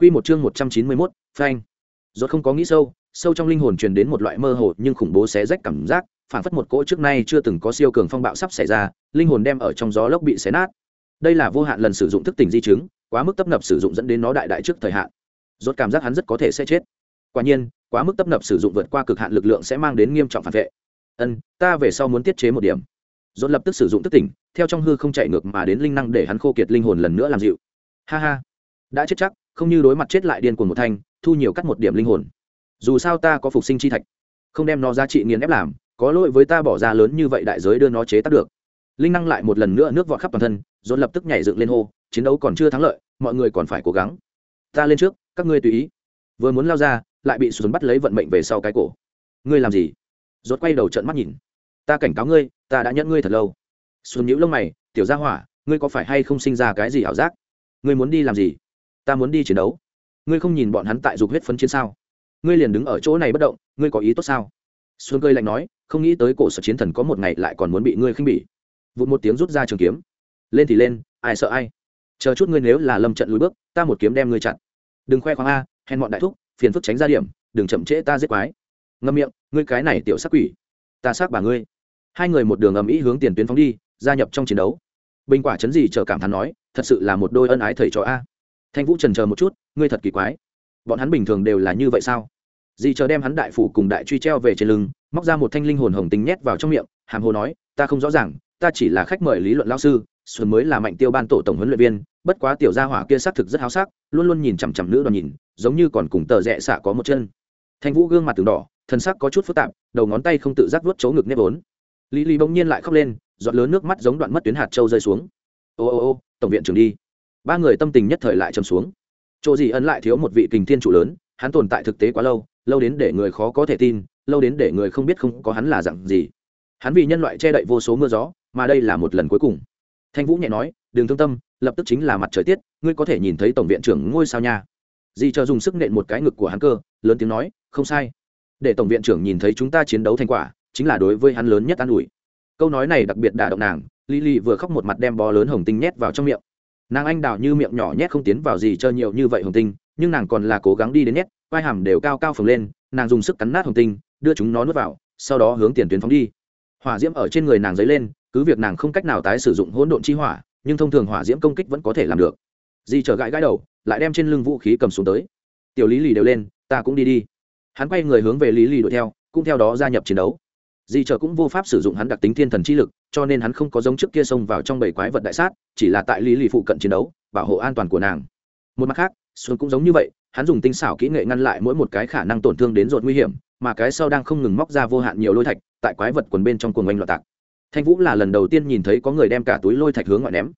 Quy một chương 191, phanh. Rốt không có nghĩ sâu, sâu trong linh hồn truyền đến một loại mơ hồ nhưng khủng bố xé rách cảm giác, phản phất một cỗ trước nay chưa từng có siêu cường phong bạo sắp xảy ra, linh hồn đem ở trong gió lốc bị xé nát. Đây là vô hạn lần sử dụng thức tỉnh di chứng, quá mức tấp nập sử dụng dẫn đến nó đại đại trước thời hạn. Rốt cảm giác hắn rất có thể sẽ chết. Quả nhiên, quá mức tấp nập sử dụng vượt qua cực hạn lực lượng sẽ mang đến nghiêm trọng phản vệ. Ân, ta về sau muốn tiết chế một điểm. Rốt lập tức sử dụng thức tỉnh, theo trong hư không chạy ngược mà đến linh năng để hắn khô kiệt linh hồn lần nữa làm dịu. Ha ha, đã chết chắc, không như đối mặt chết lại điên cuồng một thanh, thu nhiều cắt một điểm linh hồn. Dù sao ta có phục sinh chi thạch, không đem nó giá trị nghiền ép làm, có lỗi với ta bỏ ra lớn như vậy đại giới đưa nó chế tác được. Linh năng lại một lần nữa nước vọt khắp toàn thân dồn lập tức nhảy dựng lên hô chiến đấu còn chưa thắng lợi mọi người còn phải cố gắng. Ta lên trước các ngươi tùy ý. Vừa muốn lao ra lại bị sùn bắt lấy vận mệnh về sau cái cổ. Ngươi làm gì? Rốt quay đầu trận mắt nhìn. Ta cảnh cáo ngươi ta đã nhẫn ngươi thật lâu. Xuân nhíu lông mày tiểu gia hỏa ngươi có phải hay không sinh ra cái gì ảo giác? Ngươi muốn đi làm gì? Ta muốn đi chiến đấu. Ngươi không nhìn bọn hắn tại dục huyết phấn chiến sao? Ngươi liền đứng ở chỗ này bất động, ngươi có ý tốt sao? Xuân cơi lạnh nói, không nghĩ tới cổ sở chiến thần có một ngày lại còn muốn bị ngươi khinh bỉ. Vụt một tiếng rút ra trường kiếm. Lên thì lên, ai sợ ai? Chờ chút ngươi nếu là lâm trận lùi bước, ta một kiếm đem ngươi chặn đừng khoe khoang a, hèn bọn đại thúc, phiền phức tránh ra điểm, đừng chậm trễ ta giết quái. Ngâm miệng, ngươi cái này tiểu sắc quỷ. Ta xác bà ngươi. Hai người một đường ầm ĩ hướng tiền tuyến phóng đi, gia nhập trong chiến đấu. Bình quả chấn gì chờ cảm thán nói, thật sự là một đôi ân ái thầy trò a thanh vũ trần chờ một chút, ngươi thật kỳ quái. Bọn hắn bình thường đều là như vậy sao? Dì chờ đem hắn đại phủ cùng đại truy treo về trên lưng, móc ra một thanh linh hồn hồng tinh nhét vào trong miệng, hàm hồ nói, ta không rõ ràng, ta chỉ là khách mời lý luận lao sư xuân mới là mạnh tiêu ban tổ tổng huấn luyện viên, bất quá tiểu gia hỏa kia xác thực rất háo sắc, luôn luôn nhìn chằm chằm nữ đoàn nhìn, giống như còn cùng tờ rẽ xạ có một chân. Thanh vũ gương mặt từng đỏ, thân sắc có chút phức tạp, đầu ngón tay không tự giác vuốt chỗ ngực nếp vốn. Lý lý bỗng nhiên lại khóc lên, giọt lớn nước mắt giống đoạn mất tuyến hạt châu rơi xuống. Ô ô ô, tổng viện trưởng đi ba người tâm tình nhất thời lại trầm xuống. Chỗ gì ấn lại thiếu một vị kình thiên chủ lớn, hắn tồn tại thực tế quá lâu lâu đến để người khó có thể tin, lâu đến để người không biết không có hắn là dặn gì. Hắn vì nhân loại che đậy vô số mưa gió, mà đây là một lần cuối cùng. Thanh vũ nhẹ nói đừng thương tâm, lập tức chính là mặt trời tiết, ngươi có thể nhìn thấy tổng viện trưởng ngôi sao nha. Di chờ dùng sức nện một cái ngực của hắn cơ, lớn tiếng nói, không sai. Để tổng viện trưởng nhìn thấy chúng ta chiến đấu thành quả, chính là đối với hắn lớn nhất an ủi. Câu nói này đặc biệt đả động nàng Lý Lý vừa khóc một mặt đem bó lớn hồng tinh nhét vào trong miệng nàng anh đào như miệng nhỏ nhét không tiến vào gì cho nhiều như vậy hồng tinh, nhưng nàng còn là cố gắng đi đến nhét, vai hàm đều cao cao phồng lên, nàng dùng sức cắn nát hồng tinh, đưa chúng nó nuốt vào, sau đó hướng tiền tuyến phóng đi. Hỏa diễm ở trên người nàng dấy lên, cứ việc nàng không cách nào tái sử dụng hỗn độn chi hỏa, nhưng thông thường hỏa diễm công kích vẫn có thể làm được. Di trở gãi gãi đầu, lại đem trên lưng vũ khí cầm xuống tới. Tiểu lý lì đều lên, ta cũng đi đi. Hắn quay người hướng về lý lì đuổi theo, cũng theo đó gia nhập chiến đấu di chợ cũng vô pháp sử dụng hắn đặc tính thiên thần chi lực, cho nên hắn không có giống trước kia xông vào trong bảy quái vật đại sát, chỉ là tại lý lì phụ cận chiến đấu, bảo hộ an toàn của nàng. Một mặt khác, xuân cũng giống như vậy, hắn dùng tinh xảo kỹ nghệ ngăn lại mỗi một cái khả năng tổn thương đến ruột nguy hiểm, mà cái sau đang không ngừng móc ra vô hạn nhiều lôi thạch, tại quái vật quần bên trong cuồng oanh loạn tạc. Thanh vũ là lần đầu tiên nhìn thấy có người đem cả túi lôi thạch hướng ngoại ném.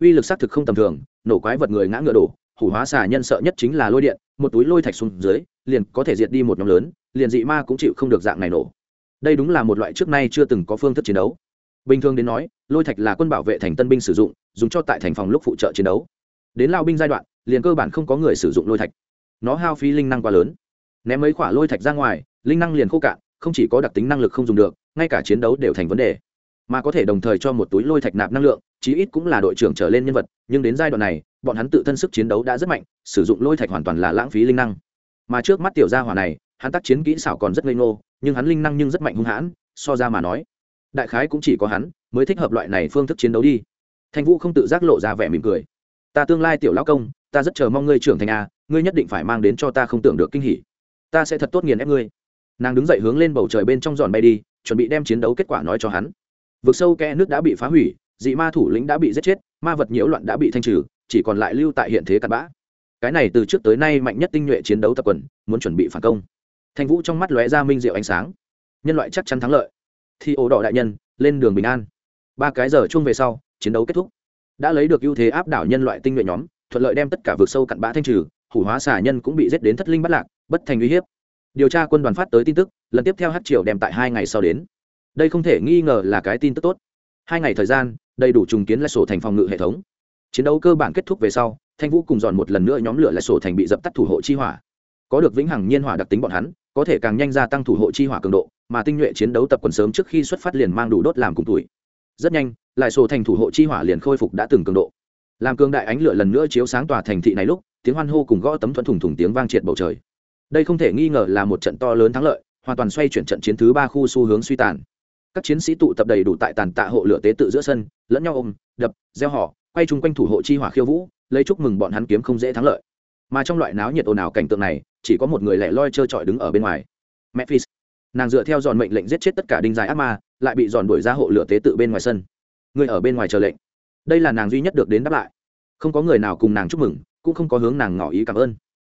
Uy lực xác thực không tầm thường, nổ quái vật người ngã ngựa đổ, hủ hóa xà nhân sợ nhất chính là lôi điện, một túi lôi thạch xuống dưới, liền có thể diệt đi một nhóm lớn, liền dị ma cũng chịu không được dạng này nổ đây đúng là một loại trước nay chưa từng có phương thức chiến đấu. Bình thường đến nói, lôi thạch là quân bảo vệ thành tân binh sử dụng, dùng cho tại thành phòng lúc phụ trợ chiến đấu. Đến lao binh giai đoạn, liền cơ bản không có người sử dụng lôi thạch. Nó hao phí linh năng quá lớn. Ném mấy quả lôi thạch ra ngoài, linh năng liền khô cạn, không chỉ có đặc tính năng lực không dùng được, ngay cả chiến đấu đều thành vấn đề. Mà có thể đồng thời cho một túi lôi thạch nạp năng lượng, chí ít cũng là đội trưởng trở lên nhân vật, nhưng đến giai đoạn này, bọn hắn tự thân sức chiến đấu đã rất mạnh, sử dụng lôi thạch hoàn toàn là lãng phí linh năng. Mà trước mắt tiểu gia hỏa này hắn tác chiến kỹ xảo còn rất ngây ngô, nhưng hắn linh năng nhưng rất mạnh hung hãn, so ra mà nói, đại khái cũng chỉ có hắn mới thích hợp loại này phương thức chiến đấu đi. Thanh vũ không tự giác lộ ra vẻ mỉm cười. Ta tương lai tiểu lão công, ta rất chờ mong ngươi trưởng thành a, ngươi nhất định phải mang đến cho ta không tưởng được kinh hỉ. Ta sẽ thật tốt nghiền ép ngươi. Nàng đứng dậy hướng lên bầu trời bên trong giòn bay đi, chuẩn bị đem chiến đấu kết quả nói cho hắn. Vực sâu kẽ nước đã bị phá hủy, dị ma thủ lĩnh đã bị giết chết, ma vật nhiễu loạn đã bị thanh trừ, chỉ còn lại lưu tại hiện thế cặn bã. Cái này từ trước tới nay mạnh nhất tinh nhuệ chiến đấu tập quần, muốn chuẩn bị phản công thanh vũ trong mắt lóe ra minh diệu ánh sáng. Nhân loại chắc chắn thắng lợi. Thì ổ đỏ đại nhân, lên đường bình an. Ba cái giờ chung về sau, chiến đấu kết thúc. Đã lấy được ưu thế áp đảo nhân loại tinh nhuệ nhóm, thuận lợi đem tất cả vực sâu cặn bã thanh trừ, hủ hóa xả nhân cũng bị giết đến thất linh bắt lạc, bất thành uy hiếp. Điều tra quân đoàn phát tới tin tức, lần tiếp theo hát triều đem tại hai ngày sau đến. Đây không thể nghi ngờ là cái tin tức tốt. Hai ngày thời gian, đầy đủ trùng kiến lại sổ thành phòng ngự hệ thống. Chiến đấu cơ bản kết thúc về sau, thanh vũ cùng dọn một lần nữa nhóm lửa lại sổ thành bị dập tắt thủ hộ chi hỏa. Có được vĩnh hằng nhiên hỏa đặc tính bọn hắn có thể càng nhanh gia tăng thủ hộ chi hỏa cường độ, mà tinh nhuệ chiến đấu tập quần sớm trước khi xuất phát liền mang đủ đốt làm cùng tuổi. Rất nhanh, lại sổ thành thủ hộ chi hỏa liền khôi phục đã từng cường độ. Làm cường đại ánh lửa lần nữa chiếu sáng tòa thành thị này lúc, tiếng hoan hô cùng gõ tấm thuẫn thủng thủng tiếng vang triệt bầu trời. Đây không thể nghi ngờ là một trận to lớn thắng lợi, hoàn toàn xoay chuyển trận chiến thứ ba khu xu hướng suy tàn. Các chiến sĩ tụ tập đầy đủ tại tàn tạ hộ lửa tế tự giữa sân, lẫn nhau ôm, đập, gieo họ quay chung quanh thủ hộ chi hỏa khiêu vũ, lấy chúc mừng bọn hắn kiếm không dễ thắng lợi mà trong loại náo nhiệt ồn ào cảnh tượng này, chỉ có một người lẻ loi trơ trọi đứng ở bên ngoài. Memphis. Nàng dựa theo dọn mệnh lệnh giết chết tất cả đinh dài ác ma, lại bị dọn đuổi ra hộ lửa tế tự bên ngoài sân. Người ở bên ngoài chờ lệnh. Đây là nàng duy nhất được đến đáp lại. Không có người nào cùng nàng chúc mừng, cũng không có hướng nàng ngỏ ý cảm ơn.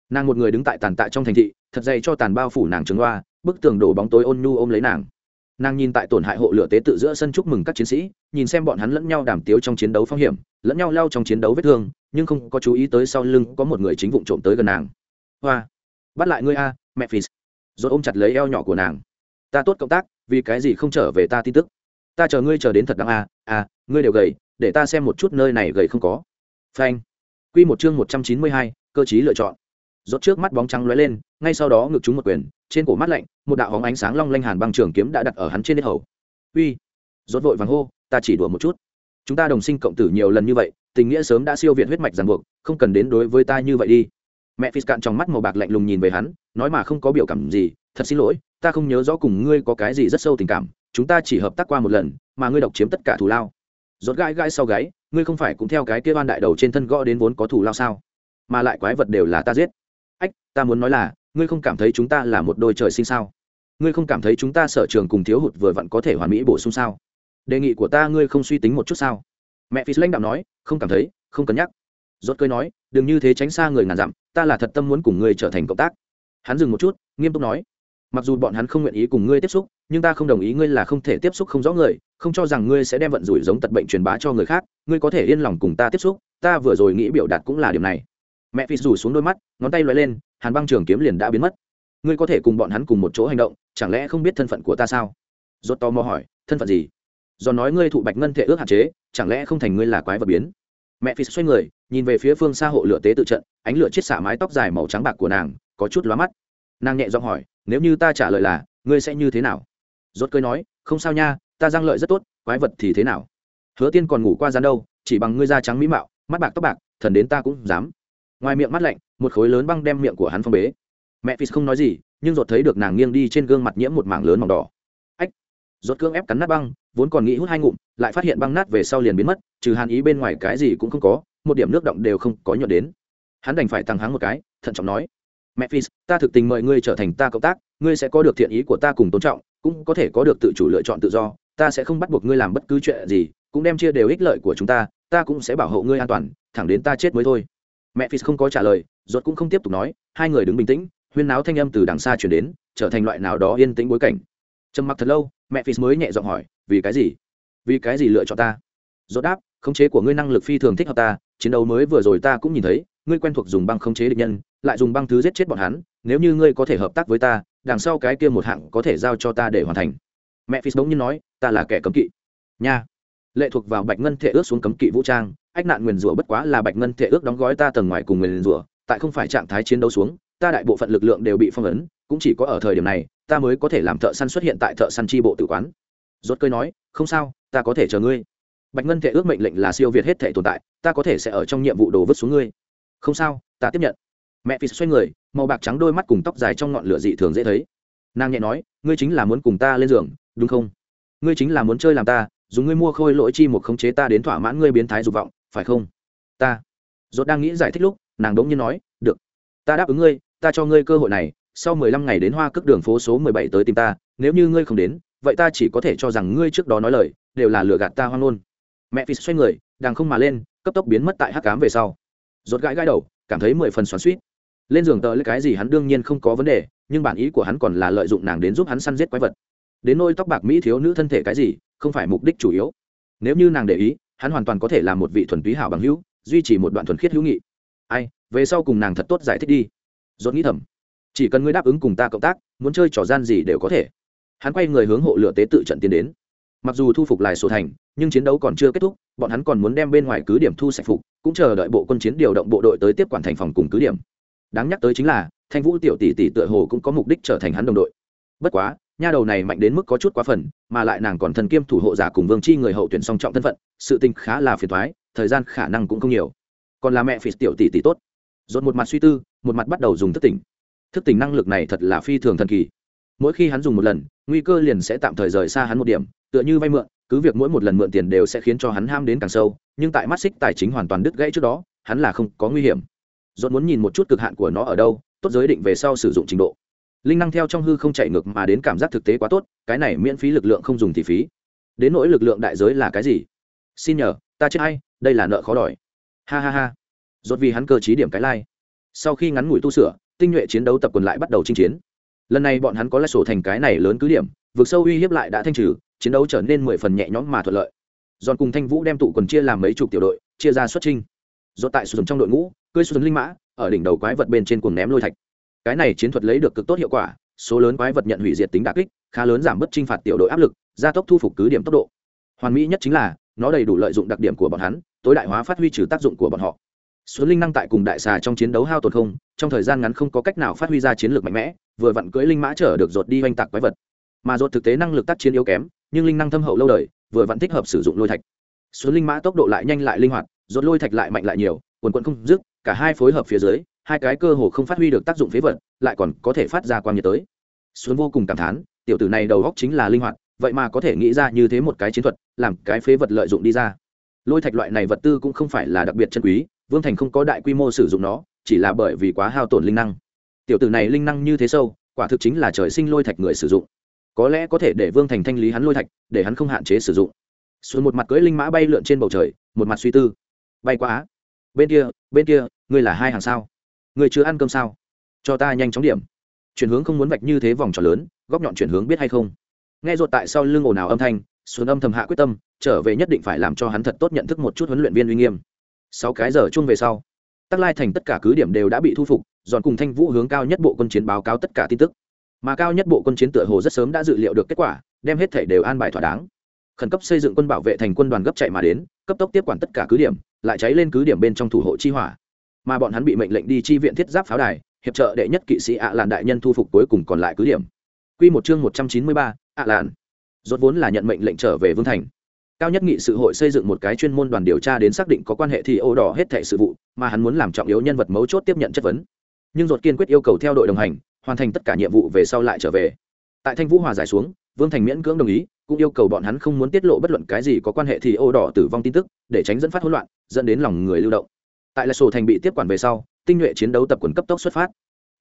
Nàng một người đứng tại tàn tạ trong thành thị, thật dày cho tàn bao phủ nàng trứng loa bức tường đổ bóng tối ôn nhu ôm lấy nàng. Nàng nhìn tại tổn hại hộ lửa tế tự giữa sân chúc mừng các chiến sĩ, nhìn xem bọn hắn lẫn nhau đàm tiếu trong chiến đấu phong hiểm, lẫn nhau lao trong chiến đấu vết thương nhưng không có chú ý tới sau lưng có một người chính vụng trộm tới gần nàng. Hoa, bắt lại ngươi a, mẹ phì. Rồi ôm chặt lấy eo nhỏ của nàng. Ta tốt cộng tác, vì cái gì không trở về ta tin tức? Ta chờ ngươi chờ đến thật đáng a à ngươi đều gầy, để ta xem một chút nơi này gầy không có. Phanh. Quy một chương một trăm chín mươi hai, cơ chí lựa chọn. Rốt trước mắt bóng trắng lóe lên, ngay sau đó ngực chúng một quyền, trên cổ mắt lạnh, một đạo hóng ánh sáng long lanh hàn băng trường kiếm đã đặt ở hắn trên đế hầu. Uy. Rốt vội vàng hô, ta chỉ đùa một chút. Chúng ta đồng sinh cộng tử nhiều lần như vậy tình nghĩa sớm đã siêu việt huyết mạch ràng buộc, không cần đến đối với ta như vậy đi. Mẹ phi cạn trong mắt màu bạc lạnh lùng nhìn về hắn, nói mà không có biểu cảm gì, thật xin lỗi, ta không nhớ rõ cùng ngươi có cái gì rất sâu tình cảm, chúng ta chỉ hợp tác qua một lần, mà ngươi độc chiếm tất cả thù lao. Rốt gãi gãi sau gáy, ngươi không phải cũng theo cái kia ban đại đầu trên thân gõ đến vốn có thù lao sao? Mà lại quái vật đều là ta giết. Ách, ta muốn nói là, ngươi không cảm thấy chúng ta là một đôi trời sinh sao? Ngươi không cảm thấy chúng ta sở trường cùng thiếu hụt vừa vặn có thể hoàn mỹ bổ sung sao? Đề nghị của ta ngươi không suy tính một chút sao? Mẹ phi lãnh đạo nói, không cảm thấy, không cân nhắc. Rốt cười nói, đừng như thế tránh xa người ngàn dặm, ta là thật tâm muốn cùng ngươi trở thành cộng tác. Hắn dừng một chút, nghiêm túc nói, mặc dù bọn hắn không nguyện ý cùng ngươi tiếp xúc, nhưng ta không đồng ý ngươi là không thể tiếp xúc không rõ người, không cho rằng ngươi sẽ đem vận rủi giống tật bệnh truyền bá cho người khác, ngươi có thể yên lòng cùng ta tiếp xúc, ta vừa rồi nghĩ biểu đạt cũng là điểm này. Mẹ phi rủ xuống đôi mắt, ngón tay loại lên, hàn băng trường kiếm liền đã biến mất. Ngươi có thể cùng bọn hắn cùng một chỗ hành động, chẳng lẽ không biết thân phận của ta sao? Rốt to mò hỏi, thân phận gì? Do nói ngươi thụ bạch ngân thể ước hạn chế, chẳng lẽ không thành ngươi là quái vật biến? Mẹ phi xoay người, nhìn về phía phương xa hộ lửa tế tự trận, ánh lửa chiết xả mái tóc dài màu trắng bạc của nàng, có chút lóa mắt. Nàng nhẹ giọng hỏi, nếu như ta trả lời là, ngươi sẽ như thế nào? Rốt cười nói, không sao nha, ta giang lợi rất tốt, quái vật thì thế nào? Hứa tiên còn ngủ qua gian đâu, chỉ bằng ngươi da trắng mỹ mạo, mắt bạc tóc bạc, thần đến ta cũng dám. Ngoài miệng mắt lạnh, một khối lớn băng đem miệng của hắn phong bế. Mẹ phi không nói gì, nhưng rốt thấy được nàng nghiêng đi trên gương mặt nhiễm một mảng lớn màu đỏ rốt cương ép cắn nát băng, vốn còn nghĩ hút hai ngụm, lại phát hiện băng nát về sau liền biến mất, trừ hàn ý bên ngoài cái gì cũng không có, một điểm nước động đều không có nhuận đến. Hắn đành phải tăng háng một cái, thận trọng nói, mẹ phi ta thực tình mời ngươi trở thành ta cộng tác, ngươi sẽ có được thiện ý của ta cùng tôn trọng, cũng có thể có được tự chủ lựa chọn tự do, ta sẽ không bắt buộc ngươi làm bất cứ chuyện gì, cũng đem chia đều ích lợi của chúng ta ta cũng sẽ bảo hộ ngươi an toàn, thẳng đến ta chết mới thôi. Mẹ phi không có trả lời, rốt cũng không tiếp tục nói, hai người đứng bình tĩnh, huyên náo thanh âm từ đằng xa chuyển đến, trở thành loại nào đó yên tĩnh bối cảnh trầm mặc thật lâu, mẹ phi mới nhẹ giọng hỏi, vì cái gì? Vì cái gì lựa chọn ta? Dốt đáp, khống chế của ngươi năng lực phi thường thích hợp ta, chiến đấu mới vừa rồi ta cũng nhìn thấy, ngươi quen thuộc dùng băng khống chế địch nhân, lại dùng băng thứ giết chết bọn hắn, nếu như ngươi có thể hợp tác với ta, đằng sau cái kia một hạng có thể giao cho ta để hoàn thành. Mẹ phi bỗng nhiên nói, ta là kẻ cấm kỵ. Nha. Lệ thuộc vào bạch ngân thể ước xuống cấm kỵ vũ trang, ách nạn nguyền rủa bất quá là bạch ngân thể ước đóng gói ta tầng ngoài cùng nguyền rủa, tại không phải trạng thái chiến đấu xuống ta đại bộ phận lực lượng đều bị phong ấn, cũng chỉ có ở thời điểm này, ta mới có thể làm thợ săn xuất hiện tại thợ săn tri bộ tử quán. Rốt cơi nói, không sao, ta có thể chờ ngươi. Bạch ngân thể ước mệnh lệnh là siêu việt hết thể tồn tại, ta có thể sẽ ở trong nhiệm vụ đồ vứt xuống ngươi. Không sao, ta tiếp nhận. Mẹ phi xoay người, màu bạc trắng đôi mắt cùng tóc dài trong ngọn lửa dị thường dễ thấy. Nàng nhẹ nói, ngươi chính là muốn cùng ta lên giường, đúng không? Ngươi chính là muốn chơi làm ta, dùng ngươi mua khôi lỗi chi một khống chế ta đến thỏa mãn ngươi biến thái dục vọng, phải không? Ta. Dốt đang nghĩ giải thích lúc, nàng đống nhiên nói, được. Ta đáp ứng ngươi ta cho ngươi cơ hội này, sau mười lăm ngày đến hoa cước đường phố số mười bảy tới tìm ta, nếu như ngươi không đến, vậy ta chỉ có thể cho rằng ngươi trước đó nói lời, đều là lừa gạt ta hoang ngôn. Mẹ phi xoay người đang không mà lên, cấp tốc biến mất tại hắc cám về sau. Rốt gãi gãi đầu, cảm thấy mười phần xoắn suýt lên giường tờ lấy cái gì hắn đương nhiên không có vấn đề, nhưng bản ý của hắn còn là lợi dụng nàng đến giúp hắn săn giết quái vật. Đến nôi tóc bạc mỹ thiếu nữ thân thể cái gì, không phải mục đích chủ yếu. Nếu như nàng để ý, hắn hoàn toàn có thể là một vị thuần túy hảo bằng hữu, duy trì một đoạn thuần khiết hữu nghị. Ai, về sau cùng nàng thật tốt giải thích đi dốt nghĩ thầm, chỉ cần ngươi đáp ứng cùng ta cộng tác, muốn chơi trò gian gì đều có thể. Hắn quay người hướng hộ lửa tế tự trận tiến đến. Mặc dù thu phục lại sổ thành, nhưng chiến đấu còn chưa kết thúc, bọn hắn còn muốn đem bên ngoài cứ điểm thu sạch phục, cũng chờ đợi bộ quân chiến điều động bộ đội tới tiếp quản thành phòng cùng cứ điểm. Đáng nhắc tới chính là, thanh vũ tiểu tỷ tỷ tựa hồ cũng có mục đích trở thành hắn đồng đội. Bất quá, nha đầu này mạnh đến mức có chút quá phần, mà lại nàng còn thần kiêm thủ hộ giả cùng vương chi người hậu tuyển song trọng thân phận, sự tình khá là phiền thoái thời gian khả năng cũng không nhiều. Còn là mẹ phỉ tiểu tỷ tỷ tốt. Dồn một mặt suy tư một mặt bắt đầu dùng thức tỉnh. Thức tỉnh năng lực này thật là phi thường thần kỳ. Mỗi khi hắn dùng một lần, nguy cơ liền sẽ tạm thời rời xa hắn một điểm, tựa như vay mượn, cứ việc mỗi một lần mượn tiền đều sẽ khiến cho hắn ham đến càng sâu, nhưng tại mắt xích tài chính hoàn toàn đứt gãy trước đó, hắn là không có nguy hiểm. Dốt muốn nhìn một chút cực hạn của nó ở đâu, tốt giới định về sau sử dụng trình độ. Linh năng theo trong hư không chạy ngược mà đến cảm giác thực tế quá tốt, cái này miễn phí lực lượng không dùng thì phí. Đến nỗi lực lượng đại giới là cái gì? Xin nhờ, ta chết hay, đây là nợ khó đòi. Ha ha ha. Rốt vì hắn cơ trí điểm cái lai sau khi ngắn ngủi tu sửa, tinh nhuệ chiến đấu tập quần lại bắt đầu chinh chiến. Lần này bọn hắn có lại sổ thành cái này lớn cứ điểm vượt sâu uy hiếp lại đã thanh trừ, chiến đấu trở nên mười phần nhẹ nhõm mà thuận lợi. Giòn cùng thanh vũ đem tụ quần chia làm mấy chục tiểu đội, chia ra xuất trinh do tại sử trong đội ngũ, cưỡi xuân linh mã, ở đỉnh đầu quái vật bên trên cuồng ném lôi thạch. Cái này chiến thuật lấy được cực tốt hiệu quả, số lớn quái vật nhận hủy diệt tính đả kích, khá lớn giảm bớt trinh phạt tiểu đội áp lực, gia tốc thu phục cứ điểm tốc độ. Hoàn mỹ nhất chính là, nó đầy đủ lợi dụng đặc điểm của bọn hắn, tối đại hóa phát huy trừ tác dụng của bọn họ xuân linh năng tại cùng đại xà trong chiến đấu hao tổn không, trong thời gian ngắn không có cách nào phát huy ra chiến lược mạnh mẽ, vừa vặn cưỡi linh mã chở được rột đi oanh tạc quái vật. Mà rột thực tế năng lực tác chiến yếu kém, nhưng linh năng thâm hậu lâu đời, vừa vặn thích hợp sử dụng lôi thạch. Xuân linh mã tốc độ lại nhanh lại linh hoạt rột lôi thạch lại mạnh lại nhiều, quần quận không dứt, cả hai phối hợp phía dưới, hai cái cơ hồ không phát huy được tác dụng phế vật, lại còn có thể phát ra quang nhiệt tới. Xuân vô cùng cảm thán, tiểu tử này đầu góc chính là linh hoạt, vậy mà có thể nghĩ ra như thế một cái chiến thuật, làm cái phế vật lợi dụng đi ra lôi thạch loại này vật tư cũng không phải là đặc biệt chân quý, vương thành không có đại quy mô sử dụng nó, chỉ là bởi vì quá hao tổn linh năng. Tiểu tử này linh năng như thế sâu, quả thực chính là trời sinh lôi thạch người sử dụng. Có lẽ có thể để vương thành thanh lý hắn lôi thạch, để hắn không hạn chế sử dụng. Xuống một mặt cưỡi linh mã bay lượn trên bầu trời, một mặt suy tư. Bay quá. Bên kia bên kia, ngươi là hai hàng sao? Ngươi chưa ăn cơm sao? Cho ta nhanh chóng điểm. Chuyển hướng không muốn vạch như thế vòng tròn lớn, góc nhọn chuyển hướng biết hay không? Nghe ruột tại sau lưng ồn ào âm thanh xuống âm thầm hạ quyết tâm trở về nhất định phải làm cho hắn thật tốt nhận thức một chút huấn luyện viên uy nghiêm. Sáu cái giờ chung về sau tắc lai thành tất cả cứ điểm đều đã bị thu phục dọn cùng thanh vũ hướng cao nhất bộ quân chiến báo cáo tất cả tin tức. Mà cao nhất bộ quân chiến tựa hồ rất sớm đã dự liệu được kết quả đem hết thể đều an bài thỏa đáng. Khẩn cấp xây dựng quân bảo vệ thành quân đoàn gấp chạy mà đến cấp tốc tiếp quản tất cả cứ điểm lại cháy lên cứ điểm bên trong thủ hộ chi hỏa. Mà bọn hắn bị mệnh lệnh đi chi viện thiết giáp pháo đài hiệp trợ đệ nhất kỵ sĩ ạ làn đại nhân thu phục cuối cùng còn lại cứ điểm. Quy một chương một trăm chín mươi ba, ạ làn rốt vốn là nhận mệnh lệnh trở về vương thành. Cao nhất nghị sự hội xây dựng một cái chuyên môn đoàn điều tra đến xác định có quan hệ thì ô đỏ hết thảy sự vụ, mà hắn muốn làm trọng yếu nhân vật mấu chốt tiếp nhận chất vấn. Nhưng rốt kiên quyết yêu cầu theo đội đồng hành, hoàn thành tất cả nhiệm vụ về sau lại trở về. Tại thanh vũ hòa giải xuống, vương thành miễn cưỡng đồng ý, cũng yêu cầu bọn hắn không muốn tiết lộ bất luận cái gì có quan hệ thì ô đỏ tử vong tin tức, để tránh dẫn phát hỗn loạn, dẫn đến lòng người lưu động. Tại là sổ thành bị tiếp quản về sau, tinh nhuệ chiến đấu tập quần cấp tốc xuất phát.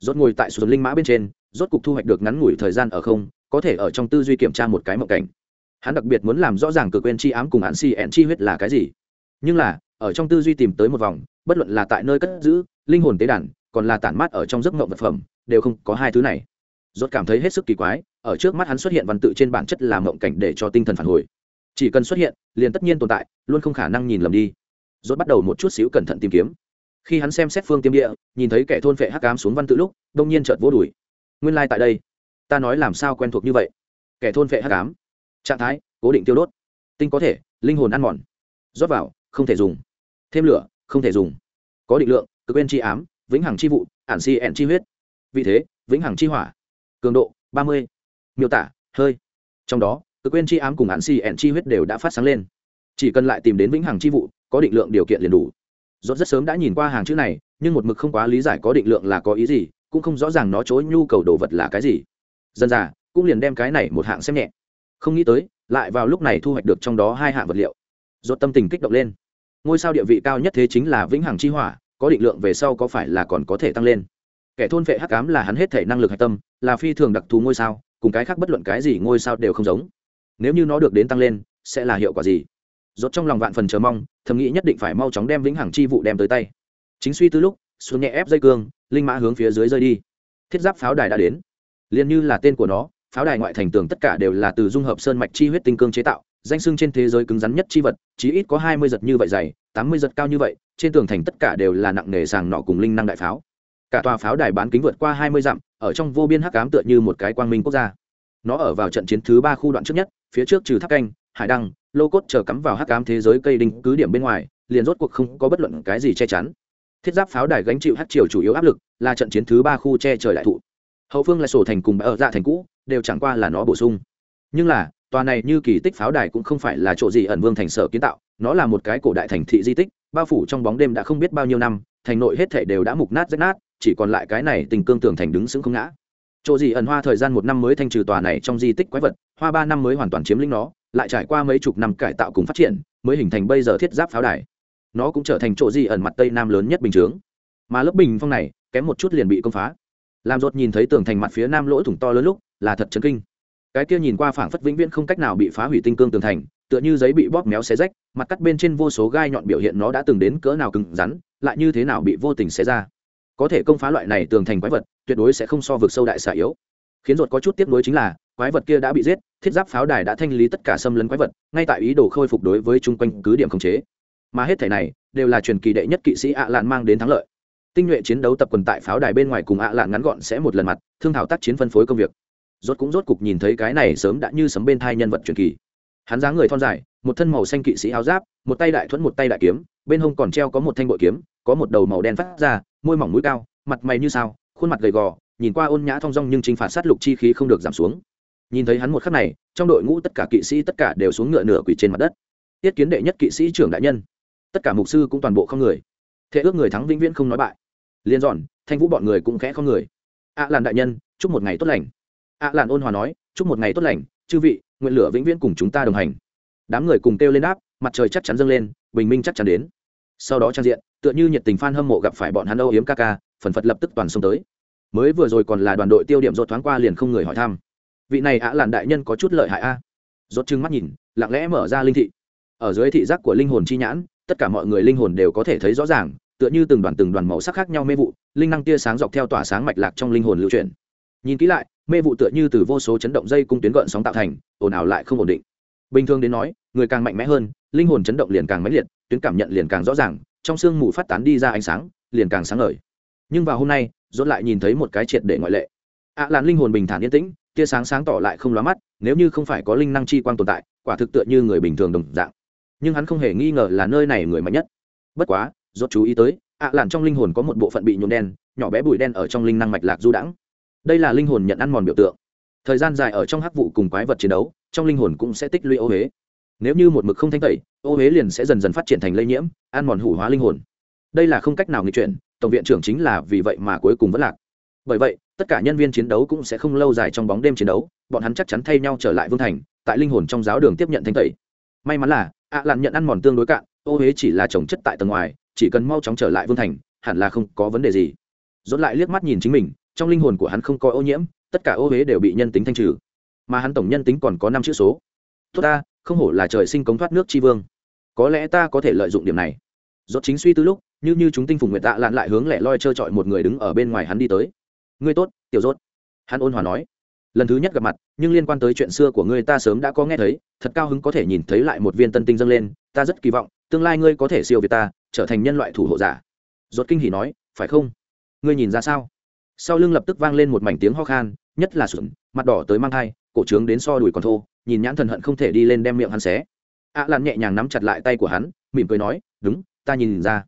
Rốt ngồi tại sườn linh mã bên trên, rốt cục thu hoạch được ngắn ngủi thời gian ở không có thể ở trong tư duy kiểm tra một cái mộng cảnh. Hắn đặc biệt muốn làm rõ ràng cực quên chi ám cùng hạn si ẹn chi huyết là cái gì. Nhưng là, ở trong tư duy tìm tới một vòng, bất luận là tại nơi cất giữ, linh hồn tế đàn, còn là tản mát ở trong giấc mộng vật phẩm, đều không có hai thứ này. Rốt cảm thấy hết sức kỳ quái, ở trước mắt hắn xuất hiện văn tự trên bản chất là mộng cảnh để cho tinh thần phản hồi. Chỉ cần xuất hiện, liền tất nhiên tồn tại, luôn không khả năng nhìn lầm đi. Rốt bắt đầu một chút xíu cẩn thận tìm kiếm. Khi hắn xem xét phương tiêm địa, nhìn thấy kẻ thôn phệ hắc ám xuống văn tự lúc, đông nhiên chợt vô đuổi nguyên lai like tại đây ta nói làm sao quen thuộc như vậy? Kẻ thôn phệ hắc ám. Trạng thái, cố định tiêu đốt. Tinh có thể, linh hồn ăn mòn. Rót vào, không thể dùng. Thêm lửa, không thể dùng. Có định lượng, cực bên chi ám, vĩnh hằng chi vụ ản si ẹn chi huyết. Vị thế, vĩnh hằng chi hỏa. Cường độ, ba mươi. Miêu tả, hơi. Trong đó, cực bên chi ám cùng ản si ẹn chi huyết đều đã phát sáng lên. Chỉ cần lại tìm đến vĩnh hằng chi vụ, có định lượng điều kiện liền đủ. Rốt rất sớm đã nhìn qua hàng chữ này, nhưng một mực không quá lý giải có định lượng là có ý gì, cũng không rõ ràng nó chối nhu cầu đồ vật là cái gì dân già cũng liền đem cái này một hạng xem nhẹ. Không nghĩ tới, lại vào lúc này thu hoạch được trong đó hai hạng vật liệu. Rốt tâm tình kích động lên. Ngôi sao địa vị cao nhất thế chính là vĩnh hằng chi hỏa, có định lượng về sau có phải là còn có thể tăng lên? Kẻ thôn vệ hắc cám là hắn hết thể năng lực hạch tâm, là phi thường đặc thù ngôi sao, cùng cái khác bất luận cái gì ngôi sao đều không giống. Nếu như nó được đến tăng lên, sẽ là hiệu quả gì? Rốt trong lòng vạn phần chờ mong, thầm nghĩ nhất định phải mau chóng đem vĩnh hằng chi vụ đem tới tay. Chính suy tư lúc, xuống nhẹ ép dây cương, linh mã hướng phía dưới rơi đi. Thiết giáp pháo đài đã đến liền như là tên của nó, pháo đài ngoại thành tường tất cả đều là từ dung hợp sơn mạch chi huyết tinh cương chế tạo, danh sưng trên thế giới cứng rắn nhất chi vật, chí ít có hai mươi giật như vậy dày, tám mươi giật cao như vậy, trên tường thành tất cả đều là nặng nề sàng nọ cùng linh năng đại pháo. Cả tòa pháo đài bán kính vượt qua hai mươi dặm, ở trong vô biên hắc ám tựa như một cái quang minh quốc gia. Nó ở vào trận chiến thứ ba khu đoạn trước nhất, phía trước trừ tháp canh, hải đăng, lô cốt chờ cắm vào hắc ám thế giới cây đinh cứ điểm bên ngoài, liền rốt cuộc không có bất luận cái gì che chắn. Thiết giáp pháo đài gánh chịu hắc triều chủ yếu áp lực là trận chiến thứ ba khu che trời đại thụ hậu phương lại sổ thành cùng ở dạ thành cũ, đều chẳng qua là nó bổ sung. Nhưng là, tòa này như kỳ tích pháo đài cũng không phải là chỗ gì ẩn vương thành sở kiến tạo, nó là một cái cổ đại thành thị di tích, bao phủ trong bóng đêm đã không biết bao nhiêu năm, thành nội hết thể đều đã mục nát rách nát, chỉ còn lại cái này tình cương tường thành đứng sững không ngã. Chỗ gì ẩn hoa thời gian một năm mới thanh trừ tòa này trong di tích quái vật, hoa ba năm mới hoàn toàn chiếm lĩnh nó, lại trải qua mấy chục năm cải tạo cùng phát triển, mới hình thành bây giờ thiết giáp pháo đài. Nó cũng trở thành chỗ gì ẩn mặt tây nam lớn nhất bình chướng. Mà lớp bình phong này, kém một chút liền bị công phá làm rột nhìn thấy tường thành mặt phía nam lỗ thủng to lớn lúc, là thật chấn kinh. Cái kia nhìn qua phảng phất vĩnh viễn không cách nào bị phá hủy tinh cương tường thành, tựa như giấy bị bóp méo xé rách, mặt cắt bên trên vô số gai nhọn biểu hiện nó đã từng đến cỡ nào cứng rắn, lại như thế nào bị vô tình xé ra. Có thể công phá loại này tường thành quái vật, tuyệt đối sẽ không so vực sâu đại xả yếu. Khiến ruột có chút tiếc nuối chính là, quái vật kia đã bị giết, thiết giáp pháo đài đã thanh lý tất cả xâm lấn quái vật, ngay tại ý đồ khôi phục đối với chung quanh cứ điểm khống chế. Mà hết thể này, đều là truyền kỳ đệ nhất kỵ sĩ ạ lạn mang đến thắng lợi tinh nhuệ chiến đấu tập quần tại pháo đài bên ngoài cùng ạ lạn ngắn gọn sẽ một lần mặt, thương thảo tác chiến phân phối công việc. Rốt cũng rốt cục nhìn thấy cái này sớm đã như sấm bên thai nhân vật truyền kỳ. Hắn dáng người thon dài, một thân màu xanh kỵ sĩ áo giáp, một tay đại thuẫn một tay đại kiếm, bên hông còn treo có một thanh bội kiếm, có một đầu màu đen phát ra, môi mỏng mũi cao, mặt mày như sao, khuôn mặt gầy gò, nhìn qua ôn nhã thong dong nhưng chinh phạt sát lục chi khí không được giảm xuống. Nhìn thấy hắn một khắc này, trong đội ngũ tất cả kỵ sĩ tất cả đều xuống ngựa nửa quỳ trên mặt đất. Tiết kiến đệ nhất kỵ sĩ trưởng đại nhân. Tất cả mục sư cũng toàn bộ không người. Thế ước người thắng vĩnh viễn không nói bại liên dọn, thanh vũ bọn người cũng khẽ không người. Ạ à làn đại nhân, chúc một ngày tốt lành. Ạ à làn ôn hòa nói, chúc một ngày tốt lành, chư vị, nguyện lửa vĩnh viễn cùng chúng ta đồng hành. Đám người cùng kêu lên đáp, mặt trời chắc chắn dâng lên, bình minh chắc chắn đến. Sau đó trang diện, tựa như nhiệt tình f a n hâm mộ gặp phải bọn hắn âu yếm ca ca, phần phật lập tức toàn xông tới. Mới vừa rồi còn là đoàn đội tiêu điểm rột thoáng qua liền không người hỏi thăm. Vị này ạ làn đại nhân có chút lợi hại a? À? rốt trừng mắt nhìn, lặng lẽ mở ra linh thị. Ở dưới thị giác của linh hồn chi nhãn, tất cả mọi người linh hồn đều có thể thấy rõ ràng tựa như từng đoàn từng đoàn màu sắc khác nhau mê vụ, linh năng tia sáng dọc theo tỏa sáng mạch lạc trong linh hồn lưu chuyển. Nhìn kỹ lại, mê vụ tựa như từ vô số chấn động dây cung tuyến gợn sóng tạo thành, ồn ào lại không ổn định. Bình thường đến nói, người càng mạnh mẽ hơn, linh hồn chấn động liền càng mãnh liệt, tuyến cảm nhận liền càng rõ ràng, trong sương mù phát tán đi ra ánh sáng, liền càng sáng ngời. Nhưng vào hôm nay dốt lại nhìn thấy một cái triệt để ngoại lệ. Ạ à làn linh hồn bình thản yên tĩnh, tia sáng sáng tỏ lại không lóa mắt, nếu như không phải có linh năng chi quang tồn tại, quả thực tựa như người bình thường đồng dạng. Nhưng hắn không hề nghi ngờ là nơi này người mạnh nhất. Bất quá Rốt chú ý tới, ạ à làn trong linh hồn có một bộ phận bị nhuộm đen, nhỏ bé bụi đen ở trong linh năng mạch lạc du đãng. Đây là linh hồn nhận ăn mòn biểu tượng. Thời gian dài ở trong hắc vụ cùng quái vật chiến đấu, trong linh hồn cũng sẽ tích lũy ô huế nếu như một mực không thanh tẩy, ô huế liền sẽ dần dần phát triển thành lây nhiễm, ăn mòn hủ hóa linh hồn. Đây là không cách nào nghịch chuyển, tổng viện trưởng chính là vì vậy mà cuối cùng vẫn lạc. Bởi vậy, tất cả nhân viên chiến đấu cũng sẽ không lâu dài trong bóng đêm chiến đấu, bọn hắn chắc chắn thay nhau trở lại vương thành, tại linh hồn trong giáo đường tiếp nhận thanh tẩy. May mắn là, ạ à lặn nhận ăn mòn tương đối cạn, ô huế chỉ là trồng chất tại tầng ngoài chỉ cần mau chóng trở lại vương thành, hẳn là không có vấn đề gì. Dốt lại liếc mắt nhìn chính mình, trong linh hồn của hắn không có ô nhiễm, tất cả ô huế đều bị nhân tính thanh trừ. Mà hắn tổng nhân tính còn có năm chữ số. Tốt ta, không hổ là trời sinh cống thoát nước tri vương. Có lẽ ta có thể lợi dụng điểm này. Dốt chính suy tư lúc, như như chúng tinh phùng nguyệt tạ lặn lại hướng lẻ loi trơ trọi một người đứng ở bên ngoài hắn đi tới. Ngươi tốt, tiểu dốt hắn ôn hòa nói. Lần thứ nhất gặp mặt, nhưng liên quan tới chuyện xưa của ngươi ta sớm đã có nghe thấy, thật cao hứng có thể nhìn thấy lại một viên tân tinh dâng lên, ta rất kỳ vọng, tương lai ngươi có thể siêu việt ta trở thành nhân loại thủ hộ giả. Ruột kinh hỉ nói phải không? Ngươi nhìn ra sao? Sau lưng lập tức vang lên một mảnh tiếng ho khan nhất là sườn, mặt đỏ tới mang thai cổ trướng đến so đùi còn thô nhìn nhãn thần hận không thể đi lên đem miệng hắn xé. Ạ à lan nhẹ nhàng nắm chặt lại tay của hắn mỉm cười nói đúng ta nhìn ra.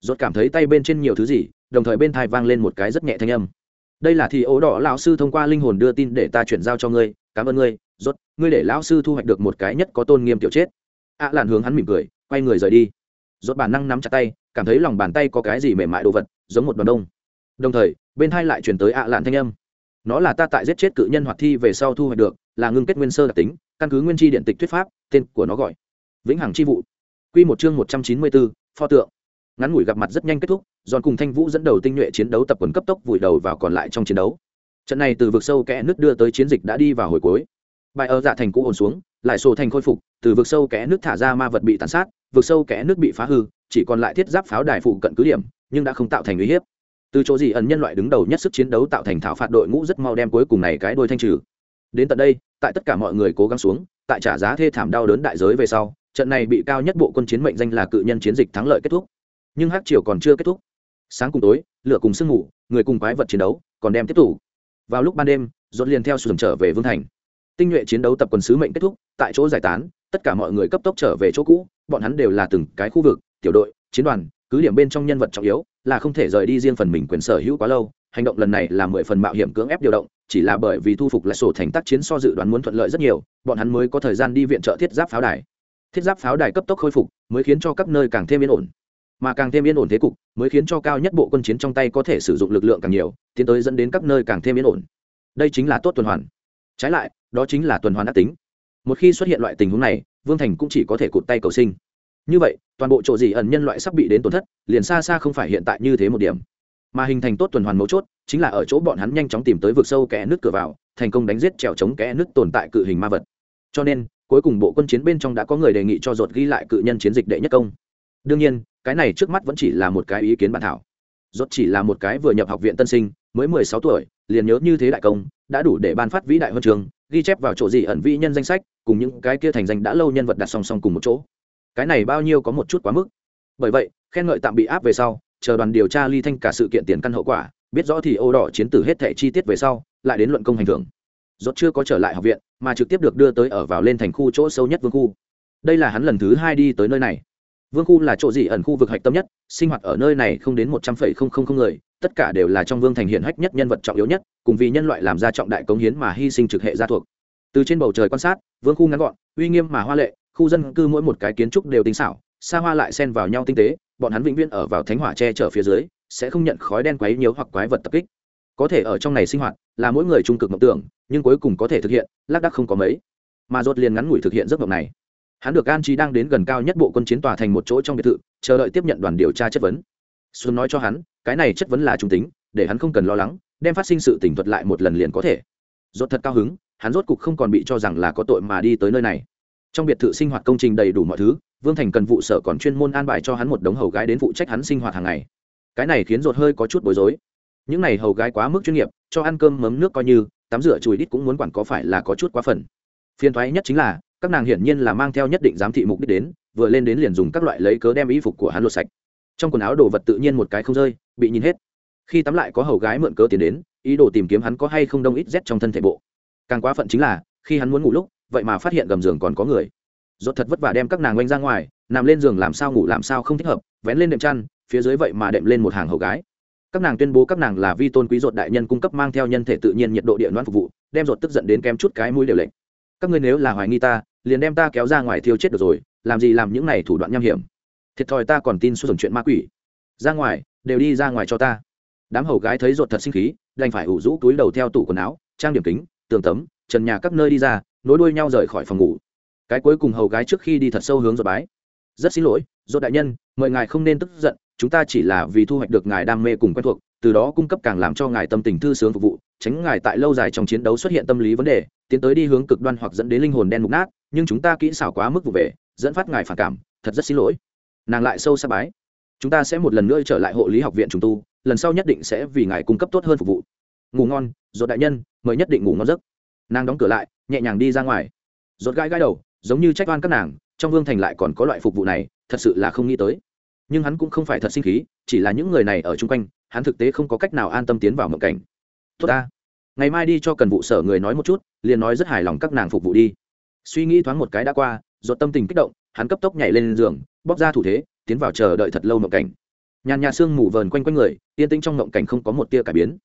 Rốt cảm thấy tay bên trên nhiều thứ gì đồng thời bên thai vang lên một cái rất nhẹ thanh âm. Đây là thì ố đỏ lão sư thông qua linh hồn đưa tin để ta chuyển giao cho ngươi cảm ơn ngươi rốt ngươi để lão sư thu hoạch được một cái nhất có tôn nghiêm tiểu chết. Ạ à hướng hắn mỉm cười quay người rời đi rốt bản năng nắm chặt tay, cảm thấy lòng bàn tay có cái gì mềm mại đồ vật, giống một đoàn đông. Đồng thời, bên hai lại chuyển tới ạ à lạn thanh âm. Nó là ta tại giết chết cự nhân hoạt thi về sau thu hoạch được, là ngưng kết nguyên sơ đặc tính, căn cứ nguyên chi điện tịch thuyết pháp, tên của nó gọi. Vĩnh hằng chi vụ. Quy một chương một trăm chín mươi bốn, pho tượng. Ngắn ngủi gặp mặt rất nhanh kết thúc, giòn cùng thanh vũ dẫn đầu tinh nhuệ chiến đấu tập quần cấp tốc vùi đầu vào còn lại trong chiến đấu. Trận này từ vực sâu kẽ nước đưa tới chiến dịch đã đi vào hồi cuối. Bài ở dạ thành cũ ổn xuống lại sổ thành khôi phục, từ vực sâu kẽ nước thả ra ma vật bị tàn sát, vực sâu kẽ nước bị phá hư, chỉ còn lại thiết giáp pháo đài phụ cận cứ điểm, nhưng đã không tạo thành uy hiếp. Từ chỗ gì ẩn nhân loại đứng đầu nhất sức chiến đấu tạo thành thảo phạt đội ngũ rất mau đem cuối cùng này cái đôi thanh trừ. Đến tận đây, tại tất cả mọi người cố gắng xuống, tại trả giá thê thảm đau đớn đại giới về sau, trận này bị cao nhất bộ quân chiến mệnh danh là cự nhân chiến dịch thắng lợi kết thúc. Nhưng hát triều còn chưa kết thúc. Sáng cùng tối, lửa cùng sương ngủ người cùng quái vật chiến đấu còn đem tiếp tục. Vào lúc ban đêm dồn liền theo sườn trở về vương thành tinh nhuệ chiến đấu tập quân sứ mệnh kết thúc, tại chỗ giải tán, tất cả mọi người cấp tốc trở về chỗ cũ, bọn hắn đều là từng cái khu vực, tiểu đội, chiến đoàn, cứ điểm bên trong nhân vật trọng yếu, là không thể rời đi riêng phần mình quyền sở hữu quá lâu, hành động lần này là mười phần mạo hiểm cưỡng ép điều động, chỉ là bởi vì thu phục lại sổ thành tác chiến so dự đoán muốn thuận lợi rất nhiều, bọn hắn mới có thời gian đi viện trợ thiết giáp pháo đài. Thiết giáp pháo đài cấp tốc khôi phục, mới khiến cho các nơi càng thêm yên ổn. Mà càng thêm yên ổn thế cục, mới khiến cho cao nhất bộ quân chiến trong tay có thể sử dụng lực lượng càng nhiều, tiến tới dẫn đến các nơi càng thêm yên ổn. Đây chính là tốt tuần hoàn. Trái lại đó chính là tuần hoàn ác tính. Một khi xuất hiện loại tình huống này, vương thành cũng chỉ có thể cụt tay cầu sinh. Như vậy, toàn bộ chỗ gì ẩn nhân loại sắp bị đến tổn thất, liền xa xa không phải hiện tại như thế một điểm. Mà hình thành tốt tuần hoàn mấu chốt, chính là ở chỗ bọn hắn nhanh chóng tìm tới vực sâu kẽ nước cửa vào, thành công đánh giết trèo chống kẽ nước tồn tại cự hình ma vật. Cho nên, cuối cùng bộ quân chiến bên trong đã có người đề nghị cho ruột ghi lại cự nhân chiến dịch đệ nhất công. Đương nhiên, cái này trước mắt vẫn chỉ là một cái ý kiến bản thảo. Ruột chỉ là một cái vừa nhập học viện tân sinh, mới mười sáu tuổi, liền nhớ như thế đại công, đã đủ để ban phát vĩ đại huân trường ghi chép vào chỗ gì ẩn vĩ nhân danh sách, cùng những cái kia thành danh đã lâu nhân vật đặt song song cùng một chỗ. Cái này bao nhiêu có một chút quá mức. Bởi vậy, khen ngợi tạm bị áp về sau, chờ đoàn điều tra ly thanh cả sự kiện tiền căn hậu quả, biết rõ thì ô đỏ chiến tử hết thẻ chi tiết về sau, lại đến luận công hành thưởng. Rốt chưa có trở lại học viện, mà trực tiếp được đưa tới ở vào lên thành khu chỗ sâu nhất vương khu. Đây là hắn lần thứ hai đi tới nơi này. Vương khu là chỗ gì ẩn khu vực hạch tâm nhất, sinh hoạt ở nơi này không đến một trăm phẩy không không không người tất cả đều là trong vương thành hiện hách nhất nhân vật trọng yếu nhất, cùng vì nhân loại làm ra trọng đại cống hiến mà hy sinh trực hệ gia thuộc. Từ trên bầu trời quan sát, vương khu ngắn gọn, uy nghiêm mà hoa lệ, khu dân cư mỗi một cái kiến trúc đều tinh xảo, xa hoa lại xen vào nhau tinh tế, bọn hắn vĩnh viễn ở vào thánh hỏa che chở phía dưới, sẽ không nhận khói đen quấy nhiều hoặc quái vật tập kích. Có thể ở trong này sinh hoạt, là mỗi người trung cực mộng tưởng, nhưng cuối cùng có thể thực hiện, lác đác không có mấy. Mà rốt liền ngắn ngủi thực hiện giấc mộng này. Hắn được an trí đang đến gần cao nhất bộ quân chiến tòa thành một chỗ trong biệt thự, chờ đợi tiếp nhận đoàn điều tra chất vấn. Xuân nói cho hắn cái này chất vấn là trung tính, để hắn không cần lo lắng, đem phát sinh sự tỉnh thuật lại một lần liền có thể. Rốt thật cao hứng, hắn rốt cục không còn bị cho rằng là có tội mà đi tới nơi này. Trong biệt thự sinh hoạt công trình đầy đủ mọi thứ, vương thành cần vụ sở còn chuyên môn an bài cho hắn một đống hầu gái đến phụ trách hắn sinh hoạt hàng ngày. Cái này khiến rột hơi có chút bối rối. Những này hầu gái quá mức chuyên nghiệp, cho ăn cơm mấm nước coi như, tắm rửa chùi đít cũng muốn quản có phải là có chút quá phần. Phiền thoái nhất chính là, các nàng hiển nhiên là mang theo nhất định giám thị mục đích đến, vừa lên đến liền dùng các loại lấy cớ đem y phục của hắn lột sạch. Trong quần áo đồ vật tự nhiên một cái không rơi bị nhìn hết. Khi tắm lại có hầu gái mượn cớ tiền đến, ý đồ tìm kiếm hắn có hay không đông ít rét trong thân thể bộ. Càng quá phận chính là, khi hắn muốn ngủ lúc, vậy mà phát hiện gầm giường còn có người. Dốt thật vất vả đem các nàng oanh ra ngoài, nằm lên giường làm sao ngủ làm sao không thích hợp, vén lên đệm chăn, phía dưới vậy mà đệm lên một hàng hầu gái. Các nàng tuyên bố các nàng là vi tôn quý ruột đại nhân cung cấp mang theo nhân thể tự nhiên nhiệt độ điện đoán phục vụ, đem ruột tức giận đến kém chút cái mũi đều lệnh các ngươi nếu là hoài nghi ta, liền đem ta kéo ra ngoài thiêu chết được rồi, làm gì làm những này thủ đoạn nham hiểm. Thiệt thòi ta còn tin xuất chuyện ma quỷ. Ra ngoài đều đi ra ngoài cho ta. Đám hầu gái thấy ruột thật sinh khí, đành phải ủ rũ túi đầu theo tủ quần áo, trang điểm kính, tường tấm, trần nhà các nơi đi ra, nối đuôi nhau rời khỏi phòng ngủ. Cái cuối cùng hầu gái trước khi đi thật sâu hướng ruột bái. Rất xin lỗi, ruột đại nhân, mời ngài không nên tức giận, chúng ta chỉ là vì thu hoạch được ngài đam mê cùng quen thuộc, từ đó cung cấp càng làm cho ngài tâm tình thư sướng phục vụ, tránh ngài tại lâu dài trong chiến đấu xuất hiện tâm lý vấn đề, tiến tới đi hướng cực đoan hoặc dẫn đến linh hồn đen mục nát, nhưng chúng ta kỹ xảo quá mức vụ về, dẫn phát ngài phản cảm, thật rất xin lỗi. Nàng lại sâu xa bái chúng ta sẽ một lần nữa trở lại hộ lý học viện trùng tu, lần sau nhất định sẽ vì ngài cung cấp tốt hơn phục vụ. Ngủ ngon dột đại nhân, mời nhất định ngủ ngon giấc. Nàng đóng cửa lại, nhẹ nhàng đi ra ngoài. Rốt gãi gãi đầu, giống như trách oan các nàng, trong vương thành lại còn có loại phục vụ này, thật sự là không nghĩ tới. Nhưng hắn cũng không phải thật sinh khí, chỉ là những người này ở chung quanh, hắn thực tế không có cách nào an tâm tiến vào mộng cảnh. Tốt ta. Ngày mai đi cho cần vụ sở người nói một chút, liền nói rất hài lòng các nàng phục vụ đi. Suy nghĩ thoáng một cái đã qua dột tâm tình kích động, hắn cấp tốc nhảy lên giường, bóc ra thủ thế tiến vào chờ đợi thật lâu mộng cảnh. Nhàn nhà sương mù vờn quanh quanh người, yên tĩnh trong mộng cảnh không có một tia cải biến.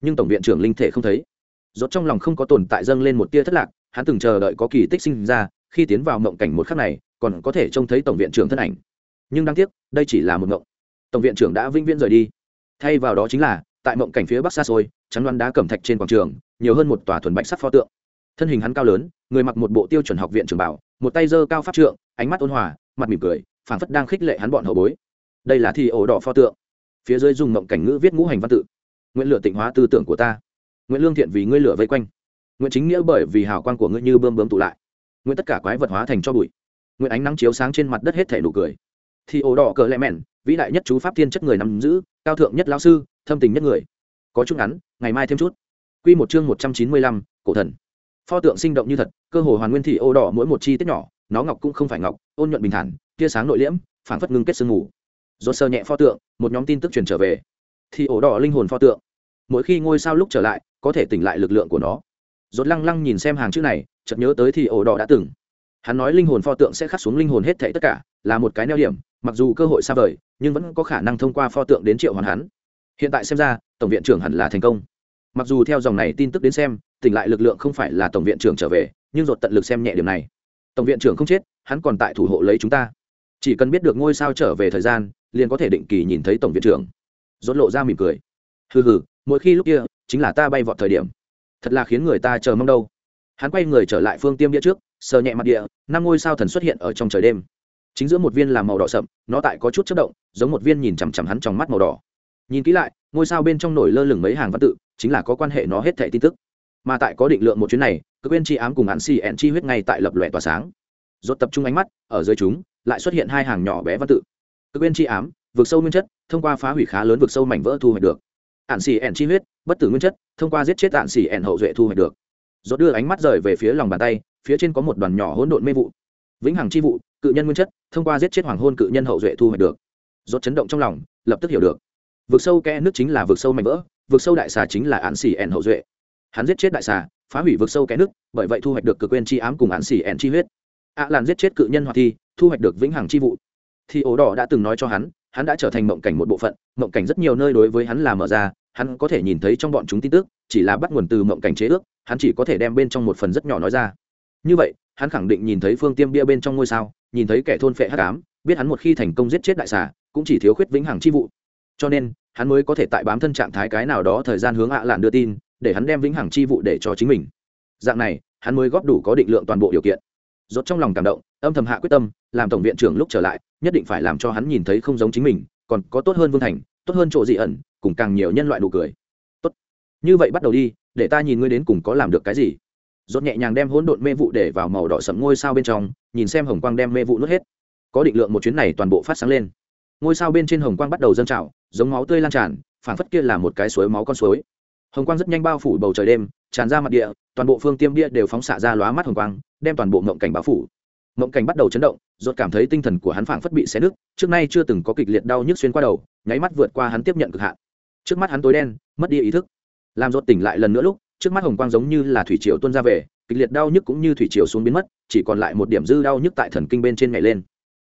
Nhưng tổng viện trưởng linh thể không thấy. Rốt trong lòng không có tồn tại dâng lên một tia thất lạc, hắn từng chờ đợi có kỳ tích sinh ra, khi tiến vào mộng cảnh một khắc này, còn có thể trông thấy tổng viện trưởng thân ảnh. Nhưng đáng tiếc, đây chỉ là một mộng. Tổng viện trưởng đã vĩnh viễn rời đi. Thay vào đó chính là, tại mộng cảnh phía bắc xa xôi chắn đoán đá cẩm thạch trên quảng trường, nhiều hơn một tòa thuần bạch sắc pho tượng. Thân hình hắn cao lớn, người mặc một bộ tiêu chuẩn học viện trường bảo, một tay giơ cao pháp trượng, ánh mắt ôn hòa, mặt mỉm cười phảng phất đang khích lệ hắn bọn hậu bối. Đây là thi ổ đỏ pho tượng. Phía dưới dùng mộng cảnh ngữ viết ngũ hành văn tự. Nguyện lửa tịnh hóa tư tưởng của ta. Nguyện lương thiện vì ngươi lửa vây quanh. Nguyện chính nghĩa bởi vì hào quang của ngươi như bơm bơm tụ lại. Nguyện tất cả quái vật hóa thành cho bụi. Nguyện ánh nắng chiếu sáng trên mặt đất hết thể nụ cười. Thì ổ đỏ cờ lẹ mẹn, vĩ đại nhất chú pháp thiên chất người nắm giữ, cao thượng nhất lão sư, thâm tình nhất người. Có chút ngắn, ngày mai thêm chút. Quy một chương một trăm chín mươi lăm, cổ thần. Pho tượng sinh động như thật, cơ hồ hoàn nguyên thị ô đỏ mỗi một chi tiết nhỏ, nó ngọc cũng không phải ngọc, ôn nhuận bình thản tia sáng nội liễm, phảng phất ngưng kết sương ngủ do sơ nhẹ pho tượng, một nhóm tin tức truyền trở về. Thì ổ đỏ linh hồn pho tượng. Mỗi khi ngôi sao lúc trở lại, có thể tỉnh lại lực lượng của nó. Rốt lăng lăng nhìn xem hàng chữ này, chợt nhớ tới thì ổ đỏ đã từng. Hắn nói linh hồn pho tượng sẽ khắc xuống linh hồn hết thảy tất cả, là một cái neo điểm, mặc dù cơ hội xa vời, nhưng vẫn có khả năng thông qua pho tượng đến triệu hoàn hắn. Hiện tại xem ra, tổng viện trưởng hẳn là thành công. Mặc dù theo dòng này tin tức đến xem, tỉnh lại lực lượng không phải là tổng viện trưởng trở về, nhưng ruột tận lực xem nhẹ điểm này. Tổng viện trưởng không chết, hắn còn tại thủ hộ lấy chúng ta chỉ cần biết được ngôi sao trở về thời gian, liền có thể định kỳ nhìn thấy tổng viện trưởng. Rốt lộ ra mỉm cười. Hừ hừ, mỗi khi lúc kia, chính là ta bay vọt thời điểm. Thật là khiến người ta chờ mong đâu. Hắn quay người trở lại phương tiêm địa trước, sờ nhẹ mặt địa, năm ngôi sao thần xuất hiện ở trong trời đêm. Chính giữa một viên là màu đỏ sậm, nó tại có chút chất động, giống một viên nhìn chằm chằm hắn trong mắt màu đỏ. Nhìn kỹ lại, ngôi sao bên trong nổi lơ lửng mấy hàng văn tự, chính là có quan hệ nó hết thẻ tin tức. Mà tại có định lượng một chuyến này cơ quên chi ám cùng hắn xì ẹn chi huyết ngay tại lập lòe tỏa sáng. Rốt tập trung ánh mắt, ở dưới chúng lại xuất hiện hai hàng nhỏ bé văn tự. Cực bên chi ám vượt sâu nguyên chất, thông qua phá hủy khá lớn vượt sâu mảnh vỡ thu hoạch được. Ạn xì ẻn chi huyết, bất tử nguyên chất, thông qua giết chết ạn xì ẻn hậu duệ thu hoạch được. Rốt đưa ánh mắt rời về phía lòng bàn tay, phía trên có một đoàn nhỏ hỗn độn mê vụ. Vĩnh hằng chi vụ, cự nhân nguyên chất, thông qua giết chết hoàng hôn cự nhân hậu duệ thu hoạch được. Rốt chấn động trong lòng, lập tức hiểu được. Vực sâu kẽ nước chính là vực sâu mảnh vỡ, vực sâu đại xà chính là ạn xỉ ẻn hậu duệ. Hắn giết chết đại xà, phá hủy vực sâu kẽ nước, bởi vậy thu hoạch được cực quên chi ám cùng ạn xỉ ẻn chi huyết. Ạ à làn giết chết cự nhân hoạt thi thu hoạch được vĩnh hằng chi vụ. Thì ổ đỏ đã từng nói cho hắn hắn đã trở thành mộng cảnh một bộ phận, mộng cảnh rất nhiều nơi đối với hắn là mở ra, hắn có thể nhìn thấy trong bọn chúng tin tức, chỉ là bắt nguồn từ mộng cảnh chế ước, hắn chỉ có thể đem bên trong một phần rất nhỏ nói ra. Như vậy, hắn khẳng định nhìn thấy phương tiêm bia bên trong ngôi sao, nhìn thấy kẻ thôn phệ hắc ám, biết hắn một khi thành công giết chết đại xà, cũng chỉ thiếu khuyết vĩnh hằng chi vụ. Cho nên, hắn mới có thể tại bám thân trạng thái cái nào đó thời gian hướng ạ lạn đưa tin, để hắn đem vĩnh hằng chi vụ để cho chính mình. Dạng này, hắn mới góp đủ có định lượng toàn bộ điều kiện rốt trong lòng cảm động, âm thầm hạ quyết tâm, làm tổng viện trưởng lúc trở lại, nhất định phải làm cho hắn nhìn thấy không giống chính mình, còn có tốt hơn vương thành, tốt hơn chỗ dị ẩn, cùng càng nhiều nhân loại nụ cười. Tốt. Như vậy bắt đầu đi, để ta nhìn ngươi đến cùng có làm được cái gì. Rốt nhẹ nhàng đem hỗn độn mê vụ để vào màu đỏ sẫm ngôi sao bên trong, nhìn xem hồng quang đem mê vụ nuốt hết. Có định lượng một chuyến này toàn bộ phát sáng lên. Ngôi sao bên trên hồng quang bắt đầu dâng trào, giống máu tươi lan tràn, phảng phất kia là một cái suối máu con suối. Hồng quang rất nhanh bao phủ bầu trời đêm, tràn ra mặt địa, toàn bộ phương tiêm bia đều phóng xạ ra lóa mắt hồng quang đem toàn bộ mộng cảnh bao phủ. Mộng cảnh bắt đầu chấn động, rốt cảm thấy tinh thần của hắn phảng phất bị xé nứt, trước nay chưa từng có kịch liệt đau nhức xuyên qua đầu, nháy mắt vượt qua hắn tiếp nhận cực hạn. Trước mắt hắn tối đen, mất đi ý thức. Làm rốt tỉnh lại lần nữa lúc, trước mắt hồng quang giống như là thủy triều tuôn ra về, kịch liệt đau nhức cũng như thủy triều xuống biến mất, chỉ còn lại một điểm dư đau nhức tại thần kinh bên trên nhảy lên.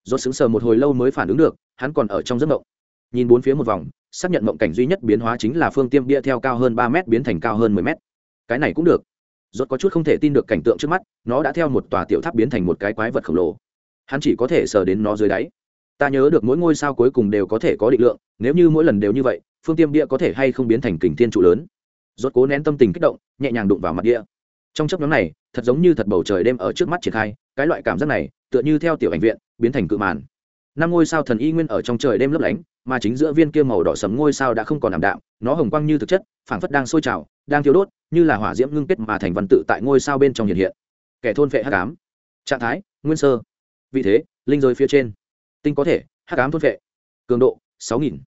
Rốt sững sờ một hồi lâu mới phản ứng được, hắn còn ở trong giấc mộng. Nhìn bốn phía một vòng, xác nhận mộng cảnh duy nhất biến hóa chính là phương tiêm bia theo cao hơn ba mét biến thành cao hơn mười mét. Cái này cũng được rốt có chút không thể tin được cảnh tượng trước mắt, nó đã theo một tòa tiểu tháp biến thành một cái quái vật khổng lồ. Hắn chỉ có thể sờ đến nó dưới đáy. Ta nhớ được mỗi ngôi sao cuối cùng đều có thể có định lượng, nếu như mỗi lần đều như vậy, phương tiêm địa có thể hay không biến thành kình thiên trụ lớn. Rốt cố nén tâm tình kích động, nhẹ nhàng đụng vào mặt địa trong chấp nhóm này, thật giống như thật bầu trời đêm ở trước mắt triển khai, cái loại cảm giác này, tựa như theo tiểu ảnh viện, biến thành cự màn. Năm ngôi sao thần y nguyên ở trong trời đêm lấp lánh mà chính giữa viên kia màu đỏ sẫm ngôi sao đã không còn ảm đạm, nó hồng quang như thực chất, phảng phất đang sôi trào, đang thiêu đốt, như là hỏa diễm ngưng kết mà thành văn tự tại ngôi sao bên trong hiện hiện. Kẻ thôn vệ hắc ám. Trạng thái, nguyên sơ. Vì thế, linh giới phía trên. Tinh có thể, hắc ám thôn vệ cường độ, sáu nghìn.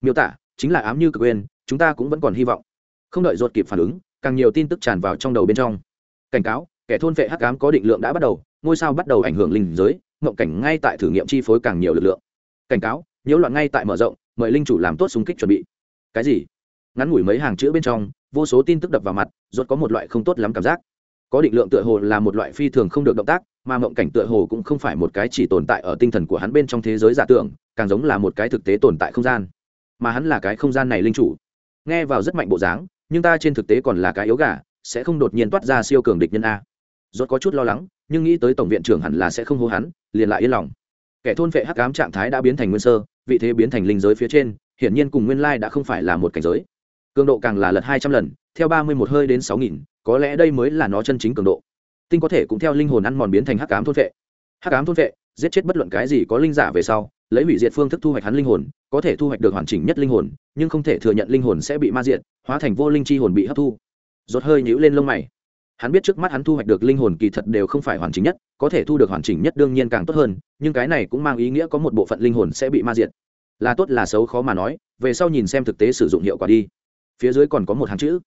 Miêu tả, chính là ám như cực quên chúng ta cũng vẫn còn hy vọng. Không đợi ruột kịp phản ứng, càng nhiều tin tức tràn vào trong đầu bên trong. Cảnh cáo, kẻ thôn vệ hắc ám có định lượng đã bắt đầu, ngôi sao bắt đầu ảnh hưởng linh giới ngộng cảnh ngay tại thử nghiệm chi phối càng nhiều lực lượng. Cảnh cáo nhiễu loạn ngay tại mở rộng, mời linh chủ làm tốt súng kích chuẩn bị. Cái gì? Ngắn ngủi mấy hàng chữ bên trong, vô số tin tức đập vào mặt, rốt có một loại không tốt lắm cảm giác. Có định lượng tựa hồ là một loại phi thường không được động tác, mà mộng cảnh tựa hồ cũng không phải một cái chỉ tồn tại ở tinh thần của hắn bên trong thế giới giả tưởng, càng giống là một cái thực tế tồn tại không gian. Mà hắn là cái không gian này linh chủ. Nghe vào rất mạnh bộ dáng, nhưng ta trên thực tế còn là cái yếu gà, sẽ không đột nhiên toát ra siêu cường địch nhân a. Rốt có chút lo lắng, nhưng nghĩ tới tổng viện trưởng hẳn là sẽ không hô hắn, liền lại yên lòng. Kẻ thôn vệ hắc ám trạng thái đã biến thành nguyên sơ vị thế biến thành linh giới phía trên, hiển nhiên cùng nguyên lai đã không phải là một cảnh giới. Cường độ càng là lật hai trăm lần, theo ba mươi một hơi đến sáu nghìn, có lẽ đây mới là nó chân chính cường độ. Tinh có thể cũng theo linh hồn ăn mòn biến thành hắc ám thôn vệ. Hắc ám thôn vệ, giết chết bất luận cái gì có linh giả về sau, lấy hủy diệt phương thức thu hoạch hắn linh hồn, có thể thu hoạch được hoàn chỉnh nhất linh hồn, nhưng không thể thừa nhận linh hồn sẽ bị ma diện hóa thành vô linh chi hồn bị hấp thu. Rốt hơi nhũ lên lông mày hắn biết trước mắt hắn thu hoạch được linh hồn kỳ thật đều không phải hoàn chỉnh nhất, có thể thu được hoàn chỉnh nhất đương nhiên càng tốt hơn, nhưng cái này cũng mang ý nghĩa có một bộ phận linh hồn sẽ bị ma diệt. Là tốt là xấu khó mà nói, về sau nhìn xem thực tế sử dụng hiệu quả đi. Phía dưới còn có một hàng chữ.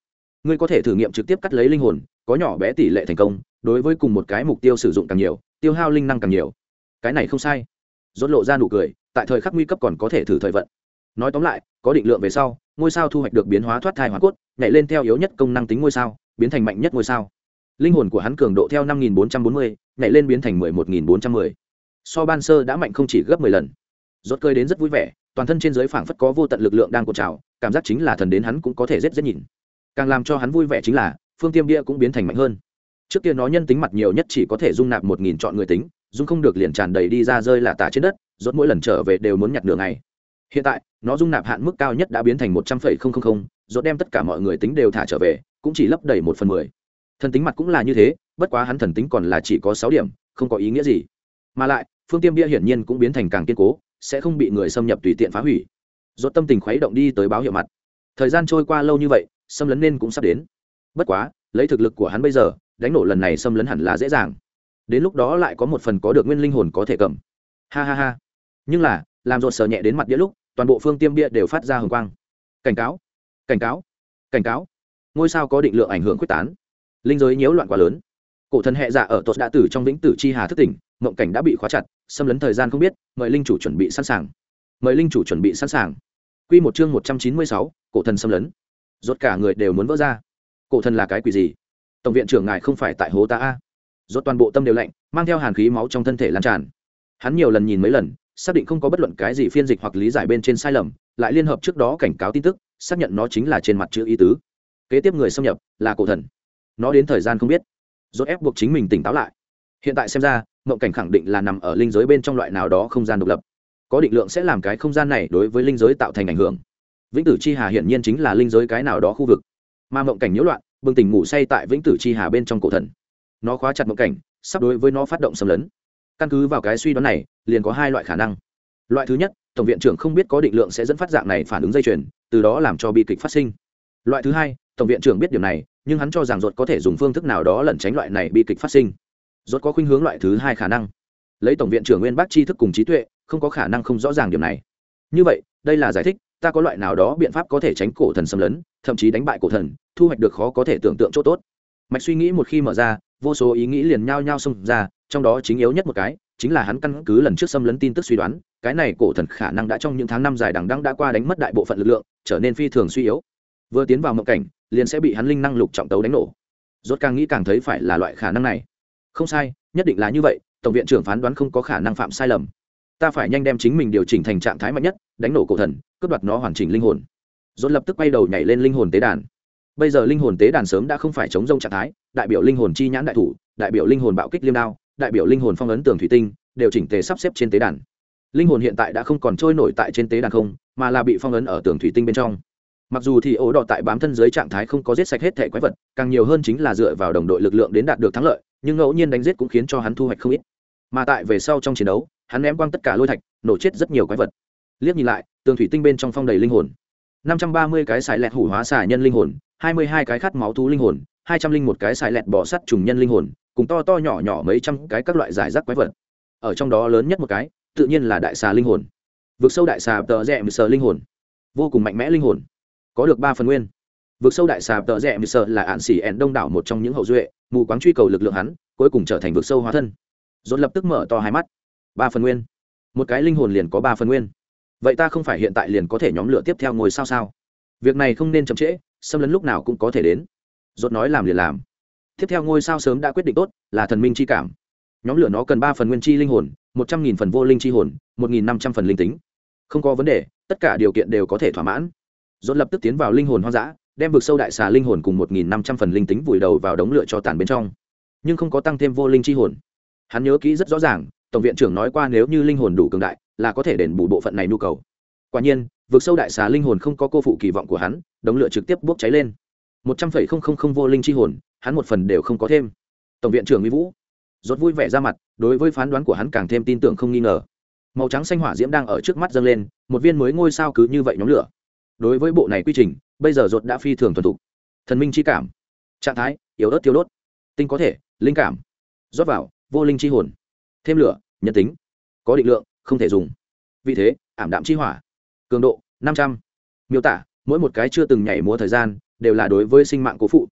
Ngươi có thể thử nghiệm trực tiếp cắt lấy linh hồn, có nhỏ bé tỷ lệ thành công, đối với cùng một cái mục tiêu sử dụng càng nhiều, tiêu hao linh năng càng nhiều. Cái này không sai. Rốt lộ ra nụ cười, tại thời khắc nguy cấp còn có thể thử thời vận. Nói tóm lại, có định lượng về sau, ngôi sao thu hoạch được biến hóa thoát thai hóa cốt, nhảy lên theo yếu nhất công năng tính ngôi sao, biến thành mạnh nhất ngôi sao linh hồn của hắn cường độ theo năm nghìn bốn trăm bốn mươi, nhảy lên biến thành mười một nghìn bốn trăm mười. So ban sơ đã mạnh không chỉ gấp mười lần. Rốt cười đến rất vui vẻ, toàn thân trên dưới phảng phất có vô tận lực lượng đang cuộn trào, cảm giác chính là thần đến hắn cũng có thể rất rất nhìn. Càng làm cho hắn vui vẻ chính là, phương tiêm bia cũng biến thành mạnh hơn. Trước kia nó nhân tính mặt nhiều nhất chỉ có thể dung nạp một nghìn chọn người tính, dung không được liền tràn đầy đi ra rơi là tả trên đất, rốt mỗi lần trở về đều muốn nhặt nửa ngày. Hiện tại, nó dung nạp hạn mức cao nhất đã biến thành một trăm linh đem tất cả mọi người tính đều thả trở về, cũng chỉ lấp đầy một phần mười thần tính mặt cũng là như thế, bất quá hắn thần tính còn là chỉ có sáu điểm, không có ý nghĩa gì. Mà lại, phương tiêm bia hiển nhiên cũng biến thành càng kiên cố, sẽ không bị người xâm nhập tùy tiện phá hủy. Dốt tâm tình khuấy động đi tới báo hiệu mặt. Thời gian trôi qua lâu như vậy, xâm lấn nên cũng sắp đến. Bất quá, lấy thực lực của hắn bây giờ, đánh nổ lần này xâm lấn hẳn là dễ dàng. Đến lúc đó lại có một phần có được nguyên linh hồn có thể cầm. Ha ha ha. Nhưng là, làm rột sờ nhẹ đến mặt đĩa lúc, toàn bộ phương tiêm bia đều phát ra hồng quang. Cảnh cáo cảnh cáo cảnh cáo. Ngôi sao có định lượng ảnh hưởng quyết tán linh giới nhiễu loạn quá lớn. Cổ thần hệ dạ ở tột đã tử trong vĩnh tử chi hà thất tỉnh, mộng cảnh đã bị khóa chặt, xâm lấn thời gian không biết, mời linh chủ chuẩn bị sẵn sàng. Mời linh chủ chuẩn bị sẵn sàng. Q một chương một trăm chín mươi sáu, cổ thần xâm lấn. Rốt cả người đều muốn vỡ ra. Cổ thần là cái quỷ gì? Tổng viện trưởng ngài không phải tại hố ta a? Rốt toàn bộ tâm đều lạnh, mang theo hàn khí máu trong thân thể lan tràn. Hắn nhiều lần nhìn mấy lần, xác định không có bất luận cái gì phiên dịch hoặc lý giải bên trên sai lầm, lại liên hợp trước đó cảnh cáo tin tức, xác nhận nó chính là trên mặt chữ ý tứ. Kế tiếp người xâm nhập là cổ thần nó đến thời gian không biết. Rốt ép buộc chính mình tỉnh táo lại. Hiện tại xem ra, mộng cảnh khẳng định là nằm ở linh giới bên trong loại nào đó không gian độc lập. Có định lượng sẽ làm cái không gian này đối với linh giới tạo thành ảnh hưởng. Vĩnh tử chi hà hiển nhiên chính là linh giới cái nào đó khu vực. Mà mộng cảnh nhiễu loạn, bừng tỉnh ngủ say tại vĩnh tử chi hà bên trong cổ thần. Nó khóa chặt mộng cảnh, sắp đối với nó phát động xâm lấn. Căn cứ vào cái suy đoán này, liền có hai loại khả năng. Loại thứ nhất, tổng viện trưởng không biết có định lượng sẽ dẫn phát dạng này phản ứng dây chuyền, từ đó làm cho bi kịch phát sinh. Loại thứ hai, tổng viện trưởng biết điều này nhưng hắn cho rằng ruột có thể dùng phương thức nào đó lẩn tránh loại này bi kịch phát sinh. Ruột có khuynh hướng loại thứ hai khả năng. Lấy tổng viện trưởng nguyên bác tri thức cùng trí tuệ, không có khả năng không rõ ràng điều này. Như vậy, đây là giải thích, ta có loại nào đó biện pháp có thể tránh cổ thần xâm lấn, thậm chí đánh bại cổ thần, thu hoạch được khó có thể tưởng tượng chỗ tốt. Mạch suy nghĩ một khi mở ra, vô số ý nghĩ liền nhao nhao xông ra, trong đó chính yếu nhất một cái, chính là hắn căn cứ lần trước xâm lấn tin tức suy đoán, cái này cổ thần khả năng đã trong những tháng năm dài đằng đăng đã qua đánh mất đại bộ phận lực lượng, trở nên phi thường suy yếu. Vừa tiến vào mộng cảnh liền sẽ bị hắn linh năng lục trọng tấu đánh nổ. Rốt càng nghĩ càng thấy phải là loại khả năng này. Không sai, nhất định là như vậy, tổng viện trưởng phán đoán không có khả năng phạm sai lầm. Ta phải nhanh đem chính mình điều chỉnh thành trạng thái mạnh nhất, đánh nổ cổ thần, cướp đoạt nó hoàn chỉnh linh hồn. Rốt lập tức quay đầu nhảy lên linh hồn tế đàn. Bây giờ linh hồn tế đàn sớm đã không phải chống rông trạng thái, đại biểu linh hồn chi nhãn đại thủ, đại biểu linh hồn bạo kích liêm đao, đại biểu linh hồn phong ấn tường thủy tinh, đều chỉnh tề sắp xếp trên tế đàn. Linh hồn hiện tại đã không còn trôi nổi tại trên tế đàn không, mà là bị phong ấn ở tường thủy tinh bên trong mặc dù thì ổ đỏ tại bám thân dưới trạng thái không có giết sạch hết thể quái vật, càng nhiều hơn chính là dựa vào đồng đội lực lượng đến đạt được thắng lợi, nhưng ngẫu nhiên đánh giết cũng khiến cho hắn thu hoạch không ít. Mà tại về sau trong chiến đấu, hắn ném quăng tất cả lôi thạch, nổ chết rất nhiều quái vật. Liếc nhìn lại, tường thủy tinh bên trong phong đầy linh hồn. năm trăm ba mươi cái xài lẹt hủ hóa xả nhân linh hồn, hai mươi hai cái khát máu thú linh hồn, hai trăm linh một cái xài lẹt bỏ sắt trùng nhân linh hồn, cùng to to nhỏ nhỏ mấy trăm cái các loại giải rác quái vật. Ở trong đó lớn nhất một cái, tự nhiên là đại xà linh hồn. Vực sâu đại xà tờ rẽ một sờ linh hồn. Vô cùng mạnh mẽ linh hồn có được ba phần nguyên. Vực sâu đại xà tợ rẽ mười sợ là ạn xỉ ẹn đông đảo một trong những hậu duệ, mù quáng truy cầu lực lượng hắn, cuối cùng trở thành vực sâu hóa thân. Dồn lập tức mở to hai mắt. Ba phần nguyên. Một cái linh hồn liền có ba phần nguyên. Vậy ta không phải hiện tại liền có thể nhóm lửa tiếp theo ngồi sao sao? Việc này không nên chậm trễ, xâm lấn lúc nào cũng có thể đến. Dốt nói làm liền làm. Tiếp theo ngôi sao sớm đã quyết định tốt, là thần minh chi cảm. Nhóm lửa nó cần ba phần nguyên chi linh hồn, một trăm nghìn phần vô linh chi hồn, một nghìn năm trăm phần linh tính. Không có vấn đề, tất cả điều kiện đều có thể thỏa mãn dồn lập tức tiến vào linh hồn hoang dã, đem vực sâu đại xà linh hồn cùng một nghìn năm trăm phần linh tính vùi đầu vào đống lửa cho tàn bên trong. Nhưng không có tăng thêm vô linh chi hồn. Hắn nhớ kỹ rất rõ ràng, tổng viện trưởng nói qua nếu như linh hồn đủ cường đại, là có thể đền bù bộ phận này nhu cầu. Quả nhiên, vực sâu đại xà linh hồn không có cô phụ kỳ vọng của hắn, đống lửa trực tiếp bốc cháy lên. một trăm phẩy không không không vô linh chi hồn, hắn một phần đều không có thêm. Tổng viện trưởng mỹ vũ rốt vui vẻ ra mặt, đối với phán đoán của hắn càng thêm tin tưởng không nghi ngờ. Màu trắng xanh hỏa diễm đang ở trước mắt dâng lên, một viên mới ngôi sao cứ như vậy nhóm lửa đối với bộ này quy trình, bây giờ rốt đã phi thường thuần thục. Thần minh chi cảm, trạng thái, yếu ớt tiêu đốt. Tinh có thể, linh cảm, rót vào, vô linh chi hồn. Thêm lửa, nhân tính, có định lượng, không thể dùng. Vì thế, ảm đạm chi hỏa. Cường độ, năm trăm. Miêu tả, mỗi một cái chưa từng nhảy múa thời gian, đều là đối với sinh mạng cố phụ.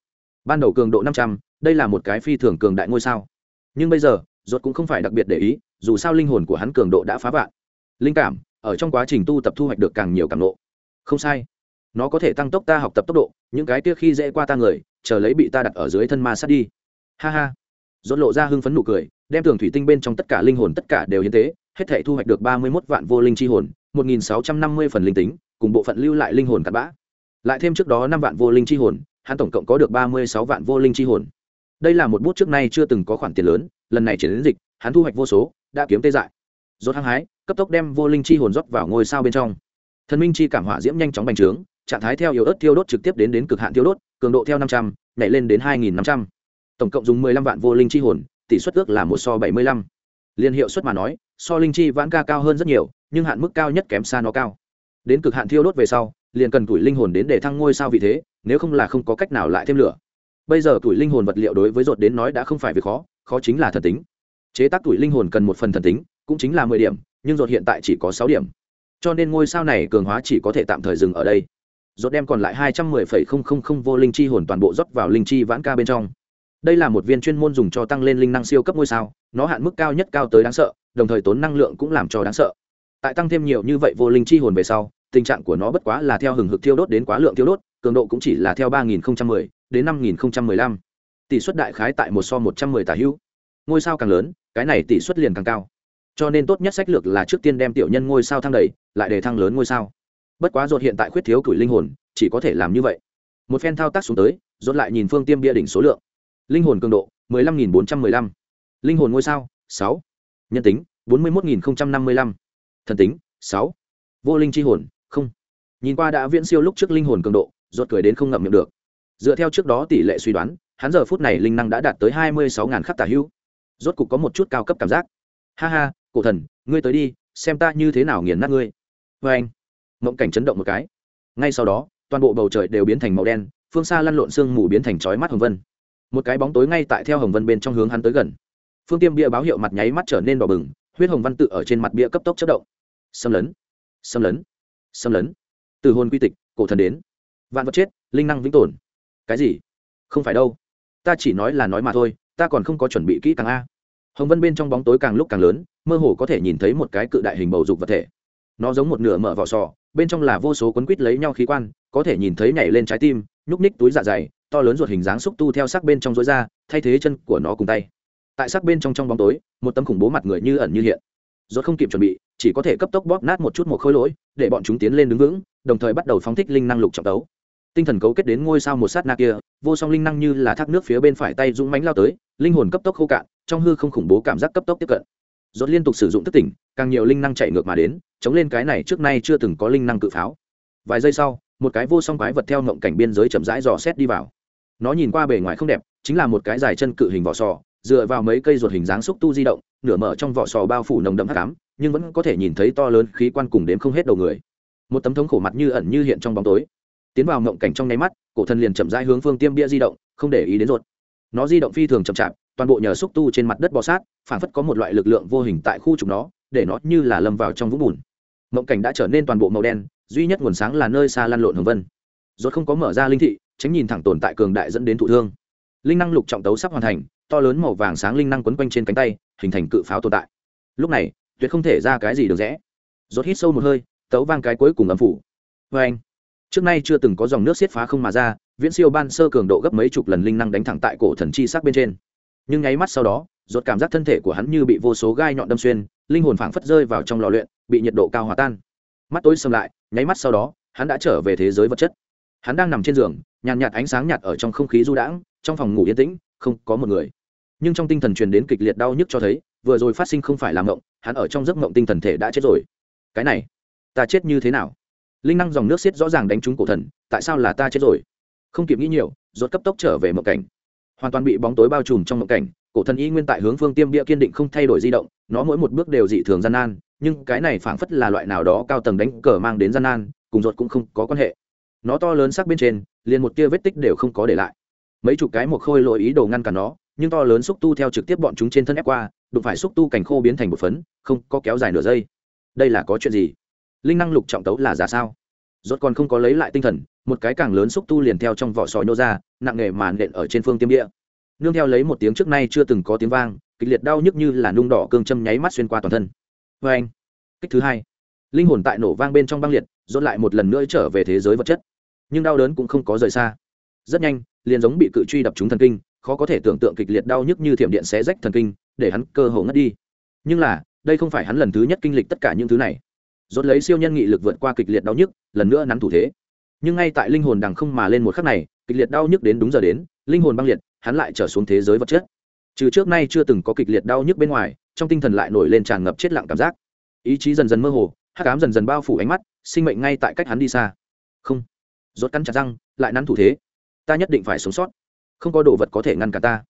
Ban đầu cường độ năm trăm, đây là một cái phi thường cường đại ngôi sao. Nhưng bây giờ, ruột cũng không phải đặc biệt để ý, dù sao linh hồn của hắn cường độ đã phá vạn. Linh cảm, ở trong quá trình tu tập thu hoạch được càng nhiều cảm nộ không sai. Nó có thể tăng tốc ta học tập tốc độ, những cái kia khi dễ qua ta người, chờ lấy bị ta đặt ở dưới thân ma sát đi. Ha ha. Rốt lộ ra hưng phấn nụ cười, đem tường thủy tinh bên trong tất cả linh hồn tất cả đều hiến tế, hết thể thu hoạch được ba mươi mốt vạn vô linh chi hồn, một nghìn sáu trăm năm mươi phần linh tính, cùng bộ phận lưu lại linh hồn cặn bã. Lại thêm trước đó năm vạn vô linh chi hồn, hắn tổng cộng có được ba mươi sáu vạn vô linh chi hồn. Đây là một bút trước nay chưa từng có khoản tiền lớn, lần này chuyển đến dịch, hắn thu hoạch vô số, đã kiếm tê dại. Rốt hăng hái, cấp tốc đem vô linh chi hồn rót vào ngôi sao bên trong thần minh chi cảm hỏa diễm nhanh chóng bành trướng, trạng thái theo yếu ớt tiêu đốt trực tiếp đến đến cực hạn tiêu đốt, cường độ theo năm trăm, nhảy lên đến hai nghìn năm trăm. Tổng cộng dùng mười lăm vạn vô linh chi hồn, tỷ suất ước là một so bảy mươi lăm. Liên hiệu suất mà nói, so linh chi vãn ca cao hơn rất nhiều, nhưng hạn mức cao nhất kém xa nó cao. Đến cực hạn thiêu đốt về sau, liền cần tuổi linh hồn đến để thăng ngôi sao vì thế, nếu không là không có cách nào lại thêm lửa. Bây giờ tuổi linh hồn vật liệu đối với ruột đến nói đã không phải việc khó khó chính là thần tính. Chế tác tuổi linh hồn cần một phần thần tính, cũng chính là mười điểm, nhưng ruột hiện tại chỉ có sáu điểm cho nên ngôi sao này cường hóa chỉ có thể tạm thời dừng ở đây. Rốt đem còn lại hai trăm mười phẩy không không không vô linh chi hồn toàn bộ rót vào linh chi vãn ca bên trong. Đây là một viên chuyên môn dùng cho tăng lên linh năng siêu cấp ngôi sao, nó hạn mức cao nhất cao tới đáng sợ, đồng thời tốn năng lượng cũng làm cho đáng sợ. Tại tăng thêm nhiều như vậy vô linh chi hồn về sau, tình trạng của nó bất quá là theo hừng hực thiêu đốt đến quá lượng thiêu đốt, cường độ cũng chỉ là theo ba nghìn mười đến năm nghìn lăm. Tỷ suất đại khái tại một so một trăm mười tả hữu. Ngôi sao càng lớn, cái này tỷ suất liền càng cao cho nên tốt nhất sách lược là trước tiên đem tiểu nhân ngôi sao thăng đầy, lại để thăng lớn ngôi sao bất quá ruột hiện tại khuyết thiếu tuổi linh hồn, chỉ có thể làm như vậy một phen thao tác xuống tới, ruột lại nhìn phương tiêm bia đỉnh số lượng linh hồn cường độ 15.415. linh hồn ngôi sao 6. nhân tính 41.055. thần tính 6. vô linh chi hồn, không nhìn qua đã viễn siêu lúc trước linh hồn cường độ, ruột cười đến không ngậm miệng được dựa theo trước đó tỷ lệ suy đoán, hắn giờ phút này linh năng đã đạt tới 26.000 khắc tả hữu rốt cục có một chút cao cấp cảm giác ha ha cổ thần, ngươi tới đi, xem ta như thế nào nghiền nát ngươi. Vê anh, mộng cảnh chấn động một cái. Ngay sau đó, toàn bộ bầu trời đều biến thành màu đen, phương xa lăn lộn sương mù biến thành chói mắt hồng vân. Một cái bóng tối ngay tại theo hồng vân bên trong hướng hắn tới gần. Phương tiêm bia báo hiệu mặt nháy mắt trở nên đỏ bừng, huyết hồng văn tự ở trên mặt bia cấp tốc chất động. Xâm lấn xâm lấn xâm lấn. Từ hôn quy tịch, cổ thần đến. Vạn vật chết, linh năng vĩnh tồn. Cái gì? Không phải đâu. Ta chỉ nói là nói mà thôi, ta còn không có chuẩn bị kỹ càng a hồng vân bên trong bóng tối càng lúc càng lớn, mơ hồ có thể nhìn thấy một cái cự đại hình bầu dục vật thể. Nó giống một nửa mở vỏ sò, bên trong là vô số quấn quít lấy nhau khí quan, có thể nhìn thấy nhảy lên trái tim, nhúc ních túi dạ dày, to lớn ruột hình dáng xúc tu theo sắc bên trong rối ra, thay thế chân của nó cùng tay. Tại sắc bên trong trong bóng tối, một tấm khủng bố mặt người như ẩn như hiện. Rốt không kịp chuẩn bị, chỉ có thể cấp tốc bóp nát một chút một khối lỗi, để bọn chúng tiến lên đứng vững, đồng thời bắt đầu phóng thích linh năng lục trọng tấu tinh thần cấu kết đến ngôi sao một sát na kia, vô song linh năng như là thác nước phía bên phải tay dũng mánh lao tới, linh hồn cấp tốc khô cạn, trong hư không khủng bố cảm giác cấp tốc tiếp cận. Dốt liên tục sử dụng thức tỉnh, càng nhiều linh năng chạy ngược mà đến, chống lên cái này trước nay chưa từng có linh năng cự pháo. Vài giây sau, một cái vô song quái vật theo ngộng cảnh biên giới chậm rãi dò xét đi vào. Nó nhìn qua bề ngoài không đẹp, chính là một cái dài chân cự hình vỏ sò, dựa vào mấy cây ruột hình dáng xúc tu di động, nửa mở trong vỏ sò bao phủ nồng đậm hắc ám, nhưng vẫn có thể nhìn thấy to lớn khí quan cùng đếm không hết đầu người. Một tấm thống khổ mặt như ẩn như hiện trong bóng tối tiến vào ngộng cảnh trong nháy mắt, cổ thần liền chậm rãi hướng phương tiêm bia di động, không để ý đến ruột. Nó di động phi thường chậm chạp, toàn bộ nhờ xúc tu trên mặt đất bò sát, phản phất có một loại lực lượng vô hình tại khu trục nó, để nó như là lâm vào trong vũng bùn. Ngộng cảnh đã trở nên toàn bộ màu đen, duy nhất nguồn sáng là nơi xa lăn lộn hồng vân. Ruột không có mở ra linh thị, tránh nhìn thẳng tồn tại cường đại dẫn đến thụ thương. Linh năng lục trọng tấu sắp hoàn thành, to lớn màu vàng sáng linh năng quấn quanh trên cánh tay, hình thành cự pháo tồn tại. Lúc này, tuyệt không thể ra cái gì được rẽ. Rốt hít sâu một hơi, tấu vang cái cuối cùng âm phủ. Vê anh trước nay chưa từng có dòng nước xiết phá không mà ra, viễn siêu ban sơ cường độ gấp mấy chục lần linh năng đánh thẳng tại cổ thần chi sắc bên trên. Nhưng nháy mắt sau đó ruột cảm giác thân thể của hắn như bị vô số gai nhọn đâm xuyên, linh hồn phảng phất rơi vào trong lò luyện, bị nhiệt độ cao hòa tan. Mắt tối sầm lại, nháy mắt sau đó, hắn đã trở về thế giới vật chất. Hắn đang nằm trên giường, nhàn nhạt ánh sáng nhạt ở trong không khí du đãng, trong phòng ngủ yên tĩnh, không có một người. Nhưng trong tinh thần truyền đến kịch liệt đau nhức cho thấy, vừa rồi phát sinh không phải là mộng, hắn ở trong giấc mộng tinh thần thể đã chết rồi. Cái này, ta chết như thế nào? Linh năng dòng nước xiết rõ ràng đánh trúng cổ thần, tại sao là ta chết rồi? Không kịp nghĩ nhiều, rốt cấp tốc trở về mộng cảnh. Hoàn toàn bị bóng tối bao trùm trong mộng cảnh, cổ thần y nguyên tại hướng phương tiêm bia kiên định không thay đổi di động, nó mỗi một bước đều dị thường gian nan, nhưng cái này phảng phất là loại nào đó cao tầng đánh cờ mang đến gian nan, cùng ruột cũng không có quan hệ. Nó to lớn sắc bên trên, liền một tia vết tích đều không có để lại. Mấy chục cái một khôi lội ý đồ ngăn cản nó, nhưng to lớn xúc tu theo trực tiếp bọn chúng trên thân ép qua, đụng phải xúc tu cảnh khô biến thành một phấn, không có kéo dài nửa giây. Đây là có chuyện gì? Linh năng lục trọng tấu là giả sao? Rốt còn không có lấy lại tinh thần, một cái càng lớn xúc tu liền theo trong vỏ sói nô ra, nặng nề màn nện ở trên phương tiêm địa. Nương theo lấy một tiếng trước nay chưa từng có tiếng vang, kịch liệt đau nhức như là nung đỏ cương châm nháy mắt xuyên qua toàn thân. Vê anh, kích thứ hai. Linh hồn tại nổ vang bên trong băng liệt, rốt lại một lần nữa trở về thế giới vật chất. Nhưng đau đớn cũng không có rời xa. Rất nhanh, liền giống bị cự truy đập trúng thần kinh, khó có thể tưởng tượng kịch liệt đau nhức như thiểm điện xé rách thần kinh, để hắn cơ hồ ngất đi. Nhưng là, đây không phải hắn lần thứ nhất kinh lịch tất cả những thứ này. Rốt lấy siêu nhân nghị lực vượt qua kịch liệt đau nhức, lần nữa nắm thủ thế. Nhưng ngay tại linh hồn đằng không mà lên một khắc này, kịch liệt đau nhức đến đúng giờ đến, linh hồn băng liệt, hắn lại trở xuống thế giới vật chất. Trừ trước nay chưa từng có kịch liệt đau nhức bên ngoài, trong tinh thần lại nổi lên tràn ngập chết lặng cảm giác. Ý chí dần dần mơ hồ, hắc ám dần dần bao phủ ánh mắt, sinh mệnh ngay tại cách hắn đi xa. Không. Rốt cắn chặt răng, lại nắn thủ thế. Ta nhất định phải sống sót. Không có đồ vật có thể ngăn cả ta.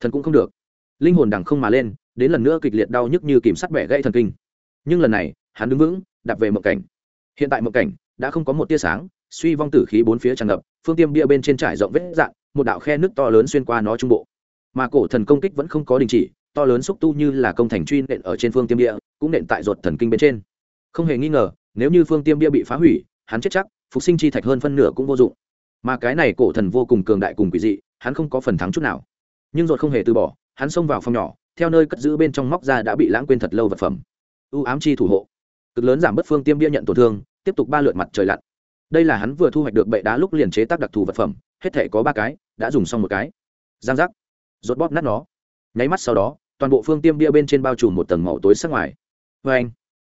Thần cũng không được. Linh hồn đằng không mà lên, đến lần nữa kịch liệt đau nhức như kìm sắt bẻ gãy thần kinh. Nhưng lần này hắn đứng vững, đạp về mộng cảnh. Hiện tại mộng cảnh đã không có một tia sáng, suy vong tử khí bốn phía tràn ngập, phương tiêm bia bên trên trải rộng vết dạn một đạo khe nước to lớn xuyên qua nó trung bộ. Mà cổ thần công kích vẫn không có đình chỉ, to lớn xúc tu như là công thành truy nện ở trên phương tiêm bia, cũng nện tại ruột thần kinh bên trên. Không hề nghi ngờ, nếu như phương tiêm bia bị phá hủy, hắn chết chắc, phục sinh chi thạch hơn phân nửa cũng vô dụng. Mà cái này cổ thần vô cùng cường đại cùng quỷ dị, hắn không có phần thắng chút nào. Nhưng ruột không hề từ bỏ, hắn xông vào phòng nhỏ, theo nơi cất giữ bên trong móc ra đã bị lãng quên thật lâu vật phẩm. U ám chi thủ hộ cực lớn giảm bất phương tiêm bia nhận tổn thương, tiếp tục ba lượt mặt trời lặn. Đây là hắn vừa thu hoạch được bệ đá lúc liền chế tác đặc thù vật phẩm, hết thể có ba cái, đã dùng xong một cái. Giang giác. Rốt bóp nát nó. Nháy mắt sau đó, toàn bộ phương tiêm bia bên trên bao trùm một tầng màu tối sắc ngoài. Vê anh,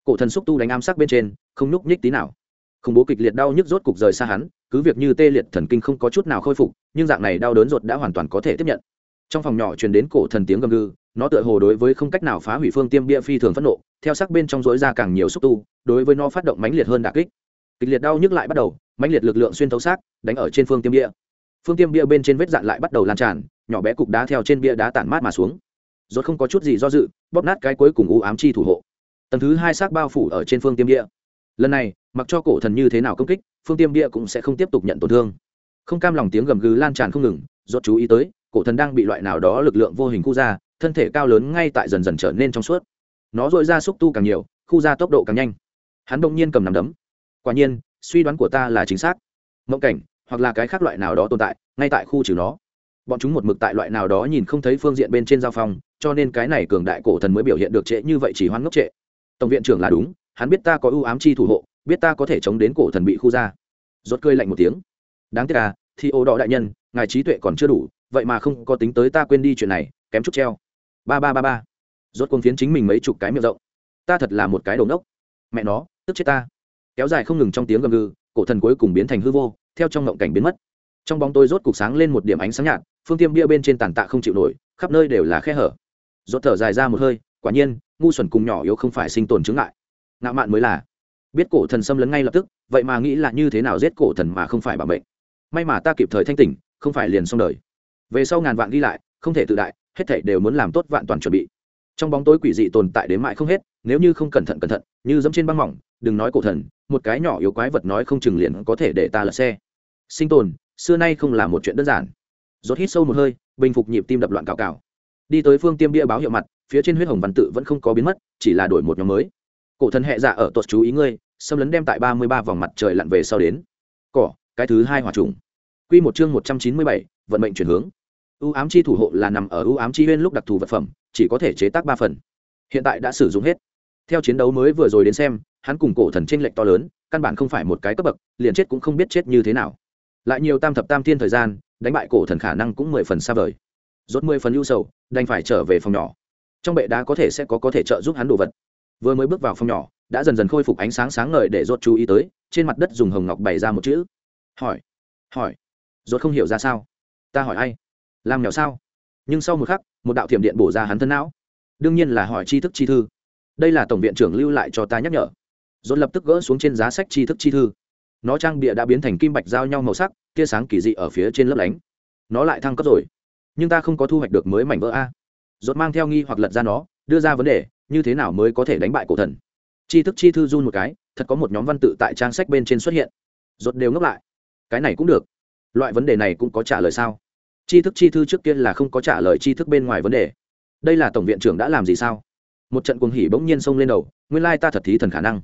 cổ thần xúc tu đánh am sắc bên trên, không nhúc nhích tí nào. Khủng bố kịch liệt đau nhức rốt cục rời xa hắn, cứ việc như tê liệt thần kinh không có chút nào khôi phục, nhưng dạng này đau đớn rột đã hoàn toàn có thể tiếp nhận. Trong phòng nhỏ truyền đến cổ thần tiếng gầm gừ nó tựa hồ đối với không cách nào phá hủy phương tiêm bia phi thường phẫn nộ, theo sắc bên trong dối ra càng nhiều xúc tu, đối với nó phát động mãnh liệt hơn đà kích. Kịch liệt đau nhức lại bắt đầu, mãnh liệt lực lượng xuyên thấu xác, đánh ở trên phương tiêm bia. Phương tiêm bia bên trên vết dạn lại bắt đầu lan tràn, nhỏ bé cục đá theo trên bia đá tản mát mà xuống. Rốt không có chút gì do dự, bóp nát cái cuối cùng u ám chi thủ hộ. Tầng thứ hai xác bao phủ ở trên phương tiêm bia. Lần này, mặc cho cổ thần như thế nào công kích, phương tiêm bia cũng sẽ không tiếp tục nhận tổn thương. Không cam lòng tiếng gầm gừ lan tràn không ngừng, rốt chú ý tới, cổ thần đang bị loại nào đó lực lượng vô hình khu ra thân thể cao lớn ngay tại dần dần trở nên trong suốt. Nó dội ra xúc tu càng nhiều, khu ra tốc độ càng nhanh. Hắn đông nhiên cầm nằm đấm. Quả nhiên, suy đoán của ta là chính xác. Mộng cảnh, hoặc là cái khác loại nào đó tồn tại, ngay tại khu trừ nó. Bọn chúng một mực tại loại nào đó nhìn không thấy phương diện bên trên giao phong, cho nên cái này cường đại cổ thần mới biểu hiện được trễ như vậy chỉ hoan ngốc trệ. Tổng viện trưởng là đúng, hắn biết ta có ưu ám chi thủ hộ, biết ta có thể chống đến cổ thần bị khu ra. Rốt cơi lạnh một tiếng. Đáng tiếc à thì ô đỏ đại nhân, ngài trí tuệ còn chưa đủ, vậy mà không có tính tới ta quên đi chuyện này, kém chút treo ba ba ba ba. Rốt cuồng phiến chính mình mấy chục cái miệng rộng. Ta thật là một cái đầu nốc mẹ nó, tức chết ta. Kéo dài không ngừng trong tiếng gầm gừ, cổ thần cuối cùng biến thành hư vô, theo trong ngộng cảnh biến mất. Trong bóng tôi rốt cục sáng lên một điểm ánh sáng nhạt, phương tiêm bia bên trên tàn tạ không chịu nổi, khắp nơi đều là khe hở. Rốt thở dài ra một hơi, quả nhiên, ngu xuẩn cùng nhỏ yếu không phải sinh tồn chứng ngại. ngạo mạn mới là. Biết cổ thần xâm lấn ngay lập tức, vậy mà nghĩ là như thế nào giết cổ thần mà không phải bảo mệnh. May mà ta kịp thời thanh tỉnh, không phải liền xong đời. Về sau ngàn vạn đi lại, không thể tự đại hết thảy đều muốn làm tốt vạn toàn chuẩn bị. Trong bóng tối quỷ dị tồn tại đến mãi không hết, nếu như không cẩn thận cẩn thận, như dẫm trên băng mỏng, đừng nói cổ thần, một cái nhỏ yếu quái vật nói không chừng liền có thể để ta lật xe. Sinh tồn, xưa nay không là một chuyện đơn giản. Rốt hít sâu một hơi, bình phục nhịp tim đập loạn cào cào. Đi tới phương tiêm bia báo hiệu mặt, phía trên huyết hồng văn tự vẫn không có biến mất, chỉ là đổi một nhóm mới. Cổ thần hệ dạ ở tuột chú ý ngươi, xâm lấn đem tại ba mươi ba vòng mặt trời lặn về sau đến. Cỏ, cái thứ hai hỏa trùng. Quy một chương một trăm chín mươi bảy, vận mệnh chuyển hướng. U ám chi thủ hộ là nằm ở u ám chi huyên lúc đặc thù vật phẩm, chỉ có thể chế tác ba phần. Hiện tại đã sử dụng hết. Theo chiến đấu mới vừa rồi đến xem, hắn cùng cổ thần tranh lệch to lớn, căn bản không phải một cái cấp bậc, liền chết cũng không biết chết như thế nào. Lại nhiều tam thập tam thiên thời gian, đánh bại cổ thần khả năng cũng mười phần xa vời. Rốt mười phần ưu sầu, đành phải trở về phòng nhỏ. Trong bệ đá có thể sẽ có có thể trợ giúp hắn đồ vật. Vừa mới bước vào phòng nhỏ, đã dần dần khôi phục ánh sáng sáng ngời để rốt chú ý tới, trên mặt đất dùng hồng ngọc bày ra một chữ. Hỏi hỏi, rốt không hiểu ra sao? Ta hỏi ai? Làm nhỏ sao? Nhưng sau một khắc, một đạo thiểm điện bổ ra hắn thân não. Đương nhiên là hỏi tri thức chi thư. Đây là tổng viện trưởng lưu lại cho ta nhắc nhở. Dồn lập tức gỡ xuống trên giá sách tri thức chi thư. Nó trang bịa đã biến thành kim bạch giao nhau màu sắc, tia sáng kỳ dị ở phía trên lớp lánh. Nó lại thăng cấp rồi. Nhưng ta không có thu hoạch được mới mảnh vỡ a. Dồn mang theo nghi hoặc lật ra nó, đưa ra vấn đề, như thế nào mới có thể đánh bại cổ thần? Tri thức chi thư run một cái, thật có một nhóm văn tự tại trang sách bên trên xuất hiện. Dồn đều ngốc lại. Cái này cũng được. Loại vấn đề này cũng có trả lời sao? Tri thức chi thư trước kia là không có trả lời tri thức bên ngoài vấn đề. Đây là tổng viện trưởng đã làm gì sao? Một trận cuồng hỉ bỗng nhiên xông lên đầu nguyên lai ta thật thí thần khả năng.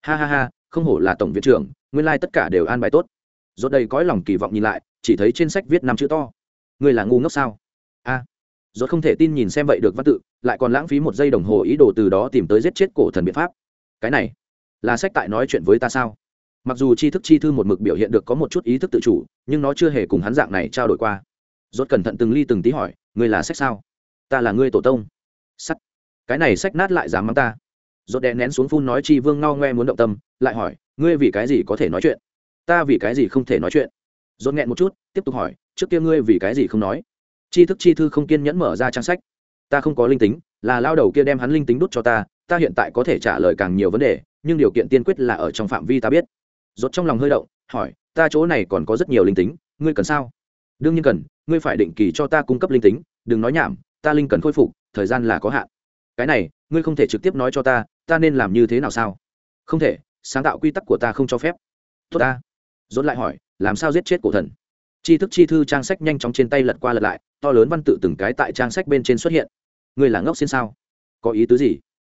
Ha ha ha không hổ là tổng viện trưởng nguyên lai tất cả đều an bài tốt. Rốt đây cõi lòng kỳ vọng nhìn lại chỉ thấy trên sách viết năm chữ to. Ngươi là ngu ngốc sao? A. À, rồi không thể tin nhìn xem vậy được văn tự lại còn lãng phí một giây đồng hồ ý đồ từ đó tìm tới giết chết cổ thần biện pháp. Cái này là sách tại nói chuyện với ta sao? Mặc dù tri thức chi thư một mực biểu hiện được có một chút ý thức tự chủ nhưng nó chưa hề cùng hắn dạng này trao đổi qua rốt cẩn thận từng ly từng tí hỏi, ngươi là sách sao? Ta là ngươi tổ tông. Sắt. Cái này sách nát lại dám mắng ta. Rốt đè nén xuống phun nói chi vương ngao ngoe muốn động tâm, lại hỏi, ngươi vì cái gì có thể nói chuyện? Ta vì cái gì không thể nói chuyện? Rốt nghẹn một chút, tiếp tục hỏi, trước kia ngươi vì cái gì không nói? Chi thức chi thư không kiên nhẫn mở ra trang sách. Ta không có linh tính, là lao đầu kia đem hắn linh tính đút cho ta ta hiện tại có thể trả lời càng nhiều vấn đề, nhưng điều kiện tiên quyết là ở trong phạm vi ta biết. Rốt trong lòng hơi động, hỏi, ta chỗ này còn có rất nhiều linh tính, ngươi cần sao? Đương nhiên cần, ngươi phải định kỳ cho ta cung cấp linh tính, đừng nói nhảm, ta linh cần khôi phục, thời gian là có hạn. Cái này, ngươi không thể trực tiếp nói cho ta ta nên làm như thế nào sao? Không thể, sáng tạo quy tắc của ta không cho phép. Tốt ta. Dốt lại hỏi, làm sao giết chết cổ thần? Chi thức chi thư trang sách nhanh chóng trên tay lật qua lật lại, to lớn văn tự từng cái tại trang sách bên trên xuất hiện. Ngươi là ngốc xin sao? Có ý tứ gì?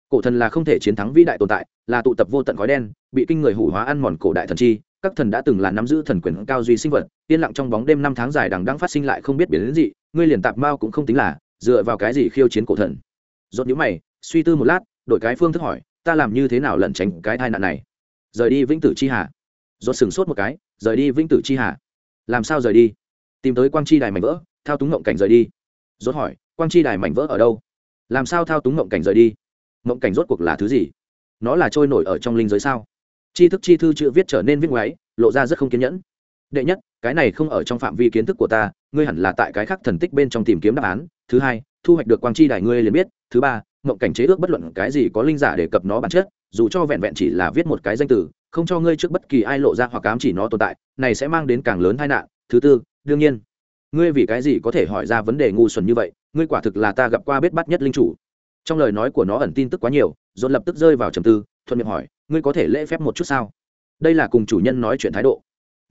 Cổ thần là không thể chiến thắng vĩ đại tồn tại, là tụ tập vô tận khói đen, bị kinh người hủ hóa ăn mòn cổ đại thần chi, các thần đã từng là nắm giữ thần quyền cao duy sinh vật yên lặng trong bóng đêm năm tháng dài đằng đang phát sinh lại không biết biến đến gì ngươi liền tạp mao cũng không tính là dựa vào cái gì khiêu chiến cổ thần. Dốt nhíu mày, suy tư một lát, đổi cái phương thức hỏi, ta làm như thế nào lẩn tránh cái tai nạn này? Rời đi vĩnh tử chi hà. Dốt sừng sốt một cái, rời đi vĩnh tử chi hà. Làm sao rời đi? Tìm tới quang chi đài mảnh vỡ, thao túng ngộng cảnh rời đi. Dốt hỏi, quang chi đài mảnh vỡ ở đâu? Làm sao thao túng ngộng cảnh rời đi? Ngộng cảnh rốt cuộc là thứ gì? Nó là trôi nổi ở trong linh giới sao? Chi thức chi thư chữ viết trở nên viết ngoáy, lộ ra rất không kiên nhẫn đệ nhất, cái này không ở trong phạm vi kiến thức của ta, ngươi hẳn là tại cái khác thần tích bên trong tìm kiếm đáp án. Thứ hai, thu hoạch được quang chi đài ngươi liền biết. Thứ ba, mộng cảnh chế ước bất luận cái gì có linh giả để cập nó bản chất, dù cho vẹn vẹn chỉ là viết một cái danh từ, không cho ngươi trước bất kỳ ai lộ ra hoặc cám chỉ nó tồn tại, này sẽ mang đến càng lớn tai nạn. Thứ tư, đương nhiên, ngươi vì cái gì có thể hỏi ra vấn đề ngu xuẩn như vậy, ngươi quả thực là ta gặp qua biết bắt nhất linh chủ. Trong lời nói của nó ẩn tin tức quá nhiều, dồn lập tức rơi vào trầm tư, thuận miệng hỏi, ngươi có thể lễ phép một chút sao? Đây là cùng chủ nhân nói chuyện thái độ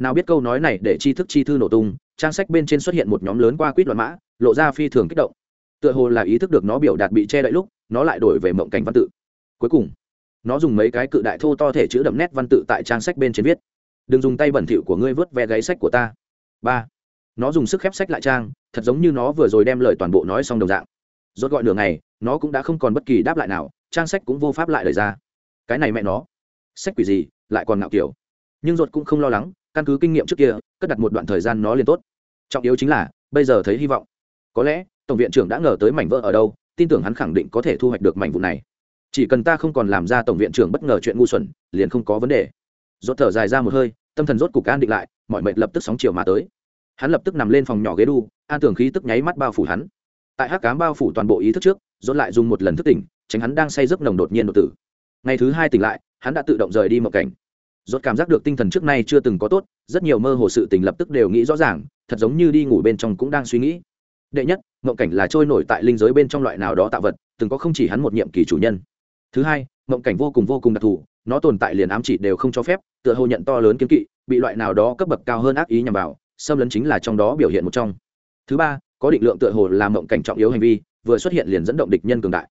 nào biết câu nói này để tri thức chi thư nổ tung, trang sách bên trên xuất hiện một nhóm lớn qua quýt loạn mã, lộ ra phi thường kích động. Tựa hồ là ý thức được nó biểu đạt bị che đậy lúc, nó lại đổi về mộng cảnh văn tự. Cuối cùng, nó dùng mấy cái cự đại thô to thể chữ đậm nét văn tự tại trang sách bên trên viết. Đừng dùng tay bẩn thỉu của ngươi vớt ve gáy sách của ta. Ba, nó dùng sức khép sách lại trang, thật giống như nó vừa rồi đem lời toàn bộ nói xong đồng dạng. Rốt gọi nửa ngày, nó cũng đã không còn bất kỳ đáp lại nào, trang sách cũng vô pháp lại lời ra. Cái này mẹ nó. Sách quỷ gì, lại còn ngạo kiểu. Nhưng rốt cũng không lo lắng căn cứ kinh nghiệm trước kia, cất đặt một đoạn thời gian nó liền tốt. Trọng yếu chính là, bây giờ thấy hy vọng. Có lẽ, tổng viện trưởng đã ngờ tới mảnh vỡ ở đâu, tin tưởng hắn khẳng định có thể thu hoạch được mảnh vụ này. Chỉ cần ta không còn làm ra tổng viện trưởng bất ngờ chuyện ngu xuẩn, liền không có vấn đề. Rốt thở dài ra một hơi, tâm thần rốt cục an định lại, mọi mệnh lập tức sóng chiều mà tới. Hắn lập tức nằm lên phòng nhỏ ghế đu, an tưởng khí tức nháy mắt bao phủ hắn. Tại hắc cám bao phủ toàn bộ ý thức trước, rốt lại dùng một lần thức tỉnh, tránh hắn đang say giấc nồng đột nhiên đột tử. Ngày thứ hai tỉnh lại, hắn đã tự động rời đi một cảnh rốt cảm giác được tinh thần trước nay chưa từng có tốt, rất nhiều mơ hồ sự tình lập tức đều nghĩ rõ ràng, thật giống như đi ngủ bên trong cũng đang suy nghĩ. Đệ nhất, mộng cảnh là trôi nổi tại linh giới bên trong loại nào đó tạo vật, từng có không chỉ hắn một nhiệm kỳ chủ nhân. Thứ hai, mộng cảnh vô cùng vô cùng đặc thù, nó tồn tại liền ám chỉ đều không cho phép, tựa hồ nhận to lớn kiếm kỵ, bị loại nào đó cấp bậc cao hơn ác ý nhằm vào, xâm lấn chính là trong đó biểu hiện một trong. Thứ ba, có định lượng tựa hồ làm mộng cảnh trọng yếu hành vi, vừa xuất hiện liền dẫn động địch nhân cường đại.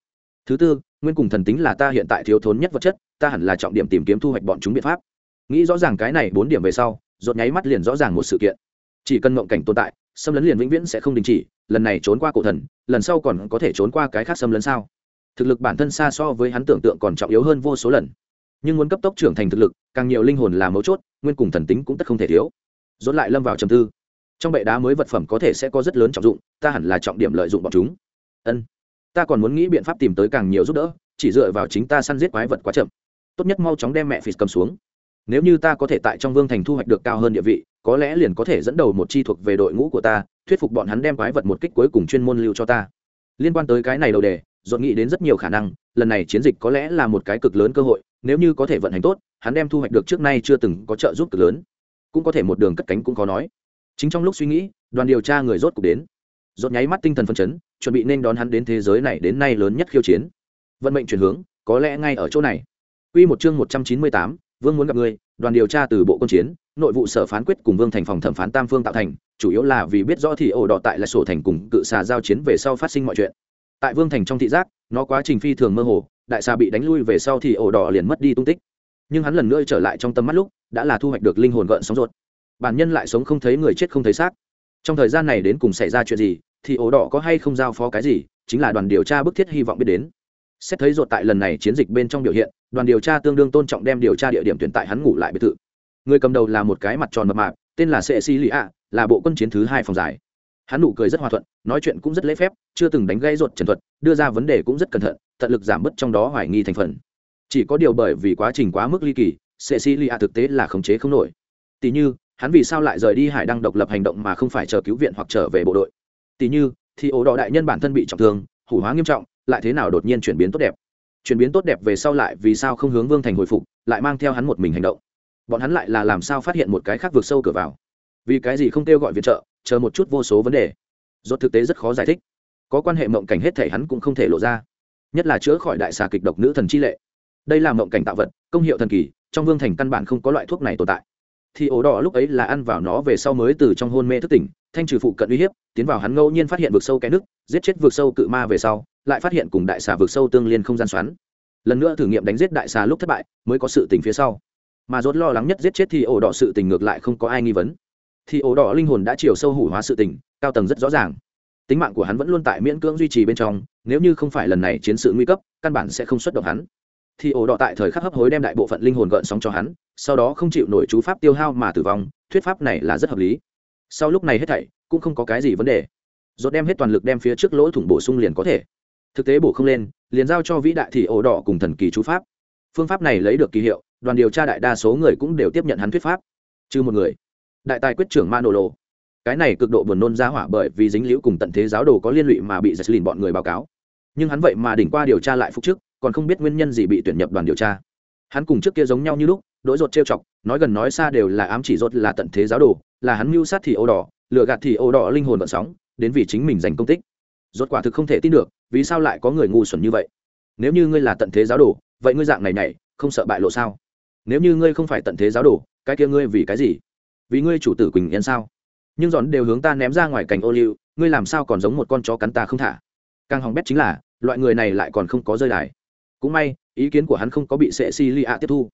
Thứ tư, nguyên cùng thần tính là ta hiện tại thiếu thốn nhất vật chất, ta hẳn là trọng điểm tìm kiếm thu hoạch bọn chúng biện pháp nghĩ rõ ràng cái này bốn điểm về sau rột nháy mắt liền rõ ràng một sự kiện. Chỉ cần mộng cảnh tồn tại, xâm lấn liền vĩnh viễn sẽ không đình chỉ, lần này trốn qua cổ thần, lần sau còn có thể trốn qua cái khác xâm lấn sao? Thực lực bản thân xa so với hắn tưởng tượng còn trọng yếu hơn vô số lần. Nhưng muốn cấp tốc trưởng thành thực lực, càng nhiều linh hồn là mấu chốt, nguyên cùng thần tính cũng tất không thể thiếu. Dốt lại lâm vào trầm tư. Trong bệ đá mới vật phẩm có thể sẽ có rất lớn trọng dụng, ta hẳn là trọng điểm lợi dụng bọn chúng. Ân. Ta còn muốn nghĩ biện pháp tìm tới càng nhiều giúp đỡ, chỉ dựa vào chính ta săn giết quái vật quá chậm. Tốt nhất mau chóng đem mẹ phì cầm xuống nếu như ta có thể tại trong vương thành thu hoạch được cao hơn địa vị có lẽ liền có thể dẫn đầu một chi thuộc về đội ngũ của ta thuyết phục bọn hắn đem quái vật một kích cuối cùng chuyên môn lưu cho ta. Liên quan tới cái này đầu đề dọn nghĩ đến rất nhiều khả năng lần này chiến dịch có lẽ là một cái cực lớn cơ hội nếu như có thể vận hành tốt hắn đem thu hoạch được trước nay chưa từng có trợ giúp cực lớn. Cũng có thể một đường cất cánh cũng khó nói. Chính trong lúc suy nghĩ đoàn điều tra người rốt cục đến. Rốt nháy mắt tinh thần phân chấn chuẩn bị nên đón hắn đến thế giới này đến nay lớn nhất khiêu chiến. Vận mệnh chuyển hướng có lẽ ngay ở chỗ này. Quy một chương 198, Vương muốn gặp ngươi, đoàn điều tra từ bộ quân chiến, nội vụ sở phán quyết cùng Vương thành phòng thẩm phán tam phương tạo thành, chủ yếu là vì biết rõ thì ổ đỏ tại là sổ thành cùng cự xà giao chiến về sau phát sinh mọi chuyện. Tại Vương thành trong thị giác, nó quá trình phi thường mơ hồ, đại xà bị đánh lui về sau thì ổ đỏ liền mất đi tung tích. Nhưng hắn lần nữa trở lại trong tâm mắt lúc, đã là thu hoạch được linh hồn gợn sóng ruột. Bản nhân lại sống không thấy người chết không thấy xác. Trong thời gian này đến cùng xảy ra chuyện gì, thì ổ đỏ có hay không giao phó cái gì, chính là đoàn điều tra bức thiết hy vọng biết đến xét thấy ruột tại lần này chiến dịch bên trong biểu hiện, đoàn điều tra tương đương tôn trọng đem điều tra địa điểm tuyển tại hắn ngủ lại biệt thự. Người cầm đầu là một cái mặt tròn mập mạp, tên là sệ si lì ạ là bộ quân chiến thứ hai phòng giải. Hắn nụ cười rất hòa thuận, nói chuyện cũng rất lễ phép, chưa từng đánh gây ruột trần thuật, đưa ra vấn đề cũng rất cẩn thận, tận lực giảm bớt trong đó hoài nghi thành phần. Chỉ có điều bởi vì quá trình quá mức ly kỳ sệ si lì ạ thực tế là khống chế không nổi. Tỷ như, hắn vì sao lại rời đi hải đăng độc lập hành động mà không phải chờ cứu viện hoặc trở về bộ đội? Tỷ như, thì ổ đỏ đại nhân bản thân bị trọng thương, hủ hóa nghiêm trọng lại thế nào đột nhiên chuyển biến tốt đẹp? Chuyển biến tốt đẹp về sau lại vì sao không hướng vương thành hồi phục, lại mang theo hắn một mình hành động? Bọn hắn lại là làm sao phát hiện một cái khác vượt sâu cửa vào? Vì cái gì không kêu gọi viện trợ, chờ một chút vô số vấn đề? Rốt thực tế rất khó giải thích. Có quan hệ mộng cảnh hết thể hắn cũng không thể lộ ra. Nhất là chữa khỏi đại xà kịch độc nữ thần chi lệ. Đây là mộng cảnh tạo vật, công hiệu thần kỳ, trong vương thành căn bản không có loại thuốc này tồn tại thì ổ đỏ lúc ấy là ăn vào nó về sau mới từ trong hôn mê thức tỉnh, thanh trừ phụ cận uy hiếp, tiến vào hắn ngẫu nhiên phát hiện vực sâu cái nước, giết chết vực sâu cự ma về sau, lại phát hiện cùng đại xà vực sâu tương liên không gian xoắn. Lần nữa thử nghiệm đánh giết đại xà lúc thất bại, mới có sự tình phía sau. Mà rốt lo lắng nhất giết chết thì ổ đỏ sự tình ngược lại không có ai nghi vấn. Thì ổ đỏ linh hồn đã chiều sâu hủ hóa sự tình, cao tầng rất rõ ràng. Tính mạng của hắn vẫn luôn tại miễn cưỡng duy trì bên trong, nếu như không phải lần này chiến sự nguy cấp, căn bản sẽ không xuất động hắn thì ổ đỏ tại thời khắc hấp hối đem đại bộ phận linh hồn gợn sóng cho hắn, sau đó không chịu nổi chú pháp tiêu hao mà tử vong, thuyết pháp này là rất hợp lý. Sau lúc này hết thảy, cũng không có cái gì vấn đề. Dốt đem hết toàn lực đem phía trước lỗ thủng bổ sung liền có thể. Thực tế bổ không lên, liền giao cho vĩ đại thì ổ đỏ cùng thần kỳ chú pháp. Phương pháp này lấy được kỳ hiệu, đoàn điều tra đại đa số người cũng đều tiếp nhận hắn thuyết pháp. Trừ một người, đại tài quyết trưởng ma nổ lộ cái này cực độ buồn nôn ra hỏa bởi vì dính liễu cùng tận thế giáo đồ có liên lụy mà bị giật lìn bọn người báo cáo. Nhưng hắn vậy mà đỉnh qua điều tra lại phúc trước còn không biết nguyên nhân gì bị tuyển nhập đoàn điều tra. Hắn cùng trước kia giống nhau như lúc, đỗi rột trêu chọc, nói gần nói xa đều là ám chỉ rột là tận thế giáo đồ, là hắn mưu sát thì ô đỏ lựa gạt thì ô đỏ linh hồn vận sóng, đến vì chính mình giành công tích. Rốt quả thực không thể tin được, vì sao lại có người ngu xuẩn như vậy? Nếu như ngươi là tận thế giáo đồ, vậy ngươi dạng này này, không sợ bại lộ sao? Nếu như ngươi không phải tận thế giáo đồ, cái kia ngươi vì cái gì? Vì ngươi chủ tử quỳnh yên sao? Nhưng dọn đều hướng ta ném ra ngoài cành ô liu, ngươi làm sao còn giống một con chó cắn ta không thả? Càng hỏng bét chính là, loại người này lại còn không có rơi đài cũng may, ý kiến của hắn không có bị sệ xì lì ạ tiếp thu.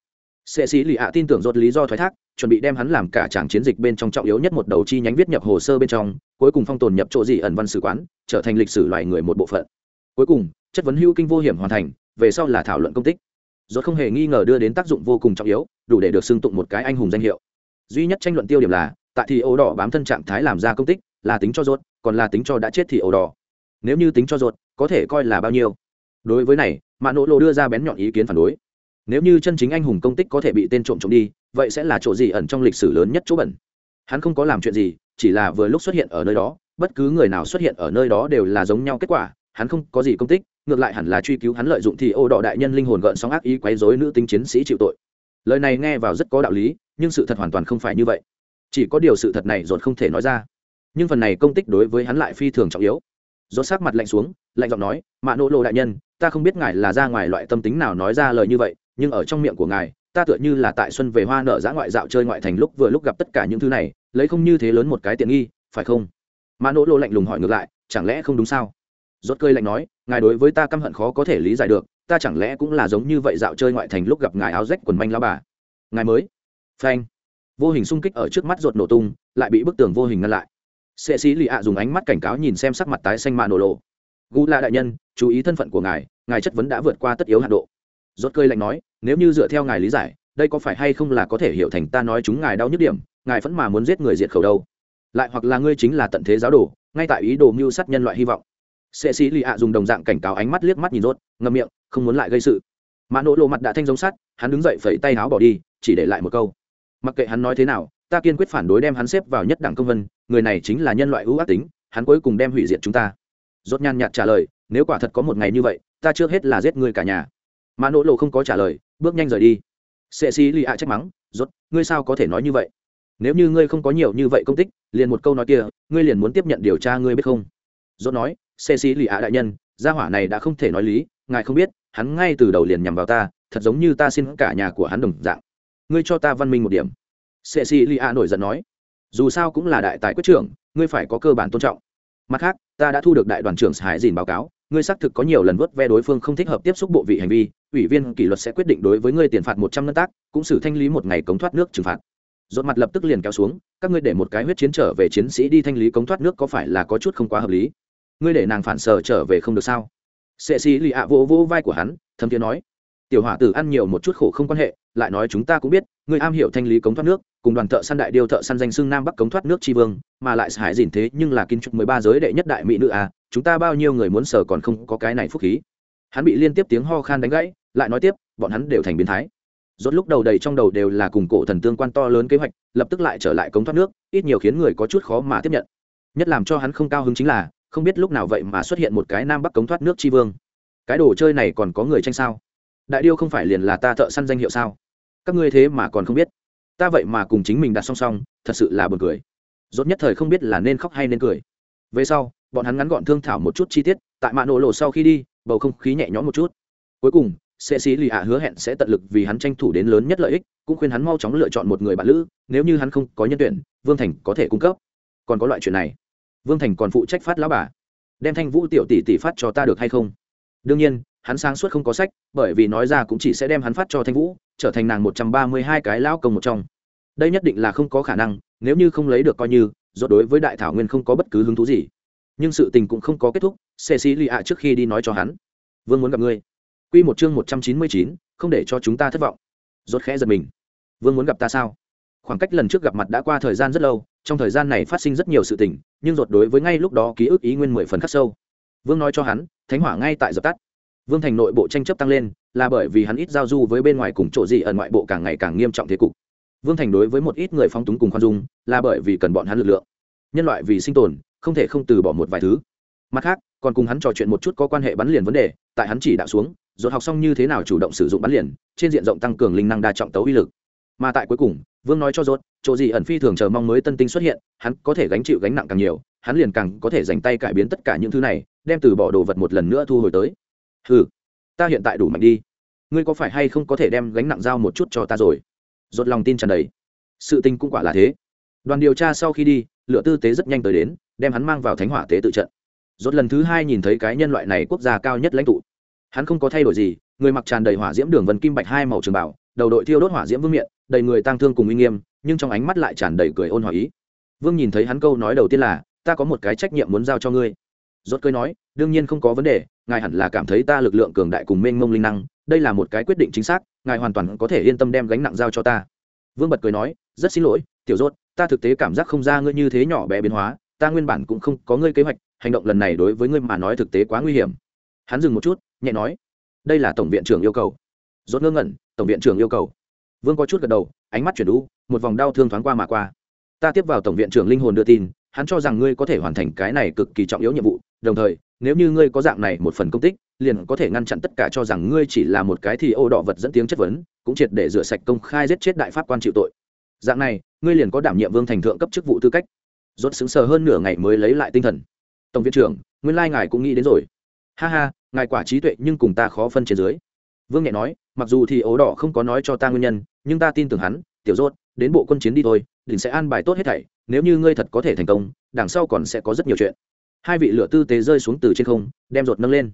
Sệ xì lì ạ tin tưởng dốt lý do thoái thác, chuẩn bị đem hắn làm cả tràng chiến dịch bên trong trọng yếu nhất một đầu chi nhánh viết nhập hồ sơ bên trong, cuối cùng phong tồn nhập chỗ gì ẩn văn sử quán, trở thành lịch sử loài người một bộ phận. Cuối cùng, chất vấn hữu kinh vô hiểm hoàn thành, về sau là thảo luận công tích. Dốt không hề nghi ngờ đưa đến tác dụng vô cùng trọng yếu, đủ để được xưng tụng một cái anh hùng danh hiệu. Duy nhất tranh luận tiêu điểm là, tại thì ấu đỏ bám thân trạng thái làm ra công tích, là tính cho rốt, còn là tính cho đã chết thì ấu đỏ. Nếu như tính cho rốt, có thể coi là bao nhiêu? Đối với này mạ nỗ lộ đưa ra bén nhọn ý kiến phản đối. Nếu như chân chính anh hùng công tích có thể bị tên trộm trộm đi, vậy sẽ là chỗ gì ẩn trong lịch sử lớn nhất chỗ bẩn? Hắn không có làm chuyện gì, chỉ là vừa lúc xuất hiện ở nơi đó, bất cứ người nào xuất hiện ở nơi đó đều là giống nhau kết quả, hắn không có gì công tích, ngược lại hẳn là truy cứu hắn lợi dụng thì ô đỏ đại nhân linh hồn gợn sóng ác ý quấy rối nữ tính chiến sĩ chịu tội. Lời này nghe vào rất có đạo lý, nhưng sự thật hoàn toàn không phải như vậy. Chỉ có điều sự thật này dồn không thể nói ra. Nhưng phần này công tích đối với hắn lại phi thường trọng yếu. Dốt sắc mặt lạnh xuống, lạnh giọng nói mạ nỗ lộ đại nhân ta không biết ngài là ra ngoài loại tâm tính nào nói ra lời như vậy, nhưng ở trong miệng của ngài, ta tựa như là tại xuân về hoa nở dã ngoại dạo chơi ngoại thành lúc vừa lúc gặp tất cả những thứ này, lấy không như thế lớn một cái tiện nghi, phải không? Mã nỗ lộ lạnh lùng hỏi ngược lại, chẳng lẽ không đúng sao? Rốt cơi lạnh nói, ngài đối với ta căm hận khó có thể lý giải được, ta chẳng lẽ cũng là giống như vậy dạo chơi ngoại thành lúc gặp ngài áo rách quần manh lao bà? Ngài mới. Phanh. Vô hình xung kích ở trước mắt ruột nổ tung, lại bị bức tường vô hình ngăn lại. Sệ sĩ lì ạ dùng ánh mắt cảnh cáo nhìn xem sắc mặt tái xanh mạ nổ lộ gu la đại nhân, chú ý thân phận của ngài ngài chất vấn đã vượt qua tất yếu hạn độ. Rốt cơi lạnh nói, nếu như dựa theo ngài lý giải, đây có phải hay không là có thể hiểu thành ta nói chúng ngài đau nhức điểm, ngài vẫn mà muốn giết người diệt khẩu đâu. Lại hoặc là ngươi chính là tận thế giáo đồ, ngay tại ý đồ mưu sát nhân loại hy vọng. Sệ sĩ lì ạ dùng đồng dạng cảnh cáo ánh mắt liếc mắt nhìn rốt, ngậm miệng, không muốn lại gây sự. Mã nỗ lộ mặt đã thanh giống sắt, hắn đứng dậy phẩy tay áo bỏ đi, chỉ để lại một câu. Mặc kệ hắn nói thế nào, ta kiên quyết phản đối đem hắn xếp vào nhất đẳng công vân, người này chính là nhân loại ưu ác tính, hắn cuối cùng đem hủy diệt chúng ta rốt nhan nhạt trả lời, nếu quả thật có một ngày như vậy, ta trước hết là giết người cả nhà. Mà nỗ lộ không có trả lời, bước nhanh rời đi. Sệ xì lì ạ trách mắng, rốt, ngươi sao có thể nói như vậy? Nếu như ngươi không có nhiều như vậy công tích, liền một câu nói kia, ngươi liền muốn tiếp nhận điều tra ngươi biết không? Rốt nói, sệ xì lì ạ đại nhân, gia hỏa này đã không thể nói lý, ngài không biết, hắn ngay từ đầu liền nhằm vào ta, thật giống như ta xin cả nhà của hắn đồng dạng. Ngươi cho ta văn minh một điểm. Sệ xì lì ạ nổi giận nói, dù sao cũng là đại tài quyết trưởng, ngươi phải có cơ bản tôn trọng mặt khác, ta đã thu được đại đoàn trưởng hải dìn báo cáo, ngươi xác thực có nhiều lần vớt ve đối phương không thích hợp tiếp xúc bộ vị hành vi, ủy viên kỷ luật sẽ quyết định đối với ngươi tiền phạt một trăm ngân tác, cũng xử thanh lý một ngày cống thoát nước trừng phạt. Dột mặt lập tức liền kéo xuống, các ngươi để một cái huyết chiến trở về chiến sĩ đi thanh lý cống thoát nước có phải là có chút không quá hợp lý? Ngươi để nàng phản sở trở về không được sao? Sệ xì lì ạ vô vô vai của hắn thâm tiếng nói tiểu hỏa tử ăn nhiều một chút khổ không quan hệ, lại nói chúng ta cũng biết, người am hiểu thanh lý cống thoát nước, cùng đoàn thợ săn đại điêu thợ săn danh xưng nam bắc cống thoát nước tri vương, mà lại hải dìn thế nhưng là kinh trục mười ba giới đệ nhất đại mỹ nữ à chúng ta bao nhiêu người muốn sở còn không có cái này phúc khí. Hắn bị liên tiếp tiếng ho khan đánh gãy, lại nói tiếp, bọn hắn đều thành biến thái. Rốt lúc đầu đầy trong đầu đều là cùng cổ thần tương quan to lớn kế hoạch, lập tức lại trở lại cống thoát nước, ít nhiều khiến người có chút khó mà tiếp nhận. Nhất làm cho hắn không cao hứng chính là, không biết lúc nào vậy mà xuất hiện một cái nam bắc cống thoát nước tri vương. Cái đồ chơi này còn có người tranh sao? Đại điêu không phải liền là ta thợ săn danh hiệu sao? Các ngươi thế mà còn không biết. Ta vậy mà cùng chính mình đặt song song, thật sự là buồn cười. Rốt nhất thời không biết là nên khóc hay nên cười. Về sau, bọn hắn ngắn gọn thương thảo một chút chi tiết, tại mạ nổ lộ sau khi đi, bầu không khí nhẹ nhõm một chút. Cuối cùng sẽ xí lì ạ hứa hẹn sẽ tận lực vì hắn tranh thủ đến lớn nhất lợi ích, cũng khuyên hắn mau chóng lựa chọn một người bạn lữ, nếu như hắn không có nhân tuyển, vương thành có thể cung cấp. Còn có loại chuyện này. Vương thành còn phụ trách phát lão bà. Đem thanh vũ tiểu tỷ tỷ phát cho ta được hay không? Đương nhiên hắn sáng suốt không có sách, bởi vì nói ra cũng chỉ sẽ đem hắn phát cho thanh vũ, trở thành nàng một trăm ba mươi hai cái lão công một trong. Đây nhất định là không có khả năng, nếu như không lấy được coi như do đối với đại thảo nguyên không có bất cứ hứng thú gì. Nhưng sự tình cũng không có kết thúc xê xí lì ạ trước khi đi nói cho hắn. Vương muốn gặp ngươi. Q một chương một trăm chín mươi chín, không để cho chúng ta thất vọng. Rốt khẽ giật mình. Vương muốn gặp ta sao? Khoảng cách lần trước gặp mặt đã qua thời gian rất lâu, trong thời gian này phát sinh rất nhiều sự tình, nhưng rột đối với ngay lúc đó ký ức ý nguyên mười phần khắc sâu. Vương nói cho hắn, thánh hỏa ngay tại dập tắt vương thành nội bộ tranh chấp tăng lên, là bởi vì hắn ít giao du với bên ngoài cùng chỗ gì ở ngoại bộ càng ngày càng nghiêm trọng thế cục. Vương thành đối với một ít người phong túng cùng khoan dung, là bởi vì cần bọn hắn lực lượng. Nhân loại vì sinh tồn, không thể không từ bỏ một vài thứ. Mặt khác, còn cùng hắn trò chuyện một chút có quan hệ bắn liền vấn đề, tại hắn chỉ đạo xuống dồn học xong như thế nào chủ động sử dụng bắn liền, trên diện rộng tăng cường linh năng đa trọng tấu uy lực. Mà tại cuối cùng, vương nói cho dốt chỗ gì ẩn phi thường chờ mong mới tân tinh xuất hiện, hắn có thể gánh chịu gánh nặng càng nhiều, hắn liền càng có thể dành tay cải biến tất cả những thứ này, đem từ bỏ đồ vật một lần nữa thu hồi tới ừ ta hiện tại đủ mạnh đi. Ngươi có phải hay không có thể đem gánh nặng giao một chút cho ta rồi? Rốt lòng tin tràn đầy. Sự tình cũng quả là thế. Đoàn điều tra sau khi đi, lựa tư tế rất nhanh tới đến, đem hắn mang vào thánh hỏa tế tự trận. Rốt lần thứ hai nhìn thấy cái nhân loại này quốc gia cao nhất lãnh tụ. Hắn không có thay đổi gì, người mặc tràn đầy hỏa diễm đường vân kim bạch hai màu trường bảo, đầu đội thiêu đốt hỏa diễm vương miện, đầy người tang thương cùng uy nghiêm, nhưng trong ánh mắt lại tràn đầy cười ôn hòa ý. Vương nhìn thấy hắn câu nói đầu tiên là, ta có một cái trách nhiệm muốn giao cho ngươi. Rốt cười nói, đương nhiên không có vấn đề ngài hẳn là cảm thấy ta lực lượng cường đại cùng mênh mông linh năng, đây là một cái quyết định chính xác, ngài hoàn toàn có thể yên tâm đem gánh nặng giao cho ta. Vương bật cười nói, rất xin lỗi, tiểu rốt ta thực tế cảm giác không ra ngươi như thế nhỏ bé biến hóa, ta nguyên bản cũng không có ngươi kế hoạch, hành động lần này đối với ngươi mà nói thực tế quá nguy hiểm. Hắn dừng một chút, nhẹ nói, đây là tổng viện trưởng yêu cầu. Rốt ngơ ngẩn, tổng viện trưởng yêu cầu? Vương có chút gật đầu, ánh mắt chuyển đũ một vòng đau thương thoáng qua mà qua. Ta tiếp vào tổng viện trưởng linh hồn đưa tin hắn cho rằng ngươi có thể hoàn thành cái này cực kỳ trọng yếu nhiệm vụ, đồng thời, nếu như ngươi có dạng này một phần công tích, liền có thể ngăn chặn tất cả cho rằng ngươi chỉ là một cái thì ô đỏ vật dẫn tiếng chất vấn, cũng triệt để rửa sạch công khai giết chết đại pháp quan chịu tội. Dạng này, ngươi liền có đảm nhiệm vương thành thượng cấp chức vụ tư cách. Rốt xứng sờ hơn nửa ngày mới lấy lại tinh thần. Tổng viện trưởng, nguyên lai ngài cũng nghĩ đến rồi. Ha ha, ngài quả trí tuệ nhưng cùng ta khó phân trên dưới. Vương nhẹ nói, mặc dù thì ố đỏ không có nói cho ta nguyên nhân, nhưng ta tin tưởng hắn, tiểu rốt, đến bộ quân chiến đi thôi đỉnh sẽ an bài tốt hết thảy nếu như ngươi thật có thể thành công, đằng sau còn sẽ có rất nhiều chuyện. Hai vị lửa tư tế rơi xuống từ trên không, đem ruột nâng lên.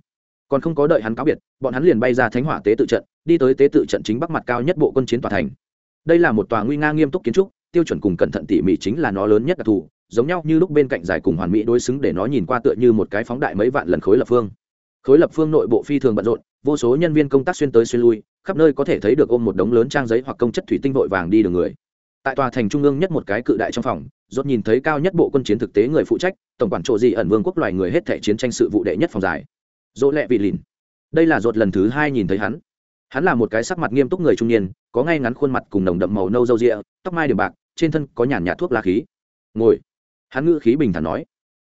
Còn không có đợi hắn cáo biệt, bọn hắn liền bay ra thánh hỏa tế tự trận, đi tới tế tự trận chính bắc mặt cao nhất bộ quân chiến tòa thành. Đây là một tòa nguy nga nghiêm túc kiến trúc, tiêu chuẩn cùng cẩn thận tỉ mỉ chính là nó lớn nhất đặc thù, giống nhau như lúc bên cạnh dài cùng hoàn mỹ đối xứng để nó nhìn qua tựa như một cái phóng đại mấy vạn lần khối lập phương. Khối lập phương nội bộ phi thường bận rộn, vô số nhân viên công tác xuyên tới xuyên lui, khắp nơi có thể thấy được ôm một đống lớn trang giấy hoặc công chất thủy tinh vội vàng đi đường người tại tòa thành trung ương nhất một cái cự đại trong phòng, rốt nhìn thấy cao nhất bộ quân chiến thực tế người phụ trách, tổng quản trộ gì ẩn vương quốc loài người hết thể chiến tranh sự vụ đệ nhất phòng dài. Dỗ lẹ vị lìn. Đây là rốt lần thứ hai nhìn thấy hắn. Hắn là một cái sắc mặt nghiêm túc người trung niên, có ngay ngắn khuôn mặt cùng nồng đậm màu nâu râu ria, tóc mai điểm bạc, trên thân có nhàn nhạt thuốc lá khí. Ngồi. Hắn ngữ khí bình thản nói,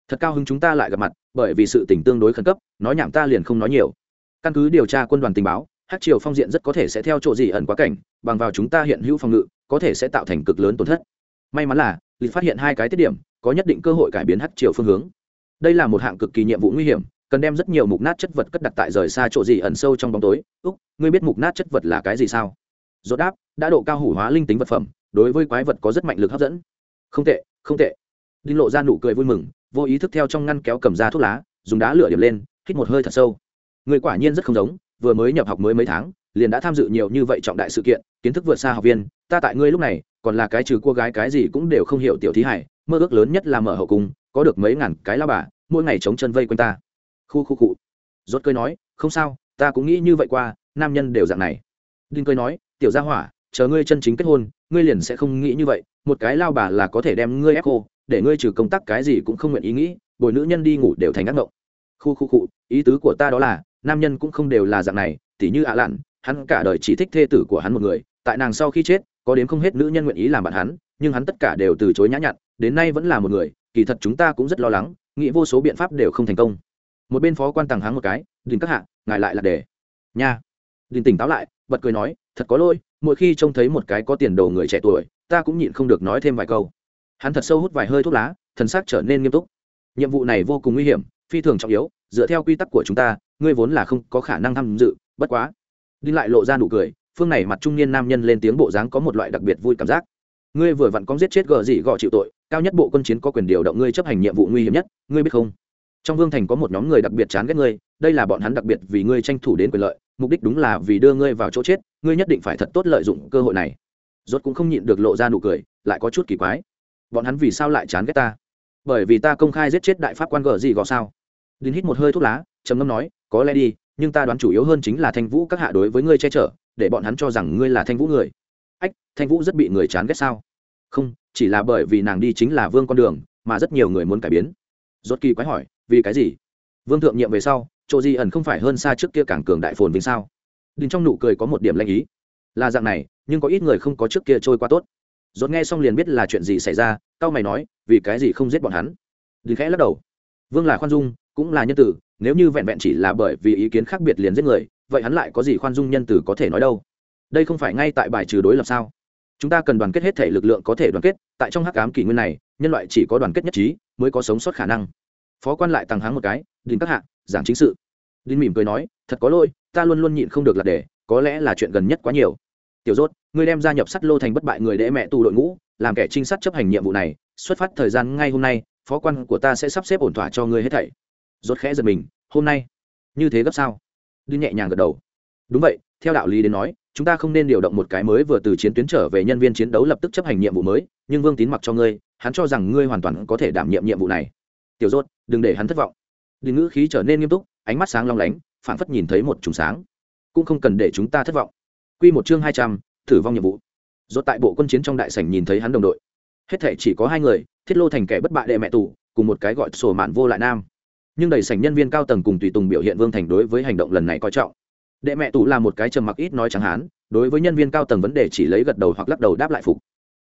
thật cao hứng chúng ta lại gặp mặt, bởi vì sự tình tương đối khẩn cấp, nói nhảm ta liền không nói nhiều. Căn cứ điều tra quân đoàn tình báo hát triều phong diện rất có thể sẽ theo chỗ gì ẩn quá cảnh, bằng vào chúng ta hiện hữu phòng ngự có thể sẽ tạo thành cực lớn tổn thất. May mắn là lịch phát hiện hai cái tiết điểm, có nhất định cơ hội cải biến hắc triều phương hướng. Đây là một hạng cực kỳ nhiệm vụ nguy hiểm, cần đem rất nhiều mục nát chất vật cất đặt tại rời xa chỗ gì ẩn sâu trong bóng tối. Úc, ngươi biết mục nát chất vật là cái gì sao? Dốt đáp, đã độ cao hủ hóa linh tính vật phẩm, đối với quái vật có rất mạnh lực hấp dẫn. Không tệ không tệ. Đinh lộ ra nụ cười vui mừng, vô ý thức theo trong ngăn kéo cầm ra thuốc lá, dùng đá lửa điểm lên, hít một hơi thật sâu. Người quả nhiên rất không giống, vừa mới nhập học mới mấy tháng, liền đã tham dự nhiều như vậy trọng đại sự kiện, kiến thức vượt xa học viên ta tại ngươi lúc này, còn là cái trừ cô gái cái gì cũng đều không hiểu tiểu thí hải, mơ ước lớn nhất là mở hậu cung, có được mấy ngàn cái lao bà, mỗi ngày chống chân vây quanh ta. Khu khu cụ rốt cười nói, không sao, ta cũng nghĩ như vậy qua, nam nhân đều dạng này. Đinh cười nói, tiểu gia hỏa, chờ ngươi chân chính kết hôn, ngươi liền sẽ không nghĩ như vậy, một cái lao bà là có thể đem ngươi ép khô, để ngươi trừ công tác cái gì cũng không nguyện ý nghĩ, bồi nữ nhân đi ngủ đều thành ác mộng. Khu khu cụ ý tứ của ta đó là, nam nhân cũng không đều là dạng này, tỉ như ạ lặn hắn cả đời chỉ thích thê tử của hắn một người, tại nàng sau khi chết có đến không hết nữ nhân nguyện ý làm bạn hắn, nhưng hắn tất cả đều từ chối nhã nhặn, đến nay vẫn là một người, kỳ thật chúng ta cũng rất lo lắng, nghĩ vô số biện pháp đều không thành công. Một bên phó quan tàng háng một cái, đình các hạ, ngài lại là để. Nha. Đình tỉnh táo lại, bật cười nói, thật có lỗi, mỗi khi trông thấy một cái có tiền đồ người trẻ tuổi, ta cũng nhịn không được nói thêm vài câu. Hắn thật sâu hút vài hơi thuốc lá, thần sắc trở nên nghiêm túc. Nhiệm vụ này vô cùng nguy hiểm, phi thường trọng yếu, dựa theo quy tắc của chúng ta, ngươi vốn là không có khả năng tham dự, bất quá. Đi lại lộ ra nụ cười phương này mặt trung niên nam nhân lên tiếng bộ dáng có một loại đặc biệt vui cảm giác. Ngươi vừa vặn có giết chết gờ gì gọ chịu tội, cao nhất bộ quân chiến có quyền điều động ngươi chấp hành nhiệm vụ nguy hiểm nhất, ngươi biết không? Trong vương thành có một nhóm người đặc biệt chán ghét ngươi, đây là bọn hắn đặc biệt vì ngươi tranh thủ đến quyền lợi, mục đích đúng là vì đưa ngươi vào chỗ chết, ngươi nhất định phải thật tốt lợi dụng cơ hội này. Rốt cũng không nhịn được lộ ra nụ cười, lại có chút kỳ quái. Bọn hắn vì sao lại chán ghét ta? Bởi vì ta công khai giết chết đại pháp quan gờ gì gò sao? Đinh hít một hơi thuốc lá, trầm ngâm nói, có lẽ đi, nhưng ta đoán chủ yếu hơn chính là thanh vũ các hạ đối với ngươi che chở để bọn hắn cho rằng ngươi là thanh vũ người. Ách, thanh vũ rất bị người chán ghét sao? Không, chỉ là bởi vì nàng đi chính là vương con đường, mà rất nhiều người muốn cải biến. Rốt kỳ quái hỏi, vì cái gì? Vương thượng nhiệm về sau, chỗ di ẩn không phải hơn xa trước kia càng cường đại phồn vinh sao? Đình trong nụ cười có một điểm lanh ý. Là dạng này, nhưng có ít người không có trước kia trôi qua tốt. Rốt nghe xong liền biết là chuyện gì xảy ra cao mày nói, vì cái gì không giết bọn hắn? Đình khẽ lắc đầu. Vương là khoan dung, cũng là nhân tử, nếu như vẹn vẹn chỉ là bởi vì ý kiến khác biệt liền giết người vậy hắn lại có gì khoan dung nhân tử có thể nói đâu? Đây không phải ngay tại bài trừ đối lập sao? Chúng ta cần đoàn kết hết thể lực lượng có thể đoàn kết, tại trong hắc ám kỷ nguyên này, nhân loại chỉ có đoàn kết nhất trí, mới có sống sót khả năng. Phó quan lại tăng háng một cái đình các hạ, giảng chính sự. Đinh mỉm cười nói, thật có lỗi, ta luôn luôn nhịn không được là để, có lẽ là chuyện gần nhất quá nhiều. Tiểu rốt, ngươi đem gia nhập sắt lô thành bất bại người đệ mẹ tù đội ngũ, làm kẻ trinh sát chấp hành nhiệm vụ này, xuất phát thời gian ngay hôm nay, phó quan của ta sẽ sắp xếp ổn thỏa cho ngươi hết thảy. Rốt khẽ giật mình, hôm nay? Như thế gấp sao? Đưa nhẹ nhàng gật đầu. Đúng vậy, theo đạo lý đến nói, chúng ta không nên điều động một cái mới vừa từ chiến tuyến trở về nhân viên chiến đấu lập tức chấp hành nhiệm vụ mới, nhưng vương tín mặc cho ngươi, hắn cho rằng ngươi hoàn toàn có thể đảm nhiệm nhiệm vụ này. Tiểu rốt đừng để hắn thất vọng. Đi ngữ khí trở nên nghiêm túc, ánh mắt sáng long lánh, phảng phất nhìn thấy một trùng sáng. Cũng không cần để chúng ta thất vọng. Quy một chương hai trăm thử vong nhiệm vụ. Rốt tại bộ quân chiến trong đại sảnh nhìn thấy hắn đồng đội. Hết thể chỉ có hai người, thiết lô thành kẻ bất bại đệ mẹ tù, cùng một cái gọi sổ mạn vô lại nam nhưng đầy sảnh nhân viên cao tầng cùng tùy tùng biểu hiện vương thành đối với hành động lần này coi trọng. Đệ mẹ tù là một cái trầm mặc ít nói chẳng hán, đối với nhân viên cao tầng vấn đề chỉ lấy gật đầu hoặc lắc đầu đáp lại phục.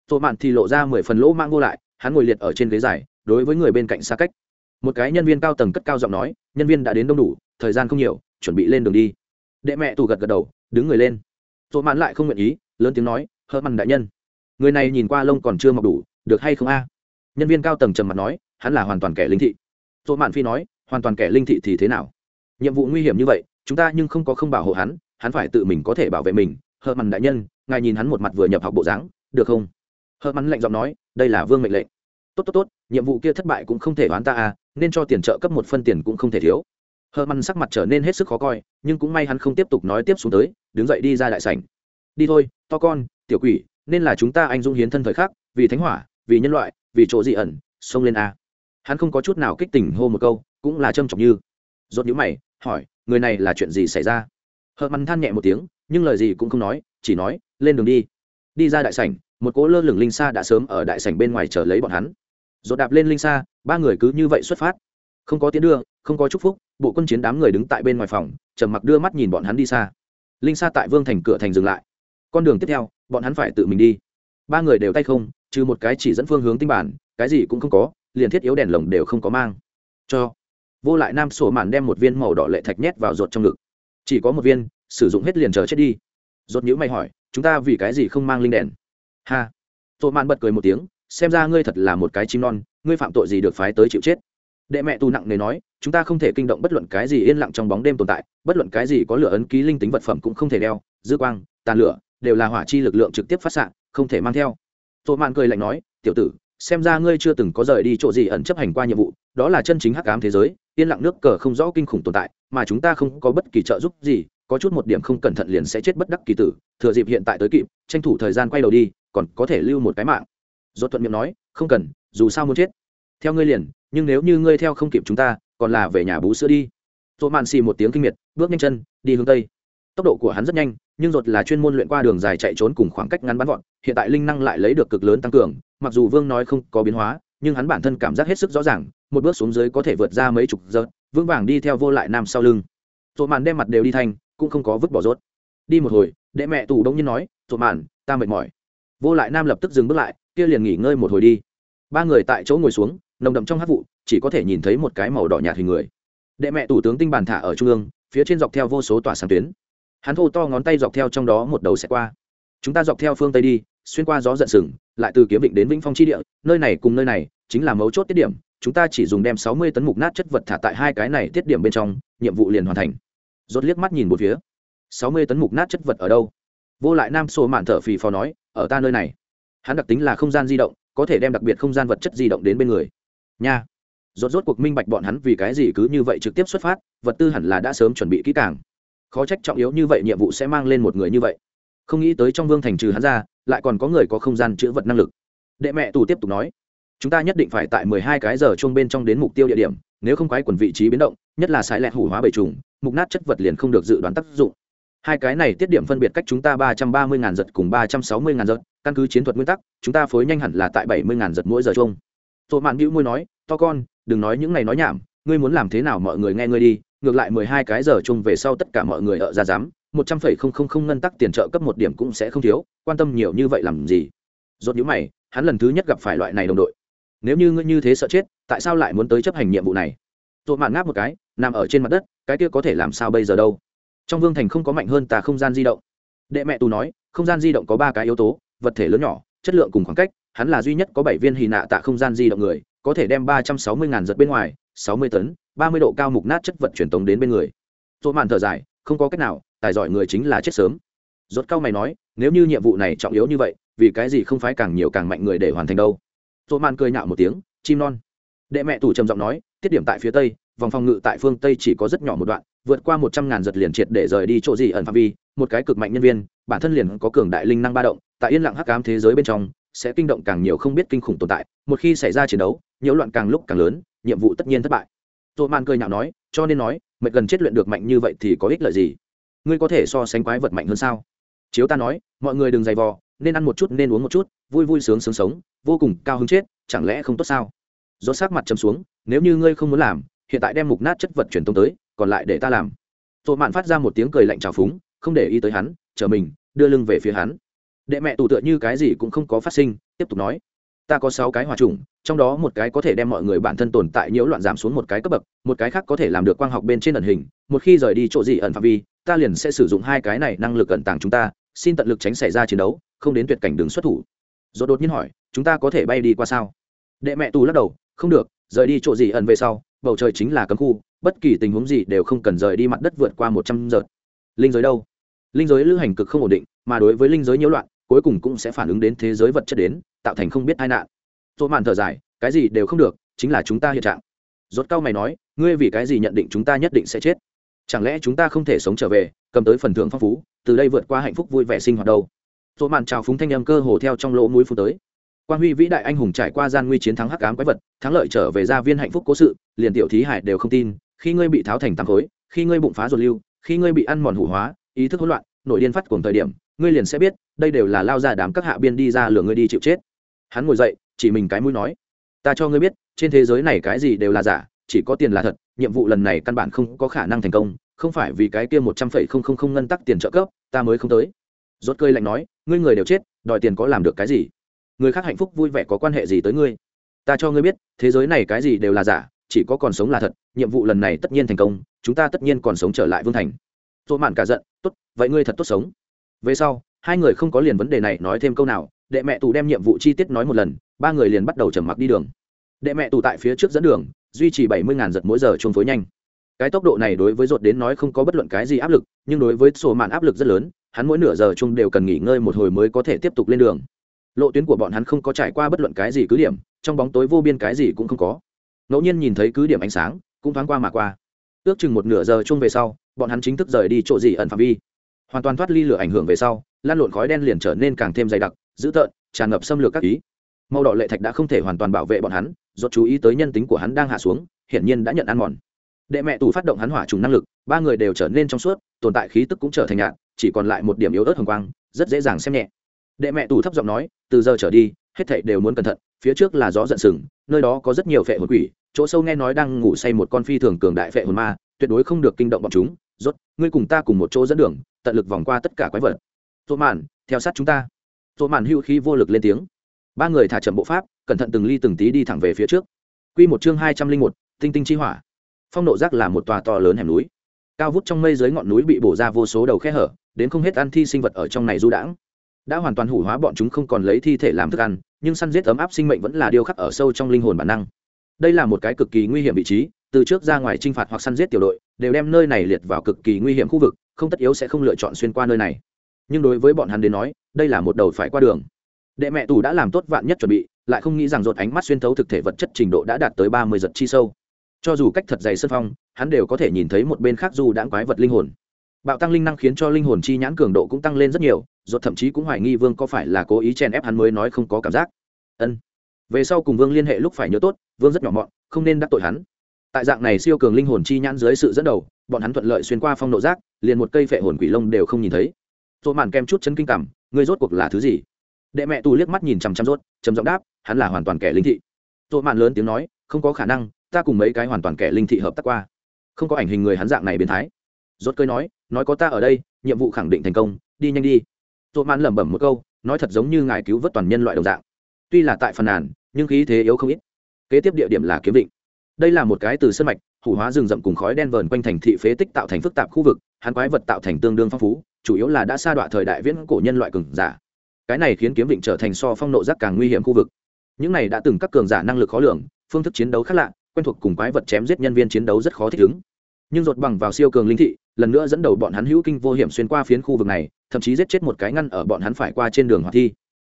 Tô mạn thì lộ ra mười phần lỗ mang vô lại, hắn ngồi liệt ở trên ghế dài, đối với người bên cạnh xa cách. Một cái nhân viên cao tầng cất cao giọng nói, nhân viên đã đến đông đủ, thời gian không nhiều, chuẩn bị lên đường đi. Đệ mẹ tù gật gật đầu, đứng người lên. Tô mạn lại không nguyện ý, lớn tiếng nói, hơ mặn đại nhân, người này nhìn qua lông còn chưa mọc đủ, được hay không a? Nhân viên cao tầng trầm mặt nói, hắn là hoàn toàn kẻ linh thị. Tô mạn phi nói hoàn toàn kẻ linh thị thì thế nào? Nhiệm vụ nguy hiểm như vậy, chúng ta nhưng không có không bảo hộ hắn hắn phải tự mình có thể bảo vệ mình. Hờ mặn đại nhân, ngài nhìn hắn một mặt vừa nhập học bộ dáng, được không? Hờ mặn lạnh giọng nói, đây là vương mệnh lệnh. Tốt tốt tốt, nhiệm vụ kia thất bại cũng không thể đoán ta à nên cho tiền trợ cấp một phân tiền cũng không thể thiếu. Hờ mặn sắc mặt trở nên hết sức khó coi, nhưng cũng may hắn không tiếp tục nói tiếp xuống tới, đứng dậy đi ra đại sảnh. Đi thôi, to con, tiểu quỷ, nên là chúng ta anh dũng hiến thân thời khắc, vì thánh hỏa, vì nhân loại, vì chỗ dị ẩn, xông lên a. Hắn không có chút nào kích tỉnh hô một câu cũng là trâm trọng như. Rốt nhíu mày, hỏi, người này là chuyện gì xảy ra? Hờ mắn than nhẹ một tiếng, nhưng lời gì cũng không nói, chỉ nói, lên đường đi. Đi ra đại sảnh, một cỗ lơ lửng linh xa đã sớm ở đại sảnh bên ngoài chờ lấy bọn hắn. Rốt đạp lên linh xa ba người cứ như vậy xuất phát. Không có tiến đưa, không có chúc phúc, bộ quân chiến đám người đứng tại bên ngoài phòng, trầm mặc đưa mắt nhìn bọn hắn đi xa. Linh xa tại vương thành cửa thành dừng lại. Con đường tiếp theo, bọn hắn phải tự mình đi. Ba người đều tay không, trừ một cái chỉ dẫn phương hướng tinh bản, cái gì cũng không có, liền thiết yếu đèn lồng đều không có mang. Cho vô lại nam sổ màn đem một viên màu đỏ lệ thạch nhét vào ruột trong ngực. Chỉ có một viên, sử dụng hết liền chờ chết đi. Ruột nhữ mày hỏi, chúng ta vì cái gì không mang linh đèn? Ha. Sổ màn bật cười một tiếng, xem ra ngươi thật là một cái chim non, ngươi phạm tội gì được phái tới chịu chết? Đệ mẹ tù nặng nề nói, chúng ta không thể kinh động bất luận cái gì yên lặng trong bóng đêm tồn tại, bất luận cái gì có lửa ấn ký linh tính vật phẩm cũng không thể đeo, dư quang, tàn lửa, đều là hỏa chi lực lượng trực tiếp phát xạ, không thể mang theo. Tô mạn cười lạnh nói, tiểu tử, xem ra ngươi chưa từng có rời đi chỗ gì ẩn chấp hành qua nhiệm vụ, đó là chân chính hắc ám thế giới yên lặng nước cờ không rõ kinh khủng tồn tại, mà chúng ta không có bất kỳ trợ giúp gì, có chút một điểm không cẩn thận liền sẽ chết bất đắc kỳ tử, thừa dịp hiện tại tới kịp, tranh thủ thời gian quay đầu đi, còn có thể lưu một cái mạng. Dốt thuận miệng nói, không cần, dù sao muốn chết. Theo ngươi liền, nhưng nếu như ngươi theo không kịp chúng ta, còn là về nhà bú sữa đi. Dỗ mạn xì một tiếng kinh miệt, bước nhanh chân, đi hướng tây. Tốc độ của hắn rất nhanh, nhưng rột là chuyên môn luyện qua đường dài chạy trốn cùng khoảng cách ngắn bắn gọn, hiện tại linh năng lại lấy được cực lớn tăng cường, mặc dù vương nói không có biến hóa, nhưng hắn bản thân cảm giác hết sức rõ ràng một bước xuống dưới có thể vượt ra mấy chục giờ vương vàng đi theo vô lại nam sau lưng. Rột mạn đem mặt đều đi thành, cũng không có vứt bỏ rốt. Đi một hồi, đệ mẹ tù đông nhiên nói rột mạn, ta mệt mỏi. Vô lại nam lập tức dừng bước lại, kia liền nghỉ ngơi một hồi đi. Ba người tại chỗ ngồi xuống, nồng đậm trong hát vụ, chỉ có thể nhìn thấy một cái màu đỏ nhạt hình người. Đệ mẹ tủ tướng tinh bàn thả ở trung ương, phía trên dọc theo vô số tỏa sáng tuyến. Hắn thô to ngón tay dọc theo trong đó một đầu sẽ qua. Chúng ta dọc theo phương tây đi, xuyên qua gió giận sừng, lại từ kiếm vịnh đến vĩnh phong chi địa, nơi này cùng nơi này, chính là mấu chốt tiết điểm chúng ta chỉ dùng đem sáu mươi tấn mục nát chất vật thả tại hai cái này tiết điểm bên trong, nhiệm vụ liền hoàn thành. Rốt liếc mắt nhìn một phía. Sáu mươi tấn mục nát chất vật ở đâu? Vô lại nam sổ mạn thở phì phò nói, ở ta nơi này. Hắn đặc tính là không gian di động, có thể đem đặc biệt không gian vật chất di động đến bên người. Nha. Rốt rốt cuộc minh bạch bọn hắn vì cái gì cứ như vậy trực tiếp xuất phát, vật tư hẳn là đã sớm chuẩn bị kỹ càng. Khó trách trọng yếu như vậy nhiệm vụ sẽ mang lên một người như vậy. Không nghĩ tới trong vương thành trừ hắn ra, lại còn có người có không gian chữa vật năng lực. Đệ mẹ tù tiếp tục nói chúng ta nhất định phải tại mười hai cái giờ chuông bên trong đến mục tiêu địa điểm, nếu không quái quần vị trí biến động, nhất là sái lẹt hủ hóa bầy trùng, mục nát chất vật liền không được dự đoán tác dụng. Hai cái này tiết điểm phân biệt cách chúng ta ba trăm ba mươi ngàn giật cùng ba trăm sáu mươi ngàn giật, căn cứ chiến thuật nguyên tắc, chúng ta phối nhanh hẳn là tại bảy mươi ngàn giật mỗi giờ chung tội mạn hữu môi nói, to con, đừng nói những này nói nhảm, ngươi muốn làm thế nào mọi người nghe ngươi đi, ngược lại mười hai cái giờ chung về sau tất cả mọi người ở ra dám một trăm phẩy không không không ngân tắc tiền trợ cấp một điểm cũng sẽ không thiếu, quan tâm nhiều như vậy làm gì? Rốt nhíu mày, hắn lần thứ nhất gặp phải loại này đồng đội nếu như ngươi như thế sợ chết, tại sao lại muốn tới chấp hành nhiệm vụ này? Tội mạn ngáp một cái, nằm ở trên mặt đất, cái kia có thể làm sao bây giờ đâu? Trong vương thành không có mạnh hơn ta không gian di động. Đệ mẹ tù nói, không gian di động có ba cái yếu tố, vật thể lớn nhỏ, chất lượng cùng khoảng cách, hắn là duy nhất có bảy viên hì nạ tạ không gian di động người, có thể đem ba trăm sáu mươi ngàn giật bên ngoài, sáu mươi tấn, ba mươi độ cao mục nát chất vật truyền tống đến bên người. Tội mạn thở dài, không có cách nào, tài giỏi người chính là chết sớm. Rốt cao mày nói, nếu như nhiệm vụ này trọng yếu như vậy, vì cái gì không phải càng nhiều càng mạnh người để hoàn thành đâu? Tội man cười nhạo một tiếng, chim non. Đệ mẹ tù trầm giọng nói, tiết điểm tại phía tây, vòng phòng ngự tại phương tây chỉ có rất nhỏ một đoạn, vượt qua một trăm ngàn giật liền triệt để rời đi chỗ gì ẩn phạm vi, một cái cực mạnh nhân viên, bản thân liền có cường đại linh năng ba động, tại yên lặng hắc ám thế giới bên trong, sẽ kinh động càng nhiều không biết kinh khủng tồn tại, một khi xảy ra chiến đấu, nhiễu loạn càng lúc càng lớn, nhiệm vụ tất nhiên thất bại. Tội man cười nhạo nói, cho nên nói mệt gần chết luyện được mạnh như vậy thì có ích lợi gì? Ngươi có thể so sánh quái vật mạnh hơn sao? Chiếu ta nói, mọi người đừng dày vò nên ăn một chút nên uống một chút, vui vui sướng sướng sống, vô cùng cao hứng chết, chẳng lẽ không tốt sao? Do sắc mặt chấm xuống, nếu như ngươi không muốn làm, hiện tại đem mục nát chất vật truyền tống tới, còn lại để ta làm. Tổ mạn phát ra một tiếng cười lạnh trào phúng, không để ý tới hắn, chờ mình, đưa lưng về phía hắn. Đệ mẹ tù tựa như cái gì cũng không có phát sinh, tiếp tục nói. Ta có sáu cái hòa trùng, trong đó một cái có thể đem mọi người bản thân tồn tại nhiễu loạn giảm xuống một cái cấp bậc, một cái khác có thể làm được quang học bên trên ẩn hình. Một khi rời đi chỗ gì ẩn phạm vi, ta liền sẽ sử dụng hai cái này năng lực ẩn tàng chúng ta, xin tận lực tránh xảy ra chiến đấu không đến tuyệt cảnh đường xuất thủ. Rốt đột nhiên hỏi, chúng ta có thể bay đi qua sao? Đệ mẹ tù lắc đầu, không được, rời đi chỗ gì ẩn về sau, bầu trời chính là cấm khu, bất kỳ tình huống gì đều không cần rời đi mặt đất vượt qua một trăm giờ. Linh giới đâu? Linh giới lữ hành cực không ổn định, mà đối với linh giới nhiễu loạn, cuối cùng cũng sẽ phản ứng đến thế giới vật chất đến, tạo thành không biết tai nạn. Dỗ mạn thở dài, cái gì đều không được, chính là chúng ta hiện trạng. Rốt cao mày nói, ngươi vì cái gì nhận định chúng ta nhất định sẽ chết? Chẳng lẽ chúng ta không thể sống trở về, cầm tới phần thưởng phong phú, từ đây vượt qua hạnh phúc vui vẻ sinh hoạt đâu? Dỗ mạn trào phúng thanh âm cơ hồ theo trong lỗ mũi phút tới. Quan huy vĩ đại anh hùng trải qua gian nguy chiến thắng hắc ám quái vật, thắng lợi trở về gia viên hạnh phúc cố sự, liền tiểu thí hải đều không tin, khi ngươi bị tháo thành tàng khối, khi ngươi bụng phá ruột lưu, khi ngươi bị ăn mòn hủ hóa, ý thức hỗn loạn, nội điên phát cùng thời điểm, ngươi liền sẽ biết, đây đều là lao ra đám các hạ biên đi ra lừa ngươi đi chịu chết. Hắn ngồi dậy, chỉ mình cái mũi nói, ta cho ngươi biết, trên thế giới này cái gì đều là giả, chỉ có tiền là thật, nhiệm vụ lần này căn bản không có khả năng thành công, không phải vì cái kia một trăm phẩy không không không ngân tắc tiền trợ cấp, ta mới không tới rốt cơi lạnh nói, ngươi người đều chết, đòi tiền có làm được cái gì? Người khác hạnh phúc vui vẻ có quan hệ gì tới ngươi? Ta cho ngươi biết, thế giới này cái gì đều là giả, chỉ có còn sống là thật, nhiệm vụ lần này tất nhiên thành công, chúng ta tất nhiên còn sống trở lại vương thành. Dỗ mạn cả giận, tốt, vậy ngươi thật tốt sống. Về sau, hai người không có liền vấn đề này nói thêm câu nào, đệ mẹ tù đem nhiệm vụ chi tiết nói một lần, ba người liền bắt đầu trầm mặc đi đường. Đệ mẹ tù tại phía trước dẫn đường, duy trì bảy mươi giật mỗi giờ chung phối nhanh. Cái tốc độ này đối với rột đến nói không có bất luận cái gì áp lực, nhưng đối với sổ mạn áp lực rất lớn hắn mỗi nửa giờ chung đều cần nghỉ ngơi một hồi mới có thể tiếp tục lên đường. Lộ tuyến của bọn hắn không có trải qua bất luận cái gì cứ điểm, trong bóng tối vô biên cái gì cũng không có. Ngẫu nhiên nhìn thấy cứ điểm ánh sáng, cũng thoáng qua mà qua. Ước chừng một nửa giờ chung về sau, bọn hắn chính thức rời đi chỗ gì ẩn phạm vi. Hoàn toàn thoát ly lửa ảnh hưởng về sau, lan lộn khói đen liền trở nên càng thêm dày đặc, dữ tợn, tràn ngập xâm lược các ý. Màu đỏ lệ thạch đã không thể hoàn toàn bảo vệ bọn hắn do chú ý tới nhân tính của hắn đang hạ xuống, hiển nhiên đã nhận ăn mòn. Đệ mẹ tù phát động hắn hỏa trùng năng lực, ba người đều trở nên trong suốt, tồn tại khí tức cũng trở thành nhạn chỉ còn lại một điểm yếu ớt hồng quang, rất dễ dàng xem nhẹ. Đệ mẹ tù thấp giọng nói, từ giờ trở đi, hết thảy đều muốn cẩn thận, phía trước là gió giận sừng, nơi đó có rất nhiều phệ hồn quỷ, chỗ sâu nghe nói đang ngủ say một con phi thường cường đại phệ hồn ma, tuyệt đối không được kinh động bọn chúng, rốt, ngươi cùng ta cùng một chỗ dẫn đường, tận lực vòng qua tất cả quái vật. Rốt màn, theo sát chúng ta. Rốt màn hưu khí vô lực lên tiếng. Ba người thả chậm bộ pháp, cẩn thận từng ly từng tí đi thẳng về phía trước. Quy một chương hai trăm linh một, tinh tinh chi hỏa. Phong nộ giác là một tòa to lớn hẻm núi. Cao vút trong mây dưới ngọn núi bị bổ ra vô số đầu khe hở đến không hết ăn thi sinh vật ở trong này du đãng. Đã hoàn toàn hủ hóa bọn chúng không còn lấy thi thể làm thức ăn, nhưng săn giết ấm áp sinh mệnh vẫn là điều khắc ở sâu trong linh hồn bản năng. Đây là một cái cực kỳ nguy hiểm vị trí, từ trước ra ngoài t r i n h phạt hoặc săn giết tiểu đội, đều đem nơi này liệt vào cực kỳ nguy hiểm khu vực, không tất yếu sẽ không lựa chọn xuyên qua nơi này. Nhưng đối với bọn hắn đến nói, đây là một đầu phải qua đường. Đệ mẹ tù đã làm tốt vạn nhất chuẩn bị, lại không nghĩ rằng rột ánh mắt xuyên thấu thực thể vật chất trình độ đã đạt tới ba mươi giật chi sâu. Cho dù cách thật dày sân phong, hắn đều có thể nhìn thấy một bên khác dù đãng quái vật linh hồn bạo tăng linh năng khiến cho linh hồn chi nhãn cường độ cũng tăng lên rất nhiều dột thậm chí cũng hoài nghi vương có phải là cố ý chèn ép hắn mới nói không có cảm giác. Ân. Về sau cùng vương liên hệ lúc phải nhớ tốt, vương rất nhỏ mọn, không nên đắc tội hắn. Tại dạng này siêu cường linh hồn chi nhãn dưới sự dẫn đầu, bọn hắn thuận lợi xuyên qua phong nộ giác, liền một cây phệ hồn quỷ lông đều không nhìn thấy. Rồi màn kem chút chân kinh cảm, ngươi rốt cuộc là thứ gì? Đệ mẹ tù liếc mắt nhìn chằm chằm rốt, trầm giọng đáp, hắn là hoàn toàn kẻ linh thị. Rồi màn lớn tiếng nói, không có khả năng, ta cùng mấy cái hoàn toàn kẻ linh thị hợp tác qua. Không có ảnh hình người hắn dạng này biến thái. Rốt cười nói nói có ta ở đây, nhiệm vụ khẳng định thành công, đi nhanh đi. Rồi mãn lẩm bẩm một câu, nói thật giống như ngài cứu vớt toàn nhân loại đồng dạng. Tuy là tại phần nàn, nhưng khí thế yếu không ít. Kế tiếp địa điểm là kiếm định đây là một cái từ sân mạch, hủ hóa rừng rậm cùng khói đen vờn quanh thành thị phế tích tạo thành phức tạp khu vực hắn quái vật tạo thành tương đương phong phú, chủ yếu là đã sa đọa thời đại viễn cổ nhân loại cường giả. Cái này khiến kiếm định trở thành so phong nộ giác càng nguy hiểm khu vực. Những này đã từng các cường giả năng lực khó lường, phương thức chiến đấu khác lạ, quen thuộc cùng quái vật chém giết nhân viên chiến đấu rất khó thích ứng nhưng rột bằng vào siêu cường linh thị, lần nữa dẫn đầu bọn hắn hữu kinh vô hiểm xuyên qua phiến khu vực này, thậm chí giết chết một cái ngăn ở bọn hắn phải qua trên đường hoạt thi.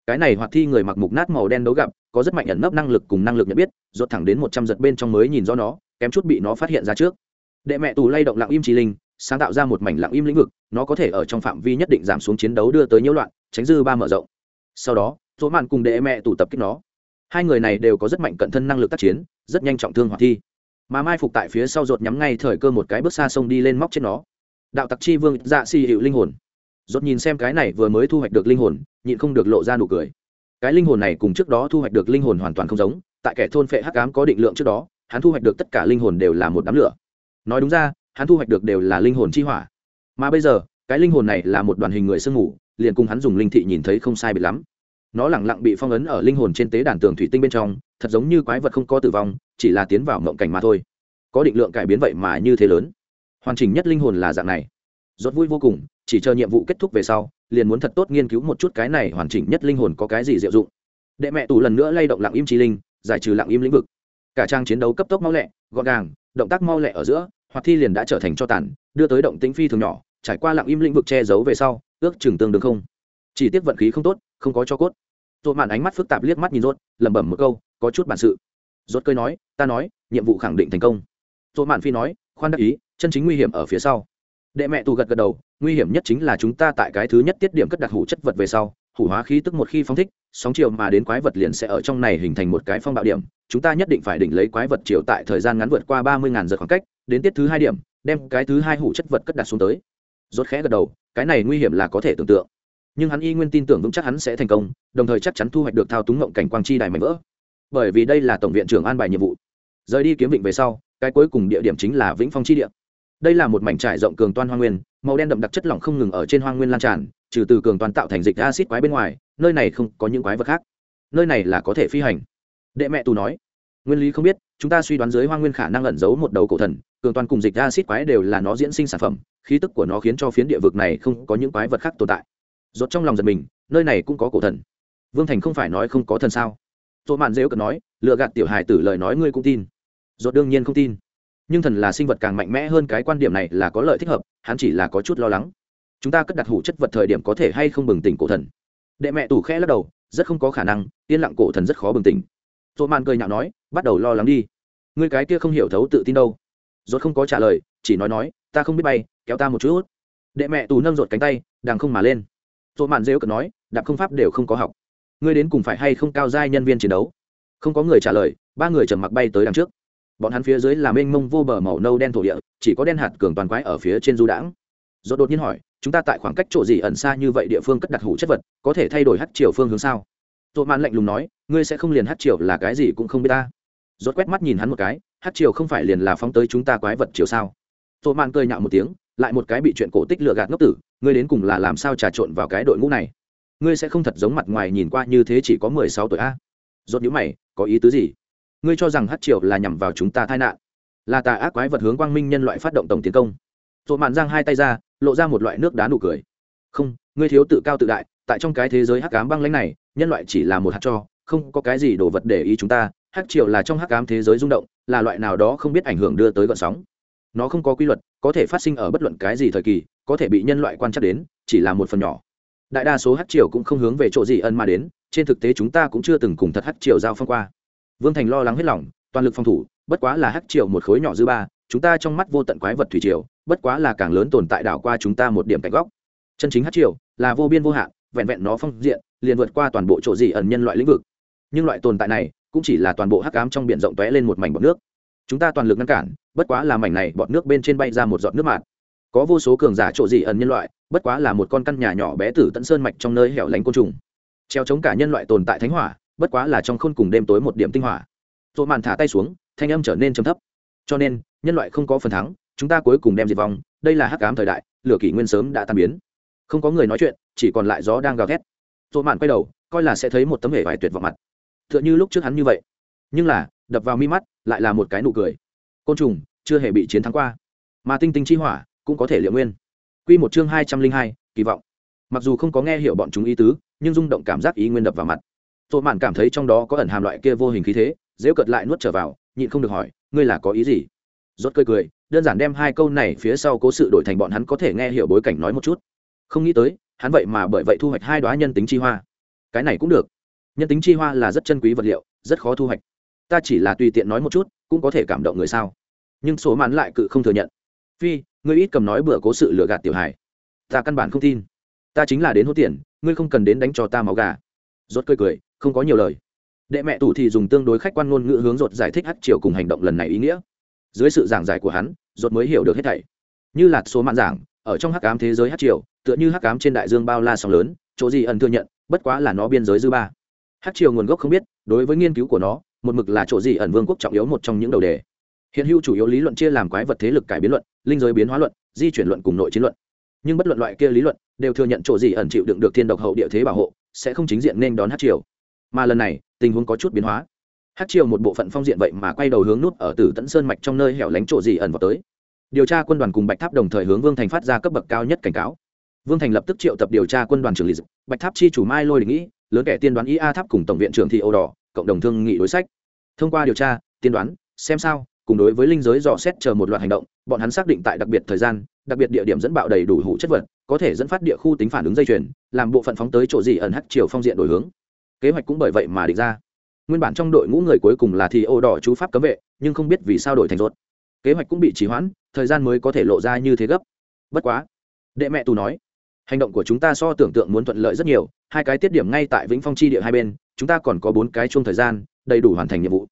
Cái này hoạt thi người mặc mục nát màu đen đấu gặp, có rất mạnh ẩn nấp năng lực cùng năng lực nhận biết rột thẳng đến một trăm giật bên trong mới nhìn rõ nó, kém chút bị nó phát hiện ra trước. Đệ mẹ tù lay động lặng im trí linh, sáng tạo ra một mảnh lặng im lĩnh vực, nó có thể ở trong phạm vi nhất định giảm xuống chiến đấu đưa tới nhiễu loạn, tránh dư ba mở rộng. Sau đó, dỗ mạn cùng đệ mẹ tụ tập kích nó. Hai người này đều có rất mạnh cận thân năng lực tác chiến, rất nhanh trọng thương hoạt thi mà mai phục tại phía sau rột nhắm ngay thời cơ một cái bước xa sông đi lên móc trên nó. Đạo tặc chi vương dạ xì hiệu linh hồn. Rột nhìn xem cái này vừa mới thu hoạch được linh hồn, nhịn không được lộ ra nụ cười. Cái linh hồn này cùng trước đó thu hoạch được linh hồn hoàn toàn không giống, tại kẻ thôn phệ hắc ám có định lượng trước đó, hắn thu hoạch được tất cả linh hồn đều là một đám lửa. Nói đúng ra, hắn thu hoạch được đều là linh hồn chi hỏa. Mà bây giờ, cái linh hồn này là một đoàn hình người sương ngủ liền cùng hắn dùng linh thị nhìn thấy không sai biệt lắm nó lẳng lặng bị phong ấn ở linh hồn trên tế đàn tường thủy tinh bên trong, thật giống như quái vật không có tử vong, chỉ là tiến vào mộng cảnh mà thôi. Có định lượng cải biến vậy mà như thế lớn. Hoàn chỉnh nhất linh hồn là dạng này. Rốt vui vô cùng, chỉ chờ nhiệm vụ kết thúc về sau, liền muốn thật tốt nghiên cứu một chút cái này hoàn chỉnh nhất linh hồn có cái gì diệu dụng. Đệ mẹ tù lần nữa lay động lặng im trí linh, giải trừ lặng im lĩnh vực. Cả trang chiến đấu cấp tốc mau lẹ, gọn gàng, động tác mau lẹ ở giữa hoặc thi liền đã trở thành cho tàn, đưa tới động tĩnh phi thường nhỏ, trải qua lặng im lĩnh vực che giấu về sau, ước chừng tương đương không. Chỉ tiếc vận khí không tốt không có cho cốt. Rốt màn ánh mắt phức tạp liếc mắt nhìn rốt, lẩm bẩm một câu, có chút bản sự. Rốt cơi nói, ta nói, nhiệm vụ khẳng định thành công. Rốt màn phi nói, khoan đắc ý, chân chính nguy hiểm ở phía sau. Đệ mẹ tù gật gật đầu, nguy hiểm nhất chính là chúng ta tại cái thứ nhất tiết điểm cất đặt hủ chất vật về sau, hủ hóa khí tức một khi phóng thích, sóng chiều mà đến quái vật liền sẽ ở trong này hình thành một cái phong bạo điểm. Chúng ta nhất định phải đỉnh lấy quái vật chiều tại thời gian ngắn vượt qua ba mươi ngàn giờ khoảng cách, đến tiết thứ hai điểm, đem cái thứ hai hủ chất vật cất đặt xuống tới. Rốt khẽ gật đầu, cái này nguy hiểm là có thể tưởng tượng nhưng hắn y nguyên tin tưởng vững chắc hắn sẽ thành công, đồng thời chắc chắn thu hoạch được thao túng ngộng cảnh quang chi đài mạnh vỡ. Bởi vì đây là tổng viện trưởng an bài nhiệm vụ. Rời đi kiếm vịnh về sau, cái cuối cùng địa điểm chính là vĩnh phong chi địa. Đây là một mảnh trải rộng cường toan hoa nguyên, màu đen đậm đặc chất lỏng không ngừng ở trên hoa nguyên lan tràn, trừ từ cường toàn tạo thành dịch acid quái bên ngoài, nơi này không có những quái vật khác. Nơi này là có thể phi hành. Đệ mẹ tù nói, nguyên lý không biết, chúng ta suy đoán dưới hoa nguyên khả năng ẩn giấu một đầu cổ thần, cường toàn cùng dịch acid quái đều là nó diễn sinh sản phẩm, khí tức của nó khiến cho phiến địa vực này không có những quái vật khác tồn tại rốt trong lòng giật mình, nơi này cũng có cổ thần. Vương thành không phải nói không có thần sao? Tô mạn dễu cần nói, lừa gạt tiểu hài tử lời nói ngươi cũng tin. Rốt đương nhiên không tin. Nhưng thần là sinh vật càng mạnh mẽ hơn cái quan điểm này là có lợi thích hợp, hắn chỉ là có chút lo lắng. Chúng ta cất đặt hủ chất vật thời điểm có thể hay không bừng tỉnh cổ thần? Đệ mẹ tủ khẽ lắc đầu, rất không có khả năng, yên lặng cổ thần rất khó bừng tỉnh. Tô mạn cười nhạo nói, bắt đầu lo lắng đi. Ngươi cái kia không hiểu thấu tự tin đâu. Rốt không có trả lời, chỉ nói nói, ta không biết bay, kéo ta một chút. Đệ mẹ tù nâng rột cánh tay đang không mà lên dỗ mạn rêu cợt nói, đạp không pháp đều không có học. Ngươi đến cùng phải hay không cao giai nhân viên chiến đấu? Không có người trả lời, ba người trầm mặc bay tới đằng trước. Bọn hắn phía dưới là mênh mông vô bờ màu nâu đen thổ địa, chỉ có đen hạt cường toàn quái ở phía trên du đãng. Do đột nhiên hỏi, chúng ta tại khoảng cách chỗ gì ẩn xa như vậy địa phương cất đặt hủ chất vật, có thể thay đổi hát chiều phương hướng sao? Dỗ mạn lạnh lùng nói, ngươi sẽ không liền hát chiều là cái gì cũng không biết ta. Rốt quét mắt nhìn hắn một cái hát chiều không phải liền là phóng tới chúng ta quái vật chiều sao? Dỗ mạn cười nhạo một tiếng lại một cái bị chuyện cổ tích lừa gạt ngốc tử, ngươi đến cùng là làm sao trà trộn vào cái đội ngũ này? Ngươi sẽ không thật giống mặt ngoài nhìn qua như thế chỉ có mười sáu tuổi a? Rốt nhíu mày, có ý tứ gì? Ngươi cho rằng hát triệu là nhằm vào chúng ta tai nạn, là tà ác quái vật hướng quang minh nhân loại phát động tổng tiến công. Rồi mạn giang hai tay ra, lộ ra một loại nước đá nụ cười. Không, ngươi thiếu tự cao tự đại, tại trong cái thế giới hắc ám băng lãnh này, nhân loại chỉ là một hạt cho, không có cái gì đồ vật để ý chúng ta. Hắc triều là trong hắc ám thế giới rung động, là loại nào đó không biết ảnh hưởng đưa tới gọn sóng nó không có quy luật, có thể phát sinh ở bất luận cái gì thời kỳ, có thể bị nhân loại quan trắc đến, chỉ là một phần nhỏ. Đại đa số hắc triều cũng không hướng về chỗ gì ân mà đến, trên thực tế chúng ta cũng chưa từng cùng thật hắc triều giao phong qua. Vương thành lo lắng hết lòng, toàn lực phòng thủ, bất quá là hắc triều một khối nhỏ dư ba, chúng ta trong mắt vô tận quái vật thủy triều, bất quá là càng lớn tồn tại đảo qua chúng ta một điểm cạnh góc. Chân chính hắc triều, là vô biên vô hạn, vẹn vẹn nó phong diện, liền vượt qua toàn bộ chỗ gì ẩn nhân loại lĩnh vực. Nhưng loại tồn tại này, cũng chỉ là toàn bộ hắc ám trong biển rộng tóe lên một mảnh bọt nước. Chúng ta toàn lực ngăn cản bất quá là mảnh này bọt nước bên trên bay ra một giọt nước mạt. Có vô số cường giả trộ dị ẩn nhân loại, bất quá là một con căn nhà nhỏ bé tử tận sơn mạch trong nơi hẻo lánh côn trùng. Treo chống cả nhân loại tồn tại thánh hỏa, bất quá là trong khôn cùng đêm tối một điểm tinh hỏa. Rồi màn thả tay xuống, thanh âm trở nên trầm thấp. Cho nên, nhân loại không có phần thắng, chúng ta cuối cùng đem diệt vong, đây là hắc ám thời đại, lửa kỷ nguyên sớm đã tan biến. Không có người nói chuyện, chỉ còn lại gió đang gào thét. Rồi màn quay đầu, coi là sẽ thấy một tấm hệ vải tuyệt vọng mặt. Tựa như lúc trước hắn như vậy. Nhưng là, đập vào mi mắt, lại là một cái nụ cười. Côn trùng chưa hề bị chiến thắng qua. Mà tinh tinh chi hỏa cũng có thể liệu nguyên. Quy một chương hai trăm linh hai, kỳ vọng. Mặc dù không có nghe hiểu bọn chúng ý tứ, nhưng rung động cảm giác ý nguyên đập vào mặt. Tôi mạn cảm thấy trong đó có ẩn hàm loại kia vô hình khí thế dễ cợt lại nuốt trở vào, nhịn không được hỏi, ngươi là có ý gì? Rốt cười cười, đơn giản đem hai câu này phía sau cố sự đổi thành bọn hắn có thể nghe hiểu bối cảnh nói một chút. Không nghĩ tới, hắn vậy mà bởi vậy thu hoạch hai đoá nhân tính chi hoa. Cái này cũng được. Nhân tính chi hoa là rất chân quý vật liệu, rất khó thu hoạch. Ta chỉ là tùy tiện nói một chút, cũng có thể cảm động người sao? Nhưng số mãn lại cự không thừa nhận. Phi, ngươi ít cầm nói bữa cố sự lừa gạt tiểu hải ta căn bản không tin. Ta chính là đến hốt tiền, ngươi không cần đến đánh cho ta máu gà. Rốt cười cười, không có nhiều lời. Đệ mẹ tủ thì dùng tương đối khách quan ngôn ngữ hướng rột giải thích hát chiều cùng hành động lần này ý nghĩa. Dưới sự giảng giải của hắn rột mới hiểu được hết thảy. Như là số mạn giảng, ở trong hắc ám thế giới hát triều, tựa như hắc ám trên đại dương bao la sóng lớn, chỗ gì ẩn thừa nhận, bất quá là nó biên giới dư ba. Hát triều nguồn gốc không biết, đối với nghiên cứu của nó, một mực là chỗ gì ẩn vương quốc trọng yếu một trong những đầu đề hiện hữu chủ yếu lý luận chia làm quái vật thế lực cải biến luận, linh giới biến hóa luận, di chuyển luận cùng nội chiến luận. Nhưng bất luận loại kia lý luận, đều thừa nhận chỗ gì ẩn chịu đựng được thiên độc hậu địa thế bảo hộ, sẽ không chính diện nên đón hát triều. Mà lần này, tình huống có chút biến hóa. Hát triều một bộ phận phong diện vậy mà quay đầu hướng nút ở tử tẫn sơn mạch trong nơi hẻo lánh chỗ gì ẩn vào tới. Điều tra quân đoàn cùng bạch tháp đồng thời hướng vương thành phát ra cấp bậc cao nhất cảnh cáo. Vương thành lập tức triệu tập điều tra quân đoàn trưởng lý bạch tháp chi chủ mai lôi định nghĩ, lớn kẻ tiên đoán ia tháp cùng tổng viện trưởng thị âu đỏ, cộng đồng thương nghị đối sách. Thông qua điều tra, tiên đoán, xem sao cùng đối với linh giới dò xét chờ một loạt hành động, bọn hắn xác định tại đặc biệt thời gian, đặc biệt địa điểm dẫn bạo đầy đủ hủ chất vật, có thể dẫn phát địa khu tính phản ứng dây chuyền, làm bộ phận phóng tới chỗ gì ẩn hắc chiều phong diện đổi hướng. Kế hoạch cũng bởi vậy mà định ra. Nguyên bản trong đội ngũ người cuối cùng là thì ô đỏ chú pháp cấm vệ, nhưng không biết vì sao đổi thành rốt kế hoạch cũng bị trì hoãn, thời gian mới có thể lộ ra như thế gấp. Bất quá, đệ mẹ tù nói, hành động của chúng ta so tưởng tượng muốn thuận lợi rất nhiều, hai cái tiết điểm ngay tại vĩnh phong chi địa hai bên, chúng ta còn có bốn cái chung thời gian, đầy đủ hoàn thành nhiệm vụ.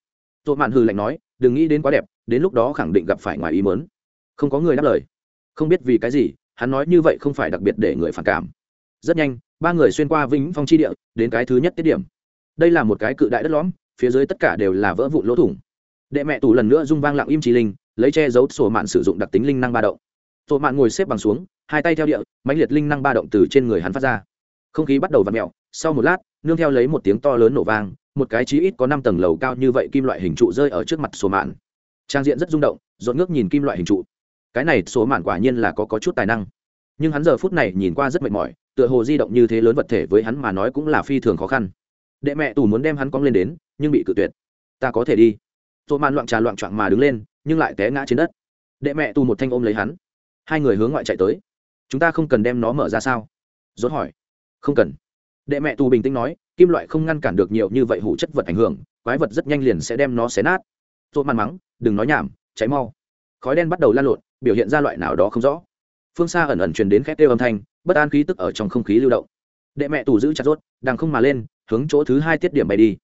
Tội mạn hư lạnh nói đừng nghĩ đến quá đẹp, đến lúc đó khẳng định gặp phải ngoài ý mớn không có người đáp lời. Không biết vì cái gì, hắn nói như vậy không phải đặc biệt để người phản cảm. Rất nhanh, ba người xuyên qua vĩnh phong chi địa, đến cái thứ nhất tiết điểm. Đây là một cái cự đại đất lõm, phía dưới tất cả đều là vỡ vụn lỗ thủng. Đệ mẹ tù lần nữa rung vang lặng im trí linh, lấy che giấu sổ mạn sử dụng đặc tính linh năng ba động. Sổ mạn ngồi xếp bằng xuống, hai tay theo địa, mãnh liệt linh năng ba động từ trên người hắn phát ra. Không khí bắt đầu v ặ mẹo sau một lát, nương theo lấy một tiếng to lớn nổ vang một cái chí ít có năm tầng lầu cao như vậy kim loại hình trụ rơi ở trước mặt sổ mạn. Trang diện rất rung động dọn ngước nhìn kim loại hình trụ. Cái này số mạn quả nhiên là có, có chút tài năng. Nhưng hắn giờ phút này nhìn qua rất mệt mỏi tựa hồ di động như thế lớn vật thể với hắn mà nói cũng là phi thường khó khăn. Đệ mẹ tù muốn đem hắn cong lên đến nhưng bị cự tuyệt. Ta có thể đi. Số mạn loạn trà loạn trọn mà đứng lên nhưng lại té ngã trên đất. Đệ mẹ tù một thanh ôm lấy hắn. Hai người hướng ngoại chạy tới. Chúng ta không cần đem nó mở ra sao? Dốt hỏi. Không cần đệ mẹ tù bình tĩnh nói, kim loại không ngăn cản được nhiều như vậy hủ chất vật ảnh hưởng, quái vật rất nhanh liền sẽ đem nó xé nát. Dỗ mạn mắng, đừng nói nhảm, cháy mau. Khói đen bắt đầu lan lộn, biểu hiện ra loại nào đó không rõ. Phương xa ẩn ẩn truyền đến khét kêu âm thanh, bất an khí tức ở trong không khí lưu động. Đệ mẹ tù giữ chặt rốt đang không mà lên, hướng chỗ thứ hai tiết điểm bay đi.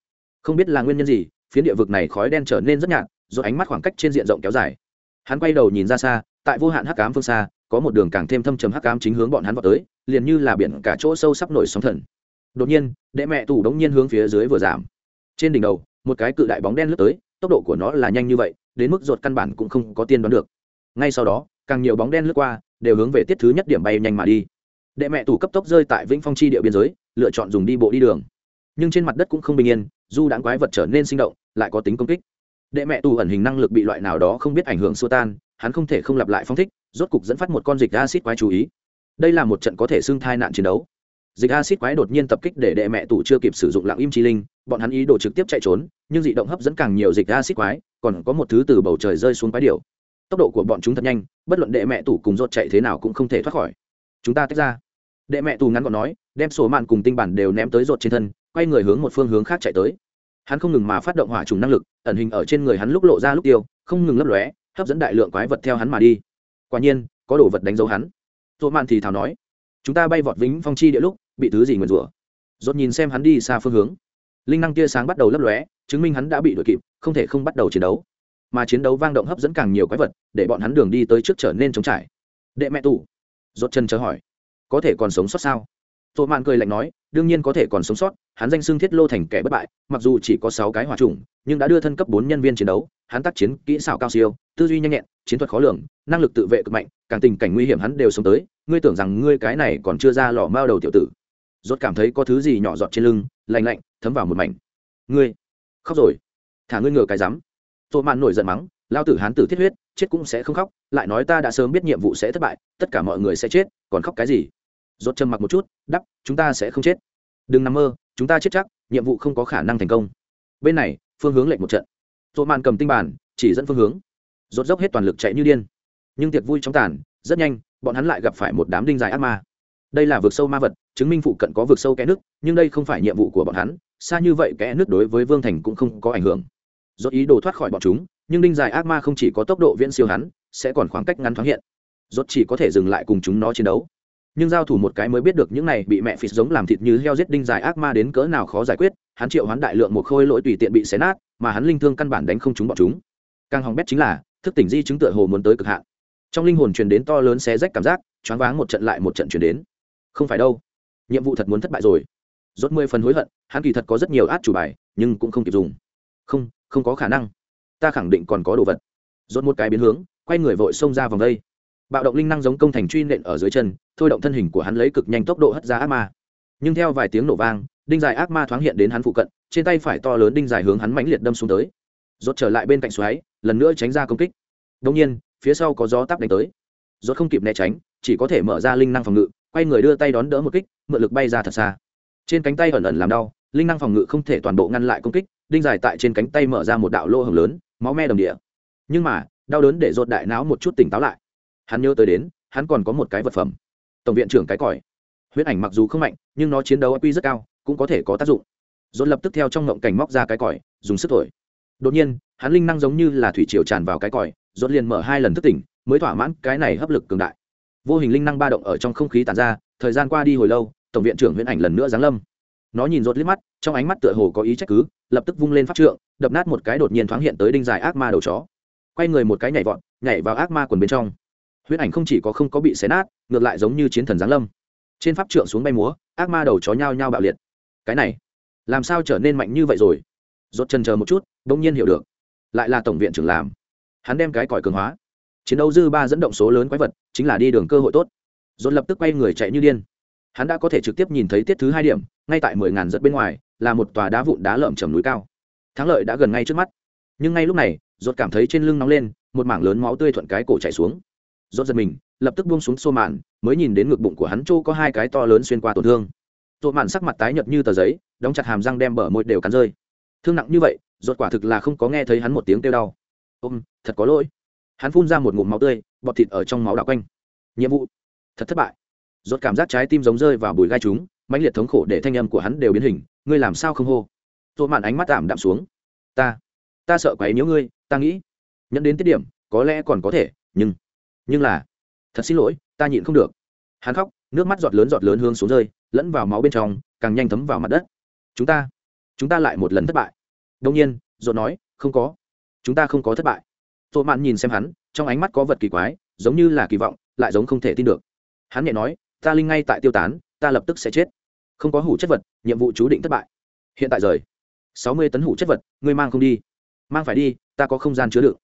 Không biết là nguyên nhân gì, phiến địa vực này khói đen trở nên rất nhạt do ánh mắt khoảng cách trên diện rộng kéo dài. Hắn quay đầu nhìn ra xa, tại vô hạn hắc cám phương xa, có một đường càng thêm thâm trầm hắc cám chính hướng bọn hắn vào tới, liền như là biển cả chỗ sâu sắp nổi sóng thần đột nhiên, đệ mẹ tủ đống nhiên hướng phía dưới vừa giảm. Trên đỉnh đầu, một cái cự đại bóng đen lướt tới, tốc độ của nó là nhanh như vậy, đến mức ruột căn bản cũng không có tiên đoán được. Ngay sau đó, càng nhiều bóng đen lướt qua, đều hướng về tiết thứ nhất điểm bay nhanh mà đi. Đệ mẹ tủ cấp tốc rơi tại vĩnh phong chi địa biên giới, lựa chọn dùng đi bộ đi đường. Nhưng trên mặt đất cũng không bình yên du đãng quái vật trở nên sinh động, lại có tính công kích. Đệ mẹ tù ẩn hình năng lực bị loại nào đó không biết ảnh hưởng xua tan, hắn không thể không lặp lại phong thích, rốt cục dẫn phát một con dịch acid quái chú ý. Đây là một trận có thể xưng thai nạn chiến đấu dịch acid quái đột nhiên tập kích để đệ mẹ tủ chưa kịp sử dụng lặng im chi linh, bọn hắn ý đồ trực tiếp chạy trốn, nhưng dị động hấp dẫn càng nhiều dịch acid quái, còn có một thứ từ bầu trời rơi xuống quái điệu tốc độ của bọn chúng thật nhanh, bất luận đệ mẹ tủ cùng rột chạy thế nào cũng không thể thoát khỏi. Chúng ta tách ra. Đệ mẹ tù ngắn gọn nói, đem sổ mạn cùng tinh bản đều ném tới rột trên thân, quay người hướng một phương hướng khác chạy tới. Hắn không ngừng mà phát động hỏa trùng năng lực, ẩn hình ở trên người hắn lúc lộ ra lúc tiêu, không ngừng lấp lóe, hấp dẫn đại lượng quái vật theo hắn mà đi. Quả nhiên, có đồ vật đánh dấu hắn. Rộ mạn thì thào nói chúng ta bay vọt vĩnh phong chi địa lúc bị thứ gì nguyền rủa? Rốt nhìn xem hắn đi xa phương hướng. Linh năng tia sáng bắt đầu lấp lóe chứng minh hắn đã bị đuổi kịp không thể không bắt đầu chiến đấu. Mà chiến đấu vang động hấp dẫn càng nhiều quái vật để bọn hắn đường đi tới trước trở nên trống trải. Đệ mẹ tủ rốt chân chờ hỏi. Có thể còn sống sót sao? Tô Mạn cười lạnh nói, đương nhiên có thể còn sống sót, hắn danh xưng Thiết Lô thành kẻ bất bại, mặc dù chỉ có sáu cái hỏa trùng nhưng đã đưa thân cấp bốn nhân viên chiến đấu, hắn tác chiến kỹ xảo cao siêu, tư duy nhanh nhẹn, chiến thuật khó lường, năng lực tự vệ cực mạnh, càng tình cảnh nguy hiểm hắn đều sống tới, ngươi tưởng rằng ngươi cái này còn chưa ra lò mao đầu tiểu tử. Rốt cảm thấy có thứ gì nhỏ giọt trên lưng, lạnh lạnh, thấm vào một mảnh. Ngươi, khóc rồi. Thả ngươi ngửa cái rắm. Tô Mạn nổi giận mắng, lao tử hán tử thiết huyết, chết cũng sẽ không khóc, lại nói ta đã sớm biết nhiệm vụ sẽ thất bại, tất cả mọi người sẽ chết, còn khóc cái gì? rốt trầm mặc một chút đắp chúng ta sẽ không chết đừng nằm mơ chúng ta chết chắc nhiệm vụ không có khả năng thành công bên này phương hướng lệnh một trận rốt màn cầm tinh bản chỉ dẫn phương hướng rốt dốc hết toàn lực chạy như điên. Nhưng tiệc vui trong tàn, rất nhanh, bọn hắn lại gặp phải một đám đinh dài ác ma. Đây là vực sâu ma vật, chứng minh phụ cận có vực sâu kẽ nước, nhưng đây không phải nhiệm vụ của bọn hắn, xa như vậy kẽ nước đối với vương thành cũng không có ảnh hưởng. Rốt ý đồ thoát khỏi bọn chúng, nhưng đinh dài ác ma không chỉ có tốc độ viễn siêu hắn, sẽ còn khoảng cách ngắn thoáng hiện. Rốt chỉ có thể dừng lại cùng chúng nó chiến đấu. Nhưng giao thủ một cái mới biết được những này bị mẹ phì giống làm thịt như heo giết đinh dài ác ma đến cỡ nào khó giải quyết, hắn triệu hắn đại lượng một khôi lỗi tùy tiện bị xé nát, mà hắn linh thương căn bản đánh không chúng bọn chúng. Càng hỏng bét chính là thức tỉnh di chứng tựa hồ muốn tới cực hạn. Trong linh hồn truyền đến to lớn xé rách cảm giác, choáng váng một trận lại một trận truyền đến. Không phải đâu, nhiệm vụ thật muốn thất bại rồi. Rốt mười phần hối hận, hắn kỳ thật có rất nhiều át chủ bài, nhưng cũng không kịp dùng. Không không có khả năng. Ta khẳng định còn có đồ vật. Rốt một cái biến hướng, quay người vội xông ra vòng đây. Bạo động linh năng giống công thành truy nện ở dưới chân, thôi động thân hình của hắn lấy cực nhanh tốc độ hất ra ác ma. Nhưng theo vài tiếng nổ vang, đinh dài ác ma thoáng hiện đến hắn phụ cận, trên tay phải to lớn đinh dài hướng hắn mãnh liệt đâm xuống tới. Rốt trở lại bên cạnh xoáy lần nữa tránh ra công kích. Đông nhiên, phía sau có gió táp đánh tới. Rốt không kịp né tránh, chỉ có thể mở ra linh năng phòng ngự, quay người đưa tay đón đỡ một kích, mượn lực bay ra thật xa. Trên cánh tay ẩn ẩn làm đau, linh năng phòng ngự không thể toàn bộ ngăn lại công kích, đinh dài tại trên cánh tay mở ra một đạo lỗ hồng lớn, máu me đồng địa. Nhưng mà, đau đớn để rột đại não một chút tỉnh táo lại. Hắn nhớ tới đến, hắn còn có một cái vật phẩm. Tổng viện trưởng cái còi. Huyết ảnh mặc dù không mạnh, nhưng nó chiến đấu q rất cao, cũng có thể có tác dụng. Rột lập tức theo trong ngộng cảnh móc ra cái còi, dùng sức thổi đột nhiên, hắn linh năng giống như là thủy triều tràn vào cái còi dốt liền mở hai lần thức tỉnh, mới thỏa mãn cái này hấp lực cường đại. Vô hình linh năng ba động ở trong không khí tàn ra, thời gian qua đi hồi lâu, tổng viện trưởng huyễn ảnh lần nữa giáng lâm. Nó nhìn rốt liếc mắt, trong ánh mắt tựa hồ có ý trách cứ, lập tức vung lên pháp trượng, đập nát một cái đột nhiên thoáng hiện tới đinh dài ác ma đầu chó. Quay người một cái nhảy vọt, nhảy vào ác ma quần bên trong. Huyễn ảnh không chỉ có không có bị xé nát, ngược lại giống như chiến thần giáng lâm. Trên pháp trượng xuống bay múa, ác ma đầu chó nhao nhao bạo liệt. Cái này, làm sao trở nên mạnh như vậy rồi? Rốt chân chờ một chút, bỗng nhiên hiểu được. Lại là tổng viện trưởng làm. Hắn đem cái còi cường hóa. Chiến đấu dư ba dẫn động số lớn quái vật, chính là đi đường cơ hội tốt. Rốt lập tức quay người chạy như điên. Hắn đã có thể trực tiếp nhìn thấy tiết thứ hai điểm, ngay tại mười ngàn dặm bên ngoài, là một tòa đá vụn đá lởm chầm núi cao. Thắng lợi đã gần ngay trước mắt. Nhưng ngay lúc này, rốt cảm thấy trên lưng nóng lên, một mảng lớn máu tươi thuận cái cổ chảy xuống. Rốt giật mình, lập tức buông xuống xô mạn, mới nhìn đến ngực bụng của hắn trô có hai cái to lớn xuyên qua tổn thương. Rốt mạn sắc mặt tái nhợt như tờ giấy, đóng chặt hàm răng đem bờ môi đều cắn rơi thương nặng như vậy, rốt quả thực là không có nghe thấy hắn một tiếng kêu đau. Ôm, thật có lỗi. Hắn phun ra một ngụm máu tươi, bọt thịt ở trong máu đảo quanh. Nhiệm vụ, thật thất bại. Rốt cảm giác trái tim giống rơi vào bùi gai chúng mãnh liệt thống khổ để thanh âm của hắn đều biến hình, ngươi làm sao không hô? Tôi mạn ánh mắt tạm đạm xuống. Ta ta sợ quấy nhiễu ngươi, ta nghĩ nhận đến tiết điểm, có lẽ còn có thể, nhưng nhưng là, thật xin lỗi, ta nhịn không được. Hắn khóc, nước mắt giọt lớn giọt lớn hướng xuống rơi, lẫn vào máu bên trong, càng nhanh thấm vào mặt đất. Chúng ta chúng ta lại một lần thất bại. Đông nhiên dồn nói, không có. Chúng ta không có thất bại. Dồn mạn nhìn xem hắn, trong ánh mắt có vật kỳ quái, giống như là kỳ vọng, lại giống không thể tin được. Hắn nhẹ nói, ta linh ngay tại tiêu tán, ta lập tức sẽ chết. Không có hủ chất vật, nhiệm vụ chú định thất bại. Hiện tại rời. Sáu mươi tấn hủ chất vật, ngươi mang không đi. Mang phải đi, ta có không gian chứa đựng.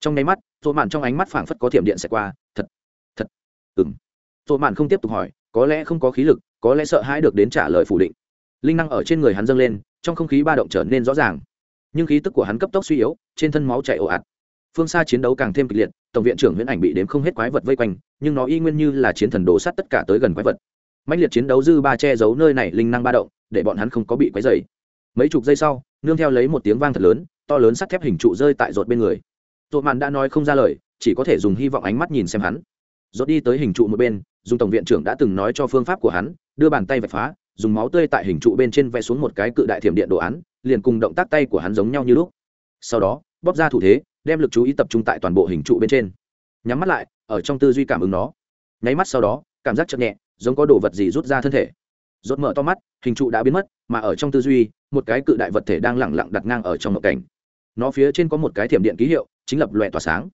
Trong nháy mắt dỗ mạn trong ánh mắt phảng phất có thiểm điện sẽ qua, thật thật. Ừng dỗ mạn không tiếp tục hỏi, có lẽ không có khí lực, có lẽ sợ hãi được đến trả lời phủ định. Linh năng ở trên người hắn dâng lên trong không khí ba động trở nên rõ ràng. Nhưng khí tức của hắn cấp tốc suy yếu, trên thân máu chảy ồ ạt. Phương xa chiến đấu càng thêm kịch liệt, tổng viện trưởng huyễn ảnh bị đếm không hết quái vật vây quanh, nhưng nó y nguyên như là chiến thần đồ sát tất cả tới gần quái vật. Mạnh liệt chiến đấu dư ba che giấu nơi này linh năng ba động, để bọn hắn không có bị quấy dày mấy chục giây sau, nương theo lấy một tiếng vang thật lớn, to lớn sắt thép hình trụ rơi tại rột bên người. Rột màn đã nói không ra lời, chỉ có thể dùng hy vọng ánh mắt nhìn xem hắn. Rột đi tới hình trụ một bên, dùng tổng viện trưởng đã từng nói cho phương pháp của hắn, đưa bàn tay vạch phá dùng máu tươi tại hình trụ bên trên vẽ xuống một cái cự đại thiểm điện đồ án, liền cùng động tác tay của hắn giống nhau như lúc. Sau đó, bóp ra thủ thế, đem lực chú ý tập trung tại toàn bộ hình trụ bên trên. Nhắm mắt lại, ở trong tư duy cảm ứng nó. Nháy mắt sau đó, cảm giác chậm nhẹ, giống có đồ vật gì rút ra thân thể. Rốt mở to mắt, hình trụ đã biến mất, mà ở trong tư duy, một cái cự đại vật thể đang lẳng lặng đặt ngang ở trong ngộ cảnh. Nó phía trên có một cái thiểm điện ký hiệu, chính lập loẹ tỏa sáng.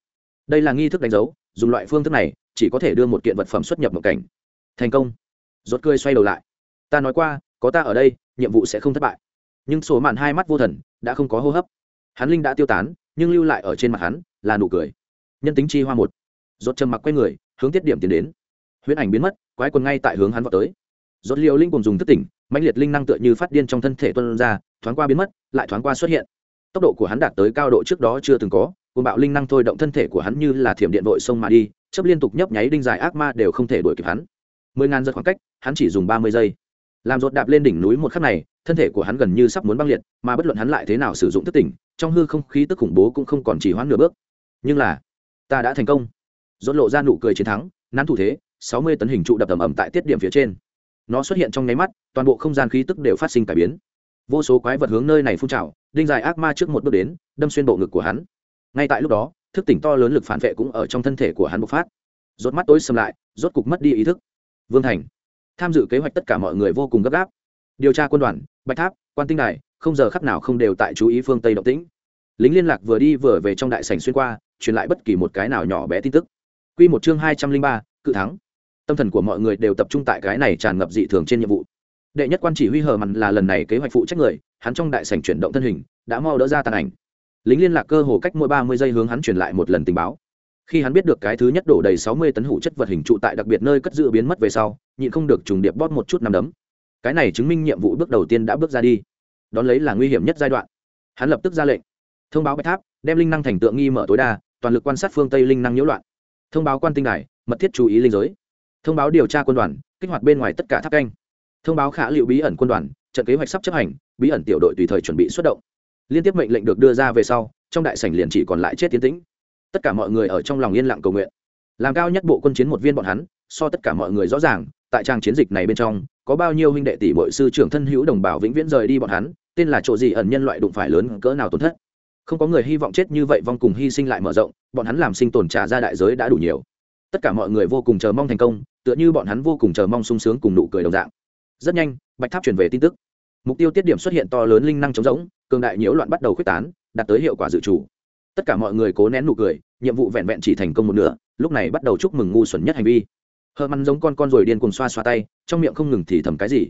Đây là nghi thức đánh dấu, dùng loại phương thức này, chỉ có thể đưa một kiện vật phẩm xuất nhập ngộ cảnh. Thành công. Rốt cười xoay đầu lại ta nói qua, có ta ở đây, nhiệm vụ sẽ không thất bại. Nhưng số mạn hai mắt vô thần, đã không có hô hấp. Hắn linh đã tiêu tán, nhưng lưu lại ở trên mặt hắn là nụ cười. Nhân tính chi hoa một. Rốt trầm mặc quay người, hướng tiết điểm tiến đến. Huyễn ảnh biến mất, quái quần ngay tại hướng hắn vào tới. Rốt liều linh cùng dùng thức tỉnh, mãnh liệt linh năng tựa như phát điên trong thân thể tuôn ra, thoáng qua biến mất, lại thoáng qua xuất hiện. Tốc độ của hắn đạt tới cao độ trước đó chưa từng có cùng bạo linh năng thôi động thân thể của hắn như là thiểm điện vội sông mà đi chấp liên tục nhấp nháy đinh dài ác ma đều không thể đuổi kịp hắn. Mười ngàn giật khoảng cách, hắn chỉ dùng ba mươi giây làm rột đạp lên đỉnh núi một khắc này, thân thể của hắn gần như sắp muốn băng liệt, mà bất luận hắn lại thế nào sử dụng thức tỉnh, trong hư không khí tức khủng bố cũng không còn chỉ hoãn nửa bước. Nhưng là, ta đã thành công. Rốt lộ ra nụ cười chiến thắng nắn thủ thế, sáu mươi tấn hình trụ đập ầm ầm tại tiết điểm phía trên. Nó xuất hiện trong nháy mắt, toàn bộ không gian khí tức đều phát sinh cải biến. Vô số quái vật hướng nơi này phun trào, đinh dài ác ma trước một bước đến, đâm xuyên bộ ngực của hắn. Ngay tại lúc đó, thức tỉnh to lớn lực phản vệ cũng ở trong thân thể của hắn bộc phát. Rốt mắt tối sầm lại, rốt cục mất đi ý thức. Vương thành tham dự kế hoạch tất cả mọi người vô cùng gấp gáp. Điều tra quân đoàn, bạch tháp, quan tinh đài, không giờ khắc nào không đều tại chú ý phương tây động tĩnh. Lính liên lạc vừa đi vừa về trong đại sảnh xuyên qua, truyền lại bất kỳ một cái nào nhỏ bé tin tức. Quy một chương hai trăm linh ba, cự thắng. Tâm thần của mọi người đều tập trung tại cái này tràn ngập dị thường trên nhiệm vụ. Đệ nhất quan chỉ huy hờ mặn là lần này kế hoạch phụ trách người, hắn trong đại sảnh chuyển động thân hình, đã mau đỡ ra tàn ảnh. Lính liên lạc cơ hồ cách mỗi ba mươi giây hướng hắn truyền lại một lần tình báo khi hắn biết được cái thứ nhất đổ đầy sáu mươi tấn hủ chất vật hình trụ tại đặc biệt nơi cất giữ biến mất về sau, nhịn không được trùng điệp bóp một chút nằm đấm. Cái này chứng minh nhiệm vụ bước đầu tiên đã bước ra đi. Đón lấy là nguy hiểm nhất giai đoạn. Hắn lập tức ra lệnh. Thông báo bạch tháp, đem linh năng thành tượng nghi mở tối đa, toàn lực quan sát phương tây linh năng nhiễu loạn. Thông báo quan tinh đài, mật thiết chú ý linh giới. Thông báo điều tra quân đoàn, kích hoạt bên ngoài tất cả tháp canh. Thông báo khả liệu bí ẩn quân đoàn, trận kế hoạch sắp chấp hành, bí ẩn tiểu đội tùy thời chuẩn bị xuất động. Liên tiếp mệnh lệnh được đưa ra về sau, trong đại sảnh liền chỉ còn lại chết tiến tĩnh tất cả mọi người ở trong lòng yên lặng cầu nguyện. Làm cao nhất bộ quân chiến một viên bọn hắn, so tất cả mọi người rõ ràng, tại trang chiến dịch này bên trong, có bao nhiêu huynh đệ tỷ bội sư trưởng thân hữu đồng bào vĩnh viễn rời đi bọn hắn, tên là chỗ gì ẩn nhân loại đụng phải lớn cỡ nào tổn thất. Không có người hy vọng chết như vậy, vong cùng hy sinh lại mở rộng, bọn hắn làm sinh tồn trả ra đại giới đã đủ nhiều. Tất cả mọi người vô cùng chờ mong thành công, tựa như bọn hắn vô cùng chờ mong sung sướng cùng nụ cười đồng dạng. Rất nhanh, bạch tháp truyền về tin tức. Mục tiêu tiết điểm xuất hiện to lớn linh năng chống giống cường đại nhiễu loạn bắt đầu khuếch tán, đạt tới hiệu quả dự trù tất cả mọi người cố nén nụ cười, nhiệm vụ vẹn vẹn chỉ thành công một nửa, lúc này bắt đầu chúc mừng ngu xuẩn nhất hành vi. Hờ mắn giống con con rồi điên cùng xoa xoa tay, trong miệng không ngừng thì thầm cái gì.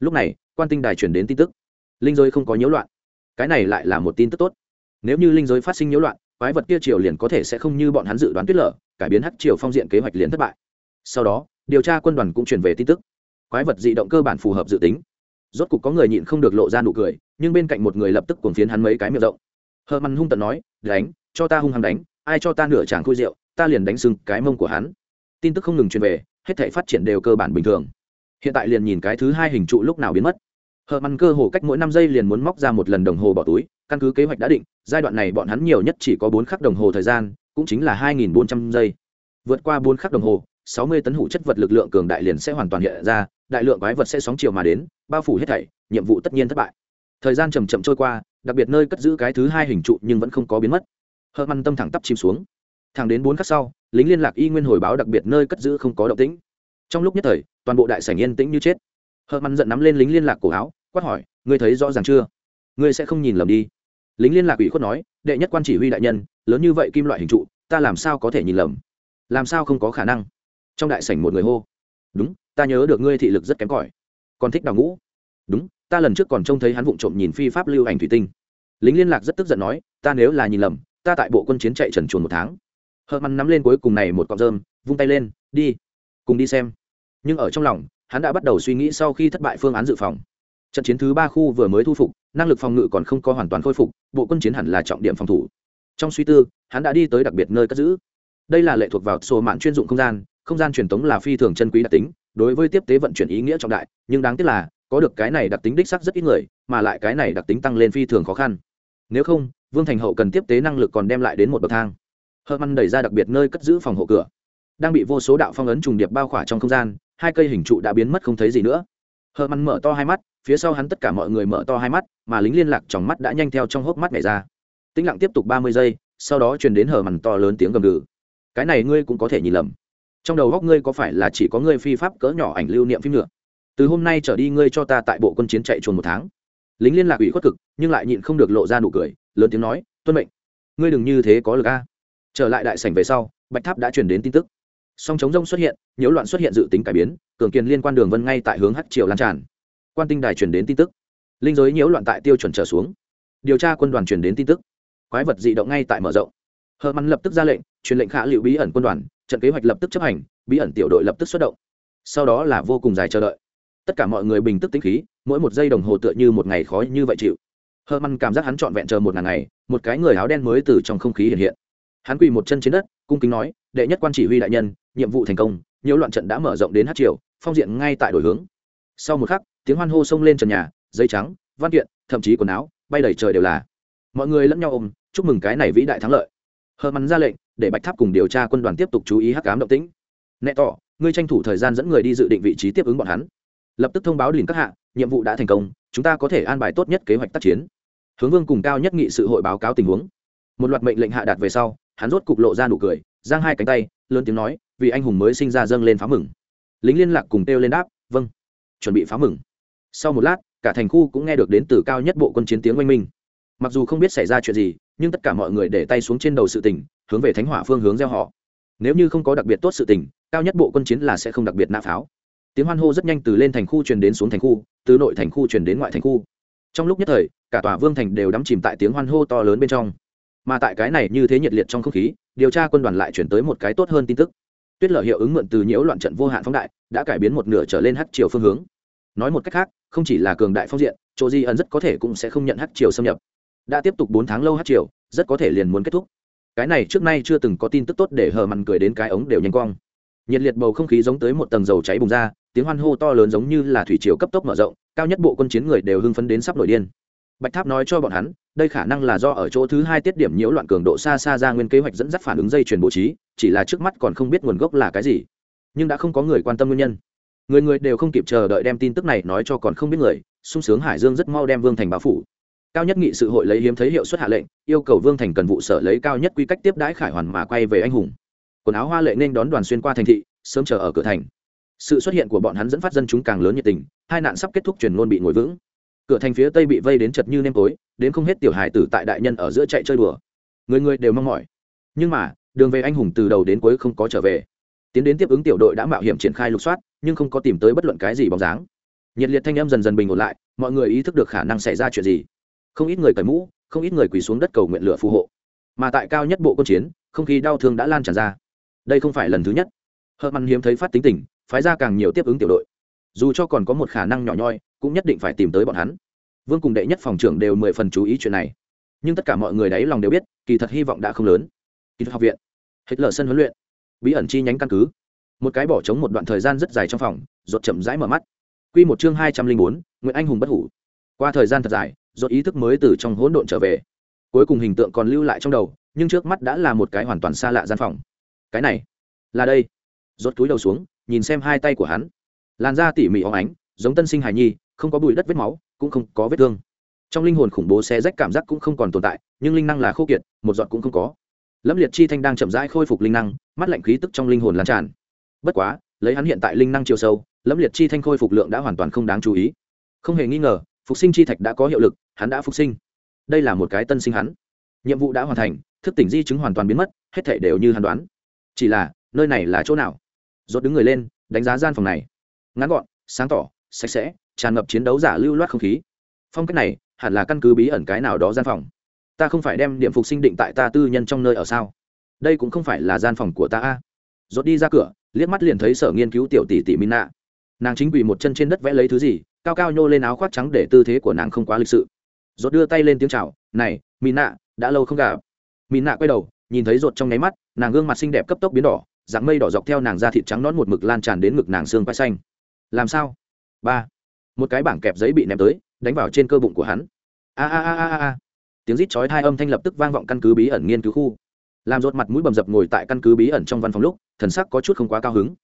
Lúc này, quan tinh đài chuyển đến tin tức. Linh giới không có nhiễu loạn. Cái này lại là một tin tức tốt. Nếu như linh giới phát sinh nhiễu loạn, quái vật kia triều liền có thể sẽ không như bọn hắn dự đoán tuyết lở, cải biến hắc triều phong diện kế hoạch liền thất bại. Sau đó, điều tra quân đoàn cũng chuyển về tin tức. Quái vật dị động cơ bản phù hợp dự tính. Rốt cục có người nhịn không được lộ ra nụ cười, nhưng bên cạnh một người lập tức cuồng phiến hắn mấy cái miệng rộng hờ măn hung tận nói, đánh, cho ta hung hăng đánh, ai cho ta nửa tràng khui rượu, ta liền đánh sưng cái mông của hắn. Tin tức không ngừng truyền về, hết thể phát triển đều cơ bản bình thường. Hiện tại liền nhìn cái thứ hai hình trụ lúc nào biến mất. Hờ măn cơ hồ cách mỗi năm giây liền muốn móc ra một lần đồng hồ bỏ túi, căn cứ kế hoạch đã định, giai đoạn này bọn hắn nhiều nhất chỉ có bốn khắc đồng hồ thời gian, cũng chính là hai nghìn bốn trăm giây. Vượt qua bốn khắc đồng hồ, sáu mươi tấn hủ chất vật lực lượng cường đại liền sẽ hoàn toàn hiện ra, đại lượng quái vật sẽ sóng chiều mà đến, bao phủ hết thảy, nhiệm vụ tất nhiên thất bại. Thời gian chầm chậm trôi qua đặc biệt nơi cất giữ cái thứ hai hình trụ nhưng vẫn không có biến mất. Hờ măn tâm thẳng tắp chìm xuống. Thẳng đến bốn khắc sau, lính liên lạc y nguyên hồi báo đặc biệt nơi cất giữ không có động tĩnh. Trong lúc nhất thời, toàn bộ đại sảnh yên tĩnh như chết. Hờ măn giận nắm lên lính liên lạc cổ áo, quát hỏi, ngươi thấy rõ ràng chưa? Ngươi sẽ không nhìn lầm đi. Lính liên lạc ủy khuất nói, đệ nhất quan chỉ huy đại nhân, lớn như vậy kim loại hình trụ, ta làm sao có thể nhìn lầm? Làm sao không có khả năng? Trong đại sảnh một người hô, đúng, ta nhớ được ngươi thị lực rất kém cỏi. Còn thích đào ngũ. Đúng ta lần trước còn trông thấy hắn vụng trộm nhìn phi pháp lưu ảnh thủy tinh. Lính liên lạc rất tức giận nói, ta nếu là nhìn lầm, ta tại bộ quân chiến chạy trần chuồn một tháng. Hờ mắn nắm lên cuối cùng này một cọng rơm, vung tay lên, đi, cùng đi xem. Nhưng ở trong lòng, hắn đã bắt đầu suy nghĩ sau khi thất bại phương án dự phòng. Trận chiến thứ ba khu vừa mới thu phục, năng lực phòng ngự còn không có hoàn toàn khôi phục, bộ quân chiến hẳn là trọng điểm phòng thủ. Trong suy tư, hắn đã đi tới đặc biệt nơi cất giữ. Đây là lệ thuộc vào sổ mạng chuyên dụng không gian không gian truyền thống là phi thường chân quý đặc tính, đối với tiếp tế vận chuyển ý nghĩa trọng đại, nhưng đáng tiếc là có được cái này đặc tính đích sắc rất ít người, mà lại cái này đặc tính tăng lên phi thường khó khăn. Nếu không, vương thành hậu cần tiếp tế năng lực còn đem lại đến một bậc thang. Hơ măn đẩy ra đặc biệt nơi cất giữ phòng hộ cửa. Đang bị vô số đạo phong ấn trùng điệp bao khỏa trong không gian, hai cây hình trụ đã biến mất không thấy gì nữa. Hơ măn mở to hai mắt, phía sau hắn tất cả mọi người mở to hai mắt, mà lính liên lạc trong mắt đã nhanh theo trong hốc mắt nhảy ra. Tĩnh lặng tiếp tục ba mươi giây, sau đó truyền đến hờ mằn to lớn tiếng gầm gừ. Cái này ngươi cũng có thể nhìn lầm. Trong đầu góc ngươi có phải là chỉ có ngươi phi pháp cỡ nhỏ ảnh lưu niệm phim nữa? Từ hôm nay trở đi ngươi cho ta tại bộ quân chiến chạy chuồn một tháng. Lính liên lạc ủy khuất cực, nhưng lại nhịn không được lộ ra nụ cười, lớn tiếng nói, tuân mệnh. Ngươi đừng như thế có lực a. Trở lại đại sảnh về sau, bạch tháp đã chuyển đến tin tức. Song chống rông xuất hiện, nhiễu loạn xuất hiện dự tính cải biến, cường kiền liên quan đường vân ngay tại hướng hắc triều lan tràn. Quan tinh đài chuyển đến tin tức. Linh giới nhiễu loạn tại tiêu chuẩn trở xuống. Điều tra quân đoàn chuyển đến tin tức. Quái vật dị động ngay tại mở rộng. Hờ mắn lập tức ra lệnh, truyền lệnh khả liệu bí ẩn quân đoàn, trận kế hoạch lập tức chấp hành, bí ẩn tiểu đội lập tức xuất động. Sau đó là vô cùng dài chờ đợi tất cả mọi người bình tức tĩnh khí, mỗi một giây đồng hồ tựa như một ngày khó như vậy chịu. Hơ măn cảm giác hắn trọn vẹn chờ một ngàn ngày, một cái người áo đen mới từ trong không khí hiện hiện. Hắn quỳ một chân trên đất, cung kính nói, đệ nhất quan chỉ huy đại nhân, nhiệm vụ thành công nhiều loạn trận đã mở rộng đến hát triều, phong diện ngay tại đổi hướng. Sau một khắc, tiếng hoan hô xông lên trần nhà dây trắng, văn kiện, thậm chí quần áo, bay đầy trời đều là. Mọi người lẫn nhau ôm, chúc mừng cái này vĩ đại thắng lợi. Hờ mắn ra lệnh, để bạch tháp cùng điều tra quân đoàn tiếp tục chú ý hắc cám động tĩnh. Nẹ tỏ, ngươi tranh thủ thời gian dẫn người đi dự định vị trí tiếp ứng bọn hắn lập tức thông báo đỉnh các hạ nhiệm vụ đã thành công chúng ta có thể an bài tốt nhất kế hoạch tác chiến. Hướng vương cùng cao nhất nghị sự hội báo cáo tình huống. Một loạt mệnh lệnh hạ đạt về sau hắn rốt cục lộ ra nụ cười giang hai cánh tay lớn tiếng nói vì anh hùng mới sinh ra dâng lên phá mừng. Lính liên lạc cùng kêu lên đáp vâng chuẩn bị phá mừng. Sau một lát cả thành khu cũng nghe được đến từ cao nhất bộ quân chiến tiếng oanh minh. Mặc dù không biết xảy ra chuyện gì nhưng tất cả mọi người để tay xuống trên đầu sự tỉnh, hướng về thánh hỏa phương hướng gieo họ. Nếu như không có đặc biệt tốt sự tỉnh, cao nhất bộ quân chiến là sẽ không đặc biệt nã pháo tiếng hoan hô rất nhanh từ lên thành khu truyền đến xuống thành khu, từ nội thành khu truyền đến ngoại thành khu. Trong lúc nhất thời, cả tòa vương thành đều đắm chìm tại tiếng hoan hô to lớn bên trong. Mà tại cái này như thế nhiệt liệt trong không khí, điều tra quân đoàn lại chuyển tới một cái tốt hơn tin tức. Tuyết lở hiệu ứng mượn từ nhiễu loạn trận vô hạn phóng đại, đã cải biến một nửa trở lên hắc chiều phương hướng. Nói một cách khác, không chỉ là cường đại phong diện, chỗ di ẩn rất có thể cũng sẽ không nhận hắc chiều xâm nhập. Đã tiếp tục bốn tháng lâu hắc chiều rất có thể liền muốn kết thúc. Cái này trước nay chưa từng có tin tức tốt để hờ mặn cười đến cái ống đều nhanh quang nhiệt liệt bầu không khí giống tới một tầng dầu cháy bùng ra tiếng hoan hô to lớn giống như là thủy triều cấp tốc mở rộng, cao nhất bộ quân chiến người đều hưng phấn đến sắp nổi điên. Bạch tháp nói cho bọn hắn, đây khả năng là do ở chỗ thứ hai tiết điểm nhiễu loạn cường độ xa xa ra nguyên kế hoạch dẫn dắt phản ứng dây chuyển bố trí, chỉ là trước mắt còn không biết nguồn gốc là cái gì. Nhưng đã không có người quan tâm nguyên nhân. Người người đều không kịp chờ đợi đem tin tức này nói cho còn không biết người, sung sướng hải dương rất mau đem vương thành báo phủ. Cao nhất nghị sự hội lấy hiếm thấy hiệu suất hạ lệnh, yêu cầu vương thành cần vụ sở lấy cao nhất quy cách tiếp đãi khải hoàn mà quay về anh hùng. Quần áo hoa lệ nên đón đoàn xuyên qua thành thị, sớm chờ ở cửa thành sự xuất hiện của bọn hắn dẫn phát dân chúng càng lớn nhiệt tình, hai nạn sắp kết thúc truyền ngôn bị ngồi vững. Cửa thành phía tây bị vây đến chật như nêm tối, đến không hết tiểu hài tử tại đại nhân ở giữa chạy chơi đùa. Người người đều mong mỏi. Nhưng mà, đường về anh hùng từ đầu đến cuối không có trở về. Tiến đến tiếp ứng tiểu đội đã mạo hiểm triển khai lục soát, nhưng không có tìm tới bất luận cái gì bóng dáng. Nhiệt liệt thanh âm dần dần bình ổn lại, mọi người ý thức được khả năng xảy ra chuyện gì. Không ít người cởi mũ, không ít người quỳ xuống đất cầu nguyện lửa phù hộ. Mà tại cao nhất bộ quân chiến, không khí đau thương đã lan tràn ra. Đây không phải lần thứ nhất. Hợt măn hiếm thấy phát tính tình phái ra càng nhiều tiếp ứng tiểu đội. Dù cho còn có một khả năng nhỏ nhoi, cũng nhất định phải tìm tới bọn hắn. Vương cùng đệ nhất phòng trưởng đều mười phần chú ý chuyện này. Nhưng tất cả mọi người đáy lòng đều biết, kỳ thật hy vọng đã không lớn. Kỳ thuật học viện hết lờ sân huấn luyện, bí ẩn chi nhánh căn cứ. Một cái bỏ trống một đoạn thời gian rất dài trong phòng rột chậm rãi mở mắt. Q một chương hai trăm linh bốn, nguyễn anh hùng bất hủ. Qua thời gian thật dài rột ý thức mới từ trong hỗn độn trở về. Cuối cùng hình tượng còn lưu lại trong đầu, nhưng trước mắt đã là một cái hoàn toàn xa lạ gian phòng. Cái này, là đây. Rột túi đầu xuống nhìn xem hai tay của hắn. Làn da tỉ mỉ óng ánh, giống tân sinh hài nhi, không có bụi đất vết máu, cũng không có vết thương. Trong linh hồn khủng bố xe rách cảm giác cũng không còn tồn tại, nhưng linh năng là khô kiệt, một giọt cũng không có. Lâm liệt chi thanh đang chậm rãi khôi phục linh năng, mắt lạnh khí tức trong linh hồn lan tràn. Bất quá, lấy hắn hiện tại linh năng chiều sâu, lâm liệt chi thanh khôi phục lượng đã hoàn toàn không đáng chú ý. Không hề nghi ngờ, phục sinh chi thạch đã có hiệu lực, hắn đã phục sinh. Đây là một cái tân sinh hắn. Nhiệm vụ đã hoàn thành, thức tỉnh di chứng hoàn toàn biến mất, hết thể đều như hắn đoán. Chỉ là, nơi này là chỗ nào? Rốt đứng người lên, đánh giá gian phòng này. Ngắn gọn, sáng tỏ, sạch sẽ, tràn ngập chiến đấu giả lưu loát không khí. Phong cách này, hẳn là căn cứ bí ẩn cái nào đó gian phòng. Ta không phải đem điểm phục sinh định tại ta tư nhân trong nơi ở sao? Đây cũng không phải là gian phòng của ta a. Rốt đi ra cửa, liếc mắt liền thấy sở nghiên cứu tiểu tỷ tỷ mina. Nàng chính quỳ một chân trên đất vẽ lấy thứ gì, cao cao nhô lên áo khoác trắng để tư thế của nàng không quá lịch sự. Rốt đưa tay lên tiếng chào, này mỹ đã lâu không gặp. Mỹ quay đầu, nhìn thấy rốt trong nháy mắt, nàng gương mặt xinh đẹp cấp tốc biến đỏ dạng mây đỏ dọc theo nàng da thịt trắng nón một mực lan tràn đến ngực nàng xương vai xanh. Làm sao? Ba. Một cái bảng kẹp giấy bị ném tới, đánh vào trên cơ bụng của hắn. A a a a a tiếng rít chói hai âm thanh lập tức vang vọng căn cứ bí ẩn nghiên cứu khu. Làm rột mặt mũi bầm dập ngồi tại căn cứ bí ẩn trong văn phòng lúc, thần sắc có chút không quá cao hứng.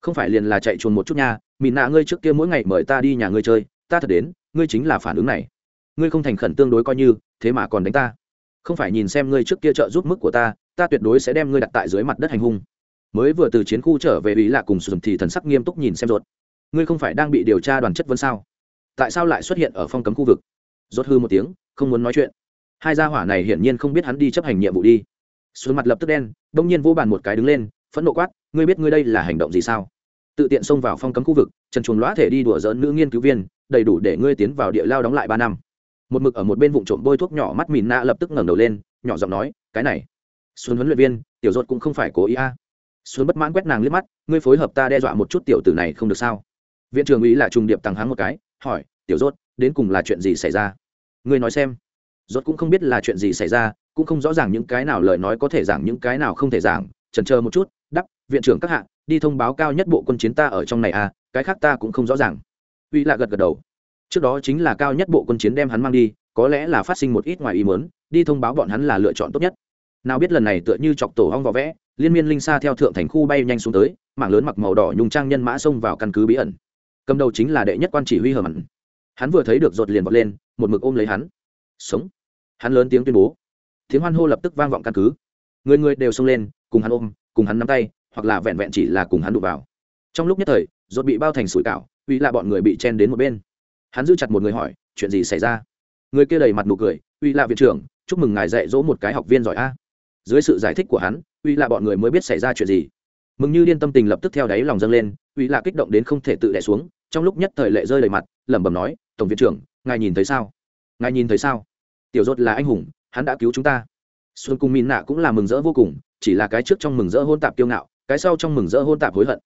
Không phải liền là chạy chuồn một chút nha mìn nạ ngươi trước kia mỗi ngày mời ta đi nhà ngươi chơi, ta thật đến, ngươi chính là phản ứng này. Ngươi không thành khẩn tương đối coi như, thế mà còn đánh ta. Không phải nhìn xem ngươi trước kia trợ giúp mức của ta ta tuyệt đối sẽ đem ngươi đặt tại dưới mặt đất hành hung mới vừa từ chiến khu trở về ý lạ cùng sùm thì thần sắc nghiêm túc nhìn xem ruột. Ngươi không phải đang bị điều tra đoàn chất vấn sao? Tại sao lại xuất hiện ở phong cấm khu vực? Rốt hư một tiếng, không muốn nói chuyện. Hai gia hỏa này hiển nhiên không biết hắn đi chấp hành nhiệm vụ đi. Xuống mặt lập tức đen, đông nhiên vô bàn một cái đứng lên, phẫn nộ quát, ngươi biết ngươi đây là hành động gì sao? Tự tiện xông vào phong cấm khu vực, trần chuồng lõa thể đi đùa dỡn nữ nghiên cứu viên, đầy đủ để ngươi tiến vào địa lao đóng lại ba năm. Một mực ở một bên vụ trộm bôi thuốc nhỏ mắt mìn nạ lập tức ngẩng đầu lên, nhỏ giọng nói, cái này, xuân huấn luyện viên, tiểu rốt cũng không phải cố ý a. à xuân bất mãn quét nàng liếc mắt ngươi phối hợp ta đe dọa một chút tiểu tử này không được sao? Viện trưởng ý là trùng điệp tăng háng một cái hỏi tiểu rốt, đến cùng là chuyện gì xảy ra? Ngươi nói xem. Rốt cũng không biết là chuyện gì xảy ra cũng không rõ ràng những cái nào lời nói có thể giảng những cái nào không thể giảng trần chờ một chút đắp viện trưởng các hạ đi thông báo cao nhất bộ quân chiến ta ở trong này à cái khác ta cũng không rõ ràng. Uy lạ gật gật đầu. Trước đó chính là cao nhất bộ quân chiến đem hắn mang đi có lẽ là phát sinh một ít ngoài ý mớn đi thông báo bọn hắn là lựa chọn tốt nhất nào biết lần này tựa như chọc tổ hong vỏ vẽ, liên miên linh xa theo thượng thành khu bay nhanh xuống tới, mảng lớn mặc màu đỏ nhung trang nhân mã xông vào căn cứ bí ẩn. Cầm đầu chính là đệ nhất quan chỉ huy hờ mặn hắn vừa thấy được rột liền vọt lên, một mực ôm lấy hắn. Sống. Hắn lớn tiếng tuyên bố. Tiếng hoan hô lập tức vang vọng căn cứ. Người người đều xông lên, cùng hắn ôm, cùng hắn nắm tay, hoặc là vẹn vẹn chỉ là cùng hắn đụt vào. Trong lúc nhất thời rột bị bao thành sủi cảo, uy là bọn người bị chen đến một bên. Hắn giữ chặt một người hỏi, chuyện gì xảy ra? Người kia đầy mặt nụ cười, uy là viện trưởng, chúc mừng ngài dạy dỗ một cái học viên giỏi a dưới sự giải thích của hắn, uy là bọn người mới biết xảy ra chuyện gì. Mừng như liên tâm tình lập tức theo đáy lòng dâng lên, uy là kích động đến không thể tự đẻ xuống, trong lúc nhất thời lệ rơi đầy mặt, lẩm bẩm nói, tổng viện trưởng, ngài nhìn thấy sao? Ngài nhìn thấy sao? Tiểu dốt là anh hùng, hắn đã cứu chúng ta. Xuân cung min nạ cũng là mừng rỡ vô cùng, chỉ là cái trước trong mừng rỡ hôn tạp kiêu ngạo, cái sau trong mừng rỡ hôn tạp hối hận.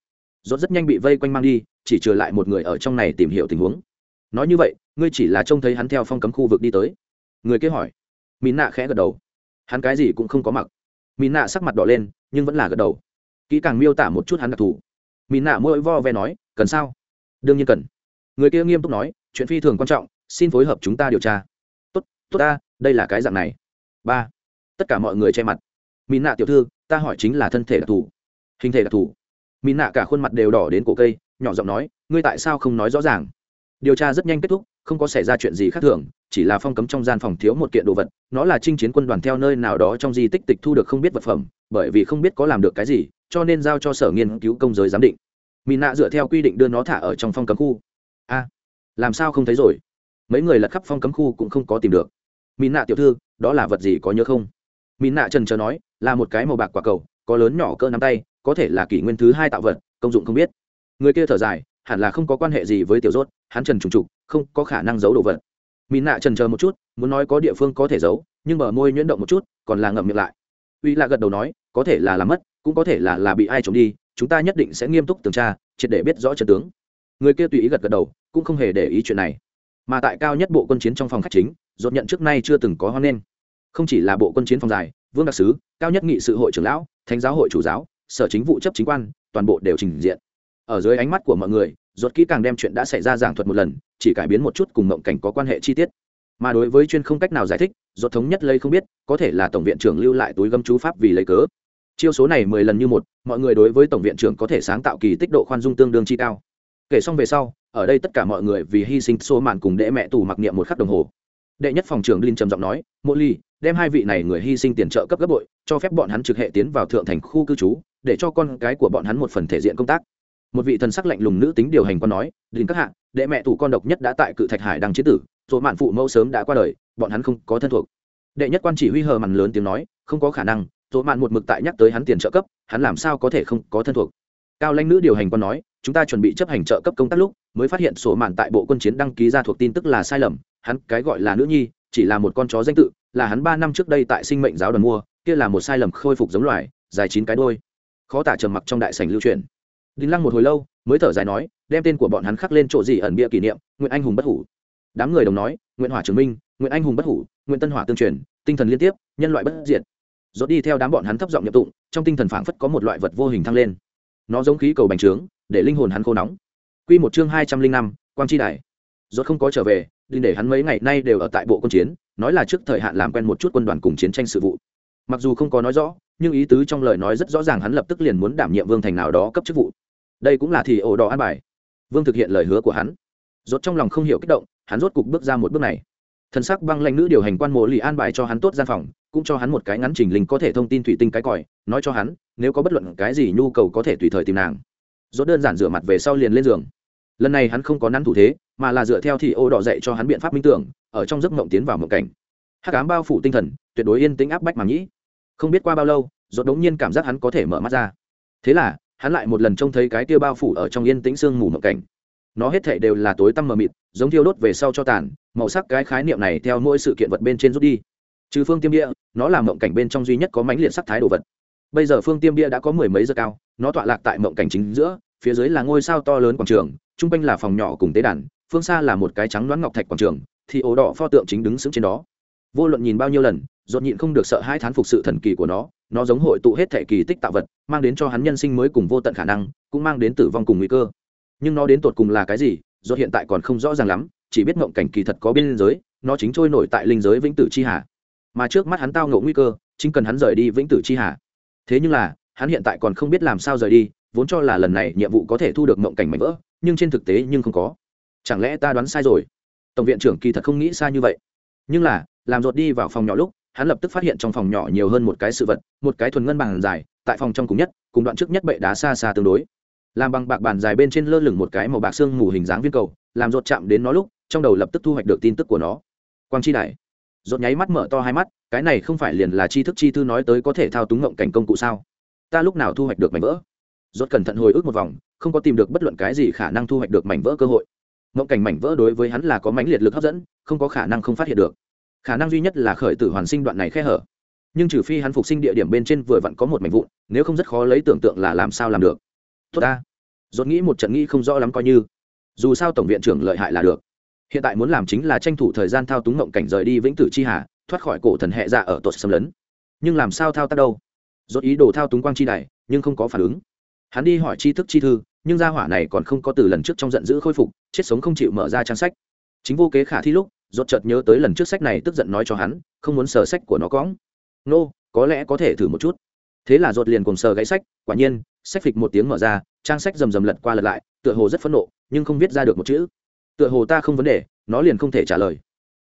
Dốt rất nhanh bị vây quanh mang đi, chỉ trừ lại một người ở trong này tìm hiểu tình huống. Nói như vậy, ngươi chỉ là trông thấy hắn theo phong cấm khu vực đi tới. Người kế hỏi. Min nạ khẽ gật đầu hắn cái gì cũng không có mặc. Mỹ nạ sắc mặt đỏ lên, nhưng vẫn là gật đầu. Kỹ càng miêu tả một chút hắn đặc thù. Mỹ nạ mỗi vo ve nói, cần sao? Đương nhiên cần. Người kia nghiêm túc nói, chuyện phi thường quan trọng, xin phối hợp chúng ta điều tra. Tốt tốt ta, đây là cái dạng này. Ba. Tất cả mọi người che mặt. Mỹ nạ tiểu thư, ta hỏi chính là thân thể đặc thù. Hình thể đặc thù? Mỹ nạ cả khuôn mặt đều đỏ đến cổ cây, nhỏ giọng nói, ngươi tại sao không nói rõ ràng? Điều tra rất nhanh kết thúc không có xảy ra chuyện gì khác thường, chỉ là phong cấm trong gian phòng thiếu một kiện đồ vật, nó là chinh chiến quân đoàn theo nơi nào đó trong di tích tịch thu được không biết vật phẩm, bởi vì không biết có làm được cái gì, cho nên giao cho sở nghiên cứu công giới giám định. Mỹ nạ dựa theo quy định đưa nó thả ở trong phong cấm khu. A, làm sao không thấy rồi? Mấy người lật khắp phong cấm khu cũng không có tìm được. Mỹ nạ tiểu thư, đó là vật gì có nhớ không? Mỹ nạ trần trờ nói, là một cái màu bạc quả cầu, có lớn nhỏ cỡ nắm tay, có thể là kỷ nguyên thứ hai tạo vật, công dụng không biết. Người kia thở dài hẳn là không có quan hệ gì với tiểu rốt, hắn trần trùng trục, không có khả năng giấu đồ vật. Mỹ nạ trần chờ một chút, muốn nói có địa phương có thể giấu, nhưng bờ môi nhuyễn động một chút, còn là ngậm miệng lại. Uy lạ gật đầu nói, có thể là làm mất, cũng có thể là là bị ai trộm đi, chúng ta nhất định sẽ nghiêm túc tường tra, triệt để biết rõ trận tướng. Người kia tùy ý gật gật đầu, cũng không hề để ý chuyện này. Mà tại cao nhất bộ quân chiến trong phòng khách chính dột nhận trước nay chưa từng có hoan nghênh. Không chỉ là bộ quân chiến phòng dài, vương đặc sứ, cao nhất nghị sự hội trưởng lão, thánh giáo hội chủ giáo, sở chính vụ chấp chính quan, toàn bộ đều trình diện ở dưới ánh mắt của mọi người, rốt kỹ càng đem chuyện đã xảy ra giảng thuật một lần, chỉ cải biến một chút cùng mộng cảnh có quan hệ chi tiết. Mà đối với chuyên không cách nào giải thích, rốt thống nhất lấy không biết, có thể là tổng viện trưởng lưu lại túi gâm chú pháp vì lấy cớ. Chiêu số này mười lần như một, mọi người đối với tổng viện trưởng có thể sáng tạo kỳ tích độ khoan dung tương đương chi cao. Kể xong về sau, ở đây tất cả mọi người vì hy sinh số mạn cùng đệ mẹ tù mặc niệm một khắc đồng hồ. Đệ nhất phòng trưởng linh trầm giọng nói, mộ ly, đem hai vị này người hy sinh tiền trợ cấp gấp bội, cho phép bọn hắn trực hệ tiến vào thượng thành khu cư trú, để cho con cái của bọn hắn một phần thể diện công tác một vị thần sắc lạnh lùng nữ tính điều hành con nói, đình các hạ, đệ mẹ thủ con độc nhất đã tại cự thạch hải đang chế tử, rồi mạn phụ mẫu sớm đã qua đời, bọn hắn không có thân thuộc. Đệ nhất quan chỉ huy hờ mằn lớn tiếng nói, không có khả năng, rồi mạn một mực tại nhắc tới hắn tiền trợ cấp, hắn làm sao có thể không có thân thuộc? Cao lãnh nữ điều hành con nói, chúng ta chuẩn bị chấp hành trợ cấp công tác lúc, mới phát hiện sổ mạn tại bộ quân chiến đăng ký ra thuộc tin tức là sai lầm, hắn cái gọi là nữ nhi, chỉ là một con chó danh tự, là hắn ba năm trước đây tại sinh mệnh giáo đoàn mua, kia là một sai lầm khôi phục giống loài, dài chín cái đôi khó tả trầm mặc trong đại sảnh lưu truyền đinh lăng một hồi lâu, mới thở dài nói, đem tên của bọn hắn khắc lên chỗ gì ẩn bia kỷ niệm nguyện anh hùng bất hủ. Đám người đồng nói nguyện hỏa chứng minh nguyện anh hùng bất hủ nguyện tân hỏa tương truyền, tinh thần liên tiếp, nhân loại bất diệt. Dốt đi theo đám bọn hắn thấp giọng nhập tụng, trong tinh thần phảng phất có một loại vật vô hình thăng lên. Nó giống khí cầu bành trướng, để linh hồn hắn khô nóng. Quy một chương hai trăm linh năm, quang chi đại dốt không có trở về đinh để hắn mấy ngày nay đều ở tại bộ quân chiến, nói là trước thời hạn làm quen một chút quân đoàn cùng chiến tranh sự vụ. Mặc dù không có nói rõ, nhưng ý tứ trong lời nói rất rõ ràng hắn lập tức liền muốn đảm nhiệm vương thành nào đó cấp chức vụ đây cũng là thì ổ đỏ an bài. Vương thực hiện lời hứa của hắn. Rốt trong lòng không hiểu kích động, hắn rốt cục bước ra một bước này. Thần sắc băng lãnh nữ điều hành quan mộ lì an bài cho hắn tốt gian phòng, cũng cho hắn một cái ngắn trình linh có thể thông tin thủy tinh cái còi, nói cho hắn, nếu có bất luận cái gì nhu cầu có thể tùy thời tìm nàng. Rốt đơn giản rửa mặt về sau liền lên giường. Lần này hắn không có nắn thủ thế, mà là dựa theo thì ô đỏ dạy cho hắn biện pháp minh tưởng, ở trong giấc mộng tiến vào mộng cảnh. Hắc ám bao phủ tinh thần, tuyệt đối yên tĩnh áp bách mà nhĩ không biết qua bao lâu, rốt đống nhiên cảm giác hắn có thể mở mắt ra. Thế là hắn lại một lần trông thấy cái kia bao phủ ở trong yên tĩnh sương mù mộng cảnh. Nó hết thảy đều là tối tăm mờ mịt, giống thiêu đốt về sau cho tàn, màu sắc cái khái niệm này theo mỗi sự kiện vật bên trên rút đi. Trừ phương tiêm địa nó là mộng cảnh bên trong duy nhất có mãnh liệt sắc thái đồ vật. Bây giờ phương tiêm địa đã có mười mấy giờ cao, nó tọa lạc tại mộng cảnh chính giữa, phía dưới là ngôi sao to lớn quảng trường, trung quanh là phòng nhỏ cùng tế đàn, phương xa là một cái trắng đoán ngọc thạch quảng trường, thì ổ đỏ pho tượng chính đứng sững trên đó. Vô luận nhìn bao nhiêu lần dột nhịn không được sợ hai thán phục sự thần kỳ của nó nó giống hội tụ hết thể kỳ tích tạo vật, mang đến cho hắn nhân sinh mới cùng vô tận khả năng, cũng mang đến tử vong cùng nguy cơ. Nhưng nó đến tột cùng là cái gì dột hiện tại còn không rõ ràng lắm, chỉ biết mộng cảnh kỳ thật có biên giới, nó chính trôi nổi tại linh giới vĩnh tử chi hà. Mà trước mắt hắn tao ngộ nguy cơ, chính cần hắn rời đi vĩnh tử chi hà. Thế nhưng là, hắn hiện tại còn không biết làm sao rời đi, vốn cho là lần này nhiệm vụ có thể thu được mộng cảnh mảnh vỡ, nhưng trên thực tế nhưng không có. Chẳng lẽ ta đoán sai rồi? Tổng viện trưởng kỳ thật không nghĩ xa như vậy. Nhưng là, làm ruột đi vào phòng nhỏ lúc hắn lập tức phát hiện trong phòng nhỏ nhiều hơn một cái sự vật, một cái thuần ngân bàn dài, tại phòng trong cùng nhất, cùng đoạn trước nhất bệ đá xa xa tương đối. Làm bằng bạc bàn dài bên trên lơ lửng một cái màu bạc xương mù hình dáng viên cầu, làm rột chạm đến nó lúc, trong đầu lập tức thu hoạch được tin tức của nó. Quang chi đại rột nháy mắt mở to hai mắt, cái này không phải liền là chi thức chi thư nói tới có thể thao túng ngộng cảnh công cụ sao? Ta lúc nào thu hoạch được mảnh vỡ? Rốt cẩn thận hồi ức một vòng, không có tìm được bất luận cái gì khả năng thu hoạch được mảnh vỡ cơ hội. Ngộng cảnh mảnh vỡ đối với hắn là có mãnh liệt lực hấp dẫn, không có khả năng không phát hiện được khả năng duy nhất là khởi tử hoàn sinh đoạn này khe hở. Nhưng trừ phi hắn phục sinh địa điểm bên trên vừa vặn có một mảnh vụn, nếu không rất khó lấy tưởng tượng là làm sao làm được. Tốt ta. Dốt nghĩ một trận nghĩ không rõ lắm coi như. Dù sao tổng viện trưởng lợi hại là được. Hiện tại muốn làm chính là tranh thủ thời gian thao túng ngộng cảnh rời đi vĩnh tử chi hà, thoát khỏi cổ thần hệ dạ ở tột xâm lấn. Nhưng làm sao thao tác đâu? Dốt ý đồ thao túng quang chi này nhưng không có phản ứng. Hắn đi hỏi tri thức chi thư, nhưng gia hỏa này còn không có từ lần trước trong giận dữ khôi phục, chết sống không chịu mở ra trang sách. Chính vô kế khả thi lúc rốt chợt nhớ tới lần trước sách này tức giận nói cho hắn không muốn sờ sách của nó cóng Nô, có lẽ có thể thử một chút. Thế là rốt liền cùng sờ gãy sách quả nhiên sách phịch một tiếng mở ra trang sách rầm rầm lật qua lật lại tựa hồ rất phẫn nộ nhưng không viết ra được một chữ. Tựa hồ ta không vấn đề nó liền không thể trả lời.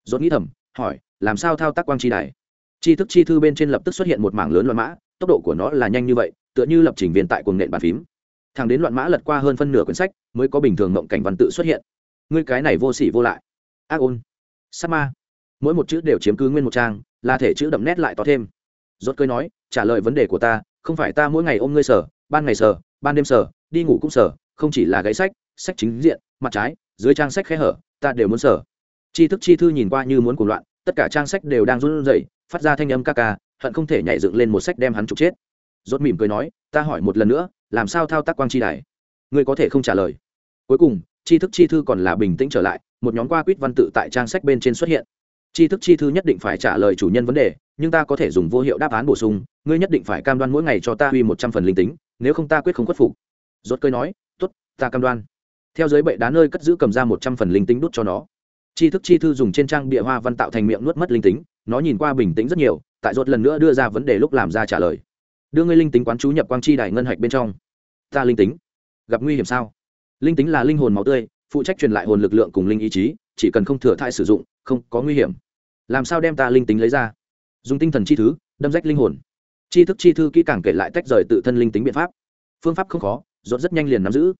Rốt nghĩ thầm hỏi làm sao thao tác quang chi đài? Chi thức chi thư bên trên lập tức xuất hiện một mảng lớn loạn mã tốc độ của nó là nhanh như vậy tựa như lập trình viên tại cuồng nện bàn phím. Thằng đến loạn mã lật qua hơn phân nửa quyển sách mới có bình thường mộng cảnh văn tự xuất hiện. Ngươi cái này vô sỉ vô lại. Ác ôn sát ma. Mỗi một chữ đều chiếm cứ nguyên một trang, là thể chữ đậm nét lại to thêm. Rốt cười nói, trả lời vấn đề của ta, không phải ta mỗi ngày ôm ngươi sở, ban ngày sở, ban đêm sở, đi ngủ cũng sở, không chỉ là gãy sách sách chính diện, mặt trái, dưới trang sách khé hở, ta đều muốn sở. Chi thức chi thư nhìn qua như muốn cuồng loạn, tất cả trang sách đều đang run rẩy, phát ra thanh âm ca ca, hận không thể nhảy dựng lên một sách đem hắn trục chết. Rốt mỉm cười nói, ta hỏi một lần nữa, làm sao thao tác quang chi đài? Ngươi có thể không trả lời. Cuối cùng Tri thức chi thư còn là bình tĩnh trở lại, một nhóm qua quýt văn tự tại trang sách bên trên xuất hiện. Tri thức chi thư nhất định phải trả lời chủ nhân vấn đề, nhưng ta có thể dùng vô hiệu đáp án bổ sung, ngươi nhất định phải cam đoan mỗi ngày cho ta huy một trăm phần linh tính, nếu không ta quyết không khuất phục. Rốt cơi nói t ố t ta cam đoan. Theo giới bệ đá nơi cất giữ cầm ra một trăm phần linh tính đút cho nó. Tri thức chi thư dùng trên trang bịa hoa văn tạo thành miệng nuốt mất linh tính, nó nhìn qua bình tĩnh rất nhiều, tại rốt lần nữa đưa ra vấn đề lúc làm ra trả lời. Đưa ngươi linh tính quán chú nhập quang chi đài ngân hạch bên trong. Ta linh tính? Gặp nguy hiểm sao? Linh tính là linh hồn máu tươi, phụ trách truyền lại hồn lực lượng cùng linh ý chí, chỉ cần không thừa thai sử dụng, không có nguy hiểm. Làm sao đem ta linh tính lấy ra? Dùng tinh thần chi thứ, đâm rách linh hồn. Chi thức chi thư kỹ càng kể lại tách rời tự thân linh tính biện pháp. Phương pháp không khó dốt rất nhanh liền nắm giữ.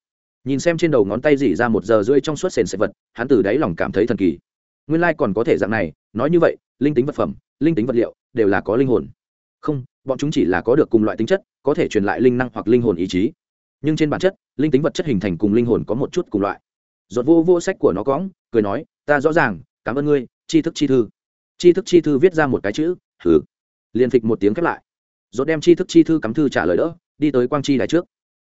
Nhìn xem trên đầu ngón tay dỉ ra một giờ rưỡi trong suốt sền sệt vật, hắn từ đáy lòng cảm thấy thần kỳ. Nguyên lai còn có thể dạng này, nói như vậy, linh tính vật phẩm, linh tính vật liệu, đều là có linh hồn. Không, bọn chúng chỉ là có được cùng loại tính chất, có thể truyền lại linh năng hoặc linh hồn ý chí. Nhưng trên bản chất linh tính vật chất hình thành cùng linh hồn có một chút cùng loại. Giọt vô vô sách của nó cóng cười nói, ta rõ ràng, cảm ơn ngươi, tri thức chi thư. Tri thức chi thư viết ra một cái chữ thử liền phịch một tiếng khép lại. Giọt đem tri thức chi thư cắm thư trả lời đỡ, đi tới quang chi đài trước.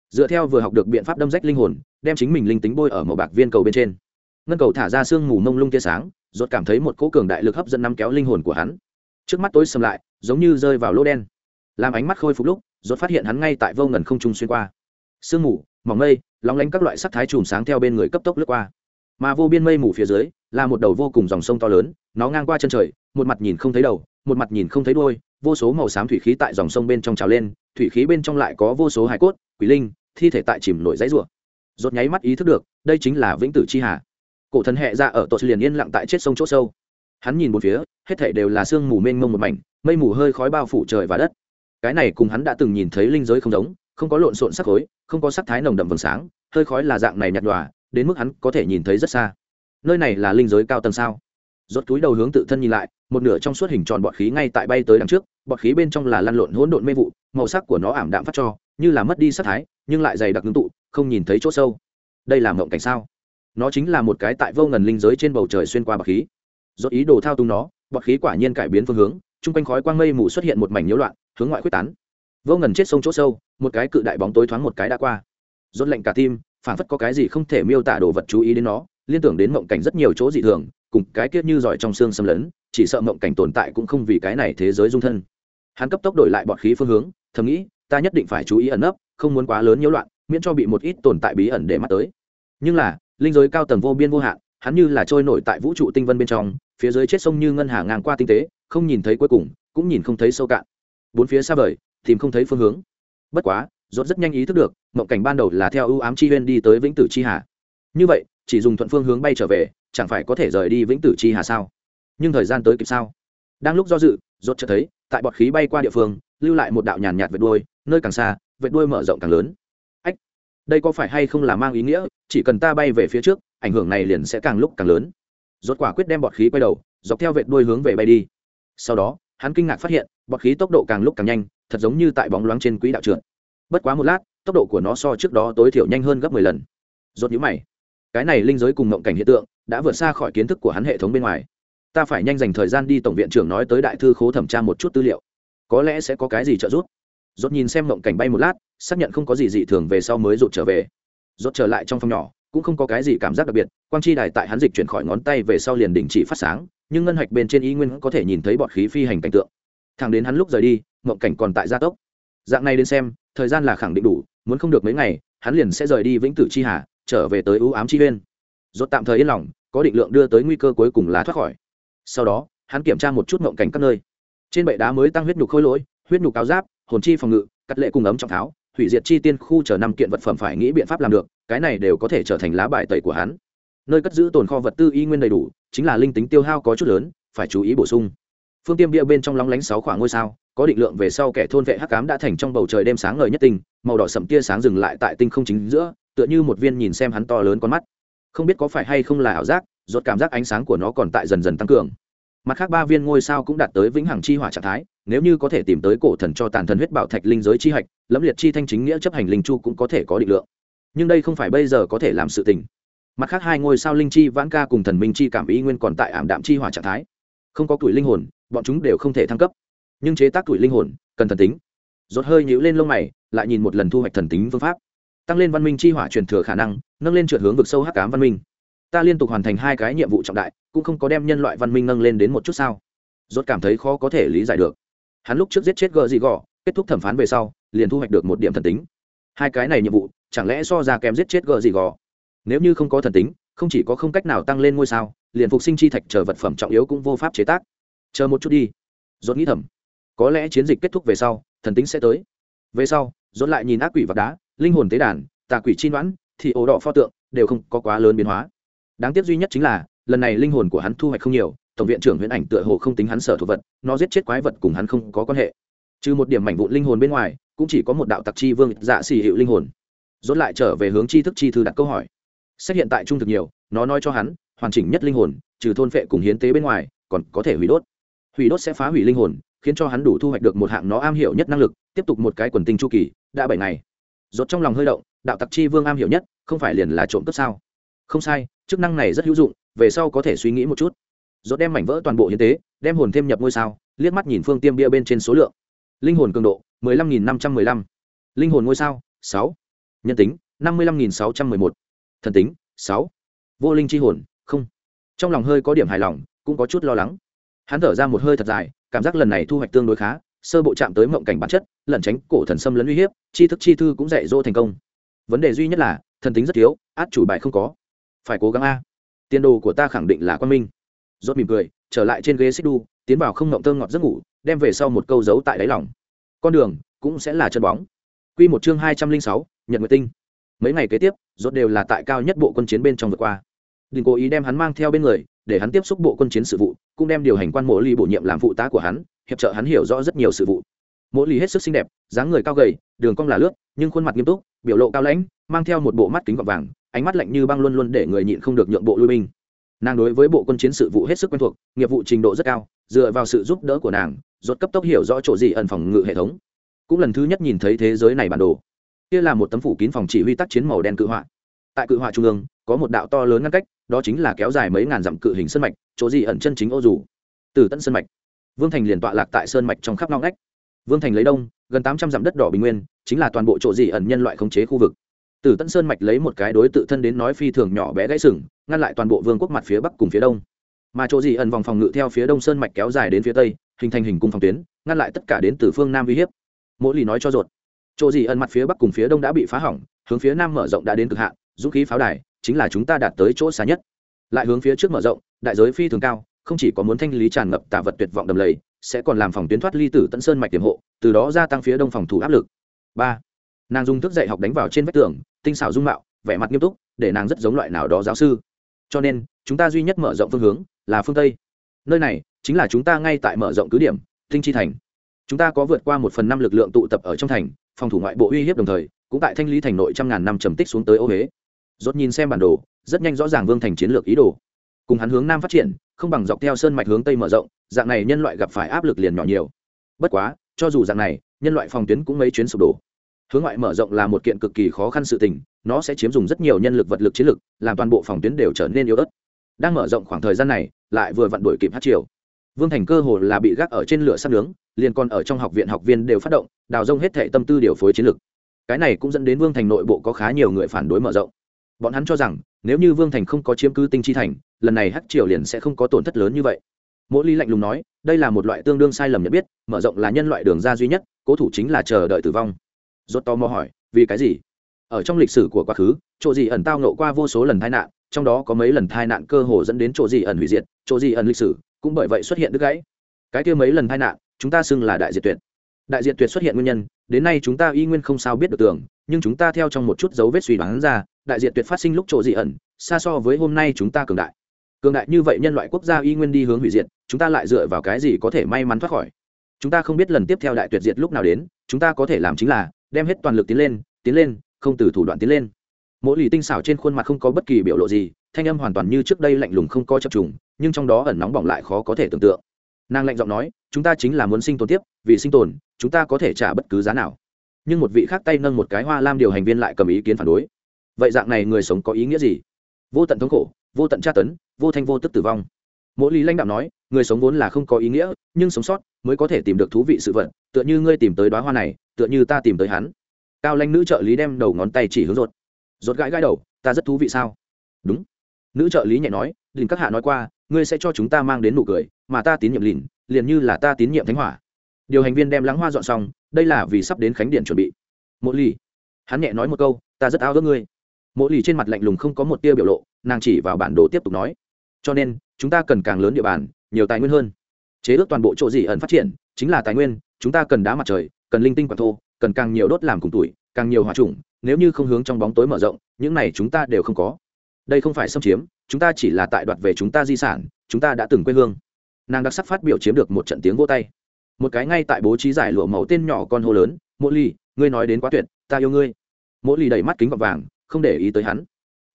Dựa theo vừa học được biện pháp đâm rách linh hồn, đem chính mình linh tính bôi ở màu bạc viên cầu bên trên. Ngân cầu thả ra sương mù mông lung tia sáng rốt cảm thấy một cỗ cường đại lực hấp dẫn nắm kéo linh hồn của hắn. Trước mắt tối sầm lại, giống như rơi vào lỗ đen. Làm ánh mắt khôi phục lúc rốt phát hiện hắn ngay tại vô ngần không trung xuyên qua. Sương mù mỏng mây, lóng lánh các loại sắc thái chùm sáng theo bên người cấp tốc lướt qua. Mà vô biên mây mù phía dưới, là một đầu vô cùng dòng sông to lớn, nó ngang qua chân trời, một mặt nhìn không thấy đầu, một mặt nhìn không thấy đuôi, vô số màu xám thủy khí tại dòng sông bên trong trào lên, thủy khí bên trong lại có vô số hải cốt, quỷ linh, thi thể tại chìm nổi dãy rủa. Rốt nháy mắt ý thức được, đây chính là vĩnh tử chi hà. Cổ thần hệ ra ở tội liền yên lặng tại chết sông chỗ sâu. Hắn nhìn một phía, hết thảy đều là sương mù mênh mông một mảnh, mây mù hơi khói bao phủ trời và đất. Cái này cùng hắn đã từng nhìn thấy linh giới không giống, không có lộn xộn sắc khối không có sắc thái nồng đậm vầng sáng, hơi khói là dạng này nhạt nhòa, đến mức hắn có thể nhìn thấy rất xa. Nơi này là linh giới cao tầng sao? Rốt túi đầu hướng tự thân nhìn lại, một nửa trong suốt hình tròn bọt khí ngay tại bay tới đằng trước, bọt khí bên trong là lăn lộn hỗn độn mê vụ, màu sắc của nó ảm đạm phát cho, như là mất đi sắc thái, nhưng lại dày đặc ngưng tụ, không nhìn thấy chỗ sâu. Đây là mộng cảnh sao? Nó chính là một cái tại vô ngần linh giới trên bầu trời xuyên qua bọt khí. Rốt ý đồ thao túng nó, bọt khí quả nhiên cải biến phương hướng trung quanh khói quang mây mù xuất hiện một mảnh nhiễu loạn, hướng ngoại quyết tán vô ngần chết sông chỗ sâu, một cái cự đại bóng tối thoáng một cái đã qua. Rốt lạnh cả tim phản phất có cái gì không thể miêu tả đồ vật chú ý đến nó, liên tưởng đến mộng cảnh rất nhiều chỗ dị thường, cùng cái kiết như giỏi trong xương xâm lấn, chỉ sợ mộng cảnh tồn tại cũng không vì cái này thế giới dung thân. Hắn cấp tốc đổi lại bọt khí phương hướng, thầm nghĩ, ta nhất định phải chú ý ẩn nấp, không muốn quá lớn nhiễu loạn, miễn cho bị một ít tồn tại bí ẩn để mắt tới. Nhưng là, linh giới cao tầng vô biên vô hạn, hắn như là trôi nổi tại vũ trụ tinh vân bên trong, phía dưới chết sông như ngân hà ngang qua tinh tế, không nhìn thấy cuối cùng, cũng nhìn không thấy sâu cạn. Bốn phía xa vời tìm không thấy phương hướng. Bất quá, rốt rất nhanh ý thức được, mộng cảnh ban đầu là theo ưu ám chi huyên đi tới vĩnh tử chi hà. Như vậy, chỉ dùng thuận phương hướng bay trở về, chẳng phải có thể rời đi vĩnh tử chi hà sao? Nhưng thời gian tới kịp sao? Đang lúc do dự, rốt chợt thấy, tại bọt khí bay qua địa phương, lưu lại một đạo nhàn nhạt vệt đuôi, nơi càng xa, vệt đuôi mở rộng càng lớn. Ách, đây có phải hay không là mang ý nghĩa, chỉ cần ta bay về phía trước, ảnh hưởng này liền sẽ càng lúc càng lớn. Rốt quả quyết đem bọt khí quay đầu, dọc theo vệt đuôi hướng về bay đi. Sau đó, hắn kinh ngạc phát hiện, bọt khí tốc độ càng lúc càng nhanh thật giống như tại bóng loáng trên quỹ đạo trượt. Bất quá một lát, tốc độ của nó so trước đó tối thiểu nhanh hơn gấp mười lần. Rốt nhíu mày. Cái này linh giới cùng ngộng cảnh hiện tượng đã vượt xa khỏi kiến thức của hắn hệ thống bên ngoài. Ta phải nhanh dành thời gian đi tổng viện trưởng nói tới đại thư khố thẩm tra một chút tư liệu. Có lẽ sẽ có cái gì trợ giúp? Rốt nhìn xem ngộng cảnh bay một lát, xác nhận không có gì dị thường về sau mới rụt trở về. Rốt trở lại trong phòng nhỏ, cũng không có cái gì cảm giác đặc biệt, quang chi đài tại hắn dịch chuyển khỏi ngón tay về sau liền đình chỉ phát sáng, nhưng ngân hạch bên trên y nguyên có thể nhìn thấy bọt khí phi hành cảnh tượng. Thẳng đến hắn lúc rời đi mộng cảnh còn tại gia tốc. Dạng này đến xem, thời gian là khẳng định đủ, muốn không được mấy ngày, hắn liền sẽ rời đi vĩnh tử chi hà, trở về tới ưu ám chi huyên rốt tạm thời yên lòng, có định lượng đưa tới nguy cơ cuối cùng là thoát khỏi. Sau đó, hắn kiểm tra một chút mộng cảnh các nơi. Trên bệ đá mới tăng huyết nhục khôi lỗi, huyết nhục áo giáp, hồn chi phòng ngự, cắt lệ cùng ấm trọng tháo, hủy diệt chi tiên khu chờ năm kiện vật phẩm phải nghĩ biện pháp làm được, cái này đều có thể trở thành lá bài tẩy của hắn. Nơi cất giữ tồn kho vật tư y nguyên đầy đủ, chính là linh tính tiêu hao có chút lớn, phải chú ý bổ sung. Phương tiêm bia bên trong lóng lánh sáu khoảng ngôi sao có định lượng về sau kẻ thôn vệ hắc cám đã thành trong bầu trời đêm sáng ngời nhất tinh, màu đỏ sậm tia sáng dừng lại tại tinh không chính giữa, tựa như một viên nhìn xem hắn to lớn con mắt. Không biết có phải hay không là ảo giác, rốt cảm giác ánh sáng của nó còn tại dần dần tăng cường. Mặt khác ba viên ngôi sao cũng đạt tới vĩnh hằng chi hỏa trạng thái, nếu như có thể tìm tới cổ thần cho tàn thần huyết bảo thạch linh giới chi hạch, lẫm liệt chi thanh chính nghĩa chấp hành linh chu cũng có thể có định lượng. Nhưng đây không phải bây giờ có thể làm sự tình. Mặt khác hai ngôi sao linh chi, vãn ca cùng thần minh chi cảm ý nguyên còn tại ảm đạm chi hỏa trạng thái. Không có tuổi linh hồn, bọn chúng đều không thể thăng cấp nhưng chế tác tuổi linh hồn, cần thần tính. Rốt hơi nhíu lên lông mày, lại nhìn một lần thu hoạch thần tính phương pháp. Tăng lên văn minh chi hỏa truyền thừa khả năng, nâng lên trượt hướng vực sâu hắc ám văn minh. Ta liên tục hoàn thành hai cái nhiệm vụ trọng đại, cũng không có đem nhân loại văn minh nâng lên đến một chút sao? Rốt cảm thấy khó có thể lý giải được. Hắn lúc trước giết chết gờ gì gọ, kết thúc thẩm phán về sau, liền thu hoạch được một điểm thần tính. Hai cái này nhiệm vụ, chẳng lẽ so ra kém giết chết gờ gì gò? nếu như không có thần tính, không chỉ có không cách nào tăng lên ngôi sao, liền phục sinh chi thạch chờ vật phẩm trọng yếu cũng vô pháp chế tác. Chờ một chút đi. Rốt nghĩ thầm có lẽ chiến dịch kết thúc về sau, thần tính sẽ tới. Về sau dốt lại nhìn ác quỷ vật đá, linh hồn tế đàn, tà quỷ chi noãn, thì ổ đỏ pho tượng đều không có quá lớn biến hóa. Đáng tiếc duy nhất chính là, lần này linh hồn của hắn thu hoạch không nhiều, tổng viện trưởng huyễn ảnh tựa hồ không tính hắn sở thuộc vật, nó giết chết quái vật cùng hắn không có quan hệ. Trừ một điểm mảnh vụn linh hồn bên ngoài, cũng chỉ có một đạo tặc chi vương dạ xì hiệu linh hồn. Dốt lại trở về hướng tri thức chi thư đặt câu hỏi. Xét hiện tại trung thực nhiều, nó nói cho hắn, hoàn chỉnh nhất linh hồn, trừ thôn phệ cùng hiến tế bên ngoài, còn có thể hủy đốt. Hủy đốt sẽ phá hủy linh hồn khiến cho hắn đủ thu hoạch được một hạng nó am hiểu nhất năng lực, tiếp tục một cái quần tinh chu kỳ, đã bảy ngày rốt trong lòng hơi động, đạo tặc chi vương am hiểu nhất, không phải liền là trộm cướp sao không sai, chức năng này rất hữu dụng, về sau có thể suy nghĩ một chút rốt đem mảnh vỡ toàn bộ hiến tế, đem hồn thêm nhập ngôi sao, liếc mắt nhìn phương tiêm bia bên trên số lượng linh hồn cường độ 15.515. linh hồn ngôi sao 6. nhân tính 55.611. thần tính 6. vô linh chi hồn, không trong lòng hơi có điểm hài lòng, cũng có chút lo lắng hắn thở ra một hơi thật dài, cảm giác lần này thu hoạch tương đối khá, sơ bộ chạm tới mộng cảnh bản chất, lẩn tránh cổ thần xâm lấn uy hiếp chi thức chi thư cũng dạy dỗ thành công. Vấn đề duy nhất là, thần tính rất thiếu, át chủ bài không có. Phải cố gắng a. Tiền đồ của ta khẳng định là quan minh. Rốt mỉm cười, trở lại trên ghế xích đu, tiến vào không ngọng thơm ngọt giấc ngủ, đem về sau một câu giấu tại đáy lòng. Con đường cũng sẽ là chân bóng. Quy một chương hai trăm linh sáu, nhật nguyệt tinh. Mấy ngày kế tiếp, rốt đều là tại cao nhất bộ quân chiến bên trong vượt qua. Đình cố ý đem hắn mang theo bên người để hắn tiếp xúc bộ quân chiến sự vụ, cũng đem điều hành quan mộ ly bổ nhiệm làm phụ tá của hắn, hiệp trợ hắn hiểu rõ rất nhiều sự vụ. Mỗi ly hết sức xinh đẹp, dáng người cao gầy, đường cong là lướt, nhưng khuôn mặt nghiêm túc, biểu lộ cao lãnh, mang theo một bộ mắt kính gọt vàng, ánh mắt lạnh như băng luôn luôn để người nhịn không được nhượng bộ lui binh. Nàng đối với bộ quân chiến sự vụ hết sức quen thuộc, nghiệp vụ trình độ rất cao, dựa vào sự giúp đỡ của nàng, rốt cấp tốc hiểu rõ chỗ gì ẩn phòng ngự hệ thống. Cũng lần thứ nhất nhìn thấy thế giới này bản đồ. Kia là một tấm phủ kín phòng chỉ huy tác chiến màu đen cự họa tại cự họa trung ương, có một đạo to lớn ngăn cách, đó chính là kéo dài mấy ngàn dặm cự hình sơn mạch, chỗ gì ẩn chân chính ô dù. Từ tận sơn mạch, vương thành liền tọa lạc tại sơn mạch trong khắp ngõ ngách. Vương thành lấy đông, gần tám trăm dặm đất đỏ bình nguyên, chính là toàn bộ chỗ gì ẩn nhân loại khống chế khu vực. Từ tận sơn mạch lấy một cái đối tự thân đến nói phi thường nhỏ bé gãy sừng, ngăn lại toàn bộ vương quốc mặt phía bắc cùng phía đông. Mà chỗ gì ẩn vòng phòng ngự theo phía đông sơn mạch kéo dài đến phía tây, hình thành hình cung phòng tuyến, ngăn lại tất cả đến từ phương nam uy hiếp. Mỗi lì nói cho ruột, chỗ gì ẩn mặt phía bắc cùng phía đông đã bị phá hỏng, hướng phía nam mở rộng đã đến cực hạn dũng khí pháo đài chính là chúng ta đạt tới chỗ xa nhất. Lại hướng phía trước mở rộng, đại giới phi thường cao, không chỉ có muốn thanh lý tràn ngập tà vật tuyệt vọng đầm lầy, sẽ còn làm phòng tuyến thoát ly tử tận sơn mạch tiềm hộ, từ đó gia tăng phía đông phòng thủ áp lực. Ba, nàng dùng thức dạy học đánh vào trên vách tường, tinh xảo dung mạo, vẻ mặt nghiêm túc, để nàng rất giống loại nào đó giáo sư. Cho nên, chúng ta duy nhất mở rộng phương hướng là phương tây. Nơi này chính là chúng ta ngay tại mở rộng cứ điểm, tinh chi thành. Chúng ta có vượt qua một phần năm lực lượng tụ tập ở trong thành, phòng thủ ngoại bộ uy hiếp đồng thời, cũng tại thanh lý thành nội trăm ngàn năm trầm tích xuống tới ô huế rốt nhìn xem bản đồ, rất nhanh rõ ràng vương thành chiến lược ý đồ. Cùng hắn hướng nam phát triển, không bằng dọc theo sơn mạch hướng tây mở rộng, dạng này nhân loại gặp phải áp lực liền nhỏ nhiều. Bất quá, cho dù dạng này, nhân loại phòng tuyến cũng mấy chuyến sụp đổ. Hướng ngoại mở rộng là một kiện cực kỳ khó khăn sự tình, nó sẽ chiếm dùng rất nhiều nhân lực vật lực chiến lực, làm toàn bộ phòng tuyến đều trở nên yếu ớt. Đang mở rộng khoảng thời gian này, lại vừa vặn đổi kịp hát triều. Vương thành cơ hồ là bị gác ở trên lửa sắp nướng, liền còn ở trong học viện học viên đều phát động, đào rông hết thệ tâm tư điều phối chiến lược cái này cũng dẫn đến vương thành nội bộ có khá nhiều người phản đối mở rộng bọn hắn cho rằng, nếu như vương thành không có chiếm cứ tinh chi thành, lần này hắc triều liền sẽ không có tổn thất lớn như vậy. Mỗi ly lạnh lùng nói, đây là một loại tương đương sai lầm nhận biết, mở rộng là nhân loại đường ra duy nhất, cố thủ chính là chờ đợi tử vong. Rốt to mò hỏi, vì cái gì? Ở trong lịch sử của quá khứ, chỗ gì ẩn tao nộ qua vô số lần tai nạn, trong đó có mấy lần tai nạn cơ hồ dẫn đến chỗ gì ẩn hủy diệt, chỗ gì ẩn lịch sử, cũng bởi vậy xuất hiện đứt gãy. Cái kia mấy lần tai nạn, chúng ta xưng là đại diệt tuyệt. Đại diệt tuyệt xuất hiện nguyên nhân, đến nay chúng ta y nguyên không sao biết được tưởng nhưng chúng ta theo trong một chút dấu vết suy đoán ra đại diện tuyệt phát sinh lúc chỗ dị ẩn, xa so với hôm nay chúng ta cường đại. Cường đại như vậy nhân loại quốc gia y nguyên đi hướng hủy diệt, chúng ta lại dựa vào cái gì có thể may mắn thoát khỏi? Chúng ta không biết lần tiếp theo đại tuyệt diệt lúc nào đến, chúng ta có thể làm chính là đem hết toàn lực tiến lên tiến lên, không từ thủ đoạn tiến lên. Mỗi lì tinh xảo trên khuôn mặt không có bất kỳ biểu lộ gì, thanh âm hoàn toàn như trước đây lạnh lùng không có chập trùng, nhưng trong đó ẩn nóng bỏng lại khó có thể tưởng tượng. Nàng lạnh giọng nói, chúng ta chính là muốn sinh tồn tiếp, vì sinh tồn, chúng ta có thể trả bất cứ giá nào. Nhưng một vị khác tay nâng một cái hoa lam điều hành viên lại cầm ý kiến phản đối vậy dạng này người sống có ý nghĩa gì? Vô tận thống khổ, vô tận tra tấn, vô thanh vô tức tử vong. Mỗi lý lãnh đạo nói, người sống vốn là không có ý nghĩa, nhưng sống sót mới có thể tìm được thú vị sự vật, tựa như ngươi tìm tới đoá hoa này, tựa như ta tìm tới hắn. Cao lãnh nữ trợ lý đem đầu ngón tay chỉ hướng rột rột gãi gãi đầu, ta rất thú vị sao? Đúng. Nữ trợ lý nhẹ nói đình các hạ nói qua, ngươi sẽ cho chúng ta mang đến nụ cười, mà ta tín nhiệm lìn, liền như là ta tín nhiệm thánh hỏa. Điều hành viên đem lắng hoa dọn xong, đây là vì sắp đến khánh điện chuẩn bị. Mỗi ly hắn nhẹ nói một câu, ta rất ao ước ngươi mỗi lì trên mặt lạnh lùng không có một tia biểu lộ, nàng chỉ vào bản đồ tiếp tục nói. Cho nên, chúng ta cần càng lớn địa bàn, nhiều tài nguyên hơn. Chế ước toàn bộ chỗ gì ẩn phát triển, chính là tài nguyên, chúng ta cần đá mặt trời, cần linh tinh quả thô, cần càng nhiều đốt làm cùng tuổi, càng nhiều hòa trùng, nếu như không hướng trong bóng tối mở rộng, những này chúng ta đều không có. Đây không phải xâm chiếm, chúng ta chỉ là tại đoạt về chúng ta di sản, chúng ta đã từng quê hương. Nàng đặc sắc phát biểu chiếm được một trận tiếng vô tay. Một cái ngay tại bố trí giải lụa màu tên nhỏ con hô lớn mỗi ly ngươi nói đến quá tuyệt, ta yêu ngươi. Mỗi ly đầy mắt kính gọt vàng không để ý tới hắn.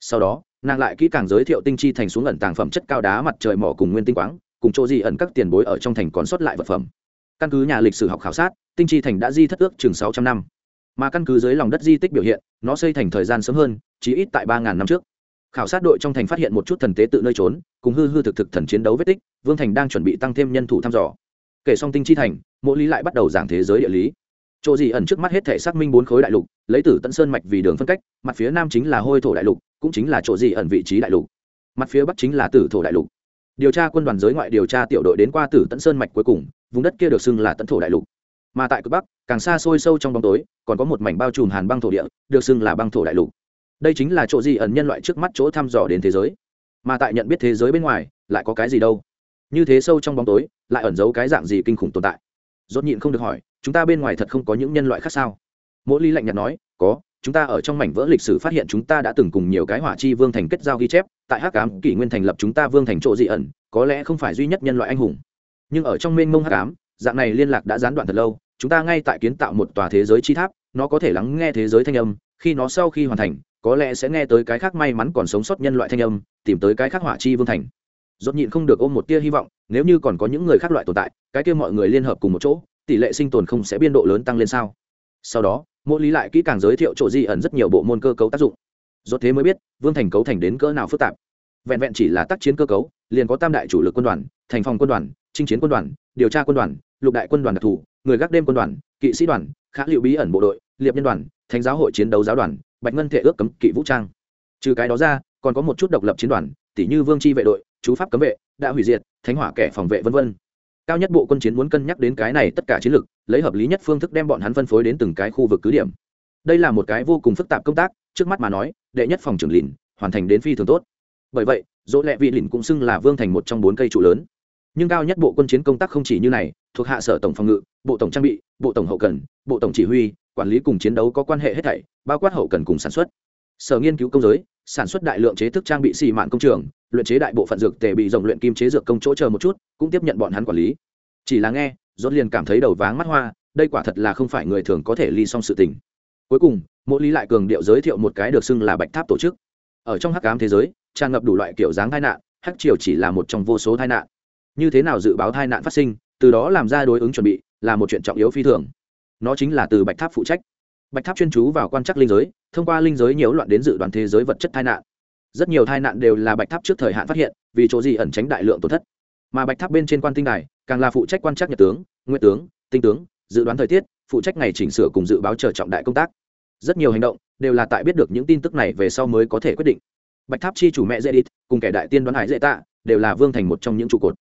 Sau đó, nàng lại kỹ càng giới thiệu tinh chi thành xuống ẩn tàng phẩm chất cao đá mặt trời mỏ cùng nguyên tinh quáng, cùng chỗ di ẩn các tiền bối ở trong thành còn sót lại vật phẩm. Căn cứ nhà lịch sử học khảo sát, tinh chi thành đã di thất ước chừng sáu trăm năm. Mà căn cứ dưới lòng đất di tích biểu hiện, nó xây thành thời gian sớm hơn, chỉ ít tại ba ngàn năm trước. Khảo sát đội trong thành phát hiện một chút thần tế tự nơi trốn, cùng hư hư thực thực thần chiến đấu vết tích, vương thành đang chuẩn bị tăng thêm nhân thủ thăm dò. Kể xong tinh chi thành mỗi lý lại bắt đầu giảng thế giới địa lý chỗ gì ẩn trước mắt hết thể xác minh bốn khối đại lục, lấy tử tận sơn mạch vì đường phân cách, mặt phía nam chính là hôi thổ đại lục, cũng chính là chỗ gì ẩn vị trí đại lục. Mặt phía bắc chính là tử thổ đại lục. Điều tra quân đoàn giới ngoại điều tra tiểu đội đến qua tử tận sơn mạch cuối cùng, vùng đất kia được xưng là tận thổ đại lục. Mà tại cực bắc, càng xa xôi sâu trong bóng tối, còn có một mảnh bao trùm hàn băng thổ địa, được xưng là băng thổ đại lục. Đây chính là chỗ gì ẩn nhân loại trước mắt chỗ thăm dò đến thế giới. Mà tại nhận biết thế giới bên ngoài, lại có cái gì đâu. Như thế sâu trong bóng tối, lại ẩn giấu cái dạng gì kinh khủng tồn tại? Dốt nhịn không được hỏi chúng ta bên ngoài thật không có những nhân loại khác sao? Mỗi ly lạnh nhạt nói, có, chúng ta ở trong mảnh vỡ lịch sử phát hiện chúng ta đã từng cùng nhiều cái hỏa chi vương thành kết giao ghi chép, tại hắc ám kỷ nguyên thành lập chúng ta vương thành chỗ dị ẩn, có lẽ không phải duy nhất nhân loại anh hùng. Nhưng ở trong mênh mông hắc ám, dạng này liên lạc đã gián đoạn thật lâu, chúng ta ngay tại kiến tạo một tòa thế giới chi tháp, nó có thể lắng nghe thế giới thanh âm, khi nó sau khi hoàn thành, có lẽ sẽ nghe tới cái khác may mắn còn sống sót nhân loại thanh âm, tìm tới cái khác hỏa chi vương thành. Dốt nhịn không được ôm một tia hy vọng, nếu như còn có những người khác loại tồn tại, cái kia mọi người liên hợp cùng một chỗ tỷ lệ sinh tồn không sẽ biên độ lớn tăng lên sao? Sau đó, mỗi lý lại kỹ càng giới thiệu chỗ di ẩn rất nhiều bộ môn cơ cấu tác dụng. Do thế mới biết, vương thành cấu thành đến cỡ nào phức tạp. Vẹn vẹn chỉ là tác chiến cơ cấu, liền có tam đại chủ lực quân đoàn, thành phòng quân đoàn, chinh chiến quân đoàn, điều tra quân đoàn, lục đại quân đoàn đặc thù, người gác đêm quân đoàn, kỵ sĩ đoàn Khả liệu bí ẩn bộ đội, liệp nhân đoàn, thánh giáo hội chiến đấu giáo đoàn, bạch ngân thể ước cấm kỵ vũ trang. Trừ cái đó ra, còn có một chút độc lập chiến đoàn, tỷ như vương tri vệ đội, chú pháp cấm vệ đã hủy diệt, thánh hỏa kẻ phòng vệ v v cao nhất bộ quân chiến muốn cân nhắc đến cái này tất cả chiến lược lấy hợp lý nhất phương thức đem bọn hắn phân phối đến từng cái khu vực cứ điểm. Đây là một cái vô cùng phức tạp công tác, trước mắt mà nói, đệ nhất phòng trưởng lìn hoàn thành đến phi thường tốt. Bởi vậy, dỗ lẹ vị lìn cũng xưng là vương thành một trong bốn cây trụ lớn. Nhưng cao nhất bộ quân chiến công tác không chỉ như này, thuộc hạ sở tổng phòng ngự, bộ tổng trang bị, bộ tổng hậu cần, bộ tổng chỉ huy, quản lý cùng chiến đấu có quan hệ hết thảy, bao quát hậu cần cùng sản xuất. Sở nghiên cứu công giới, sản xuất đại lượng chế thức trang bị xì mạn công trường, luyện chế đại bộ phận dược tề bị rồng luyện kim chế dược công chỗ chờ một chút cũng tiếp nhận bọn hắn quản lý. Chỉ là nghe, rốt liền cảm thấy đầu váng mắt hoa, đây quả thật là không phải người thường có thể ly xong sự tình. Cuối cùng mỗi lý lại cường điệu giới thiệu một cái được xưng là bạch tháp tổ chức. Ở trong hắc ám thế giới, tràn ngập đủ loại kiểu dáng tai nạn, hắc triều chỉ là một trong vô số tai nạn. Như thế nào dự báo tai nạn phát sinh, từ đó làm ra đối ứng chuẩn bị, là một chuyện trọng yếu phi thường. Nó chính là từ bạch tháp phụ trách. Bạch tháp chuyên chú vào quan trắc linh giới, thông qua linh giới nhiễu loạn đến dự đoán thế giới vật chất tai nạn. Rất nhiều tai nạn đều là bạch tháp trước thời hạn phát hiện, vì chỗ gì ẩn tránh đại lượng tổn thất mà bạch tháp bên trên quan tinh đài, càng là phụ trách quan trắc nhật tướng nguyễn tướng, tinh tướng, dự đoán thời tiết, phụ trách ngày chỉnh sửa cùng dự báo chờ trọng đại công tác. Rất nhiều hành động đều là tại biết được những tin tức này về sau mới có thể quyết định. Bạch tháp chi chủ mẹ dễ đi cùng kẻ đại tiên đoán hải dễ tạ đều là vương thành một trong những trụ cột.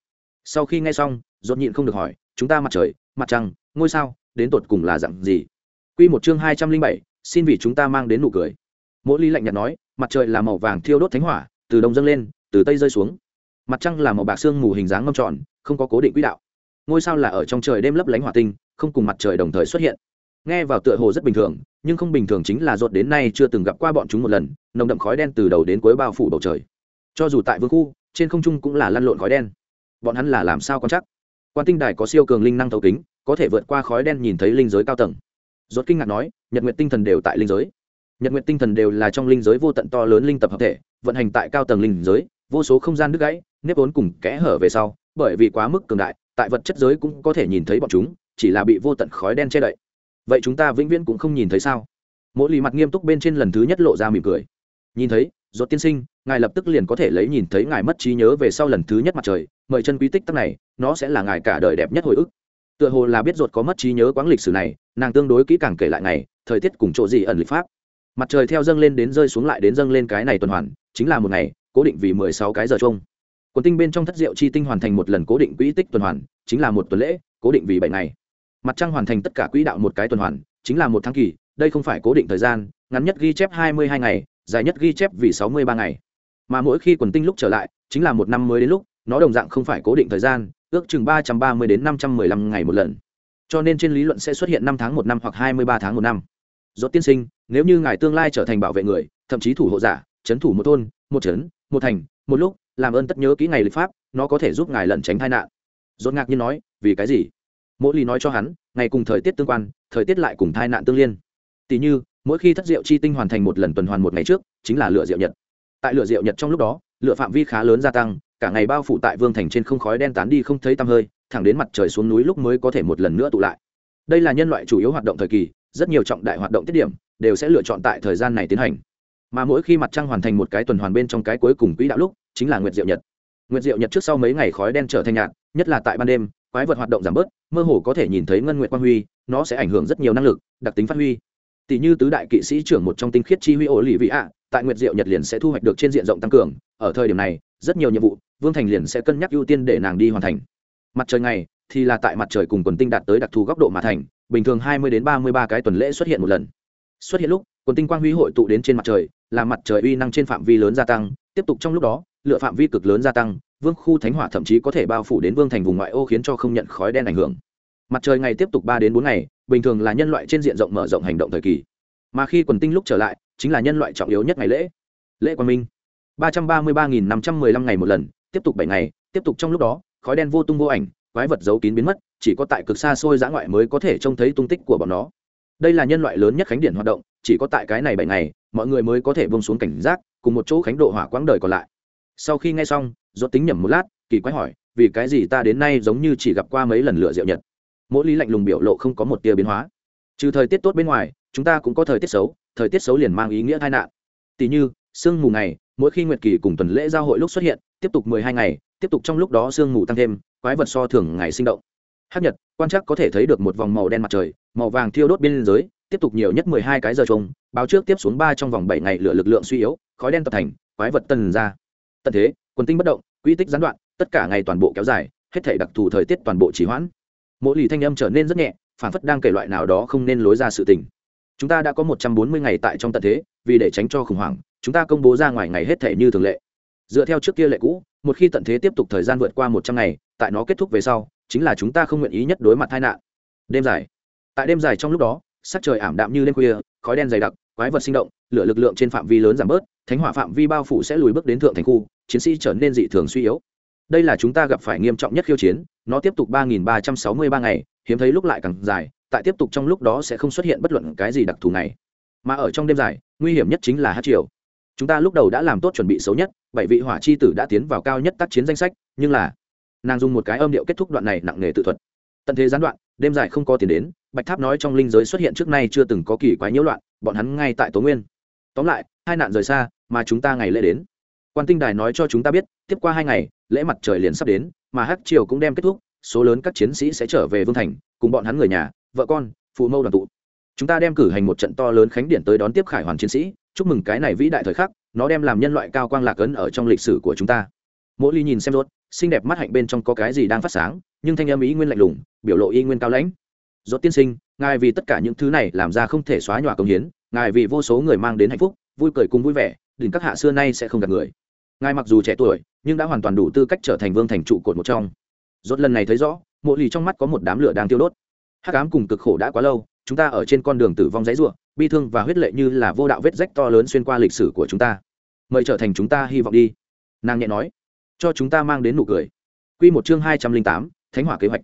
Sau khi nghe xong dốt nhịn không được hỏi, chúng ta mặt trời, mặt trăng, ngôi sao, đến tột cùng là dặn gì? Quy một chương hai trăm linh bảy, xin vì chúng ta mang đến nụ cười. Mỗi ly lạnh nhạt nói, mặt trời là màu vàng thiêu đốt thánh hỏa, từ đông dâng lên, từ tây rơi xuống mặt trăng là màu bạc xương mù hình dáng ngâm tròn, không có cố định quỹ đạo. Ngôi sao là ở trong trời đêm lấp lánh hỏa tinh, không cùng mặt trời đồng thời xuất hiện. Nghe vào tựa hồ rất bình thường, nhưng không bình thường chính là rột đến nay chưa từng gặp qua bọn chúng một lần, nồng đậm khói đen từ đầu đến cuối bao phủ bầu trời. Cho dù tại vương khu, trên không trung cũng là lăn lộn khói đen. Bọn hắn là làm sao quan chắc quan tinh đài có siêu cường linh năng thấu kính, có thể vượt qua khói đen nhìn thấy linh giới cao tầng. Rốt kinh ngạc nói, nhật nguyện tinh thần đều tại linh giới. Nhật nguyện tinh thần đều là trong linh giới vô tận to lớn linh tập hợp thể, vận hành tại cao tầng linh giới, vô số không gian đứt gãy nếp vốn cùng kẽ hở về sau, bởi vì quá mức cường đại, tại vật chất giới cũng có thể nhìn thấy bọn chúng, chỉ là bị vô tận khói đen che đậy. Vậy chúng ta vĩnh viễn cũng không nhìn thấy sao? Mỗi lì mặt nghiêm túc bên trên lần thứ nhất lộ ra mỉm cười. Nhìn thấy rốt tiên sinh, ngài lập tức liền có thể lấy nhìn thấy ngài mất trí nhớ về sau lần thứ nhất mặt trời, mời chân quý tích tắc này, nó sẽ là ngài cả đời đẹp nhất hồi ức. Tựa hồ là biết rốt có mất trí nhớ quãng lịch sử này, nàng tương đối kỹ càng kể lại ngày, thời tiết cùng chỗ gì ẩn lịch pháp. Mặt trời theo dâng lên đến rơi xuống lại đến dâng lên cái này tuần hoàn, chính là một ngày, cố định vì mười sáu cái giờ chung quần tinh bên trong thất diệu chi tinh hoàn thành một lần cố định quỹ tích tuần hoàn, chính là một tuần lễ, cố định vì bảy ngày. Mặt trăng hoàn thành tất cả quỹ đạo một cái tuần hoàn, chính là một tháng kỳ, đây không phải cố định thời gian, ngắn nhất ghi chép hai mươi hai ngày, dài nhất ghi chép vì sáu mươi ba ngày. Mà mỗi khi quần tinh lúc trở lại, chính là một năm mới đến lúc, nó đồng dạng không phải cố định thời gian, ước chừng ba trăm ba mươi đến năm trăm mười lăm ngày một lần. Cho nên trên lý luận sẽ xuất hiện năm tháng một năm hoặc hai mươi ba tháng một năm. Dốt tiên sinh, nếu như ngài tương lai trở thành bảo vệ người, thậm chí thủ hộ giả trấn thủ một thôn, một trấn, một thành, một lúc làm ơn tất nhớ kỹ ngày lịch pháp, nó có thể giúp ngài lẩn tránh tai nạn. Dốt ngạc nhiên nói, vì cái gì? Mỗi ly nói cho hắn, ngày cùng thời tiết tương quan, thời tiết lại cùng tai nạn tương liên. Tỷ như, mỗi khi thất diệu chi tinh hoàn thành một lần tuần hoàn một ngày trước, chính là lửa diệu nhật. Tại lửa diệu nhật trong lúc đó, lửa phạm vi khá lớn gia tăng, cả ngày bao phủ tại vương thành trên không khói đen tán đi không thấy tăm hơi, thẳng đến mặt trời xuống núi lúc mới có thể một lần nữa tụ lại. Đây là nhân loại chủ yếu hoạt động thời kỳ, rất nhiều trọng đại hoạt động tiết điểm đều sẽ lựa chọn tại thời gian này tiến hành. Mà mỗi khi mặt trăng hoàn thành một cái tuần hoàn bên trong cái cuối cùng quỹ đạo lúc chính là nguyệt diệu nhật. Nguyệt diệu nhật trước sau mấy ngày khói đen trở thành nhạt, nhất là tại ban đêm, quái vật hoạt động giảm bớt, mơ hồ có thể nhìn thấy ngân nguyệt quang huy, nó sẽ ảnh hưởng rất nhiều năng lực, đặc tính phát huy. Tỷ như tứ đại kỵ sĩ trưởng một trong tinh khiết chi huy ổ lì vị ạ tại nguyệt diệu nhật liền sẽ thu hoạch được trên diện rộng tăng cường, ở thời điểm này, rất nhiều nhiệm vụ, vương thành liền sẽ cân nhắc ưu tiên để nàng đi hoàn thành. Mặt trời ngày, thì là tại mặt trời cùng quần tinh đạt tới đặc thù góc độ mà thành, bình thường hai mươi đến ba mươi ba cái tuần lễ xuất hiện một lần. Xuất hiện lúc, quần tinh quang huy hội tụ đến trên mặt trời, làm mặt trời uy năng trên phạm vi lớn gia tăng, tiếp tục trong lúc đó lựa phạm vi cực lớn gia tăng, vương khu thánh hỏa thậm chí có thể bao phủ đến vương thành vùng ngoại ô khiến cho không nhận khói đen ảnh hưởng. Mặt trời ngày tiếp tục ba đến bốn ngày, bình thường là nhân loại trên diện rộng mở rộng hành động thời kỳ. Mà khi quần tinh lúc trở lại, chính là nhân loại trọng yếu nhất ngày lễ. Lễ quang minh. Ba trăm ba mươi ba nghìn năm trăm mười lăm ngày một lần, tiếp tục bảy ngày, tiếp tục trong lúc đó, khói đen vô tung vô ảnh, quái vật giấu kín biến mất, chỉ có tại cực xa xôi dã ngoại mới có thể trông thấy tung tích của bọn nó. Đây là nhân loại lớn nhất khánh điển hoạt động, chỉ có tại cái này bảy ngày, mọi người mới có thể bông xuống cảnh giác, cùng một chỗ khánh độ hỏa quãng đời còn lại sau khi nghe xong dốt tính nhầm một lát, kỳ quái hỏi, vì cái gì ta đến nay giống như chỉ gặp qua mấy lần lửa rượu nhật? Mỗi lý lạnh lùng biểu lộ không có một tia biến hóa. Trừ thời tiết tốt bên ngoài, chúng ta cũng có thời tiết xấu, thời tiết xấu liền mang ý nghĩa tai nạn. Tỷ như, sương mù ngày, mỗi khi nguyệt kỳ cùng tuần lễ giao hội lúc xuất hiện, tiếp tục mười hai ngày, tiếp tục trong lúc đó sương mù tăng thêm, quái vật so thường ngày sinh động. Hát nhật, quan trắc có thể thấy được một vòng màu đen mặt trời, màu vàng thiêu đốt biên giới, tiếp tục nhiều nhất mười hai cái giờ trông, báo trước tiếp xuống ba trong vòng bảy ngày lửa lực lượng suy yếu, khói đen tập thành, quái vật tần ra tận thế, quần tinh bất động, quy tích gián đoạn, tất cả ngày toàn bộ kéo dài, hết thể đặc thù thời tiết toàn bộ chỉ hoãn. Mỗi lì thanh âm trở nên rất nhẹ, phản phất đang kể loại nào đó không nên lối ra sự tình. Chúng ta đã có một trăm bốn mươi ngày tại trong tận thế, vì để tránh cho khủng hoảng, chúng ta công bố ra ngoài ngày hết thể như thường lệ. Dựa theo trước kia lệ cũ, một khi tận thế tiếp tục thời gian vượt qua một trăm ngày, tại nó kết thúc về sau, chính là chúng ta không nguyện ý nhất đối mặt tai nạn. Đêm dài. Tại đêm dài trong lúc đó, sắc trời ảm đạm như đêm khuya, khói đen dày đặc quái vật sinh động, lửa lực lượng trên phạm vi lớn giảm bớt, thánh hỏa phạm vi bao phủ sẽ lùi bước đến thượng thành khu, chiến sĩ trở nên dị thường suy yếu. Đây là chúng ta gặp phải nghiêm trọng nhất khiêu chiến, nó tiếp tục ba nghìn ba trăm sáu mươi ba ngày, hiếm thấy lúc lại càng dài, tại tiếp tục trong lúc đó sẽ không xuất hiện bất luận cái gì đặc thù này mà ở trong đêm dài, nguy hiểm nhất chính là hát triều. Chúng ta lúc đầu đã làm tốt chuẩn bị xấu nhất, bảy vị hỏa chi tử đã tiến vào cao nhất tác chiến danh sách, nhưng là, nàng dùng một cái âm điệu kết thúc đoạn này nặng nề tự thuật. Tận thế gián đoạn đêm dài không có tiền đến, bạch tháp nói trong linh giới xuất hiện trước nay chưa từng có kỳ quái nhiễu loạn, bọn hắn ngay tại tố nguyên. Tóm lại, hai nạn rời xa, mà chúng ta ngày lễ đến. Quan tinh đài nói cho chúng ta biết, tiếp qua hai ngày, lễ mặt trời liền sắp đến, mà hắc triều cũng đem kết thúc, số lớn các chiến sĩ sẽ trở về vương thành, cùng bọn hắn người nhà, vợ con, phụ mâu đoàn tụ. Chúng ta đem cử hành một trận to lớn khánh điển tới đón tiếp khải hoàn chiến sĩ, chúc mừng cái này vĩ đại thời khắc, nó đem làm nhân loại cao quang lạc ấn ở trong lịch sử của chúng ta. Mỗi ly nhìn xem rốt xinh đẹp mắt hạnh bên trong có cái gì đang phát sáng, nhưng thanh âm ý nguyên lạnh lùng, biểu lộ y nguyên cao lãnh. Rốt tiên sinh, ngài vì tất cả những thứ này làm ra không thể xóa nhòa công hiến, ngài vì vô số người mang đến hạnh phúc, vui cười cùng vui vẻ, đỉnh các hạ xưa nay sẽ không gặp người. Ngài mặc dù trẻ tuổi, nhưng đã hoàn toàn đủ tư cách trở thành vương thành trụ cột một trong. Rốt lần này thấy rõ, mộ lì trong mắt có một đám lửa đang tiêu đốt. Hắc ám cùng cực khổ đã quá lâu, chúng ta ở trên con đường tử vong giấy rủa, bi thương và huyết lệ như là vô đạo vết rách to lớn xuyên qua lịch sử của chúng ta. Mời trở thành chúng ta hy vọng đi. Nàng nhẹ nói cho chúng ta mang đến nụ cười. Quy một chương hai trăm linh tám, thánh hỏa kế hoạch.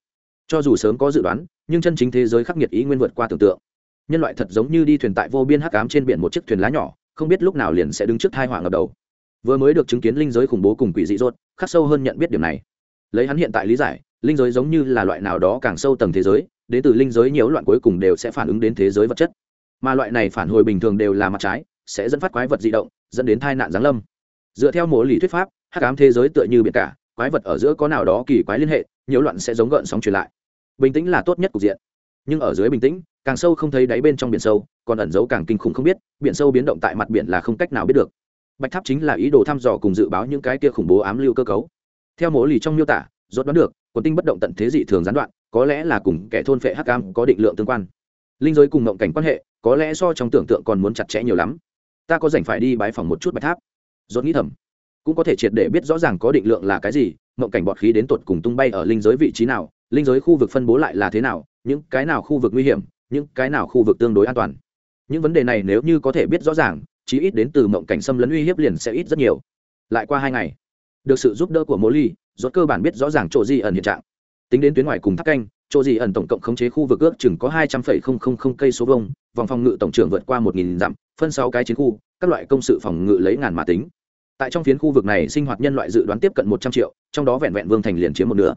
Cho dù sớm có dự đoán, nhưng chân chính thế giới khắc nghiệt ý nguyên vượt qua tưởng tượng. Nhân loại thật giống như đi thuyền tại vô biên hắc ám trên biển một chiếc thuyền lá nhỏ, không biết lúc nào liền sẽ đứng trước thai họa ngập đầu. Vừa mới được chứng kiến linh giới khủng bố cùng quỷ dị rốt, khắc sâu hơn nhận biết điểm này. Lấy hắn hiện tại lý giải, linh giới giống như là loại nào đó càng sâu tầng thế giới đến từ linh giới nhiễu loạn cuối cùng đều sẽ phản ứng đến thế giới vật chất. Mà loại này phản hồi bình thường đều là mặt trái, sẽ dẫn phát quái vật di động, dẫn đến tai nạn giáng lâm. Dựa theo mổ lý thuyết pháp hắc ám thế giới tựa như biển cả, quái vật ở giữa có nào đó kỳ quái liên hệ, nhiễu loạn sẽ giống gợn sóng truyền lại. Bình tĩnh là tốt nhất cục diện. Nhưng ở dưới bình tĩnh, càng sâu không thấy đáy bên trong biển sâu, còn ẩn giấu càng kinh khủng không biết, biển sâu biến động tại mặt biển là không cách nào biết được. Bạch tháp chính là ý đồ thăm dò cùng dự báo những cái kia khủng bố ám lưu cơ cấu. Theo mối lì trong miêu tả, rốt đoán được, quần tinh bất động tận thế dị thường gián đoạn, có lẽ là cùng kẻ thôn phệ hắc cam có định lượng tương quan. Linh giới cùng mộng cảnh quan hệ, có lẽ so trong tưởng tượng còn muốn chặt chẽ nhiều lắm. Ta có dành phải đi bái phòng một chút bạch tháp. Rốt nghĩ thầm cũng có thể triệt để biết rõ ràng có định lượng là cái gì, mộng cảnh bọt khí đến tột cùng tung bay ở linh giới vị trí nào, linh giới khu vực phân bố lại là thế nào, những cái nào khu vực nguy hiểm, những cái nào khu vực tương đối an toàn. Những vấn đề này nếu như có thể biết rõ ràng, chí ít đến từ mộng cảnh xâm lấn uy hiếp liền sẽ ít rất nhiều. Lại qua hai ngày, được sự giúp đỡ của mô ly, rốt cơ bản biết rõ ràng chỗ di ẩn hiện trạng. Tính đến tuyến ngoài cùng tháp canh, chỗ di ẩn tổng cộng khống chế khu vực ước chừng có hai trăm phẩy không không không cây số vông vòng phòng ngự tổng trưởng vượt qua một nghìn dặm, phân sáu cái chiến khu, các loại công sự phòng ngự lấy ngàn mà tính tại trong phiến khu vực này sinh hoạt nhân loại dự đoán tiếp cận một trăm triệu, trong đó vẹn vẹn vương thành liền chiếm một nửa.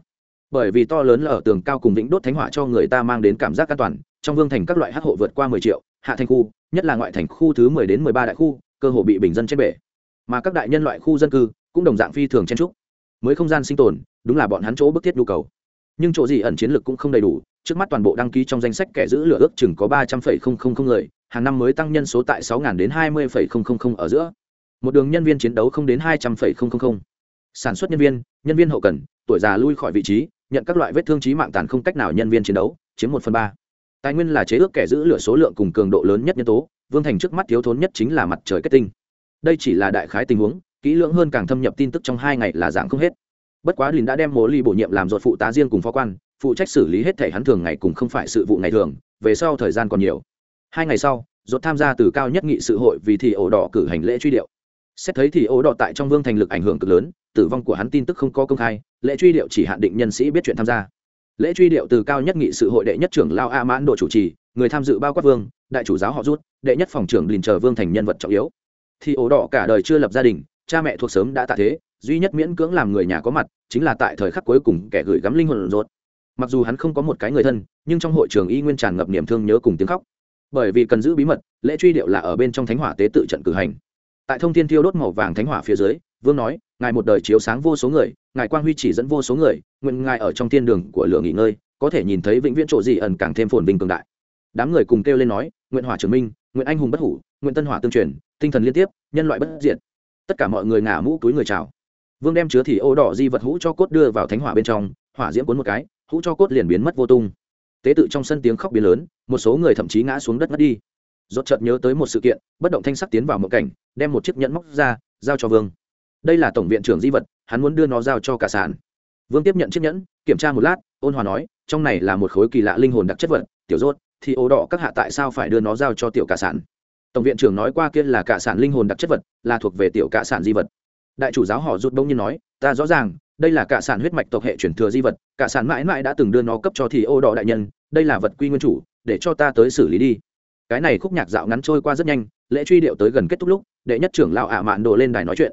Bởi vì to lớn là ở tường cao cùng vĩnh đốt thánh hỏa cho người ta mang đến cảm giác an toàn, trong vương thành các loại hắc hộ vượt qua mười triệu, hạ thành khu, nhất là ngoại thành khu thứ mười đến mười ba đại khu, cơ hồ bị bình dân trên bể. Mà các đại nhân loại khu dân cư cũng đồng dạng phi thường chen trúc mới không gian sinh tồn, đúng là bọn hắn chỗ bức thiết nhu cầu. Nhưng chỗ gì ẩn chiến lược cũng không đầy đủ, trước mắt toàn bộ đăng ký trong danh sách kẻ giữ lửa ước chừng có ba trăm phẩy không không không người, hàng năm mới tăng nhân số tại sáu đến hai mươi phẩy không không không ở giữa một đường nhân viên chiến đấu không đến hai trăm linh sản xuất nhân viên nhân viên hậu cần, tuổi già lui khỏi vị trí, nhận các loại vết thương trí mạng tàn không cách nào nhân viên chiến đấu, chiếm một phần ba. Tài nguyên là chế ước kẻ giữ lửa số lượng cùng cường độ lớn nhất nhân tố, vương thành trước mắt thiếu thốn nhất chính là mặt trời kết tinh. Đây chỉ là đại khái tình huống, kỹ lưỡng hơn càng thâm nhập tin tức trong hai ngày là dạng không hết. Bất quá lìn đã đem mố ly bổ nhiệm làm ruột phụ tá riêng cùng phó quan, phụ trách xử lý hết thể hắn thường ngày cùng không phải sự vụ ngày thường, về sau thời gian còn nhiều. Hai ngày sau, ruột tham gia từ cao nhất nghị sự hội vì thì ổ đỏ cử hành lễ truy điệu xét thấy thì ố đỏ tại trong vương thành lực ảnh hưởng cực lớn, tử vong của hắn tin tức không có công khai, lễ truy điệu chỉ hạn định nhân sĩ biết chuyện tham gia. Lễ truy điệu từ cao nhất nghị sự hội đệ nhất trưởng lao a mãn độ chủ trì, người tham dự bao quát vương, đại chủ giáo họ rút, đệ nhất phòng trưởng đình chờ vương thành nhân vật trọng yếu. Thì ố đỏ cả đời chưa lập gia đình, cha mẹ thuộc sớm đã tạ thế, duy nhất miễn cưỡng làm người nhà có mặt, chính là tại thời khắc cuối cùng kẻ gửi gắm linh hồn rốt. Mặc dù hắn không có một cái người thân, nhưng trong hội trường y nguyên tràn ngập niềm thương nhớ cùng tiếng khóc. Bởi vì cần giữ bí mật, lễ truy điệu là ở bên trong thánh hỏa tế tự trận cử hành tại thông thiên thiêu đốt màu vàng thánh hỏa phía dưới, vương nói, ngài một đời chiếu sáng vô số người, ngài quang huy chỉ dẫn vô số người, nguyện ngài ở trong thiên đường của lửa nghỉ ngơi, có thể nhìn thấy vĩnh viễn chỗ gì ẩn càng thêm phồn vinh cường đại. Đám người cùng kêu lên nói, nguyện hỏa trường minh, nguyện anh hùng bất hủ, nguyện tân hỏa tương truyền, tinh thần liên tiếp, nhân loại bất diệt. Tất cả mọi người ngả mũ túi người chào. Vương đem chứa thì ô đỏ di vật hũ cho cốt đưa vào thánh hỏa bên trong, hỏa diễm cuốn một cái, hũ cho cốt liền biến mất vô tung. Tế tự trong sân tiếng khóc biến lớn, một số người thậm chí ngã xuống đất mất đi rốt chợt nhớ tới một sự kiện, bất động thanh sắc tiến vào một cảnh, đem một chiếc nhẫn móc ra, giao cho vương. Đây là tổng viện trưởng di vật, hắn muốn đưa nó giao cho cả sản. Vương tiếp nhận chiếc nhẫn, kiểm tra một lát, ôn hòa nói, trong này là một khối kỳ lạ linh hồn đặc chất vật, tiểu rốt, thì ố đỏ các hạ tại sao phải đưa nó giao cho tiểu cả sản? Tổng viện trưởng nói qua kia là cả sản linh hồn đặc chất vật, là thuộc về tiểu cả sản di vật. Đại chủ giáo họ rút đông nhiên nói, ta rõ ràng, đây là cả sản huyết mạch tộc hệ chuyển thừa di vật, cả sản mãi mãi đã từng đưa nó cấp cho thì ô đỏ đại nhân, đây là vật quy nguyên chủ, để cho ta tới xử lý đi cái này khúc nhạc dạo ngắn trôi qua rất nhanh, lễ truy điệu tới gần kết thúc lúc, đệ nhất trưởng lão ả mạn đồ lên đài nói chuyện.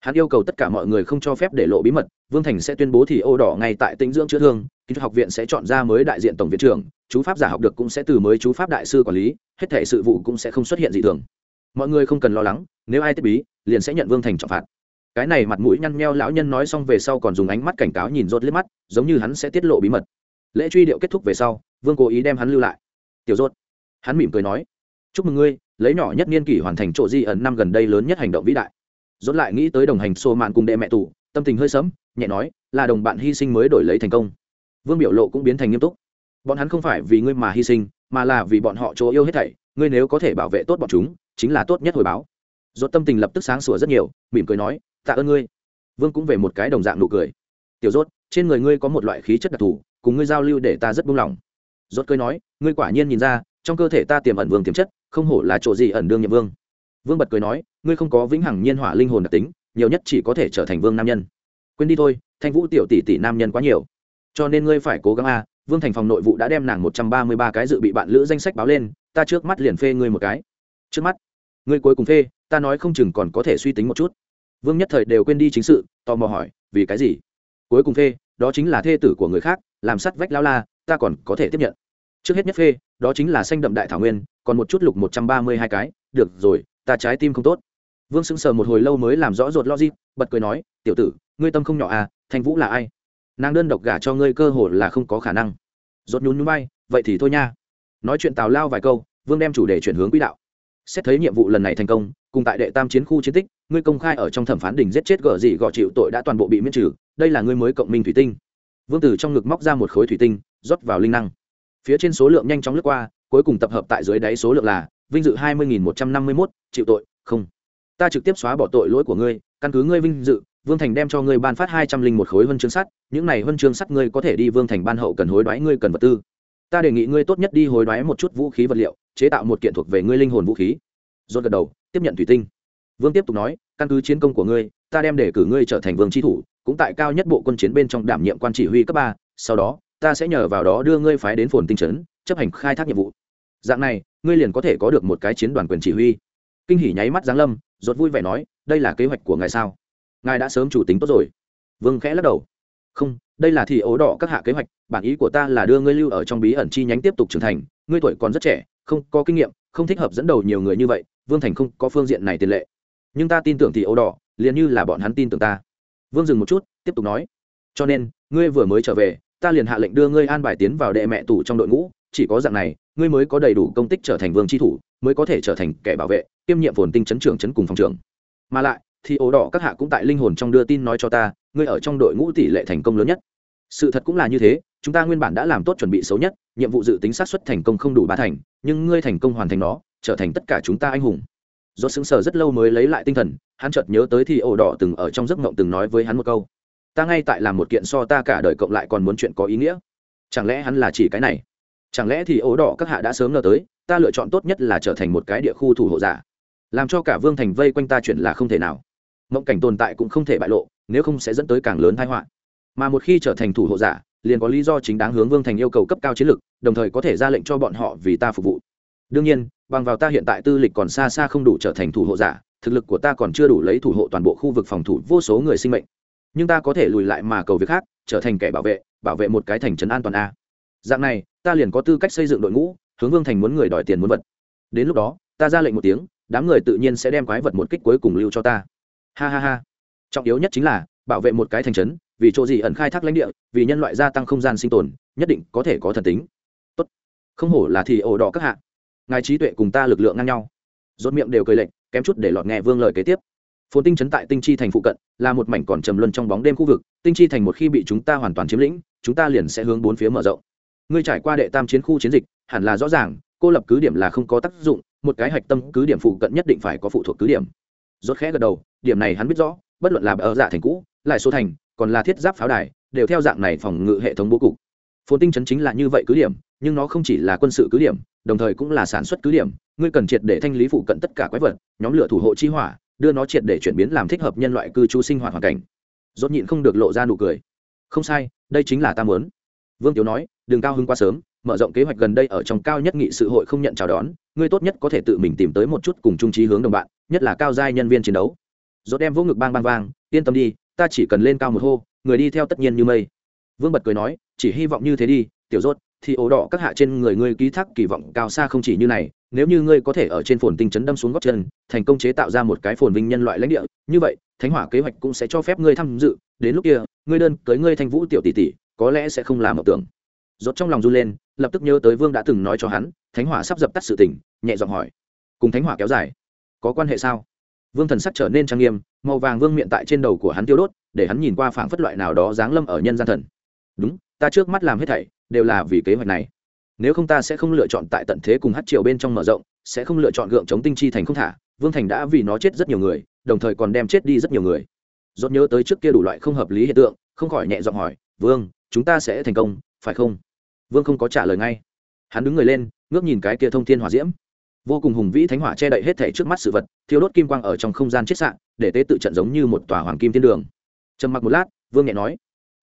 Hắn yêu cầu tất cả mọi người không cho phép để lộ bí mật, vương thành sẽ tuyên bố thì ô đỏ ngay tại tĩnh dưỡng chữa thương, kỹ thuật học viện sẽ chọn ra mới đại diện tổng viện trưởng, chú pháp giả học được cũng sẽ từ mới chú pháp đại sư quản lý, hết thể sự vụ cũng sẽ không xuất hiện gì thường. Mọi người không cần lo lắng, nếu ai tiếp bí, liền sẽ nhận vương thành trọng phạt. Cái này mặt mũi nhăn meo lão nhân nói xong về sau còn dùng ánh mắt cảnh cáo nhìn rốt liếc mắt, giống như hắn sẽ tiết lộ bí mật. Lễ truy điệu kết thúc về sau, vương cố ý đem hắn lưu lại. Tiểu rốt hắn mỉm cười nói, chúc mừng ngươi, lấy nhỏ nhất niên kỷ hoàn thành chỗ di ẩn năm gần đây lớn nhất hành động vĩ đại. Rốt lại nghĩ tới đồng hành xô mạn cùng đệ mẹ tù, tâm tình hơi sớm nhẹ nói, là đồng bạn hy sinh mới đổi lấy thành công. Vương biểu lộ cũng biến thành nghiêm túc, bọn hắn không phải vì ngươi mà hy sinh, mà là vì bọn họ chỗ yêu hết thảy, ngươi nếu có thể bảo vệ tốt bọn chúng, chính là tốt nhất hồi báo. Rốt tâm tình lập tức sáng sủa rất nhiều, mỉm cười nói, tạ ơn ngươi. Vương cũng về một cái đồng dạng nụ cười, tiểu rốt, trên người ngươi có một loại khí chất đặc thù, cùng ngươi giao lưu để ta rất buông lỏng. Rốt cười nói, ngươi quả nhiên nhìn ra trong cơ thể ta tiềm ẩn vương tiềm chất, không hổ là chỗ gì ẩn đương nhiệm vương. Vương bật cười nói, ngươi không có vĩnh hằng nhiên hỏa linh hồn đặc tính, nhiều nhất chỉ có thể trở thành vương nam nhân. Quên đi thôi, thanh vũ tiểu tỷ tỷ nam nhân quá nhiều. Cho nên ngươi phải cố gắng a, vương thành phòng nội vụ đã đem nàng một trăm ba mươi ba cái dự bị bạn lữ danh sách báo lên, ta trước mắt liền phê ngươi một cái. Trước mắt, ngươi cuối cùng phê, ta nói không chừng còn có thể suy tính một chút. Vương nhất thời đều quên đi chính sự, tò mò hỏi, vì cái gì? Cuối cùng phê, đó chính là thê tử của người khác, làm sắt vách lao la, ta còn có thể tiếp nhận. Trước hết nhất phê đó chính là xanh đậm đại thảo nguyên, còn một chút lục một trăm ba mươi hai cái. Được rồi, ta trái tim không tốt. Vương sững sờ một hồi lâu mới làm rõ ruột logic, bật cười nói, tiểu tử, ngươi tâm không nhỏ à thanh vũ là ai? Nàng đơn độc gả cho ngươi cơ hội là không có khả năng. Rốt nhún nhún bay vậy thì thôi nha. Nói chuyện tào lao vài câu, vương đem chủ đề chuyển hướng quỹ đạo. Xét thấy nhiệm vụ lần này thành công, cùng tại đệ tam chiến khu chiến tích, ngươi công khai ở trong thẩm phán đình giết chết gở dị gò chịu tội đã toàn bộ bị miễn trừ, đây là ngươi mới cộng minh thủy tinh. Vương tử trong ngực móc ra một khối thủy tinh, rót vào linh năng phía trên số lượng nhanh chóng lướt qua, cuối cùng tập hợp tại dưới đáy số lượng là vinh dự hai mươi một trăm năm mươi mốt, chịu tội, không. Ta trực tiếp xóa bỏ tội lỗi của ngươi, căn cứ ngươi vinh dự, vương thành đem cho ngươi ban phát hai trăm linh một khối huân chương sắt, những này huân chương sắt ngươi có thể đi vương thành ban hậu cần hối đoái ngươi cần vật tư. Ta đề nghị ngươi tốt nhất đi hối đoái một chút vũ khí vật liệu, chế tạo một kiện thuộc về ngươi linh hồn vũ khí. Dốt gật đầu, tiếp nhận thủy tinh. Vương tiếp tục nói, căn cứ chiến công của ngươi, ta đem để cử ngươi trở thành vương tri thủ, cũng tại cao nhất bộ quân chiến bên trong đảm nhiệm quan chỉ huy cấp ba, sau đó ta sẽ nhờ vào đó đưa ngươi phái đến phồn tinh trấn, chấp hành khai thác nhiệm vụ. Dạng này, ngươi liền có thể có được một cái chiến đoàn quyền chỉ huy. Kinh hỉ nháy mắt giáng lâm, rốt vui vẻ nói, đây là kế hoạch của ngài sao? Ngài đã sớm chủ tính tốt rồi. Vương khẽ lắc đầu. Không, đây là thì ố đỏ các hạ kế hoạch, bản ý của ta là đưa ngươi lưu ở trong bí ẩn chi nhánh tiếp tục trưởng thành. Ngươi tuổi còn rất trẻ, không có kinh nghiệm, không thích hợp dẫn đầu nhiều người như vậy, vương thành không có phương diện này tiền lệ. Nhưng ta tin tưởng thì ố đỏ, liền như là bọn hắn tin tưởng ta. Vương dừng một chút, tiếp tục nói, cho nên, ngươi vừa mới trở về ta liền hạ lệnh đưa ngươi an bài tiến vào đệ mẹ tù trong đội ngũ, chỉ có dạng này, ngươi mới có đầy đủ công tích trở thành vương tri thủ, mới có thể trở thành kẻ bảo vệ, kiêm nhiệm phồn tinh chấn trưởng chấn cùng phòng trưởng. Mà lại, thì ổ đỏ các hạ cũng tại linh hồn trong đưa tin nói cho ta, ngươi ở trong đội ngũ tỷ lệ thành công lớn nhất. Sự thật cũng là như thế, chúng ta nguyên bản đã làm tốt chuẩn bị xấu nhất, nhiệm vụ dự tính sát xuất thành công không đủ ba thành, nhưng ngươi thành công hoàn thành nó, trở thành tất cả chúng ta anh hùng. Do xứng sở rất lâu mới lấy lại tinh thần, hắn chợt nhớ tới thì ổ đỏ từng ở trong giấc mộng từng nói với hắn một câu ta ngay tại làm một kiện so ta cả đời cộng lại còn muốn chuyện có ý nghĩa. Chẳng lẽ hắn là chỉ cái này? Chẳng lẽ thì ố đỏ các hạ đã sớm ngờ tới, ta lựa chọn tốt nhất là trở thành một cái địa khu thủ hộ giả? Làm cho cả vương thành vây quanh ta chuyện là không thể nào. Mộng cảnh tồn tại cũng không thể bại lộ, nếu không sẽ dẫn tới càng lớn thái họa. Mà một khi trở thành thủ hộ giả, liền có lý do chính đáng hướng vương thành yêu cầu cấp cao chiến lược đồng thời có thể ra lệnh cho bọn họ vì ta phục vụ. Đương nhiên, bằng vào ta hiện tại tư lịch còn xa xa không đủ trở thành thủ hộ giả, thực lực của ta còn chưa đủ lấy thủ hộ toàn bộ khu vực phòng thủ vô số người sinh mệnh nhưng ta có thể lùi lại mà cầu việc khác, trở thành kẻ bảo vệ bảo vệ một cái thành trấn an toàn a. Dạng này, ta liền có tư cách xây dựng đội ngũ, hướng vương thành muốn người đòi tiền muốn vật. Đến lúc đó, ta ra lệnh một tiếng, đám người tự nhiên sẽ đem quái vật một kích cuối cùng lưu cho ta. Ha ha ha. Trọng yếu nhất chính là, bảo vệ một cái thành trấn, vì chỗ gì ẩn khai thác lãnh địa, vì nhân loại gia tăng không gian sinh tồn, nhất định có thể có thần tính. Tốt. Không hổ là thì ổ đỏ các hạ. Ngài trí tuệ cùng ta lực lượng ngang nhau. Rốt miệng đều cười lệnh, kém chút để lọt nghe vương lời kế tiếp phồn tinh trấn tại tinh chi thành phụ cận, là một mảnh còn trầm luân trong bóng đêm khu vực. Tinh chi thành một khi bị chúng ta hoàn toàn chiếm lĩnh, chúng ta liền sẽ hướng bốn phía mở rộng. Ngươi trải qua đệ tam chiến khu chiến dịch, hẳn là rõ ràng, cô lập cứ điểm là không có tác dụng, một cái hạch tâm cứ điểm phụ cận nhất định phải có phụ thuộc cứ điểm. Rốt khẽ gật đầu, điểm này hắn biết rõ, bất luận là ở dạ thành cũ, lại số thành, còn là thiết giáp pháo đài, đều theo dạng này phòng ngự hệ thống bố cục. Phồn tinh chấn chính là như vậy cứ điểm, nhưng nó không chỉ là quân sự cứ điểm, đồng thời cũng là sản xuất cứ điểm. Ngươi cần triệt để thanh lý phụ cận tất cả quái vật, nhóm lửa thủ hộ chi hỏa đưa nó triệt để chuyển biến làm thích hợp nhân loại cư trú sinh hoạt hoàn cảnh. Rốt nhịn không được lộ ra nụ cười. Không sai, đây chính là ta muốn. Vương tiếu nói, đừng cao hứng quá sớm, mở rộng kế hoạch gần đây ở trong cao nhất nghị sự hội không nhận chào đón, ngươi tốt nhất có thể tự mình tìm tới một chút cùng trung trí hướng đồng bạn, nhất là cao giai nhân viên chiến đấu. Rốt đem vỗ ngực bang bang vang, yên tâm đi, ta chỉ cần lên cao một hô, người đi theo tất nhiên như mây. Vương bật cười nói, chỉ hy vọng như thế đi, tiểu rốt, thì ổ đỏ các hạ trên người ngươi ký thác kỳ vọng cao xa không chỉ như này nếu như ngươi có thể ở trên phồn tinh chấn đâm xuống góc chân, thành công chế tạo ra một cái phồn vinh nhân loại lãnh địa, như vậy, thánh hỏa kế hoạch cũng sẽ cho phép ngươi tham dự. Đến lúc kia, ngươi đơn cưới ngươi thanh vũ tiểu tỷ tỷ, có lẽ sẽ không làm ảo tưởng. Rốt trong lòng run lên, lập tức nhớ tới vương đã từng nói cho hắn, thánh hỏa sắp dập tắt sự tình, nhẹ giọng hỏi. Cùng thánh hỏa kéo dài, có quan hệ sao? Vương thần sắc trở nên trang nghiêm, màu vàng vương miệng tại trên đầu của hắn tiêu đốt, để hắn nhìn qua phảng phất loại nào đó giáng lâm ở nhân gian thần. Đúng, ta trước mắt làm hết thảy, đều là vì kế hoạch này nếu không ta sẽ không lựa chọn tại tận thế cùng hát triều bên trong mở rộng, sẽ không lựa chọn gượng chống tinh chi thành không thả. Vương thành đã vì nó chết rất nhiều người, đồng thời còn đem chết đi rất nhiều người. Dốt nhớ tới trước kia đủ loại không hợp lý hiện tượng, không khỏi nhẹ giọng hỏi, vương, chúng ta sẽ thành công, phải không? Vương không có trả lời ngay. Hắn đứng người lên, ngước nhìn cái kia thông thiên hỏa diễm. Vô cùng hùng vĩ thánh hỏa che đậy hết thể trước mắt sự vật thiếu đốt kim quang ở trong không gian chết sạn để tế tự trận giống như một tòa hoàng kim thiên đường. Trầm mặc một lát, vương nhẹ nói,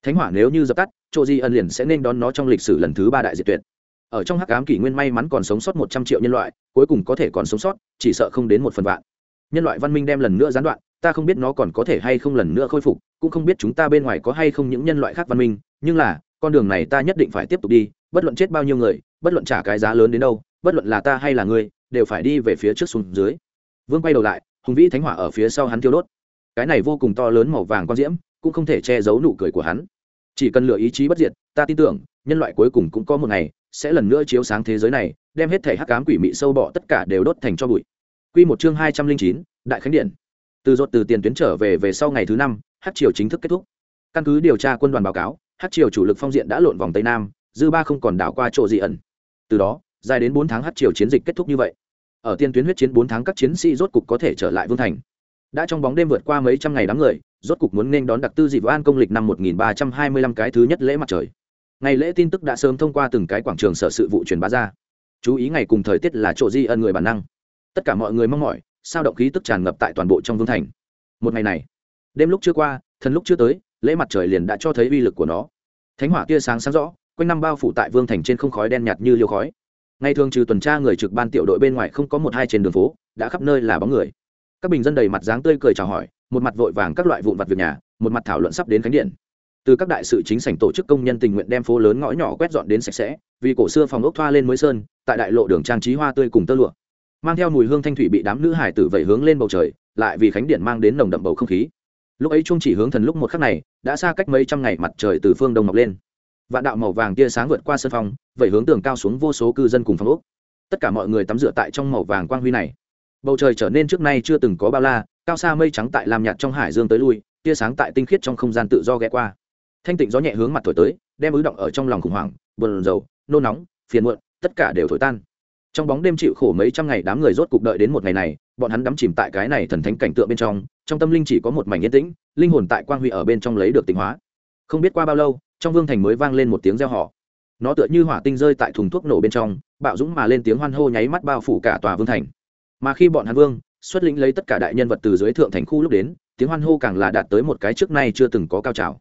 thánh hỏa nếu như dập tắt chỗ di ân liền sẽ nên đón nó trong lịch sử lần thứ ba đại diệt tuyệt ở trong hắc ám kỷ nguyên may mắn còn sống sót một trăm triệu nhân loại, cuối cùng có thể còn sống sót, chỉ sợ không đến một phần vạn. Nhân loại văn minh đem lần nữa gián đoạn, ta không biết nó còn có thể hay không lần nữa khôi phục, cũng không biết chúng ta bên ngoài có hay không những nhân loại khác văn minh, nhưng là, con đường này ta nhất định phải tiếp tục đi, bất luận chết bao nhiêu người, bất luận trả cái giá lớn đến đâu, bất luận là ta hay là ngươi, đều phải đi về phía trước xuống dưới. Vương quay đầu lại, hùng vĩ thánh hỏa ở phía sau hắn thiêu đốt. Cái này vô cùng to lớn màu vàng con diễm, cũng không thể che giấu nụ cười của hắn. Chỉ cần lựa ý chí bất diệt, ta tin tưởng, nhân loại cuối cùng cũng có một ngày sẽ lần nữa chiếu sáng thế giới này, đem hết thể hắc cám quỷ mị sâu bọ tất cả đều đốt thành cho bụi. Q một chương hai trăm linh chín, đại khánh điện. Từ dột từ tiền tuyến trở về về sau ngày thứ năm, hát triều chính thức kết thúc. Căn cứ điều tra quân đoàn báo cáo, hát triều chủ lực phong diện đã lộn vòng tây nam, dư ba không còn đảo qua chỗ dị ẩn. Từ đó, dài đến bốn tháng hát triều chiến dịch kết thúc như vậy. Ở tiên tuyến huyết chiến bốn tháng các chiến sĩ rốt cục có thể trở lại vương thành. Đã trong bóng đêm vượt qua mấy trăm ngày đám người, rốt cục muốn nên đón đặc tư dịp an công lịch năm 1325 cái thứ nhất lễ mặt trời ngày lễ tin tức đã sớm thông qua từng cái quảng trường sở sự vụ truyền bá ra. Chú ý ngày cùng thời tiết là chỗ di ân người bản năng. Tất cả mọi người mong mỏi, sao động khí tức tràn ngập tại toàn bộ trong vương thành. Một ngày này, đêm lúc chưa qua, thần lúc chưa tới, lễ mặt trời liền đã cho thấy uy lực của nó. Thánh hỏa tia sáng sáng rõ, quanh năm bao phủ tại vương thành trên không khói đen nhạt như liêu khói. Ngày thường trừ tuần tra người trực ban tiểu đội bên ngoài không có một hai trên đường phố, đã khắp nơi là bóng người. Các bình dân đầy mặt dáng tươi cười chào hỏi, một mặt vội vàng các loại vụn vặt việc nhà, một mặt thảo luận sắp đến khánh điện từ các đại sự chính sảnh tổ chức công nhân tình nguyện đem phố lớn ngõ nhỏ quét dọn đến sạch sẽ vì cổ xưa phòng ốc thoa lên mới sơn tại đại lộ đường trang trí hoa tươi cùng tơ lụa. Mang theo mùi hương thanh thủy bị đám nữ hải tử vẩy hướng lên bầu trời lại vì khánh điện mang đến nồng đậm bầu không khí. Lúc ấy trung chỉ hướng thần lúc một khắc này đã xa cách mấy trăm ngày mặt trời từ phương đông mọc lên. Vạn đạo màu vàng tia sáng vượt qua sân phòng, vẩy hướng tường cao xuống vô số cư dân cùng phòng ốc. Tất cả mọi người tắm rửa tại trong màu vàng quang huy này. Bầu trời trở nên trước nay chưa từng có bao la cao xa mây trắng tại làm nhạt trong hải dương tới lui tia sáng tại tinh khiết trong không gian tự do ghé qua thanh tịnh gió nhẹ hướng mặt thổi tới, đem ứ động ở trong lòng khủng hoảng, buồn rầu, nôn nóng, phiền muộn, tất cả đều thổi tan. Trong bóng đêm chịu khổ mấy trăm ngày, đám người rốt cục đợi đến một ngày này, bọn hắn đắm chìm tại cái này thần thánh cảnh tượng bên trong trong tâm linh chỉ có một mảnh yên tĩnh, linh hồn tại quang huy ở bên trong lấy được tịnh hóa. Không biết qua bao lâu, trong vương thành mới vang lên một tiếng reo họ nó tựa như hỏa tinh rơi tại thùng thuốc nổ bên trong, bạo dũng mà lên tiếng hoan hô nháy mắt bao phủ cả tòa vương thành. Mà khi bọn hắn vương, xuất lĩnh lấy tất cả đại nhân vật từ dưới thượng thành khu lúc đến, tiếng hoan hô càng là đạt tới một cái trước nay chưa từng có cao trào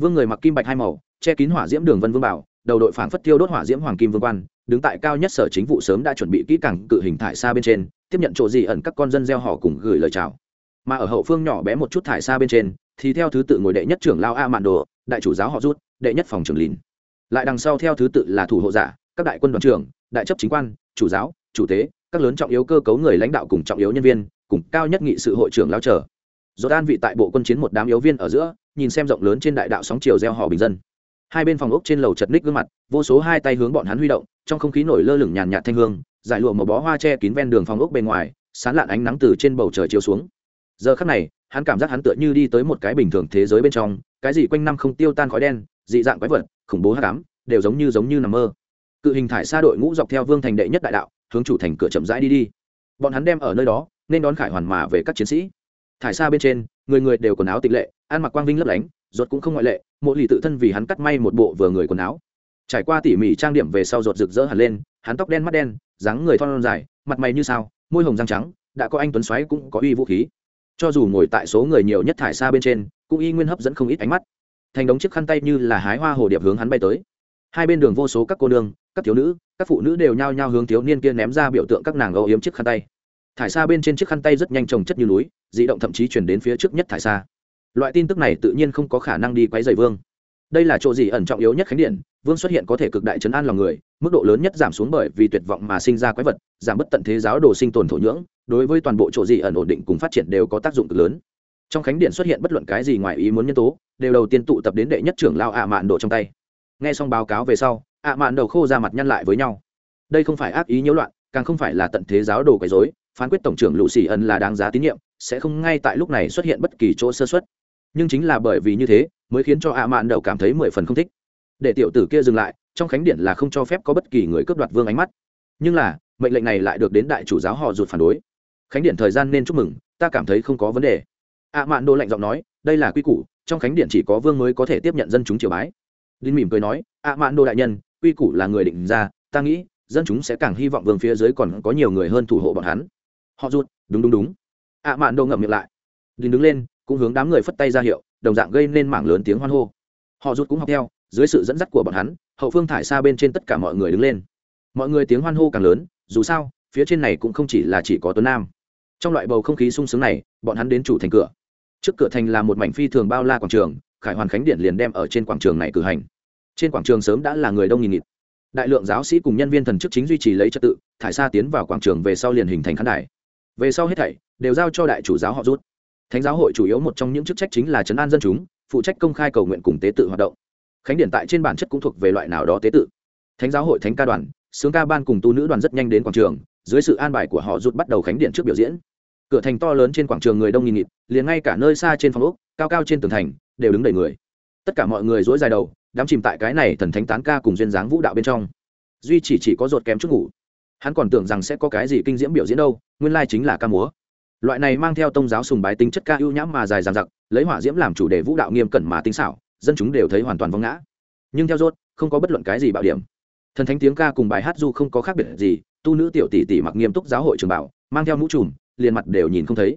vương người mặc kim bạch hai màu, che kín hỏa diễm đường vân vương bảo, đầu đội phảng phất tiêu đốt hỏa diễm hoàng kim vương quan, đứng tại cao nhất sở chính vụ sớm đã chuẩn bị kỹ càng cự hình thải xa bên trên, tiếp nhận chỗ gì ẩn các con dân gieo họ cùng gửi lời chào. Mà ở hậu phương nhỏ bé một chút thải xa bên trên, thì theo thứ tự ngồi đệ nhất trưởng lao a mạn đồ, đại chủ giáo họ rút, đệ nhất phòng trưởng lín lại đằng sau theo thứ tự là thủ hộ giả, các đại quân đoàn trưởng, đại chấp chính quan, chủ giáo, chủ tế, các lớn trọng yếu cơ cấu người lãnh đạo cùng trọng yếu nhân viên, cùng cao nhất nghị sự hội trưởng lao trở dốt an vị tại bộ quân chiến một đám yếu viên ở giữa nhìn xem rộng lớn trên đại đạo sóng chiều gieo họ bình dân. Hai bên phòng ốc trên lầu chật ních gương mặt, vô số hai tay hướng bọn hắn huy động, trong không khí nổi lơ lửng nhàn nhạt thanh hương, giải lụa một bó hoa che kín ven đường phòng ốc bên ngoài, sán lạn ánh nắng từ trên bầu trời chiếu xuống. Giờ khắc này, hắn cảm giác hắn tựa như đi tới một cái bình thường thế giới bên trong, cái gì quanh năm không tiêu tan khói đen, dị dạng quái vật, khủng bố hát cám đều giống như giống như nằm mơ. Cự hình thải xa đội ngũ dọc theo vương thành đệ nhất đại đạo, hướng chủ thành cửa chậm rãi đi đi. Bọn hắn đem ở nơi đó, nên đón khải hoàn mà về các chiến sĩ thải xa bên trên, người người đều quần áo tịch lệ, ăn mặc quang vinh lấp lánh, ruột cũng không ngoại lệ mỗi lì tự thân vì hắn cắt may một bộ vừa người quần áo. Trải qua tỉ mỉ trang điểm về sau ruột rực rỡ hẳn lên, hắn tóc đen mắt đen, dáng người thon dài, mặt mày như sao, môi hồng răng trắng, đã có anh tuấn xoáy cũng có uy vũ khí. Cho dù ngồi tại số người nhiều nhất thải xa bên trên, cũng y nguyên hấp dẫn không ít ánh mắt. Thành đống chiếc khăn tay như là hái hoa hồ điệp hướng hắn bay tới. Hai bên đường vô số các cô nương, các thiếu nữ, các phụ nữ đều nhao nhao hướng thiếu niên kia ném ra biểu tượng các nàng âu yếm chiếc khăn tay thải xa bên trên chiếc khăn tay rất nhanh trồng chất như núi di động thậm chí chuyển đến phía trước nhất thải xa loại tin tức này tự nhiên không có khả năng đi quấy dày vương. Đây là chỗ gì ẩn trọng yếu nhất khánh điện, vương xuất hiện có thể cực đại chấn an lòng người, mức độ lớn nhất giảm xuống bởi vì tuyệt vọng mà sinh ra quái vật, giảm bất tận thế giáo đồ sinh tồn thổ nhưỡng, đối với toàn bộ chỗ gì ẩn ổn định cùng phát triển đều có tác dụng cực lớn. Trong khánh điện xuất hiện bất luận cái gì ngoài ý muốn nhân tố, đều đầu tiên tụ tập đến đệ nhất trưởng lao ạ mạn độ trong tay. Nghe xong báo cáo về sau, ạ mạn đầu khô ra mặt nhăn lại với nhau. Đây không phải ác ý nhiễu loạn, càng không phải là tận thế giáo đồ quấy dối phán quyết tổng trưởng lũ xì ẩn là đáng giá tín nhiệm, sẽ không ngay tại lúc này xuất hiện bất kỳ chỗ sơ xuất nhưng chính là bởi vì như thế, mới khiến cho ạ mạn đầu cảm thấy mười phần không thích. Để tiểu tử kia dừng lại, trong khánh điện là không cho phép có bất kỳ người cướp đoạt vương ánh mắt. Nhưng là, mệnh lệnh này lại được đến đại chủ giáo họ rụt phản đối. Khánh điện thời gian nên chúc mừng, ta cảm thấy không có vấn đề. Ạ mạn đô lạnh giọng nói, đây là quy củ, trong khánh điện chỉ có vương mới có thể tiếp nhận dân chúng triều bái. Đinh mỉm cười nói, ạ mạn đô đại nhân, quy củ là người định ra, ta nghĩ, dân chúng sẽ càng hy vọng vương phía dưới còn có nhiều người hơn thủ hộ bọn hắn họ rụt, đúng đúng đúng. Ạ mạn đồ ngậm miệng lại. Đình đứng lên, cũng hướng đám người phất tay ra hiệu, đồng dạng gây nên mảng lớn tiếng hoan hô. Họ rút cũng học theo, dưới sự dẫn dắt của bọn hắn, hậu phương thải xa bên trên tất cả mọi người đứng lên. Mọi người tiếng hoan hô càng lớn, dù sao, phía trên này cũng không chỉ là chỉ có tuấn nam. Trong loại bầu không khí sung sướng này, bọn hắn đến chủ thành cửa. Trước cửa thành là một mảnh phi thường bao la quảng trường, khải hoàn khánh điện liền đem ở trên quảng trường này cử hành. Trên quảng trường sớm đã là người đông nghìn nghịt. Đại lượng giáo sĩ cùng nhân viên thần chức chính duy trì lấy trật tự, thải xa tiến vào quảng trường về sau liền hình thành khán đài về sau hết thảy, đều giao cho đại chủ giáo họ rút. Thánh giáo hội chủ yếu một trong những chức trách chính là chấn an dân chúng, phụ trách công khai cầu nguyện cùng tế tự hoạt động. Khánh điện tại trên bản chất cũng thuộc về loại nào đó tế tự. Thánh giáo hội thánh ca đoàn, sướng ca ban cùng tu nữ đoàn rất nhanh đến quảng trường, dưới sự an bài của họ rút bắt đầu khánh điện trước biểu diễn. Cửa thành to lớn trên quảng trường người đông nghìn nghịt, liền ngay cả nơi xa trên phòng úc cao cao trên tường thành, đều đứng đầy người. Tất cả mọi người dối dài đầu đám chìm tại cái này thần thánh tán ca cùng duyên dáng vũ đạo bên trong. Duy chỉ chỉ có ruột kém chút ngủ hắn còn tưởng rằng sẽ có cái gì kinh diễm biểu diễn đâu, nguyên lai chính là ca múa. Loại này mang theo tông giáo sùng bái tính chất ca ưu nhãm mà dài dằng dặc, lấy hỏa diễm làm chủ đề vũ đạo nghiêm cẩn mà tinh xảo, dân chúng đều thấy hoàn toàn vong ngã. Nhưng theo rốt, không có bất luận cái gì bạo điểm. Thần thánh tiếng ca cùng bài hát du không có khác biệt gì, tu nữ tiểu tỷ tỷ mặc nghiêm túc giáo hội trường bảo, mang theo mũ trùm, liền mặt đều nhìn không thấy.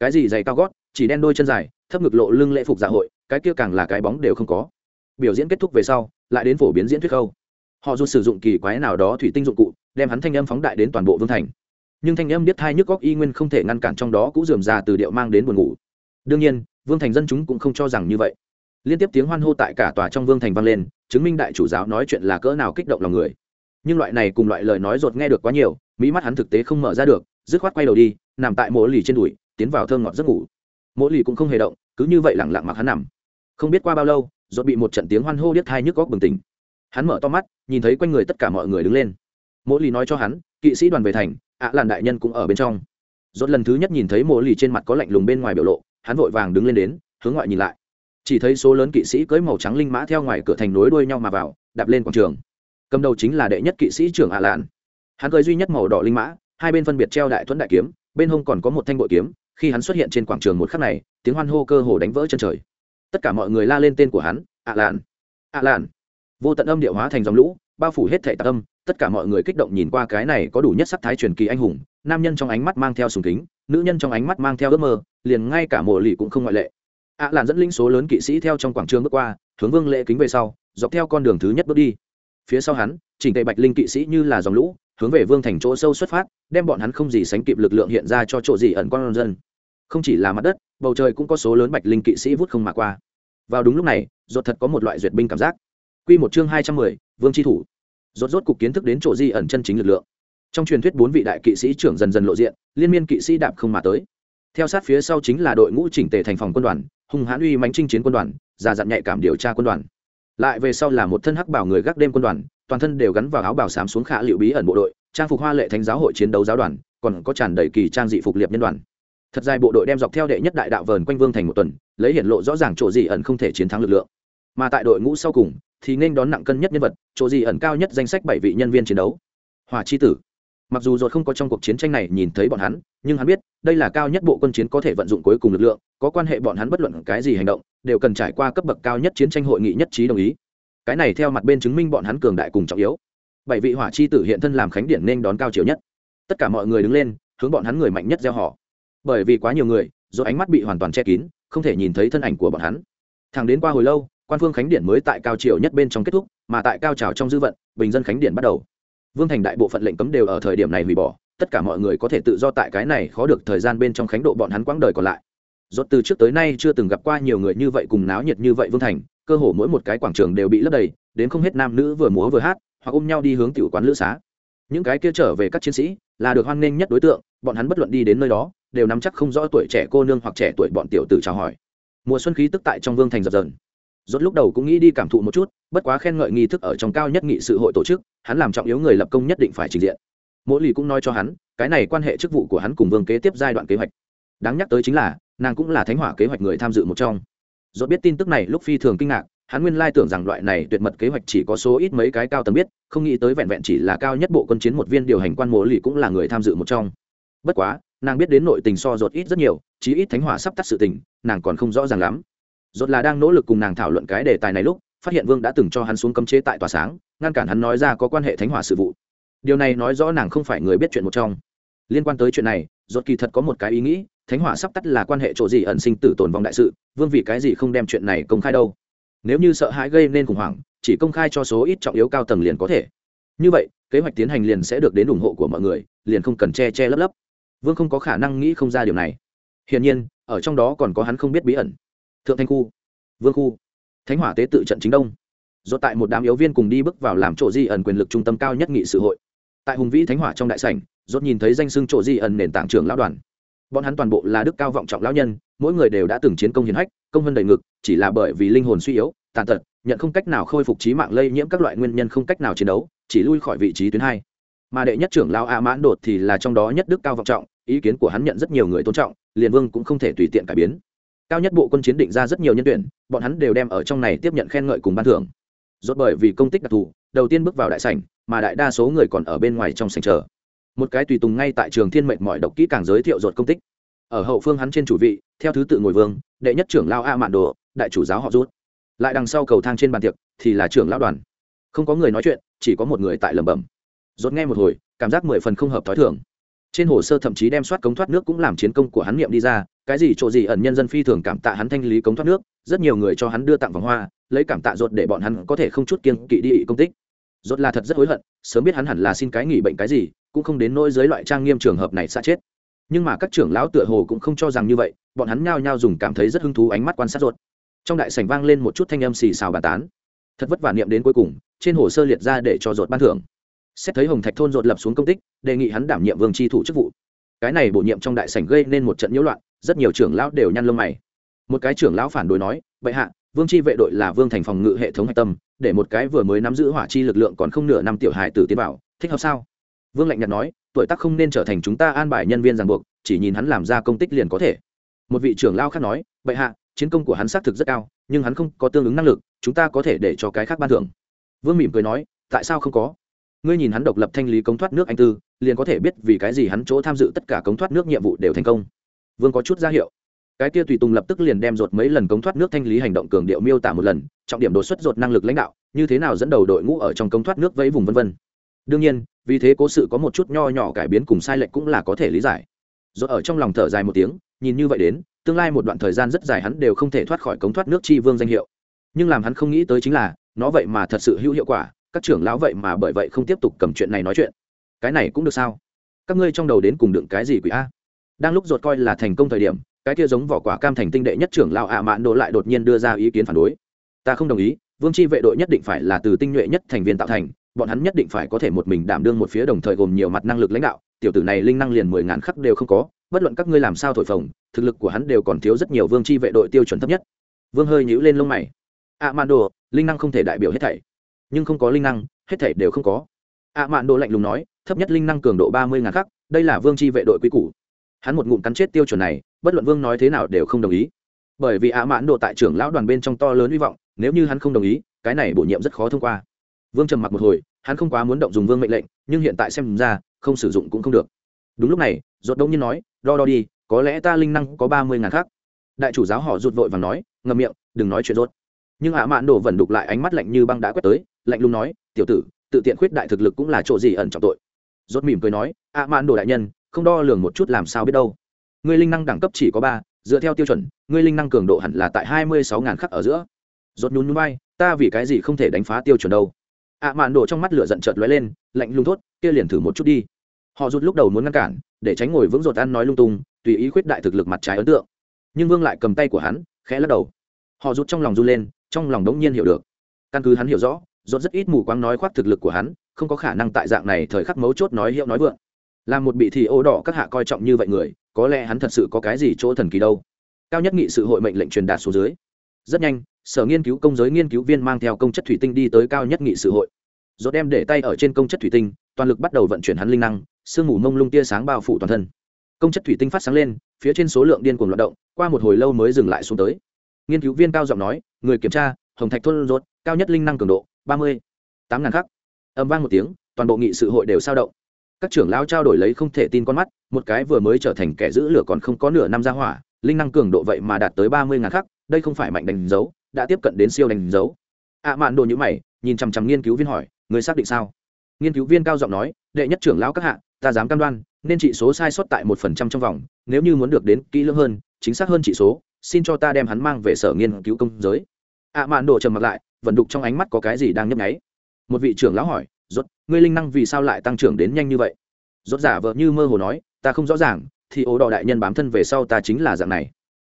Cái gì dày cao gót, chỉ đen đôi chân dài, thấp ngực lộ lưng lễ phục dạ hội, cái kia càng là cái bóng đều không có. Biểu diễn kết thúc về sau, lại đến phổ biến diễn thuyết khâu. Họ dù sử dụng kỳ quái nào đó thủy tinh dụng cụ đem hắn thanh âm phóng đại đến toàn bộ vương thành. Nhưng thanh âm biết thai nhức góc y nguyên không thể ngăn cản trong đó cũng dườm ra từ điệu mang đến buồn ngủ. Đương nhiên, vương thành dân chúng cũng không cho rằng như vậy. Liên tiếp tiếng hoan hô tại cả tòa trong vương thành vang lên, chứng minh đại chủ giáo nói chuyện là cỡ nào kích động lòng người. Nhưng loại này cùng loại lời nói rột nghe được quá nhiều, mỹ mắt hắn thực tế không mở ra được, dứt khoát quay đầu đi, nằm tại mỗ lì trên đùi, tiến vào thơm ngọt giấc ngủ. Mỗ lì cũng không hề động, cứ như vậy lẳng lặng mặc hắn nằm. Không biết qua bao lâu rột bị một trận tiếng hoan hô điếc thai nhức góc bừng tỉnh. Hắn mở to mắt, nhìn thấy quanh người tất cả mọi người đứng lên mỗi lì nói cho hắn, kỵ sĩ đoàn về thành, ạ làn đại nhân cũng ở bên trong. Rốt lần thứ nhất nhìn thấy mỗi lì trên mặt có lạnh lùng bên ngoài biểu lộ, hắn vội vàng đứng lên đến, hướng ngoại nhìn lại. Chỉ thấy số lớn kỵ sĩ cưỡi màu trắng linh mã theo ngoài cửa thành nối đuôi nhau mà vào, đạp lên quảng trường. Cầm đầu chính là đệ nhất kỵ sĩ trưởng ạ lạn hắn cưỡi duy nhất màu đỏ linh mã, hai bên phân biệt treo đại thuẫn đại kiếm, bên hông còn có một thanh bội kiếm, khi hắn xuất hiện trên quảng trường một khắc này, tiếng hoan hô cơ hồ đánh vỡ chân trời. Tất cả mọi người la lên tên của hắn, ạ lạn ạ lạn vô tận âm điệu hóa thành dòng lũ bao phủ hết thệ tạc âm tất cả mọi người kích động nhìn qua cái này có đủ nhất sắc thái truyền kỳ anh hùng nam nhân trong ánh mắt mang theo sùng kính nữ nhân trong ánh mắt mang theo ước mơ liền ngay cả mộ lì cũng không ngoại lệ. Ạ làn dẫn linh số lớn kỵ sĩ theo trong quảng trường bước qua hướng vương lễ kính về sau dọc theo con đường thứ nhất bước đi. Phía sau hắn chỉnh tề bạch linh kỵ sĩ như là dòng lũ hướng về vương thành chỗ sâu xuất phát đem bọn hắn không gì sánh kịp lực lượng hiện ra cho chỗ gì ẩn con dân. Không chỉ là mặt đất bầu trời cũng có số lớn bạch linh kỵ sĩ vút không mà qua. Vào đúng lúc này ruột thật có một loại duyệt binh cảm giác. Quy một chương hai trăm mười, vương chi thủ. Rốt rốt cục kiến thức đến chỗ di ẩn chân chính lực lượng. Trong truyền thuyết bốn vị đại kỵ sĩ trưởng dần dần lộ diện, liên miên kỵ sĩ đạp không mà tới. Theo sát phía sau chính là đội ngũ chỉnh tề thành phòng quân đoàn, hung hãn uy mãnh chinh chiến quân đoàn, già dặn nhạy cảm điều tra quân đoàn. Lại về sau là một thân hắc bảo người gác đêm quân đoàn, toàn thân đều gắn vào áo bảo sám xuống khả liệu bí ẩn bộ đội, trang phục hoa lệ thánh giáo hội chiến đấu giáo đoàn, còn có tràn đầy kỳ trang dị phục liệp nhân đoàn. Thật dài bộ đội đem dọc theo đệ nhất đại đạo vờn quanh vương thành một tuần, lấy hiển lộ rõ ràng chỗ dị ẩn không thể chiến thắng lực lượng. Mà tại đội ngũ sau cùng thì nên đón nặng cân nhất nhân vật, chỗ gì ẩn cao nhất danh sách bảy vị nhân viên chiến đấu. Hòa chi tử. Mặc dù ruột không có trong cuộc chiến tranh này nhìn thấy bọn hắn, nhưng hắn biết, đây là cao nhất bộ quân chiến có thể vận dụng cuối cùng lực lượng, có quan hệ bọn hắn bất luận cái gì hành động, đều cần trải qua cấp bậc cao nhất chiến tranh hội nghị nhất trí đồng ý. Cái này theo mặt bên chứng minh bọn hắn cường đại cùng trọng yếu. Bảy vị hỏa chi tử hiện thân làm khánh điển nên đón cao chiều nhất. Tất cả mọi người đứng lên, hướng bọn hắn người mạnh nhất gieo họ. Bởi vì quá nhiều người, do ánh mắt bị hoàn toàn che kín, không thể nhìn thấy thân ảnh của bọn hắn. Thằng đến qua hồi lâu quan phương khánh điển mới tại cao triều nhất bên trong kết thúc, mà tại cao trào trong dư vận, bình dân khánh điển bắt đầu. Vương thành đại bộ phận lệnh cấm đều ở thời điểm này hủy bỏ, tất cả mọi người có thể tự do tại cái này khó được thời gian bên trong khánh độ bọn hắn quãng đời còn lại. Rốt từ trước tới nay chưa từng gặp qua nhiều người như vậy cùng náo nhiệt như vậy vương thành, cơ hồ mỗi một cái quảng trường đều bị lấp đầy, đến không hết nam nữ vừa múa vừa hát, hoặc ôm nhau đi hướng tiểu quán lữ xá. Những cái kia trở về các chiến sĩ, là được hoan nghênh nhất đối tượng, bọn hắn bất luận đi đến nơi đó, đều nắm chắc không rõ tuổi trẻ cô nương hoặc trẻ tuổi bọn tiểu tử chào hỏi. Mùa xuân khí tức tại trong vương thành dập dần rốt lúc đầu cũng nghĩ đi cảm thụ một chút, bất quá khen ngợi nghi thức ở trong cao nhất nghị sự hội tổ chức, hắn làm trọng yếu người lập công nhất định phải trình diện. Mỗi lì cũng nói cho hắn, cái này quan hệ chức vụ của hắn cùng vương kế tiếp giai đoạn kế hoạch. Đáng nhắc tới chính là, nàng cũng là thánh hỏa kế hoạch người tham dự một trong. Rốt biết tin tức này lúc phi thường kinh ngạc, hắn nguyên lai tưởng rằng loại này tuyệt mật kế hoạch chỉ có số ít mấy cái cao tầng biết, không nghĩ tới vẹn vẹn chỉ là cao nhất bộ quân chiến một viên điều hành quan mộ lì cũng là người tham dự một trong. Bất quá, nàng biết đến nội tình so rột ít rất nhiều, chí ít thánh hỏa sắp tắt sự tình, nàng còn không rõ ràng lắm. Rốt là đang nỗ lực cùng nàng thảo luận cái đề tài này lúc, phát hiện vương đã từng cho hắn xuống cấm chế tại tòa sáng, ngăn cản hắn nói ra có quan hệ thánh hỏa sự vụ. Điều này nói rõ nàng không phải người biết chuyện một trong. Liên quan tới chuyện này, rốt kỳ thật có một cái ý nghĩ, thánh hỏa sắp tắt là quan hệ chỗ gì ẩn sinh tử tồn vong đại sự, vương vì cái gì không đem chuyện này công khai đâu? Nếu như sợ hãi gây nên khủng hoảng, chỉ công khai cho số ít trọng yếu cao tầng liền có thể. Như vậy, kế hoạch tiến hành liền sẽ được đến ủng hộ của mọi người, liền không cần che che lấp lấp. Vương không có khả năng nghĩ không ra điều này. Hiển nhiên, ở trong đó còn có hắn không biết bí ẩn thượng thanh khu, vương khu, thánh hỏa tế tự trận chính đông. Do tại một đám yếu viên cùng đi bước vào làm chỗ di ẩn quyền lực trung tâm cao nhất nghị sự hội. Tại hùng vĩ thánh hỏa trong đại sảnh, rốt nhìn thấy danh sưng chỗ di ẩn nền tảng trưởng lão đoàn. Bọn hắn toàn bộ là đức cao vọng trọng lão nhân, mỗi người đều đã từng chiến công hiển hách, công vân đầy ngực, chỉ là bởi vì linh hồn suy yếu, tàn tật, nhận không cách nào khôi phục trí mạng lây nhiễm các loại nguyên nhân không cách nào chiến đấu, chỉ lui khỏi vị trí tuyến hai. Mà đệ nhất trưởng lão a mãn đột thì là trong đó nhất đức cao vọng trọng, ý kiến của hắn nhận rất nhiều người tôn trọng, liền vương cũng không thể tùy tiện cải biến cao nhất bộ quân chiến định ra rất nhiều nhân tuyển, bọn hắn đều đem ở trong này tiếp nhận khen ngợi cùng ban thưởng. Rốt bởi vì công tích đặc thù, đầu tiên bước vào đại sảnh, mà đại đa số người còn ở bên ngoài trong sảnh chờ. Một cái tùy tùng ngay tại trường thiên mệnh mọi độc kỹ càng giới thiệu rốt công tích. Ở hậu phương hắn trên chủ vị, theo thứ tự ngồi vương, đệ nhất trưởng lao a mạn đồ, đại chủ giáo họ rút. Lại đằng sau cầu thang trên bàn tiệc, thì là trưởng lão đoàn. Không có người nói chuyện, chỉ có một người tại lẩm bẩm. Rốt nghe một hồi, cảm giác mười phần không hợp thói thường trên hồ sơ thậm chí đem soát cống thoát nước cũng làm chiến công của hắn nghiệm đi ra, cái gì chỗ gì ẩn nhân dân phi thường cảm tạ hắn thanh lý cống thoát nước, rất nhiều người cho hắn đưa tặng vòng hoa, lấy cảm tạ ruột để bọn hắn có thể không chút kiêng kỵ đi công tích. Rốt là thật rất hối hận, sớm biết hắn hẳn là xin cái nghỉ bệnh cái gì, cũng không đến nỗi dưới loại trang nghiêm trường hợp này xa chết. Nhưng mà các trưởng lão tựa hồ cũng không cho rằng như vậy, bọn hắn nhao nhao dùng cảm thấy rất hứng thú ánh mắt quan sát rốt trong đại sảnh vang lên một chút thanh âm xì xào bàn tán. Thật vất vả niệm đến cuối cùng, trên hồ sơ liệt ra để cho rốt ban thưởng xét thấy hồng thạch thôn dột lập xuống công tích, đề nghị hắn đảm nhiệm vương tri thủ chức vụ. Cái này bổ nhiệm trong đại sảnh gây nên một trận nhiễu loạn, rất nhiều trưởng lão đều nhăn lông mày. Một cái trưởng lão phản đối nói, bệ hạ, vương tri vệ đội là vương thành phòng ngự hệ thống hạch tâm, để một cái vừa mới nắm giữ hỏa chi lực lượng còn không nửa năm tiểu hài tử tiến vào, thích hợp sao? Vương lạnh nhạt nói, tuổi tác không nên trở thành chúng ta an bài nhân viên ràng buộc, chỉ nhìn hắn làm ra công tích liền có thể. Một vị trưởng lao khác nói, bệ hạ, chiến công của hắn xác thực rất cao, nhưng hắn không có tương ứng năng lực, chúng ta có thể để cho cái khác ban thưởng. Vương mỉm cười nói, tại sao không có? Ngươi nhìn hắn độc lập thanh lý cống thoát nước anh tư, liền có thể biết vì cái gì hắn chỗ tham dự tất cả cống thoát nước nhiệm vụ đều thành công. Vương có chút ra hiệu. Cái kia tùy tùng lập tức liền đem rột mấy lần cống thoát nước thanh lý hành động cường điệu miêu tả một lần, trọng điểm đột xuất rột năng lực lãnh đạo, như thế nào dẫn đầu đội ngũ ở trong cống thoát nước vẫy vùng vân vân. Đương nhiên, vì thế cố sự có một chút nho nhỏ cải biến cùng sai lệch cũng là có thể lý giải. Rột ở trong lòng thở dài một tiếng, nhìn như vậy đến, tương lai một đoạn thời gian rất dài hắn đều không thể thoát khỏi cống thoát nước chi vương danh hiệu. Nhưng làm hắn không nghĩ tới chính là, nó vậy mà thật sự hữu hiệu quả các trưởng lão vậy mà bởi vậy không tiếp tục cầm chuyện này nói chuyện. Cái này cũng được sao? Các ngươi trong đầu đến cùng đựng cái gì quỷ a? Đang lúc ruột coi là thành công thời điểm, cái kia giống vỏ quả cam thành tinh đệ nhất trưởng lão ạ mạn đồ lại đột nhiên đưa ra ý kiến phản đối. Ta không đồng ý, vương tri vệ đội nhất định phải là từ tinh nhuệ nhất thành viên tạo thành, bọn hắn nhất định phải có thể một mình đảm đương một phía đồng thời gồm nhiều mặt năng lực lãnh đạo, tiểu tử này linh năng liền mười ngàn khắc đều không có, bất luận các ngươi làm sao thổi phồng, thực lực của hắn đều còn thiếu rất nhiều vương tri vệ đội tiêu chuẩn thấp nhất. Vương hơi nhữ lên lông mày. Ạ mạn đồ linh năng không thể đại biểu hết thảy nhưng không có linh năng, hết thảy đều không có. Ạ mạn độ lạnh lùng nói, thấp nhất linh năng cường độ ba mươi ngàn khắc, đây là vương tri vệ đội quy củ. Hắn một ngụm cắn chết tiêu chuẩn này, bất luận vương nói thế nào đều không đồng ý. Bởi vì ạ mạn độ tại trưởng lão đoàn bên trong to lớn hy vọng, nếu như hắn không đồng ý, cái này bổ nhiệm rất khó thông qua. Vương trầm mặc một hồi, hắn không quá muốn động dùng vương mệnh lệnh, nhưng hiện tại xem ra, không sử dụng cũng không được. Đúng lúc này, dột đông nhiên nói, đo đo đi, có lẽ ta linh năng có ba mươi ngàn khác đại chủ giáo họ rụt vội và nói ngầm miệng, đừng nói chuyện rốt. Nhưng ạ mạn đồ vẫn đục lại ánh mắt lạnh như băng đã quét tới lạnh lùng nói, tiểu tử, tự tiện khuyết đại thực lực cũng là chỗ gì ẩn trọng tội. Rốt mỉm cười nói ạ mạn đồ đại nhân, không đo lường một chút làm sao biết đâu. Ngươi linh năng đẳng cấp chỉ có ba, dựa theo tiêu chuẩn, ngươi linh năng cường độ hẳn là tại hai mươi sáu ngàn khắc ở giữa. Rốt nhún nhún bay ta vì cái gì không thể đánh phá tiêu chuẩn đâu? Ạ mạn đồ trong mắt lửa giận chợt lóe lên, lạnh lùng thốt, kia liền thử một chút đi. Họ rút lúc đầu muốn ngăn cản, để tránh ngồi vững rột ăn nói lung tung, tùy ý khuyết đại thực lực mặt trái ấn tượng. Nhưng vương lại cầm tay của hắn, khẽ lắc đầu. Họ rút trong lòng run lên, trong lòng đống nhiên hiểu được. Căn cứ hắn hiểu rõ rốt rất ít mù quáng nói khoác thực lực của hắn, không có khả năng tại dạng này thời khắc mấu chốt nói hiệu nói vượng. Là một bị thì ô đỏ các hạ coi trọng như vậy người, có lẽ hắn thật sự có cái gì chỗ thần kỳ đâu. Cao nhất nghị sự hội mệnh lệnh truyền đạt xuống dưới. Rất nhanh, sở nghiên cứu công giới nghiên cứu viên mang theo công chất thủy tinh đi tới cao nhất nghị sự hội. Rốt đem để tay ở trên công chất thủy tinh, toàn lực bắt đầu vận chuyển hắn linh năng, sương mù mông lung tia sáng bao phủ toàn thân. Công chất thủy tinh phát sáng lên, phía trên số lượng điên cuồng loạt động, qua một hồi lâu mới dừng lại xuống tới. Nghiên cứu viên cao giọng nói, người kiểm tra, hồng thạch thôn rốt, cao nhất linh năng cường độ ba mươi, tám ngàn khắc. Âm vang một tiếng, toàn bộ nghị sự hội đều sao động. Các trưởng lao trao đổi lấy không thể tin con mắt, một cái vừa mới trở thành kẻ giữ lửa còn không có nửa năm ra hỏa, linh năng cường độ vậy mà đạt tới ba mươi ngàn khắc, đây không phải mạnh đánh dấu, đã tiếp cận đến siêu đánh dấu. Ạ mạn đồ như mày, nhìn chằm chằm nghiên cứu viên hỏi, người xác định sao? Nghiên cứu viên cao giọng nói, đệ nhất trưởng lão các hạ, ta dám cam đoan, nên trị số sai sót tại một phần trăm trong vòng, nếu như muốn được đến kỹ lưỡng hơn, chính xác hơn trị số, xin cho ta đem hắn mang về sở nghiên cứu công giới. Ạ mạn đồ trầm mặt lại vận đục trong ánh mắt có cái gì đang nhấp nháy. Một vị trưởng lão hỏi, rốt, ngươi linh năng vì sao lại tăng trưởng đến nhanh như vậy? Rốt giả vợ như mơ hồ nói, ta không rõ ràng, thì ố đỏ đại nhân bám thân về sau ta chính là dạng này.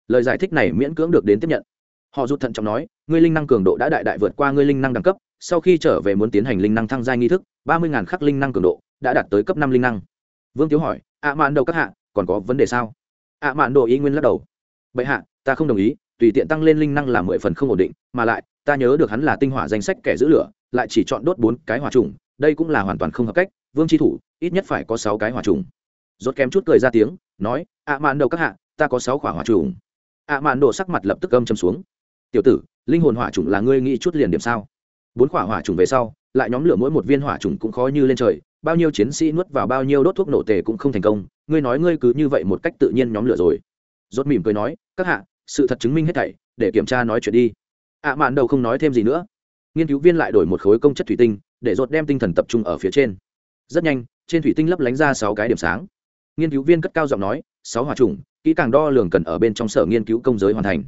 Lời giải thích này miễn cưỡng được đến tiếp nhận. Họ rút thận trọng nói, ngươi linh năng cường độ đã đại đại vượt qua ngươi linh năng đẳng cấp, sau khi trở về muốn tiến hành linh năng thăng giai nghi thức, ba mươi khắc linh năng cường độ đã đạt tới cấp năm linh năng. Vương tiếu hỏi ạ mạn đầu các hạ, còn có vấn đề sao? Ạ mạn đồ ý nguyên lắc đầu, bệ hạ, ta không đồng ý, tùy tiện tăng lên linh năng là mười phần không ổn định, mà lại ta nhớ được hắn là tinh hỏa danh sách kẻ giữ lửa, lại chỉ chọn đốt bốn cái hỏa trùng, đây cũng là hoàn toàn không hợp cách, vương tri thủ, ít nhất phải có sáu cái hỏa trùng. Rốt kém chút cười ra tiếng, nói ạ mạn đầu các hạ, ta có sáu quả hỏa trùng. Ạ mạn đồ sắc mặt lập tức âm châm xuống. Tiểu tử, linh hồn hỏa trùng là ngươi nghĩ chút liền điểm sao? Bốn quả hỏa trùng về sau, lại nhóm lửa mỗi một viên hỏa trùng cũng khó như lên trời, bao nhiêu chiến sĩ nuốt vào bao nhiêu đốt thuốc nổ tề cũng không thành công, ngươi nói ngươi cứ như vậy một cách tự nhiên nhóm lửa rồi. Rốt mỉm cười nói, các hạ, sự thật chứng minh hết thảy, để kiểm tra nói chuyện đi ạ mạn đầu không nói thêm gì nữa. Nghiên cứu viên lại đổi một khối công chất thủy tinh, để dột đem tinh thần tập trung ở phía trên. Rất nhanh, trên thủy tinh lấp lánh ra sáu cái điểm sáng. Nghiên cứu viên cất cao giọng nói, sáu hỏa trùng kỹ càng đo lường cần ở bên trong sở nghiên cứu công giới hoàn thành.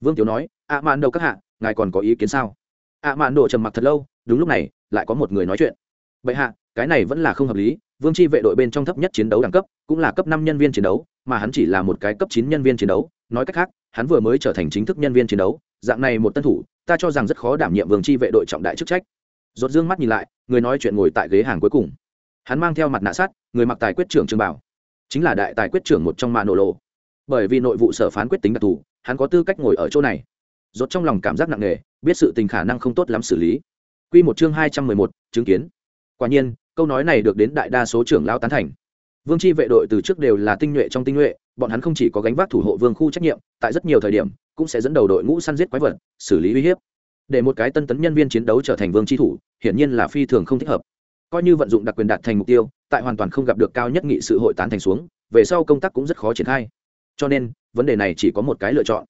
Vương tiếu nói, ạ mạn đầu các hạ, ngài còn có ý kiến sao? Ạ mạn độ trầm mặc thật lâu, đúng lúc này, lại có một người nói chuyện. Bệ hạ, cái này vẫn là không hợp lý, vương tri vệ đội bên trong thấp nhất chiến đấu đẳng cấp, cũng là cấp năm nhân viên chiến đấu, mà hắn chỉ là một cái cấp chín nhân viên chiến đấu, nói cách khác, hắn vừa mới trở thành chính thức nhân viên chiến đấu dạng này một tân thủ, ta cho rằng rất khó đảm nhiệm vương tri vệ đội trọng đại chức trách. Rột dương mắt nhìn lại, người nói chuyện ngồi tại ghế hàng cuối cùng. Hắn mang theo mặt nạ sát người mặc tài quyết trưởng trường bảo. Chính là đại tài quyết trưởng một trong mạ nổ lộ. Bởi vì nội vụ sở phán quyết tính đặc thù, hắn có tư cách ngồi ở chỗ này. Rột trong lòng cảm giác nặng nề, biết sự tình khả năng không tốt lắm xử lý. Quy một chương hai trăm mười một, chứng kiến. Quả nhiên, câu nói này được đến đại đa số trưởng lão tán thành. Vương chi vệ đội từ trước đều là tinh nhuệ trong tinh nhuệ, bọn hắn không chỉ có gánh vác thủ hộ vương khu trách nhiệm, tại rất nhiều thời điểm cũng sẽ dẫn đầu đội ngũ săn giết quái vật, xử lý uy hiếp. Để một cái tân tấn nhân viên chiến đấu trở thành vương chi thủ, hiển nhiên là phi thường không thích hợp. Coi như vận dụng đặc quyền đạt thành mục tiêu, tại hoàn toàn không gặp được cao nhất nghị sự hội tán thành xuống, về sau công tác cũng rất khó triển khai. Cho nên, vấn đề này chỉ có một cái lựa chọn.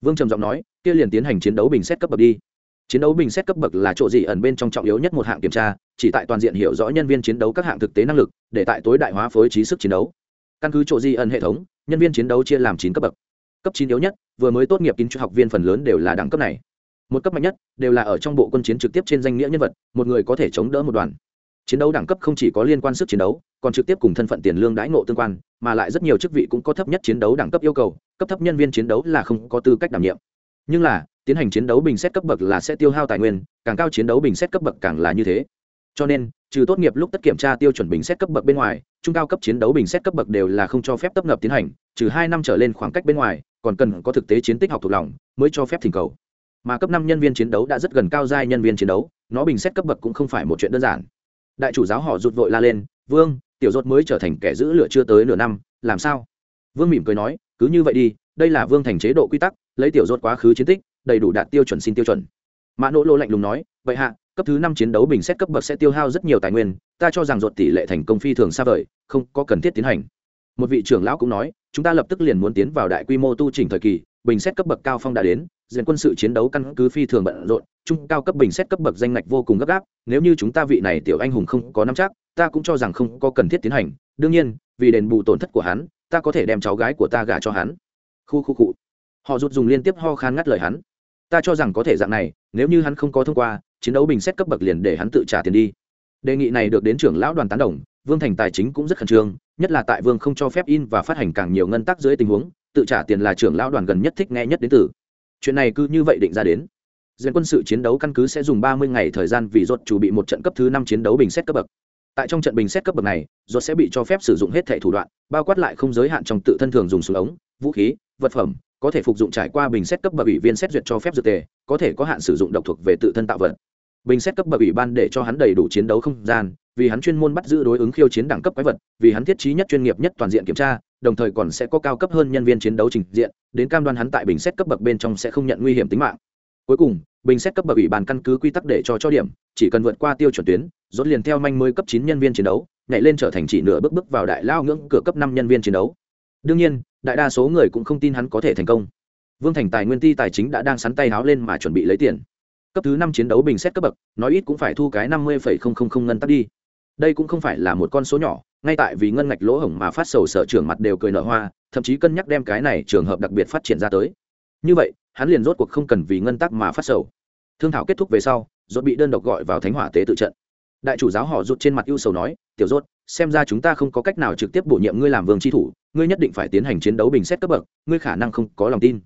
Vương trầm giọng nói, kia liền tiến hành chiến đấu bình xét cấp bậc đi. Chiến đấu bình xét cấp bậc là chỗ gì ẩn bên trong trọng yếu nhất một hạng kiểm tra, chỉ tại toàn diện hiểu rõ nhân viên chiến đấu các hạng thực tế năng lực, để tại tối đại hóa phối trí sức chiến đấu. Căn cứ chỗ di ẩn hệ thống, nhân viên chiến đấu chia làm chín cấp bậc. Cấp chín yếu nhất vừa mới tốt nghiệp kiến trúc học viên phần lớn đều là đẳng cấp này. Một cấp mạnh nhất đều là ở trong bộ quân chiến trực tiếp trên danh nghĩa nhân vật, một người có thể chống đỡ một đoàn. Chiến đấu đẳng cấp không chỉ có liên quan sức chiến đấu, còn trực tiếp cùng thân phận tiền lương đãi ngộ tương quan, mà lại rất nhiều chức vị cũng có thấp nhất chiến đấu đẳng cấp yêu cầu, cấp thấp nhân viên chiến đấu là không có tư cách đảm nhiệm. Nhưng là, tiến hành chiến đấu bình xét cấp bậc là sẽ tiêu hao tài nguyên, càng cao chiến đấu bình xét cấp bậc càng là như thế. Cho nên, trừ tốt nghiệp lúc tất kiểm tra tiêu chuẩn bình xét cấp bậc bên ngoài, trung cao cấp chiến đấu bình xét cấp bậc đều là không cho phép tấp nập tiến hành, trừ hai năm trở lên khoảng cách bên ngoài còn cần có thực tế chiến tích học thuộc lòng mới cho phép thỉnh cầu. Mà cấp năm nhân viên chiến đấu đã rất gần cao giai nhân viên chiến đấu, nó bình xét cấp bậc cũng không phải một chuyện đơn giản. Đại chủ giáo họ rụt vội la lên, vương, tiểu rốt mới trở thành kẻ giữ lửa chưa tới nửa năm, làm sao? Vương mỉm cười nói, cứ như vậy đi, đây là vương thành chế độ quy tắc, lấy tiểu rốt quá khứ chiến tích, đầy đủ đạt tiêu chuẩn xin tiêu chuẩn. Mã nỗ lô lạnh lùng nói, vậy hạ, cấp thứ năm chiến đấu bình xét cấp bậc sẽ tiêu hao rất nhiều tài nguyên, ta cho rằng ruột tỷ lệ thành công phi thường xa vời, không có cần thiết tiến hành. Một vị trưởng lão cũng nói chúng ta lập tức liền muốn tiến vào đại quy mô tu chỉnh thời kỳ, bình xét cấp bậc cao phong đã đến diện quân sự chiến đấu căn cứ phi thường bận rộn, trung cao cấp bình xét cấp bậc danh ngạch vô cùng gấp gáp, nếu như chúng ta vị này tiểu anh hùng không có nắm chắc, ta cũng cho rằng không có cần thiết tiến hành. Đương nhiên, vì đền bù tổn thất của hắn, ta có thể đem cháu gái của ta gả cho hắn. Khu khu cụ họ rút dùng liên tiếp ho khan ngắt lời hắn. Ta cho rằng có thể dạng này, nếu như hắn không có thông qua, chiến đấu bình xét cấp bậc liền để hắn tự trả tiền đi đề nghị này được đến trưởng lão đoàn tán đồng, vương thành tài chính cũng rất khẩn trương, nhất là tại vương không cho phép in và phát hành càng nhiều ngân tắc dưới tình huống, tự trả tiền là trưởng lão đoàn gần nhất thích nghe nhất đến từ. Chuyện này cứ như vậy định ra đến. Diện quân sự chiến đấu căn cứ sẽ dùng ba mươi ngày thời gian vì rốt chủ bị một trận cấp thứ năm chiến đấu bình xét cấp bậc. Tại trong trận bình xét cấp bậc này rốt sẽ bị cho phép sử dụng hết thẻ thủ đoạn, bao quát lại không giới hạn trong tự thân thường dùng súng ống, vũ khí, vật phẩm, có thể phục dụng trải qua bình xét cấp bậc ủy viên xét duyệt cho phép dược tề, có thể có hạn sử dụng độc thuộc về tự thân tạo vật bình xét cấp bậc ủy ban để cho hắn đầy đủ chiến đấu không gian, vì hắn chuyên môn bắt giữ đối ứng khiêu chiến đẳng cấp quái vật, vì hắn thiết trí nhất chuyên nghiệp nhất toàn diện kiểm tra, đồng thời còn sẽ có cao cấp hơn nhân viên chiến đấu trình diện, đến cam đoan hắn tại bình xét cấp bậc bên trong sẽ không nhận nguy hiểm tính mạng. Cuối cùng bình xét cấp bậc ủy ban căn cứ quy tắc để cho cho điểm, chỉ cần vượt qua tiêu chuẩn tuyến dốt liền theo manh mới cấp chín nhân viên chiến đấu, nhảy lên trở thành chỉ nửa bước bước vào đại lao ngưỡng cửa cấp năm nhân viên chiến đấu. Đương nhiên, đại đa số người cũng không tin hắn có thể thành công. Vương thành tài nguyên ti tài chính đã đang sắn tay háo lên mà chuẩn bị lấy tiền cấp thứ năm chiến đấu bình xét cấp bậc, nói ít cũng phải thu cái năm mươi ngân tắc đi. Đây cũng không phải là một con số nhỏ, ngay tại vì ngân ngạch lỗ hổng mà phát sầu sở trưởng mặt đều cười nở hoa, thậm chí cân nhắc đem cái này trường hợp đặc biệt phát triển ra tới. Như vậy, hắn liền rốt cuộc không cần vì ngân tắc mà phát sầu. Thương thảo kết thúc về sau, rốt bị đơn độc gọi vào thánh hỏa tế tự trận. Đại chủ giáo họ rút trên mặt ưu sầu nói, tiểu rốt, xem ra chúng ta không có cách nào trực tiếp bổ nhiệm ngươi làm vương tri thủ, ngươi nhất định phải tiến hành chiến đấu bình xét cấp bậc, ngươi khả năng không có lòng tin.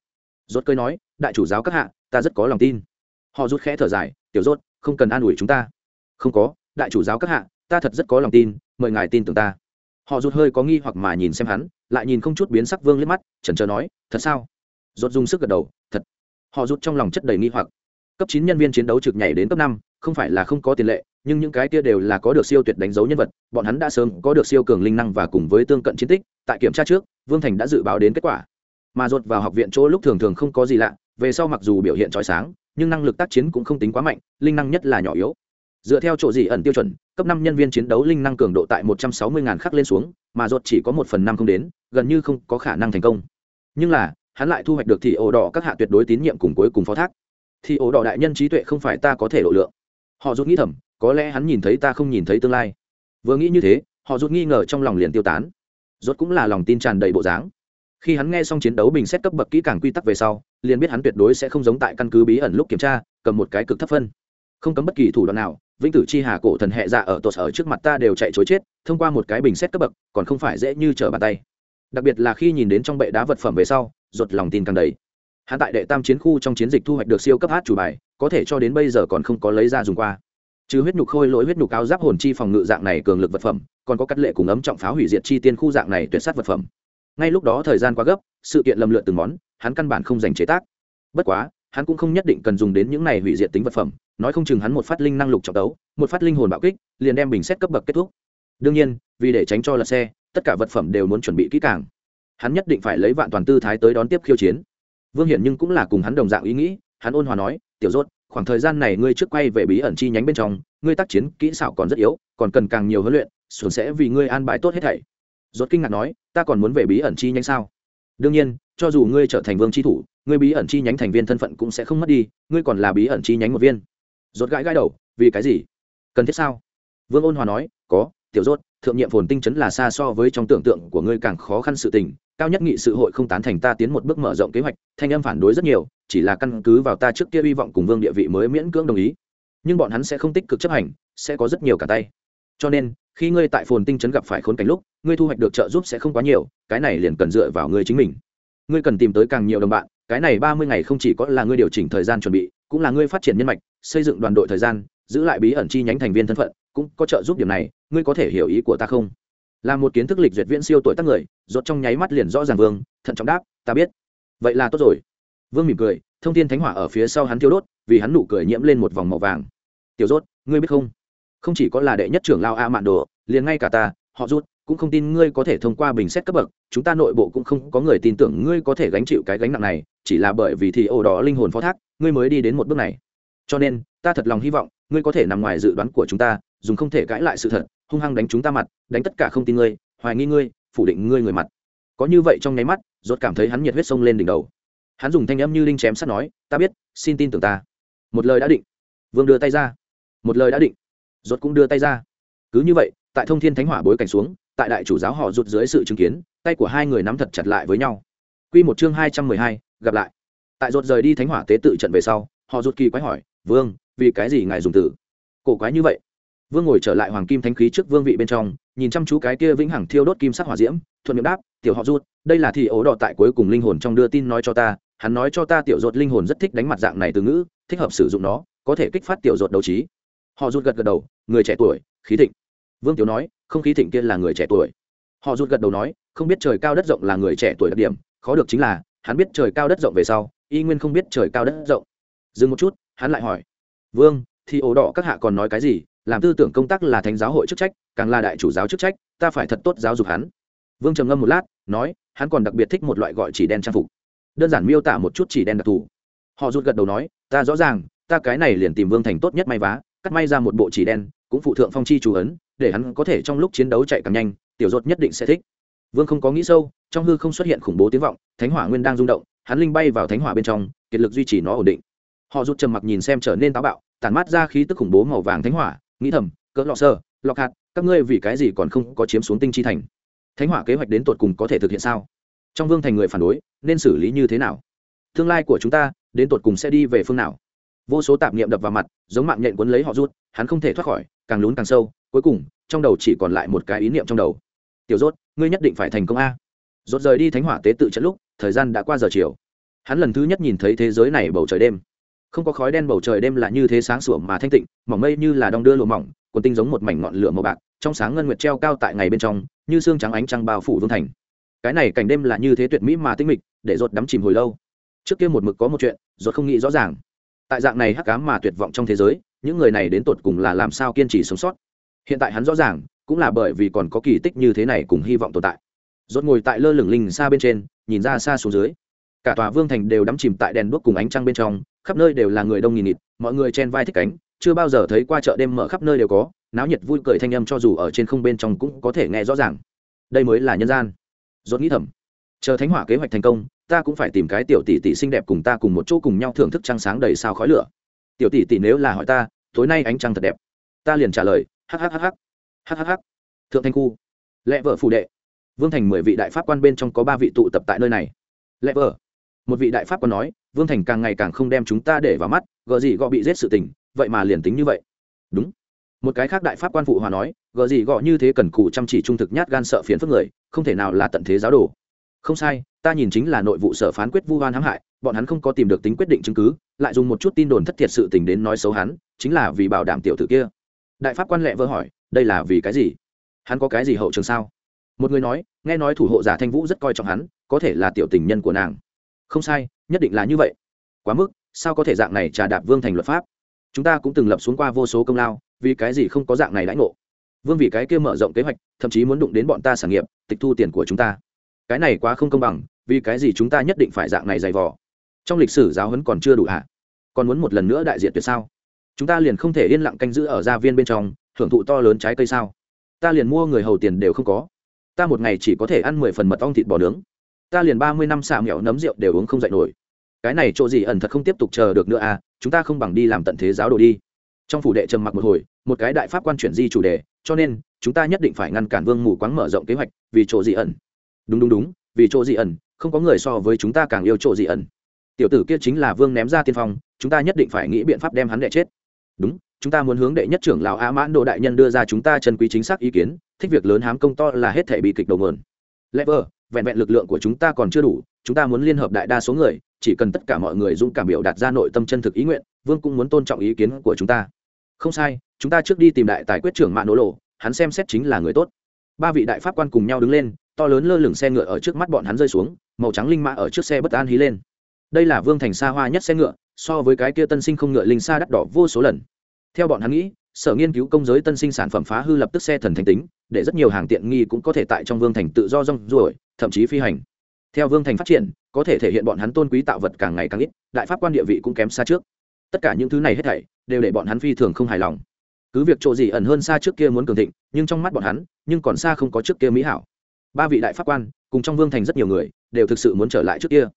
Rốt cơi nói, đại chủ giáo các hạ, ta rất có lòng tin họ rút khẽ thở dài, tiểu rốt, không cần an ủi chúng ta. Không có, đại chủ giáo các hạ, ta thật rất có lòng tin, mời ngài tin tưởng ta. Họ rút hơi có nghi hoặc mà nhìn xem hắn, lại nhìn không chút biến sắc vương liếc mắt, chần chờ nói, thật sao? Rốt dùng sức gật đầu, thật. Họ rút trong lòng chất đầy nghi hoặc. Cấp chín nhân viên chiến đấu trực nhảy đến cấp năm, không phải là không có tiền lệ, nhưng những cái kia đều là có được siêu tuyệt đánh dấu nhân vật, bọn hắn đã sớm có được siêu cường linh năng và cùng với tương cận chiến tích, tại kiểm tra trước, vương thành đã dự báo đến kết quả. Mà rột vào học viện chỗ lúc thường thường không có gì lạ, về sau mặc dù biểu hiện trói sáng nhưng năng lực tác chiến cũng không tính quá mạnh, linh năng nhất là nhỏ yếu. Dựa theo chỗ gì ẩn tiêu chuẩn, cấp năm nhân viên chiến đấu linh năng cường độ tại một trăm sáu mươi ngàn khắc lên xuống, mà ruột chỉ có một phần năm không đến, gần như không có khả năng thành công. Nhưng là, hắn lại thu hoạch được thì ổ đỏ các hạ tuyệt đối tín nhiệm cùng cuối cùng phó thác. Thì ổ đỏ đại nhân trí tuệ không phải ta có thể độ lượng. Họ rút nghĩ thầm, có lẽ hắn nhìn thấy ta không nhìn thấy tương lai. Vừa nghĩ như thế, họ rút nghi ngờ trong lòng liền tiêu tán. Rốt cũng là lòng tin tràn đầy bộ dáng khi hắn nghe xong chiến đấu bình xét cấp bậc kỹ càng quy tắc về sau, liền biết hắn tuyệt đối sẽ không giống tại căn cứ bí ẩn lúc kiểm tra, cầm một cái cực thấp phân. Không cấm bất kỳ thủ đoạn nào, vĩnh tử chi hà cổ thần hệ dạ ở tột ở trước mặt ta đều chạy chối chết, thông qua một cái bình xét cấp bậc, còn không phải dễ như trở bàn tay. Đặc biệt là khi nhìn đến trong bệ đá vật phẩm về sau ruột lòng tin càng đầy. Hắn tại đệ tam chiến khu trong chiến dịch thu hoạch được siêu cấp hát chủ bài, có thể cho đến bây giờ còn không có lấy ra dùng qua. Chứ huyết nhục khôi lỗi huyết nhục áo giáp hồn chi phòng ngự dạng này cường lực vật phẩm, còn có cắt lệ cùng ấm trọng pháo hủy diệt chi tiên khu dạng này tuyệt sát vật phẩm ngay lúc đó thời gian quá gấp sự kiện lầm lượt từng món hắn căn bản không dành chế tác. Bất quá hắn cũng không nhất định cần dùng đến những này hủy diệt tính vật phẩm nói không chừng hắn một phát linh năng lục trọng đấu, một phát linh hồn bạo kích liền đem bình xét cấp bậc kết thúc. Đương nhiên vì để tránh cho lật xe tất cả vật phẩm đều muốn chuẩn bị kỹ càng. Hắn nhất định phải lấy vạn toàn tư thái tới đón tiếp khiêu chiến. Vương hiển nhưng cũng là cùng hắn đồng dạng ý nghĩ hắn ôn hòa nói tiểu rốt khoảng thời gian này ngươi trước quay về bí ẩn chi nhánh bên trong ngươi tác chiến kỹ xảo còn rất yếu còn cần càng nhiều huấn luyện xuống sẽ vì ngươi an bài tốt hết thảy rốt kinh ngạc nói, ta còn muốn về bí ẩn chi nhánh sao? Đương nhiên, cho dù ngươi trở thành vương chi thủ, ngươi bí ẩn chi nhánh thành viên thân phận cũng sẽ không mất đi, ngươi còn là bí ẩn chi nhánh một viên. Rốt gãi gãi đầu, vì cái gì? Cần thiết sao? Vương ôn hòa nói, có, tiểu rốt, thượng nhiệm phồn tinh chấn là xa so với trong tưởng tượng của ngươi càng khó khăn sự tình, cao nhất nghị sự hội không tán thành ta tiến một bước mở rộng kế hoạch, thanh âm phản đối rất nhiều, chỉ là căn cứ vào ta trước kia hy vọng cùng vương địa vị mới miễn cưỡng đồng ý. Nhưng bọn hắn sẽ không tích cực chấp hành, sẽ có rất nhiều cả tay. Cho nên khi ngươi tại phồn tinh chấn gặp phải khốn cảnh lúc, ngươi thu hoạch được trợ giúp sẽ không quá nhiều, cái này liền cần dựa vào ngươi chính mình. Ngươi cần tìm tới càng nhiều đồng bạn, cái này ba mươi ngày không chỉ có là ngươi điều chỉnh thời gian chuẩn bị, cũng là ngươi phát triển nhân mạch, xây dựng đoàn đội thời gian, giữ lại bí ẩn chi nhánh thành viên thân phận, cũng có trợ giúp điểm này, ngươi có thể hiểu ý của ta không? Là một kiến thức lịch duyệt viễn siêu tuổi tác người, rốt trong nháy mắt liền rõ ràng vương, thận trọng đáp, ta biết. Vậy là tốt rồi. Vương mỉm cười, thông tin thánh hỏa ở phía sau hắn thiêu đốt, vì hắn nụ cười nhiễm lên một vòng màu vàng. Tiểu rốt, ngươi biết không? Không chỉ có là đệ nhất trưởng lao a mạn đồ, liền ngay cả ta, họ rút, cũng không tin ngươi có thể thông qua bình xét cấp bậc, chúng ta nội bộ cũng không có người tin tưởng ngươi có thể gánh chịu cái gánh nặng này, chỉ là bởi vì thì ổ đó linh hồn phó thác, ngươi mới đi đến một bước này. Cho nên, ta thật lòng hy vọng, ngươi có thể nằm ngoài dự đoán của chúng ta, dùng không thể cãi lại sự thật, hung hăng đánh chúng ta mặt, đánh tất cả không tin ngươi, hoài nghi ngươi, phủ định ngươi người mặt. Có như vậy trong nháy mắt, rốt cảm thấy hắn nhiệt huyết sông lên đỉnh đầu. Hắn dùng thanh âm như linh chém sắt nói, ta biết, xin tin tưởng ta. Một lời đã định. Vương đưa tay ra. Một lời đã định rốt cũng đưa tay ra. Cứ như vậy tại thông thiên thánh hỏa bối cảnh xuống tại đại chủ giáo họ rụt dưới sự chứng kiến tay của hai người nắm thật chặt lại với nhau. Quy một chương hai trăm mười hai, gặp lại. Tại rốt rời đi thánh hỏa tế tự trận về sau họ rụt kỳ quái hỏi vương vì cái gì ngài dùng từ? Cổ quái như vậy. Vương ngồi trở lại hoàng kim thánh khí trước vương vị bên trong nhìn chăm chú cái kia vĩnh hằng thiêu đốt kim sắc hỏa diễm thuận miệng đáp tiểu họ rút đây là thì ố đỏ tại cuối cùng linh hồn trong đưa tin nói cho ta hắn nói cho ta tiểu rột linh hồn rất thích đánh mặt dạng này từ ngữ thích hợp sử dụng nó có thể kích phát tiểu rột đấu trí họ rút gật gật đầu, người trẻ tuổi, khí thịnh. Vương tiểu nói, không khí thịnh kia là người trẻ tuổi. Họ rút gật đầu nói, không biết trời cao đất rộng là người trẻ tuổi đặc điểm, khó được chính là, hắn biết trời cao đất rộng về sau, y nguyên không biết trời cao đất rộng. Dừng một chút, hắn lại hỏi. Vương, thì ổ đỏ các hạ còn nói cái gì? Làm tư tưởng công tác là thánh giáo hội chức trách, càng là đại chủ giáo chức trách, ta phải thật tốt giáo dục hắn. Vương trầm ngâm một lát, nói, hắn còn đặc biệt thích một loại gọi chỉ đen trang phục. Đơn giản miêu tả một chút chỉ đen đặc thù. Họ rút gật đầu nói, ta rõ ràng, ta cái này liền tìm vương thành tốt nhất may vá cắt may ra một bộ chỉ đen, cũng phụ thượng phong chi chủ ấn, để hắn có thể trong lúc chiến đấu chạy càng nhanh, tiểu rốt nhất định sẽ thích. Vương không có nghĩ sâu, trong hư không xuất hiện khủng bố tiếng vọng, thánh hỏa nguyên đang rung động, hắn linh bay vào thánh hỏa bên trong, kiệt lực duy trì nó ổn định. Họ rút trầm mặc nhìn xem trở nên táo bạo tàn mát ra khí tức khủng bố màu vàng thánh hỏa, nghĩ thầm, cỡ lọ sơ lọc hạt các ngươi vì cái gì còn không có chiếm xuống tinh chi thành? Thánh hỏa kế hoạch đến tột cùng có thể thực hiện sao? Trong vương thành người phản đối, nên xử lý như thế nào? Tương lai của chúng ta, đến tột cùng sẽ đi về phương nào? Vô số tạp niệm đập vào mặt, giống mạng nhện quấn lấy họ rút, hắn không thể thoát khỏi, càng lún càng sâu, cuối cùng, trong đầu chỉ còn lại một cái ý niệm trong đầu. Tiểu rốt, ngươi nhất định phải thành công a. Rốt rời đi thánh hỏa tế tự trận lúc, thời gian đã qua giờ chiều. Hắn lần thứ nhất nhìn thấy thế giới này bầu trời đêm. Không có khói đen bầu trời đêm là như thế sáng sủa mà thanh tịnh, mỏng mây như là đong đưa lụa mỏng, quần tinh giống một mảnh ngọn lửa màu bạc, trong sáng ngân nguyệt treo cao tại ngày bên trong, như xương trắng ánh trăng bao phủ vương thành. Cái này cảnh đêm là như thế tuyệt mỹ mà tinh mịch, để rột đắm chìm hồi lâu. Trước kia một mực có một chuyện rột không nghĩ rõ ràng tại dạng này hắc cám mà tuyệt vọng trong thế giới, những người này đến tột cùng là làm sao kiên trì sống sót? Hiện tại hắn rõ ràng, cũng là bởi vì còn có kỳ tích như thế này cùng hy vọng tồn tại. Rốt ngồi tại lơ lửng linh xa bên trên, nhìn ra xa xuống dưới. Cả tòa vương thành đều đắm chìm tại đèn đuốc cùng ánh trăng bên trong, khắp nơi đều là người đông nghìn nghịt, mọi người chen vai thích cánh, chưa bao giờ thấy qua chợ đêm mở khắp nơi đều có, náo nhiệt vui cười thanh âm cho dù ở trên không bên trong cũng có thể nghe rõ ràng. Đây mới là nhân gian. Rốt nghĩ thầm, chờ thánh hỏa kế hoạch thành công ta cũng phải tìm cái tiểu tỷ tỷ xinh đẹp cùng ta cùng một chỗ cùng nhau thưởng thức trăng sáng đầy sao khói lửa. Tiểu tỷ tỷ nếu là hỏi ta, tối nay ánh trăng thật đẹp? Ta liền trả lời hhhh hhh thượng thanh khu. Lẽ vợ phụ đệ. Vương thành mười vị đại pháp quan bên trong có ba vị tụ tập tại nơi này. Lẽ vợ. Một vị đại pháp quan nói, vương thành càng ngày càng không đem chúng ta để vào mắt gợ gì gọ bị giết sự tình, vậy mà liền tính như vậy. Đúng. Một cái khác đại pháp quan phụ hòa nói gợ gì gọ như thế cần cù chăm chỉ trung thực nhát gan sợ phiến phức người, không thể nào là tận thế giáo đồ không sai, ta nhìn chính là nội vụ sở phán quyết vu hoan hãm hại, bọn hắn không có tìm được tính quyết định chứng cứ, lại dùng một chút tin đồn thất thiệt sự tình đến nói xấu hắn, chính là vì bảo đảm tiểu tử kia. Đại pháp quan lẹ vỡ hỏi, đây là vì cái gì? Hắn có cái gì hậu trường sao? Một người nói, nghe nói thủ hộ giả thanh vũ rất coi trọng hắn, có thể là tiểu tình nhân của nàng. Không sai, nhất định là như vậy. Quá mức, sao có thể dạng này trà đạp vương thành luật pháp? Chúng ta cũng từng lập xuống qua vô số công lao, vì cái gì không có dạng này đãi ngộ? Vương vì cái kia mở rộng kế hoạch, thậm chí muốn đụng đến bọn ta sản nghiệp, tịch thu tiền của chúng ta cái này quá không công bằng, vì cái gì chúng ta nhất định phải dạng này dày vò? Trong lịch sử giáo huấn còn chưa đủ hạ còn muốn một lần nữa đại diện tuyệt sao? Chúng ta liền không thể yên lặng canh giữ ở gia viên bên trong, hưởng thụ to lớn trái cây sao? Ta liền mua người hầu tiền đều không có. Ta một ngày chỉ có thể ăn mười phần mật ong thịt bò nướng. Ta liền ba mươi năm xạ mẹo nấm rượu đều uống không dậy nổi. Cái này chỗ gì ẩn thật không tiếp tục chờ được nữa à? Chúng ta không bằng đi làm tận thế giáo đồ đi. Trong phủ đệ trầm mặc một hồi, một cái đại pháp quan chuyển di chủ đề, cho nên, chúng ta nhất định phải ngăn cản vương mù quáng mở rộng kế hoạch, vì chỗ gì ẩn? Đúng đúng đúng, vì chỗ dị ẩn, không có người so với chúng ta càng yêu chỗ dị ẩn. Tiểu tử kia chính là vương ném ra tiên phong, chúng ta nhất định phải nghĩ biện pháp đem hắn đệ chết. Đúng, chúng ta muốn hướng đệ nhất trưởng lão a mãn đồ đại nhân đưa ra chúng ta chân quý chính xác ý kiến, thích việc lớn hám công to là hết thể bị kịch đầu mượn lever, vẹn vẹn lực lượng của chúng ta còn chưa đủ, chúng ta muốn liên hợp đại đa số người, chỉ cần tất cả mọi người dũng cảm biểu đạt ra nội tâm chân thực ý nguyện, vương cũng muốn tôn trọng ý kiến của chúng ta. Không sai, chúng ta trước đi tìm đại tài quyết trưởng mạng nỗ lộ hắn xem xét chính là người tốt. Ba vị đại pháp quan cùng nhau đứng lên to lớn lơ lửng xe ngựa ở trước mắt bọn hắn rơi xuống, màu trắng linh mã ở trước xe bất an hí lên. Đây là vương thành xa hoa nhất xe ngựa, so với cái kia tân sinh không ngựa linh xa đắt đỏ vô số lần. Theo bọn hắn nghĩ, sở nghiên cứu công giới tân sinh sản phẩm phá hư lập tức xe thần thành tính, để rất nhiều hàng tiện nghi cũng có thể tại trong vương thành tự do rong ruổi, thậm chí phi hành. Theo vương thành phát triển, có thể thể hiện bọn hắn tôn quý tạo vật càng ngày càng ít, đại pháp quan địa vị cũng kém xa trước. Tất cả những thứ này hết thảy, đều để bọn hắn phi thường không hài lòng. Cứ việc chỗ gì ẩn hơn xa trước kia muốn cường thịnh, nhưng trong mắt bọn hắn, nhưng còn xa không có trước kia mỹ hảo ba vị đại pháp quan, cùng trong vương thành rất nhiều người, đều thực sự muốn trở lại trước kia.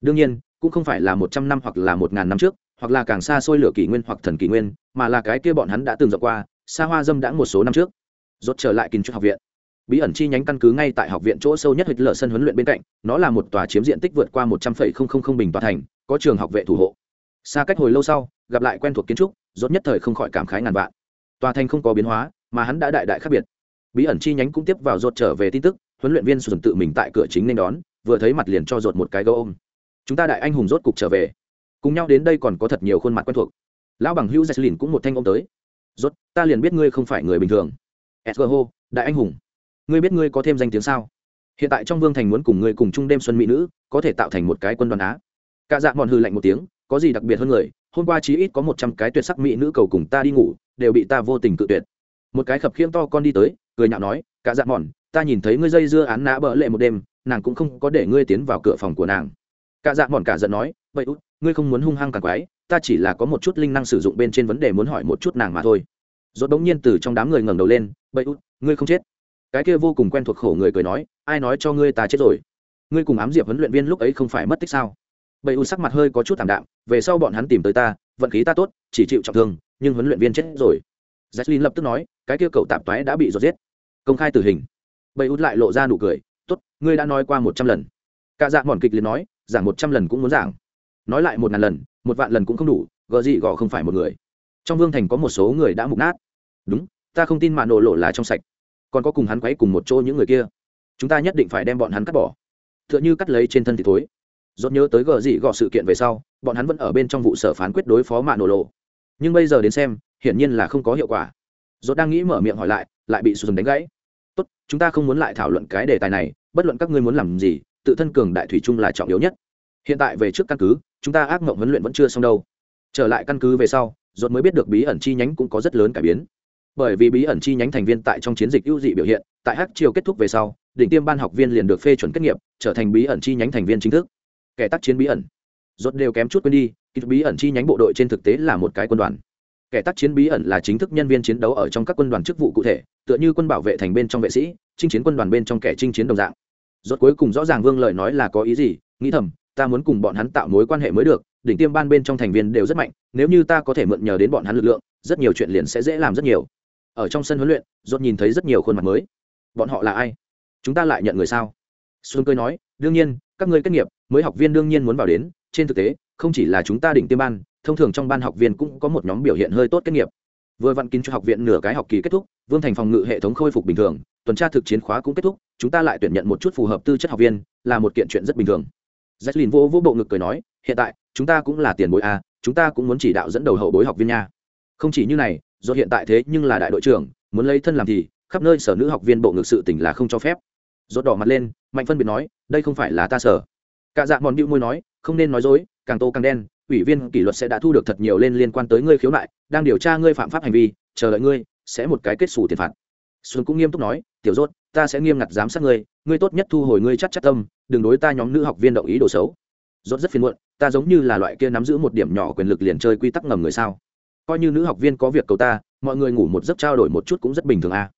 Đương nhiên, cũng không phải là một trăm năm hoặc là một ngàn năm trước, hoặc là càng xa xôi lửa kỷ nguyên hoặc thần kỷ nguyên, mà là cái kia bọn hắn đã từng dọc qua, xa hoa dâm đã một số năm trước. Rốt trở lại kinh trước học viện. Bí ẩn chi nhánh căn cứ ngay tại học viện chỗ sâu nhất hịch lở sân huấn luyện bên cạnh, nó là một tòa chiếm diện tích vượt qua một trăm phẩy bình tòa thành, có trường học vệ thủ hộ. Xa cách hồi lâu sau, gặp lại quen thuộc kiến trúc, rốt nhất thời không khỏi cảm khái ngàn vạn. Tòa thành không có biến hóa, mà hắn đã đại đại khác biệt. Bí ẩn chi nhánh cũng tiếp vào rốt trở về tin tức huấn luyện viên sùn tự mình tại cửa chính nên đón, vừa thấy mặt liền cho rột một cái gấu ôm. Chúng ta đại anh hùng rốt cục trở về. Cùng nhau đến đây còn có thật nhiều khuôn mặt quen thuộc. Lão bằng hữu j cũng một thanh ôm tới. Rốt, ta liền biết ngươi không phải người bình thường. Edgar hô đại anh hùng. Ngươi biết ngươi có thêm danh tiếng sao? Hiện tại trong vương thành muốn cùng ngươi cùng chung đêm xuân mỹ nữ, có thể tạo thành một cái quân đoàn á. Cả dạng bọn hư lạnh một tiếng, có gì đặc biệt hơn người? Hôm qua chí ít có một trăm cái tuyệt sắc mỹ nữ cầu cùng ta đi ngủ, đều bị ta vô tình cự tuyệt. Một cái khập khiễng to con đi tới, cười nhạo nói, cả dạng Bọn ta nhìn thấy ngươi dây dưa án nã bỡ lệ một đêm, nàng cũng không có để ngươi tiến vào cửa phòng của nàng. Cả dạ mòn cả giận nói, vậy út, ngươi không muốn hung hăng càng quái, ta chỉ là có một chút linh năng sử dụng bên trên vấn đề muốn hỏi một chút nàng mà thôi. Rốt bỗng nhiên từ trong đám người ngẩng đầu lên, vậy út, ngươi không chết? Cái kia vô cùng quen thuộc khổ người cười nói, ai nói cho ngươi ta chết rồi? Ngươi cùng ám diệp huấn luyện viên lúc ấy không phải mất tích sao? Bậy u sắc mặt hơi có chút thảm đạm, về sau bọn hắn tìm tới ta, vận khí ta tốt, chỉ chịu trọng thương, nhưng huấn luyện viên chết rồi. Jacqueline lập tức nói, cái kia cậu tạp toái đã bị rột giết. Công khai tử hình bầy út lại lộ ra nụ cười, tốt, ngươi đã nói qua một trăm lần. Cả dạng mòn kịch liền nói, giảng một trăm lần cũng muốn giảng. Nói lại một ngàn lần, một vạn lần cũng không đủ gợ gì gọ không phải một người. Trong vương thành có một số người đã mục nát. Đúng, ta không tin mà nổ lộ là trong sạch. Còn có cùng hắn quấy cùng một chỗ những người kia. Chúng ta nhất định phải đem bọn hắn cắt bỏ. T h ư ợ n h ư cắt lấy trên thân thì thối. Dốt nhớ tới gờ dị gọ sự kiện về sau, bọn hắn vẫn ở bên trong vụ sở phán quyết đối phó mạ nổ lộ. Nhưng bây giờ đến xem, hiển nhiên là không có hiệu quả. Dốt đang nghĩ mở miệng hỏi lại lại bị sụt đánh gãy tốt, chúng ta không muốn lại thảo luận cái đề tài này, bất luận các ngươi muốn làm gì, tự thân cường đại thủy chung là trọng yếu nhất. Hiện tại về trước căn cứ, chúng ta ác mộng huấn luyện vẫn chưa xong đâu. Trở lại căn cứ về sau dốt mới biết được bí ẩn chi nhánh cũng có rất lớn cải biến. Bởi vì bí ẩn chi nhánh thành viên tại trong chiến dịch ưu dị biểu hiện, tại hắc triều kết thúc về sau, đỉnh tiêm ban học viên liền được phê chuẩn kết nghiệp, trở thành bí ẩn chi nhánh thành viên chính thức. Kẻ tác chiến bí ẩn. Rốt đều kém chút quên đi bí ẩn chi nhánh bộ đội trên thực tế là một cái quân đoàn kẻ tác chiến bí ẩn là chính thức nhân viên chiến đấu ở trong các quân đoàn chức vụ cụ thể, tựa như quân bảo vệ thành bên trong vệ sĩ, chinh chiến quân đoàn bên trong kẻ chinh chiến đồng dạng. Rốt cuối cùng rõ ràng vương lợi nói là có ý gì, nghĩ thầm, ta muốn cùng bọn hắn tạo mối quan hệ mới được, đỉnh tiêm ban bên trong thành viên đều rất mạnh, nếu như ta có thể mượn nhờ đến bọn hắn lực lượng, rất nhiều chuyện liền sẽ dễ làm rất nhiều. Ở trong sân huấn luyện, Rốt nhìn thấy rất nhiều khuôn mặt mới. Bọn họ là ai? Chúng ta lại nhận người sao? Xuân cơ nói, đương nhiên, các ngươi kết nghiệp, mới học viên đương nhiên muốn vào đến, trên thực tế, không chỉ là chúng ta đỉnh tiêm ban thông thường trong ban học viên cũng có một nhóm biểu hiện hơi tốt kết nghiệp. Vừa vặn kín cho học viện nửa cái học kỳ kết thúc vương thành phòng ngự hệ thống khôi phục bình thường tuần tra thực chiến khóa cũng kết thúc chúng ta lại tuyển nhận một chút phù hợp tư chất học viên là một kiện chuyện rất bình thường. Jacqueline vô vô bộ ngực cười nói, hiện tại, chúng ta cũng là tiền bối a, chúng ta cũng muốn chỉ đạo dẫn đầu hậu bối học viên nha. Không chỉ như này, do hiện tại thế nhưng là đại đội trưởng muốn lấy thân làm thì khắp nơi sở nữ học viên bộ ngực sự tỉnh là không cho phép. Rốt đỏ mặt lên mạnh phân biệt nói đây không phải là ta sở. Cả dạ mòn bĩu môi nói không nên nói dối càng tô càng đen ủy viên kỷ luật sẽ đã thu được thật nhiều lên liên quan tới ngươi khiếu nại, đang điều tra ngươi phạm pháp hành vi, chờ đợi ngươi sẽ một cái kết xù tiền phạt. Xuân cũng nghiêm túc nói, tiểu rốt, ta sẽ nghiêm ngặt giám sát ngươi ngươi tốt nhất thu hồi ngươi chắc chắc tâm, đừng đối ta nhóm nữ học viên động ý đồ xấu. Rốt rất phiền muộn, ta giống như là loại kia nắm giữ một điểm nhỏ quyền lực liền chơi quy tắc ngầm người sao? Coi như nữ học viên có việc cầu ta, mọi người ngủ một giấc trao đổi một chút cũng rất bình thường à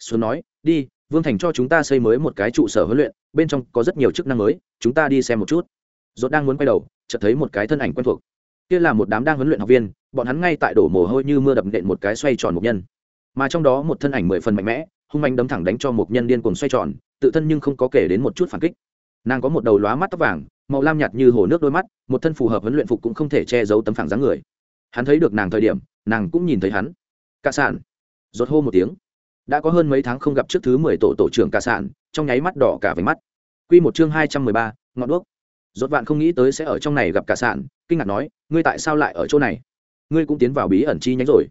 xuân nói, đi, vương thành cho chúng ta xây mới một cái trụ sở huấn luyện, bên trong có rất nhiều chức năng mới, chúng ta đi xem một chút. Rốt đang muốn quay đầu chợt thấy một cái thân ảnh quen thuộc. Kia là một đám đang huấn luyện học viên, bọn hắn ngay tại đổ mồ hôi như mưa đập nện một cái xoay tròn một nhân. Mà trong đó một thân ảnh mười phần mạnh mẽ, hung manh đấm thẳng đánh cho một nhân điên cuồng xoay tròn, tự thân nhưng không có kể đến một chút phản kích. Nàng có một đầu lóa mắt tóc vàng, màu lam nhạt như hồ nước đôi mắt, một thân phù hợp huấn luyện phục cũng không thể che giấu tấm phẳng dáng người. Hắn thấy được nàng thời điểm, nàng cũng nhìn thấy hắn. Cả sản rốt hô một tiếng. Đã có hơn mấy tháng không gặp trước thứ mười tổ tổ trưởng cả sản trong nháy mắt đỏ cả váy mắt. Quy một chương hai trăm mười ba, ngọn đuốc rốt vạn không nghĩ tới sẽ ở trong này gặp cả sản kinh ngạc nói, ngươi tại sao lại ở chỗ này? Ngươi cũng tiến vào bí ẩn chi nhánh rồi.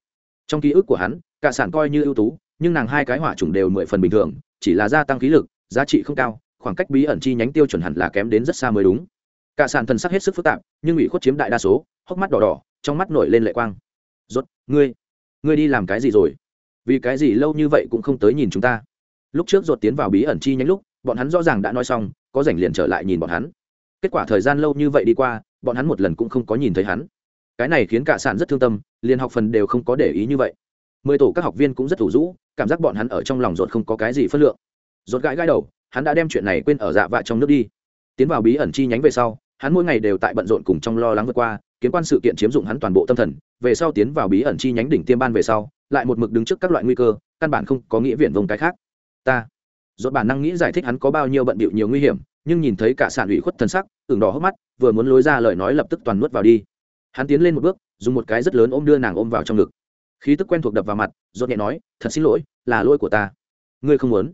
Trong ký ức của hắn, cả sản coi như ưu tú, nhưng nàng hai cái hỏa trùng đều mười phần bình thường, chỉ là gia tăng khí lực, giá trị không cao, khoảng cách bí ẩn chi nhánh tiêu chuẩn hẳn là kém đến rất xa mới đúng. Cả sản thần sắc hết sức phức tạp, nhưng ủy khuất chiếm đại đa số, hốc mắt đỏ đỏ, trong mắt nổi lên lệ quang. Rốt, ngươi ngươi đi làm cái gì rồi? Vì cái gì lâu như vậy cũng không tới nhìn chúng ta? Lúc trước rột tiến vào bí ẩn chi nhánh lúc, bọn hắn rõ ràng đã nói xong, có rảnh liền trở lại nhìn bọn hắn kết quả thời gian lâu như vậy đi qua, bọn hắn một lần cũng không có nhìn thấy hắn. Cái này khiến cả sản rất thương tâm, liền học phần đều không có để ý như vậy. Mười tổ các học viên cũng rất thủ rũ, cảm giác bọn hắn ở trong lòng rột không có cái gì phân lượng. Rột gãi gãi đầu, hắn đã đem chuyện này quên ở dạ vạ trong nước đi. Tiến vào bí ẩn chi nhánh về sau, hắn mỗi ngày đều tại bận rộn cùng trong lo lắng vượt qua, kiếm quan sự kiện chiếm dụng hắn toàn bộ tâm thần. Về sau tiến vào bí ẩn chi nhánh đỉnh tiêm ban về sau, lại một mực đứng trước các loại nguy cơ, căn bản không có nghĩa viện vùng cái khác. Ta dốt bản năng nghĩ giải thích hắn có bao nhiêu bận bịu nhiều nguy hiểm nhưng nhìn thấy cả sản ủy khuất thân sắc, ửng đỏ hốc mắt, vừa muốn lối ra lời nói lập tức toàn nuốt vào đi. Hắn tiến lên một bước, dùng một cái rất lớn ôm đưa nàng ôm vào trong ngực. Khí tức quen thuộc đập vào mặt dốt nhẹ nói, thật xin lỗi, là lỗi của ta. Ngươi không muốn.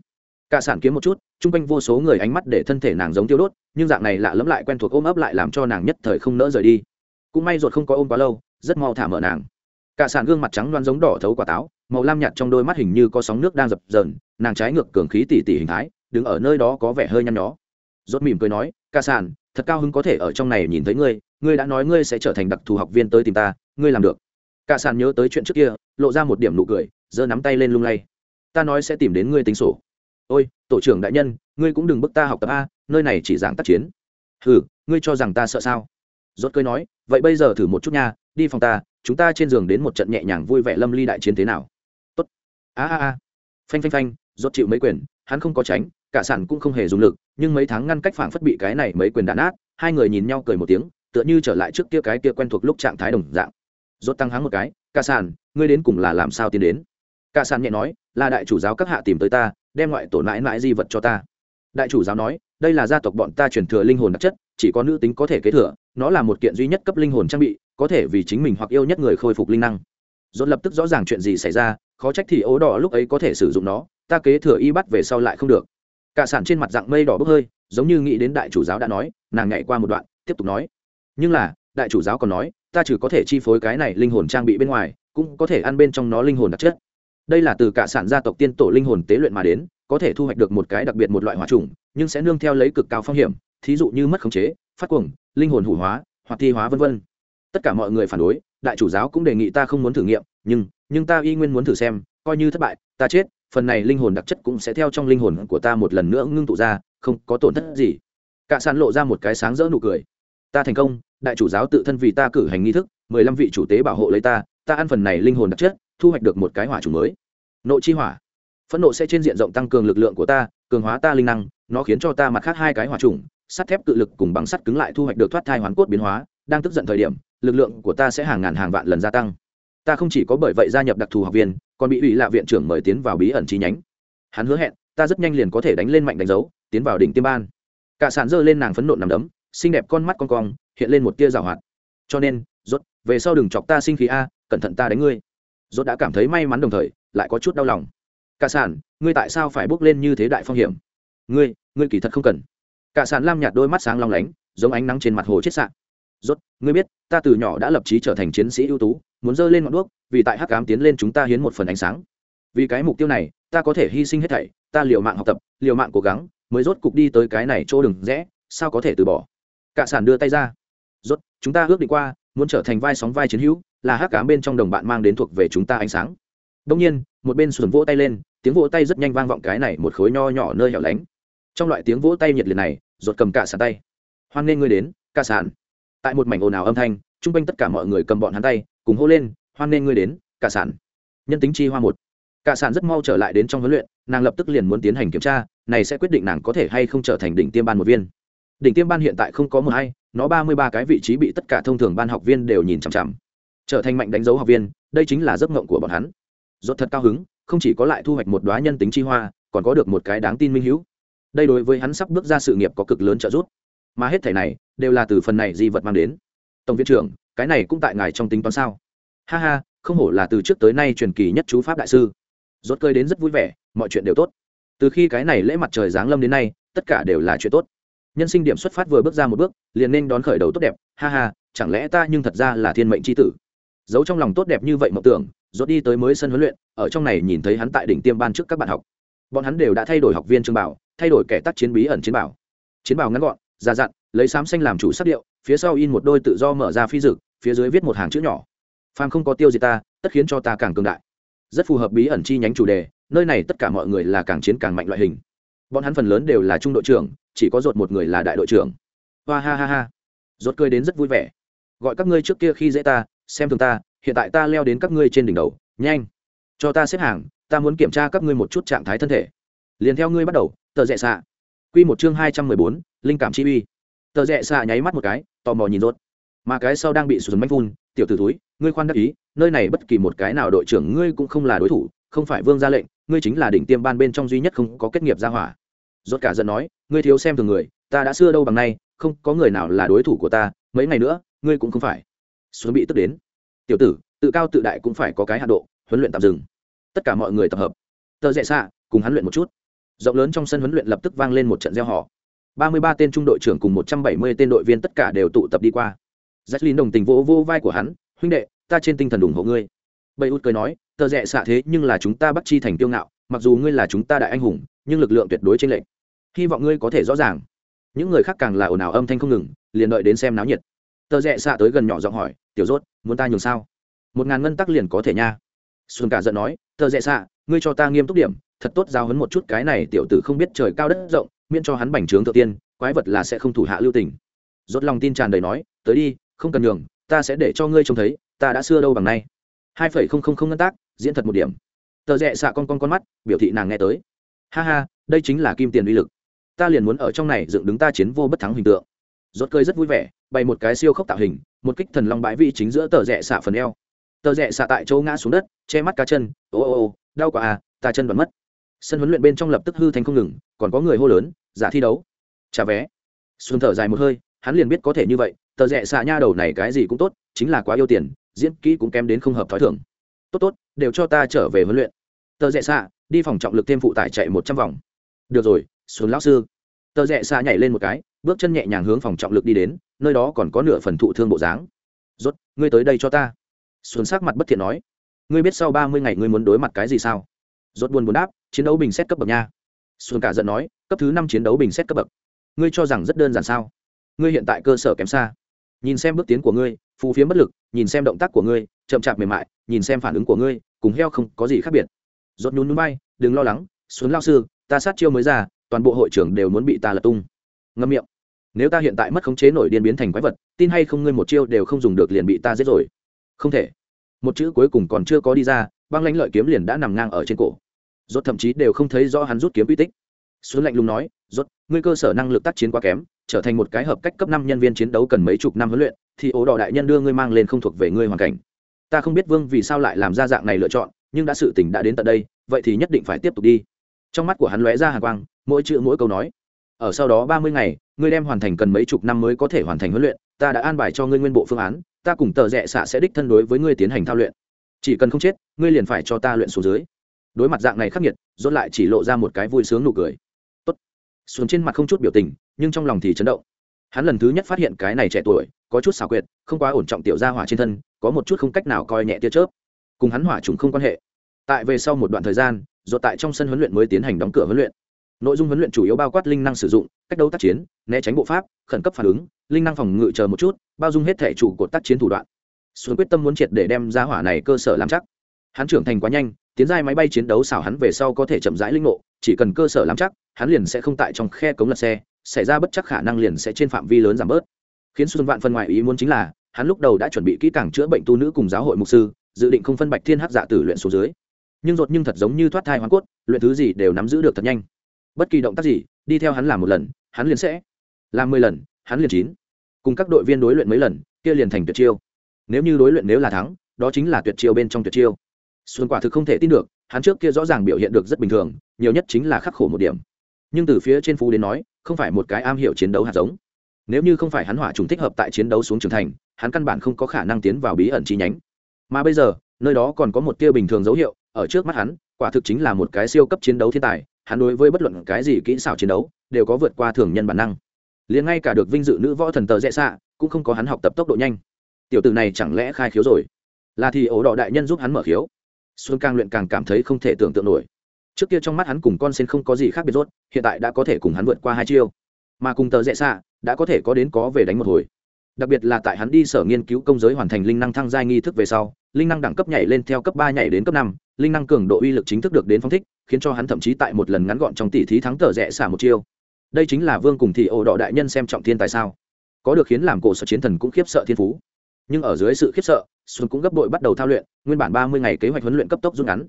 Cả sản kiếm một chút, chung quanh vô số người ánh mắt để thân thể nàng giống tiêu đốt, nhưng dạng này lạ lẫm lại quen thuộc ôm ấp lại làm cho nàng nhất thời không nỡ rời đi. Cũng may ruột không có ôm quá lâu, rất mau thả mở nàng. Cả sản gương mặt trắng loan giống đỏ thấu quả táo, màu lam nhạt trong đôi mắt hình như có sóng nước đang dập dờn, nàng trái ngược cường khí tỉ tỉ hình thái, đứng ở nơi đó có vẻ hơi nhăn nhó rốt mỉm cười nói cả sản thật cao hứng có thể ở trong này nhìn thấy ngươi ngươi đã nói ngươi sẽ trở thành đặc thù học viên tới tìm ta, ngươi làm được. Cả sản nhớ tới chuyện trước kia, lộ ra một điểm nụ cười, giơ nắm tay lên lung lay. Ta nói sẽ tìm đến ngươi tính sổ. Ôi, tổ trưởng đại nhân, ngươi cũng đừng bức ta học tập a, nơi này chỉ giảng tác chiến. Ừ ngươi cho rằng ta sợ sao? Rốt cười nói, vậy bây giờ thử một chút nha, đi phòng ta, chúng ta trên giường đến một trận nhẹ nhàng vui vẻ lâm ly đại chiến thế nào? Tốt. A a a. Phanh phanh phanh, rốt chịu mấy quyền, hắn không có tránh cả sản cũng không hề dùng lực, nhưng mấy tháng ngăn cách phảng phất bị cái này mấy quyền đạn át hai người nhìn nhau cười một tiếng, tựa như trở lại trước kia cái kia quen thuộc lúc trạng thái đồng dạng. Rốt tăng háng một cái, cả sản, ngươi đến cùng là làm sao tiến đến? Cả sản nhẹ nói, là đại chủ giáo các hạ tìm tới ta, đem ngoại tổ mãi mãi di vật cho ta. Đại chủ giáo nói, đây là gia tộc bọn ta truyền thừa linh hồn đặc chất, chỉ có nữ tính có thể kế thừa, nó là một kiện duy nhất cấp linh hồn trang bị, có thể vì chính mình hoặc yêu nhất người khôi phục linh năng. Dồn lập tức rõ ràng chuyện gì xảy ra, khó trách thì ố đỏ lúc ấy có thể sử dụng nó, ta kế thừa y bắt về sau lại không được cả sản trên mặt dạng mây đỏ bốc hơi, giống như nghĩ đến đại chủ giáo đã nói, nàng nhảy qua một đoạn, tiếp tục nói. Nhưng là, đại chủ giáo còn nói, ta chỉ có thể chi phối cái này linh hồn trang bị bên ngoài, cũng có thể ăn bên trong nó linh hồn đặc chất. Đây là từ cả sản gia tộc tiên tổ linh hồn tế luyện mà đến, có thể thu hoạch được một cái đặc biệt một loại hỏa trùng, nhưng sẽ nương theo lấy cực cao phong hiểm, thí dụ như mất khống chế, phát cuồng, linh hồn hủ hóa, hoặc thi hóa vân vân. Tất cả mọi người phản đối, đại chủ giáo cũng đề nghị ta không muốn thử nghiệm, nhưng nhưng ta y nguyên muốn thử xem, coi như thất bại, ta chết phần này linh hồn đặc chất cũng sẽ theo trong linh hồn của ta một lần nữa ngưng tụ ra, không có tổn thất gì. Cả sàn lộ ra một cái sáng rỡ nụ cười. Ta thành công, đại chủ giáo tự thân vì ta cử hành nghi thức, mười lăm vị chủ tế bảo hộ lấy ta ta ăn phần này linh hồn đặc chất, thu hoạch được một cái hỏa chủ mới. Nộ chi hỏa. Phẫn nộ sẽ trên diện rộng tăng cường lực lượng của ta, cường hóa ta linh năng, nó khiến cho ta mặt khác hai cái hỏa trùng sắt thép cự lực cùng bằng sắt cứng lại thu hoạch được thoát thai hoàn cốt biến hóa. Đang tức giận thời điểm, lực lượng của ta sẽ hàng ngàn hàng vạn lần gia tăng ta không chỉ có bởi vậy gia nhập đặc thù học viên, còn bị ủy lạ viện trưởng mời tiến vào bí ẩn chi nhánh. Hắn hứa hẹn, ta rất nhanh liền có thể đánh lên mạnh đánh dấu, tiến vào đỉnh tiêm ban. Cả sản dơ lên nàng phấn nộn nằm đấm, xinh đẹp con mắt con cong, hiện lên một tia rào hoạt. Cho nên, rốt, về sau đừng chọc ta sinh khí a, cẩn thận ta đánh ngươi. Rốt đã cảm thấy may mắn đồng thời, lại có chút đau lòng. Cả sản ngươi tại sao phải bước lên như thế đại phong hiểm? Ngươi ngươi kỳ thật không cần. Cả sản lam nhạt đôi mắt sáng long lánh, giống ánh nắng trên mặt hồ chết sạn rốt, ngươi biết, ta từ nhỏ đã lập chí trở thành chiến sĩ ưu tú, muốn dơ lên ngọn đuốc, vì tại hắc ám tiến lên chúng ta hiến một phần ánh sáng. Vì cái mục tiêu này, ta có thể hy sinh hết thảy, ta liều mạng học tập, liều mạng cố gắng, mới rốt cục đi tới cái này chỗ đừng rẽ, sao có thể từ bỏ? Cả sản đưa tay ra. Rốt, chúng ta ước định qua, muốn trở thành vai sóng vai chiến hữu, là hắc ám bên trong đồng bạn mang đến thuộc về chúng ta ánh sáng. Đông nhiên, một bên sườn vỗ tay lên, tiếng vỗ tay rất nhanh vang vọng cái này một khối nho nhỏ nơi hẻo lánh. Trong loại tiếng vỗ tay nhiệt liệt này, rốt cầm cả sản tay. Hoan nghênh ngươi đến, cả sản tại một mảnh ồn ào âm thanh, chung quanh tất cả mọi người cầm bọn hắn tay, cùng hô lên, hoan nghênh ngươi đến, cả sản nhân tính chi hoa một. Cả sản rất mau trở lại đến trong huấn luyện, nàng lập tức liền muốn tiến hành kiểm tra, này sẽ quyết định nàng có thể hay không trở thành đỉnh tiêm ban một viên. Đỉnh tiêm ban hiện tại không có một hay nó ba mươi ba cái vị trí bị tất cả thông thường ban học viên đều nhìn chằm chằm. Trở thành mạnh đánh dấu học viên, đây chính là giấc ngộng của bọn hắn. Dốt thật cao hứng, không chỉ có lại thu hoạch một đoá nhân tính chi hoa, còn có được một cái đáng tin minh hữu. Đây đối với hắn sắp bước ra sự nghiệp có cực lớn trợ giúp mà hết thảy này đều là từ phần này di vật mang đến. Tổng viện trưởng, cái này cũng tại ngài trong tính toán sao? Ha ha, không hổ là từ trước tới nay truyền kỳ nhất chú pháp đại sư. Rốt cơi đến rất vui vẻ, mọi chuyện đều tốt. Từ khi cái này lễ mặt trời giáng lâm đến nay, tất cả đều là chuyện tốt. Nhân sinh điểm xuất phát vừa bước ra một bước, liền nên đón khởi đầu tốt đẹp. Ha ha, chẳng lẽ ta nhưng thật ra là thiên mệnh c h i tử? Giấu trong lòng tốt đẹp như vậy mộng tưởng, rốt đi tới mới sân huấn luyện, ở trong này nhìn thấy hắn tại đỉnh tiêm ban trước các bạn học. Bọn hắn đều đã thay đổi học viên trường bảo, thay đổi kẻ tác chiến bí ẩn chiến bảo. Chiến bảo ngắn gọn già dặn lấy xám xanh làm chủ sắc điệu, phía sau in một đôi tự do mở ra phi dực, phía dưới viết một hàng chữ nhỏ. Phàm không có tiêu gì ta, tất khiến cho ta càng cường đại. Rất phù hợp bí ẩn chi nhánh chủ đề, nơi này tất cả mọi người là càng chiến càng mạnh loại hình. Bọn hắn phần lớn đều là trung đội trưởng, chỉ có ruột một người là đại đội trưởng. Hoa ha ha ha. Ruột cười đến rất vui vẻ. Gọi các ngươi trước kia khi dễ ta, xem thường ta, hiện tại ta leo đến các ngươi trên đỉnh đầu, nhanh. Cho ta xếp hàng, ta muốn kiểm tra các ngươi một chút trạng thái thân thể. Liền theo ngươi bắt đầu, tờ rẽ xạ. Quy một chương hai trăm mười bốn, linh cảm chi uy. Tờ rẽ xạ nháy mắt một cái, tò mò nhìn rốt. Mà cái sau đang bị sụt manh phun, tiểu tử ử túi ngươi khoan đắc ý, nơi này bất kỳ một cái nào đội trưởng ngươi cũng không là đối thủ, không phải vương ra lệnh, ngươi chính là đỉnh tiêm ban bên trong duy nhất không có kết nghiệp ra hỏa. Rốt cả giận nói, ngươi thiếu xem thường người, ta đã xưa đâu bằng nay, không có người nào là đối thủ của ta, mấy ngày nữa, ngươi cũng không phải. Xuống bị tức đến. Tiểu tử, tự cao tự đại cũng phải có cái hạ độ, huấn luyện tạm dừng. Tất cả mọi người tập hợp. Tờ rẽ xạ, cùng hắn luyện một chút rộng lớn trong sân huấn luyện lập tức vang lên một trận gieo họ ba mươi ba tên trung đội trưởng cùng một trăm bảy mươi tên đội viên tất cả đều tụ tập đi qua Jacqueline đồng tình vỗ vô vai của hắn, huynh đệ, ta trên tinh thần ủng hộ ngươi. Bầy út cười nói, tờ rẽ xạ thế nhưng là chúng ta bắt chi thành tiêu ngạo, mặc dù ngươi là chúng ta đại anh hùng, nhưng lực lượng tuyệt đối trên lệnh. Hy vọng ngươi có thể rõ ràng. Những người khác càng là ồn ào âm thanh không ngừng, liền đợi đến xem náo nhiệt. Tờ rẽ xạ tới gần nhỏ giọng hỏi, tiểu rốt, muốn ta nhường sao? Một ngàn ngân tắc liền có thể nha. Xuân cả giận nói, tờ rẽ xạ, ngươi cho ta nghiêm túc điểm, thật tốt giao huấn một chút cái này tiểu tử không biết trời cao đất rộng, miễn cho hắn bành trướng tự tiên, quái vật là sẽ không thủ hạ lưu tình. Rốt lòng tin tràn đầy nói, tới đi, không cần nhường ta sẽ để cho ngươi trông thấy ta đã xưa đâu bằng nay. Hai phẩy không không không ngân tác diễn thật một điểm. Tờ rẽ xạ con con con mắt biểu thị nàng nghe tới. Ha ha đây chính là kim tiền uy lực. Ta liền muốn ở trong này dựng đứng ta chiến vô bất thắng hình tượng. Rốt cười rất vui vẻ bày một cái siêu khốc tạo hình một kích thần long bãi vị chính giữa tờ rẽ xạ phần eo. Tờ rẽ xạ tại chỗ ngã xuống đất che mắt cá chân ô ô ô đau quá à ta chân vẫn mất sân huấn luyện bên trong lập tức hư thành không ngừng, còn có người hô lớn, giả thi đấu. Trả vé. Xuân thở dài một hơi, hắn liền biết có thể như vậy, tờ rẽ xạ nha đầu này cái gì cũng tốt, chính là quá yêu tiền, diễn kỹ cũng kém đến không hợp t h ó i thưởng tốt tốt, đều cho ta trở về huấn luyện. Tờ rẽ xạ, đi phòng trọng lực thêm phụ tải chạy một trăm vòng. Được rồi xuống lão sư. Tờ rẽ xạ nhảy lên một cái, bước chân nhẹ nhàng hướng phòng trọng lực đi đến, nơi đó còn có nửa phần thụ thương bộ dáng. Rốt, ngươi tới đây cho ta. Xuân sắc mặt bất thiện nói. Ngươi biết sau ba mươi ngày ngươi muốn đối mặt cái gì sao? Rốt buồn buồn đáp chiến đấu bình xét cấp bậc nha. Xuân cả giận nói, cấp thứ năm chiến đấu bình xét cấp bậc. Ngươi cho rằng rất đơn giản sao? Ngươi hiện tại cơ sở kém xa. Nhìn xem bước tiến của ngươi, phù phiếm bất lực, nhìn xem động tác của ngươi, chậm chạp mềm mại, nhìn xem phản ứng của ngươi, cùng heo không có gì khác biệt. Rốt nhún núi bay đừng lo lắng xuống lao sư, ta sát chiêu mới ra, toàn bộ hội trưởng đều muốn bị ta lật tung. Ngâm miệng. Nếu ta hiện tại mất khống chế nổi điên biến thành quái vật, tin hay không ngươi một chiêu đều không dùng được liền bị ta giết rồi. Không thể. Một chữ cuối cùng còn chưa có đi ra, băng lãnh lợi kiếm liền đã nằm ngang ở trên cổ rốt thậm chí đều không thấy rõ hắn rút kiếm uy tích. Xuống lạnh lùng nói, rốt, ngươi cơ sở năng lực tác chiến quá kém, trở thành một cái hợp cách cấp năm nhân viên chiến đấu cần mấy chục năm huấn luyện, thì ố đỏ đại nhân đưa ngươi mang lên không thuộc về ngươi hoàn cảnh. Ta không biết vương vì sao lại làm ra dạng này lựa chọn, nhưng đã sự tình đã đến tận đây, vậy thì nhất định phải tiếp tục đi. Trong mắt của hắn lóe ra hàn quang, mỗi chữ mỗi câu nói, ở sau đó ba mươi ngày, ngươi đem hoàn thành cần mấy chục năm mới có thể hoàn thành huấn luyện, ta đã an bài cho ngươi nguyên bộ phương án, ta cùng tờ rẽ xạ sẽ đích thân đối với ngươi tiến hành thao luyện. Chỉ cần không chết, ngươi liền phải cho ta luyện xuống dưới đối mặt dạng này khắc nghiệt dốt lại chỉ lộ ra một cái vui sướng nụ cười. Tốt. Xuống trên mặt không chút biểu tình, nhưng trong lòng thì chấn động. Hắn lần thứ nhất phát hiện cái này trẻ tuổi, có chút xảo quyệt, không quá ổn trọng tiểu gia hỏa trên thân, có một chút không cách nào coi nhẹ tia chớp. Cùng hắn hỏa trùng không quan hệ. Tại về sau một đoạn thời gian rồi tại trong sân huấn luyện mới tiến hành đóng cửa huấn luyện. Nội dung huấn luyện chủ yếu bao quát linh năng sử dụng, cách đấu tác chiến, né tránh bộ pháp, khẩn cấp phản ứng, linh năng phòng ngự chờ một chút, bao dung hết thể chủ của tác chiến thủ đoạn. Xuân quyết tâm muốn triệt để đem gia hỏa này cơ sở làm chắc hắn trưởng thành quá nhanh, tiến giai máy bay chiến đấu xảo hắn về sau có thể chậm rãi linh ngộ, chỉ cần cơ sở lắm chắc, hắn liền sẽ không tại trong khe cống lật xe, xảy ra bất chắc khả năng liền sẽ trên phạm vi lớn giảm bớt. Khiến xuân vạn phần ngoại ý muốn chính là, hắn lúc đầu đã chuẩn bị kỹ càng chữa bệnh tu nữ cùng giáo hội mục sư, dự định không phân bạch thiên hắc dạ tử luyện số dưới. Nhưng rột nhưng thật giống như thoát thai hoàn cốt, luyện thứ gì đều nắm giữ được thật nhanh. Bất kỳ động tác gì, đi theo hắn làm một lần, hắn liền sẽ làm mười lần, hắn liền chín. Cùng các đội viên đối luyện mấy lần, kia liền thành tuyệt chiêu. Nếu như đối luyện nếu là thắng, đó chính là tuyệt chiêu bên trong tuyệt chiêu xuân quả thực không thể tin được, hắn trước kia rõ ràng biểu hiện được rất bình thường, nhiều nhất chính là khắc khổ một điểm. Nhưng từ phía trên phú đến nói, không phải một cái am hiểu chiến đấu hạt giống. Nếu như không phải hắn hỏa trùng thích hợp tại chiến đấu xuống trường thành, hắn căn bản không có khả năng tiến vào bí ẩn chi nhánh. Mà bây giờ, nơi đó còn có một tia bình thường dấu hiệu, ở trước mắt hắn, quả thực chính là một cái siêu cấp chiến đấu thiên tài, hắn đối với bất luận cái gì kỹ xảo chiến đấu, đều có vượt qua thường nhân bản năng. Liền ngay cả được vinh dự nữ võ thần tờ dễ xạ cũng không có hắn học tập tốc độ nhanh. Tiểu tử này chẳng lẽ khai khiếu rồi? Là thì ổ đỏ đại nhân giúp hắn mở khiếu xuân càng luyện càng cảm thấy không thể tưởng tượng nổi. Trước kia trong mắt hắn cùng con sen không có gì khác biệt rốt, hiện tại đã có thể cùng hắn vượt qua hai chiêu. Mà cùng tờ rẽ xạ, đã có thể có đến có về đánh một hồi. Đặc biệt là tại hắn đi sở nghiên cứu công giới hoàn thành linh năng thăng giai nghi thức về sau, linh năng đẳng cấp nhảy lên theo cấp ba nhảy đến cấp năm, linh năng cường độ uy lực chính thức được đến phong thích, khiến cho hắn thậm chí tại một lần ngắn gọn trong tỷ thí thắng tờ rẽ xả một chiêu. Đây chính là vương cùng thị ổ đỏ đại nhân xem trọng thiên tại sao. Có được khiến làm cổ sở chiến thần cũng khiếp sợ thiên phú nhưng ở dưới sự khiếp sợ xuân cũng gấp đội bắt đầu thao luyện nguyên bản ba mươi ngày kế hoạch huấn luyện cấp tốc rút ngắn.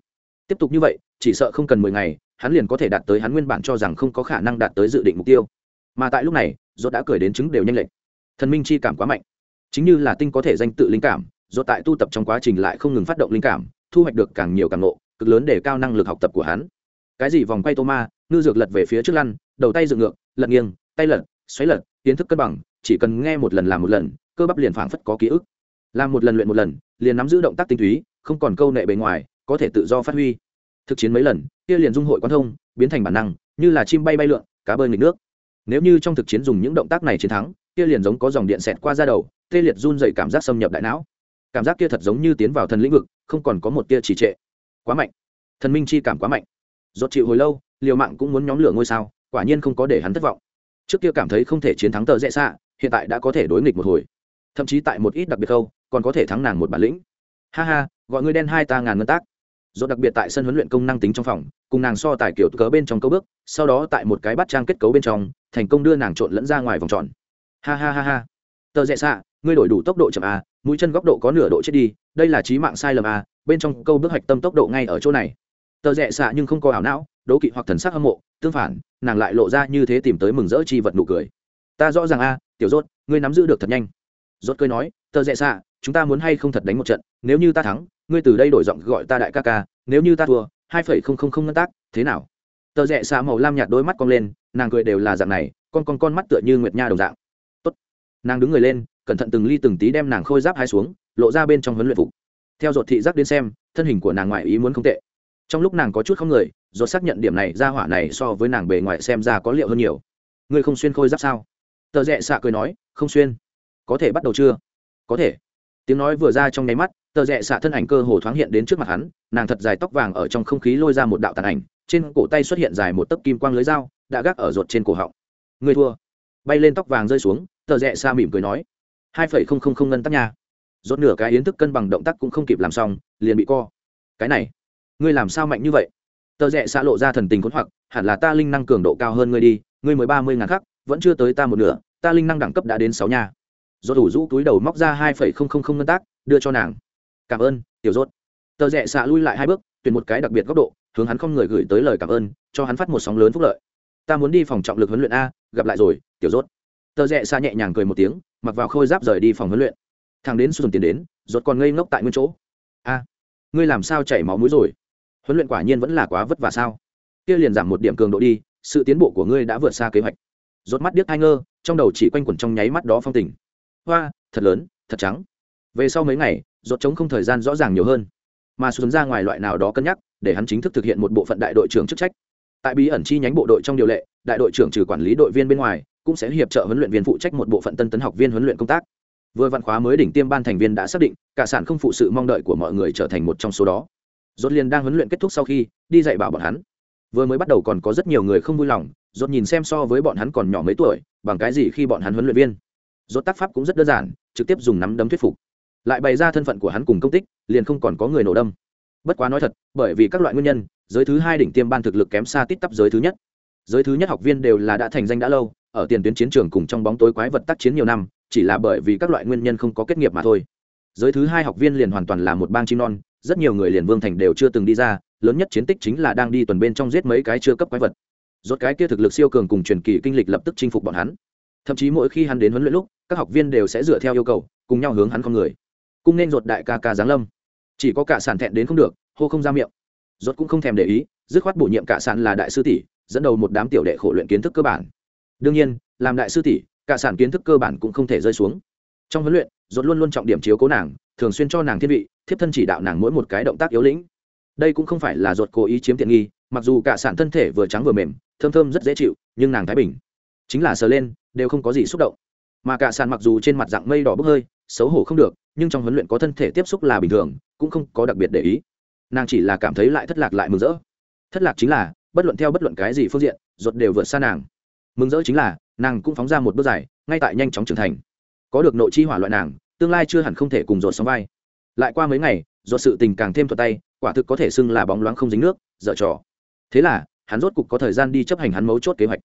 Tiếp tục như vậy chỉ sợ không cần mười ngày hắn liền có thể đạt tới hắn nguyên bản cho rằng không có khả năng đạt tới dự định mục tiêu. Mà tại lúc này dốt đã cười đến chứng đều nhanh lệch. Thần minh chi cảm quá mạnh. Chính như là tinh có thể danh tự linh cảm dốt tại tu tập trong quá trình lại không ngừng phát động linh cảm thu hoạch được càng nhiều càng ngộ, cực lớn để cao năng lực học tập của hắn. Cái gì vòng quay tô ma ngư dược lật về phía trước lăn đầu tay dựng ngược lật nghiêng tay lật xoáy lật tiến thức cân bằng chỉ cần nghe một lần làm một lần cơ bắp liền phảng phất có ký ức. Làm một lần luyện một lần, liền nắm giữ động tác tinh túy, không còn câu nệ bề ngoài, có thể tự do phát huy. Thực chiến mấy lần, kia liền dung hội quan thông, biến thành bản năng, như là chim bay bay lượn, cá bơi nghịch nước. Nếu như trong thực chiến dùng những động tác này chiến thắng, kia liền giống có dòng điện xẹt qua da đầu, tê liệt run dậy cảm giác xâm nhập đại não. Cảm giác kia thật giống như tiến vào thần lĩnh vực, không còn có một tia trì trệ. Quá mạnh. Thần minh chi cảm quá mạnh. Giọt chịu hồi lâu, liều mạng cũng muốn nhóm lửa ngôi sao, quả nhiên không có để hắn thất vọng. Trước kia cảm thấy không thể chiến thắng tờ dễ xạ, hiện tại đã có thể đối nghịch một hồi thậm chí tại một ít đặc biệt khâu, còn có thể thắng nàng một bản lĩnh. Ha ha, gọi người đen hai ta ngàn ngân tác. Do đặc biệt tại sân huấn luyện công năng tính trong phòng, cùng nàng so tài kiểu cớ bên trong câu bước, sau đó tại một cái bắt trang kết cấu bên trong, thành công đưa nàng trộn lẫn ra ngoài vòng tròn. Ha ha ha ha. Tờ rẽ xạ, ngươi đổi đủ tốc độ chậm a mũi chân góc độ có nửa độ chết đi, đây là trí mạng sai lầm a bên trong câu bước hạch tâm tốc độ ngay ở chỗ này. Tờ rẽ xạ nhưng không có ảo não, đố kỵ hoặc thần sắc hâm mộ, tương phản, nàng lại lộ ra như thế tìm tới mừng rỡ chi vật nụ cười. Ta rõ ràng a tiểu rốt, ngươi nắm giữ được thật nhanh rốt cười nói, tờ rẽ xạ, chúng ta muốn hay không thật đánh một trận? Nếu như ta thắng, ngươi từ đây đổi giọng gọi ta đại ca ca, nếu như ta thua, hai phẩy không không không ngân tác, thế nào? Tờ rẽ xạ màu lam nhạt đôi mắt cong lên, nàng cười đều là dạng này, con con con mắt tựa như nguyệt nha đồng dạng. Tốt. Nàng đứng người lên, cẩn thận từng ly từng tí đem nàng khôi giáp hai xuống, lộ ra bên trong huấn luyện phục. Theo dột thị giác đến xem, thân hình của nàng ngoại ý muốn không tệ. Trong lúc nàng có chút không người dột xác nhận điểm này ra hỏa này so với nàng bề ngoài xem ra có liệu hơn nhiều. Ngươi không xuyên khôi giáp sao? Tờ rẽ xạ cười nói, không xuyên có thể bắt đầu chưa? Có thể. Tiếng nói vừa ra trong nháy mắt, tờ rẽ xạ thân ảnh cơ hồ thoáng hiện đến trước mặt hắn, nàng thật dài tóc vàng ở trong không khí lôi ra một đạo tàn ảnh, trên cổ tay xuất hiện dài một tấc kim quang lưới dao, đã gác ở ruột trên cổ họng. Người thua. Bay lên tóc vàng rơi xuống, tờ rẽ xa mỉm cười nói, hai phẩy không không không ngân tắc nha. Rốt nửa cái yến thức cân bằng động tác cũng không kịp làm xong, liền bị co. Cái này, ngươi làm sao mạnh như vậy? Tờ rẽ xa lộ ra thần tình khốn hoặc, hẳn là ta linh năng cường độ cao hơn ngươi đi, ngươi mới ba mươi ngàn khắc, vẫn chưa tới ta một nửa, ta linh năng đẳng cấp đã đến sáu nhà do đủ rũ túi đầu móc ra hai phẩy không không không ngân tác, đưa cho nàng. Cảm ơn, tiểu rốt. Tờ rẽ xạ lui lại hai bước, tuyển một cái đặc biệt góc độ, hướng hắn không người gửi tới lời cảm ơn, cho hắn phát một sóng lớn phúc lợi. Ta muốn đi phòng trọng lực huấn luyện a, gặp lại rồi, tiểu rốt. Tờ rẽ xạ nhẹ nhàng cười một tiếng, mặc vào khôi giáp rời đi phòng huấn luyện. Thằng đến xuân tiền đến, rốt còn ngây ngốc tại nguyên chỗ. A, ngươi làm sao chảy máu mũi rồi? Huấn luyện quả nhiên vẫn là quá vất vả sao? Kia liền giảm một điểm cường độ đi, sự tiến bộ của ngươi đã vượt xa kế hoạch. Rốt mắt điếc hai ngơ, trong đầu chỉ quanh quẩn trong nháy mắt đó phong tình hoa, thật lớn, thật trắng. Về sau mấy ngày rốt chống không thời gian rõ ràng nhiều hơn. Mà xuống ra ngoài loại nào đó cân nhắc, để hắn chính thức thực hiện một bộ phận đại đội trưởng chức trách. Tại bí ẩn chi nhánh bộ đội trong điều lệ, đại đội trưởng trừ quản lý đội viên bên ngoài, cũng sẽ hiệp trợ huấn luyện viên phụ trách một bộ phận tân tấn học viên huấn luyện công tác. Vừa văn khóa mới đỉnh tiêm ban thành viên đã xác định, cả sản không phụ sự mong đợi của mọi người trở thành một trong số đó. Rốt liền đang huấn luyện kết thúc sau khi, đi dạy bảo bọn hắn. Vừa mới bắt đầu còn có rất nhiều người không vui lòng rốt nhìn xem so với bọn hắn còn nhỏ mấy tuổi, bằng cái gì khi bọn hắn huấn luyện viên? Rốt tác pháp cũng rất đơn giản, trực tiếp dùng nắm đấm thuyết phục. Lại bày ra thân phận của hắn cùng công tích, liền không còn có người nổ đâm. Bất quá nói thật, bởi vì các loại nguyên nhân, giới thứ hai đỉnh tiêm ban thực lực kém xa tít tắp giới thứ nhất. Giới thứ nhất học viên đều là đã thành danh đã lâu, ở tiền tuyến chiến trường cùng trong bóng tối quái vật tác chiến nhiều năm, chỉ là bởi vì các loại nguyên nhân không có kết nghiệp mà thôi. Giới thứ hai học viên liền hoàn toàn là một bang chim non, rất nhiều người liền vương thành đều chưa từng đi ra, lớn nhất chiến tích chính là đang đi tuần bên trong giết mấy cái chưa cấp quái vật. Rốt cái kia thực lực siêu cường cùng truyền kỳ kinh lịch lập tức chinh phục bọn hắn thậm chí mỗi khi hắn đến huấn luyện lúc, các học viên đều sẽ dựa theo yêu cầu, cùng nhau hướng hắn con người. Cung nên ruột đại ca ca giáng lâm. Chỉ có cả sản thẹn đến không được, hô không ra miệng. Rốt cũng không thèm để ý, dứt khoát bổ nhiệm cả sản là đại sư tỷ, dẫn đầu một đám tiểu đệ khổ luyện kiến thức cơ bản. Đương nhiên, làm đại sư tỷ, cả sản kiến thức cơ bản cũng không thể rơi xuống. Trong huấn luyện rốt luôn luôn trọng điểm chiếu cố nàng, thường xuyên cho nàng thiên vị, thiếp thân chỉ đạo nàng mỗi một cái động tác yếu lĩnh. Đây cũng không phải là rốt cố ý chiếm tiện nghi, mặc dù cả sản thân thể vừa trắng vừa mềm, thơm thơm rất dễ chịu, nhưng nàng thái bình chính là sờ lên, đều không có gì xúc động. Mà cả sàn mặc dù trên mặt dạng mây đỏ bốc hơi, xấu hổ không được, nhưng trong huấn luyện có thân thể tiếp xúc là bình thường, cũng không có đặc biệt để ý. Nàng chỉ là cảm thấy lại thất lạc lại mừng rỡ. Thất lạc chính là, bất luận theo bất luận cái gì phương diện, ruột đều vượt xa nàng. Mừng rỡ chính là, nàng cũng phóng ra một bước dài, ngay tại nhanh chóng trưởng thành. Có được nội chi hỏa loại nàng, tương lai chưa hẳn không thể cùng ruột sóng vai. Lại qua mấy ngày do sự tình càng thêm thuật tay, quả thực có thể xưng là bóng loáng không dính nước, dở trò. Thế là, hắn rốt cục có thời gian đi chấp hành hắn mấu chốt kế hoạch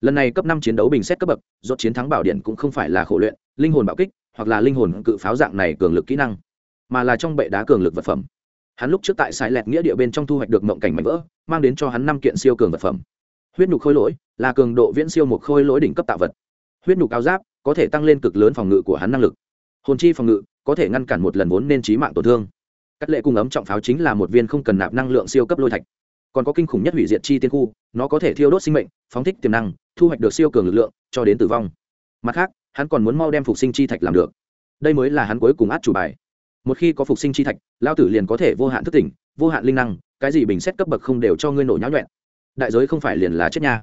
lần này cấp năm chiến đấu bình xét cấp bậc, rốt chiến thắng bảo điện cũng không phải là khổ luyện, linh hồn bạo kích, hoặc là linh hồn cự pháo dạng này cường lực kỹ năng, mà là trong bệ đá cường lực vật phẩm. Hắn lúc trước tại sai lẹt nghĩa địa bên trong thu hoạch được mộng cảnh mạnh vỡ, mang đến cho hắn năm kiện siêu cường vật phẩm. Huyết nhục khôi lỗi, là cường độ viễn siêu một khôi lỗi đỉnh cấp tạo vật. Huyết nhục áo giáp, có thể tăng lên cực lớn phòng ngự của hắn năng lực. Hồn chi phòng ngự, có thể ngăn cản một lần vốn nên trí mạng tổn thương. Cắt lệ cung ấm trọng pháo chính là một viên không cần nạp năng lượng siêu cấp lôi thạch. Còn có kinh khủng nhất hủy diệt chi tiên khu, nó có thể thiêu đốt sinh mệnh, phóng thích tiềm năng thu hoạch được siêu cường lực lượng, cho đến tử vong. Mặt khác, hắn còn muốn mau đem phục sinh chi thạch làm được. Đây mới là hắn cuối cùng át chủ bài. Một khi có phục sinh chi thạch lao tử liền có thể vô hạn thức tỉnh, vô hạn linh năng, cái gì bình xét cấp bậc không đều cho ngươi nổ nháo nhuẹn. Đại giới không phải liền là chết nha.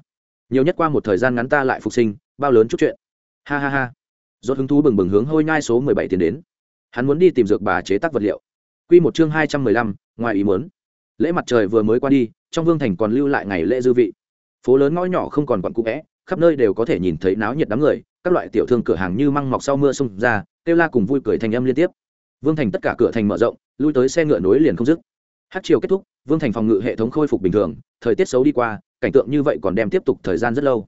Nhiều nhất qua một thời gian ngắn ta lại phục sinh, bao lớn chút chuyện. Ha ha ha. Dốt hứng thú bừng bừng hướng hôi nhai số mười bảy tiến đến. Hắn muốn đi tìm dược bà chế tác vật liệu. Q một chương hai trăm mười lăm, ngoài ý muốn. Lễ mặt trời vừa mới qua đi, trong vương thành còn lưu lại ngày lễ dư vị phố lớn ngõ nhỏ không còn quặn cũ vẽ, khắp nơi đều có thể nhìn thấy náo nhiệt đám người, các loại tiểu thương cửa hàng như măng mọc sau mưa xông ra, kêu la cùng vui cười thành âm liên tiếp. Vương thành tất cả cửa thành mở rộng, lui tới xe ngựa nối liền không dứt. Hát chiều kết thúc, vương thành phòng ngự hệ thống khôi phục bình thường, thời tiết xấu đi qua, cảnh tượng như vậy còn đem tiếp tục thời gian rất lâu.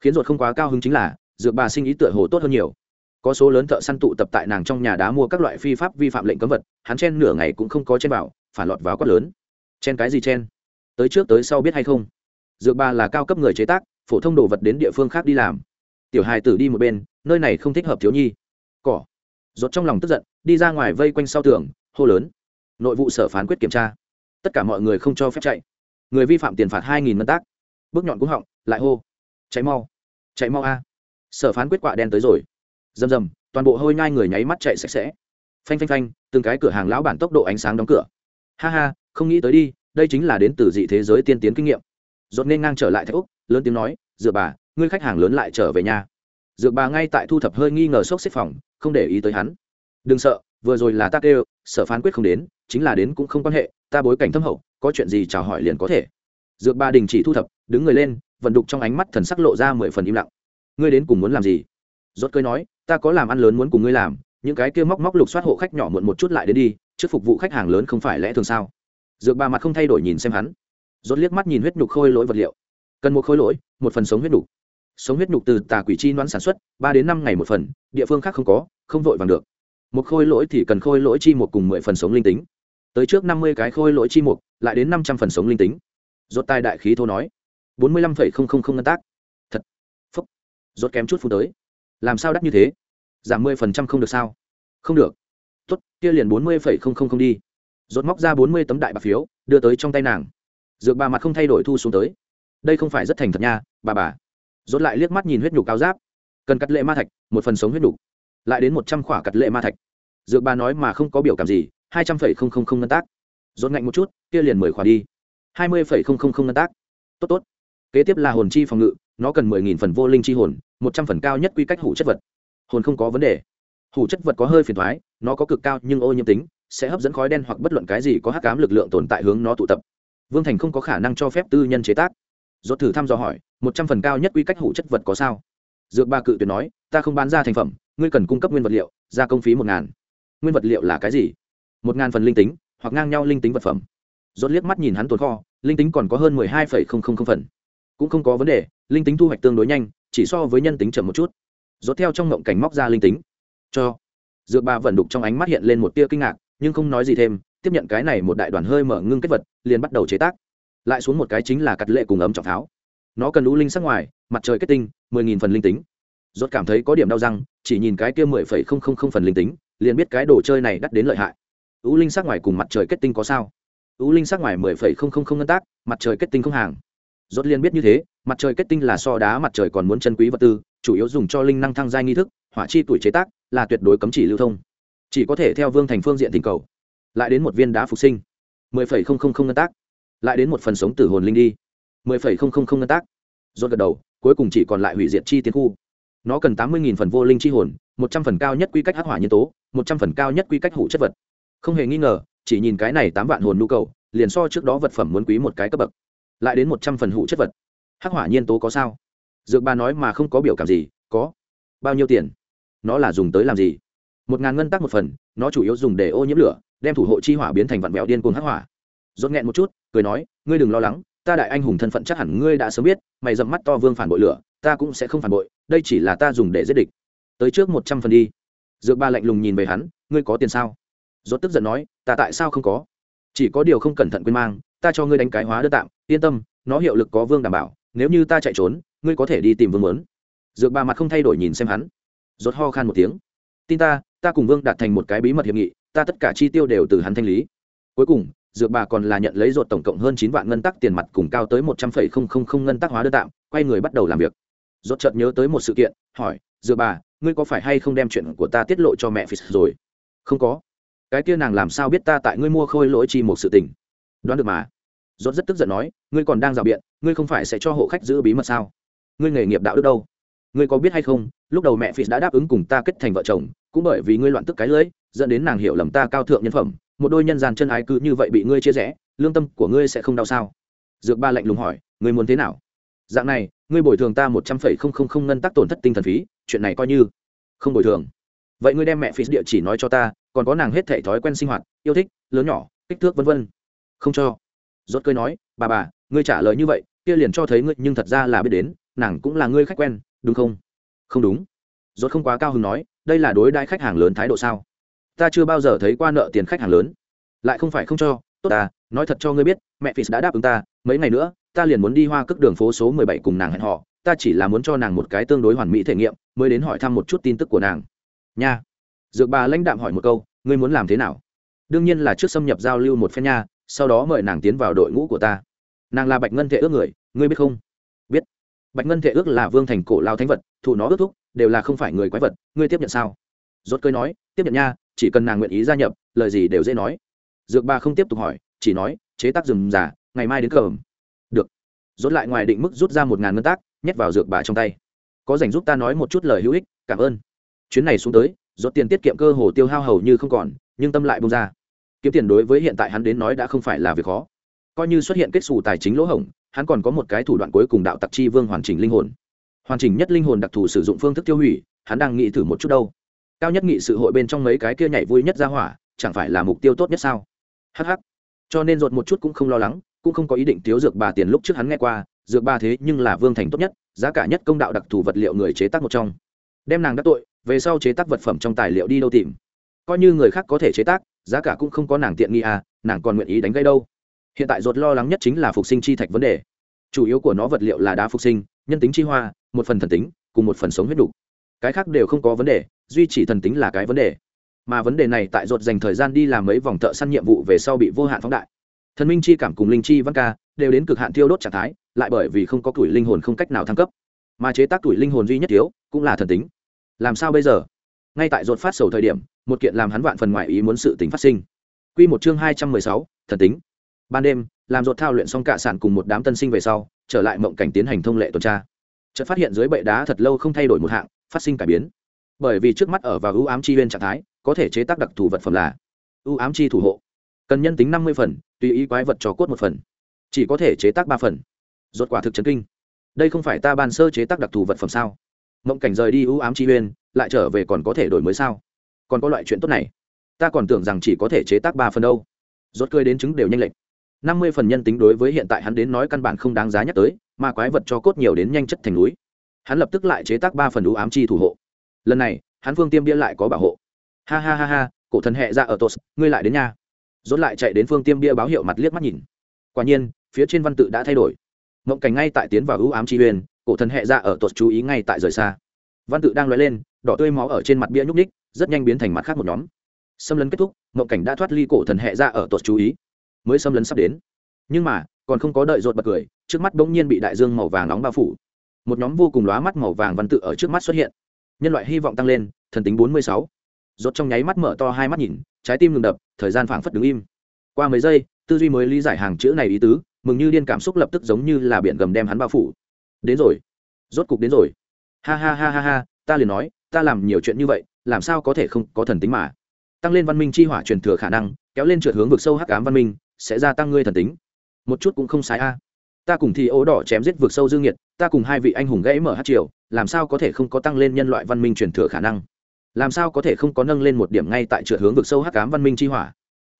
Khiến ruột không quá cao hứng chính là, dược bà sinh ý tựa hồ tốt hơn nhiều. Có số lớn thợ săn tụ tập tại nàng trong nhà đá mua các loại phi pháp vi phạm lệnh cấm vật, hắn chen nửa ngày cũng không có chen vào, phản lọt vào quát lớn. Chen cái gì chen? Tới trước tới sau biết hay không? Dược bà là cao cấp người chế tác, phổ thông đồ vật đến địa phương khác đi làm. Tiểu hài tử đi một bên, nơi này không thích hợp thiếu nhi. Cỏ. Rốt trong lòng tức giận, đi ra ngoài vây quanh sau tường, hô lớn. Nội vụ sở phán quyết kiểm tra. Tất cả mọi người không cho phép chạy. Người vi phạm tiền phạt hai nghìn mân tác. Bước nhọn cũng họng, lại hô. Chạy mau. Chạy mau a. Sở phán quyết quạ đen tới rồi. Rầm rầm, toàn bộ hôi nhai người nháy mắt chạy sạch sẽ. Phanh phanh phanh, từng cái cửa hàng lão bản tốc độ ánh sáng đóng cửa. Ha ha, không nghĩ tới đi, đây chính là đến từ dị thế giới tiên tiến kinh nghiệm rốt nên ngang trở lại thạch úc, lớn tiếng nói dựa bà, ngươi khách hàng lớn lại trở về nhà. Dược bà ngay tại thu thập hơi nghi ngờ sốc xếp phòng, không để ý tới hắn. Đừng sợ, vừa rồi là ta kêu, sở phán quyết không đến, chính là đến cũng không quan hệ, ta bối cảnh thâm hậu, có chuyện gì chào hỏi liền có thể. Dược bà đình chỉ thu thập, đứng người lên, vận đục trong ánh mắt thần sắc lộ ra mười phần im lặng. Ngươi đến cùng muốn làm gì? Rốt cười nói, ta có làm ăn lớn muốn cùng ngươi làm, những cái kia móc móc lục soát hộ khách nhỏ muộn một chút lại đến đi, trước phục vụ khách hàng lớn không phải lẽ thường sao? Dược bà mặt không thay đổi nhìn xem hắn rốt liếc mắt nhìn huyết nhục khôi lỗi vật liệu. Cần một khôi lỗi, một phần sống huyết nhục. Sống huyết nhục từ tà quỷ chi đoán sản xuất, ba đến năm ngày một phần, địa phương khác không có, không vội vàng được. Một khôi lỗi thì cần khôi lỗi chi một cùng mười phần sống linh tính. Tới trước năm mươi cái khôi lỗi chi một lại đến năm trăm phần sống linh tính. Rốt tai đại khí thô nói. Bốn mươi lăm phẩy không không không ngân tác. Thật. Phúc. Rốt kém chút phút tới. Làm sao đắt như thế? Giảm mười phần trăm không được sao? Không được. Tốt, kia liền bốn mươi phẩy không không không đi. Rốt móc ra bốn mươi tấm đại bạc phiếu, đưa tới trong tay nàng dược bà mặt không thay đổi thu xuống tới. Đây không phải rất thành thật nha, bà bà. Rốt lại liếc mắt nhìn huyết nhục cao giáp. Cần cắt lệ ma thạch, một phần sống huyết nhục. Lại đến một trăm khỏa cắt lệ ma thạch. Dược bà nói mà không có biểu cảm gì, hai trăm phẩy không không không ngân tác. Rốt ngạnh một chút, kia liền mười khỏa đi. Hai mươi phẩy không không không ngân tác. Tốt tốt. Kế tiếp là hồn chi phòng ngự, nó cần mười nghìn phần vô linh chi hồn, một trăm phần cao nhất quy cách hủ chất vật. Hồn không có vấn đề. Hủ chất vật có hơi phiền thoái, nó có cực cao nhưng ô nhiễm tính, sẽ hấp dẫn khói đen hoặc bất luận cái gì có hắc ám lực lượng tồn tại hướng nó tụ tập vương thành không có khả năng cho phép tư nhân chế tác. Dốt thử thăm dò hỏi, một trăm phần cao nhất quy cách hủ chất vật có sao? Dược ba cự tuyệt nói, ta không bán ra thành phẩm, ngươi cần cung cấp nguyên vật liệu, ra công phí một ngàn. Nguyên vật liệu là cái gì? Một ngàn phần linh tính, hoặc ngang nhau linh tính vật phẩm. Rốt liếc mắt nhìn hắn tồn kho, linh tính còn có hơn mười hai phẩy không không không phần. Cũng không có vấn đề, linh tính thu hoạch tương đối nhanh, chỉ so với nhân tính chậm một chút. Rốt theo trong ngộng cảnh móc ra linh tính. Cho. Dược bà vận đục trong ánh mắt hiện lên một tia kinh ngạc, nhưng không nói gì thêm tiếp nhận cái này một đại đoàn hơi mở ngưng kết vật, liền bắt đầu chế tác. Lại xuống một cái chính là cắt lệ cùng ấm trọng pháo nó cần lũ linh sắc ngoài, mặt trời kết tinh, mười nghìn phần linh tính. Rốt cảm thấy có điểm đau răng, chỉ nhìn cái kia mười phẩy không không không phần linh tính, liền biết cái đồ chơi này đắt đến lợi hại. Ưu linh sắc ngoài cùng mặt trời kết tinh có sao? Ưu linh sắc ngoài mười phẩy không không không ngân tác, mặt trời kết tinh không hàng. Rốt liền biết như thế, mặt trời kết tinh là so đá mặt trời còn muốn chân quý vật tư, chủ yếu dùng cho linh năng thăng giai nghi thức, hỏa chi tuổi chế tác, là tuyệt đối cấm chỉ lưu thông. Chỉ có thể theo vương thành phương diện tình cầu lại đến một viên đá phục sinh. Mười phẩy không không không ngân tác. Lại đến một phần sống tử hồn linh đi. Mười phẩy không không không ngân tác. Rốt gật đầu, cuối cùng chỉ còn lại hủy diệt chi tiến khu. Nó cần tám mươi nghìn phần vô linh chi hồn, một trăm phần cao nhất quy cách hắc hỏa nhân tố, một trăm phần cao nhất quy cách hủ chất vật. Không hề nghi ngờ, chỉ nhìn cái này tám vạn hồn nhu cầu, liền so trước đó vật phẩm muốn quý một cái cấp bậc. Lại đến một trăm phần hủ chất vật. Hắc hỏa nhiên tố có sao? Dược ba nói mà không có biểu cảm gì, có. Bao nhiêu tiền? Nó là dùng tới làm gì? Một ngàn ngân tắc một phần, nó chủ yếu dùng để ô nhiễm lửa đem thủ hộ chi hỏa biến thành vạn vẹo điên cuồng hắc hỏa. Rốt nghẹn một chút, cười nói, ngươi đừng lo lắng, ta đại anh hùng thân phận chắc hẳn ngươi đã sớm biết, mày dậm mắt to vương phản bội lửa, ta cũng sẽ không phản bội, đây chỉ là ta dùng để giết địch. Tới trước một trăm phần đi. Dược ba lạnh lùng nhìn về hắn, ngươi có tiền sao? Rốt tức giận nói, ta tại sao không có? Chỉ có điều không cẩn thận quên mang, ta cho ngươi đánh cái hóa đơn tạm, yên tâm, nó hiệu lực có vương đảm bảo, nếu như ta chạy trốn, ngươi có thể đi tìm vương muốn dược ba mặt không thay đổi nhìn xem hắn. Rốt ho khan một tiếng, tin ta ta cùng vương đạt thành một cái bí mật hiệp nghị ta tất cả chi tiêu đều từ hắn thanh lý. Cuối cùng, dược bà còn là nhận lấy rột tổng cộng hơn chín vạn ngân tắc tiền mặt cùng cao tới một trăm phẩy không không không ngân tắc hóa đơn tạm, quay người bắt đầu làm việc. Rột chợt nhớ tới một sự kiện, hỏi, dược bà, ngươi có phải hay không đem chuyện của ta tiết lộ cho mẹ phì rồi? Không có. Cái kia nàng làm sao biết ta tại ngươi mua khôi lỗi chi một sự tình? Đoán được mà. Rốt rất tức giận nói, ngươi còn đang rào biện, ngươi không phải sẽ cho hộ khách giữ bí mật sao? Ngươi nghề nghiệp đạo đức đâu? Ngươi có biết hay không, lúc đầu mẹ phì đã đáp ứng cùng ta kết thành vợ chồng cũng bởi vì ngươi loạn tức cái lưỡi dẫn đến nàng hiểu lầm ta cao thượng nhân phẩm, một đôi nhân gian chân ái cứ như vậy bị ngươi chia rẽ, lương tâm của ngươi sẽ không đau sao? Dược ba lạnh lùng hỏi, ngươi muốn thế nào? Dạng này, ngươi bồi thường ta một trăm phẩy không không không ngân tắc tổn thất tinh thần phí, chuyện này coi như không bồi thường. Vậy ngươi đem mẹ phí địa chỉ nói cho ta, còn có nàng hết thể thói quen sinh hoạt, yêu thích, lớn nhỏ, kích thước vân vân. Không cho. Rốt cười nói, bà bà, ngươi trả lời như vậy, kia liền cho thấy ngươi nhưng thật ra là biết đến, nàng cũng là ngươi khách quen, đúng không? Không đúng. Rốt không quá cao hứng nói đây là đối đãi khách hàng lớn thái độ sao? Ta chưa bao giờ thấy qua nợ tiền khách hàng lớn. Lại không phải không cho. Tốt ta nói thật cho ngươi biết, mẹ phì đã đáp ứng ta. Mấy ngày nữa, ta liền muốn đi hoa cước đường phố số mười bảy cùng nàng hẹn họ ta chỉ là muốn cho nàng một cái tương đối hoàn mỹ thể nghiệm, mới đến hỏi thăm một chút tin tức của nàng. Nha. Dược bà lãnh đạm hỏi một câu, ngươi muốn làm thế nào? Đương nhiên là trước xâm nhập giao lưu một phen nha, sau đó mời nàng tiến vào đội ngũ của ta. Nàng là bạch ngân thể ước người, ngươi biết không? Biết. Bạch ngân thể ước là vương thành cổ lao thánh vật thủ nó ước thúc đều là không phải người quái vật, ngươi tiếp nhận sao? Rốt cơi nói, tiếp nhận nha, chỉ cần nàng nguyện ý gia nhập, lời gì đều dễ nói. Dược bà không tiếp tục hỏi, chỉ nói, chế tác rừng giả ngày mai đến cờm được. Rốt lại ngoài định mức rút ra một ngàn ngân tác, nhét vào dược bà trong tay. Có dành giúp ta nói một chút lời hữu ích, cảm ơn. Chuyến này xuống tới, rốt tiền tiết kiệm cơ hồ tiêu hao hầu như không còn, nhưng tâm lại bung ra. Kiếm tiền đối với hiện tại hắn đến nói đã không phải là việc khó. Coi như xuất hiện kết xù tài chính lỗ hổng, hắn còn có một cái thủ đoạn cuối cùng đạo tặc chi vương hoàn chỉnh linh hồn hoàn chỉnh nhất linh hồn đặc thù sử dụng phương thức tiêu hủy, hắn đang nghĩ thử một chút đâu. Cao nhất nghị sự hội bên trong mấy cái kia nhảy vui nhất ra hỏa, chẳng phải là mục tiêu tốt nhất sao? Hh cho nên ruột một chút cũng không lo lắng, cũng không có ý định thiếu dược bà tiền lúc trước hắn nghe qua, dược bà thế nhưng là vương thành tốt nhất, giá cả nhất công đạo đặc thù vật liệu người chế tác một trong. Đem nàng đắc tội, về sau chế tác vật phẩm trong tài liệu đi đâu tìm? Coi như người khác có thể chế tác, giá cả cũng không có nàng tiện nghi à nàng còn nguyện ý đánh gây đâu. Hiện tại ruột lo lắng nhất chính là phục sinh chi thạch vấn đề. Chủ yếu của nó vật liệu là đá phục sinh nhân tính chi hoa một phần thần tính cùng một phần sống huyết đủ. Cái khác đều không có vấn đề duy chỉ thần tính là cái vấn đề. Mà vấn đề này tại ruột dành thời gian đi làm mấy vòng thợ săn nhiệm vụ về sau bị vô hạn phóng đại. Thần minh chi cảm cùng linh chi văn ca đều đến cực hạn thiêu đốt trạng thái lại bởi vì không có tuổi linh hồn không cách nào thăng cấp. Mà chế tác tuổi linh hồn duy nhất thiếu cũng là thần tính. Làm sao bây giờ? Ngay tại ruột phát sầu thời điểm một kiện làm hắn vạn phần ngoại ý muốn sự tính phát sinh. Quy một chương hai trăm mười sáu, thần tính. Ban đêm, làm ruột thao luyện xong cả sản cùng một đám tân sinh về sau, trở lại mộng cảnh tiến hành thông lệ tuần tra. Chợt phát hiện dưới bệ đá thật lâu không thay đổi một hạng, phát sinh cải biến. Bởi vì trước mắt ở vào ưu ám chi huyên trạng thái có thể chế tác đặc thù vật phẩm là ưu ám chi thủ hộ. Cần nhân tính năm mươi phần tùy ý quái vật cho cốt một phần. Chỉ có thể chế tác ba phần. Rốt quả thực chấn kinh. Đây không phải ta ban sơ chế tác đặc thù vật phẩm sao? Mộng cảnh rời đi ưu ám chi huyên lại trở về còn có thể đổi mới sao? Còn có loại chuyện tốt này. Ta còn tưởng rằng chỉ có thể chế tác ba phần đâu. Rốt cười đến chứng đều nhanh lệch năm mươi phần nhân tính đối với hiện tại hắn đến nói căn bản không đáng giá nhắc tới, mà quái vật cho cốt nhiều đến nhanh chất thành núi. Hắn lập tức lại chế tác ba phần đủ ám chi thủ hộ. Lần này, hắn phương tiêm bia lại có bảo hộ. Ha ha ha ha, cổ thần hệ ra dạ ở tos, ngươi lại đến nhà dốt lại chạy đến phương tiêm bia báo hiệu mặt liếc mắt nhìn. Quả nhiên, phía trên văn tự đã thay đổi. Mộng cảnh ngay tại tiến vào ưu ám chi huyền, cổ thần hệ ra dạ ở tos chú ý ngay tại rời xa. Văn tự đang l lên, đỏ tươi máu ở trên mặt bia nhúc ních rất nhanh biến thành mặt khác một nhóm. Xâm lấn kết thúc, mộng cảnh đã thoát ly cổ thần hệ ra dạ ở tos chú ý mới xâm lấn sắp đến. Nhưng mà, còn không có đợi rột bật cười, trước mắt bỗng nhiên bị đại dương màu vàng nóng bao phủ. Một nhóm vô cùng lóa mắt màu vàng văn tự ở trước mắt xuất hiện. Nhân loại hy vọng tăng lên, thần tính bốn mươi sáu. Rột trong nháy mắt mở to hai mắt nhìn, trái tim ngừng đập, thời gian phảng phất đứng im. Qua mấy giây, tư duy mới lý giải hàng chữ này ý tứ, mừng như điên cảm xúc lập tức giống như là biển gầm đem hắn bao phủ. Đến rồi. Rốt cục đến rồi. Ha ha ha ha ha, ta liền nói, ta làm nhiều chuyện như vậy, làm sao có thể không có thần tính mà? Tăng lên văn minh chi hỏa truyền thừa khả năng, kéo lên trượt hướng vực sâu hắc ám văn minh sẽ gia tăng ngươi thần tính. Một chút cũng không sai a. Ta cùng thì ố đỏ chém giết vượt sâu dương nhiệt ta cùng hai vị anh hùng gãy mở hát triều, làm sao có thể không có tăng lên nhân loại văn minh truyền thừa khả năng? Làm sao có thể không có nâng lên một điểm ngay tại trượt hướng vực sâu hắc ám văn minh chi hỏa?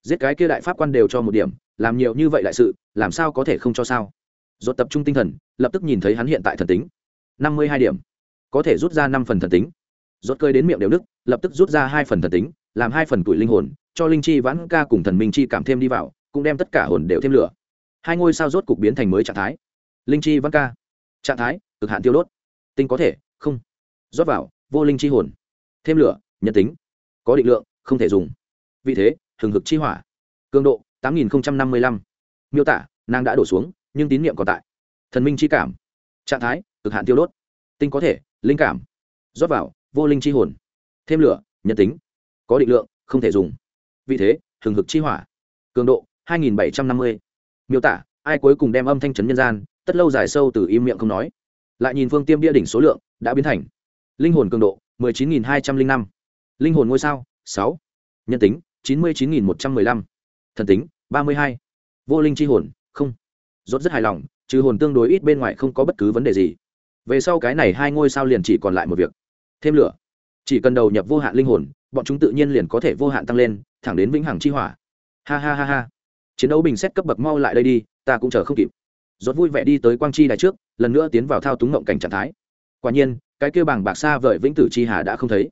Giết cái kia đại pháp quan đều cho một điểm, làm nhiều như vậy đại sự, làm sao có thể không cho sao? Dột tập trung tinh thần, lập tức nhìn thấy hắn hiện tại thần tính. Năm mươi hai điểm. Có thể rút ra năm phần thần tính. Rốt cơi đến miệng đều đức lập tức rút ra hai phần thần tính, làm hai phần tuổi linh hồn, cho linh chi vãn ca cùng thần minh chi cảm thêm đi vào cũng đem tất cả hồn đều thêm lửa. Hai ngôi sao rốt cục biến thành mới trạng thái. Linh chi văn ca. Trạng thái, cực hạn tiêu đốt. Tinh có thể, không. Rót vào, vô linh chi hồn. Thêm lửa, nhân tính. Có định lượng, không thể dùng. Vì thế, hừng hực chi hỏa. Cường độ, tám nghìn năm mươi lăm. Miêu tả, nàng đã đổ xuống, nhưng tín nhiệm còn tại. Thần minh chi cảm. Trạng thái, cực hạn tiêu đốt. Tinh có thể, linh cảm. Rót vào, vô linh chi hồn. Thêm lửa, nhân tính. Có định lượng, không thể dùng. Vì thế, hừng hực chi hỏa. Cường độ 2750. miêu tả, ai cuối cùng đem âm thanh trấn nhân gian, tất lâu dài sâu từ im miệng không nói lại nhìn phương tiêm bia đỉnh số lượng, đã biến thành linh hồn cường độ 19.205. linh hồn ngôi sao 6. nhân tính 99.115. thần tính 32. vô linh chi hồn, không rốt rất hài lòng, trừ hồn tương đối ít bên ngoài không có bất cứ vấn đề gì về sau cái này hai ngôi sao liền chỉ còn lại một việc thêm lửa chỉ cần đầu nhập vô hạn linh hồn, bọn chúng tự nhiên liền có thể vô hạn tăng lên, thẳng đến vĩnh hằng chi hỏa ha ha ha ha chiến đấu bình xét cấp bậc mau lại đây đi, ta cũng chờ không kịp. Rốt vui vẻ đi tới quang chi đài trước, lần nữa tiến vào thao túng ngộng cảnh trạng thái. Quả nhiên, cái kia bảng bạc xa vời vĩnh tử chi hà đã không thấy.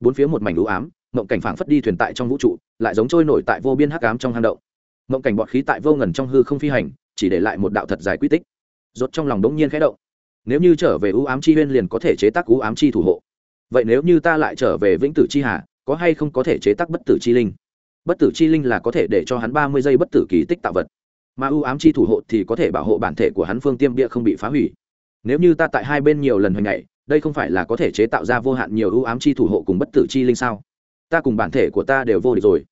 Bốn phía một mảnh u ám, ngộng cảnh phảng phất đi thuyền tại trong vũ trụ, lại giống trôi nổi tại vô biên hắc ám trong hang động. Ngộng cảnh bọt khí tại vô ngần trong hư không phi hành, chỉ để lại một đạo thật dài quy tích. Rốt trong lòng đống nhiên khẽ động. Nếu như trở về u ám chi huyên liền có thể chế tác u ám chi thủ hộ. Vậy nếu như ta lại trở về vĩnh tử chi hà, có hay không có thể chế tác bất tử chi linh? Bất tử chi linh là có thể để cho hắn ba mươi giây bất tử kỳ tích tạo vật. Mà ưu ám chi thủ hộ thì có thể bảo hộ bản thể của hắn phương tiêm địa không bị phá hủy. Nếu như ta tại hai bên nhiều lần hồi ngày đây không phải là có thể chế tạo ra vô hạn nhiều ưu ám chi thủ hộ cùng bất tử chi linh sao? Ta cùng bản thể của ta đều vô địch rồi.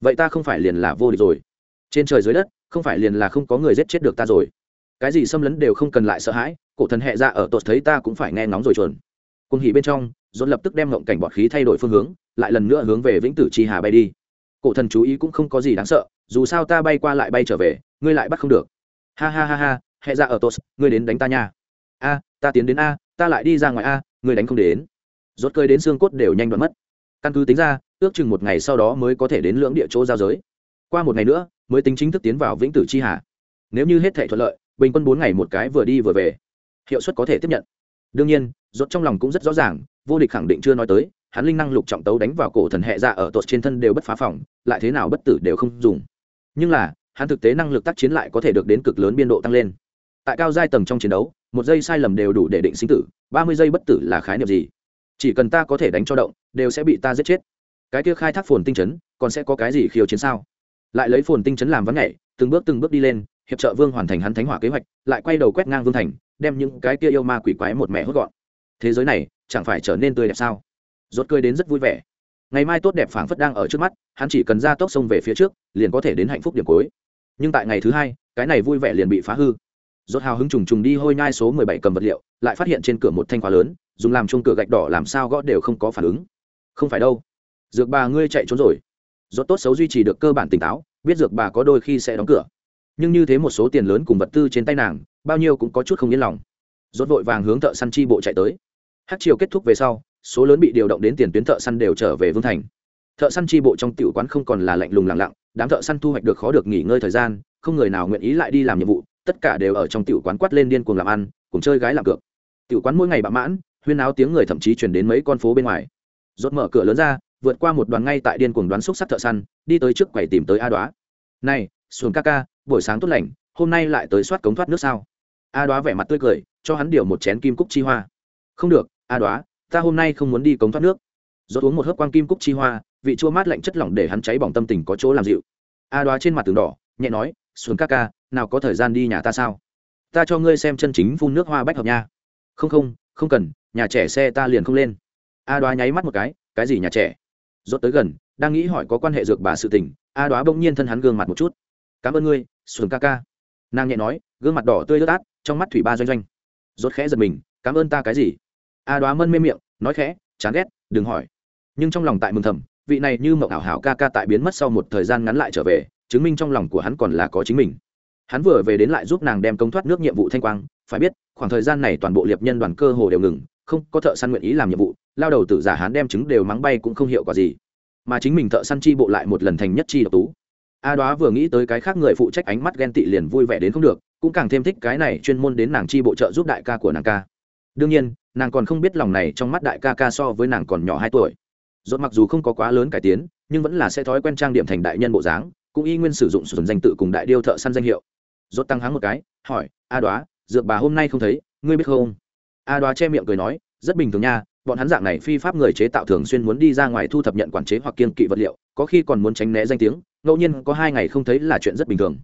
Vậy ta không phải liền là vô địch rồi. Trên trời dưới đất, không phải liền là không có người giết chết được ta rồi. Cái gì xâm lấn đều không cần lại sợ hãi, cổ thần hệ ra ở tột thấy ta cũng phải nghe ngóng rồi chuẩn. Cùng hỉ bên trong dồn lập tức đem ngộng cảnh bọt khí thay đổi phương hướng, lại lần nữa hướng về vĩnh tử chi hà bay đi cổ thần chú ý cũng không có gì đáng sợ, dù sao ta bay qua lại bay trở về, ngươi lại bắt không được. Ha ha ha ha hệ ra dạ ở tos ngươi đến đánh ta nha. A, ta tiến đến a, ta lại đi ra ngoài a, ngươi đánh không đến. Rốt cơi đến xương cốt đều nhanh đoạn mất. Căn cứ tính ra, ước chừng một ngày sau đó mới có thể đến lưỡng địa chỗ giao giới. Qua một ngày nữa, mới tính chính thức tiến vào vĩnh tử chi hà. Nếu như hết thể thuận lợi, bình quân bốn ngày một cái vừa đi vừa về. Hiệu suất có thể tiếp nhận. Đương nhiên, rốt trong lòng cũng rất rõ ràng, vô địch khẳng định chưa nói tới hắn linh năng lục trọng tấu đánh vào cổ thần hệ ra ở tột trên thân đều bất phá phòng, lại thế nào bất tử đều không dùng. Nhưng là, hắn thực tế năng lực tác chiến lại có thể được đến cực lớn biên độ tăng lên. Tại cao giai tầng trong chiến đấu, một giây sai lầm đều đủ để định sinh tử, ba mươi giây bất tử là khái niệm gì? Chỉ cần ta có thể đánh cho động, đều sẽ bị ta giết chết. Cái kia khai thác phồn tinh chấn, còn sẽ có cái gì khiêu chiến sao? Lại lấy phồn tinh chấn làm vắng nhảy, từng bước từng bước đi lên, hiệp trợ vương hoàn thành hắn thánh hỏa kế hoạch, lại quay đầu quét ngang vương thành, đem những cái kia yêu ma quỷ quái một mẹ hốt gọn. Thế giới này, chẳng phải trở nên tươi đẹp sao? Rốt cười đến rất vui vẻ. Ngày mai tốt đẹp phảng phất đang ở trước mắt, hắn chỉ cần ra tốc sông về phía trước, liền có thể đến hạnh phúc điểm cuối. Nhưng tại ngày thứ hai, cái này vui vẻ liền bị phá hư. Rốt hào hứng trùng trùng đi hôi nhai số mười bảy cầm vật liệu, lại phát hiện trên cửa một thanh khóa lớn, dùng làm chung cửa gạch đỏ làm sao gõ đều không có phản ứng. Không phải đâu. Dược bà ngươi chạy trốn rồi. Rốt tốt xấu duy trì được cơ bản tỉnh táo, biết dược bà có đôi khi sẽ đóng cửa. Nhưng như thế một số tiền lớn cùng vật tư trên tay nàng, bao nhiêu cũng có chút không yên lòng. Rốt vội vàng hướng thợ săn chi bộ chạy tới. Hát chiều kết thúc về sau số lớn bị điều động đến tiền tuyến thợ săn đều trở về vương thành. Thợ săn tri bộ trong tiểu quán không còn là lạnh lùng lặng lặng, đám thợ săn thu hoạch được khó được nghỉ ngơi thời gian, không người nào nguyện ý lại đi làm nhiệm vụ, tất cả đều ở trong tiểu quán quát lên điên cuồng làm ăn, cùng chơi gái làm cược. Tiểu quán mỗi ngày bạ mãn, huyên áo tiếng người thậm chí chuyển đến mấy con phố bên ngoài. Rốt mở cửa lớn ra, vượt qua một đoàn ngay tại điên cuồng đoán xúc sắc thợ săn, đi tới trước quầy tìm tới a đoá. Này, xuồng ca ca, buổi sáng tốt lành, hôm nay lại tới soát cống thoát nước sao? A đoá vẻ mặt tươi cười, cho hắn điều một chén kim cúc chi hoa. Không được, a đoá ta hôm nay không muốn đi cống thoát nước. Rốt uống một hớp quang kim cúc chi hoa, vị chua mát lạnh chất lỏng để hắn cháy bỏng tâm tình có chỗ làm dịu. A đoá trên mặt tường đỏ, nhẹ nói, xuân ca ca, nào có thời gian đi nhà ta sao? Ta cho ngươi xem chân chính phun nước hoa bách hợp nha. Không không không cần, nhà trẻ xe ta liền không lên. A đoá nháy mắt một cái cái gì nhà trẻ? Rốt tới gần, đang nghĩ hỏi có quan hệ dược bà sự tình, a đoá bỗng nhiên thân hắn gương mặt một chút. Cảm ơn ngươi, xuân ca ca. Nàng nhẹ nói, gương mặt đỏ tươi ướt át, trong mắt thủy ba doanh doanh. Rốt khẽ giật mình, cảm ơn ta cái gì? A đoá mân mê miệng, nói khẽ, chán ghét, đừng hỏi. Nhưng trong lòng tại mừng thầm, vị này như mộng ảo hảo ca ca tại biến mất sau một thời gian ngắn lại trở về, chứng minh trong lòng của hắn còn là có chính mình. Hắn vừa về đến lại giúp nàng đem công thoát nước nhiệm vụ thanh quang, phải biết, khoảng thời gian này toàn bộ liệp nhân đoàn cơ hồ đều ngừng, không có thợ săn nguyện ý làm nhiệm vụ, lao đầu tử giả hắn đem trứng đều mắng bay cũng không hiệu quả gì. Mà chính mình thợ săn chi bộ lại một lần thành nhất chi độc tú. A đoá vừa nghĩ tới cái khác người phụ trách ánh mắt ghen tị liền vui vẻ đến không được, cũng càng thêm thích cái này chuyên môn đến nàng chi bộ trợ giúp đại ca của nàng ca. Đương nhiên nàng còn không biết lòng này trong mắt đại ca ca so với nàng còn nhỏ hai tuổi. Dốt mặc dù không có quá lớn cải tiến, nhưng vẫn là sẽ thói quen trang điểm thành đại nhân bộ dáng, cũng y nguyên sử dụng sử dụng danh tự cùng đại điêu thợ săn danh hiệu. Dốt tăng hắng một cái, hỏi, a đoá, dược bà hôm nay không thấy, ngươi biết không? A đoá che miệng cười nói, rất bình thường nha, bọn hắn dạng này phi pháp người chế tạo thường xuyên muốn đi ra ngoài thu thập nhận quản chế hoặc kiên kỵ vật liệu, có khi còn muốn tránh né danh tiếng, ngẫu nhiên có hai ngày không thấy là chuyện rất bình thường.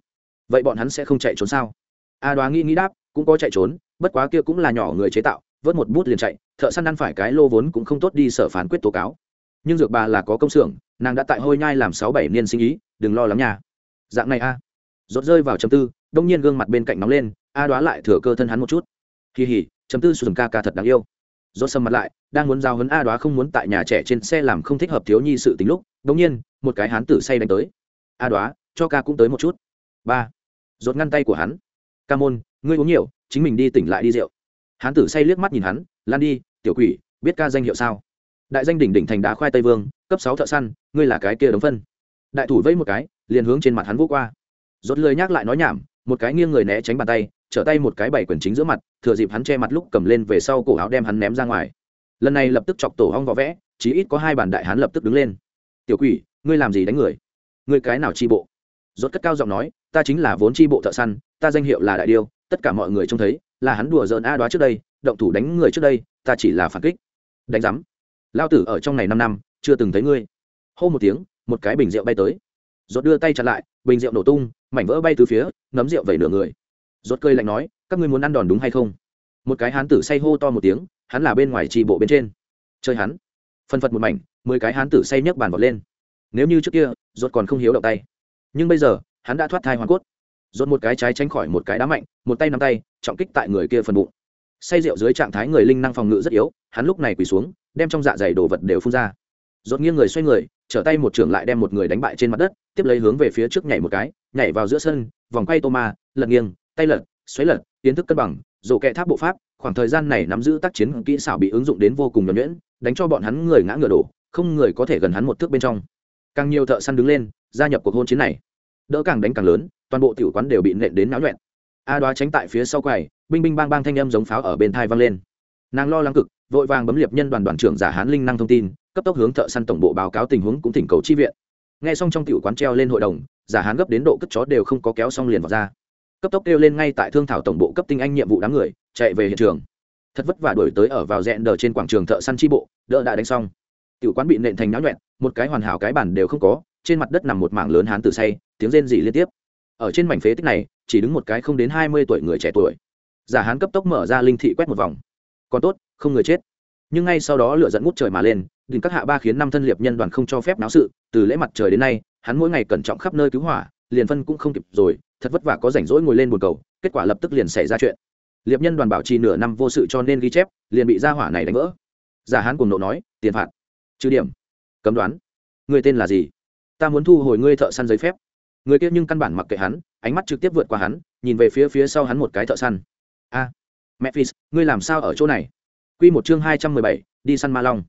Vậy bọn hắn sẽ không chạy trốn sao? A đoá nghĩ nghĩ đáp, cũng có chạy trốn, bất quá kia cũng là nhỏ người chế tạo vớt một bút liền chạy, thợ săn ăn phải cái lô vốn cũng không tốt đi sở phán quyết tố cáo. Nhưng dược bà là có công xưởng, nàng đã tại hôi nhai làm sáu bảy niên sinh ý, đừng lo lắm nha. Dạng này a. À. rốt rơi vào chấm tư, đông nhiên gương mặt bên cạnh nóng lên, a đoá lại thừa cơ thân hắn một chút. Kỳ hỉ chấm tư sùn ca ca thật đáng yêu. Rốt sầm mặt lại, đang muốn giao hấn a đoá không muốn tại nhà trẻ trên xe làm không thích hợp thiếu nhi sự tính lúc, đông nhiên, một cái hán tử say đánh tới. A đoá, cho ca cũng tới một chút. Ba. Rốt ngăn tay của hắn. Ca môn, ngươi uống nhiều, chính mình đi tỉnh lại đi rượu hán tử say liếc mắt nhìn hắn, lan đi, tiểu quỷ, biết ca danh hiệu sao? Đại danh đỉnh đỉnh thành đá khoai tây vương, cấp sáu thợ săn, ngươi là cái kia đống phân. Đại thủ vẫy một cái, liền hướng trên mặt hắn vô qua. Rốt lười nhắc lại nói nhảm, một cái nghiêng người né tránh bàn tay, trở tay một cái bảy quyển chính giữa mặt, thừa dịp hắn che mặt lúc cầm lên về sau cổ áo đem hắn ném ra ngoài. Lần này lập tức chọc tổ hong võ vẽ, chí ít có hai bản đại hắn lập tức đứng lên. Tiểu quỷ, ngươi làm gì đánh người? Ngươi cái nào chi bộ? Rốt cất cao giọng nói, ta chính là vốn chi bộ thợ săn, ta danh hiệu là đại điêu, tất cả mọi người trông thấy là hắn đùa giỡn a đoá trước đây, động thủ đánh người trước đây, ta chỉ là phản kích. Đánh giám. Lao tử ở trong này năm năm, chưa từng thấy ngươi. Hô một tiếng, một cái bình rượu bay tới. Rốt đưa tay chặn lại, bình rượu nổ tung, mảnh vỡ bay từ phía, nấm rượu vẩy nửa người. Rốt cơi lạnh nói, các ngươi muốn ăn đòn đúng hay không? Một cái hán tử say hô to một tiếng, hắn là bên ngoài trì bộ bên trên. Chơi hắn. Phân phật một mảnh, mười cái hán tử say nhấc bàn vọt lên. Nếu như trước kia, rốt còn không hiếu động tay. Nhưng bây giờ, hắn đã thoát thai hoàn cốt dồn một cái trái tránh khỏi một cái đá mạnh, một tay nắm tay, trọng kích tại người kia phần bụng. Say rượu dưới trạng thái người linh năng phòng ngự rất yếu, hắn lúc này quỳ xuống, đem trong dạ dày đồ vật đều phun ra. Dồn nghiêng người xoay người, trở tay một trưởng lại đem một người đánh bại trên mặt đất, tiếp lấy hướng về phía trước nhảy một cái, nhảy vào giữa sân, vòng quay tô ma, lật nghiêng, tay lật, xoáy lật tiến thức cân bằng rổ kẹ tháp bộ pháp, khoảng thời gian này nắm giữ tác chiến kỹ xảo bị ứng dụng đến vô cùng nhuẩn nhuyễn, đánh cho bọn hắn người ngã ngựa đổ, không người có thể gần hắn một thước bên trong. Càng nhiều thợ săn đứng lên, gia nhập cuộc hôn chiến này đỡ càng đánh càng lớn, toàn bộ tiểu quán đều bị nện đến náo nhuẹn. A đoá tránh tại phía sau quầy, binh binh bang bang thanh âm giống pháo ở bên thai vang lên. Nàng lo lắng cực, vội vàng bấm liệp nhân đoàn đoàn trưởng giả hán linh năng thông tin, cấp tốc hướng thợ săn tổng bộ báo cáo tình huống cũng thỉnh cầu chi viện. Nghe xong trong tiểu quán treo lên hội đồng, giả hán gấp đến độ cất chó đều không có kéo xong liền vào ra. Cấp tốc kêu lên ngay tại thương thảo tổng bộ cấp tinh anh nhiệm vụ đám người, chạy về hiện trường. Thật vất vả đuổi tới ở vào rẽn đờ trên quảng trường thợ săn chi bộ, đỡ đã đánh xong. Tiểu quán bị nện thành náo nhuẹn, một cái hoàn hảo cái bản đều không có, trên mặt đất nằm một mảng lớn hán tử say tiếng rên rỉ liên tiếp. Ở trên mảnh phế tích này, chỉ đứng một cái không đến hai mươi tuổi người trẻ tuổi. Giả hán cấp tốc mở ra linh thị quét một vòng. Còn tốt, không người chết. Nhưng ngay sau đó lửa dẫn ngút trời mà lên, đỉnh các hạ ba khiến năm thân liệp nhân đoàn không cho phép náo sự, từ lễ mặt trời đến nay, hắn mỗi ngày cẩn trọng khắp nơi cứu hỏa, liền phân cũng không kịp rồi, thật vất vả có rảnh rỗi ngồi lên bồn cầu, kết quả lập tức liền xảy ra chuyện. Liệp nhân đoàn bảo trì nửa năm vô sự cho nên ghi chép, liền bị gia hỏa này đánh vỡ. Giả hán cùng nộ nói, tiền phạt. Trừ điểm. Cấm đoán. Người tên là gì? Ta muốn thu hồi ngươi thợ săn giấy phép người kia nhưng căn bản mặc kệ hắn ánh mắt trực tiếp vượt qua hắn nhìn về phía phía sau hắn một cái thợ săn. A à, ngươi làm sao ở chỗ này? Q một chương hai trăm mười bảy đi săn ma long.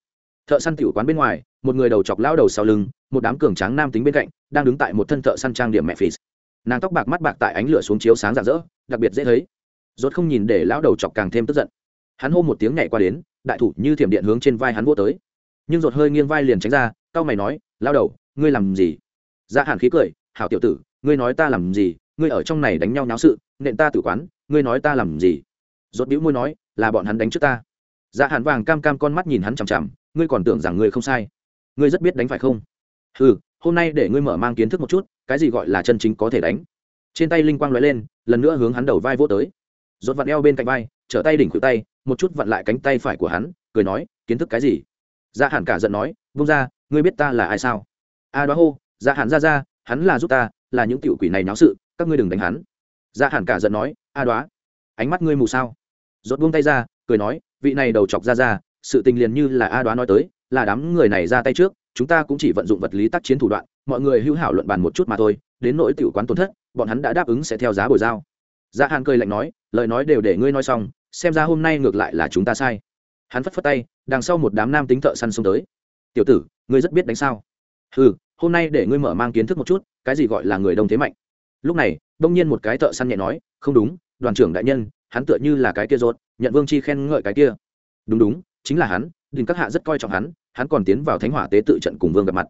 Thợ săn tiểu quán bên ngoài một người đầu chọc lao đầu sau lưng một đám cường tráng nam tính bên cạnh đang đứng tại một thân thợ săn trang điểm Mẹphis, nàng tóc bạc mắt bạc tại ánh lửa xuống chiếu sáng rạng rỡ đặc biệt dễ thấy. Rốt không nhìn để lão đầu chọc càng thêm tức giận. Hắn hô một tiếng nhảy qua đến đại thủ như thiểm điện hướng trên vai hắn vô tới. Nhưng rột hơi nghiêng vai liền tránh ra cao mày nói lao đầu ngươi làm gì? Dạ hàn khí cười hảo tiểu tử, ngươi nói ta làm gì, ngươi ở trong này đánh nhau náo sự, nện ta tử quán, ngươi nói ta làm gì? Rốt bĩu môi nói, là bọn hắn đánh trước ta. Dạ hàn vàng cam cam con mắt nhìn hắn chằm chằm, ngươi còn tưởng rằng ngươi không sai. Ngươi rất biết đánh phải không? Ừ hôm nay để ngươi mở mang kiến thức một chút, cái gì gọi là chân chính có thể đánh. Trên tay linh quang lóe lên, lần nữa hướng hắn đầu vai vô tới. Rốt vặn eo bên cạnh vai, trở tay đỉnh khuỷu tay, một chút vặn lại cánh tay phải của hắn, cười nói, kiến thức cái gì? Dạ hàn cả giận nói, vung ra, ngươi biết ta là ai sao? A à đoá hô dạ hàn ra ra hắn là giúp ta, là những tiểu quỷ này náo sự, các ngươi đừng đánh hắn. Dạ hàn cả giận nói, a đoá, ánh mắt ngươi mù sao? Rốt buông tay ra, cười nói, vị này đầu chọc ra ra, sự tình liền như là a đoá nói tới, là đám người này ra tay trước, chúng ta cũng chỉ vận dụng vật lý tác chiến thủ đoạn, mọi người hữu hảo luận bàn một chút mà thôi, đến nỗi tiểu quán tổn thất, bọn hắn đã đáp ứng sẽ theo giá bồi giao. Dạ hàn cười lạnh nói, lời nói đều để ngươi nói xong, xem ra hôm nay ngược lại là chúng ta sai. Hắn phất phất tay, đằng sau một đám nam tính thợ săn xông tới. Tiểu tử, ngươi rất biết đánh sao. Ừ hôm nay để ngươi mở mang kiến thức một chút, cái gì gọi là người đông thế mạnh. Lúc này, đông nhiên một cái thợ săn nhẹ nói, không đúng, đoàn trưởng đại nhân, hắn tựa như là cái kia rốt, nhận vương chi khen ngợi cái kia. Đúng đúng, chính là hắn, đình các hạ rất coi trọng hắn hắn còn tiến vào thánh hỏa tế tự trận cùng vương gặp mặt.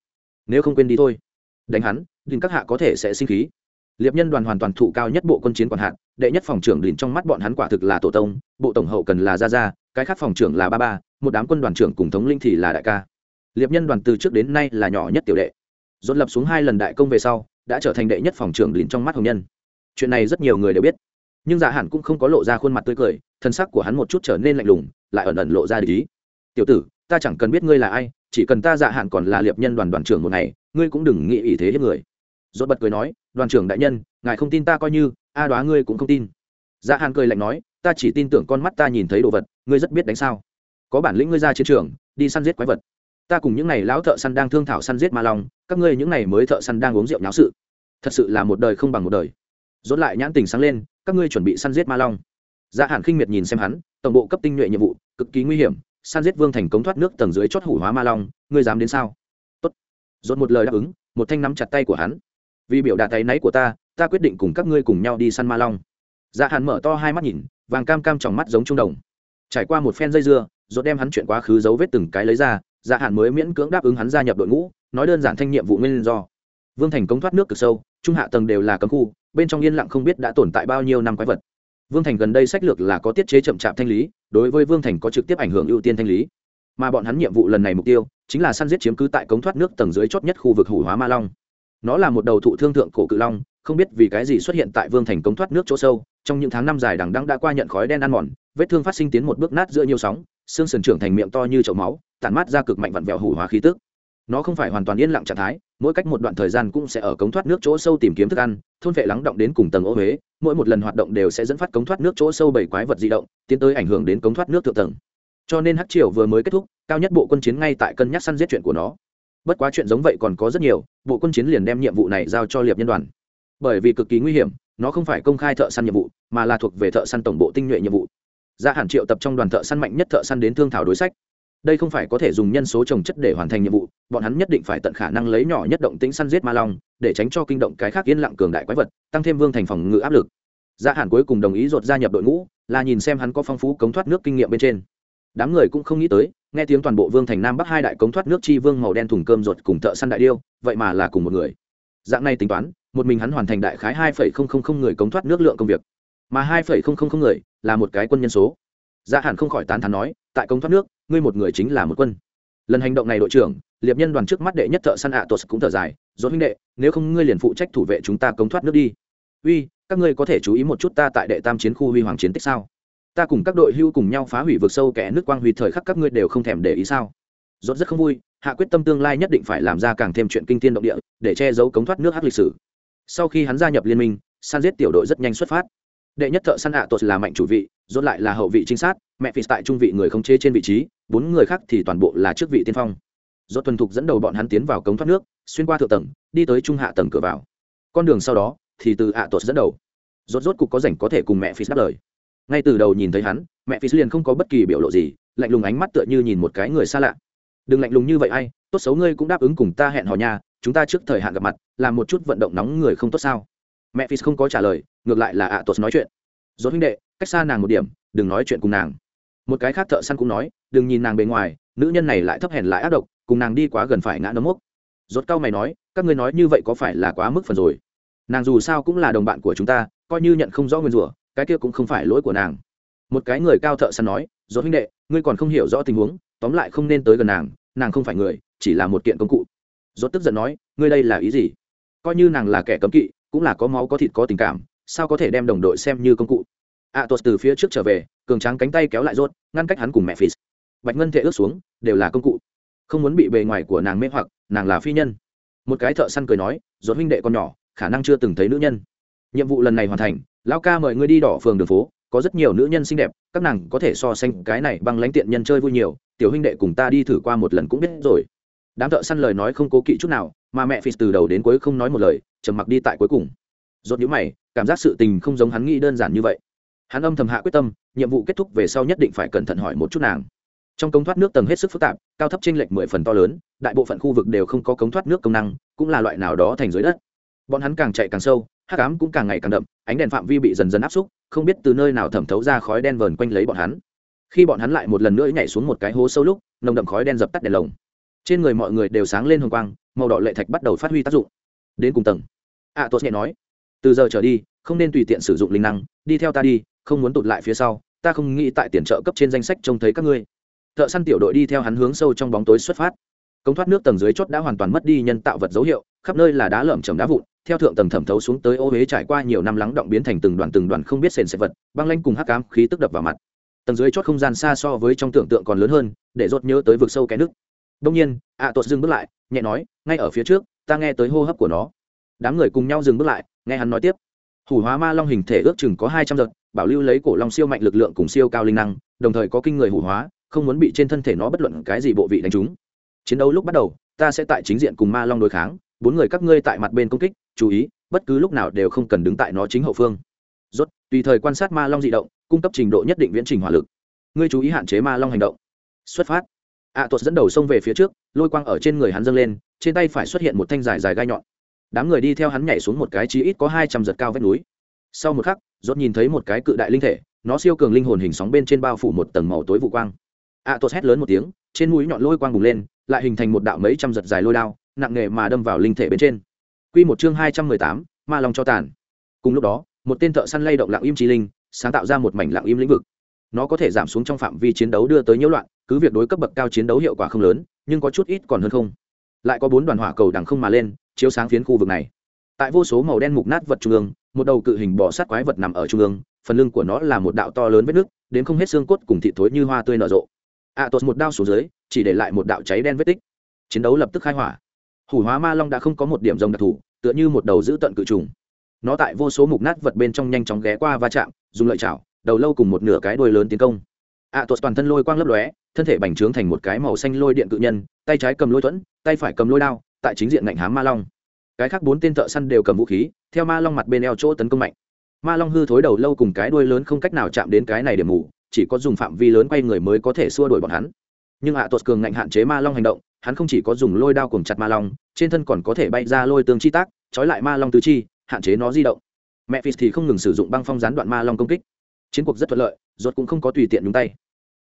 Nếu không quên đi thôi. Đánh hắn, đình các hạ có thể sẽ sinh khí. Liệp nhân đoàn hoàn toàn thụ cao nhất bộ quân chiến quản hạt, đệ nhất phòng trưởng đình trong mắt bọn hắn quả thực là tổ tông, bộ tổng hậu cần là gia gia, cái khác phòng trưởng là ba ba, một đám quân đoàn trưởng cùng thống linh thì là đại ca. Liệp nhân đoàn từ trước đến nay là nhỏ nhất tiểu đệ dồn lập xuống hai lần đại công về sau, đã trở thành đệ nhất phòng trưởng đình trong mắt hồng nhân. Chuyện này rất nhiều người đều biết. Nhưng dạ hẳn cũng không có lộ ra khuôn mặt tươi cười, thân sắc của hắn một chút trở nên lạnh lùng, lại ẩn ẩn lộ ra ý. tiểu tử, ta chẳng cần biết ngươi là ai, chỉ cần ta dạ hạn còn là liệp nhân đoàn đoàn trưởng một ngày, ngươi cũng đừng nghĩ ý thế hết người. Dốt bật cười nói, đoàn trưởng đại nhân, ngài không tin ta coi như, a đoá ngươi cũng không tin. Dạ hạn cười lạnh nói, ta chỉ tin tưởng con mắt ta nhìn thấy đồ vật, ngươi rất biết đánh sao. Có bản lĩnh ngươi ra chiến trường, đi săn giết quái vật ta cùng những n à y lão thợ săn đang thương thảo săn giết ma long, các ngươi những n à y mới thợ săn đang uống rượu nháo sự. Thật sự là một đời không bằng một đời. Dốt lại nhãn tình sáng lên, các ngươi chuẩn bị săn giết ma long. Dạ hạn khinh miệt nhìn xem hắn, tổng bộ cấp tinh nhuệ nhiệm vụ, cực kỳ nguy hiểm, săn giết vương thành cống thoát nước tầng dưới chót hủ hóa ma long, ngươi dám đến sao? Tốt. Dốt một lời đáp ứng, một thanh nắm chặt tay của hắn. Vì biểu đạt tay náy của ta ta quyết định cùng các ngươi cùng nhau đi săn ma long. Dạ hạn mở to hai mắt nhìn, vàng cam cam trong mắt giống trung đồng. Trải qua một phen dây dưa dốt đem hắn chuyện quá khứ dấu vết từng cái lấy ra dạ hạn mới miễn cưỡng đáp ứng hắn gia nhập đội ngũ, nói đơn giản thanh nhiệm vụ nguyên do. Vương thành cống thoát nước cực sâu, trung hạ tầng đều là cấm khu, bên trong yên lặng không biết đã tồn tại bao nhiêu năm quái vật. Vương thành gần đây sách lược là có tiết chế chậm chạp thanh lý, đối với vương thành có trực tiếp ảnh hưởng ưu tiên thanh lý. Mà bọn hắn nhiệm vụ lần này mục tiêu, chính là săn giết chiếm cứ tại cống thoát nước tầng dưới chót nhất khu vực hủ hóa ma long. Nó là một đầu thụ thương thượng cổ cự long, không biết vì cái gì xuất hiện tại vương thành cống thoát nước chỗ sâu, trong những tháng năm dài đằng đăng đã qua nhận khói đen ăn mòn, vết thương phát sinh tiến một bước nát giữa nhiều sóng xương sườn trưởng thành miệng to như chậu máu, tản mát ra cực mạnh vặn vẹo hủ hóa khí tức. Nó không phải hoàn toàn yên lặng trạng thái, mỗi cách một đoạn thời gian cũng sẽ ở cống thoát nước chỗ sâu tìm kiếm thức ăn, thôn vệ lắng động đến cùng tầng ô huế, mỗi một lần hoạt động đều sẽ dẫn phát cống thoát nước chỗ sâu bảy quái vật di động, tiến tới ảnh hưởng đến cống thoát nước thượng tầng. Cho nên hắc triều vừa mới kết thúc, cao nhất bộ quân chiến ngay tại cân nhắc săn giết chuyện của nó. Bất quá chuyện giống vậy còn có rất nhiều, bộ quân chiến liền đem nhiệm vụ này giao cho liệp nhân đoàn. Bởi vì cực kỳ nguy hiểm, nó không phải công khai thợ săn nhiệm vụ, mà là thuộc về thợ săn tổng bộ tinh nhuệ nhiệm vụ. Dạ gia hạn triệu tập trong đoàn thợ săn mạnh nhất thợ săn đến thương thảo đối sách. Đây không phải có thể dùng nhân số trồng chất để hoàn thành nhiệm vụ, bọn hắn nhất định phải tận khả năng lấy nhỏ nhất động tính săn giết ma long, để tránh cho kinh động cái khác yên lặng cường đại quái vật, tăng thêm vương thành phòng ngự áp lực. Dạ gia hạn cuối cùng đồng ý ruột gia nhập đội ngũ, là nhìn xem hắn có phong phú cống thoát nước kinh nghiệm bên trên. Đám người cũng không nghĩ tới, nghe tiếng toàn bộ vương thành nam bắc hai đại cống thoát nước chi vương màu đen thùng cơm ruột cùng thợ săn đại điêu, vậy mà là cùng một người. Dạng này tính toán, một mình hắn hoàn thành đại khái hai người cống thoát nước lượng công việc mà hai người là một cái quân nhân số. Dạ hẳn không khỏi tán thán nói, tại cống thoát nước, ngươi một người chính là một quân. Lần hành động này đội trưởng, liệp nhân đoàn trước mắt đệ nhất thợ săn ạ à tos cũng thở dài dốt huynh đệ, nếu không ngươi liền phụ trách thủ vệ chúng ta cống thoát nước đi. Uy, các ngươi có thể chú ý một chút ta tại đệ tam chiến khu huy hoàng chiến tích sao? Ta cùng các đội hưu cùng nhau phá hủy vực sâu kẻ nước quang huy thời khắc các ngươi đều không thèm để ý sao? Rốt rất không vui, hạ quyết tâm tương lai nhất định phải làm ra càng thêm chuyện kinh thiên động địa, để che giấu cống thoát nước hát lịch sử. Sau khi hắn gia nhập liên minh, san giết tiểu đội rất nhanh xuất phát đệ nhất thợ săn hạ tột là mạnh chủ vị, rốt lại là hậu vị trinh sát, mẹ phi tại trung vị người không chế trên vị trí, bốn người khác thì toàn bộ là trước vị tiên phong. Rốt thuần thục dẫn đầu bọn hắn tiến vào cống thoát nước, xuyên qua thượng tầng, đi tới trung hạ tầng cửa vào. Con đường sau đó, thì từ hạ tột dẫn đầu. Rốt rốt cục có rảnh có thể cùng mẹ phi đáp lời. Ngay từ đầu nhìn thấy hắn, mẹ phi liền không có bất kỳ biểu lộ gì, lạnh lùng ánh mắt tựa như nhìn một cái người xa lạ. Đừng lạnh lùng như vậy ai, tốt xấu ngươi cũng đáp ứng cùng ta hẹn hò nhà chúng ta trước thời hạn gặp mặt, làm một chút vận động nóng người không tốt sao? Mẹ phi không có trả lời ngược lại là ạ tuột nói chuyện. Dốt huynh đệ, cách xa nàng một điểm, đừng nói chuyện cùng nàng. Một cái khác thợ săn cũng nói, đừng nhìn nàng bề ngoài, nữ nhân này lại thấp hèn lại ác độc, cùng nàng đi quá gần phải ngã nấm mốc. Rốt cao mày nói, các ngươi nói như vậy có phải là quá mức phần rồi? Nàng dù sao cũng là đồng bạn của chúng ta, coi như nhận không rõ nguyên rủa, cái kia cũng không phải lỗi của nàng. Một cái người cao thợ săn nói, rốt huynh đệ, ngươi còn không hiểu rõ tình huống, tóm lại không nên tới gần nàng nàng không phải người, chỉ là một kiện công cụ. Rốt tức giận nói, ngươi đây là ý gì? Coi như nàng là kẻ cấm kỵ, cũng là có máu có thịt có tình cảm sao có thể đem đồng đội xem như công cụ? A tos từ phía trước trở về, cường tráng cánh tay kéo lại rốt, ngăn cách hắn cùng mẹ phì bạch ngân thể ướt xuống, đều là công cụ. Không muốn bị bề ngoài của nàng mê hoặc, nàng là phi nhân. Một cái thợ săn cười nói, rốt huynh đệ con nhỏ, khả năng chưa từng thấy nữ nhân. Nhiệm vụ lần này hoàn thành, lão ca mời ngươi đi đỏ phường đường phố, có rất nhiều nữ nhân xinh đẹp, các nàng có thể so sánh cái này bằng lánh tiện nhân chơi vui nhiều, tiểu huynh đệ cùng ta đi thử qua một lần cũng biết rồi. Đám thợ săn lời nói không cố kỵ chút nào, mà mẹ phi từ đầu đến cuối không nói một lời, trầm mặc đi tại cuối cùng rốt nhíu mày cảm giác sự tình không giống hắn nghĩ đơn giản như vậy. Hắn âm thầm hạ quyết tâm nhiệm vụ kết thúc về sau nhất định phải cẩn thận hỏi một chút nàng. Trong cống thoát nước tầng hết sức phức tạp cao thấp chênh lệch mười phần to lớn đại bộ phận khu vực đều không có cống thoát nước công năng cũng là loại nào đó thành dưới đất. Bọn hắn càng chạy càng sâu hắc ám cũng càng ngày càng đậm ánh đèn phạm vi bị dần dần áp xúc không biết từ nơi nào thẩm thấu ra khói đen vờn quanh lấy bọn hắn. Khi bọn hắn lại một lần nữa nhảy xuống một cái hố sâu lúc nồng đậm khói đen dập tắt đèn lồng. Trên người mọi người đều sáng lên hồng quang màu đỏ lệ thạch bắt đầu phát huy tác dụng. Đến cùng tầng. Ạ à, nhẹ nói từ giờ trở đi, không nên tùy tiện sử dụng linh năng, đi theo ta đi, không muốn tụt lại phía sau, ta không nghĩ tại tiền trợ cấp trên danh sách trông thấy các ngươi. Thợ săn tiểu đội đi theo hắn hướng sâu trong bóng tối xuất phát. Công thoát nước tầng dưới chốt đã hoàn toàn mất đi nhân tạo vật dấu hiệu, khắp nơi là đá lởm chầm đá vụn, theo thượng tầng thẩm thấu xuống tới ô huế trải qua nhiều năm lắng động biến thành từng đoàn từng đoàn không biết sền sệt vật, băng lanh cùng hắc cám khí tức đập vào mặt. Tầng dưới chót không gian xa so với trong tưởng tượng còn lớn hơn, để rốt nhớ tới vực sâu cái nước. Đông nhiên, ạ à tuột dừng bước lại, nhẹ nói, ngay ở phía trước, ta nghe tới hô hấp của nó. Đám người cùng nhau dừng bước lại nghe hắn nói tiếp hủ hóa ma long hình thể ước chừng có hai trăm giật bảo lưu lấy cổ long siêu mạnh lực lượng cùng siêu cao linh năng đồng thời có kinh người hủ hóa không muốn bị trên thân thể nó bất luận cái gì bộ vị đánh trúng. Chiến đấu lúc bắt đầu ta sẽ tại chính diện cùng ma long đối kháng bốn người các ngươi tại mặt bên công kích chú ý bất cứ lúc nào đều không cần đứng tại nó chính hậu phương. Rốt tùy thời quan sát ma long dị động cung cấp trình độ nhất định viễn trình hỏa lực. Ngươi chú ý hạn chế ma long hành động. Xuất phát. Ạ à, tuột dẫn đầu xông về phía trước lôi quang ở trên người hắn dâng lên trên tay phải xuất hiện một thanh dài dài gai nhọn đám người đi theo hắn nhảy xuống một cái chí ít có hai trăm giật cao vách núi. Sau một khắc rốt nhìn thấy một cái cự đại linh thể nó siêu cường linh hồn hình sóng bên trên bao phủ một tầng màu tối vụ quang. A à, hét lớn một tiếng trên mũi nhọn lôi quang bùng lên lại hình thành một đạo mấy trăm giật dài lôi đao nặng nề mà đâm vào linh thể bên trên. Quy một chương hai trăm mười tám ma long cho tàn. Cùng lúc đó một tên thợ săn lay động lặng im chi linh sáng tạo ra một mảnh lặng im lĩnh vực. Nó có thể giảm xuống trong phạm vi chiến đấu đưa tới nhiễu loạn cứ việc đối cấp bậc cao chiến đấu hiệu quả không lớn nhưng có chút ít còn hơn không. Lại có bốn đoàn hỏa cầu đằng không mà lên chiếu sáng phiến khu vực này. Tại vô số màu đen mục nát vật trung ương một đầu cự hình bò sát quái vật nằm ở trung ương phần lưng của nó là một đạo to lớn vết nước đến không hết xương cốt cùng thịt thối như hoa tươi nở rộ. Ạ à, tột một đao xuống dưới chỉ để lại một đạo cháy đen vết tích. Chiến đấu lập tức khai hỏa. Hủ hóa ma long đã không có một điểm rồng đặc thù tựa như một đầu giữ tận cự trùng. Nó tại vô số mục nát vật bên trong nhanh chóng ghé qua va chạm dùng lợi chảo đầu lâu cùng một nửa cái đuôi lớn tiến công. Ạ à, tuột toàn thân lôi quang lấp lóe thân thể bành trướng thành một cái màu xanh lôi điện cự nhân tay trái cầm lôi thuẫn tay phải cầm lôi đao tại chính diện ngạnh hám ma long. Cái khác bốn tên thợ săn đều cầm vũ khí theo ma long mặt bên eo chỗ tấn công mạnh. Ma long hư thối đầu lâu cùng cái đuôi lớn không cách nào chạm đến cái này điểm mù chỉ có dùng phạm vi lớn quay người mới có thể xua đuổi bọn hắn. Nhưng hạ à, tuột cường ngạnh hạn chế ma long hành động hắn không chỉ có dùng lôi đao cùng chặt ma long trên thân còn có thể bay ra lôi tương chi tác trói lại ma long tứ chi hạn chế nó di động. Mẹ phi thì không ngừng sử dụng băng phong gián đoạn ma long công kích. Chiến cuộc rất thuận lợi ruột cũng không có tùy tiện nhúng tay.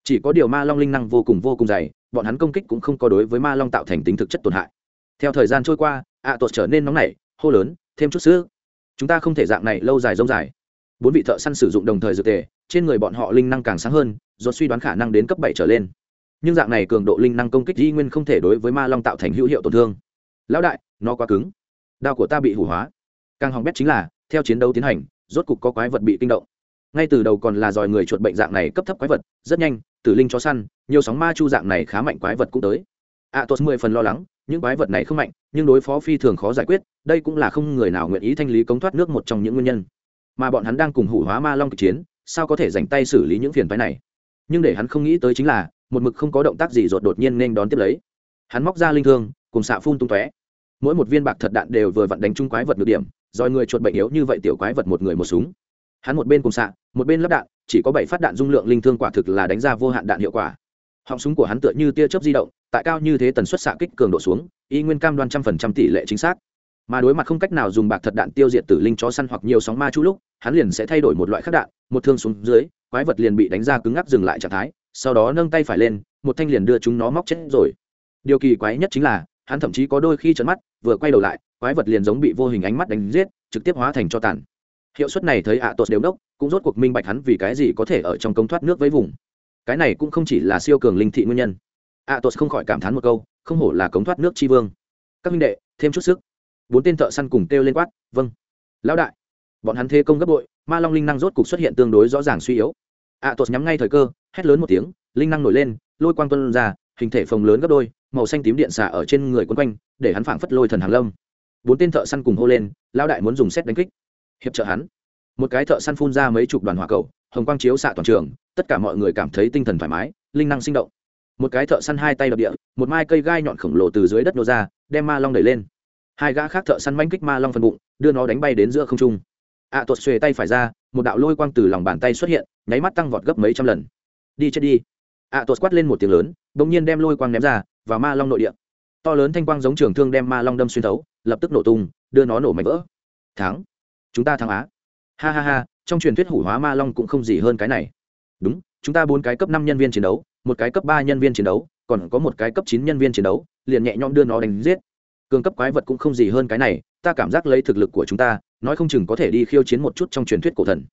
Chỉ có điều ma long linh năng vô cùng vô cùng dày bọn hắn công kích cũng không có đối với ma long tạo thành tính thực chất tổn hại theo thời gian trôi qua, ạ tuột trở nên nóng nảy, hô lớn, thêm chút sữa chúng ta không thể dạng này lâu dài dông dài. Bốn vị thợ săn sử dụng đồng thời dược tề, trên người bọn họ linh năng càng sáng hơn, do suy đoán khả năng đến cấp bảy trở lên. Nhưng dạng này cường độ linh năng công kích di nguyên không thể đối với ma long tạo thành hữu hiệu tổn thương. Lão đại, nó quá cứng. Đao của ta bị hủ hóa. Càng hỏng bét chính là, theo chiến đấu tiến hành, rốt cục có quái vật bị kinh động. Ngay từ đầu còn là dòi người chuột bệnh dạng này cấp thấp quái vật, rất nhanh, tử linh chó săn, nhiều sóng ma chu dạng này khá mạnh quái vật cũng tới. A tốt mười phần lo lắng những quái vật này không mạnh, nhưng đối phó phi thường khó giải quyết, đây cũng là không người nào nguyện ý thanh lý cống thoát nước một trong những nguyên nhân. Mà bọn hắn đang cùng hủ hóa ma long kịch chiến, sao có thể dành tay xử lý những phiền phái này? Nhưng để hắn không nghĩ tới chính là, một mực không có động tác gì rột đột nhiên nên đón tiếp lấy. Hắn móc ra linh thương, cùng xạ phun tung tóe. Mỗi một viên bạc thật đạn đều vừa vặn đánh chung quái vật được điểm, rồi người chuột bệnh yếu như vậy tiểu quái vật một người một súng. Hắn một bên cùng xạ, một bên lắp đạn, chỉ có bảy phát đạn dung lượng linh thương quả thực là đánh ra vô hạn đạn hiệu quả họng súng của hắn tựa như tia chớp di động, tại cao như thế tần suất xạ kích cường độ xuống, y nguyên cam đoan trăm phần trăm tỷ lệ chính xác. Mà đối mặt không cách nào dùng bạc thật đạn tiêu diệt tử linh chó săn hoặc nhiều sóng ma chú lúc, hắn liền sẽ thay đổi một loại khác đạn, một thương xuống dưới, quái vật liền bị đánh ra cứng ngắc dừng lại trạng thái, sau đó nâng tay phải lên, một thanh liền đưa chúng nó móc chết rồi. Điều kỳ quái nhất chính là, hắn thậm chí có đôi khi trấn mắt, vừa quay đầu lại, quái vật liền giống bị vô hình ánh mắt đánh giết, trực tiếp hóa thành cho tàn. Hiệu suất này thấy ạ à đều đốc, cũng rốt cuộc minh bạch hắn vì cái gì có thể ở trong công thoát nước với vùng cái này cũng không chỉ là siêu cường linh thị nguyên nhân. Ạ tos không khỏi cảm thán một câu, không hổ là cống thoát nước tri vương. Các minh đệ, thêm chút sức. Bốn tên thợ săn cùng kêu lên quát vâng. Lão đại. Bọn hắn thế công gấp bội, ma long linh năng rốt cục xuất hiện tương đối rõ ràng suy yếu. Ạ tos nhắm ngay thời cơ, hét lớn một tiếng, linh năng nổi lên, lôi quang tuân ra, hình thể phồng lớn gấp đôi, màu xanh tím điện xả ở trên người quân quanh, để hắn phảng phất lôi thần hàng lâm. Bốn tên thợ săn cùng hô lên, lão đại muốn dùng xét đánh kích. Hiệp trợ hắn một cái thợ săn phun ra mấy chục đoàn hỏa cầu hồng quang chiếu xạ toàn trường tất cả mọi người cảm thấy tinh thần thoải mái linh năng sinh động. Một cái thợ săn hai tay đập địa một mai cây gai nhọn khổng lồ từ dưới đất nô ra đem ma long đẩy lên. Hai gã khác thợ săn manh kích ma long phần bụng đưa nó đánh bay đến giữa không trung. Ạ à, tuột xuề tay phải ra một đạo lôi quang từ lòng bàn tay xuất hiện nháy mắt tăng vọt gấp mấy trăm lần. Đi chết đi. Ạ à, tuột quát lên một tiếng lớn đ ỗ n g nhiên đem lôi quang ném ra và ma long nội địa. To lớn thanh quang giống trường thương đem ma long đâm xuyên thấu lập tức nổ tung đưa nó nổ mạnh vỡ. Thắng. Chúng ta thắng á ha ha ha trong truyền thuyết hủ hóa ma long cũng không gì hơn cái này. Đúng chúng ta bốn cái cấp năm nhân viên chiến đấu một cái cấp ba nhân viên chiến đấu còn có một cái cấp chín nhân viên chiến đấu liền nhẹ nhõm đưa nó đánh giết. Cường cấp quái vật cũng không gì hơn cái này ta cảm giác lấy thực lực của chúng ta nói không chừng có thể đi khiêu chiến một chút trong truyền thuyết cổ thần.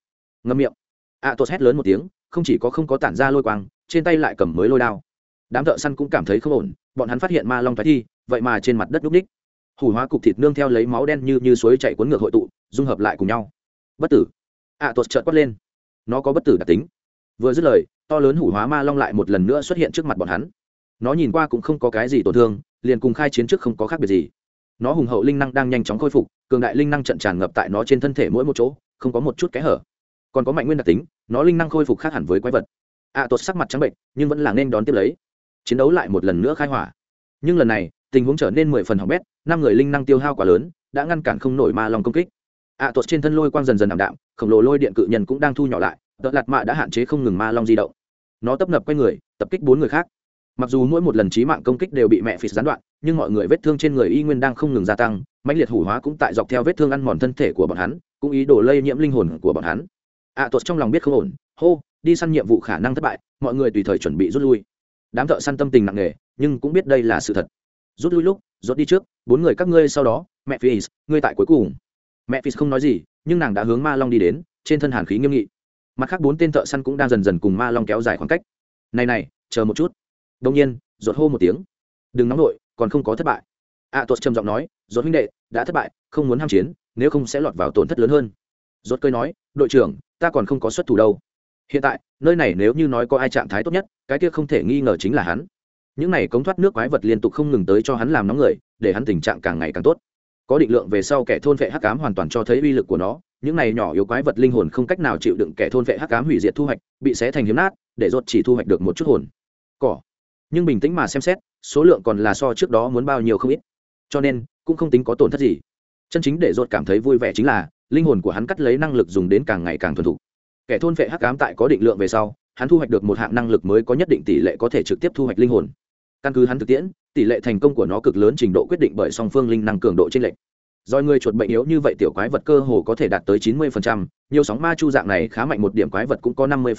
Ngâm miệng. A à, tốt hét lớn một tiếng không chỉ có không có tản ra lôi quang trên tay lại cầm mới lôi đao. Đám thợ săn cũng cảm thấy không ổn bọn hắn phát hiện ma long thoái thi vậy mà trên mặt đất núp ních. Hủ hóa cục thịt nương theo lấy máu đen như như suối chạy cuốn ngược hội tụ dung hợp lại cùng nhau bất tử. Ạ à, tuột trợt quát lên. Nó có bất tử đặc tính. Vừa dứt lời to lớn hủ hóa ma long lại một lần nữa xuất hiện trước mặt bọn hắn. Nó nhìn qua cũng không có cái gì tổn thương liền cùng khai chiến trước không có khác biệt gì. Nó hùng hậu linh năng đang nhanh chóng khôi phục cường đại linh năng trận tràn ngập tại nó trên thân thể mỗi một chỗ không có một chút kẽ hở. Còn có mạnh nguyên đặc tính nó linh năng khôi phục khác hẳn với quái vật. Ạ à, tuột sắc mặt trắng bệnh nhưng vẫn là nên đón tiếp lấy. Chiến đấu lại một lần nữa khai hỏa. Nhưng lần này tình huống trở nên mười phần hỏng bét năm người linh năng tiêu hao quá lớn đã ngăn cản không nổi ma long công kích ạ à, tuột trên thân lôi quang dần dần ảm đạm khổng lồ lôi điện cự nhân cũng đang thu nhỏ lại đợt lạt mạ đã hạn chế không ngừng ma long di động. Nó tấp nập quay người tập kích bốn người khác. Mặc dù mỗi một lần trí mạng công kích đều bị mẹ phì gián đoạn nhưng mọi người vết thương trên người y nguyên đang không ngừng gia tăng mãnh liệt hủ hóa cũng tại dọc theo vết thương ăn mòn thân thể của bọn hắn cũng ý đồ lây nhiễm linh hồn của bọn hắn. ạ à, tuột trong lòng biết không ổn hô đi săn nhiệm vụ khả năng thất bại mọi người tùy thời chuẩn bị rút lui. Đám thợ săn tâm tình nặng nề nhưng cũng biết đây là sự thật. Rút lui lúc rút đi trước bốn người các ngươi sau đó mẹ phì ngươi tại cuối cùng mẹ phi không nói gì nhưng nàng đã hướng ma long đi đến trên thân hàn khí nghiêm nghị. Mặt khác bốn tên thợ săn cũng đang dần dần cùng ma long kéo dài khoảng cách. Này này chờ một chút. Đông nhiên ruột hô một tiếng. Đừng nóng nổi còn không có thất bại. A à, tuột trầm giọng nói ruột huynh đệ đã thất bại không muốn ham chiến nếu không sẽ lọt vào tổn thất lớn hơn. Ruột cơi nói đội trưởng ta còn không có xuất thủ đâu. Hiện tại nơi này nếu như nói có ai trạng thái tốt nhất cái kia không thể nghi ngờ chính là hắn. Những này cống thoát nước quái vật liên tục không ngừng tới cho hắn làm nóng người để hắn tình trạng càng ngày càng tốt có định lượng về sau kẻ thôn vệ hắc ám hoàn toàn cho thấy uy lực của nó, những này nhỏ yếu quái vật linh hồn không cách nào chịu đựng kẻ thôn vệ hắc ám hủy diệt thu hoạch, bị xé thành hiếm nát, để rốt chỉ thu hoạch được một chút hồn. Cỏ. Nhưng bình tĩnh mà xem xét, số lượng còn là so trước đó muốn bao nhiêu không ít. Cho nên, cũng không tính có tổn thất gì. Chân chính để rốt cảm thấy vui vẻ chính là, linh hồn của hắn cắt lấy năng lực dùng đến càng ngày càng thuần thục. Kẻ thôn vệ hắc ám tại có định lượng về sau, hắn thu hoạch được một hạng năng lực mới có nhất định tỷ lệ có thể trực tiếp thu hoạch linh hồn căn cứ hắn thực tiễn, tỷ lệ thành công của nó cực lớn trình độ quyết định bởi song phương linh năng cường độ trên lệch. Doi người chuột bệnh yếu như vậy tiểu quái vật cơ hồ có thể đạt tới chín mươi nhiều sóng ma chu dạng này khá mạnh một điểm quái vật cũng có năm mươi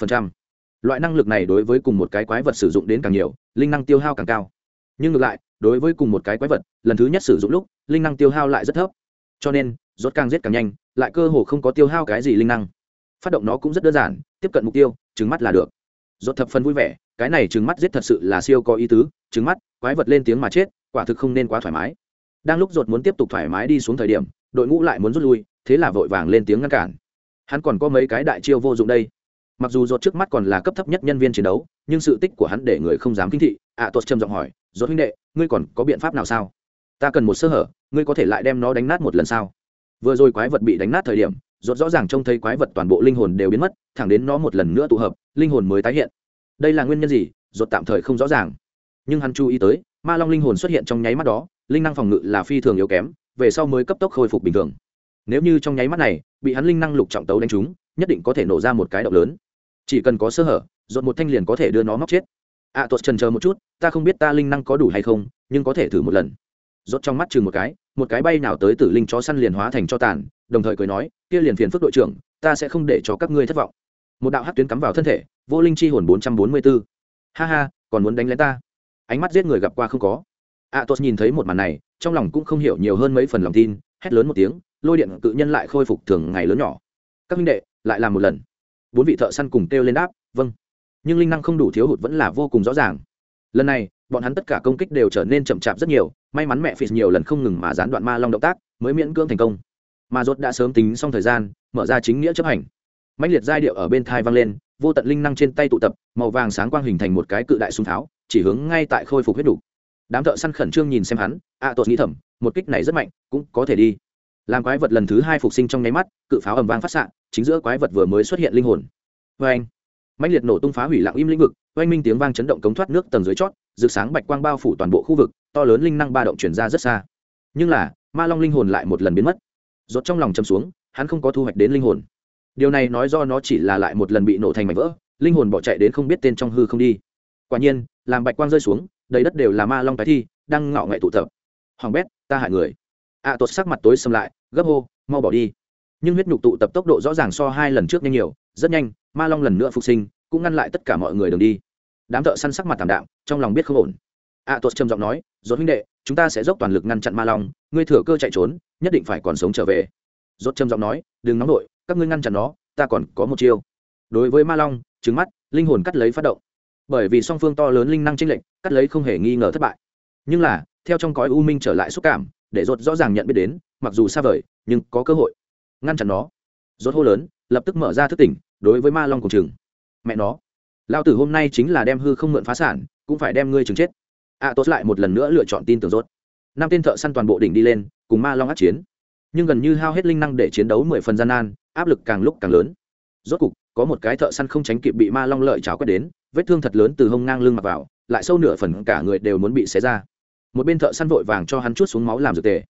loại năng lực này đối với cùng một cái quái vật sử dụng đến càng nhiều, linh năng tiêu hao càng cao. Nhưng ngược lại, đối với cùng một cái quái vật, lần thứ nhất sử dụng lúc, linh năng tiêu hao lại rất thấp. Cho nên, rốt càng giết càng nhanh, lại cơ hồ không có tiêu hao cái gì linh năng. Phát động nó cũng rất đơn giản, tiếp cận mục tiêu trứng mắt là được. Rốt thập phần vui vẻ cái này trứng mắt giết thật sự là siêu có ý tứ trứng mắt quái vật lên tiếng mà chết quả thực không nên quá thoải mái. Đang lúc rốt muốn tiếp tục thoải mái đi xuống thời điểm đội ngũ lại muốn rút lui thế là vội vàng lên tiếng ngăn cản. Hắn còn có mấy cái đại chiêu vô dụng đây. Mặc dù rốt trước mắt còn là cấp thấp nhất nhân viên chiến đấu nhưng sự tích của hắn để người không dám kinh thị ạ à, tuột trầm giọng hỏi rốt huynh đệ ngươi còn có biện pháp nào sao? Ta cần một sơ hở ngươi có thể lại đem nó đánh nát một lần sao? Vừa rồi quái vật bị đánh nát thời điểm rốt rõ ràng trông thấy quái vật toàn bộ linh hồn đều biến mất thẳng đến nó một lần nữa tụ hợp linh hồn mới tái hiện đây là nguyên nhân gì? Rốt tạm thời không rõ ràng. Nhưng hắn chú ý tới ma long linh hồn xuất hiện trong nháy mắt đó linh năng phòng ngự là phi thường yếu kém về sau mới cấp tốc khôi phục bình thường. Nếu như trong nháy mắt này bị hắn linh năng lục trọng tấu đánh trúng nhất định có thể nổ ra một cái động lớn. Chỉ cần có sơ hở dột một thanh liền có thể đưa nó móc chết. Ạ à, tuột trần chờ một chút ta không biết ta linh năng có đủ hay không nhưng có thể thử một lần. Rốt trong mắt chừng một cái một cái bay nào tới tử linh chó săn liền hóa thành cho tàn đồng thời cười nói kia liền phiền phức đội trưởng ta sẽ không để cho các ngươi thất vọng. Một đạo hắc tuyến cắm vào thân thể vô linh chi hồn bốn trăm bốn mươi b ha ha, còn muốn đánh lén ta? Ánh mắt giết người gặp qua không có. A tốt nhìn thấy một màn này, trong lòng cũng không hiểu nhiều hơn mấy phần lòng tin, hét lớn một tiếng, lôi điện tự nhân lại khôi phục thường ngày lớn nhỏ. Các minh đệ, lại làm một lần. Bốn vị thợ săn cùng kêu lên đáp vâng. Nhưng linh năng không đủ thiếu hụt vẫn là vô cùng rõ ràng. Lần này, bọn hắn tất cả công kích đều trở nên chậm chạp rất nhiều, may mắn mẹ phì nhiều lần không ngừng mà gián đoạn ma long động tác, mới miễn cưỡng thành công. Mà rốt đã sớm tính xong thời gian, mở ra chính nghĩa chấp hành. Mạnh liệt giai điệu ở bên thai vang lên vô tận linh năng trên tay tụ tập màu vàng sáng quang hình thành một cái cự đại súng tháo chỉ hướng ngay tại khôi phục huyết đủ. Đám thợ săn khẩn trương nhìn xem hắn ạ à, tuột nghĩ thầm một kích này rất mạnh cũng có thể đi. Làm quái vật lần thứ hai phục sinh trong nháy mắt cự pháo ầm vang phát xạ chính giữa quái vật vừa mới xuất hiện linh hồn. Vê anh mạnh liệt nổ tung phá hủy lặng im lĩnh vực oanh minh tiếng vang chấn động cống thoát nước tầng dưới chót rực sáng bạch quang bao phủ toàn bộ khu vực to lớn linh năng ba động chuyển ra rất xa. Nhưng là ma long linh hồn lại một lần biến mất. Rốt trong lòng châm xuống hắn không có thu hoạch đến linh hồn điều này nói do nó chỉ là lại một lần bị nổ thành mảnh vỡ linh hồn bỏ chạy đến không biết tên trong hư không đi. Quả nhiên làm bạch quang rơi xuống đầy đất đều là ma long tái thi đang ngạo nghệ tụ tập. Hoàng bét ta hại người. Ạ à, tuột sắc mặt tối xâm lại gấp hô mau bỏ đi. Nhưng huyết nhục tụ tập tốc độ rõ ràng so hai lần trước nhanh nhiều rất nhanh ma long lần nữa phục sinh cũng ngăn lại tất cả mọi người đường đi. Đám thợ săn sắc mặt tảm đạm trong lòng biết không ổn. Ạ à, tuột trầm giọng nói dốt huynh đệ chúng ta sẽ dốc toàn lực ngăn chặn ma long ngươi thừa cơ chạy trốn nhất định phải còn sống trở về. Dốt trầm giọng nói đừng nóng nổi các ngươi ngăn chặn nó ta còn có một chiêu. Đối với ma long trứng mắt linh hồn cắt lấy phát động. Bởi vì song phương to lớn linh năng tranh lệch cắt lấy không hề nghi ngờ thất bại. Nhưng là theo trong cõi u minh trở lại xúc cảm để rốt rõ ràng nhận biết đến mặc dù xa vời nhưng có cơ hội. Ngăn chặn nó. Rốt hô lớn lập tức mở ra thức tỉnh đối với ma long cùng trường mẹ nó. Lao tử hôm nay chính là đem hư không mượn phá sản cũng phải đem ngươi chừng chết. A à, tốt lại một lần nữa lựa chọn tin tưởng rốt năm tên thợ săn toàn bộ đỉnh đi lên cùng ma long át chiến. Nhưng gần như hao hết linh năng để chiến đấu mười phần gian nan áp lực càng lúc càng lớn. Rốt cục có một cái thợ săn không tránh kịp bị ma long lợi chảo quét đến vết thương thật lớn từ hông ngang lưng mặc vào lại sâu nửa phần cả người đều muốn bị xé ra. Một bên thợ săn vội vàng cho hắn chút xuống máu làm dược tề.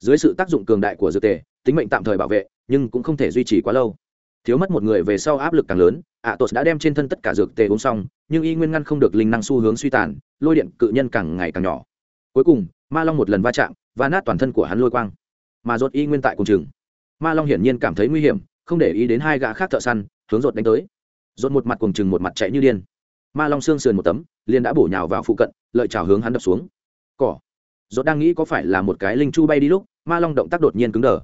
Dưới sự tác dụng cường đại của dược tề tính mệnh tạm thời bảo vệ nhưng cũng không thể duy trì quá lâu. Thiếu mất một người về sau áp lực càng lớn ạ à, đã đem trên thân tất cả dược tề uống xong nhưng y nguyên ngăn không được linh năng xu hướng suy tàn lôi điện cự nhân càng ngày càng nhỏ. Cuối cùng ma long một lần va chạm và nát toàn thân của hắn lôi quang. Mà rốt y nguyên tại cùng chừng. Ma long hiển nhiên cảm thấy nguy hiểm không để ý đến hai gã khác thợ săn, hướng rột đánh tới. Rột một mặt cùng chừng một mặt chạy như điên. Ma long xương sườn một tấm, liền đã bổ nhào vào phụ cận, lợi trào hướng hắn đập xuống. Cỏ. Rột đang nghĩ có phải là một cái linh chu bay đi lúc, ma long động tác đột nhiên cứng đờ.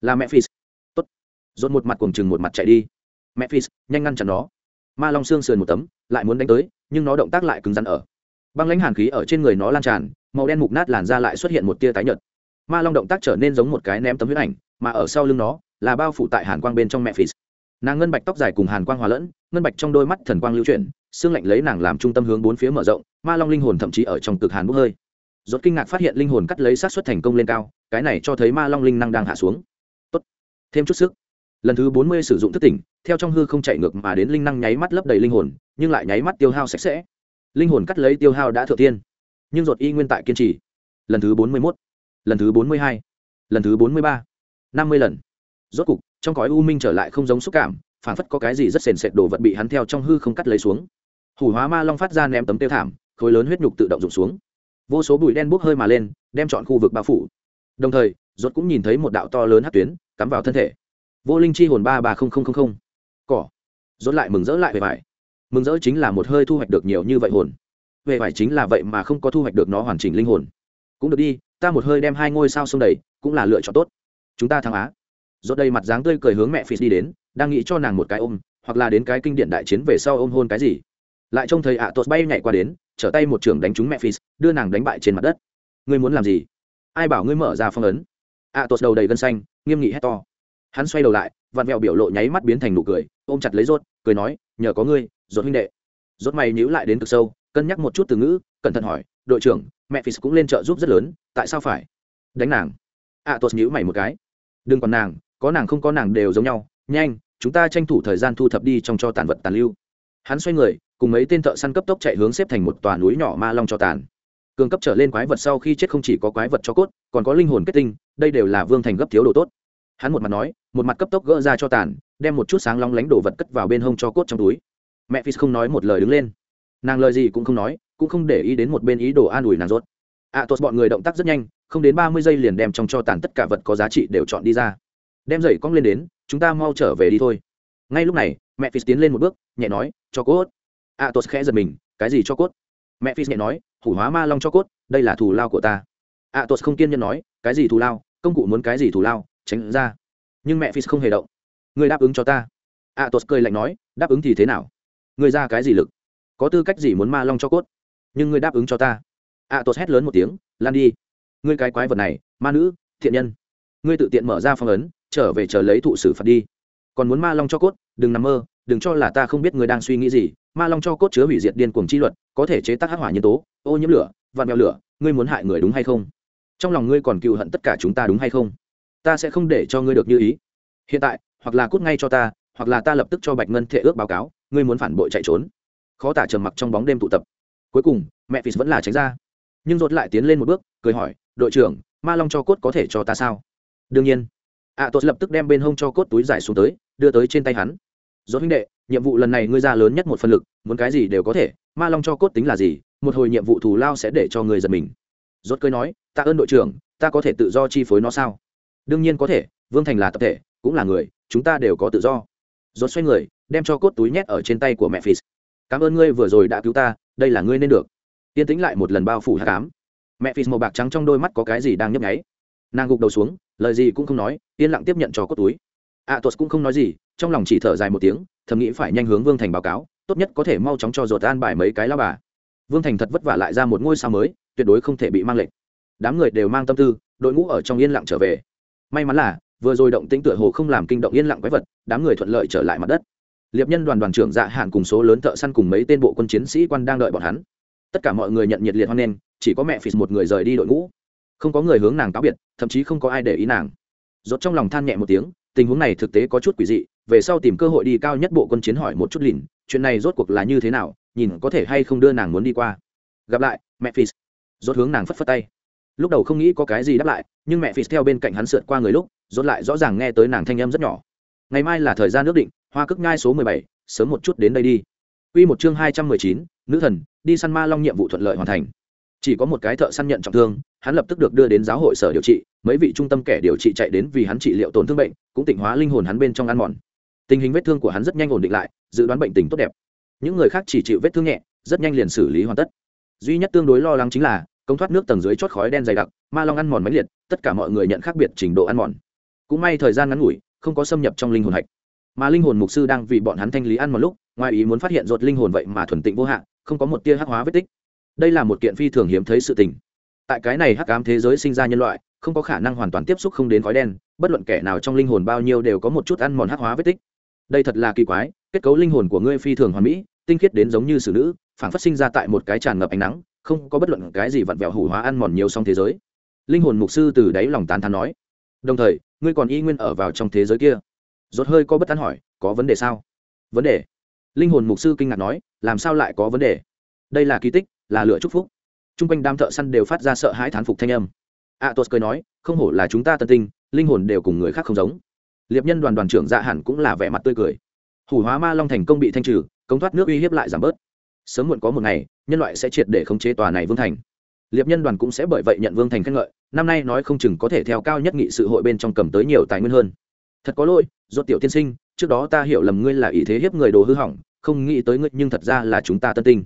Là mẹ phis tốt. Rột một mặt cùng chừng một mặt chạy đi. Mẹ phis nhanh ngăn chặn nó. Ma long xương sườn một tấm, lại muốn đánh tới, nhưng nó động tác lại cứng rắn ở. Băng lãnh hàn khí ở trên người nó lan tràn, màu đen mục nát làn ra lại xuất hiện một tia tái nhợt. Ma long động tác trở nên giống một cái ném tấm huyết ảnh, mà ở sau lưng nó là bao phủ tại hàn quang bên trong mẹ phì. nàng ngân bạch tóc dài cùng hàn quang hòa lẫn, ngân bạch trong đôi mắt thần quang lưu chuyển, xương lạnh lấy nàng làm trung tâm hướng bốn phía mở rộng, ma long linh hồn thậm chí ở trong cực hàn bốc hơi. Rốt kinh ngạc phát hiện linh hồn cắt lấy sát xuất thành công lên cao, cái này cho thấy ma long linh năng đang hạ xuống. Tốt. Thêm chút sức. Lần thứ bốn mươi sử dụng thức tỉnh, theo trong hư không chạy ngược mà đến linh năng nháy mắt lấp đầy linh hồn, nhưng lại nháy mắt tiêu hao sạch sẽ. Linh hồn cắt lấy tiêu hao đã thượng tiên. Nhưng rốt y nguyên tại kiên trì. Lần thứ bốn mươi mốt. Lần thứ bốn mươi hai. Lần thứ bốn mươi ba. Năm mươi lần rốt cục, trong cõi u minh trở lại không giống xúc cảm phản phất có cái gì rất sền sệt đồ vật bị hắn theo trong hư không cắt lấy xuống. Hủ hóa ma long phát ra ném tấm tiêu thảm, khối lớn huyết nhục tự động rụng xuống. Vô số bụi đen bốc hơi mà lên, đem chọn khu vực bao phủ. Đồng thời, rốt cũng nhìn thấy một đạo to lớn hát tuyến, cắm vào thân thể. Vô linh chi hồn ba ba không không không không. Cỏ. Rốt lại mừng rỡ lại về vải. Mừng rỡ chính là một hơi thu hoạch được nhiều như vậy hồn. Về vải chính là vậy mà không có thu hoạch được nó hoàn chỉnh linh hồn. Cũng được đi, ta một hơi đem hai ngôi sao xông đầy, cũng là lựa chọn tốt. Chúng ta thắng á rốt đây mặt dáng tươi cười hướng mẹ phi đi đến, đang nghĩ cho nàng một cái ôm, hoặc là đến cái kinh điển đại chiến về sau ôm hôn cái gì. Lại trông thấy ạ à tốt bay nhảy qua đến, trở tay một trường đánh trúng mẹ phi đưa nàng đánh bại trên mặt đất. Ngươi muốn làm gì? Ai bảo ngươi mở ra phong ấn? Ạ à tốt đầu đầy gân xanh, nghiêm nghị hét to. Hắn xoay đầu lại, vặn vẹo biểu lộ nháy mắt biến thành nụ cười, ôm chặt lấy rốt, cười nói, nhờ có ngươi, rốt huynh đệ. Rốt mày nhíu lại đến cực sâu, cân nhắc một chút từ ngữ, cẩn thận hỏi, đội trưởng, mẹ phi cũng lên trợ giúp rất lớn, tại sao phải đánh nàng? Ạ à tốt nhíu mày một cái. Đừng còn nàng có nàng không có nàng đều giống nhau nhanh chúng ta tranh thủ thời gian thu thập đi trong cho tàn vật tàn lưu. Hắn xoay người cùng mấy tên thợ săn cấp tốc chạy hướng xếp thành một tòa núi nhỏ ma long cho tàn. Cường cấp trở lên quái vật sau khi chết không chỉ có quái vật cho cốt còn có linh hồn kết tinh đây đều là vương thành gấp thiếu đồ tốt. Hắn một mặt nói một mặt cấp tốc gỡ ra cho tàn đem một chút sáng long lánh đồ vật cất vào bên hông cho cốt trong túi. Mẹ phi không nói một lời đứng lên. Nàng lời gì cũng không nói cũng không để ý đến một bên ý đồ an ủi nàng rốt. Ạ à, tốt bọn người động tác rất nhanh không đến ba mươi giây liền đem trong cho tàn tất cả vật có giá trị đều chọn đi ra đem giày cong lên đến, chúng ta mau trở về đi thôi. Ngay lúc này, mẹ phi tiến lên một bước, nhẹ nói, cho cốt. A tos khẽ giật mình, cái gì cho cốt? Mẹ phi nhẹ nói, hủ hóa ma long cho cốt, đây là thù lao của ta. A tos không kiên nhẫn nói, cái gì thù lao? Công cụ muốn cái gì thù lao? Tránh ra. Nhưng mẹ phi không hề động. Người đáp ứng cho ta. A tos cười lạnh nói, đáp ứng thì thế nào? Người ra cái gì lực? Có tư cách gì muốn ma long cho cốt? Nhưng người đáp ứng cho ta. A tos hét lớn một tiếng, lan đi. Ngươi cái quái vật này, ma nữ, thiện nhân. Ngươi tự tiện mở ra phong ấn trở về chờ lấy thụ xử phạt đi. Còn muốn ma long cho cốt, đừng nằm mơ, đừng cho là ta không biết người đang suy nghĩ gì. Ma long cho cốt chứa hủy diệt điên cuồng chi luật, có thể chế tác hắc hỏa nhân tố, ô nhiễm lửa, vạn mèo lửa, ngươi muốn hại người đúng hay không? Trong lòng ngươi còn cựu hận tất cả chúng ta đúng hay không? Ta sẽ không để cho ngươi được như ý. Hiện tại, hoặc là cút ngay cho ta, hoặc là ta lập tức cho bạch ngân thệ ước báo cáo, ngươi muốn phản bội chạy trốn. Khó tả trầm mặc trong bóng đêm tụ tập. Cuối cùng, mẹ phì vẫn là tránh ra. Nhưng dột lại tiến lên một bước, cười hỏi, đội trưởng, ma long cho cốt có thể cho ta sao? Đương nhiên ạ à, tốt lập tức đem bên hông cho cốt túi giải xuống tới đưa tới trên tay hắn. Do huynh đệ nhiệm vụ lần này ngươi ra lớn nhất một phân lực muốn cái gì đều có thể ma long cho cốt tính là gì một hồi nhiệm vụ thù lao sẽ để cho người giật mình. Rốt cười nói ta ơn đội trưởng ta có thể tự do chi phối nó sao? Đương nhiên có thể vương thành là tập thể cũng là người chúng ta đều có tự do. Rốt xoay người đem cho cốt túi nhét ở trên tay của mẹ phì cảm ơn ngươi vừa rồi đã cứu ta đây là ngươi nên được. Tiên tĩnh lại một lần bao phủ hạ cám. Mẹ phì màu bạc trắng trong đôi mắt có cái gì đang nhấp nháy nàng gục đầu xuống, lời gì cũng không nói, yên lặng tiếp nhận cho cốt túi. A tuột cũng không nói gì, trong lòng chỉ thở dài một tiếng, thầm nghĩ phải nhanh hướng vương thành báo cáo, tốt nhất có thể mau chóng cho ruột an bài mấy cái lao bà. Vương thành thật vất vả lại ra một ngôi sao mới, tuyệt đối không thể bị mang lệnh. Đám người đều mang tâm tư, đội ngũ ở trong yên lặng trở về. May mắn là, vừa rồi động tĩnh tựa hồ không làm kinh động yên lặng quái vật, đám người thuận lợi trở lại mặt đất. Liệp nhân đoàn đoàn trưởng dạ hạn cùng số lớn thợ săn cùng mấy tên bộ quân chiến sĩ quan đang đợi bọn hắn. Tất cả mọi người nhận nhiệt liệt hoan nghênh, chỉ có mẹ phì một người rời đi đội ngũ không có người hướng nàng cáo biệt, thậm chí không có ai để ý nàng. Rốt trong lòng than nhẹ một tiếng, tình huống này thực tế có chút quỷ dị, về sau tìm cơ hội đi cao nhất bộ quân chiến hỏi một chút lìn chuyện này rốt cuộc là như thế nào, nhìn có thể hay không đưa nàng muốn đi qua. Gặp lại, mẹ phì rốt hướng nàng phất phất tay. Lúc đầu không nghĩ có cái gì đáp lại, nhưng mẹ phì theo bên cạnh hắn sượt qua người lúc, rốt lại rõ ràng nghe tới nàng thanh âm rất nhỏ. Ngày mai là thời gian nước định, hoa cước ngai số mười bảy, sớm một chút đến đây đi. Quy một chương hai trăm mười chín, nữ thần, đi săn ma long nhiệm vụ thuận lợi hoàn thành chỉ có một cái thợ săn nhận trọng thương, hắn lập tức được đưa đến giáo hội sở điều trị, mấy vị trung tâm kẻ điều trị chạy đến vì hắn trị liệu tổn thương bệnh, cũng tỉnh hóa linh hồn hắn bên trong ăn mòn. Tình hình vết thương của hắn rất nhanh ổn định lại, dự đoán bệnh tình tốt đẹp. Những người khác chỉ chịu vết thương nhẹ, rất nhanh liền xử lý hoàn tất. Duy nhất tương đối lo lắng chính là, công thoát nước tầng dưới chót khói đen dày đặc, ma long ăn mòn máy liệt, tất cả mọi người nhận khác biệt trình độ ăn mòn. Cũng may thời gian ngắn ngủi, không có xâm nhập trong linh hồn hạch. Mà linh hồn mục sư đang vì bọn hắn thanh lý ăn một lúc, ngoài ý muốn phát hiện ruột linh hồn vậy mà thuần tịnh vô hạn không có một tia hắc hóa vết tích đây là một kiện phi thường hiếm thấy sự tình. Tại cái này hắc ám thế giới sinh ra nhân loại, không có khả năng hoàn toàn tiếp xúc không đến khói đen, bất luận kẻ nào trong linh hồn bao nhiêu đều có một chút ăn mòn hắc hóa vết tích. Đây thật là kỳ quái, kết cấu linh hồn của ngươi phi thường hoàn mỹ, tinh khiết đến giống như xử nữ, phản phát sinh ra tại một cái tràn ngập ánh nắng, không có bất luận cái gì vặn vẹo hủ hóa ăn mòn nhiều song thế giới. Linh hồn mục sư từ đáy lòng tán thán nói, đồng thời, ngươi còn y nguyên ở vào trong thế giới kia. Rốt hơi có bất an hỏi, có vấn đề sao? Vấn đề? Linh hồn mục sư kinh ngạc nói, làm sao lại có vấn đề? Đây là kỳ tích là lựa chúc phúc. T r u n g quanh đám thợ săn đều phát ra sợ hãi thán phục thanh âm. A tos cười nói, không hổ là chúng ta tân tinh, linh hồn đều cùng người khác không giống. Liệp nhân đoàn đoàn trưởng dạ hẳn cũng là vẻ mặt tươi cười. Hủ hóa ma long thành công bị thanh trừ công thoát nước uy hiếp lại giảm bớt. Sớm muộn có một ngày, nhân loại sẽ triệt để khống chế tòa này vương thành. Liệp nhân đoàn cũng sẽ bởi vậy nhận vương thành khen ngợi, năm nay nói không chừng có thể theo cao nhất nghị sự hội bên trong cầm tới nhiều tài nguyên hơn. Thật có lỗi do tiểu tiên sinh, trước đó ta hiểu lầm ngươi là ý thế hiếp người đồ hư hỏng, không nghĩ tới ngươi, nhưng thật ra là chúng ta tân tinh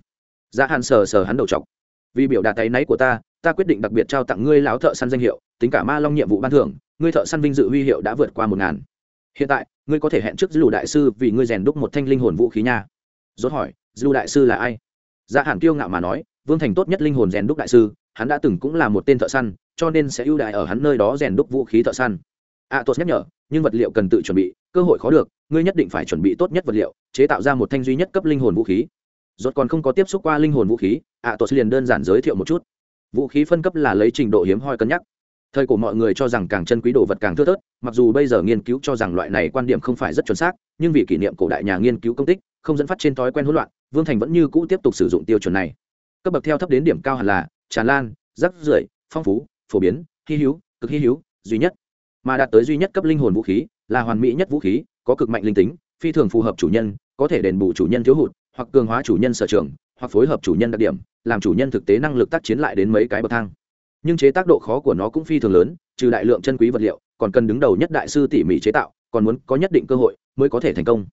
dạ hàn sờ sờ hắn đầu chọc. Vì biểu đạt tay náy của ta ta quyết định đặc biệt trao tặng ngươi lão thợ săn danh hiệu tính cả ma long nhiệm vụ ban thưởng ngươi thợ săn vinh dự huy hiệu đã vượt qua một ngàn. Hiện tại ngươi có thể hẹn trước dư đại sư vì ngươi rèn đúc một thanh linh hồn vũ khí nha. Rốt hỏi dư đại sư là ai? Dạ hàn kiêu ngạo mà nói vương thành tốt nhất linh hồn rèn đúc đại sư hắn đã từng cũng là một tên thợ săn cho nên sẽ ưu đại ở hắn nơi đó rèn đúc vũ khí thợ săn. A à, tốt nhắc nhở nhưng vật liệu cần tự chuẩn bị cơ hội khó được ngươi nhất định phải chuẩn bị tốt nhất vật liệu chế tạo ra một thanh duy nhất cấp linh hồn vũ khí rốt còn không có tiếp xúc qua linh hồn vũ khí ạ à, tốt liền đơn giản giới thiệu một chút. Vũ khí phân cấp là lấy trình độ hiếm hoi cân nhắc. Thời của mọi người cho rằng càng chân quý đồ vật càng thưa thớt mặc dù bây giờ nghiên cứu cho rằng loại này quan điểm không phải rất chuẩn xác nhưng vì kỷ niệm cổ đại nhà nghiên cứu công tích không dẫn phát trên thói quen hỗn loạn vương thành vẫn như cũ tiếp tục sử dụng tiêu chuẩn này. Cấp bậc theo thấp đến điểm cao hẳn là tràn lan rắc rưởi phong phú phổ biến hy hữu cực hy hữu duy nhất. Mà đạt tới duy nhất cấp linh hồn vũ khí là hoàn mỹ nhất vũ khí có cực mạnh linh tính phi thường phù hợp chủ nhân có thể đền bù chủ nhân thiếu hụt hoặc cường hóa chủ nhân sở trường, hoặc phối hợp chủ nhân đặc điểm, làm chủ nhân thực tế năng lực tác chiến lại đến mấy cái bậc thang. Nhưng chế tác độ khó của nó cũng phi thường lớn, trừ đại lượng chân quý vật liệu, còn cần đứng đầu nhất đại sư tỉ mỉ chế tạo, còn muốn có nhất định cơ hội mới có thể thành công.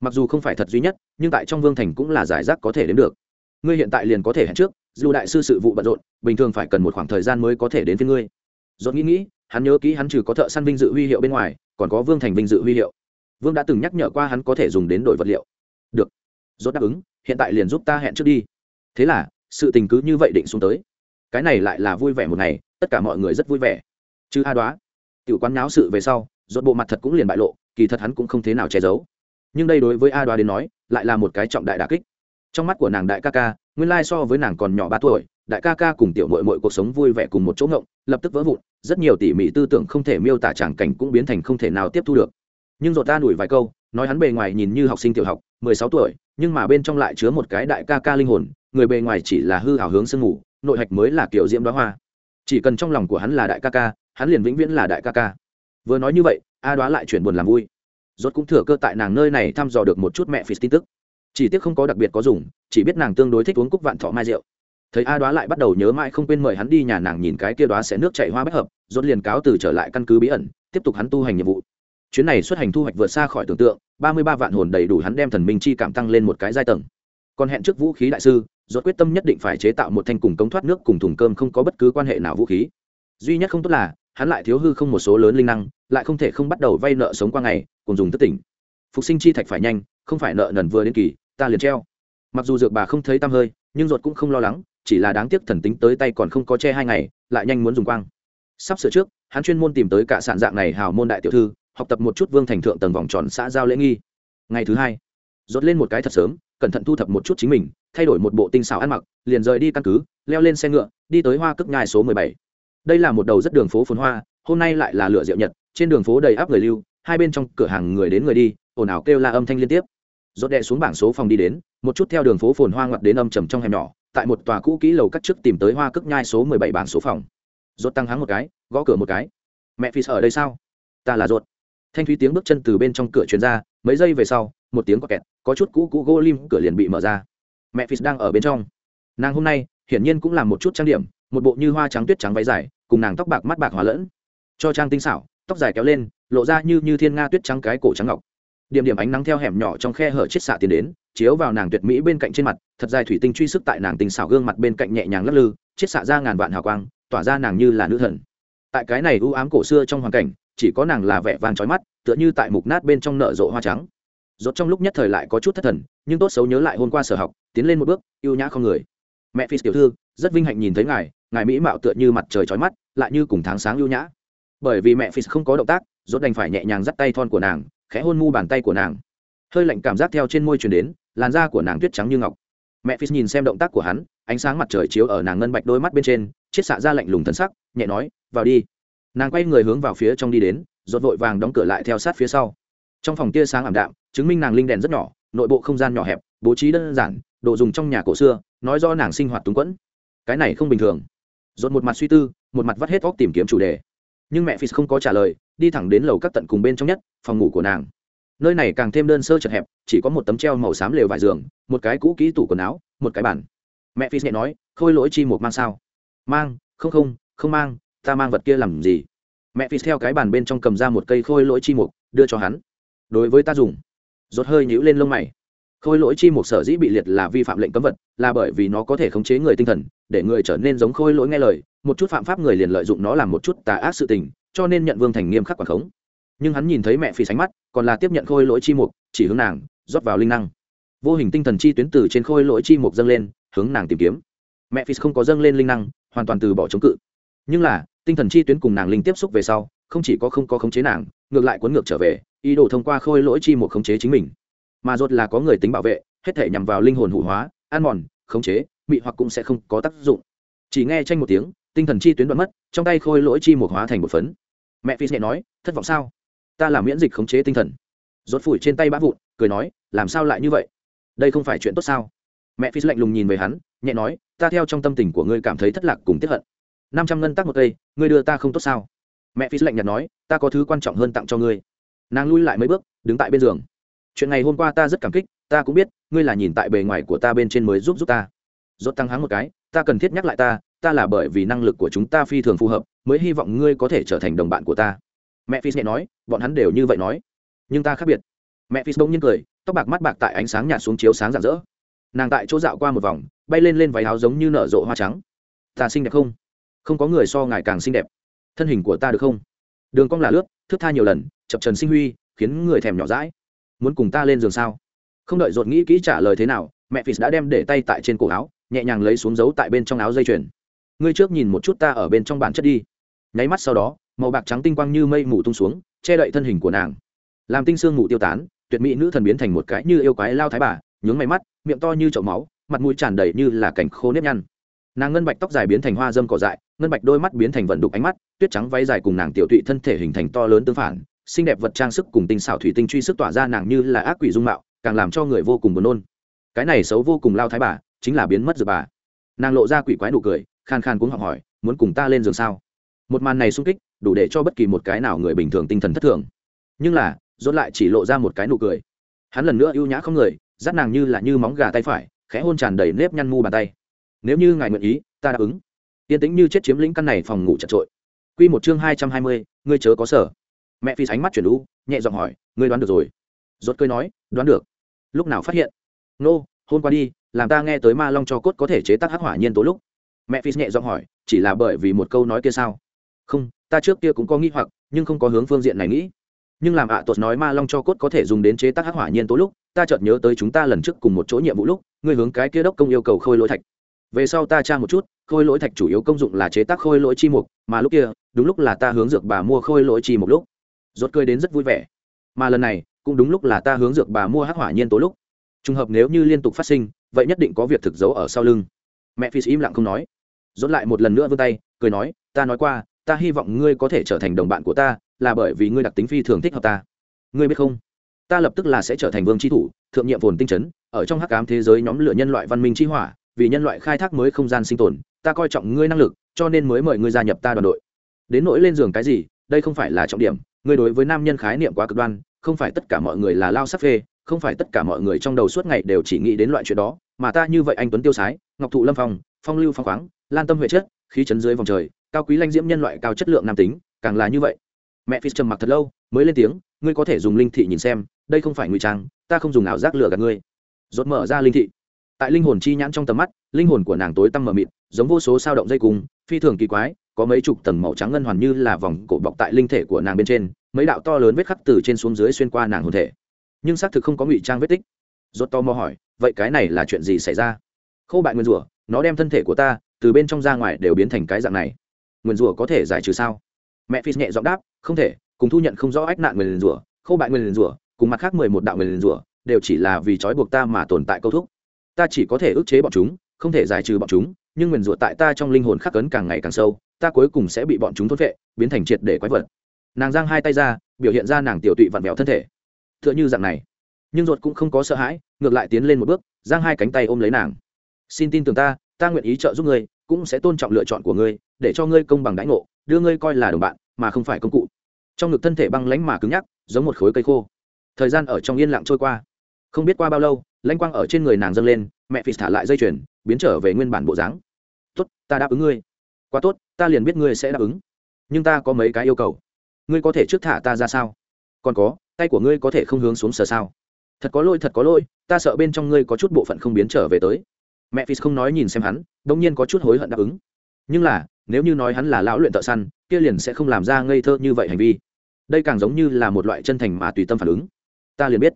Mặc dù không phải thật duy nhất, nhưng tại trong vương thành cũng là giải rác có thể đến được. Ngươi hiện tại liền có thể hẹn trước, dù đại sư sự vụ bận rộn, bình thường phải cần một khoảng thời gian mới có thể đến với ngươi. Dốt nghĩ nghĩ, hắn nhớ kỹ hắn trừ có thợ săn vinh dự huy hiệu bên ngoài, còn có vương thành vinh dự huy hiệu. Vương đã từng nhắc nhở qua hắn có thể dùng đến đổi vật liệu. Rốt đáp ứng, hiện tại liền giúp ta hẹn trước đi. Thế là, sự tình cứ như vậy định xuống tới. Cái này lại là vui vẻ một ngày, tất cả mọi người rất vui vẻ. Chứ a đoá, tiểu quán nháo sự về sau, rốt bộ mặt thật cũng liền bại lộ, kỳ thật hắn cũng không thế nào che giấu. Nhưng đây đối với a đoá đến nói, lại là một cái trọng đại đà kích. Trong mắt của nàng đại ca ca, nguyên lai so với nàng còn nhỏ ba tuổi, đại ca ca cùng tiểu mội mội cuộc sống vui vẻ cùng một chỗ ngộng, lập tức vỡ vụn, rất nhiều tỉ mỉ tư tưởng không thể miêu tả tràng cảnh cũng biến thành không thể nào tiếp thu được. Nhưng dột ta đuổi vài câu nói hắn bề ngoài nhìn như học sinh tiểu học, mười sáu tuổi, nhưng mà bên trong lại chứa một cái đại ca ca linh hồn, người bề ngoài chỉ là hư hào hướng sương ngủ, nội hạch mới là kiểu diễm đoá hoa. Chỉ cần trong lòng của hắn là đại ca ca, hắn liền vĩnh viễn là đại ca ca. Vừa nói như vậy, a đoá lại chuyển buồn làm vui. Rốt cũng thừa cơ tại nàng nơi này thăm dò được một chút mẹ phì tin tức. Chỉ tiếc không có đặc biệt có dùng, chỉ biết nàng tương đối thích uống cúc vạn thọ mai rượu. Thấy a đoá lại bắt đầu nhớ mãi không quên mời hắn đi nhà nàng nhìn cái kia đoá sẽ nước chảy hoa bách hợp, rốt liền cáo từ trở lại căn cứ bí ẩn, tiếp tục hắn tu hành nhiệm vụ chuyến này xuất hành thu hoạch vượt xa khỏi tưởng tượng, ba mươi ba vạn hồn đầy đủ hắn đem thần minh chi cảm tăng lên một cái giai tầng. Còn hẹn trước vũ khí đại sư, rốt quyết tâm nhất định phải chế tạo một thanh cùng cống thoát nước cùng thùng cơm không có bất cứ quan hệ nào vũ khí. Duy nhất không tốt là, hắn lại thiếu hư không một số lớn linh năng, lại không thể không bắt đầu vay nợ sống qua ngày, cùng dùng thất tỉnh. Phục sinh chi thạch phải nhanh, không phải nợ nần vừa đến kỳ, ta liền treo. Mặc dù dược bà không thấy tăm hơi, nhưng ruột cũng không lo lắng, chỉ là đáng tiếc thần tính tới tay còn không có che hai ngày, lại nhanh muốn dùng quang. Sắp sửa trước, hắn chuyên môn tìm tới cả sản dạng này hào môn đại tiểu thư học tập một chút vương thành thượng tầng vòng tròn xã giao lễ nghi. Ngày thứ hai dốt lên một cái thật sớm, cẩn thận thu thập một chút chính mình, thay đổi một bộ tinh xảo ăn mặc, liền rời đi căn cứ, leo lên xe ngựa, đi tới hoa cước nhai số mười bảy. Đây là một đầu rất đường phố phồn hoa, hôm nay lại là lửa rượu nhật, trên đường phố đầy áp người lưu, hai bên trong cửa hàng người đến người đi, ồn ào kêu la âm thanh liên tiếp. Dốt đệ xuống bảng số phòng đi đến, một chút theo đường phố phồn hoa ngoặt đến âm trầm trong hẻm nhỏ, tại một tòa cũ kỹ lầu cắt trước tìm tới hoa cước nhai số mười bảy bảng số phòng. Dốt tăng hắng một cái, gõ cửa một cái. Mẹ phi ở đây sao? Ta là dốt thanh thúy tiếng bước chân từ bên trong cửa truyền ra, mấy giây về sau, một tiếng có kẹt, có chút cũ cũ gỗ lim cửa liền bị mở ra. Mẹ phi đang ở bên trong. Nàng hôm nay, hiển nhiên cũng làm một chút trang điểm, một bộ như hoa trắng tuyết trắng váy dài, cùng nàng tóc bạc mắt bạc hòa lẫn. Cho trang tinh xảo, tóc dài kéo lên, lộ ra như như thiên nga tuyết trắng cái cổ trắng ngọc. Điểm điểm ánh nắng theo hẻm nhỏ trong khe hở chiết xạ tiến đến, chiếu vào nàng tuyệt mỹ bên cạnh trên mặt, thật dài thủy tinh truy sức tại nàng tinh xảo gương mặt bên cạnh nhẹ nhàng lắc lư, chiết xạ ra ngàn vạn hào quang, tỏa ra nàng như là nữ thần. Tại cái này u ám cổ xưa trong hoàn cảnh chỉ có nàng là vẻ vàng trói mắt, tựa như tại mục nát bên trong nợ rộ hoa trắng. Rốt trong lúc nhất thời lại có chút thất thần, nhưng tốt xấu nhớ lại hôm qua sở học, tiến lên một bước, yêu nhã không người. Mẹ phi tiểu thư, rất vinh hạnh nhìn thấy ngài ngài mỹ mạo tựa như mặt trời trói mắt, lại như cùng tháng sáng yêu nhã. Bởi vì mẹ phi không có động tác, rốt đành phải nhẹ nhàng dắt tay thon của nàng, khẽ hôn mu bàn tay của nàng. Hơi lạnh cảm giác theo trên môi truyền đến, làn da của nàng tuyết trắng như ngọc. Mẹ phi nhìn xem động tác của hắn, ánh sáng mặt trời chiếu ở nàng ngân bạch đôi mắt bên trên, chiết xạ ra lạnh lùng thân sắc, nhẹ nói, vào đi nàng quay người hướng vào phía trong đi đến rột vội vàng đóng cửa lại theo sát phía sau. Trong phòng tia sáng ảm đạm, chứng minh nàng linh đèn rất nhỏ, nội bộ không gian nhỏ hẹp, bố trí đơn giản, đồ dùng trong nhà cổ xưa, nói do nàng sinh hoạt túng quẫn. Cái này không bình thường. Rột một mặt suy tư, một mặt vắt hết óc tìm kiếm chủ đề. Nhưng mẹ phi không có trả lời, đi thẳng đến lầu các tận cùng bên trong nhất, phòng ngủ của nàng. Nơi này càng thêm đơn sơ chật hẹp, chỉ có một tấm treo màu xám lều vải giường, một cái cũ kỹ tủ quần áo, một cái bàn. Mẹ phi nhẹ nói, khôi lỗi chi một mang sao? Mang, không không không mang ta mang vật kia làm gì? Mẹ phi theo cái bàn bên trong cầm ra một cây khôi lỗi chi mục, đưa cho hắn. Đối với ta dùng. Rốt hơi nhũ lên lông mày. Khôi lỗi chi mục sở dĩ bị liệt là vi phạm lệnh cấm vật, là bởi vì nó có thể khống chế người tinh thần, để người trở nên giống khôi lỗi nghe lời. Một chút phạm pháp người liền lợi dụng nó làm một chút tà ác sự tình, cho nên nhận vương thành nghiêm khắc quản khống. Nhưng hắn nhìn thấy mẹ phi sánh mắt, còn là tiếp nhận khôi lỗi chi mục, chỉ hướng nàng, rót vào linh năng. Vô hình tinh thần chi tuyến từ trên khôi lỗi chi mục dâng lên, hướng nàng tìm kiếm. Mẹ phi không có dâng lên linh năng, hoàn toàn từ bỏ chống cự. Nhưng là tinh thần chi tuyến cùng nàng linh tiếp xúc về sau, không chỉ có không có khống chế nàng, ngược lại cuốn ngược trở về, ý đồ thông qua khôi lỗi chi một khống chế chính mình. Mà rốt là có người tính bảo vệ, hết thể nhằm vào linh hồn hủ hóa an mòn, khống chế, mị hoặc cũng sẽ không có tác dụng. Chỉ nghe tranh một tiếng, tinh thần chi tuyến đoạn mất, trong tay khôi lỗi chi một hóa thành một phấn. Mẹ phi nhẹ nói, thất vọng sao? Ta là miễn dịch khống chế tinh thần. Rốt phủi trên tay bã vụn, cười nói, làm sao lại như vậy? Đây không phải chuyện tốt sao? Mẹ phi lạnh lùng nhìn về hắn, nhẹ nói, ta theo trong tâm tình của ngươi cảm thấy thất lạc cùng tiếc hận năm trăm ngân tắc một cây, ngươi đưa ta không tốt sao? Mẹ phi lạnh nhạt nói, ta có thứ quan trọng hơn tặng cho ngươi. Nàng lui lại mấy bước, đứng tại bên giường. Chuyện này hôm qua ta rất cảm kích, ta cũng biết, ngươi là nhìn tại bề ngoài của ta bên trên mới giúp giúp ta. Rốt tăng háng một cái, ta cần thiết nhắc lại ta ta là bởi vì năng lực của chúng ta phi thường phù hợp, mới hy vọng ngươi có thể trở thành đồng bạn của ta. Mẹ phi nhẹ nói, bọn hắn đều như vậy nói. Nhưng ta khác biệt. Mẹ phi bỗng nhiên cười, tóc bạc mắt bạc tại ánh sáng nhạt xuống chiếu sáng rạng rỡ. Nàng tại chỗ dạo qua một vòng, bay lên lên váy áo giống như nở rộ hoa trắng. Ta xinh đẹp không? Không có người so ngài càng xinh đẹp. Thân hình của ta được không? Đường cong là lướt thức tha nhiều lần, chập trần sinh huy, khiến người thèm nhỏ rãi muốn cùng ta lên giường sao? Không đợi dột nghĩ kỹ trả lời thế nào, mẹ phì đã đem để tay tại trên cổ áo, nhẹ nhàng lấy xuống dấu tại bên trong áo dây chuyền. Ngươi trước nhìn một chút ta ở bên trong bản chất đi. Nháy mắt sau đó, màu bạc trắng tinh quang như mây mù tung xuống, che đậy thân hình của nàng. Làm tinh xương mù tiêu tán, tuyệt mỹ nữ thần biến thành một cái như yêu quái lao thái bà, nhướng mày mắt, miệng to như chậu máu, mặt mũi tràn đầy như là cảnh khô nếp nhăn nàng ngân bạch tóc dài biến thành hoa dâm cỏ dại, ngân bạch đôi mắt biến thành vận đục ánh mắt, tuyết trắng váy dài cùng nàng tiểu tụy thân thể hình thành to lớn tương phản, xinh đẹp vật trang sức cùng tinh xảo thủy tinh truy sức tỏa ra nàng như là ác quỷ dung mạo, càng làm cho người vô cùng buồn nôn. Cái này xấu vô cùng lao thái bà, chính là biến mất rồi bà. Nàng lộ ra quỷ quái nụ cười, khan khan cũng học hỏi, muốn cùng ta lên giường sao? Một màn này sung kích, đủ để cho bất kỳ một cái nào người bình thường tinh thần thất thường. Nhưng là dốt lại chỉ lộ ra một cái nụ cười. Hắn lần nữa ưu nhã không người, dắt nàng như là như móng gà tay phải, khẽ hôn tràn đầy nếp nhăn mu bàn tay nếu như ngài nguyện ý ta đáp ứng. Yên tĩnh như chết chiếm lĩnh căn này phòng ngủ chật trội. Q một chương hai trăm hai mươi ngươi chớ có sở. Mẹ phi ánh mắt chuyển lũ nhẹ giọng hỏi ngươi đoán được rồi. Rốt cười nói đoán được. Lúc nào phát hiện? Nô、no, hôn qua đi làm ta nghe tới ma long cho cốt có thể chế tác hắc hỏa nhiên tố lúc. Mẹ phi nhẹ giọng hỏi chỉ là bởi vì một câu nói kia sao? Không ta trước kia cũng có nghĩ hoặc nhưng không có hướng phương diện này nghĩ. Nhưng làm ạ à tuột nói ma long cho cốt có thể dùng đến chế tác hắc hỏa nhiên tố lúc ta chợt nhớ tới chúng ta lần trước cùng một chỗ nhiệm vụ lúc ngươi hướng cái kia đốc công yêu cầu khôi lỗi thạch về sau ta tra một chút, khôi lỗi thạch chủ yếu công dụng là chế tác khôi lỗi chi mục, mà lúc kia, đúng lúc là ta hướng dược bà mua khôi lỗi chi mục lúc. Rốt cười đến rất vui vẻ. Mà lần này, cũng đúng lúc là ta hướng dược bà mua hắc hỏa nhiên tố lúc. Trùng hợp nếu như liên tục phát sinh, vậy nhất định có việc thực giấu ở sau lưng. Mẹ phi im lặng không nói. Rốt lại một lần nữa vươn tay, cười nói, ta nói qua, ta hy vọng ngươi có thể trở thành đồng bạn của ta, là bởi vì ngươi đặc tính phi thường thích hợp ta. Ngươi biết không? Ta lập tức là sẽ trở thành vương tri thủ, thượng nhiệm vồn tinh chấn, ở trong hắc ám thế giới nhóm lửa nhân loại văn minh chi hỏa vì nhân loại khai thác mới không gian sinh tồn, ta coi trọng ngươi năng lực, cho nên mới mời ngươi gia nhập ta đoàn đội. Đến nỗi lên giường cái gì, đây không phải là trọng điểm, ngươi đối với nam nhân khái niệm quá cực đoan, không phải tất cả mọi người là lao sắc phê, không phải tất cả mọi người trong đầu suốt ngày đều chỉ nghĩ đến loại chuyện đó, mà ta như vậy anh tuấn tiêu sái, ngọc thụ lâm phong phong lưu phong khoáng, lan tâm huệ chất, khí chấn dưới vòng trời, cao quý lanh diễm nhân loại cao chất lượng nam tính, càng là như vậy. Mẹ phi trầm mặc thật lâu, mới lên tiếng, ngươi có thể dùng linh thị nhìn xem, đây không phải ngụy trang, ta không dùng ảo giác lừa gạt ngươi. Rốt mở ra linh thị tại linh hồn chi nhãn trong tầm mắt, linh hồn của nàng tối tăm mờ mịt, giống vô số sao động dây cung, phi thường kỳ quái, có mấy chục tầng màu trắng ngân hoàn như là vòng cổ bọc tại linh thể của nàng bên trên, mấy đạo to lớn vết khắc từ trên xuống dưới xuyên qua nàng hồn thể. Nhưng xác thực không có ngụy trang vết tích. Rốt to mò hỏi, vậy cái này là chuyện gì xảy ra? Khâu bại nguyên rủa, nó đem thân thể của ta, từ bên trong ra ngoài đều biến thành cái dạng này. Nguyên rủa có thể giải trừ sao? Mẹ phi nhẹ giọng đáp, không thể, cùng thu nhận không rõ ách nạn nguyên rủa khâu bại nguyên rủa, cùng mặt khác mười một đạo nguyên rủa, đều chỉ là vì trói buộc ta mà tồn tại câu thúc ta chỉ có thể ức chế bọn chúng, không thể giải trừ bọn chúng, nhưng nguyền rủa tại ta trong linh hồn khắc cấn càng ngày càng sâu, ta cuối cùng sẽ bị bọn chúng thốt vệ biến thành triệt để quái vật. Nàng giang hai tay ra, biểu hiện ra nàng tiểu tụy vặn vẹo thân thể. T h ư ợ n h ư dạng này. Nhưng ruột cũng không có sợ hãi, ngược lại tiến lên một bước, giang hai cánh tay ôm lấy nàng. Xin tin tưởng ta ta nguyện ý trợ giúp ngươi, cũng sẽ tôn trọng lựa chọn của ngươi, để cho ngươi công bằng đãi ngộ, đưa ngươi coi là đồng bạn, mà không phải công cụ. Trong ngực thân thể băng lánh mà cứng nhắc, giống một khối cây khô. Thời gian ở trong yên lặng trôi qua. Không biết qua bao lâu lanh quang ở trên người nàng dâng lên, mẹ phì thả lại dây chuyền, biến trở về nguyên bản bộ dáng. Tốt, ta đáp ứng ngươi. Quá tốt, ta liền biết ngươi sẽ đáp ứng. Nhưng ta có mấy cái yêu cầu. Ngươi có thể trước thả ta ra sao? Còn có, tay của ngươi có thể không hướng xuống sờ sao? Thật có lỗi, thật có lỗi, ta sợ bên trong ngươi có chút bộ phận không biến trở về tới. Mẹ phi không nói nhìn xem hắn bỗng nhiên có chút hối hận đáp ứng. Nhưng là, nếu như nói hắn là lão luyện thợ săn, kia liền sẽ không làm ra ngây thơ như vậy hành vi. Đây càng giống như là một loại chân thành mà tùy tâm phản ứng. Ta liền biết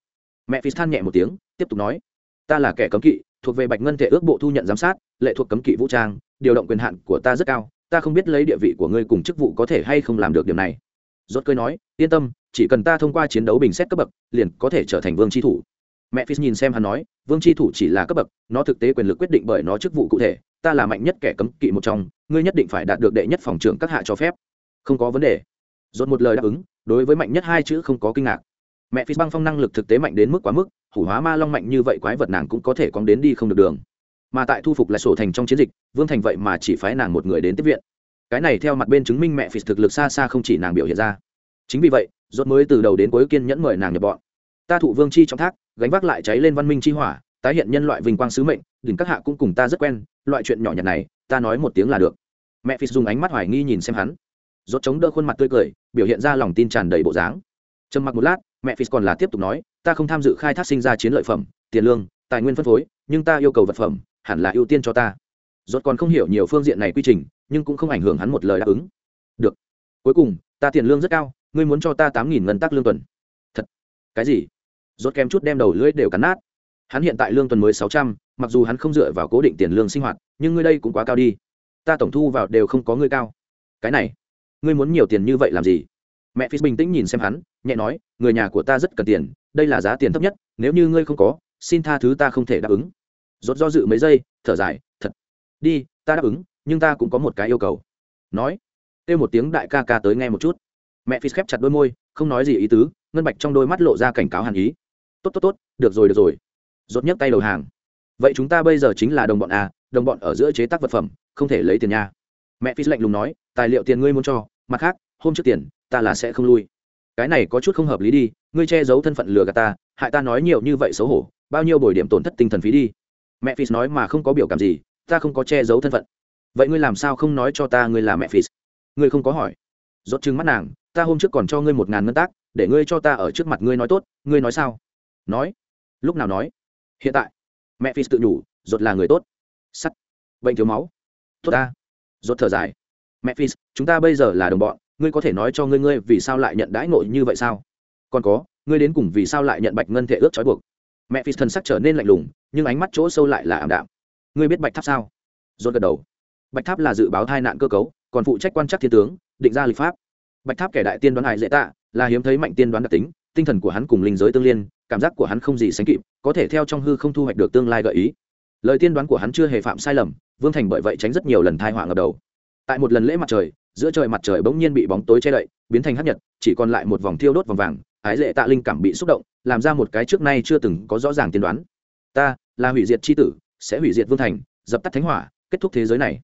mẹ phi than nhẹ một tiếng, tiếp tục nói, ta là kẻ cấm kỵ, thuộc về bạch ngân thể ước bộ thu nhận giám sát, lệ thuộc cấm kỵ vũ trang, điều động quyền hạn của ta rất cao, ta không biết lấy địa vị của ngươi cùng chức vụ có thể hay không làm được điều này. Rốt cơi nói, yên tâm, chỉ cần ta thông qua chiến đấu bình xét cấp bậc, liền có thể trở thành vương tri thủ. Mẹ phi nhìn xem hắn nói, vương tri thủ chỉ là cấp bậc, nó thực tế quyền lực quyết định bởi nó chức vụ cụ thể, ta là mạnh nhất kẻ cấm kỵ một trong, ngươi nhất định phải đạt được đệ nhất phòng trưởng các hạ cho phép. Không có vấn đề. Rốt một lời đáp ứng, đối với mạnh nhất hai chữ không có kinh ngạc mẹ phi băng phong năng lực thực tế mạnh đến mức quá mức, hủ hóa ma long mạnh như vậy quái vật nàng cũng có thể cóng đến đi không được đường. Mà tại thu phục lại sổ thành trong chiến dịch, vương thành vậy mà chỉ phái nàng một người đến tiếp viện. Cái này theo mặt bên chứng minh mẹ phi thực lực xa xa không chỉ nàng biểu hiện ra. Chính vì vậy, rốt mới từ đầu đến cuối kiên nhẫn mời nàng nhập bọn. Ta thụ vương chi trong thác, gánh vác lại cháy lên văn minh chi hỏa, tái hiện nhân loại vinh quang sứ mệnh, đỉnh các hạ cũng cùng ta rất quen, loại chuyện nhỏ nhặt này, ta nói một tiếng là được. Mẹ phi dùng ánh mắt hoài nghi nhìn xem hắn. Rốt chống đỡ khuôn mặt tươi cười, biểu hiện ra lòng tin tràn đầy bộ dáng. Trầm mặc một lát mẹ phi còn là tiếp tục nói, ta không tham dự khai thác sinh ra chiến lợi phẩm, tiền lương, tài nguyên phân phối, nhưng ta yêu cầu vật phẩm, hẳn là ưu tiên cho ta. Rốt còn không hiểu nhiều phương diện này quy trình, nhưng cũng không ảnh hưởng hắn một lời đáp ứng. Được, cuối cùng, ta tiền lương rất cao, ngươi muốn cho ta tám nghìn ngân tắc lương tuần. Thật? Cái gì? Rốt kém chút đem đầu lưỡi đều cắn nát. Hắn hiện tại lương tuần mới sáu trăm, mặc dù hắn không dựa vào cố định tiền lương sinh hoạt, nhưng ngươi đây cũng quá cao đi. Ta tổng thu vào đều không có ngươi cao. Cái này, ngươi muốn nhiều tiền như vậy làm gì? Mẹ phi bình tĩnh nhìn xem hắn, nhẹ nói, người nhà của ta rất cần tiền, đây là giá tiền thấp nhất, nếu như ngươi không có, xin tha thứ ta không thể đáp ứng. Rốt do dự mấy giây, thở dài, thật. Đi, ta đáp ứng, nhưng ta cũng có một cái yêu cầu. Nói, kêu một tiếng đại ca ca tới nghe một chút. Mẹ phi khép chặt đôi môi, không nói gì ý tứ, ngân bạch trong đôi mắt lộ ra cảnh cáo hàn ý. Tốt tốt tốt, được rồi được rồi. Rốt nhấc tay đầu hàng. Vậy chúng ta bây giờ chính là đồng bọn à đồng bọn ở giữa chế tác vật phẩm, không thể lấy tiền nha. Mẹ phi lạnh lùng nói, tài liệu tiền ngươi muốn cho, mặt khác, hôm trước tiền ta là sẽ không lui. Cái này có chút không hợp lý đi, ngươi che giấu thân phận lừa gạt ta, hại ta nói nhiều như vậy xấu hổ, bao nhiêu bồi điểm tổn thất tinh thần phí đi. Mẹ Phis nói mà không có biểu cảm gì, ta không có che giấu thân phận. Vậy ngươi làm sao không nói cho ta ngươi là mẹ Phis? ngươi không có hỏi. Rốt trừng mắt nàng, ta hôm trước còn cho ngươi một ngàn ngân tác, để ngươi cho ta ở trước mặt ngươi nói tốt, ngươi nói sao? Nói. Lúc nào nói? Hiện tại. Mẹ phi tự nhủ, rốt là người tốt. Sắt. Bệnh thiếu máu. Tốt ta. Rốt thở dài. Mẹ phi chúng ta bây giờ là đồng bọn ngươi có thể nói cho ngươi ngươi vì sao lại nhận đãi ngộ như vậy sao? Còn có, ngươi đến cùng vì sao lại nhận bạch ngân thể ước trói buộc? Mẹ phi thần sắc trở nên lạnh lùng, nhưng ánh mắt chỗ sâu lại là ảm đạm. Ngươi biết bạch tháp sao? Dồn gật đầu. Bạch tháp là dự báo tai nạn cơ cấu, còn phụ trách quan trắc thiên tướng, định ra lịch pháp. Bạch tháp kẻ đại tiên đoán hại dễ tạ, là hiếm thấy mạnh tiên đoán đặc tính, tinh thần của hắn cùng linh giới tương liên, cảm giác của hắn không gì sánh kịp, có thể theo trong hư không thu hoạch được tương lai gợi ý. Lời tiên đoán của hắn chưa hề phạm sai lầm, vương thành bởi vậy tránh rất nhiều lần thai họa ngập đầu. Tại một lần lễ mặt trời giữa trời mặt trời bỗng nhiên bị bóng tối che đậy, biến thành hấp nhật, chỉ còn lại một vòng thiêu đốt vòng vàng, ái lệ tạ linh cảm bị xúc động, làm ra một cái trước nay chưa từng có rõ ràng tiên đoán. Ta là hủy diệt c h i tử, sẽ hủy diệt vương thành, dập tắt thánh hỏa, kết thúc thế giới này.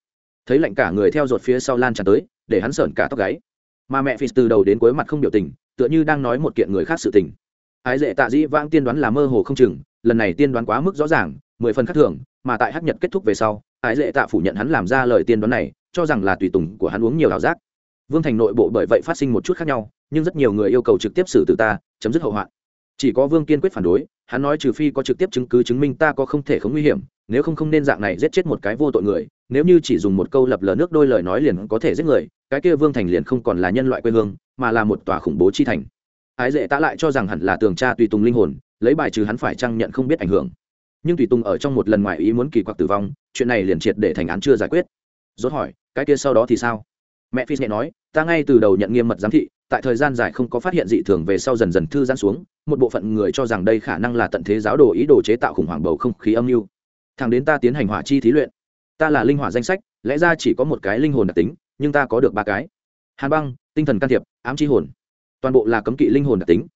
Thấy lạnh cả người theo ruột phía sau lan tràn tới, để hắn sởn cả tóc gáy. Mà mẹ phi từ đầu đến cuối mặt không biểu tình, tựa như đang nói một kiện người khác sự tình. Ái lệ tạ dĩ vãng tiên đoán là mơ hồ không chừng, lần này tiên đoán quá mức rõ ràng, mười phần khác thường, mà tại hắc nhật kết thúc về sau, ái lệ tạ phủ nhận hắn làm ra lời tiên đoán này cho rằng là tùy tùng của hắn uống nhiều ảo giác. Vương thành nội bộ bởi vậy phát sinh một chút khác nhau, nhưng rất nhiều người yêu cầu trực tiếp xử tử ta, chấm dứt hậu hoạn. Chỉ có vương kiên quyết phản đối, hắn nói trừ phi có trực tiếp chứng cứ chứng minh ta có không thể không nguy hiểm, nếu không không nên dạng này giết chết một cái vô tội người, nếu như chỉ dùng một câu lập lờ nước đôi lời nói liền có thể giết người, cái kia vương thành liền không còn là nhân loại quê hương, mà là một tòa khủng bố chi thành. Ái dễ ta lại cho rằng hẳn là tường tra tùy tùng linh hồn, lấy bài trừ hắn phải chăng nhận không biết ảnh hưởng. Nhưng tùy tùng ở trong một lần ngoài ý muốn kỳ quặc tử vong, chuyện này liền triệt để thành án chưa giải quyết. Rốt hỏi cái kia sau đó thì sao? Mẹ phi nhẹ nói, ta ngay từ đầu nhận nghiêm mật giám thị, tại thời gian dài không có phát hiện dị thường về sau dần dần thư giãn xuống, một bộ phận người cho rằng đây khả năng là tận thế giáo đồ ý đồ chế tạo khủng hoảng bầu không khí âm mưu. Thằng đến ta tiến hành hỏa chi thí luyện. Ta là linh hỏa danh sách, lẽ ra chỉ có một cái linh hồn đặc tính, nhưng ta có được ba cái. Hàn băng, tinh thần can thiệp, ám chi hồn. Toàn bộ là cấm kỵ linh hồn đặc tính.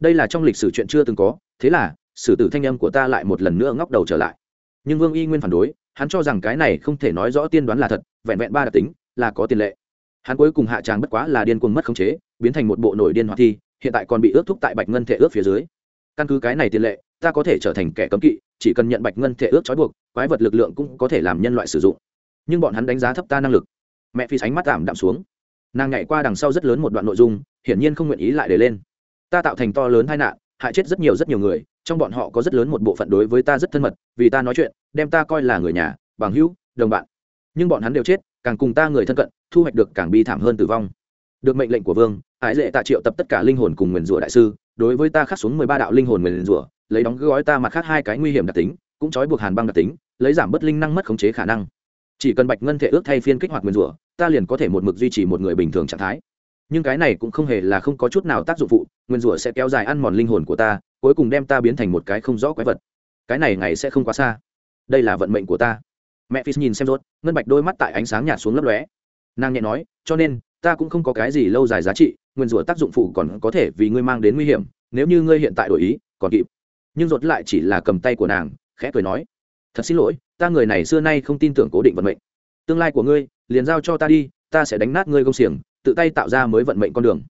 Đây là trong lịch sử chuyện chưa từng có, thế là, sử tử thanh âm của ta lại một lần nữa ngóc đầu trở lại. Nhưng vương y nguyên phản đối hắn cho rằng cái này không thể nói rõ tiên đoán là thật, vẹn vẹn ba đặc tính là có tiền lệ. Hắn cuối cùng hạ tràng bất quá là điên cuồng mất khống chế, biến thành một bộ nổi điên hoạt thi, hiện tại còn bị ước thúc tại bạch ngân thể ước phía dưới. Căn cứ cái này tiền lệ, ta có thể trở thành kẻ cấm kỵ, chỉ cần nhận bạch ngân thể ước trói buộc, quái vật lực lượng cũng có thể làm nhân loại sử dụng. Nhưng bọn hắn đánh giá thấp ta năng lực. Mẹ phi sánh mắt tạm đạm xuống. Nàng nhảy qua đằng sau rất lớn một đoạn nội dung, hiển nhiên không nguyện ý lại để lên. Ta tạo thành to lớn tai nạn, hại chết rất nhiều rất nhiều người trong bọn họ có rất lớn một bộ phận đối với ta rất thân mật, vì ta nói chuyện, đem ta coi là người nhà, bằng hữu, đồng bạn. Nhưng bọn hắn đều chết, càng cùng ta người thân cận, thu hoạch được càng bi thảm hơn tử vong. Được mệnh lệnh của vương, ái lệ tạ triệu tập tất cả linh hồn cùng nguyền rủa đại sư, đối với ta khắc xuống mười ba đạo linh hồn nguyền rủa, lấy đóng gói ta mặt khác hai cái nguy hiểm đặc tính, cũng trói buộc hàn băng đặc tính, lấy giảm bất linh năng mất khống chế khả năng. Chỉ cần bạch ngân thể ước thay phiên kích hoạt nguyền rủa, ta liền có thể một mực duy trì một người bình thường trạng thái. Nhưng cái này cũng không hề là không có chút nào tác dụng phụ nguyên rủa sẽ kéo dài ăn mòn linh hồn của ta cuối cùng đem ta biến thành một cái không rõ quái vật. Cái này ngày sẽ không quá xa. Đây là vận mệnh của ta. Mẹ phi nhìn xem rốt, ngân bạch đôi mắt tại ánh sáng nhạt xuống lấp lóe. Nàng nhẹ nói, cho nên, ta cũng không có cái gì lâu dài giá trị, nguyên rủa tác dụng phụ còn có thể vì ngươi mang đến nguy hiểm, nếu như ngươi hiện tại đổi ý, còn kịp. Nhưng rốt lại chỉ là cầm tay của nàng, khẽ cười nói, thật xin lỗi, ta người này xưa nay không tin tưởng cố định vận mệnh. Tương lai của ngươi, liền giao cho ta đi, ta sẽ đánh nát ngươi công xiềng, tự tay tạo ra mới vận mệnh con đường.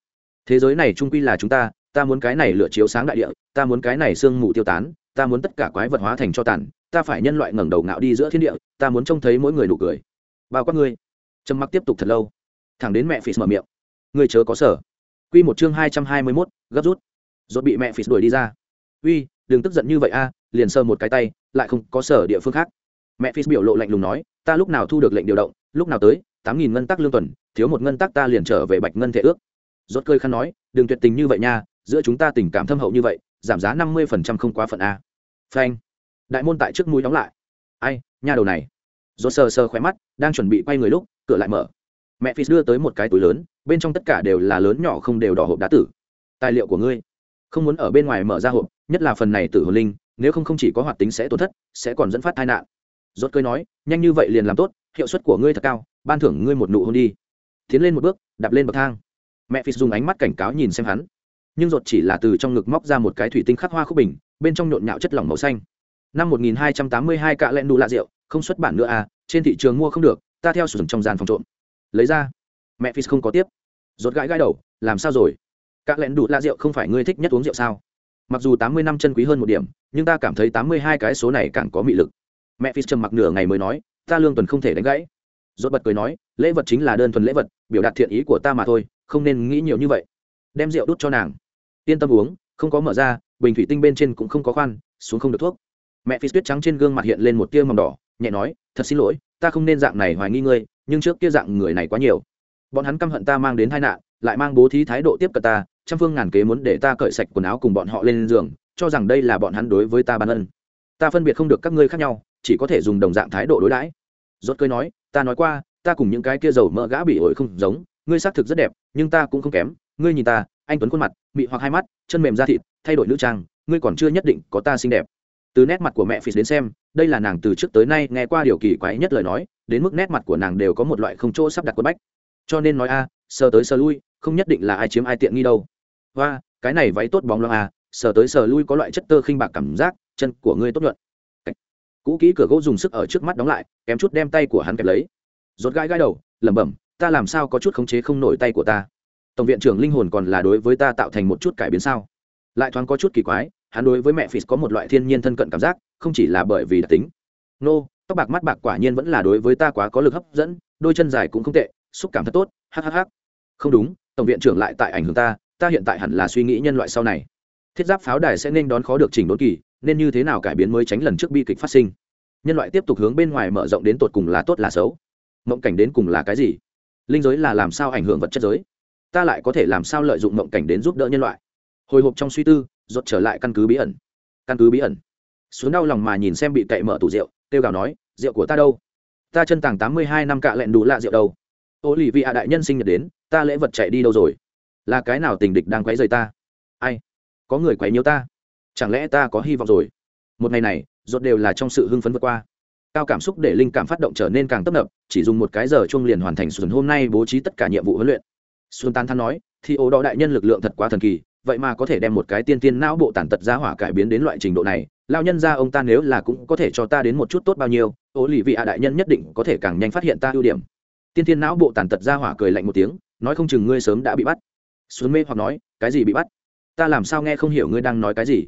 Thế giới này trung quy là chúng ta ta muốn cái này lửa chiếu sáng đại địa, ta muốn cái này sương mù tiêu tán, ta muốn tất cả quái vật hóa thành cho tàn, ta phải nhân loại ngẩng đầu ngạo đi giữa thiên địa, ta muốn trông thấy mỗi người nụ cười. Bao quát ngươi. Trầm mặc tiếp tục thật lâu. Thẳng đến mẹ phì mở miệng. Ngươi chớ có sở quy một chương hai trăm hai mươi mốt, gấp rút. Rốt bị mẹ phì đuổi đi ra. Uy, đừng tức giận như vậy a, liền sờ một cái tay, lại không có sở địa phương khác. Mẹ phì biểu lộ lạnh lùng nói, ta lúc nào thu được lệnh điều động, lúc nào tới, tám nghìn ngân tắc lương tuần, thiếu một ngân tắc ta liền trở về bạch ngân thể ước. Rốt cơi khăn nói, đừng tuyệt tình như vậy nha giữa chúng ta tình cảm thâm hậu như vậy, giảm giá năm mươi phần trăm không quá phận a. Phanh. Đại môn tại trước mũi đóng lại. Ai, nha đầu này. Rốt sờ sờ khóe mắt, đang chuẩn bị quay người lúc, cửa lại mở. Mẹ phi đưa tới một cái túi lớn, bên trong tất cả đều là lớn nhỏ không đều đỏ hộp đá tử. Tài liệu của ngươi. Không muốn ở bên ngoài mở ra hộp, nhất là phần này tử hồn linh, nếu không không chỉ có hoạt tính sẽ tổn thất, sẽ còn dẫn phát tai nạn. Rốt cười nói, nhanh như vậy liền làm tốt, hiệu suất của ngươi thật cao, ban thưởng ngươi một nụ hôn đi. Tiến lên một bước, đạp lên bậc thang. Mẹ phi dùng ánh mắt cảnh cáo nhìn xem hắn nhưng rột chỉ là từ trong ngực móc ra một cái thủy tinh khắc hoa khúc bình, bên trong nhộn nhạo chất lỏng màu xanh. Năm 1282 cạ lẹn đủ lạ rượu, không xuất bản nữa à trên thị trường mua không được, ta theo sử dụng trong gian phòng trộm. Lấy ra. Mẹ phi không có tiếp. Rốt gãi gãi đầu, làm sao rồi? Cạ lẹn đủ lạ rượu không phải ngươi thích nhất uống rượu sao? Mặc dù tám mươi năm chân quý hơn một điểm, nhưng ta cảm thấy tám mươi hai cái số này càng có mị lực. Mẹ phi trầm mặc nửa ngày mới nói, ta lương tuần không thể đánh gãy. Rốt bật cười nói, lễ vật chính là đơn thuần lễ vật, biểu đạt thiện ý của ta mà thôi, không nên nghĩ nhiều như vậy. Đem rượu đút cho nàng yên tâm uống, không có mở ra, bình thủy tinh bên trên cũng không có khoan, xuống không được thuốc. Mẹ phi tuyết trắng trên gương mặt hiện lên một tia mầm đỏ, nhẹ nói, thật xin lỗi, ta không nên dạng này hoài nghi ngươi, nhưng trước kia dạng người này quá nhiều. Bọn hắn căm hận ta mang đến tai nạn, lại mang bố thí thái độ tiếp cận ta, trăm phương ngàn kế muốn để ta cởi sạch quần áo cùng bọn họ lên giường, cho rằng đây là bọn hắn đối với ta ban ân. Ta phân biệt không được các ngươi khác nhau, chỉ có thể dùng đồng dạng thái độ đối đãi. Rốt cười nói, ta nói qua, ta cùng những cái kia dầu mỡ gã bị ổi không giống, ngươi xác thực rất đẹp, nhưng ta cũng không kém, ngươi nhìn ta anh tuấn khuôn mặt, mị hoặc hai mắt, chân mềm da thịt, thay đổi nữ trang, ngươi còn chưa nhất định có ta xinh đẹp. Từ nét mặt của mẹ phì đến xem, đây là nàng từ trước tới nay nghe qua điều kỳ quái nhất lời nói, đến mức nét mặt của nàng đều có một loại không chỗ sắp đặt quất bách. Cho nên nói a, sờ tới sờ lui, không nhất định là ai chiếm ai tiện nghi đâu. Và cái này váy tốt bóng loang a, sờ tới sờ lui có loại chất tơ khinh bạc cảm giác, chân của ngươi tốt nhuận. Cũ kỹ cửa gỗ dùng sức ở trước mắt đóng lại, kém chút đem tay của hắn kẹp lấy. Rốt gai gai đầu, lẩm bẩm, ta làm sao có chút khống chế không nổi tay của ta? Tổng viện trưởng linh hồn còn là đối với ta tạo thành một chút cải biến sao? Lại thoáng có chút kỳ quái, hắn đối với mẹ phì có một loại thiên nhiên thân cận cảm giác, không chỉ là bởi vì đặc tính. Nô, tóc bạc mắt bạc quả nhiên vẫn là đối với ta quá có lực hấp dẫn, đôi chân dài cũng không tệ, xúc cảm thật tốt hhh không đúng, tổng viện trưởng lại tại ảnh hưởng ta ta hiện tại hẳn là suy nghĩ nhân loại sau này. Thiết giáp pháo đài sẽ nên đón khó được chỉnh đốn kỳ, nên như thế nào cải biến mới tránh lần trước bi kịch phát sinh? Nhân loại tiếp tục hướng bên ngoài mở rộng đến tột cùng là tốt là xấu? Mộng cảnh đến cùng là cái gì? Linh giới là làm sao ảnh hưởng vật chất giới? Ta lại có thể làm sao lợi dụng mộng cảnh đến giúp đỡ nhân loại? Hồi hộp trong suy tư rột trở lại căn cứ bí ẩn. Căn cứ bí ẩn. Xuống đau lòng mà nhìn xem bị cậy mở tủ rượu, kêu gào nói, rượu của ta đâu? Ta chân tàng tám mươi hai năm cạ lẹn đủ lạ rượu đâu? Ô lì vị ạ đại nhân sinh nhật đến, ta lễ vật chạy đi đâu rồi? Là cái nào tình địch đang quấy rầy ta? Ai? Có người quấy nhiễu ta? Chẳng lẽ ta có hy vọng rồi? Một ngày này, rốt đều là trong sự hưng phấn vượt qua. Cao cảm xúc để linh cảm phát động trở nên càng tấp nập, chỉ dùng một cái giờ chuông liền hoàn thành xuân hôm nay bố trí tất cả nhiệm vụ huấn luyện xuân Tán than nói thì ố đó đại nhân lực lượng thật quá thần kỳ, vậy mà có thể đem một cái tiên tiên não bộ tàn tật ra hỏa cải biến đến loại trình độ này lao nhân ra ông ta nếu là cũng có thể cho ta đến một chút tốt bao nhiêu, ố lì vị ạ đại nhân nhất định có thể càng nhanh phát hiện ta ưu điểm. Tiên tiên não bộ tàn tật ra hỏa cười lạnh một tiếng, nói, không chừng ngươi sớm đã bị bắt. Xuân mê hoặc nói, cái gì bị bắt? Ta làm sao nghe không hiểu ngươi đang nói cái gì?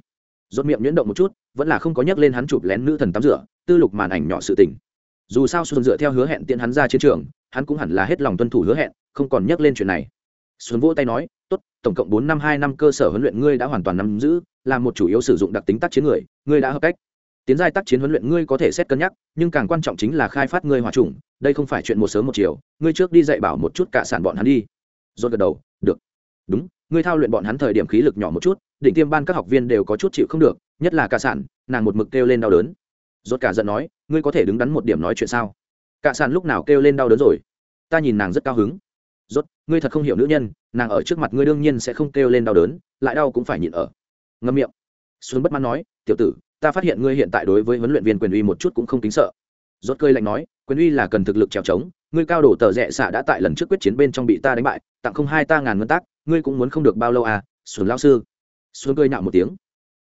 Rốt miệng nhuyễn động một chút, vẫn là không có nhắc lên hắn chụp lén nữ thần tắm rửa, tư lục màn ảnh nhỏ sự tình dù sao xuân dựa theo hứa hẹn tiện hắn ra chiến trường, hắn cũng hẳn là hết lòng tuân thủ hứa hẹn, không còn nhắc lên chuyện này. Xuân vỗ tay nói, tốt, tổng cộng bốn năm, hai năm cơ sở huấn luyện ngươi đã hoàn toàn nắm giữ, là một chủ yếu sử dụng đặc tính tác chiến người, ngươi đã hợp cách. Tiến giai tác chiến huấn luyện ngươi có thể xét cân nhắc, nhưng càng quan trọng chính là khai phát ngươi hòa trùng đây không phải chuyện một sớm một chiều, ngươi trước đi dạy bảo một chút cả sản bọn hắn đi. Rốt gật đầu, được. Đúng, ngươi thao luyện bọn hắn thời điểm khí lực nhỏ một chút định tiêm ban các học viên đều có chút chịu không được, nhất là cả sản, nàng một mực kêu lên đau đớn. Rốt cả giận nói ngươi có thể đứng đắn một điểm nói chuyện sao? Cả sàn lúc nào kêu lên đau đớn rồi? Ta nhìn nàng rất cao hứng. Rốt, ngươi thật không hiểu nữ nhân, nàng ở trước mặt ngươi đương nhiên sẽ không kêu lên đau đớn, lại đau cũng phải nhịn ở. Ngâm miệng. Xuân bất mãn nói, tiểu tử, ta phát hiện ngươi hiện tại đối với huấn luyện viên quyền uy một chút cũng không kính sợ. Rốt cơi lạnh nói, quyền uy là cần thực lực trèo trống, ngươi cao đổ tờ rẽ xạ đã tại lần trước quyết chiến bên trong bị ta đánh bại, tặng không hai ta ngàn ngân tác, ngươi cũng muốn không được bao lâu à xuân lao sư. Xuân cười nhạo một tiếng,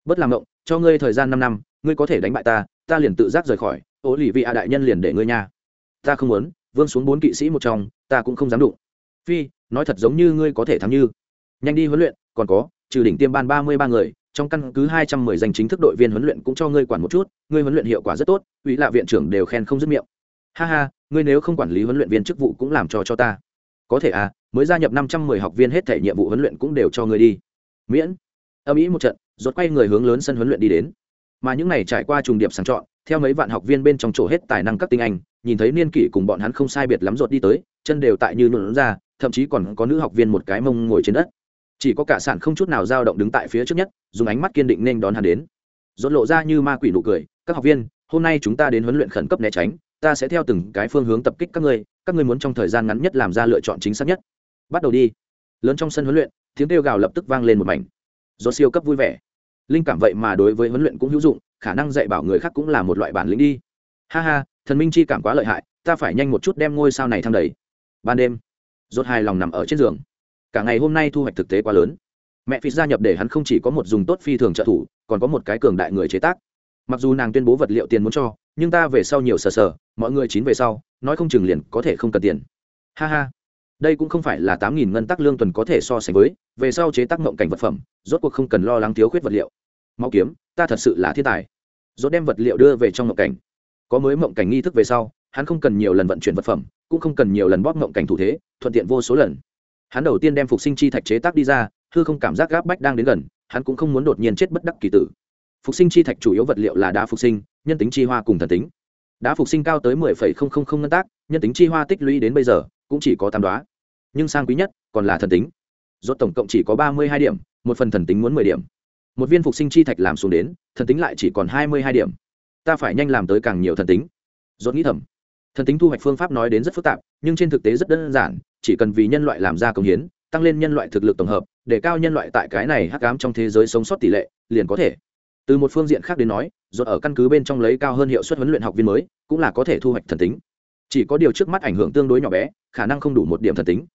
bất làm động, cho ngươi thời gian năm năm, ngươi có thể đánh bại ta ta liền tự giác rời khỏi ô lì vị a đại nhân liền để ngươi nha. Ta không muốn, vương xuống bốn kỵ sĩ một trong, ta cũng không dám đụng. Phi, nói thật giống như ngươi có thể thắng như. Nhanh đi huấn luyện, còn có, trừ đỉnh tiêm ban ba mươi ba người, trong căn cứ hai trăm mười danh chính thức đội viên huấn luyện cũng cho ngươi quản một chút, ngươi huấn luyện hiệu quả rất tốt, ủy lạ viện trưởng đều khen không dứt miệng. Ha ha, ngươi nếu không quản lý huấn luyện viên chức vụ cũng làm cho cho ta. Có thể à mới gia nhập năm trăm mười học viên hết thể nhiệm vụ huấn luyện cũng đều cho ngươi đi. Miễn. Âm ý một trận, rốt quay người hướng lớn sân huấn luyện đi đến. Mà những này trải qua trùng điệp sàng chọn theo mấy vạn học viên bên trong chỗ hết tài năng các tinh anh, nhìn thấy niên kỷ cùng bọn hắn không sai biệt lắm rột đi tới, chân đều tại như nhuộn ra, thậm chí còn có nữ học viên một cái mông ngồi trên đất. Chỉ có cả sản không chút nào dao động đứng tại phía trước nhất, dùng ánh mắt kiên định nên đón hắn đến. Rốt lộ ra như ma quỷ nụ cười, các học viên, hôm nay chúng ta đến huấn luyện khẩn cấp né tránh, ta sẽ theo từng cái phương hướng tập kích các ngươi các ngươi muốn trong thời gian ngắn nhất làm ra lựa chọn chính xác nhất. Bắt đầu đi. Lớn trong sân huấn luyện, tiếng kêu gào lập tức vang lên một mảnh. Do siêu cấp vui vẻ. Linh cảm vậy mà đối với huấn luyện cũng hữu dụng khả năng dạy bảo người khác cũng là một loại bản lĩnh đi. Ha ha, thần minh chi cảm quá lợi hại, ta phải nhanh một chút đem ngôi sao này thăng đầy. Ban đêm, rốt hài lòng nằm ở trên giường. Cả ngày hôm nay thu hoạch thực tế quá lớn. Mẹ phi gia nhập để hắn không chỉ có một dùng tốt phi thường trợ thủ, còn có một cái cường đại người chế tác. Mặc dù nàng tuyên bố vật liệu tiền muốn cho, nhưng ta về sau nhiều sờ sờ, mọi người chín về sau, nói không chừng liền có thể không cần tiền. Ha ha. Đây cũng không phải là tám nghìn ngân tắc lương tuần có thể so sánh với, về sau chế tác mộng cảnh vật phẩm, rốt cuộc không cần lo lắng thiếu khuyết vật liệu. Mau kiếm ta thật sự là thiên tài. Dốt đem vật liệu đưa về trong mộng cảnh. Có mới mộng cảnh nghi thức về sau, hắn không cần nhiều lần vận chuyển vật phẩm, cũng không cần nhiều lần bóp mộng cảnh thủ thế, thuận tiện vô số lần. Hắn đầu tiên đem phục sinh chi thạch chế tác đi ra, hư không cảm giác gáp bách đang đến gần, hắn cũng không muốn đột nhiên chết bất đắc kỳ tử. Phục sinh chi thạch chủ yếu vật liệu là đá phục sinh, nhân tính chi hoa cùng thần tính. Đá phục sinh cao tới mười phẩy không không không ngân tác, nhân tính chi hoa tích lũy đến bây giờ, cũng chỉ có tám đoá nhưng sang quý nhất, còn là thần tính. Rốt tổng cộng chỉ có ba mươi hai điểm, một phần thần tính muốn mười điểm một viên phục sinh chi thạch làm xuống đến, thần tính lại chỉ còn hai mươi hai điểm. Ta phải nhanh làm tới càng nhiều thần tính. Dốt nghĩ thầm. Thần tính thu hoạch phương pháp nói đến rất phức tạp, nhưng trên thực tế rất đơn giản, chỉ cần vì nhân loại làm ra công hiến, tăng lên nhân loại thực lực tổng hợp, để cao nhân loại tại cái này hắc ám trong thế giới sống sót tỷ lệ, liền có thể. Từ một phương diện khác đến nói dốt ở căn cứ bên trong lấy cao hơn hiệu suất huấn luyện học viên mới, cũng là có thể thu hoạch thần tính. Chỉ có điều trước mắt ảnh hưởng tương đối nhỏ bé, khả năng không đủ một điểm thần tính.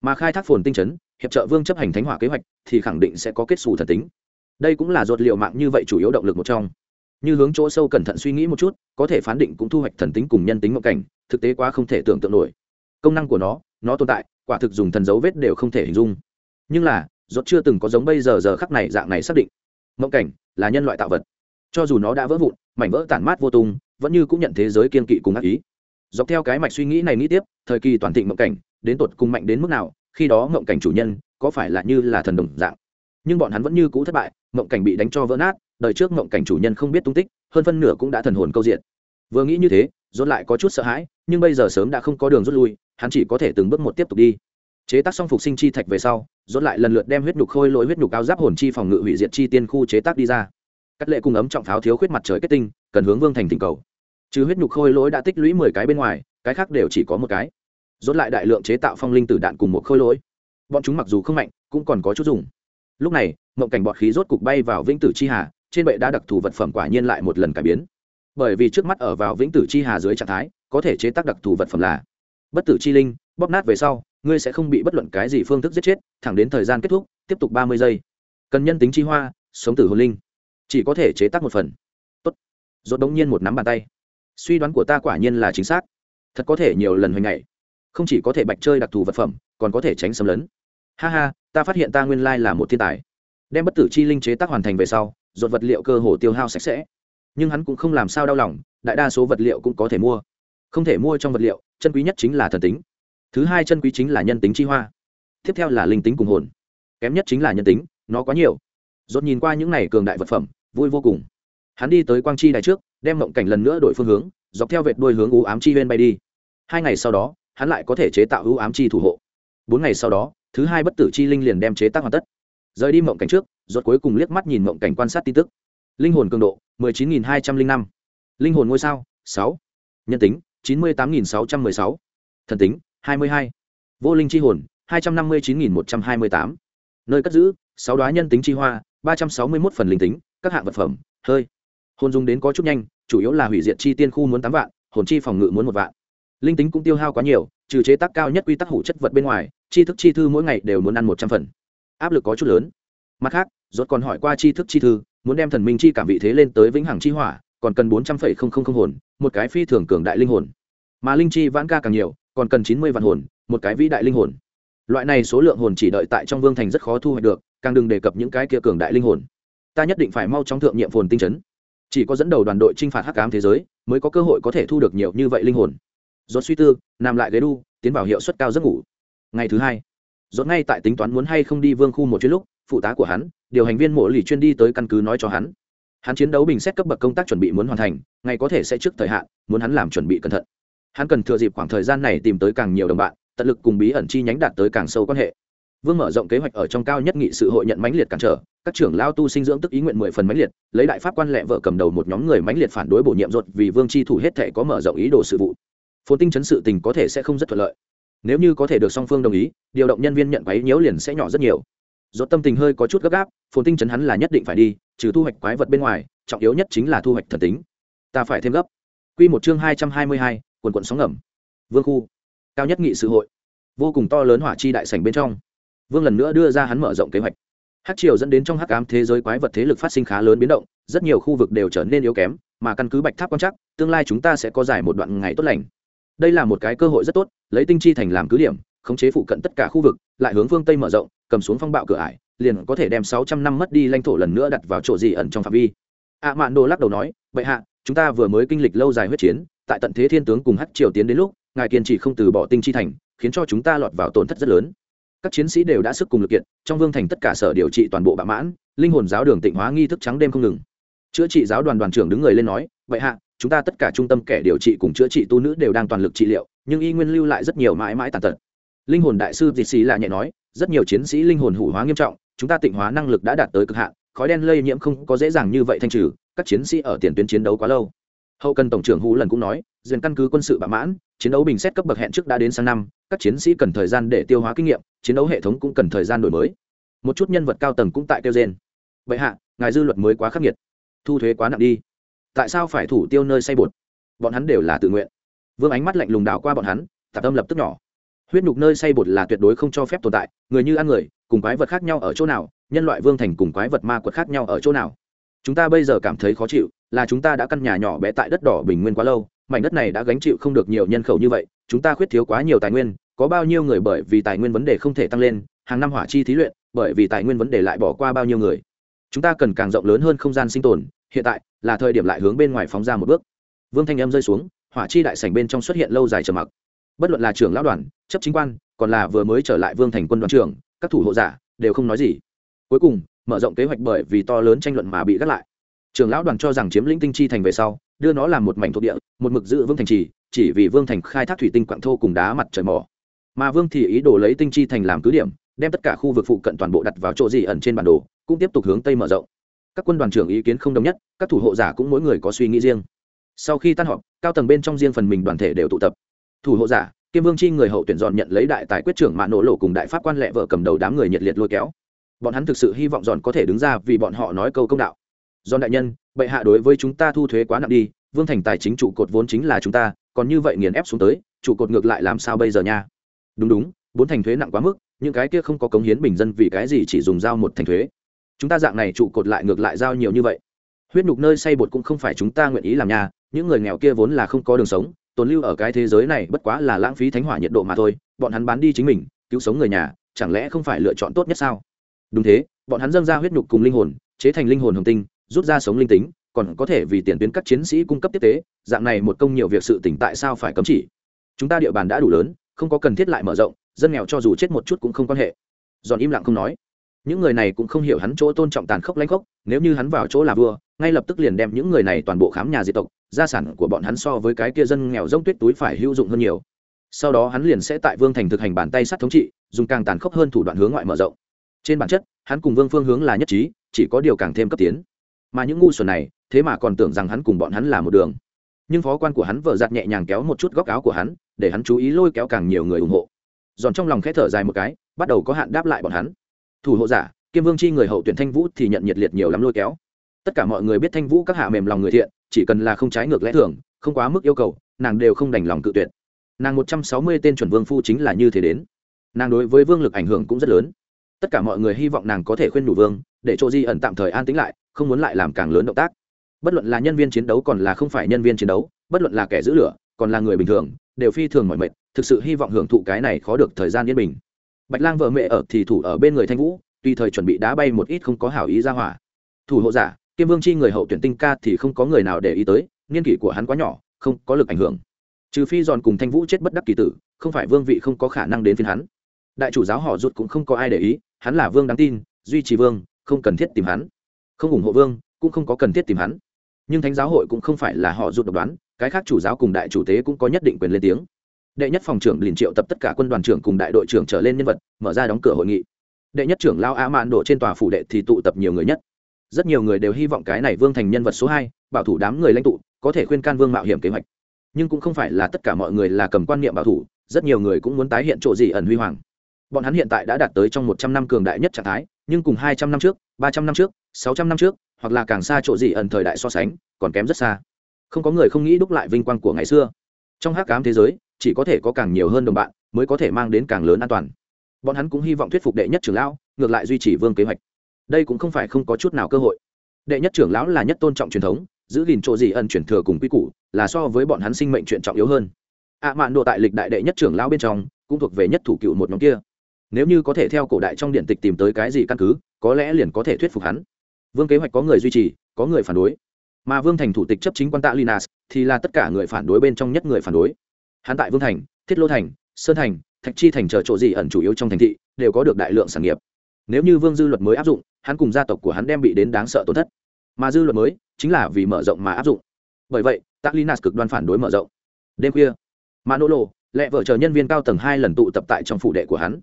Mà khai thác phồn tinh chấn, hiệp trợ vương chấp hành thánh hỏa kế hoạch, thì khẳng định sẽ có kết xù thần tính đây cũng là ruột liệu mạng như vậy chủ yếu động lực một trong. Như hướng chỗ sâu cẩn thận suy nghĩ một chút, có thể phán định cũng thu hoạch thần tính cùng nhân tính mộng cảnh, thực tế quá không thể tưởng tượng nổi. Công năng của nó nó tồn tại, quả thực dùng thần dấu vết đều không thể hình dung. Nhưng là, ruột chưa từng có giống bây giờ giờ khắc này dạng này xác định. Mộng cảnh là nhân loại tạo vật. Cho dù nó đã vỡ vụn, mảnh vỡ tản mát vô tung, vẫn như cũng nhận thế giới kiên kỵ cùng ác ý. Dọc theo cái mạch suy nghĩ này nghĩ tiếp, thời kỳ toàn thịnh mộng cảnh, đến tột cùng mạnh đến mức nào, khi đó mộng cảnh chủ nhân, có phải là như là thần đồng dạng. Nhưng bọn hắn vẫn như cũ thất bại mộng cảnh bị đánh cho vỡ nát, đời trước mộng cảnh chủ nhân không biết tung tích, hơn phân nửa cũng đã thần hồn câu diện. Vừa nghĩ như thế dốt lại có chút sợ hãi, nhưng bây giờ sớm đã không có đường rút lui, hắn chỉ có thể từng bước một tiếp tục đi. Chế tác xong phục sinh chi thạch về sau dốt lại lần lượt đem huyết nhục khôi lỗi huyết nhục áo giáp hồn chi phòng ngự hủy diệt chi tiên khu chế tác đi ra. Cắt lệ cùng ấm trọng pháo thiếu khuyết mặt trời kết tinh, cần hướng vương thành tình cầu. Chứ huyết nhục khôi lỗi đã tích lũy mười cái bên ngoài, cái khác đều chỉ có một cái. Dốt lại đại lượng chế tạo phong linh tử đạn cùng một khôi lỗi. Bọn chúng mặc dù không mạnh, cũng còn có chút dùng. Lúc này mộng cảnh bọt khí rốt cục bay vào vĩnh tử chi hà, trên bệ đã đặc thù vật phẩm quả nhiên lại một lần cải biến. Bởi vì trước mắt ở vào vĩnh tử chi hà dưới trạng thái, có thể chế tác đặc thù vật phẩm là bất tử chi linh, bóp nát về sau, ngươi sẽ không bị bất luận cái gì phương thức giết chết, thẳng đến thời gian kết thúc, tiếp tục ba mươi giây. Cần nhân tính chi hoa, sống tử hồn linh. Chỉ có thể chế tác một phần. Tốt. Rốt đống nhiên một nắm bàn tay. Suy đoán của ta quả nhiên là chính xác. Thật có thể nhiều lần hoành ngày. Không chỉ có thể bạch chơi đặc thù vật phẩm, còn có thể tránh xâm lấn. Ha ha, ta phát hiện ta nguyên lai là một thiên tài đem bất tử chi linh chế tác hoàn thành về sau dột vật liệu cơ hồ tiêu hao sạch sẽ. Nhưng hắn cũng không làm sao đau lòng, đại đa số vật liệu cũng có thể mua. Không thể mua trong vật liệu, chân quý nhất chính là thần tính. Thứ hai chân quý chính là nhân tính chi hoa. Tiếp theo là linh tính cùng hồn. Kém nhất chính là nhân tính, nó quá nhiều. Dột nhìn qua những này cường đại vật phẩm, vui vô cùng. Hắn đi tới quang chi đài trước, đem mộng cảnh lần nữa đổi phương hướng, dọc theo vệt đuôi hướng u ám chi bên bay đi. Hai ngày sau đó, hắn lại có thể chế tạo u ám chi thủ hộ. Bốn ngày sau đó, thứ hai bất tử chi linh liền đem chế tác hoàn tất rời đi mộng cảnh trước, rốt cuối cùng liếc mắt nhìn mộng cảnh quan sát tin tức linh hồn cường độ 19.205. linh hồn ngôi sao 6. nhân tính 98.616. thần tính 22. vô linh chi hồn 259.128. nơi cất giữ, sáu đoá nhân tính chi hoa 361 phần linh tính, các hạng vật phẩm, hơi hồn dùng đến có chút nhanh, chủ yếu là hủy diệt chi tiên khu muốn tám vạn, hồn chi phòng ngự muốn một vạn linh tính cũng tiêu hao quá nhiều, trừ chế tác cao nhất quy tắc hủ chất vật bên ngoài chi thức chi thư mỗi ngày đều muốn ăn một trăm phần áp lực có chút lớn. Mặt khác, rốt còn hỏi qua chi thức chi thư, muốn đem thần minh chi cảm vị thế lên tới vĩnh hằng chi hỏa, còn cần bốn trăm phẩy không không không hồn, một cái phi thường cường đại linh hồn. Mà linh chi vãn ca càng nhiều, còn cần chín mươi vạn hồn, một cái vĩ đại linh hồn. Loại này số lượng hồn chỉ đợi tại trong vương thành rất khó thu hoạch được, càng đừng đề cập những cái kia cường đại linh hồn. Ta nhất định phải mau chóng thượng nhiệm phồn tinh chấn. Chỉ có dẫn đầu đoàn đội chinh phạt hắc ám thế giới, mới có cơ hội có thể thu được nhiều như vậy linh hồn. Do suy tư, nằm lại ghế đu, tiến vào hiệu suất cao giấc ngủ. Ngày thứ hai dốt ngay tại tính toán muốn hay không đi vương khu một chuyến lúc, phụ tá của hắn, điều hành viên mộ lì chuyên đi tới căn cứ nói cho hắn. Hắn chiến đấu bình xét cấp bậc công tác chuẩn bị muốn hoàn thành, ngày có thể sẽ trước thời hạn, muốn hắn làm chuẩn bị cẩn thận. Hắn cần thừa dịp khoảng thời gian này tìm tới càng nhiều đồng bạn, tận lực cùng bí ẩn chi nhánh đạt tới càng sâu quan hệ. Vương mở rộng kế hoạch ở trong cao nhất nghị sự hội nhận mãnh liệt cản trở, các trưởng lao tu sinh dưỡng tức ý nguyện mười phần mãnh liệt, lấy đại pháp quan lệ vợ cầm đầu một nhóm người mãnh liệt phản đối bổ nhiệm ruột vì vương chi thủ hết thể có mở rộng ý đồ sự vụ. Phồn tinh chấn sự tình có thể sẽ không rất thuận lợi nếu như có thể được song phương đồng ý, điều động nhân viên nhận quấy nhiễu liền sẽ nhỏ rất nhiều. Dốt tâm tình hơi có chút gấp gáp, phồn tinh chấn hắn là nhất định phải đi, trừ thu hoạch quái vật bên ngoài, trọng yếu nhất chính là thu hoạch thần tính. Ta phải thêm gấp. Q một chương hai trăm hai mươi hai, quần quận sóng ngầm. Vương khu. Cao nhất nghị sự hội. Vô cùng to lớn hỏa chi đại sảnh bên trong. Vương lần nữa đưa ra hắn mở rộng kế hoạch. Hát triều dẫn đến trong hắc ám thế giới quái vật thế lực phát sinh khá lớn biến động, rất nhiều khu vực đều trở nên yếu kém, mà căn cứ bạch tháp quan chắc tương lai chúng ta sẽ có dài một đoạn ngày tốt lành đây là một cái cơ hội rất tốt, lấy tinh chi thành làm cứ điểm, khống chế phụ cận tất cả khu vực, lại hướng phương tây mở rộng, cầm xuống phong bạo cửa ải, liền có thể đem sáu trăm năm mất đi lãnh thổ lần nữa đặt vào chỗ gì ẩn trong phạm vi. Ạ mạn đồ lắc đầu nói, bệ hạ, chúng ta vừa mới kinh lịch lâu dài huyết chiến, tại tận thế thiên tướng cùng hắc triều tiến đến lúc, ngài kiên trì không từ bỏ tinh chi thành, khiến cho chúng ta lọt vào tổn thất rất lớn. Các chiến sĩ đều đã sức cùng lực kiện trong vương thành tất cả sở điều trị toàn bộ bạo mãn, linh hồn giáo đường tịnh hóa nghi thức trắng đêm không ngừng. Chữa trị giáo đoàn đoàn trưởng đứng người lên nói vậy hạ chúng ta tất cả trung tâm kẻ điều trị cùng chữa trị tu nữ đều đang toàn lực trị liệu, nhưng y nguyên lưu lại rất nhiều mãi mãi tàn tật. Linh hồn đại sư dịt xì là nhẹ nói, rất nhiều chiến sĩ linh hồn hủ hóa nghiêm trọng, chúng ta tịnh hóa năng lực đã đạt tới cực hạn, khói đen lây nhiễm không có dễ dàng như vậy thanh trừ, các chiến sĩ ở tiền tuyến chiến đấu quá lâu. Hậu cần tổng trưởng hú lần cũng nói, duyên căn cứ quân sự bạ mãn, chiến đấu bình xét cấp bậc hẹn trước đã đến sang năm, các chiến sĩ cần thời gian để tiêu hóa kinh nghiệm, chiến đấu hệ thống cũng cần thời gian đổi mới. Một chút nhân vật cao tầng cũng tại kêu gen vậy hạ, ngài dư luật mới quá khắc nghiệt. Thu thuế quá nặng đi tại sao phải thủ tiêu nơi say bột? Bọn hắn đều là tự nguyện. Vương ánh mắt lạnh lùng đào qua bọn hắn, tạp âm lập tức nhỏ. Huyết nhục nơi say bột là tuyệt đối không cho phép tồn tại, người như ăn người, cùng quái vật khác nhau ở chỗ nào, nhân loại vương thành cùng quái vật ma quật khác nhau ở chỗ nào. Chúng ta bây giờ cảm thấy khó chịu, là chúng ta đã căn nhà nhỏ bé tại đất đỏ bình nguyên quá lâu, mảnh đất này đã gánh chịu không được nhiều nhân khẩu như vậy, chúng ta khuyết thiếu quá nhiều tài nguyên, có bao nhiêu người bởi vì tài nguyên vấn đề không thể tăng lên, hàng năm hỏa chi thí luyện, bởi vì tài nguyên vấn đề lại bỏ qua bao nhiêu người chúng ta cần càng rộng lớn hơn không gian sinh tồn, hiện tại là thời điểm lại hướng bên ngoài phóng ra một bước. Vương thanh em rơi xuống, hỏa chi đại sảnh bên trong xuất hiện lâu dài trầm mặc. Bất luận là trưởng lão đoàn, chấp chính quan, còn là vừa mới trở lại vương thành quân đoàn trưởng, các thủ hộ giả đều không nói gì. Cuối cùng, mở rộng kế hoạch bởi vì to lớn tranh luận mà bị gác lại. Trưởng lão đoàn cho rằng chiếm lĩnh tinh chi thành về sau, đưa nó làm một mảnh thuộc địa, một mực giữ vương thành trì, chỉ vì vương thành khai thác thủy tinh quặng thô cùng đá mặt trời mỏ. Mà vương thì ý đồ lấy tinh chi thành làm cứ điểm đem tất cả khu vực phụ cận toàn bộ đặt vào chỗ gì ẩn trên bản đồ, cũng tiếp tục hướng tây mở rộng. Các quân đoàn trưởng ý kiến không đồng nhất, các thủ hộ giả cũng mỗi người có suy nghĩ riêng. Sau khi tan họp, cao tầng bên trong riêng phần mình đoàn thể đều tụ tập. Thủ hộ giả, kiêm vương chi người hậu tuyển dọn nhận lấy đại tài quyết trưởng mạ nổ lộ cùng đại pháp quan lệ vợ cầm đầu đám người nhiệt liệt lôi kéo. Bọn hắn thực sự hy vọng giòn có thể đứng ra vì bọn họ nói câu công đạo. Giòn đại nhân, bệ hạ đối với chúng ta thu thuế quá nặng đi, vương thành tài chính trụ cột vốn chính là chúng ta, còn như vậy nghiền ép xuống tới, trụ cột ngược lại làm sao bây giờ nha? Đúng đúng, bốn thành thuế nặng quá mức những cái kia không có cống hiến bình dân vì cái gì chỉ dùng dao một thành thuế. Chúng ta dạng này trụ cột lại ngược lại giao nhiều như vậy. Huyết nhục nơi xây bột cũng không phải chúng ta nguyện ý làm nhà những người nghèo kia vốn là không có đường sống, tồn lưu ở cái thế giới này bất quá là lãng phí thánh hỏa nhiệt độ mà thôi, bọn hắn bán đi chính mình, cứu sống người nhà, chẳng lẽ không phải lựa chọn tốt nhất sao? Đúng thế, bọn hắn dâng ra huyết nhục cùng linh hồn, chế thành linh hồn hồng tinh, rút ra sống linh tính, còn có thể vì tiền tuyến các chiến sĩ cung cấp tiếp tế, dạng này một công nhiều việc sự tỉnh tại sao phải cấm chỉ? Chúng ta địa bàn đã đủ lớn không có cần thiết lại mở rộng, dân nghèo cho dù chết một chút cũng không quan hệ. Giòn im lặng không nói. Những người này cũng không hiểu hắn chỗ tôn trọng tàn khốc lãnh khốc nếu như hắn vào chỗ là vua, ngay lập tức liền đem những người này toàn bộ khám nhà diệt tộc, gia sản của bọn hắn so với cái kia dân nghèo rông tuyết túi phải hữu dụng hơn nhiều. Sau đó hắn liền sẽ tại vương thành thực hành bàn tay sát thống trị, dùng càng tàn khốc hơn thủ đoạn hướng ngoại mở rộng. Trên bản chất, hắn cùng vương phương hướng là nhất trí, chỉ có điều càng thêm cấp tiến. Mà những ngu xuẩn này, thế mà còn tưởng rằng hắn cùng bọn hắn là một đường. Nhưng phó quan của hắn vợ giặt nhẹ nhàng kéo một chút góc áo của hắn để hắn chú ý lôi kéo càng nhiều người ủng hộ. Giòn trong lòng khẽ thở dài một cái, bắt đầu có hạn đáp lại bọn hắn. Thủ hộ giả, kiêm vương chi người hậu tuyển thanh vũ thì nhận nhiệt liệt nhiều lắm lôi kéo. Tất cả mọi người biết thanh vũ các hạ mềm lòng người thiện, chỉ cần là không trái ngược lẽ thường, không quá mức yêu cầu, nàng đều không đành lòng cự tuyệt. Nàng một trăm sáu mươi tên chuẩn vương phu chính là như thế đến. Nàng đối với vương lực ảnh hưởng cũng rất lớn. Tất cả mọi người hy vọng nàng có thể khuyên đủ vương, để chỗ di ẩn tạm thời an tĩnh lại, không muốn lại làm càng lớn động tác. Bất luận là nhân viên chiến đấu còn là không phải nhân viên chiến đấu, bất luận là kẻ giữ lửa, còn là người bình thường đều phi thường mọi mệt, thực sự hy vọng hưởng thụ cái này khó được thời gian yên bình. Bạch lang vợ mẹ ở thì thủ ở bên người thanh vũ, tùy thời chuẩn bị đá bay một ít không có hảo ý ra hỏa. Thủ hộ giả, kiêm vương chi người hậu tuyển tinh ca thì không có người nào để ý tới, niên kỷ của hắn quá nhỏ, không có lực ảnh hưởng. Trừ phi giòn cùng thanh vũ chết bất đắc kỳ tử, không phải vương vị không có khả năng đến phiên hắn. Đại chủ giáo họ rụt cũng không có ai để ý, hắn là vương đáng tin, duy trì vương, không cần thiết tìm hắn. Không ủng hộ vương, cũng không có cần thiết tìm hắn nhưng thánh giáo hội cũng không phải là họ rụt độc đoán, cái khác chủ giáo cùng đại chủ tế cũng có nhất định quyền lên tiếng. Đệ nhất phòng trưởng liền triệu tập tất cả quân đoàn trưởng cùng đại đội trưởng trở lên nhân vật, mở ra đóng cửa hội nghị. Đệ nhất trưởng lao á mạn đổ trên tòa phủ đệ thì tụ tập nhiều người nhất. Rất nhiều người đều hy vọng cái này vương thành nhân vật số hai, bảo thủ đám người lãnh tụ, có thể khuyên can vương mạo hiểm kế hoạch. Nhưng cũng không phải là tất cả mọi người là cầm quan niệm bảo thủ, rất nhiều người cũng muốn tái hiện chỗ gì ẩn huy hoàng. Bọn hắn hiện tại đã đạt tới trong một trăm năm cường đại nhất trạng thái, nhưng cùng hai trăm năm trước, ba trăm năm trước, sáu trăm năm trước hoặc là càng xa chỗ gì ẩn thời đại so sánh, còn kém rất xa. Không có người không nghĩ đúc lại vinh quang của ngày xưa. Trong hát cám thế giới, chỉ có thể có càng nhiều hơn đồng bạn, mới có thể mang đến càng lớn an toàn. Bọn hắn cũng hy vọng thuyết phục đệ nhất trưởng lão, ngược lại duy trì vương kế hoạch. Đây cũng không phải không có chút nào cơ hội. Đệ nhất trưởng lão là nhất tôn trọng truyền thống, giữ gìn chỗ gì ẩn chuyển thừa cùng quy củ, là so với bọn hắn sinh mệnh chuyện trọng yếu hơn. Ạ à mạn độ tại lịch đại đệ nhất trưởng lão bên trong, cũng thuộc về nhất thủ cựu một nhóm kia. Nếu như có thể theo cổ đại trong điện tịch tìm tới cái gì căn cứ, có lẽ liền có thể thuyết phục hắn vương kế hoạch có người duy trì, có người phản đối. Mà vương thành thủ tịch chấp chính quan tạ linas thì là tất cả người phản đối bên trong nhất người phản đối. Hắn tại vương thành, thiết lô thành, sơn thành, thạch chi thành chờ chỗ gì ẩn chủ yếu trong thành thị, đều có được đại lượng sản nghiệp. Nếu như vương dư luật mới áp dụng, hắn cùng gia tộc của hắn đem bị đến đáng sợ tổn thất. Mà dư luật mới, chính là vì mở rộng mà áp dụng. Bởi vậy, tạ linas cực đoan phản đối mở rộng. Đêm khuya mà nỗ lộ lẹ vợ chờ nhân viên cao tầng hai lần tụ tập tại trong phủ đệ của hắn.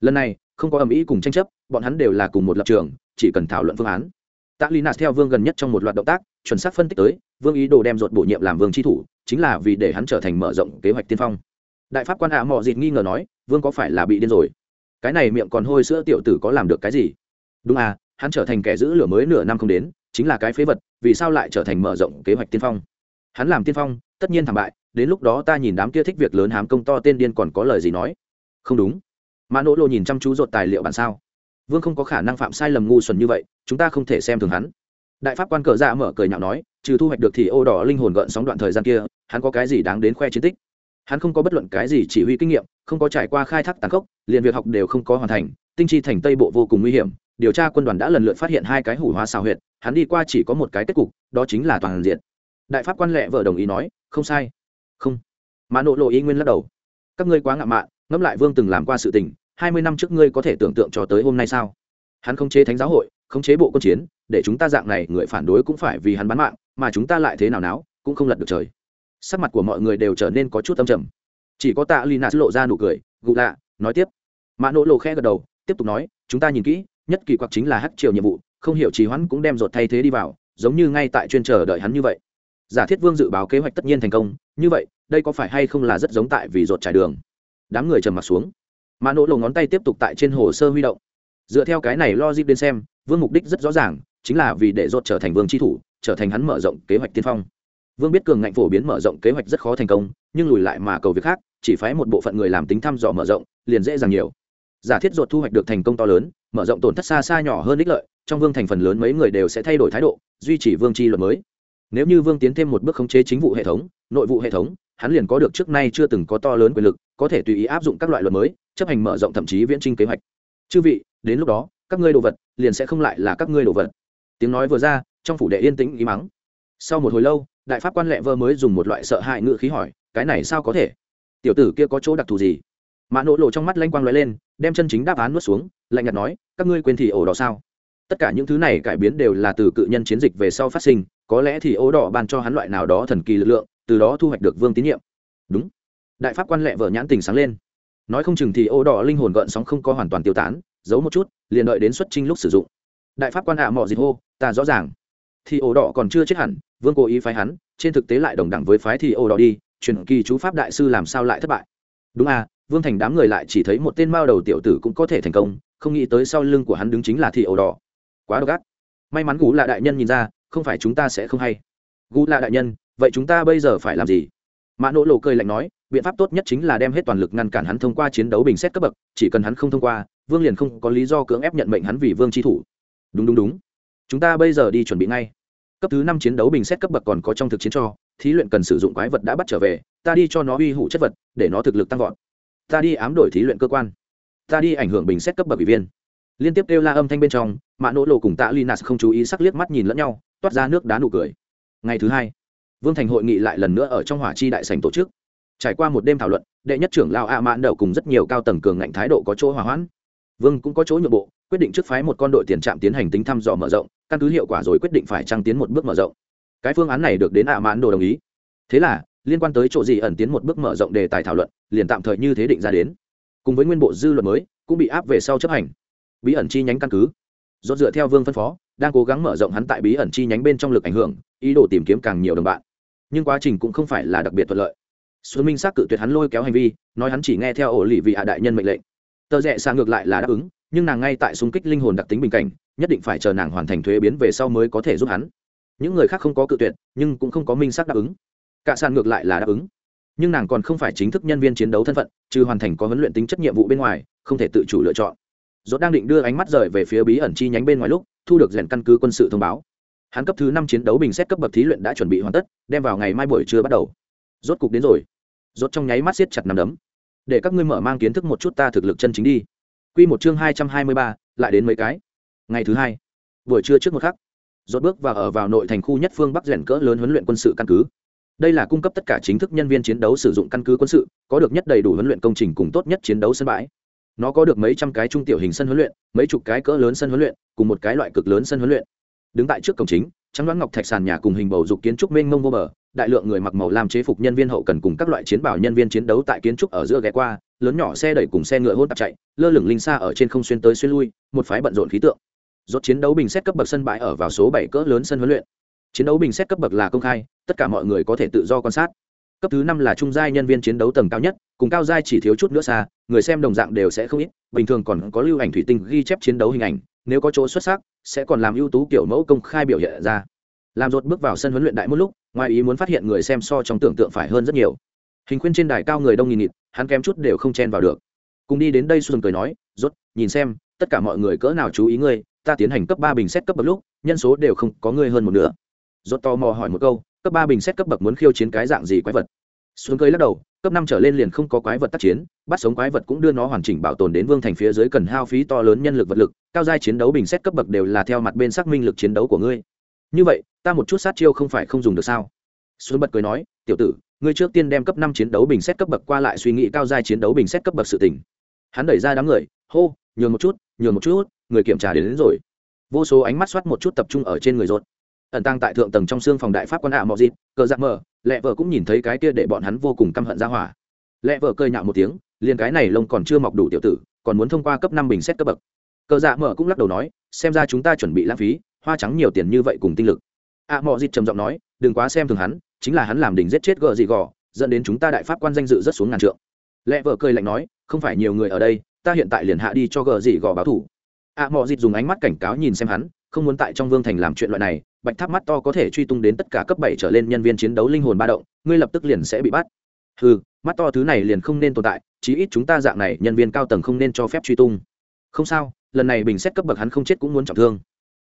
Lần này, không có ầm ĩ cùng tranh chấp, bọn hắn đều là cùng một lập trường, chỉ cần thảo luận phương án tạ linas theo vương gần nhất trong một loạt động tác, chuẩn xác phân tích tới, vương ý đồ đem ruột bổ nhiệm làm vương tri thủ, chính là vì để hắn trở thành mở rộng kế hoạch tiên phong. Đại pháp quan hạ à mò dịt nghi ngờ nói, vương có phải là bị điên rồi? Cái này miệng còn hôi sữa tiểu tử có làm được cái gì? Đúng à hắn trở thành kẻ giữ lửa mới nửa năm không đến, chính là cái phế vật, vì sao lại trở thành mở rộng kế hoạch tiên phong? Hắn làm tiên phong, tất nhiên thảm bại, đến lúc đó ta nhìn đám kia thích việc lớn hám công to tên điên còn có lời gì nói? Không đúng. Mà nỗ lộ nhìn chăm chú rột tài liệu bản sao? Vương không có khả năng phạm sai lầm ngu xuẩn như vậy, chúng ta không thể xem thường hắn. Đại pháp quan cờ ra dạ mở cười nhạo nói, trừ thu hoạch được thì ô đỏ linh hồn gợn sóng đoạn thời gian kia, hắn có cái gì đáng đến khoe chiến tích? Hắn không có bất luận cái gì chỉ huy kinh nghiệm, không có trải qua khai thác tàn khốc, liền việc học đều không có hoàn thành, tinh chi thành tây bộ vô cùng nguy hiểm, điều tra quân đoàn đã lần lượt phát hiện hai cái hủ hóa xào huyệt, hắn đi qua chỉ có một cái kết cục, đó chính là toàn diện. Đại pháp quan lệ vợ đồng ý nói, không sai. Không. Mà nộ lộ ý nguyên lắc đầu. Các ngươi quá ngạo mạn, ngẫm lại vương từng làm qua sự tình hai mươi năm trước ngươi có thể tưởng tượng cho tới hôm nay sao? Hắn không chế thánh giáo hội, không chế bộ quân chiến, để chúng ta dạng này người phản đối cũng phải vì hắn bán mạng, mà chúng ta lại thế nào náo, cũng không lật được trời. Sắc mặt của mọi người đều trở nên có chút âm trầm. Chỉ có tạ lina lộ ra nụ cười gụ lạ, nói tiếp. Mã nỗ lộ khe gật đầu, tiếp tục nói, chúng ta nhìn kỹ, nhất kỳ quặc chính là hát triều nhiệm vụ, không hiểu trì hoãn cũng đem ruột thay thế đi vào, giống như ngay tại chuyên chờ đợi hắn như vậy. Giả thiết vương dự báo kế hoạch tất nhiên thành công, như vậy, đây có phải hay không là rất giống tại vì ruột trải đường? Đám người trầm mặt xuống mà nỗ lộ ngón tay tiếp tục tại trên hồ sơ huy động. Dựa theo cái này logic đến xem, vương mục đích rất rõ ràng, chính là vì để ruột trở thành vương tri thủ, trở thành hắn mở rộng kế hoạch tiên phong. Vương biết cường ngạnh phổ biến mở rộng kế hoạch rất khó thành công, nhưng lùi lại mà cầu việc khác, chỉ phái một bộ phận người làm tính thăm dò mở rộng, liền dễ dàng nhiều. Giả thiết ruột thu hoạch được thành công to lớn, mở rộng tổn thất xa xa nhỏ hơn ích lợi, trong vương thành phần lớn mấy người đều sẽ thay đổi thái độ, duy trì vương tri luật mới. Nếu như vương tiến thêm một bước khống chế chính vụ hệ thống, nội vụ hệ thống, hắn liền có được trước nay chưa từng có to lớn quyền lực có thể tùy ý áp dụng các loại luật mới, chấp hành mở rộng thậm chí viễn trinh kế hoạch. Chư vị, đến lúc đó, các ngươi đồ vật liền sẽ không lại là các ngươi đồ vật. Tiếng nói vừa ra, trong phủ đệ yên tĩnh ý mắng. Sau một hồi lâu, đại pháp quan lệ vơ mới dùng một loại sợ hãi ngự khí hỏi, cái này sao có thể? Tiểu tử kia có chỗ đặc thù gì? Mã nỗ lộ trong mắt lanh quang lóe lên, đem chân chính đáp án nuốt xuống, lạnh nhạt nói, các ngươi quên thì ổ đỏ sao? Tất cả những thứ này cải biến đều là từ cự nhân chiến dịch về sau phát sinh, có lẽ thì ổ đỏ ban cho hắn loại nào đó thần kỳ lực lượng, từ đó thu hoạch được vương tín nhiệm. Đúng đại pháp quan lẹ vợ nhãn tình sáng lên. Nói không chừng thì ô đỏ linh hồn gợn sóng không có hoàn toàn tiêu tán, giấu một chút, liền đợi đến xuất trinh lúc sử dụng. Đại pháp quan hạ mọi dịch hô, ta rõ ràng. Thì ô đỏ còn chưa chết hẳn, vương cố ý phái hắn, trên thực tế lại đồng đẳng với phái thì ô đỏ đi, truyền kỳ chú pháp đại sư làm sao lại thất bại. Đúng à vương thành đám người lại chỉ thấy một tên mao đầu tiểu tử cũng có thể thành công, không nghĩ tới sau lưng của hắn đứng chính là thị ổ đỏ. Quá độc ác. May mắn gú là đại nhân nhìn ra, không phải chúng ta sẽ không hay. Gú là đại nhân, vậy chúng ta bây giờ phải làm gì? Mã nỗ lộ cười lạnh nói biện pháp tốt nhất chính là đem hết toàn lực ngăn cản hắn thông qua chiến đấu bình xét cấp bậc, chỉ cần hắn không thông qua, vương liền không có lý do cưỡng ép nhận mệnh hắn vì vương tri thủ. Đúng đúng đúng. Chúng ta bây giờ đi chuẩn bị ngay. Cấp thứ năm chiến đấu bình xét cấp bậc còn có trong thực chiến cho, thí luyện cần sử dụng quái vật đã bắt trở về, ta đi cho nó uy hủ chất vật, để nó thực lực tăng vọt. Ta đi ám đổi thí luyện cơ quan. Ta đi ảnh hưởng bình xét cấp bậc ủy viên. Liên tiếp kêu la âm thanh bên trong mạ nỗ lộ cùng tạ linas không chú ý sắc liếc mắt nhìn lẫn nhau, toát ra nước đá nụ cười. Ngày thứ hai, vương thành hội nghị lại lần nữa ở trong hỏa chi đại sành tổ chức trải qua một đêm thảo luận, đệ nhất trưởng lao a mãn đầu cùng rất nhiều cao tầng cường ngạnh thái độ có chỗ hòa hoãn. Vương cũng có chỗ nhượng bộ, quyết định trước phái một con đội tiền trạm tiến hành tính thăm dò mở rộng, căn cứ hiệu quả rồi quyết định phải trăng tiến một bước mở rộng. Cái phương án này được đến a mãn đồ đồng ý. Thế là, liên quan tới chỗ gì ẩn tiến một bước mở rộng đề tài thảo luận, liền tạm thời như thế định ra đến. Cùng với nguyên bộ dư luận mới, cũng bị áp về sau chấp hành. Bí ẩn chi nhánh căn cứ. Dốt dựa theo vương phân phó, đang cố gắng mở rộng hắn tại bí ẩn chi nhánh bên trong lực ảnh hưởng, ý đồ tìm kiếm càng nhiều đồng bạn. Nhưng quá trình cũng không phải là đặc biệt thuận lợi xuân minh xác cự tuyệt hắn lôi kéo hành vi, nói hắn chỉ nghe theo ổ lì vị hạ đại nhân mệnh lệnh. Tờ rẽ xa ngược lại là đáp ứng, nhưng nàng ngay tại xung kích linh hồn đặc tính bình cảnh, nhất định phải chờ nàng hoàn thành thuế biến về sau mới có thể giúp hắn. Những người khác không có cự tuyệt, nhưng cũng không có minh xác đáp ứng. Cả sàn ngược lại là đáp ứng. Nhưng nàng còn không phải chính thức nhân viên chiến đấu thân phận, trừ hoàn thành có huấn luyện tính chất nhiệm vụ bên ngoài, không thể tự chủ lựa chọn. Dốt đang định đưa ánh mắt rời về phía bí ẩn chi nhánh bên ngoài lúc, thu được rèn căn cứ quân sự thông báo. Hắn cấp thứ năm chiến đấu bình xét cấp bậc thí luyện đã chuẩn bị hoàn tất, đem vào ngày mai buổi trưa bắt đầu rốt cục đến rồi. Rốt trong nháy mắt siết chặt nằm đấm. Để các ngươi mở mang kiến thức một chút ta thực lực chân chính đi. Quy một chương hai trăm hai mươi ba, lại đến mấy cái? Ngày thứ hai. Buổi trưa trước một khắc, rốt bước vào ở vào nội thành khu nhất phương bắc rèn cỡ lớn huấn luyện quân sự căn cứ. Đây là cung cấp tất cả chính thức nhân viên chiến đấu sử dụng căn cứ quân sự, có được nhất đầy đủ huấn luyện công trình cùng tốt nhất chiến đấu sân bãi. Nó có được mấy trăm cái trung tiểu hình sân huấn luyện, mấy chục cái cỡ lớn sân huấn luyện, cùng một cái loại cực lớn sân huấn luyện. Đứng tại trước cổng chính, trắng đoán ngọc thạch sàn nhà cùng hình bầu dục kiến trúc mênh mông vô bờ đại lượng người mặc màu làm chế phục nhân viên hậu cần cùng các loại chiến bảo nhân viên chiến đấu tại kiến trúc ở giữa ghé qua, lớn nhỏ xe đẩy cùng xe ngựa hôn tạp chạy, lơ lửng linh xa ở trên không xuyên tới xuyên lui, một phái bận rộn khí tượng. Rốt chiến đấu bình xét cấp bậc sân bãi ở vào số bảy cỡ lớn sân huấn luyện. Chiến đấu bình xét cấp bậc là công khai, tất cả mọi người có thể tự do quan sát. Cấp thứ năm là trung giai nhân viên chiến đấu tầng cao nhất, cùng cao giai chỉ thiếu chút nữa xa, người xem đồng dạng đều sẽ không ít, bình thường còn có lưu ảnh thủy tinh ghi chép chiến đấu hình ảnh, nếu có chỗ xuất sắc, sẽ còn làm ưu tú kiểu mẫu công khai biểu hiện ra làm rột bước vào sân huấn luyện đại một lúc, ngoài ý muốn phát hiện người xem so trong tưởng tượng phải hơn rất nhiều. Hình khuyên trên đài cao người đông nghìn nghịt, hắn kém chút đều không chen vào được. Cùng đi đến đây xuân cười nói, rốt, nhìn xem, tất cả mọi người cỡ nào chú ý ngươi, ta tiến hành cấp ba bình xét cấp bậc lúc, nhân số đều không có ngươi hơn một nửa. Rốt tò mò hỏi một câu, cấp ba bình xét cấp bậc muốn khiêu chiến cái dạng gì quái vật? Xuân cười lắc đầu, cấp năm trở lên liền không có quái vật tác chiến, bắt sống quái vật cũng đưa nó hoàn chỉnh bảo tồn đến vương thành phía dưới cần hao phí to lớn nhân lực vật lực, cao giai chiến đấu bình xét cấp bậc đều là theo mặt bên xác minh lực chiến đấu của ngươi như vậy ta một chút sát chiêu không phải không dùng được sao? Xuân bật cười nói tiểu tử ngươi trước tiên đem cấp năm chiến đấu bình xét cấp bậc qua lại suy nghĩ cao giai chiến đấu bình xét cấp bậc sự tình. Hắn đẩy ra đám người hô nhường một chút nhường một chút người kiểm tra đến, đến rồi. Vô số ánh mắt soát một chút tập trung ở trên người rột ẩn tăng tại thượng tầng trong xương phòng đại pháp quan hạ mọi dịp cờ giặc mờ lẹ vợ cũng nhìn thấy cái kia để bọn hắn vô cùng căm hận ra hỏa. Lẹ vợ cơi nhạo một tiếng liền cái này lông còn chưa mọc đủ tiểu tử còn muốn thông qua cấp năm bình xét cấp bậc. Cờ dạ mở cũng lắc đầu nói xem ra chúng ta chuẩn bị lãng phí hoa trắng nhiều tiền như vậy cùng tinh lực. Ạ à, mọi dịp trầm giọng nói đừng quá xem thường hắn chính là hắn làm đỉnh giết chết gờ gì gò dẫn đến chúng ta đại pháp quan danh dự rất xuống ngàn trượng. Lẽ vợ cười lạnh nói không phải nhiều người ở đây ta hiện tại liền hạ đi cho gờ gì gò báo thủ. Ạ à, mọi dịp dùng ánh mắt cảnh cáo nhìn xem hắn không muốn tại trong vương thành làm chuyện loại này bạch tháp mắt to có thể truy tung đến tất cả cấp bảy trở lên nhân viên chiến đấu linh hồn ba động ngươi lập tức liền sẽ bị bắt. Ừ mắt to thứ này liền không nên tồn tại chí ít chúng ta dạng này nhân viên cao tầng không nên cho phép truy tung. Không sao lần này bình xét cấp bậc hắn không chết cũng muốn trọng thương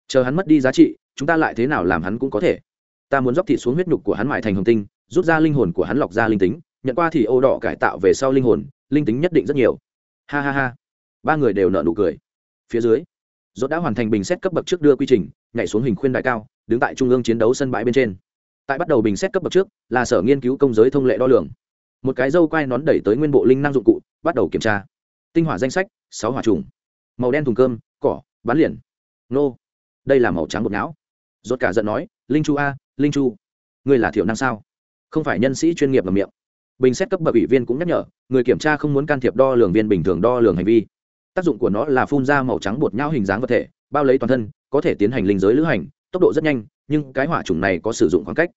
chờ hắn mất đi giá trị, chúng ta lại thế nào làm hắn cũng có thể. Ta muốn dốc thịt xuống huyết nhục của hắn mại thành hồng tinh, rút ra linh hồn của hắn lọc ra linh tính, nhận qua thì ô đỏ cải tạo về sau linh hồn, linh tính nhất định rất nhiều. Ha ha ha. Ba người đều nợ nụ cười. Phía dưới dốt đã hoàn thành bình xét cấp bậc trước đưa quy trình, nhảy xuống hình khuyên đại cao, đứng tại trung ương chiến đấu sân bãi bên trên. Tại bắt đầu bình xét cấp bậc trước, là sở nghiên cứu công giới thông lệ đo lường. Một cái dâu quai nón đẩy tới nguyên bộ linh năng dụng cụ, bắt đầu kiểm tra. Tinh hỏa danh sách, sáu hỏa trùng. Màu đen thùng cơm, cỏ bán liền. Nô đây là màu trắng bột não. Rốt cả giận nói, linh chu a, linh chu, ngươi là thiểu năng sao? Không phải nhân sĩ chuyên nghiệp ở miệng. Bình xét cấp bậc ủy viên cũng nhắc nhở, người kiểm tra không muốn can thiệp đo lường viên bình thường đo lường hành vi. Tác dụng của nó là phun ra màu trắng bột nhau hình dáng vật thể, bao lấy toàn thân, có thể tiến hành linh giới lữ hành, tốc độ rất nhanh, nhưng cái hỏa trùng này có sử dụng khoảng cách.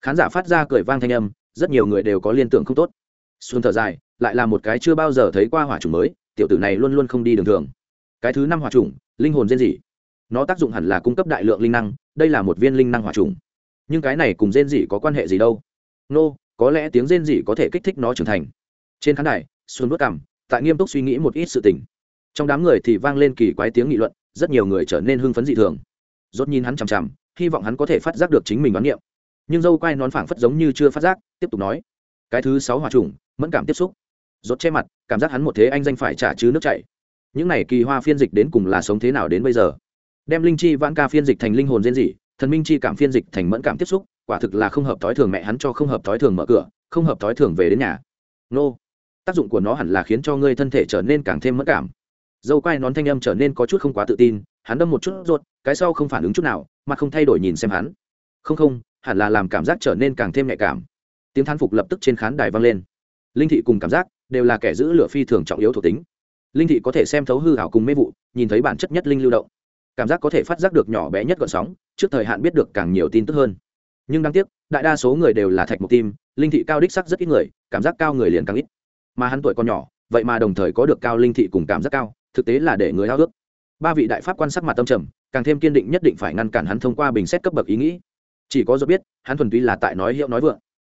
Khán giả phát ra cười vang thanh âm, rất nhiều người đều có liên tưởng không tốt. Xuân thở dài, lại là một cái chưa bao giờ thấy qua hỏa trùng mới, tiểu tử này luôn luôn không đi đường thường. Cái thứ năm hỏa trùng linh hồn riêng gì nó tác dụng hẳn là cung cấp đại lượng linh năng đây là một viên linh năng hỏa trùng. Nhưng cái này cùng rên dị có quan hệ gì đâu? Nô、no, có lẽ tiếng rên dị có thể kích thích nó trưởng thành. Trên khán đài xuân vất cảm tại nghiêm túc suy nghĩ một ít sự tình. Trong đám người thì vang lên kỳ quái tiếng nghị luận rất nhiều người trở nên hưng phấn dị thường. Rốt nhìn hắn chằm chằm hy vọng hắn có thể phát giác được chính mình đoán niệm. Nhưng dâu quai nón phảng phất giống như chưa phát giác tiếp tục nói. Cái thứ sáu hòa trùng mẫn cảm tiếp xúc. Rốt che mặt cảm giác hắn một thế anh danh phải trả chứ nước chảy. Những này kỳ hoa phiên dịch đến cùng là sống thế nào đến bây giờ? Đem linh chi vãn ca phiên dịch thành linh hồn diễn dị thần minh chi cảm phiên dịch thành mẫn cảm tiếp xúc, quả thực là không hợp thói thường mẹ hắn cho không hợp thói thường mở cửa, không hợp thói thường về đến nhà. Nô. Tác dụng của nó hẳn là khiến cho ngươi thân thể trở nên càng thêm mẫn cảm. Dâu quai nón thanh âm trở nên có chút không quá tự tin, hắn đâm một chút ruột cái sau không phản ứng chút nào, mà không thay đổi nhìn xem hắn. Không không, hẳn là làm cảm giác trở nên càng thêm nhạy cảm. Tiếng thán phục lập tức trên khán đài vang lên. Linh thị cùng cảm giác đều là kẻ giữ lửa phi thường trọng yếu thuộc tính. Linh thị có thể xem thấu hư hảo cùng mê vụ, nhìn thấy bản chất nhất linh lưu động cảm giác có thể phát giác được nhỏ bé nhất gọn sóng, trước thời hạn biết được càng nhiều tin tức hơn. Nhưng đáng tiếc, đại đa số người đều là thạch mục tim, linh thị cao đích sắc rất ít người, cảm giác cao người liền càng ít. Mà hắn tuổi còn nhỏ, vậy mà đồng thời có được cao linh thị cùng cảm giác cao, thực tế là để người hao ước. Ba vị đại pháp quan sát mặt tâm trầm, càng thêm kiên định nhất định phải ngăn cản hắn thông qua bình xét cấp bậc ý nghĩ. Chỉ có do biết, hắn thuần túy là tại nói hiệu nói vượng.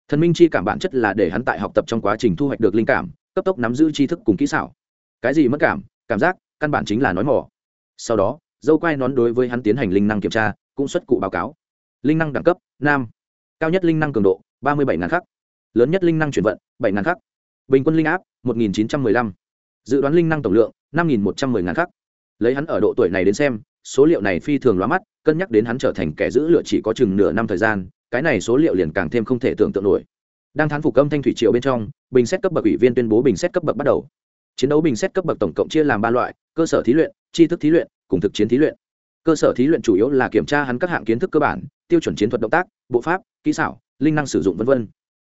Thần minh chi cảm bản chất là để hắn tại học tập trong quá trình thu hoạch được linh cảm, cấp tốc nắm giữ tri thức cùng kỹ xảo. Cái gì mất cảm cảm giác, căn bản chính là nói mỏ sau đó dâu quai nón đối với hắn tiến hành linh năng kiểm tra, cũng xuất cụ báo cáo. Linh năng đẳng cấp, nam. Cao nhất linh năng cường độ, ba mươi bảy ngàn khắc. Lớn nhất linh năng chuyển vận, bảy ngàn khắc. Bình quân linh áp, một nghìn chín trăm m ư ơ i năm dự đoán linh năng tổng lượng, năm nghìn một trăm m ư ơ i ngàn khắc. Lấy hắn ở độ tuổi này đến xem, số liệu này phi thường lóa mắt, cân nhắc đến hắn trở thành kẻ giữ lựa chỉ có chừng nửa năm thời gian, cái này số liệu liền càng thêm không thể tưởng tượng nổi. Đang thán phục âm thanh thủy triệu bên trong, bình xét cấp bậc ủy viên tuyên bố bình xét cấp bậc bắt đầu. Chiến đấu bình xét cấp bậc tổng cộng chia làm ba loại, cơ sở thí luyện, tri thức thí luyện cùng thực chiến thí luyện. Cơ sở thí luyện chủ yếu là kiểm tra hắn các hạng kiến thức cơ bản, tiêu chuẩn chiến thuật động tác, bộ pháp, kỹ xảo, linh năng sử dụng v v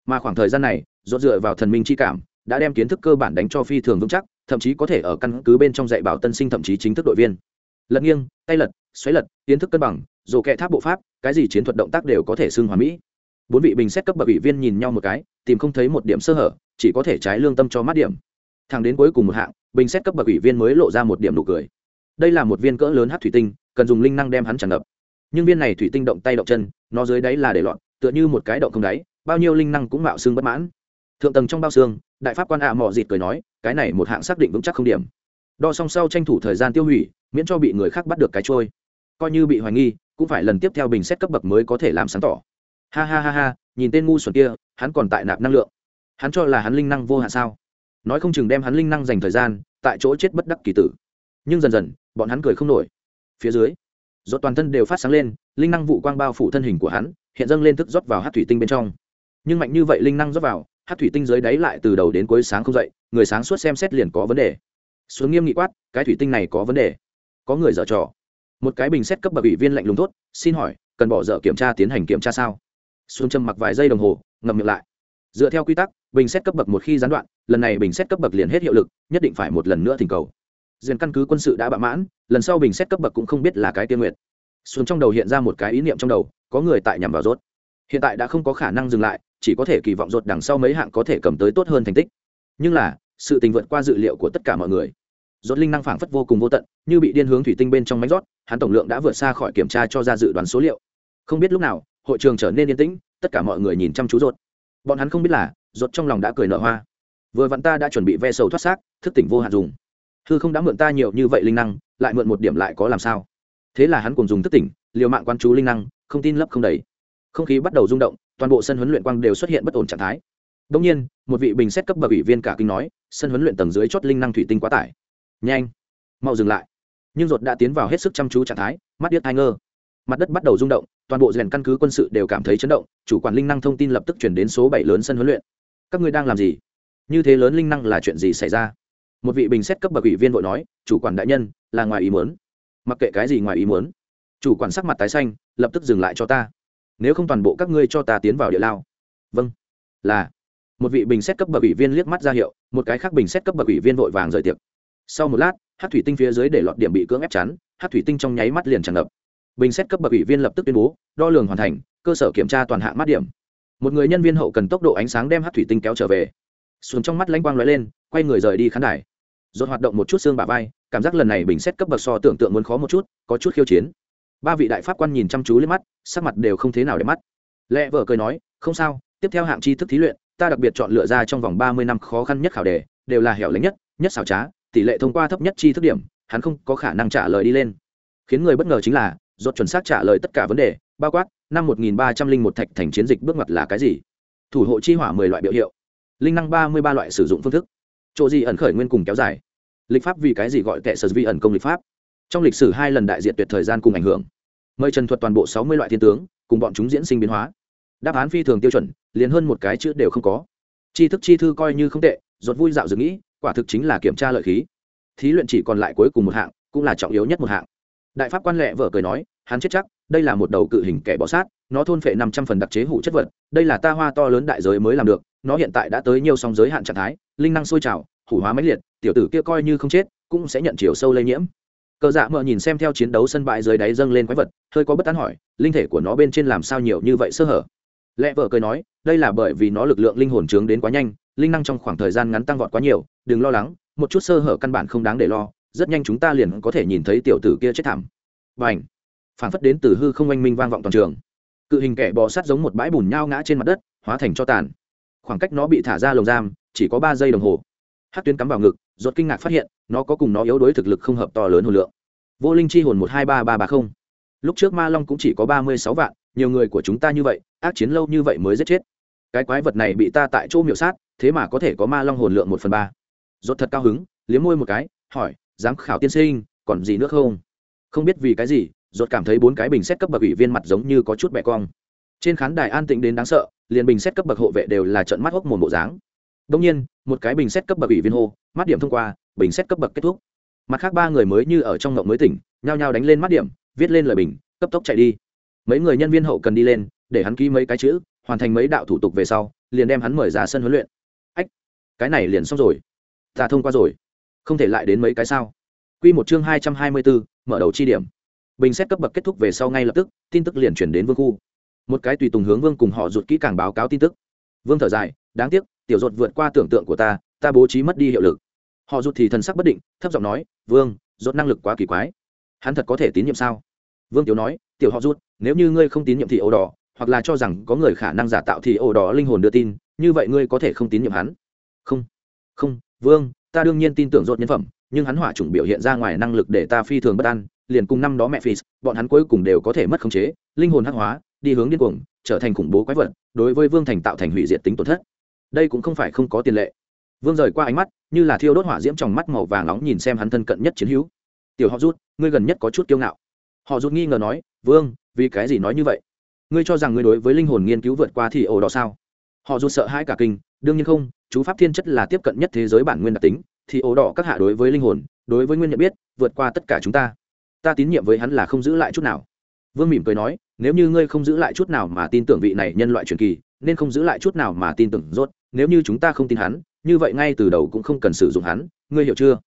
mà khoảng thời gian này dốt dựa vào thần minh chi cảm, đã đem kiến thức cơ bản đánh cho phi thường vững chắc, thậm chí có thể ở căn cứ bên trong dạy bảo tân sinh thậm chí chính thức đội viên. Lật nghiêng, tay lật, xoáy lật, kiến thức cân bằng, dù kệ tháp bộ pháp, cái gì chiến thuật động tác đều có thể xưng hòa mỹ. Bốn vị bình xét cấp bậc ủy viên nhìn nhau một cái, tìm không thấy một điểm sơ hở, chỉ có thể trái lương tâm cho mát điểm. Thẳng đến cuối cùng một hạng, bình xét cấp bậc ủy viên mới lộ ra một điểm nụ cười đây là một viên cỡ lớn hát thủy tinh, cần dùng linh năng đem hắn tràn ngập. Nhưng viên này thủy tinh động tay động chân, nó dưới đáy là để loạn tựa như một cái động không đáy, bao nhiêu linh năng cũng mạo xương bất mãn. Thượng tầng trong bao xương, đại pháp quan ạ à mò dịt cười nói, cái này một hạng xác định vững chắc không điểm. Đo song sau tranh thủ thời gian tiêu hủy, miễn cho bị người khác bắt được cái trôi. Coi như bị hoài nghi, cũng phải lần tiếp theo bình xét cấp bậc mới có thể làm sáng tỏ. Ha ha ha ha, nhìn tên ngu xuẩn kia, hắn còn tại nạp năng lượng. Hắn cho là hắn linh năng vô hạn sao? Nói không chừng đem hắn linh năng dành thời gian, tại chỗ chết bất đắc kỳ tử. Nhưng dần dần bọn hắn cười không nổi. Phía dưới, rốt toàn thân đều phát sáng lên, linh năng vụ quang bao phủ thân hình của hắn, hiện dâng lên thức rót vào hát thủy tinh bên trong. Nhưng mạnh như vậy linh năng rót vào, hát thủy tinh dưới đáy lại từ đầu đến cuối sáng không dậy, người sáng suốt xem xét liền có vấn đề. Xuống nghiêm nghị quát, cái thủy tinh này có vấn đề. Có người dở trò. Một cái bình xét cấp bậc ủy viên lạnh lùng tốt xin hỏi, cần bỏ dở kiểm tra tiến hành kiểm tra sao? Xuống châm mặc vài giây đồng hồ, ngậm miệng lại. Dựa theo quy tắc, bình xét cấp bậc một khi gián đoạn, lần này bình xét cấp bậc liền hết hiệu lực, nhất định phải một lần nữa thỉnh cầu diện căn cứ quân sự đã bạ mãn, lần sau bình xét cấp bậc cũng không biết là cái tiên nguyện xuống trong đầu hiện ra một cái ý niệm trong đầu, có người tại nhằm vào rốt. Hiện tại đã không có khả năng dừng lại, chỉ có thể kỳ vọng rốt đằng sau mấy hạng có thể cầm tới tốt hơn thành tích. Nhưng là, sự tình vượt qua dự liệu của tất cả mọi người. Rốt linh năng phảng phất vô cùng vô tận, như bị điên hướng thủy tinh bên trong máy rót hắn tổng lượng đã vượt xa khỏi kiểm tra cho ra dự đoán số liệu. Không biết lúc nào, hội trường trở nên yên tĩnh, tất cả mọi người nhìn chăm chú rốt. Bọn hắn không biết là, rốt trong lòng đã cười nở hoa. Vừa vặn ta đã chuẩn bị ve sầu thoát xác, thức tỉnh vô hạn dùng hư không đã mượn ta nhiều như vậy linh năng, lại mượn một điểm lại có làm sao? Thế là hắn cùng dùng thức tỉnh, liều mạng quan chú linh năng, không tin lấp không đầy. Không khí bắt đầu rung động, toàn bộ sân huấn luyện quang đều xuất hiện bất ổn trạng thái. Đông nhiên, một vị bình xét cấp bậc ủy viên cả kinh nói, sân huấn luyện tầng dưới chót linh năng thủy tinh quá tải. Nhanh, mau dừng lại. Nhưng ruột đã tiến vào hết sức chăm chú trạng thái, mắt điếc ai ngơ. Mặt đất bắt đầu rung động, toàn bộ rèn căn cứ quân sự đều cảm thấy chấn động, chủ quản linh năng thông tin lập tức chuyển đến số bảy lớn sân huấn luyện. Các ngươi đang làm gì? Như thế lớn linh năng là chuyện gì xảy ra? Một vị bình xét cấp bậc ủy viên vội nói, chủ quản đại nhân, là ngoài ý muốn. Mặc kệ cái gì ngoài ý muốn, chủ quản sắc mặt tái xanh, lập tức dừng lại cho ta. Nếu không toàn bộ các ngươi cho ta tiến vào địa lao. Vâng. Là. Một vị bình xét cấp bậc ủy viên liếc mắt ra hiệu, một cái khác bình xét cấp bậc ủy viên vội vàng rời tiệc. Sau một lát hát thủy tinh phía dưới để lọt điểm bị cưỡng ép chắn hát thủy tinh trong nháy mắt liền tràn ngập. Bình xét cấp bậc ủy viên lập tức tuyên bố, đo lường hoàn thành, cơ sở kiểm tra toàn hạng mắt điểm. Một người nhân viên hậu cần tốc độ ánh sáng đem hát thủy tinh kéo trở về. Xuống trong mắt lãnh quang lóe lên, quay người rời đi khán đài dồn hoạt động một chút xương bả vai, cảm giác lần này bình xét cấp bậc so tưởng tượng muốn khó một chút, có chút khiêu chiến. Ba vị đại pháp quan nhìn chăm chú lên mắt, sắc mặt đều không thế nào để mắt. Lẽ vợ cười nói, không sao, tiếp theo hạng tri thức thí luyện, ta đặc biệt chọn lựa ra trong vòng ba mươi năm khó khăn nhất khảo đề, đều là hẻo lánh nhất nhất xảo trá, tỷ lệ thông qua thấp nhất chi thức điểm, hắn không có khả năng trả lời đi lên. Khiến người bất ngờ chính là dốt chuẩn xác trả lời tất cả vấn đề, bao quát, năm một nghìn ba trăm linh một thạch thành chiến dịch bước ngoặt là cái gì? Thủ hộ chi hỏa mười loại biểu hiệu. Linh năng ba mươi ba loại sử dụng phương thức chỗ gì ẩn khởi nguyên cùng kéo dài. Lịch pháp vì cái gì gọi tệ sở vi ẩn công lịch pháp? Trong lịch sử hai lần đại diện tuyệt thời gian cùng ảnh hưởng. Mời trần thuật toàn bộ sáu mươi loại thiên tướng, cùng bọn chúng diễn sinh biến hóa. Đáp án phi thường tiêu chuẩn, liền hơn một cái chữ đều không có. Tri thức chi thư coi như không tệ, ruột vui dạo dừng nghĩ, quả thực chính là kiểm tra lợi khí. Thí luyện chỉ còn lại cuối cùng một hạng, cũng là trọng yếu nhất một hạng. Đại pháp quan lệ vợ cười nói, hắn chết chắc, đây là một đầu cự hình kẻ bọ sát, nó thôn phệ năm trăm phần đặc chế hủ chất vật, đây là ta hoa to lớn đại giới mới làm được, nó hiện tại đã tới nhiều song giới hạn trạng thái linh năng sôi trào, hủ hóa máy liệt, tiểu tử kia coi như không chết, cũng sẽ nhận chiều sâu lây nhiễm. Cờ dạ mờ nhìn xem theo chiến đấu sân bãi dưới đáy dâng lên quái vật, hơi có bất tán hỏi, linh thể của nó bên trên làm sao nhiều như vậy sơ hở? Lẽ vợ cười nói, đây là bởi vì nó lực lượng linh hồn trướng đến quá nhanh, linh năng trong khoảng thời gian ngắn tăng vọt quá nhiều, đừng lo lắng, một chút sơ hở căn bản không đáng để lo, rất nhanh chúng ta liền có thể nhìn thấy tiểu tử kia chết thảm. Và ảnh phản phất đến từ hư không oanh minh vang vọng toàn trường. Cự hình kẻ bò sát giống một bãi bùn nhao ngã trên mặt đất, hóa thành cho tàn khoảng cách nó bị thả ra lồng giam, chỉ có ba giây đồng hồ. Hát tuyến cắm vào ngực rốt kinh ngạc phát hiện, nó có cùng nó yếu đuối thực lực không hợp to lớn hồn lượng. Vô linh chi hồn một hai ba ba ba không. Lúc trước ma long cũng chỉ có ba mươi sáu vạn, nhiều người của chúng ta như vậy, ác chiến lâu như vậy mới giết chết. Cái quái vật này bị ta tại chỗ miểu sát, thế mà có thể có ma long hồn lượng một phần ba. Rốt thật cao hứng, liếm môi một cái, hỏi, giám khảo tiên sinh, còn gì nữa không? Không biết vì cái gì rốt cảm thấy bốn cái bình xét cấp bậc ủy viên mặt giống như có chút bẻ cong trên khán đài an tĩnh đến đáng sợ, liền bình xét cấp bậc hộ vệ đều là trận mắt hốc mồm bộ dáng. Đông nhiên, một cái bình xét cấp bậc ủy viên hô, mắt điểm thông qua, bình xét cấp bậc kết thúc. Mặt khác ba người mới như ở trong ngộng mới tỉnh, nhao nhao đánh lên mắt điểm, viết lên lời bình, cấp tốc chạy đi. Mấy người nhân viên hậu cần đi lên, để hắn ký mấy cái chữ, hoàn thành mấy đạo thủ tục về sau, liền đem hắn mời ra sân huấn luyện. Ách, cái này liền xong rồi. Ta thông qua rồi. Không thể lại đến mấy cái sao? Quy một chương hai trăm hai mươi bốn mở đầu chi điểm. Bình xét cấp bậc kết thúc về sau ngay lập tức, tin tức liền chuyển đến vương khu một cái tùy tùng hướng vương cùng họ rụt kỹ càng báo cáo tin tức. Vương thở dài, đáng tiếc, tiểu rột vượt qua tưởng tượng của ta ta bố trí mất đi hiệu lực. Họ rụt thì thần sắc bất định, thấp giọng nói, vương rốt năng lực quá kỳ quái. Hắn thật có thể tín nhiệm sao? Vương tiểu nói, tiểu họ rút nếu như ngươi không tín nhiệm thì ổ đỏ, hoặc là cho rằng có người khả năng giả tạo thì ổ đỏ linh hồn đưa tin, như vậy ngươi có thể không tín nhiệm hắn. Không không, vương, ta đương nhiên tin tưởng rốt nhân phẩm, nhưng hắn hỏa chủng biểu hiện ra ngoài năng lực để ta phi thường bất an liền cùng năm đó mẹ phi bọn hắn cuối cùng đều có thể mất khống chế, linh hồn hắc hóa, đi hướng điên cuồng, trở thành khủng bố quái vật, đối với vương thành tạo thành hủy diệt tính tổn thất. Đây cũng không phải không có tiền lệ. Vương rời qua ánh mắt, như là thiêu đốt hỏa diễm trong mắt màu vàng nóng nhìn xem hắn thân cận nhất chiến hữu. Tiểu họ rút, ngươi gần nhất có chút kiêu ngạo. Họ rút nghi ngờ nói, vương, vì cái gì nói như vậy? Ngươi cho rằng ngươi đối với linh hồn nghiên cứu vượt qua thì ổ đó sao? Họ rút sợ hãi cả kinh, đương nhiên không, chú pháp thiên chất là tiếp cận nhất thế giới bản nguyên đặc tính, thì ổ đỏ các hạ đối với linh hồn, đối với nguyên nhận biết, vượt qua tất cả chúng ta ta tín nhiệm với hắn là không giữ lại chút nào. Vương mỉm cười nói, nếu như ngươi không giữ lại chút nào mà tin tưởng vị này nhân loại truyền kỳ, nên không giữ lại chút nào mà tin tưởng rốt. Nếu như chúng ta không tin hắn, như vậy ngay từ đầu cũng không cần sử dụng hắn. Ngươi hiểu chưa?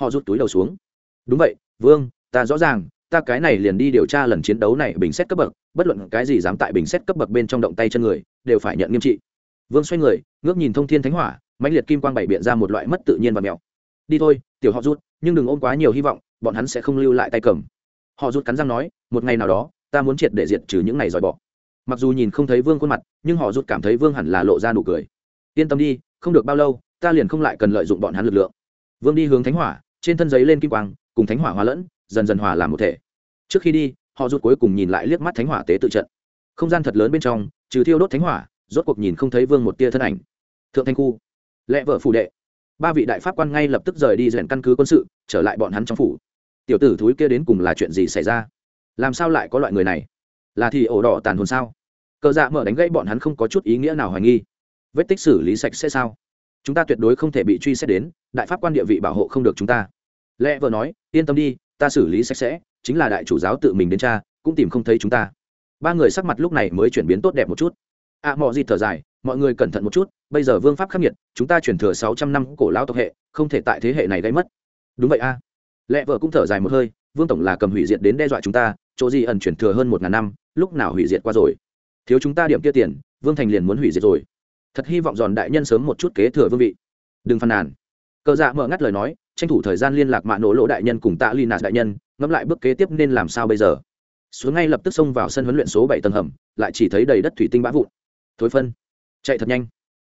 Họ rút túi đầu xuống. Đúng vậy, vương, ta rõ ràng, ta cái này liền đi điều tra lần chiến đấu này bình xét cấp bậc, bất luận cái gì dám tại bình xét cấp bậc bên trong động tay chân người, đều phải nhận nghiêm trị. Vương xoay người, ngước nhìn thông thiên thánh hỏa, mãnh liệt kim quang bảy biện ra một loại mất tự nhiên và mèo đi thôi, tiểu họ rút, nhưng đừng ôm quá nhiều hy vọng bọn hắn sẽ không lưu lại tay cầm. Họ rút cắn răng nói, một ngày nào đó, ta muốn triệt để diệt trừ những này dòi bỏ mặc dù nhìn không thấy vương khuôn mặt, nhưng họ rút cảm thấy vương hẳn là lộ ra nụ cười. Yên tâm đi, không được bao lâu, ta liền không lại cần lợi dụng bọn hắn lực lượng. Vương đi hướng thánh hỏa, trên thân giấy lên kim quang, cùng thánh hỏa hòa lẫn, dần dần hòa làm một thể. Trước khi đi, họ rút cuối cùng nhìn lại liếc mắt thánh hỏa tế tự trận. Không gian thật lớn bên trong, trừ thiêu đốt thánh hỏa, rốt cuộc nhìn không thấy vương một tia thân ảnh. Thượng thanh khu lẽ vợ phủ đệ. Ba vị đại pháp quan ngay lập tức rời đi rèn căn cứ quân sự, trở lại bọn hắn trong phủ tiểu tử thúi kia đến cùng là chuyện gì xảy ra? Làm sao lại có loại người này? Là thì ổ đỏ tàn hồn sao? Cờ dạ mở đánh gãy bọn hắn không có chút ý nghĩa nào hoài nghi. Vết tích xử lý sạch sẽ sao? Chúng ta tuyệt đối không thể bị truy xét đến, đại pháp quan địa vị bảo hộ không được chúng ta. Lẽ vợ nói, yên tâm đi, ta xử lý sạch sẽ, chính là đại chủ giáo tự mình đến cha, cũng tìm không thấy chúng ta. Ba người sắc mặt lúc này mới chuyển biến tốt đẹp một chút. À mọi gì thở dài, mọi người cẩn thận một chút, bây giờ vương pháp khắc nghiệt, chúng ta chuyển thừa sáu trăm năm cổ lao tộc hệ, không thể tại thế hệ này gây mất. Đúng vậy a. à lẽ vợ cũng thở dài một hơi, vương tổng là cầm hủy diệt đến đe dọa chúng ta, chỗ gì ẩn chuyển thừa hơn một ngàn năm, lúc nào hủy diệt qua rồi? Thiếu chúng ta điểm kia tiền, vương thành liền muốn hủy diệt rồi. Thật hy vọng giòn đại nhân sớm một chút kế thừa vương vị. Đừng phàn nàn. Cờ dạ mở ngắt lời nói, tranh thủ thời gian liên lạc mạ nổ lỗ đại nhân cùng tạ lina đại nhân, ngẫm lại bước kế tiếp nên làm sao bây giờ. Xuống ngay lập tức xông vào sân huấn luyện số bảy tầng hầm, lại chỉ thấy đầy đất thủy tinh bã vụn. Thối phân. Chạy thật nhanh.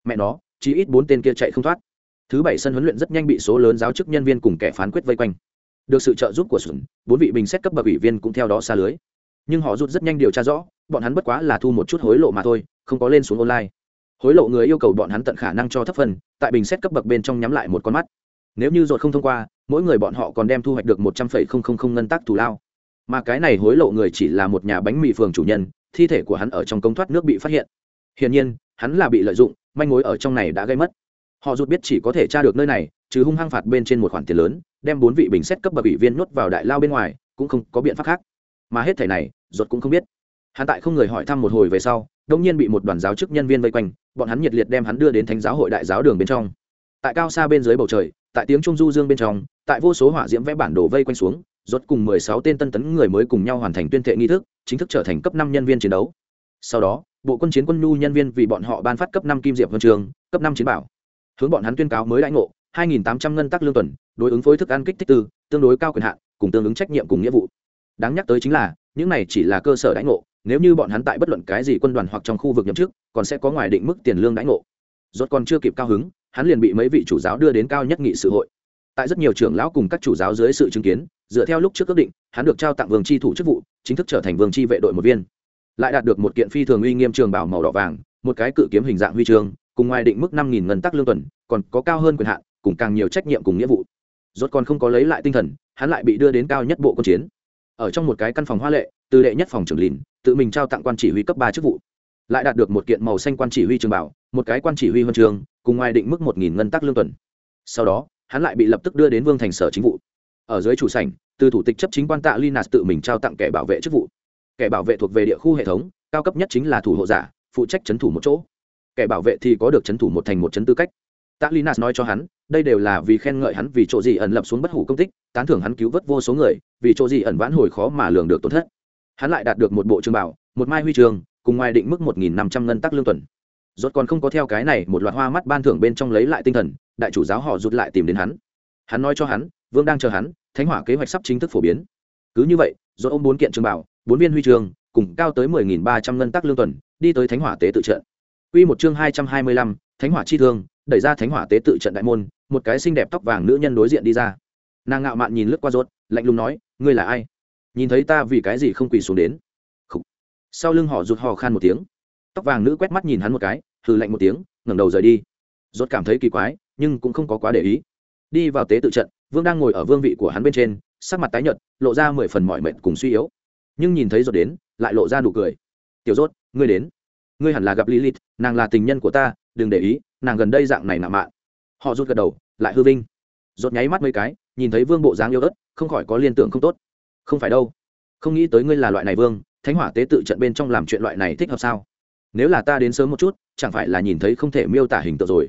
Mẹ nó chỉ ít bốn tên kia chạy không thoát. Thứ bảy sân huấn luyện rất nhanh bị số lớn giáo chức nhân viên cùng kẻ phán quyết vây quanh được sự trợ giúp của sùn bốn vị bình xét cấp bậc ủy viên cũng theo đó xa lưới. Nhưng họ rút rất nhanh điều tra rõ, bọn hắn bất quá là thu một chút hối lộ mà thôi, không có lên xuống online. Hối lộ người yêu cầu bọn hắn tận khả năng cho thấp phần, tại bình xét cấp bậc bên trong nhắm lại một con mắt. Nếu như dột không thông qua, mỗi người bọn họ còn đem thu hoạch được một trăm phẩy không không không ngân tắc thù lao. Mà cái này hối lộ người chỉ là một nhà bánh mì phường chủ nhân, thi thể của hắn ở trong công thoát nước bị phát hiện. Hiển nhiên, hắn là bị lợi dụng, manh mối ở trong này đã gây mất. Họ rút biết chỉ có thể tra được nơi này, chứ hung hăng phạt bên trên một khoản tiền lớn đem bốn vị bình xét cấp bậc ủy viên nuốt vào đại lao bên ngoài, cũng không có biện pháp khác. Mà hết thẻ này, ruột cũng không biết. Hắn tại không người hỏi thăm một hồi về sau đông nhiên bị một đoàn giáo chức nhân viên vây quanh, bọn hắn nhiệt liệt đem hắn đưa đến thánh giáo hội đại giáo đường bên trong. Tại cao xa bên dưới bầu trời, tại tiếng trung du dương bên trong, tại vô số hỏa diễm vẽ bản đồ vây quanh xuống rốt cùng mười sáu tên tân tấn người mới cùng nhau hoàn thành tuyên thệ nghi thức, chính thức trở thành cấp năm nhân viên chiến đấu. Sau đó, bộ quân chiến quân nhu nhân viên vì bọn họ ban phát cấp năm kim diệp huân trường, cấp năm chiến bảo, hướng bọn hắn tuyên cáo mới đãi ngộ hai nghìn tám trăm ngân tắc lương tuần, đối ứng với thức ăn kích thích tư, tương đối cao quyền hạn, cùng tương ứng trách nhiệm cùng nghĩa vụ. Đáng nhắc tới chính là, những này chỉ là cơ sở đãi ngộ, nếu như bọn hắn tại bất luận cái gì quân đoàn hoặc trong khu vực nhậm chức, còn sẽ có ngoài định mức tiền lương đãi ngộ. Rốt còn chưa kịp cao hứng, hắn liền bị mấy vị chủ giáo đưa đến cao nhất nghị sự hội. Tại rất nhiều trưởng lão cùng các chủ giáo dưới sự chứng kiến, dựa theo lúc trước ước định, hắn được trao tặng vương tri thủ chức vụ, chính thức trở thành vương tri vệ đội một viên. Lại đạt được một kiện phi thường uy nghiêm trường bảo màu đỏ vàng, một cái cự kiếm hình dạng huy chương, cùng ngoài định mức năm nghìn ngân tắc lương tuần, còn có cao hơn quyền hạn cùng càng nhiều trách nhiệm cùng nghĩa vụ. Rốt còn không có lấy lại tinh thần, hắn lại bị đưa đến cao nhất bộ quân chiến. Ở trong một cái căn phòng hoa lệ, từ đệ nhất phòng trưởng lìn, tự mình trao tặng quan chỉ huy cấp ba chức vụ. Lại đạt được một kiện màu xanh quan chỉ huy trường bảo, một cái quan chỉ huy huân trường, cùng ngoài định mức một nghìn ngân tắc lương tuần. Sau đó, hắn lại bị lập tức đưa đến vương thành sở chính vụ. Ở dưới chủ sảnh, từ thủ tịch chấp chính quan tạ linas tự mình trao tặng kẻ bảo vệ chức vụ. Kẻ bảo vệ thuộc về địa khu hệ thống, cao cấp nhất chính là thủ hộ giả, phụ trách c thủ một chỗ. Kẻ bảo vệ thì có được c thủ một thành một c tư cách tạ linas nói cho hắn đây đều là vì khen ngợi hắn vì chỗ gì ẩn lập xuống bất hủ công tích tán thưởng hắn cứu vớt vô số người vì chỗ gì ẩn vãn hồi khó mà lường được tổn thất. Hắn lại đạt được một bộ trường bảo một mai huy trường cùng ngoài định mức một nghìn năm trăm ngân tắc lương tuần. Rốt còn không có theo cái này một loạt hoa mắt ban thưởng bên trong lấy lại tinh thần đại chủ giáo họ rút lại tìm đến hắn. Hắn nói cho hắn vương đang chờ hắn thánh hỏa kế hoạch sắp chính thức phổ biến. Cứ như vậy rốt ôm bốn kiện trường bảo bốn viên huy trường cùng cao tới mười nghìn ba trăm ngân tắc lương tuần đi tới thánh hỏa tế tự trận. Quy một chương hai trăm hai mươi lăm, Thánh hỏa chi thương, đẩy ra Thánh hỏa tế tự trận đại môn, một cái xinh đẹp tóc vàng nữ nhân đối diện đi ra. Nàng ngạo mạn nhìn lướt qua rốt, lạnh lùng nói, ngươi là ai? Nhìn thấy ta vì cái gì không quỳ xuống đến? Khủ. Sau lưng họ rụt hò khan một tiếng. Tóc vàng nữ quét mắt nhìn hắn một cái, hừ lạnh một tiếng, ngẩng đầu rời đi. Rốt cảm thấy kỳ quái, nhưng cũng không có quá để ý. Đi vào tế tự trận, Vương đang ngồi ở vương vị của hắn bên trên, sắc mặt tái nhợt, lộ ra mười phần mỏi mệt cùng suy yếu. Nhưng nhìn thấy rốt đến, lại lộ ra nụ cười. "Tiểu rốt, ngươi đến." ngươi hẳn là gặp lilith nàng là tình nhân của ta đừng để ý, nàng gần đây dạng này nạ mạng. họ rút gật đầu, lại hư vinh. Rột nháy mắt mấy cái, nhìn thấy vương bộ dáng yêu ớt, không khỏi có liên tưởng không tốt. Không phải đâu. Không nghĩ tới ngươi là loại này vương, thánh hỏa tế tự trận bên trong làm chuyện loại này thích hợp sao? Nếu là ta đến sớm một chút, chẳng phải là nhìn thấy không thể miêu tả hình tượng rồi.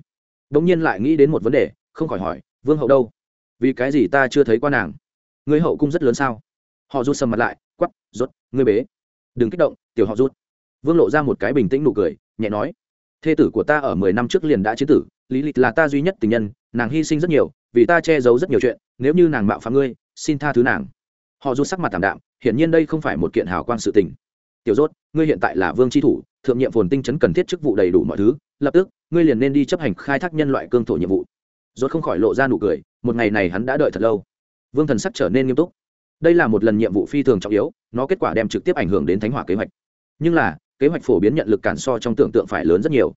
Đ nhiên lại nghĩ đến một vấn đề, không khỏi hỏi, vương hậu đâu? Vì cái gì ta chưa thấy qua nàng? Ngươi hậu cung rất lớn sao? Họ rút sầm mặt lại quắp rút ngươi bế. Đừng kích động, tiểu họ rút vương lộ ra một cái bình tĩnh nụ cười, nhẹ nói thê tử của ta ở mười năm trước liền đã chế tử, lý lịch là ta duy nhất tình nhân, nàng hy sinh rất nhiều, vì ta che giấu rất nhiều chuyện, nếu như nàng mạo phạm ngươi, xin tha thứ nàng. Họ rút sắc mặt tảm đạm, hiển nhiên đây không phải một kiện hào quang sự tình. Tiểu rốt, ngươi hiện tại là vương tri thủ, thượng nhiệm phồn tinh chấn cần thiết chức vụ đầy đủ mọi thứ, lập tức, ngươi liền nên đi chấp hành khai thác nhân loại cương thổ nhiệm vụ. Rốt không khỏi lộ ra nụ cười, một ngày này hắn đã đợi thật lâu. Vương thần sắc trở nên nghiêm túc. Đây là một lần nhiệm vụ phi thường trọng yếu, nó kết quả đem trực tiếp ảnh hưởng đến thánh hỏa kế hoạch. Nhưng là kế hoạch phổ biến nhận lực cản so trong tưởng tượng phải lớn rất nhiều.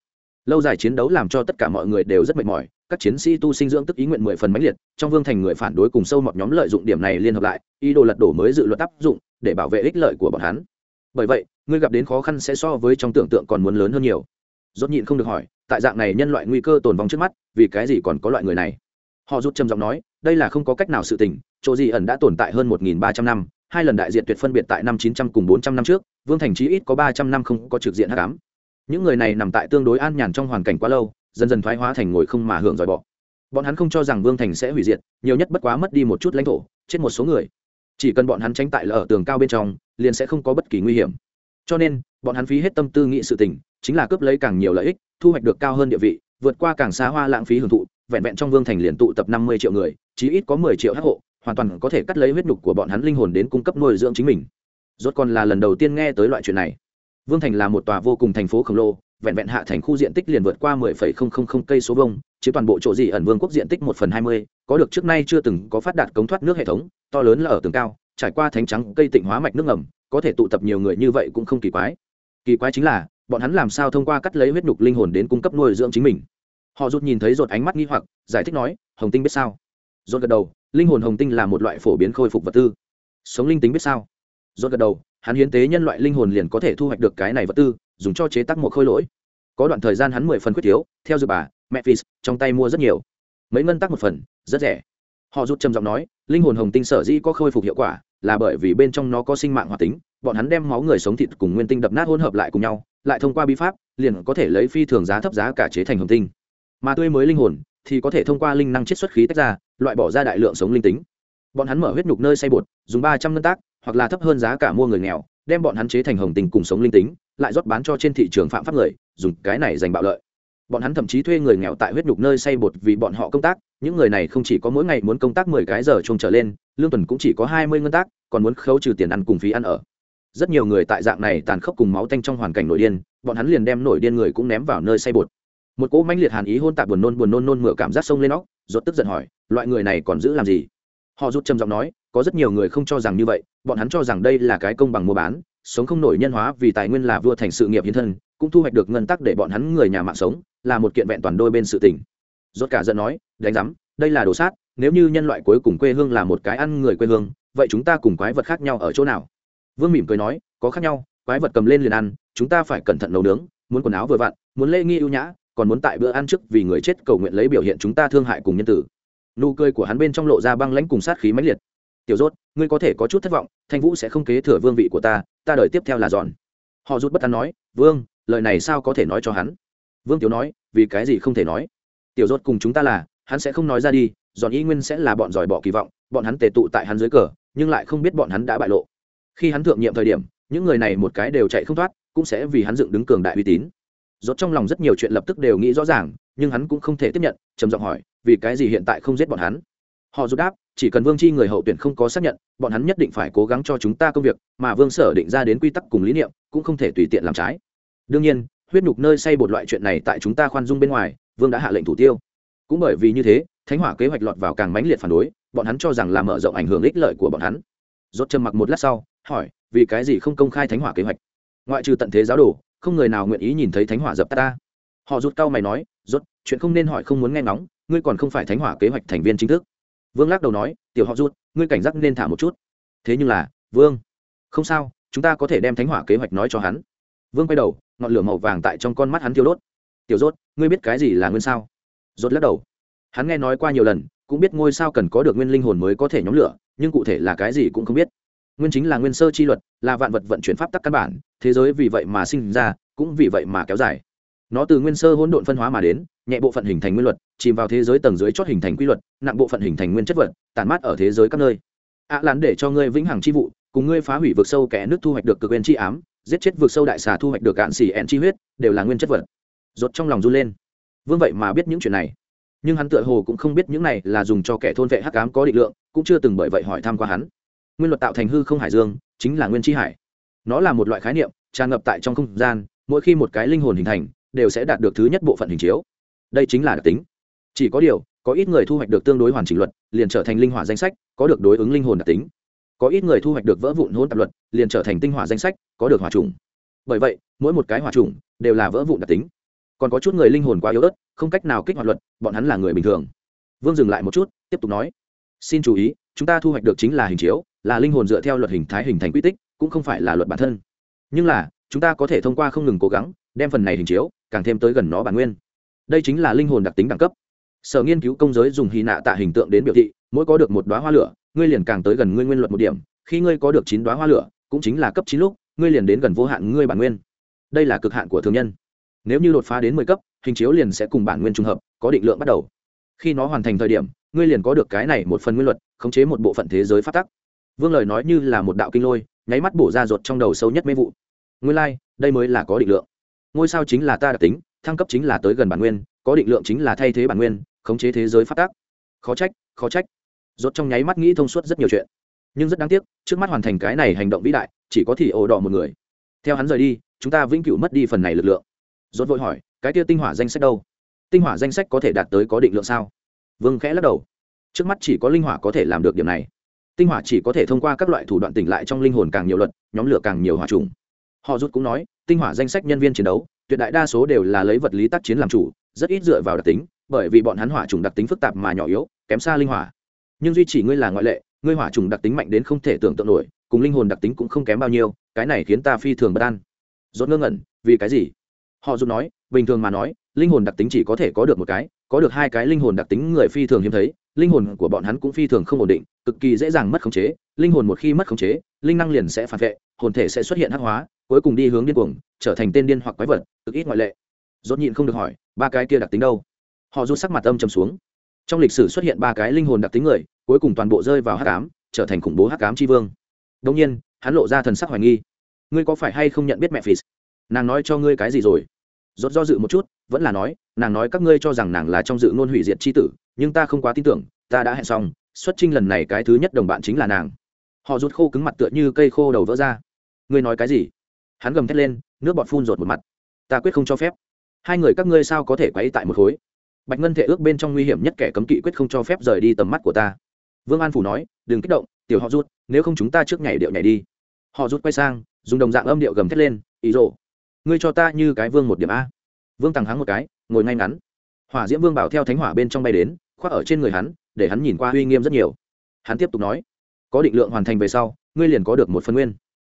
Lâu dài chiến đấu làm cho tất cả mọi người đều rất mệt mỏi, các chiến sĩ tu sinh dưỡng tức ý nguyện mười phần mãnh liệt, trong vương thành người phản đối cùng sâu mọt nhóm lợi dụng điểm này liên hợp lại, ý đồ lật đổ mới dự luật áp dụng, để bảo vệ ích lợi của bọn hắn. Bởi vậy ngươi gặp đến khó khăn sẽ so với trong tưởng tượng còn muốn lớn hơn nhiều. Dốt nhịn không được hỏi, tại dạng này nhân loại nguy cơ tồn vong trước mắt, vì cái gì còn có loại người này? Họ rút trầm giọng nói, đây là không có cách nào sự tình, chỗ gì ẩn đã tồn tại hơn một nghìn ba trăm năm hai lần đại diện tuyệt phân biệt tại năm chín trăm cùng bốn trăm năm trước, vương thành chí ít có ba trăm năm không có trực diện hắc ám. Những người này nằm tại tương đối an nhàn trong hoàn cảnh quá lâu, dần dần thoái hóa thành ngồi không mà hưởng dòi bỏ bọn hắn không cho rằng vương thành sẽ hủy diệt, nhiều nhất bất quá mất đi một chút lãnh thổ, chết một số người. Chỉ cần bọn hắn tránh tại là ở tường cao bên trong, liền sẽ không có bất kỳ nguy hiểm. Cho nên, bọn hắn phí hết tâm tư nghị sự tình, chính là cướp lấy càng nhiều lợi ích, thu hoạch được cao hơn địa vị, vượt qua càng xa hoa lãng phí hưởng thụ, vẹn vẹn trong vương thành liền tụ tập năm mươi triệu người, chí ít có mười triệu hắc hộ hoàn toàn có thể cắt lấy huyết nhục của bọn hắn linh hồn đến cung cấp nuôi dưỡng chính mình rốt còn là lần đầu tiên nghe tới loại chuyện này vương thành là một tòa vô cùng thành phố khổng lồ vẹn vẹn hạ thành khu diện tích liền vượt qua 10,000 cây số vuông, chiếm toàn bộ chỗ gì ẩn vương quốc diện tích 1 phần 20, có được trước nay chưa từng có phát đạt cống thoát nước hệ thống, to lớn là ở tường cao, trải qua thánh trắng cây tịnh hóa mạch nước ngầm, có thể tụ tập nhiều người như vậy cũng không kỳ quái. Kỳ quái chính là, bọn hắn làm sao thông qua cắt lấy huyết nhục linh hồn đến cung cấp nuôi dưỡng chính mình. Họ rụt nhìn thấy rụt ánh mắt nghi hoặc, giải thích nói, Hồng Tinh biết sao? Rốt gật đầu, linh hồn hồng tinh là một loại phổ biến khôi phục vật tư. Sống linh tính biết sao? Rốt gật đầu, hắn hiến tế nhân loại linh hồn liền có thể thu hoạch được cái này vật tư dùng cho chế tác một khôi lỗi có đoạn thời gian hắn mười phần quyết thiếu theo dự bà mẹ phis trong tay mua rất nhiều mấy ngân tắc một phần rất rẻ họ rút trầm giọng nói linh hồn hồng tinh sở dĩ có khôi phục hiệu quả là bởi vì bên trong nó có sinh mạng hoạt tính bọn hắn đem máu người sống thịt cùng nguyên tinh đập nát hỗn hợp lại cùng nhau lại thông qua bi pháp liền có thể lấy phi thường giá thấp giá cả chế thành hồng tinh mà tươi mới linh hồn thì có thể thông qua linh năng chiết xuất khí tách ra loại bỏ ra đại lượng sống linh tính. Bọn hắn mở huyết nhục nơi xây bột, dùng ba trăm ngân tác, hoặc là thấp hơn giá cả mua người nghèo, đem bọn hắn chế thành hồng tình cùng sống linh tính, lại rót bán cho trên thị trường phạm pháp người, dùng cái này giành bạo lợi. Bọn hắn thậm chí thuê người nghèo tại huyết nhục nơi xây bột vì bọn họ công tác, những người này không chỉ có mỗi ngày muốn công tác mười cái giờ chung trở lên, lương tuần cũng chỉ có hai mươi ngân tác, còn muốn khấu trừ tiền ăn cùng phí ăn ở. Rất nhiều người tại dạng này tàn khốc cùng máu tanh trong hoàn cảnh nổi điên, bọn hắn liền đem nổi điên người cũng ném vào nơi xây bột. Một cỗ manh liệt hàn ý hôn tạp buồn nôn buồn nôn nôn mửa cảm giác sông lên óc, rốt tức giận hỏi loại người này còn giữ làm gì? Họ rút trầm giọng nói, có rất nhiều người không cho rằng như vậy, bọn hắn cho rằng đây là cái công bằng mua bán, sống không nổi nhân hóa vì tài nguyên là vua thành sự nghiệp hiến thân, cũng thu hoạch được ngân tắc để bọn hắn người nhà mạng sống, là một kiện vẹn toàn đôi bên sự tình. Rốt cả giận nói, đánh giám, đây là đồ sát, nếu như nhân loại cuối cùng quê hương là một cái ăn người quê hương, vậy chúng ta cùng quái vật khác nhau ở chỗ nào? Vương mỉm cười nói, có khác nhau, quái vật cầm lên liền ăn, chúng ta phải cẩn thận nấu nướng, muốn quần áo vừa vặn, muốn lễ nghi ưu nhã, còn muốn tại bữa ăn trước vì người chết cầu nguyện lấy biểu hiện chúng ta thương hại cùng nhân tử nụ cười của hắn bên trong lộ ra băng lãnh cùng sát khí mãnh liệt. Tiểu rốt, ngươi có thể có chút thất vọng, thanh vũ sẽ không kế thừa vương vị của ta ta đợi tiếp theo là giòn họ rút bất an nói, vương, lời này sao có thể nói cho hắn? Vương tiểu nói, vì cái gì không thể nói? Tiểu rốt cùng chúng ta là, hắn sẽ không nói ra đi giòn y nguyên sẽ là bọn giỏi bỏ kỳ vọng, bọn hắn tề tụ tại hắn dưới cờ, nhưng lại không biết bọn hắn đã bại lộ. Khi hắn thượng nhiệm thời điểm, những người này một cái đều chạy không thoát, cũng sẽ vì hắn dựng đứng cường đại uy tín. Rốt trong lòng rất nhiều chuyện lập tức đều nghĩ rõ ràng, nhưng hắn cũng không thể tiếp nhận, trầm giọng hỏi vì cái gì hiện tại không giết bọn hắn? Họ rút đáp, chỉ cần vương chi người hậu tuyển không có xác nhận, bọn hắn nhất định phải cố gắng cho chúng ta công việc, mà vương sở định ra đến quy tắc cùng lý niệm, cũng không thể tùy tiện làm trái. Đương nhiên, huyết nhục nơi xây bột loại chuyện này tại chúng ta khoan dung bên ngoài, vương đã hạ lệnh thủ tiêu. Cũng bởi vì như thế, thánh hỏa kế hoạch lọt vào càng mãnh liệt phản đối, bọn hắn cho rằng là mở rộng ảnh hưởng ích lợi của bọn hắn. Rốt trầm mặc một lát sau, hỏi, vì cái gì không công khai thánh hỏa kế hoạch? Ngoại trừ tận thế giáo đồ, không người nào nguyện ý nhìn thấy thánh hỏa dập tắt ta. Họ rút cao mày nói, rốt, chuyện không nên hỏi không muốn nghe ngóng ngươi còn không phải thánh hỏa kế hoạch thành viên chính thức. Vương lắc đầu nói, tiểu họ rút ngươi cảnh giác nên thả một chút. Thế nhưng là, vương, không sao, chúng ta có thể đem thánh hỏa kế hoạch nói cho hắn. Vương quay đầu, ngọn lửa màu vàng tại trong con mắt hắn thiêu đốt. Tiểu rốt, ngươi biết cái gì là nguyên sao? Rốt lắc đầu. Hắn nghe nói qua nhiều lần, cũng biết ngôi sao cần có được nguyên linh hồn mới có thể nhóm lửa, nhưng cụ thể là cái gì cũng không biết. Nguyên chính là nguyên sơ chi luật, là vạn vật vận chuyển pháp tắc căn bản, thế giới vì vậy mà sinh ra, cũng vì vậy mà kéo dài nó từ nguyên sơ hỗn độn phân hóa mà đến, nhẹ bộ phận hình thành nguyên luật, chìm vào thế giới tầng dưới chót hình thành quy luật, nặng bộ phận hình thành nguyên chất vật tàn mát ở thế giới các nơi. Ạ à lán để cho ngươi vĩnh hằng chi vụ, cùng ngươi phá hủy vực sâu kẻ nước thu hoạch được cực nguyên chi ám, giết chết vực sâu đại xà thu hoạch được cạn xỉ ẹn chi huyết, đều là nguyên chất vật. Rột trong lòng run lên. Vương vậy mà biết những chuyện này. Nhưng hắn tựa hồ cũng không biết những này là dùng cho kẻ thôn vệ hắc ám có định lượng, cũng chưa từng bởi vậy hỏi thăm qua hắn. Nguyên luật tạo thành hư không hải dương, chính là nguyên chi hải. Nó là một loại khái niệm, tràn ngập tại trong không gian, mỗi khi một cái linh hồn hình thành đều sẽ đạt được thứ nhất bộ phận hình chiếu. Đây chính là đặc tính. Chỉ có điều, có ít người thu hoạch được tương đối hoàn chỉnh luật, liền trở thành linh hỏa danh sách, có được đối ứng linh hồn đặc tính. Có ít người thu hoạch được vỡ vụn hôn tạp luật, liền trở thành tinh hỏa danh sách, có được hòa trùng bởi vậy, mỗi một cái hòa trùng đều là vỡ vụn đặc tính. Còn có chút người linh hồn quá yếu ớt, không cách nào kích hoạt luật, bọn hắn là người bình thường. Vương dừng lại một chút, tiếp tục nói. Xin chú ý, chúng ta thu hoạch được chính là hình chiếu, là linh hồn dựa theo luật hình thái hình thành quy tích, cũng không phải là luật bản thân. Nhưng là, chúng ta có thể thông qua không ngừng cố gắng, đem phần này hình chiếu càng thêm tới gần nó bản nguyên. Đây chính là linh hồn đặc tính đẳng cấp. Sở nghiên cứu công giới dùng hy nạ tạ hình tượng đến biểu thị mỗi có được một đoá hoa lửa ngươi liền càng tới gần ngươi nguyên luật một điểm. Khi ngươi có được chín đoá hoa lửa cũng chính là cấp chín lúc ngươi liền đến gần vô hạn ngươi bản nguyên. Đây là cực hạn của thường nhân. Nếu như đột phá đến mười cấp hình chiếu liền sẽ cùng bản nguyên trùng hợp có định lượng bắt đầu. Khi nó hoàn thành thời điểm ngươi liền có được cái này một phần nguyên luật khống chế một bộ phận thế giới phát tắc. Vương lời nói như là một đạo kinh lôi nháy mắt bổ ra ruột trong đầu sâu nhất mê vụ. Nguyên lai、like, đây mới là có định lượng ngôi sao chính là ta đặc tính, thăng cấp chính là tới gần bản nguyên, có định lượng chính là thay thế bản nguyên, khống chế thế giới phát tác. Khó trách khó trách. Rốt trong nháy mắt nghĩ thông suốt rất nhiều chuyện. Nhưng rất đáng tiếc, trước mắt hoàn thành cái này hành động vĩ đại, chỉ có thì ổ đỏ một người. Theo hắn rời đi, chúng ta vĩnh cửu mất đi phần này lực lượng. Rốt vội hỏi, cái kia tinh hỏa danh sách đâu? Tinh hỏa danh sách có thể đạt tới có định lượng sao? Vương khẽ lắc đầu. Trước mắt chỉ có linh hỏa có thể làm được điểm này. Tinh hỏa chỉ có thể thông qua các loại thủ đoạn tỉnh lại trong linh hồn càng nhiều luật, nhóm lửa càng nhiều hỏa trùng họ rút cũng nói, tinh hỏa danh sách nhân viên chiến đấu, tuyệt đại đa số đều là lấy vật lý tác chiến làm chủ, rất ít dựa vào đặc tính, bởi vì bọn hắn hỏa trùng đặc tính phức tạp mà nhỏ yếu, kém xa linh hỏa. Nhưng duy chỉ ngươi là ngoại lệ, ngươi hỏa trùng đặc tính mạnh đến không thể tưởng tượng nổi, cùng linh hồn đặc tính cũng không kém bao nhiêu, cái này khiến ta phi thường bất an. Rốt ngơ ngẩn, vì cái gì? Họ rút nói, bình thường mà nói, linh hồn đặc tính chỉ có thể có được một cái, có được hai cái linh hồn đặc tính người phi thường hiếm thấy, linh hồn của bọn hắn cũng phi thường không ổn định, cực kỳ dễ dàng mất khống chế, linh hồn một khi mất khống chế, linh năng liền sẽ phản vệ, hồn thể sẽ xuất hiện hắc hóa cuối cùng đi hướng điên cuồng, trở thành tên điên hoặc quái vật, cực ít ngoại lệ. Dốt nhịn không được hỏi, ba cái kia đặc tính đâu? Họ rút sắc mặt âm trầm xuống. Trong lịch sử xuất hiện ba cái linh hồn đặc tính người, cuối cùng toàn bộ rơi vào hắc ám, trở thành khủng bố hắc ám tri vương. Đông nhiên, hắn lộ ra thần sắc hoài nghi. Ngươi có phải hay không nhận biết mẹ phì? Nàng nói cho ngươi cái gì rồi? Rốt do dự một chút, vẫn là nói, nàng nói các ngươi cho rằng nàng là trong dự ngôn hủy diệt c h i tử, nhưng ta không quá tin tưởng, ta đã hẹn xong, xuất trinh lần này cái thứ nhất đồng bạn chính là nàng. Họ rút khô cứng mặt tựa như cây khô đầu vỡ ra. Ngươi nói cái gì? Hắn gầm thét lên, nước bọt phun rột một mặt. Ta quyết không cho phép. Hai người các ngươi sao có thể quấy tại một khối? Bạch ngân thể ước bên trong nguy hiểm nhất kẻ cấm kỵ quyết không cho phép rời đi tầm mắt của ta. Vương an phủ nói, đừng kích động, tiểu họ rút, nếu không chúng ta trước nhảy điệu nhảy đi. Họ rút quay sang, dùng đồng dạng âm điệu gầm thét lên, ý rộ ngươi cho ta như cái vương một điểm a. Vương tằng hắng một cái, ngồi ngay ngắn. Hỏa diễm vương bảo theo thánh hỏa bên trong bay đến, khoác ở trên người hắn, để hắn nhìn qua uy nghiêm rất nhiều. Hắn tiếp tục nói, có định lượng hoàn thành về sau, ngươi liền có được một phân nguyên.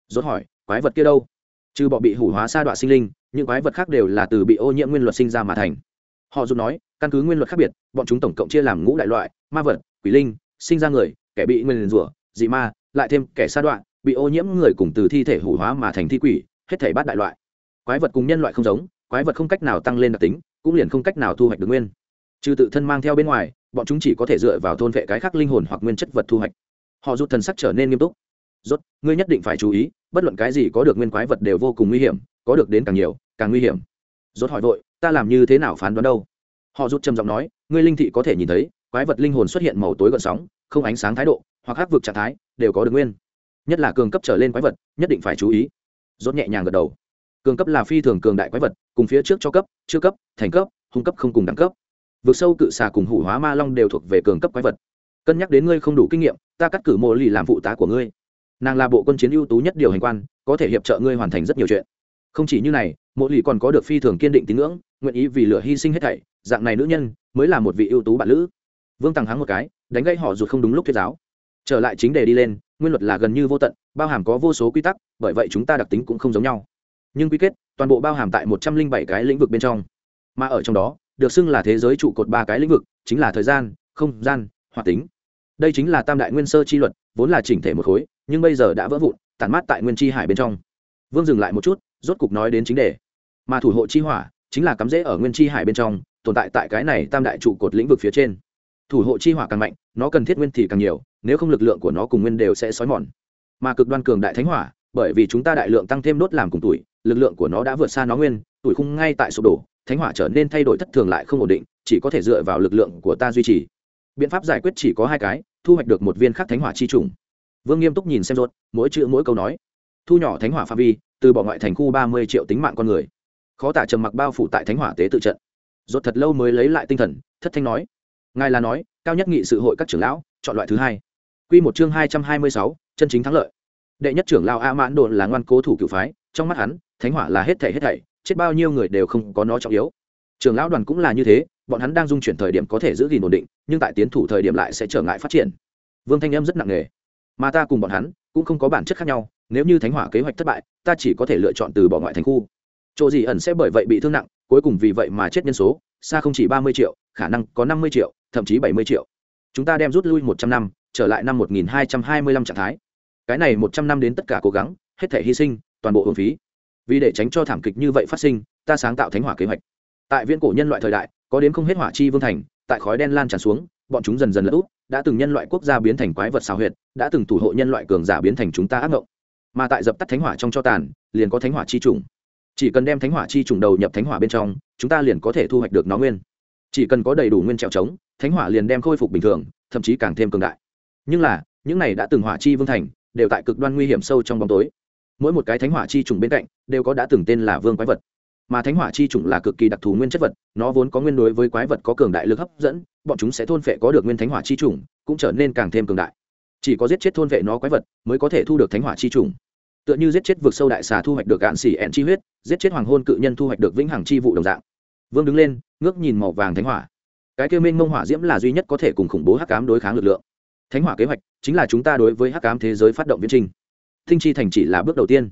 Rốt hỏi, quái vật kia đâu? Trừ bọ bị hủ hóa sa đoạn sinh linh, những quái vật khác đều là từ bị ô nhiễm nguyên luật sinh ra mà thành. Họ dùng nói, căn cứ nguyên luật khác biệt, bọn chúng tổng cộng chia làm ngũ đại loại, ma vật, quỷ linh, sinh ra người, kẻ bị nguyên rủa, dị ma, lại thêm kẻ sa đoạn bị ô nhiễm người cùng từ thi thể hủ hóa mà thành thi quỷ, hết thể bát đại loại. Quái vật cùng nhân loại không giống, quái vật không cách nào tăng lên đặc tính, cũng liền không cách nào thu hoạch được nguyên. Trừ tự thân mang theo bên ngoài, bọn chúng chỉ có thể dựa vào thôn vệ cái khác linh hồn hoặc nguyên chất vật thu hoạch. Họ rút thần sắc trở nên nghiêm túc rốt, ngươi nhất định phải chú ý, bất luận cái gì có được nguyên quái vật đều vô cùng nguy hiểm, có được đến càng nhiều, càng nguy hiểm. Rốt hỏi vội, ta làm như thế nào phán đoán đâu? Họ rút trầm giọng nói, ngươi linh thị có thể nhìn thấy, quái vật linh hồn xuất hiện màu tối gợn sóng, không ánh sáng thái độ, hoặc hắc vực trạng thái, đều có được nguyên. Nhất là cường cấp trở lên quái vật, nhất định phải chú ý. Rốt nhẹ nhàng gật đầu. Cường cấp là phi thường cường đại quái vật, cùng phía trước cho cấp, chưa cấp, thành cấp, hung cấp không cùng đẳng cấp. Vượt sâu cự xà cùng hủ hóa ma long đều thuộc về cường cấp quái vật. Cân nhắc đến ngươi không đủ kinh nghiệm, ta cắt cử mộ lì làm phụ tá của ngươi nàng là bộ quân chiến ưu tú nhất điều hành quan, có thể hiệp trợ ngươi hoàn thành rất nhiều chuyện. Không chỉ như này mộ lì còn có được phi thường kiên định tín ngưỡng, nguyện ý vì lửa hy sinh hết thảy, dạng này nữ nhân mới là một vị ưu tú bạn lữ. Vương tăng hắng một cái, đánh gãy họ ruột không đúng lúc thuyết giáo. Trở lại chính đề đi lên, nguyên luật là gần như vô tận, bao hàm có vô số quy tắc, bởi vậy chúng ta đặc tính cũng không giống nhau. Nhưng quy kết, toàn bộ bao hàm tại một trăm linh bảy cái lĩnh vực bên trong. Mà ở trong đó, được xưng là thế giới trụ cột ba cái lĩnh vực, chính là thời gian, không gian, hoạt tính. Đây chính là tam đại nguyên sơ chi luật, vốn là chỉnh thể một khối nhưng bây giờ đã vỡ vụn, tản mát tại nguyên chi hải bên trong. Vương dừng lại một chút, rốt cục nói đến chính đề. Mà thủ hộ chi hỏa chính là cắm rễ ở nguyên chi hải bên trong, tồn tại tại cái này tam đại trụ cột lĩnh vực phía trên. Thủ hộ chi hỏa càng mạnh, nó cần thiết nguyên thì càng nhiều, nếu không lực lượng của nó cùng nguyên đều sẽ xói mòn. Mà cực đoan cường đại thánh hỏa, bởi vì chúng ta đại lượng tăng thêm đốt làm cùng tuổi, lực lượng của nó đã vượt xa nó nguyên, tuổi khung ngay tại sụp đổ, thánh hỏa trở nên thay đổi thất thường lại không ổn định, chỉ có thể dựa vào lực lượng của ta duy trì. Biện pháp giải quyết chỉ có hai cái, thu hoạch được một viên khắc thánh hỏa chi trùng vương nghiêm túc nhìn xem rốt, mỗi chữ mỗi câu nói, thu nhỏ thánh hỏa phạm vi, từ bỏ ngoại thành khu ba mươi triệu tính mạng con người. Khó tả trầm mặc bao phủ tại thánh hỏa tế tự trận. Rốt thật lâu mới lấy lại tinh thần, thất thanh nói, ngài là nói, cao nhất nghị sự hội các trưởng lão, chọn loại thứ hai. Quy một chương hai trăm hai mươi sáu, chân chính thắng lợi. Đệ nhất trưởng lão a mãn đồn là ngoan cố thủ cựu phái, trong mắt hắn, thánh hỏa là hết thảy hết thảy, chết bao nhiêu người đều không có nó trọng yếu. Trưởng lão đoàn cũng là như thế, bọn hắn đang dung chuyển thời điểm có thể giữ gìn ổn định, nhưng tại tiến thủ thời điểm lại sẽ trở ngại phát triển. Vương thanh em rất nặng nề mà ta cùng bọn hắn cũng không có bản chất khác nhau, nếu như thánh hỏa kế hoạch thất bại, ta chỉ có thể lựa chọn từ bỏ ngoại thành khu. Chỗ gì ẩn sẽ bởi vậy bị thương nặng, cuối cùng vì vậy mà chết nhân số, xa không chỉ ba mươi triệu, khả năng có năm mươi triệu, thậm chí bảy mươi triệu. Chúng ta đem rút lui một trăm năm, trở lại năm một nghìn hai trăm hai mươi lăm trạng thái. Cái này một trăm năm đến tất cả cố gắng, hết thể hy sinh, toàn bộ hưởng phí. Vì để tránh cho thảm kịch như vậy phát sinh, ta sáng tạo thánh hỏa kế hoạch. Tại viễn cổ nhân loại thời đại, có đến không hết hỏa chi vương thành, tại khói đen lan tràn xuống, bọn chúng dần dần lỡ út đã từng nhân loại quốc gia biến thành quái vật xào huyệt, đã từng thủ hộ nhân loại cường giả biến thành chúng ta ác mộng mà tại dập tắt thánh hỏa trong cho tàn, liền có thánh hỏa chi trùng. Chỉ cần đem thánh hỏa chi trùng đầu nhập thánh hỏa bên trong, chúng ta liền có thể thu hoạch được nó nguyên. Chỉ cần có đầy đủ nguyên trèo trống, thánh hỏa liền đem khôi phục bình thường, thậm chí càng thêm cường đại. Nhưng là, những này đã từng hỏa chi vương thành, đều tại cực đoan nguy hiểm sâu trong bóng tối. Mỗi một cái thánh hỏa chi trùng bên cạnh, đều có đã từng tên là vương quái vật mà thánh hỏa chi trùng là cực kỳ đặc thù nguyên chất vật, nó vốn có nguyên đối với quái vật có cường đại lực hấp dẫn, bọn chúng sẽ thôn phệ có được nguyên thánh hỏa chi trùng cũng trở nên càng thêm cường đại. Chỉ có giết chết thôn vệ nó quái vật mới có thể thu được thánh hỏa chi trùng tựa như giết chết vực sâu đại xà thu hoạch được cạn xỉ ẹn chi huyết, giết chết hoàng hôn cự nhân thu hoạch được vĩnh hằng chi vụ đồng dạng. Vương đứng lên, ngước nhìn màu vàng thánh hỏa. Cái kêu minh mông hỏa diễm là duy nhất có thể cùng khủng bố hắc cám đối kháng lực lượng. Thánh hỏa kế hoạch chính là chúng ta đối với hắc cám thế giới phát động viễn trình. Thinh chi thành chỉ là bước đầu tiên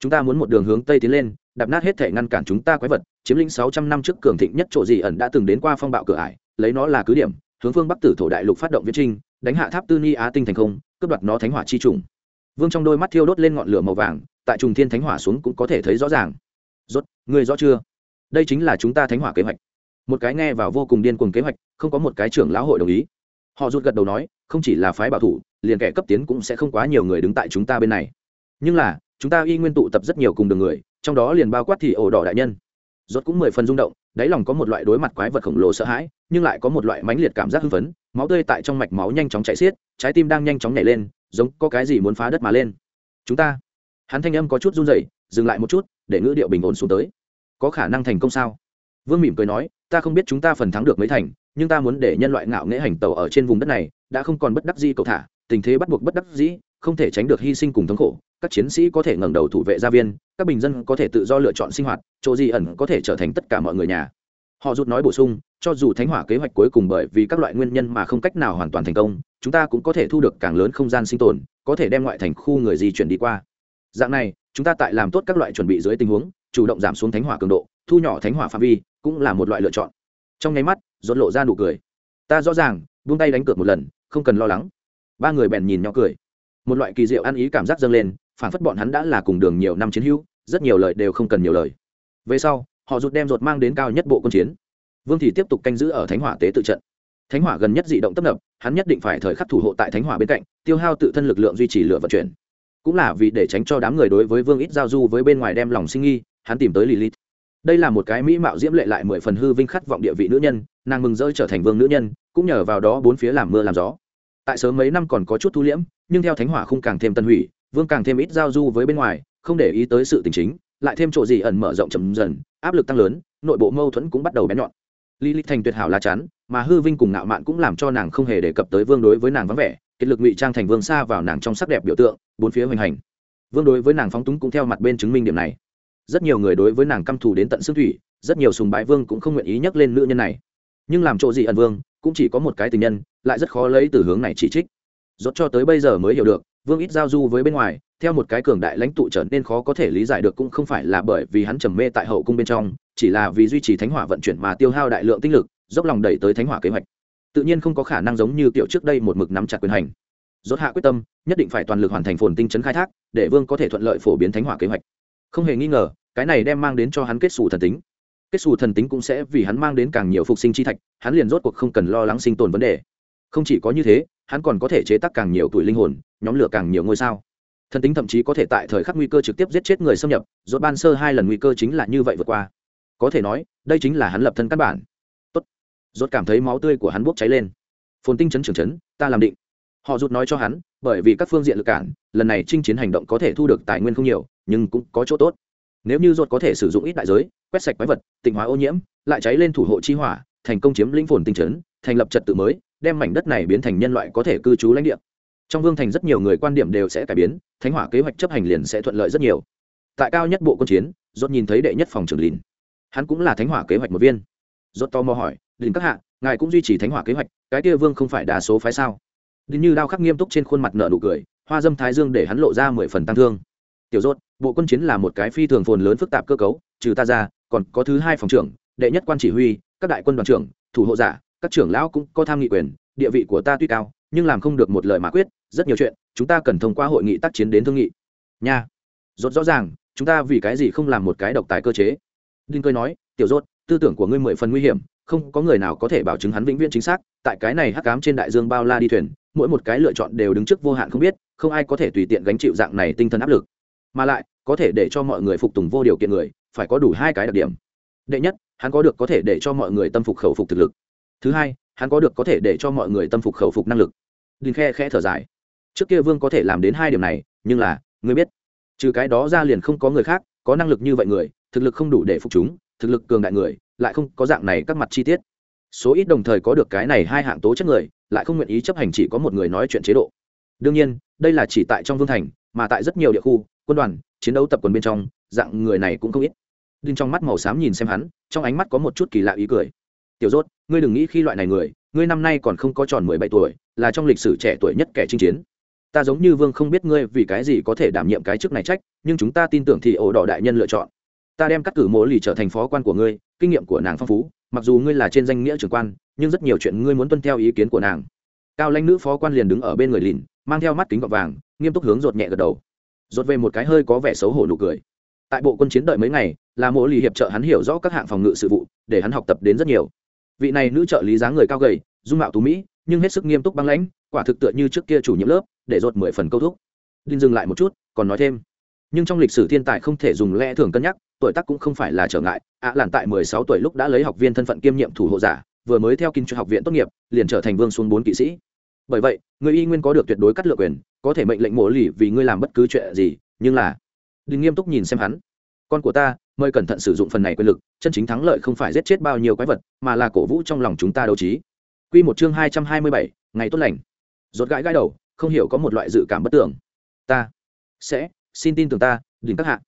chúng ta muốn một đường hướng tây tiến lên, đạp nát hết thể ngăn cản chúng ta quái vật, chiếm lĩnh sáu trăm năm trước cường thịnh nhất chỗ gì ẩn đã từng đến qua phong bạo cửa ải, lấy nó là cứ điểm, hướng phương bắc tử thổ đại lục phát động viễn trinh, đánh hạ tháp tư ni á tinh thành không, cướp đoạt nó thánh hỏa chi trùng. Vương trong đôi mắt thiêu đốt lên ngọn lửa màu vàng, tại trùng thiên thánh hỏa xuống cũng có thể thấy rõ ràng. Rốt người rõ chưa? Đây chính là chúng ta thánh hỏa kế hoạch. Một cái nghe vào vô cùng điên cuồng kế hoạch, không có một cái trưởng lão hội đồng ý. Họ rút gật đầu nói, không chỉ là phái bảo thủ, liền kẻ cấp tiến cũng sẽ không quá nhiều người đứng tại chúng ta bên này. Nhưng là chúng ta y nguyên tụ tập rất nhiều cùng đường người, trong đó liền bao quát thì ổ đỏ đại nhân. Rốt cũng mười phần rung động, đáy lòng có một loại đối mặt quái vật khổng lồ sợ hãi, nhưng lại có một loại mãnh liệt cảm giác hưng phấn, máu tươi tại trong mạch máu nhanh chóng chảy xiết, trái tim đang nhanh chóng nhảy lên, giống có cái gì muốn phá đất mà lên. Chúng ta. Hắn thanh âm có chút run rẩy, dừng lại một chút, để ngữ điệu bình ổn xuống tới. Có khả năng thành công sao? Vương mỉm cười nói, ta không biết chúng ta phần thắng được mấy thành, nhưng ta muốn để nhân loại ngạo nghễ hành tàu ở trên vùng đất này, đã không còn bất đắc dĩ cầu thả, tình thế bắt buộc bất đắc dĩ không thể tránh được hy sinh cùng thống khổ, các chiến sĩ có thể ngẩng đầu thủ vệ gia viên, các bình dân có thể tự do lựa chọn sinh hoạt, chỗ di ẩn có thể trở thành tất cả mọi người nhà. Họ rút nói bổ sung, cho dù thánh hỏa kế hoạch cuối cùng bởi vì các loại nguyên nhân mà không cách nào hoàn toàn thành công, chúng ta cũng có thể thu được càng lớn không gian sinh tồn, có thể đem ngoại thành khu người di chuyển đi qua. Dạng này, chúng ta tại làm tốt các loại chuẩn bị dưới tình huống, chủ động giảm xuống thánh hỏa cường độ, thu nhỏ thánh hỏa phạm vi, cũng là một loại lựa chọn. Trong nháy mắt, rốt lộ ra nụ cười. Ta rõ ràng, buông tay đánh cược một lần, không cần lo lắng. Ba người bèn nhìn nhỏ cười một loại kỳ diệu ăn ý cảm giác dâng lên phản phất bọn hắn đã là cùng đường nhiều năm chiến hữu, rất nhiều lời đều không cần nhiều lời. Về sau, họ rụt đem rột mang đến cao nhất bộ quân chiến. Vương thì tiếp tục canh giữ ở thánh hỏa tế tự trận. Thánh hỏa gần nhất dị động tấp nập, hắn nhất định phải thời khắc thủ hộ tại thánh hỏa bên cạnh, tiêu hao tự thân lực lượng duy trì lửa vận chuyển. Cũng là vì để tránh cho đám người đối với vương ít giao du với bên ngoài đem lòng sinh nghi, hắn tìm tới lilith. Đây là một cái mỹ mạo diễm lệ lại mười phần hư vinh khát vọng địa vị nữ nhân, nàng mừng rỡ trở thành vương nữ nhân, cũng nhờ vào đó bốn phía làm mưa làm gió tại sớm mấy năm còn có chút thu liễm, nhưng theo thánh hỏa không càng thêm tân hủy, vương càng thêm ít giao du với bên ngoài, không để ý tới sự tình chính, lại thêm chỗ gì ẩn mở rộng chậm dần, áp lực tăng lớn, nội bộ mâu thuẫn cũng bắt đầu bén nhọn. Lý lịch thành tuyệt hảo lá chắn mà hư vinh cùng ngạo mạn cũng làm cho nàng không hề đề cập tới vương đối với nàng vắng vẻ, kết lực ngụy trang thành vương xa vào nàng trong sắc đẹp biểu tượng, bốn phía hoành hành. Vương đối với nàng phóng túng cũng theo mặt bên chứng minh điểm này. Rất nhiều người đối với nàng căm thù đến tận xương thủy, rất nhiều sùng bái vương cũng không nguyện ý nhắc lên nữ nhân này. Nhưng làm chỗ gì ẩn vương cũng chỉ có một cái tình nhân, lại rất khó lấy từ hướng này chỉ trích. Rốt cho tới bây giờ mới hiểu được, vương ít giao du với bên ngoài, theo một cái cường đại lãnh tụ trở nên khó có thể lý giải được cũng không phải là bởi vì hắn trầm mê tại hậu cung bên trong, chỉ là vì duy trì thánh hỏa vận chuyển mà tiêu hao đại lượng tinh lực, dốc lòng đẩy tới thánh hỏa kế hoạch. Tự nhiên không có khả năng giống như kiểu trước đây một mực nắm chặt quyền hành. Rốt hạ quyết tâm, nhất định phải toàn lực hoàn thành phồn tinh chấn khai thác, để vương có thể thuận lợi phổ biến thánh hỏa kế hoạch. Không hề nghi ngờ, cái này đem mang đến cho hắn kết xù thần tính kết xù thần tính cũng sẽ vì hắn mang đến càng nhiều phục sinh chi thạch, hắn liền rốt cuộc không cần lo lắng sinh tồn vấn đề. Không chỉ có như thế, hắn còn có thể chế tác càng nhiều tuổi linh hồn, nhóm lửa càng nhiều ngôi sao. Thần tính thậm chí có thể tại thời khắc nguy cơ trực tiếp giết chết người xâm nhập, rốt ban sơ hai lần nguy cơ chính là như vậy vượt qua. Có thể nói, đây chính là hắn lập thân căn bản. Tốt. Rốt cảm thấy máu tươi của hắn bốc cháy lên. Phồn tinh chấn trưởng chấn, ta làm định. Họ rút nói cho hắn, bởi vì các phương diện lực cản, lần này chinh chiến hành động có thể thu được tài nguyên không nhiều, nhưng cũng có chỗ tốt nếu như rốt có thể sử dụng ít đại giới, quét sạch quái vật, tịnh hóa ô nhiễm, lại cháy lên thủ hộ chi hỏa, thành công chiếm lĩnh phồn tinh chấn, thành lập trật tự mới, đem mảnh đất này biến thành nhân loại có thể cư trú lãnh địa. Trong vương thành rất nhiều người quan điểm đều sẽ cải biến, thánh hỏa kế hoạch chấp hành liền sẽ thuận lợi rất nhiều. Tại cao nhất bộ quân chiến rốt nhìn thấy đệ nhất phòng trưởng lìn. Hắn cũng là thánh hỏa kế hoạch một viên. Rốt to mò hỏi, lìn các hạ, ngài cũng duy trì thánh hỏa kế hoạch, cái kia vương không phải đa số phái sao? Đinh như đao khắc nghiêm túc trên khuôn mặt nợ nụ cười, hoa dâm thái dương để hắn lộ ra mười phần tăng thương. Tiểu rốt bộ quân chiến là một cái phi thường phồn lớn phức tạp cơ cấu, trừ ta ra, còn có thứ hai phòng trưởng, đệ nhất quan chỉ huy, các đại quân đoàn trưởng, thủ hộ giả, các trưởng lão cũng có tham nghị quyền, địa vị của ta tuy cao, nhưng làm không được một lời mà quyết, rất nhiều chuyện, chúng ta cần thông qua hội nghị tác chiến đến thương nghị. Nha. Rốt rõ ràng, chúng ta vì cái gì không làm một cái độc tài cơ chế? Đinh cười nói, tiểu rốt, tư tưởng của ngươi mười phần nguy hiểm, không có người nào có thể bảo chứng hắn vĩnh viễn chính xác, tại cái này hắc ám trên đại dương bao la đi thuyền, mỗi một cái lựa chọn đều đứng trước vô hạn không biết, không ai có thể tùy tiện gánh chịu dạng này tinh thần áp lực. Mà lại có thể để cho mọi người phục tùng vô điều kiện người, phải có đủ hai cái đặc điểm. Đệ nhất, hắn có được có thể để cho mọi người tâm phục khẩu phục thực lực. Thứ hai, hắn có được có thể để cho mọi người tâm phục khẩu phục năng lực. Đinh khe khẽ thở dài. Trước kia vương có thể làm đến hai điểm này, nhưng là, ngươi biết, trừ cái đó ra liền không có người khác, có năng lực như vậy người, thực lực không đủ để phục chúng, thực lực cường đại người, lại không có dạng này các mặt chi tiết. Số ít đồng thời có được cái này hai hạng tố chất người, lại không nguyện ý chấp hành chỉ có một người nói chuyện chế độ. Đương nhiên, đây là chỉ tại trong vương thành, mà tại rất nhiều địa khu quân đoàn, chiến đấu tập quần bên trong, dạng người này cũng không ít. Đinh trong mắt màu xám nhìn xem hắn, trong ánh mắt có một chút kỳ lạ ý cười. Tiểu dốt ngươi đừng nghĩ khi loại này người, ngươi năm nay còn không có tròn mười bảy tuổi, là trong lịch sử trẻ tuổi nhất kẻ chinh chiến. Ta giống như vương không biết ngươi vì cái gì có thể đảm nhiệm cái chức này trách, nhưng chúng ta tin tưởng thì ổ đỏ đại nhân lựa chọn. Ta đem cắt cử mỗ lì trở thành phó quan của ngươi, kinh nghiệm của nàng phong phú, mặc dù ngươi là trên danh nghĩa trưởng quan, nhưng rất nhiều chuyện ngươi muốn tuân theo ý kiến của nàng. Cao lãnh nữ phó quan liền đứng ở bên người lìn, mang theo mắt kính gọt vàng, nghiêm túc hướng rột nhẹ gật đầu rốt về một cái hơi có vẻ xấu hổ nụ cười. Tại bộ quân chiến đợi mấy ngày, là mỗi lì hiệp trợ hắn hiểu rõ các hạng phòng ngự sự vụ, để hắn học tập đến rất nhiều. Vị này nữ trợ lý dáng người cao gầy, dung mạo tú mỹ, nhưng hết sức nghiêm túc băng lãnh, quả thực tựa như trước kia chủ nhiệm lớp, để rốt mười phần câu thúc. Đinh dừng lại một chút, còn nói thêm. Nhưng trong lịch sử thiên tài không thể dùng lẽ thường cân nhắc, tuổi tác cũng không phải là trở ngại. Ạ à làn tại mười sáu tuổi lúc đã lấy học viên thân phận kiêm nhiệm thủ hộ giả, vừa mới theo kinh cho học viện tốt nghiệp, liền trở thành vương xuống bốn kỵ sĩ. Bởi vậy, người y nguyên có được tuyệt đối cắt lựa quyền có thể mệnh lệnh mổ lì vì ngươi làm bất cứ chuyện gì, nhưng là, đừng nghiêm túc nhìn xem hắn. Con của ta, mời cẩn thận sử dụng phần này quyền lực, chân chính thắng lợi không phải giết chết bao nhiêu quái vật, mà là cổ vũ trong lòng chúng ta đấu trí. Q một chương hai trăm hai mươi bảy, ngày tốt lành. Rốt gãi gãi đầu, không hiểu có một loại dự cảm bất tưởng. Ta sẽ xin tin tưởng ta, đỉnh các hạ.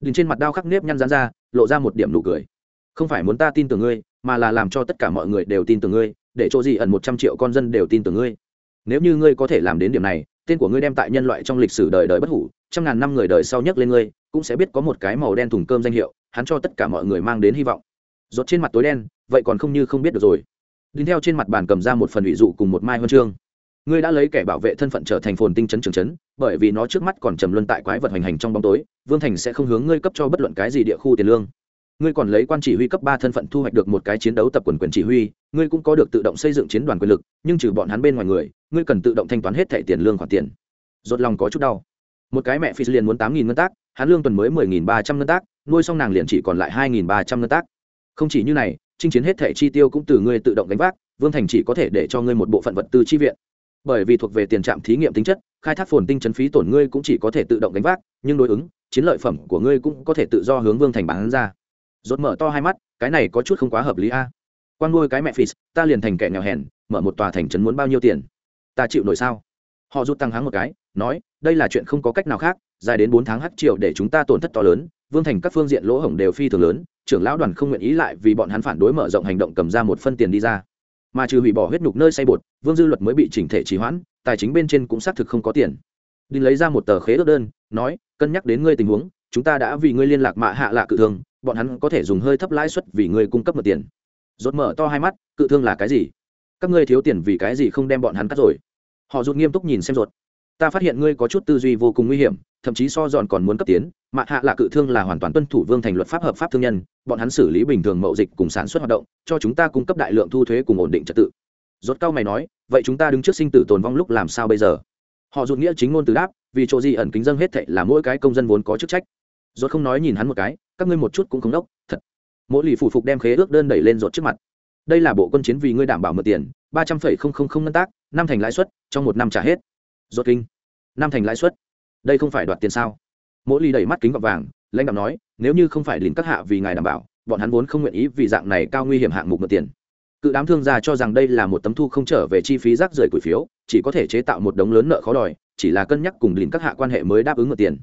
Đỉnh trên mặt đao khắc nếp nhăn rán ra, lộ ra một điểm nụ cười. Không phải muốn ta tin tưởng ngươi, mà là làm cho tất cả mọi người đều tin tưởng ngươi, để chỗ gì ẩn một trăm triệu con dân đều tin tưởng ngươi. Nếu như ngươi có thể làm đến điểm này tên của ngươi đem tại nhân loại trong lịch sử đời đời bất hủ, trăm ngàn năm người đời sau nhắc lên ngươi, cũng sẽ biết có một cái màu đen thùng cơm danh hiệu, hắn cho tất cả mọi người mang đến hy vọng. Rốt trên mặt tối đen, vậy còn không như không biết được rồi. Đinh theo trên mặt bàn cầm ra một phần ủy dụ cùng một mai huân chương. Ngươi đã lấy kẻ bảo vệ thân phận trở thành phồn tinh chấn trường chấn, bởi vì nó trước mắt còn trầm luân tại quái vật hoành hành trong bóng tối, vương thành sẽ không hướng ngươi cấp cho bất luận cái gì địa khu tiền lương ngươi còn lấy quan chỉ huy cấp ba thân phận thu hoạch được một cái chiến đấu tập quần quyền chỉ huy, ngươi cũng có được tự động xây dựng chiến đoàn quyền lực, nhưng trừ bọn hắn bên ngoài người, ngươi cần tự động thanh toán hết thẻ tiền lương khoản tiền. Rốt lòng có chút đau. Một cái mẹ phi liền muốn tám nghìn ngân tác, hắn lương tuần mới mười nghìn ba trăm ngân tác, nuôi xong nàng liền chỉ còn lại hai nghìn ba trăm ngân tác. Không chỉ như này, chinh chiến hết thẻ chi tiêu cũng từ ngươi tự động gánh vác, vương thành chỉ có thể để cho ngươi một bộ phận vật tư chi viện. Bởi vì thuộc về tiền trạm thí nghiệm tính chất, khai thác phồn tinh chấn phí tổn ngươi cũng chỉ có thể tự động gánh vác, nhưng đối ứng, chiến lợi phẩm của ngươi cũng có thể tự do hướng vương thành bán ra rốt mở to hai mắt, cái này có chút không quá hợp lý a. Quan nuôi cái mẹ phì, ta liền thành kẻ nghèo hèn, mở một tòa thành trấn muốn bao nhiêu tiền? Ta chịu nổi sao? Họ rút tăng háng một cái, nói, đây là chuyện không có cách nào khác, dài đến bốn tháng hắc triệu để chúng ta tổn thất to lớn, vương thành các phương diện lỗ hổng đều phi thường lớn, trưởng lão đoàn không nguyện ý lại vì bọn hắn phản đối mở rộng hành động cầm ra một phân tiền đi ra. Mà trừ hủy bỏ huyết nhục nơi say bột, vương dư luật mới bị chỉnh thể trì hoãn, tài chính bên trên cũng xác thực không có tiền. Đinh lấy ra một tờ khế ước đơn, nói, cân nhắc đến ngươi tình huống, chúng ta đã vì ngươi liên lạc mạ hạ lạ cự thương bọn hắn có thể dùng hơi thấp lãi suất vì ngươi cung cấp một tiền. Rốt mở to hai mắt, cự thương là cái gì? Các ngươi thiếu tiền vì cái gì không đem bọn hắn cắt rồi? Họ rụt nghiêm túc nhìn xem rốt. ta phát hiện ngươi có chút tư duy vô cùng nguy hiểm, thậm chí so dọn còn muốn cấp tiến mạ hạ là cự thương là hoàn toàn tuân thủ vương thành luật pháp hợp pháp thương nhân, bọn hắn xử lý bình thường mậu dịch cùng sản xuất hoạt động, cho chúng ta cung cấp đại lượng thu thuế cùng ổn định trật tự. Rốt cao mày nói, vậy chúng ta đứng trước sinh tử tồn vong lúc làm sao bây giờ? Họ rụt nghĩa chính ngôn từ đáp, vì chỗ gì ẩn kính dân hết thệ là mỗi cái công dân vốn có chức trách rốt không nói nhìn hắn một cái, các ngươi một chút cũng không đốc, thật. Mỗi lì phủ phục đem khế ước đơn đẩy lên rột trước mặt. Đây là bộ quân chiến vì ngươi đảm bảo mượn tiền, ba trăm phẩy không không không ngân tác, năm thành lãi suất, trong một năm trả hết. Rốt kinh. Năm thành lãi suất. Đây không phải đoạt tiền sao? Mỗi lì đẩy mắt kính gọt vàng, lãnh đạo nói, nếu như không phải lìn các hạ vì ngài đảm bảo, bọn hắn vốn không nguyện ý vì dạng này cao nguy hiểm hạng mục mượn tiền. Cự đám thương gia cho rằng đây là một tấm thu không trở về chi phí rác rưởi cổ phiếu, chỉ có thể chế tạo một đống lớn nợ khó đòi, chỉ là cân nhắc cùng lìn các hạ quan hệ mới đáp ứng mượn tiền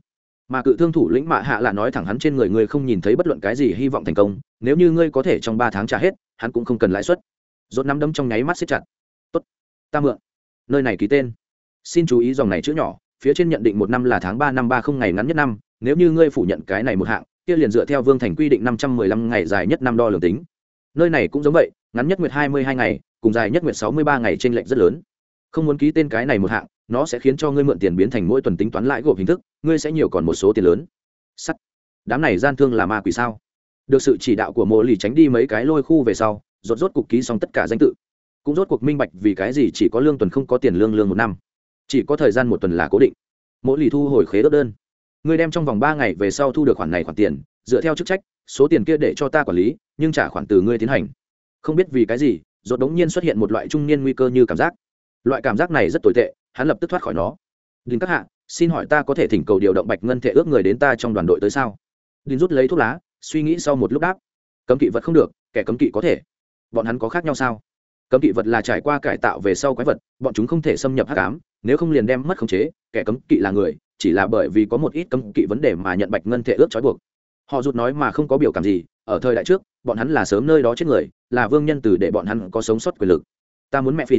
mà cự thương thủ lĩnh mạ hạ là nói thẳng hắn trên người ngươi không nhìn thấy bất luận cái gì hy vọng thành công, nếu như ngươi có thể trong ba tháng trả hết, hắn cũng không cần lãi suất. Rốt năm đấm trong nháy mắt xếp chặt. Tốt, ta mượn. Nơi này ký tên. Xin chú ý dòng này chữ nhỏ, phía trên nhận định một năm là tháng ba năm ba không ngày ngắn nhất năm, nếu như ngươi phủ nhận cái này một hạng, kia liền dựa theo vương thành quy định năm trăm mười lăm ngày dài nhất năm đo lường tính. Nơi này cũng giống vậy, ngắn nhất nguyệt hai mươi hai ngày, cùng dài nhất nguyệt sáu mươi ba ngày chênh lệch rất lớn không muốn ký tên cái này một hạng, nó sẽ khiến cho ngươi mượn tiền biến thành mỗi tuần tính toán lãi gộp hình thức, ngươi sẽ nhiều còn một số tiền lớn. Sắt. Đám này gian thương là ma quỷ sao? Được sự chỉ đạo của mộ lì tránh đi mấy cái lôi khu về sau, rốt rốt cục ký xong tất cả danh tự. Cũng rốt cuộc minh bạch vì cái gì chỉ có lương tuần không có tiền lương lương một năm. Chỉ có thời gian một tuần là cố định. Mỗi lì thu hồi khế đất đơn. Ngươi đem trong vòng ba ngày về sau thu được khoản này khoản tiền, dựa theo chức trách, số tiền kia để cho ta quản lý, nhưng trả khoản từ ngươi tiến hành. Không biết vì cái gì, rốt đống nhiên xuất hiện một loại trung niên nguy cơ như cảm giác loại cảm giác này rất tồi tệ, hắn lập tức thoát khỏi nó. Đình các hạ, xin hỏi ta có thể thỉnh cầu điều động bạch ngân thể ước người đến ta trong đoàn đội tới sao? Đình rút lấy thuốc lá, suy nghĩ sau một lúc đáp. Cấm kỵ vật không được, kẻ cấm kỵ có thể. Bọn hắn có khác nhau sao? Cấm kỵ vật là trải qua cải tạo về sau quái vật, bọn chúng không thể xâm nhập hắc ám, nếu không liền đem mất khống chế, kẻ cấm kỵ là người, chỉ là bởi vì có một ít cấm kỵ vấn đề mà nhận bạch ngân thể ước trói buộc. Họ rụt nói mà không có biểu cảm gì, ở thời đại trước, bọn hắn là sớm nơi đó chết người, là vương nhân từ để bọn hắn có sống sót quyền lực. Ta muốn mẹ phi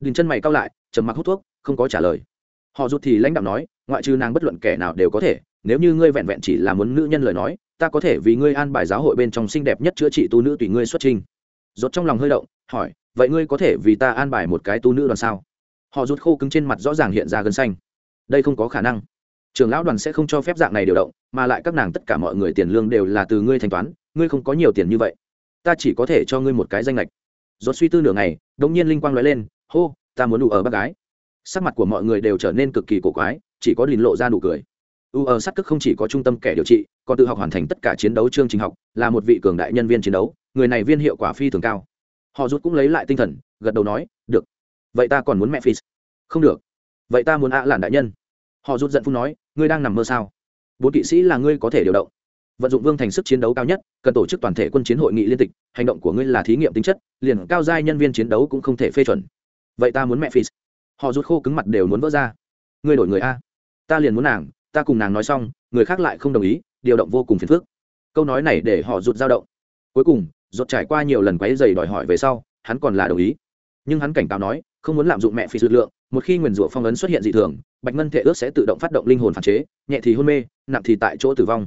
đình chân mày cao lại, trầm mặc hút thuốc, không có trả lời. Họ rụt thì lãnh đạo nói, ngoại trừ nàng bất luận kẻ nào đều có thể, nếu như ngươi vẹn vẹn chỉ là muốn nữ nhân lời nói, ta có thể vì ngươi an bài giáo hội bên trong xinh đẹp nhất chữa trị tu nữ tùy ngươi xuất trình. Rốt trong lòng hơi động, hỏi, vậy ngươi có thể vì ta an bài một cái tu nữ đoàn sao? Họ rút khô cứng trên mặt rõ ràng hiện ra gân xanh. Đây không có khả năng. Trường lão đoàn sẽ không cho phép dạng này điều động, mà lại các nàng tất cả mọi người tiền lương đều là từ ngươi thanh toán, ngươi không có nhiều tiền như vậy. Ta chỉ có thể cho ngươi một cái danh lệch. Rốt suy tư nửa ngày đống nhiên linh quang lóe lên hô, ta muốn đủ ở bác gái. Sắc mặt của mọi người đều trở nên cực kỳ cổ quái, chỉ có lìn lộ ra nụ cười. U ở sát cức không chỉ có trung tâm kẻ điều trị, còn tự học hoàn thành tất cả chiến đấu chương trình học, là một vị cường đại nhân viên chiến đấu, người này viên hiệu quả phi thường cao. Họ rút cũng lấy lại tinh thần, gật đầu nói, được. Vậy ta còn muốn mẹ phi không được. Vậy ta muốn ạ lản đại nhân. Họ rút giận phun nói, ngươi đang nằm mơ sao? Bốn kỵ sĩ là ngươi có thể điều động. Vận dụng vương thành sức chiến đấu cao nhất, cần tổ chức toàn thể quân chiến hội nghị liên tịch, hành động của ngươi là thí nghiệm tính chất, liền cao giai nhân viên chiến đấu cũng không thể phê chuẩn vậy ta muốn mẹ phi họ rút khô cứng mặt đều muốn vỡ ra ngươi đổi người a ta liền muốn nàng ta cùng nàng nói xong người khác lại không đồng ý điều động vô cùng phiền phức câu nói này để họ rụt dao động cuối cùng rụt trải qua nhiều lần quấy dày đòi hỏi về sau hắn còn là đồng ý nhưng hắn cảnh cáo nói không muốn lạm dụng mẹ phi dược lượng một khi nguyền rủa phong ấn xuất hiện dị thường bạch ngân thể ước sẽ tự động phát động linh hồn phản chế nhẹ thì hôn mê nặng thì tại chỗ tử vong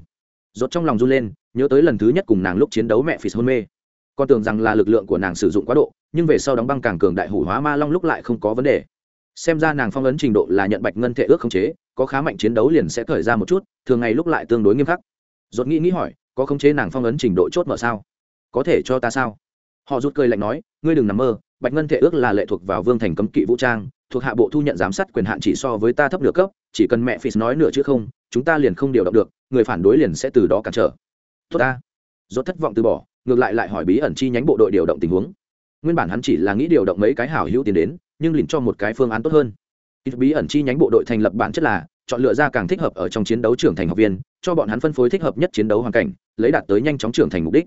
rốt trong lòng run lên nhớ tới lần thứ nhất cùng nàng lúc chiến đấu mẹ phi hôn mê con tưởng rằng là lực lượng của nàng sử dụng quá độ nhưng về sau đóng băng càng cường đại hủ hóa ma long lúc lại không có vấn đề. Xem ra nàng phong ấn trình độ là nhận bạch ngân thể ước khống chế, có khá mạnh chiến đấu liền sẽ khởi ra một chút, thường ngày lúc lại tương đối nghiêm khắc. Dột nghĩ nghĩ hỏi, có khống chế nàng phong ấn trình độ chốt mở sao? Có thể cho ta sao? Họ rút cười lạnh nói, ngươi đừng nằm mơ, bạch ngân thể ước là lệ thuộc vào vương thành cấm kỵ vũ trang, thuộc hạ bộ thu nhận giám sát quyền hạn chỉ so với ta thấp nửa cấp, chỉ cần mẹ phi nói nửa chữ không, chúng ta liền không điều động được, người phản đối liền sẽ từ đó cản trở. Tốt ta. Rốt thất vọng từ bỏ, ngược lại lại hỏi bí ẩn chi nhánh bộ đội điều động tình huống nguyên bản hắn chỉ là nghĩ điều động mấy cái hảo hữu tiền đến, nhưng liền cho một cái phương án tốt hơn. Bí ẩn chi nhánh bộ đội thành lập bản chất là, chọn lựa ra càng thích hợp ở trong chiến đấu trưởng thành học viên, cho bọn hắn phân phối thích hợp nhất chiến đấu hoàn cảnh, lấy đạt tới nhanh chóng trưởng thành mục đích.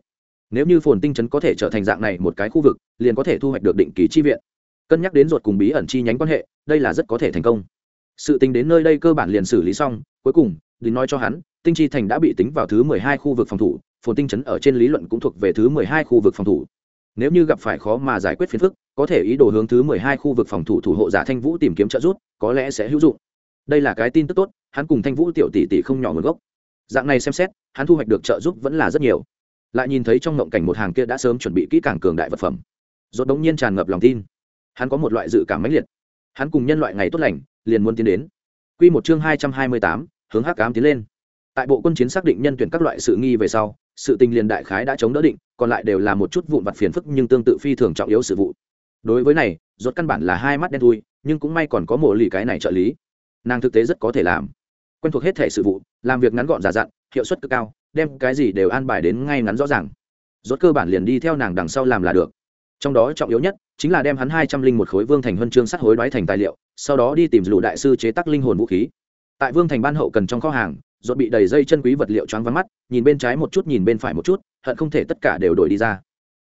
Nếu như phồn tinh chấn có thể trở thành dạng này một cái khu vực, liền có thể thu hoạch được định kỳ chi viện. Cân nhắc đến ruột cùng bí ẩn chi nhánh quan hệ, đây là rất có thể thành công. Sự tính đến nơi đây cơ bản liền xử lý xong, cuối cùng đình nói cho hắn, tinh chi thành đã bị tính vào thứ mười hai khu vực phòng thủ, phồn tinh chấn ở trên lý luận cũng thuộc về thứ mười hai khu vực phòng thủ nếu như gặp phải khó mà giải quyết phiền phức, có thể ý đồ hướng thứ mười hai khu vực phòng thủ thủ hộ giả thanh vũ tìm kiếm trợ giúp, có lẽ sẽ hữu dụng. Đây là cái tin tức tốt, hắn cùng thanh vũ tiểu tỷ tỷ không nhỏ nguồn gốc. Dạng này xem xét, hắn thu hoạch được trợ giúp vẫn là rất nhiều. Lại nhìn thấy trong ngộng cảnh một hàng kia đã sớm chuẩn bị kỹ càng cường đại vật phẩm. Rốt đống nhiên tràn ngập lòng tin. Hắn có một loại dự cảm mãnh liệt. Hắn cùng nhân loại ngày tốt lành, liền muốn tiến đến. Quy một chương hai trăm hai mươi tám, hướng hắc ám tiến lên. Tại bộ quân chiến xác định nhân tuyển các loại sự nghi về sau sự tình liền đại khái đã chống đỡ định, còn lại đều là một chút vụn vặt phiền phức nhưng tương tự phi thường trọng yếu sự vụ. Đối với này rốt căn bản là hai mắt đen thui, nhưng cũng may còn có mộ lì cái này trợ lý. Nàng thực tế rất có thể làm. Quen thuộc hết thể sự vụ, làm việc ngắn gọn giả dặn, hiệu suất cực cao, đem cái gì đều an bài đến ngay ngắn rõ ràng. Rốt cơ bản liền đi theo nàng đằng sau làm là được. Trong đó trọng yếu nhất chính là đem hắn hai trăm linh một khối vương thành huân chương sắt hối đoái thành tài liệu, sau đó đi tìm lũ đại sư chế tác linh hồn vũ khí. Tại vương thành ban hậu cần trong kho hàng rốt bị đầy dây chân quý vật liệu choáng vắng mắt, nhìn bên trái một chút, nhìn bên phải một chút, hận không thể tất cả đều đổi đi ra.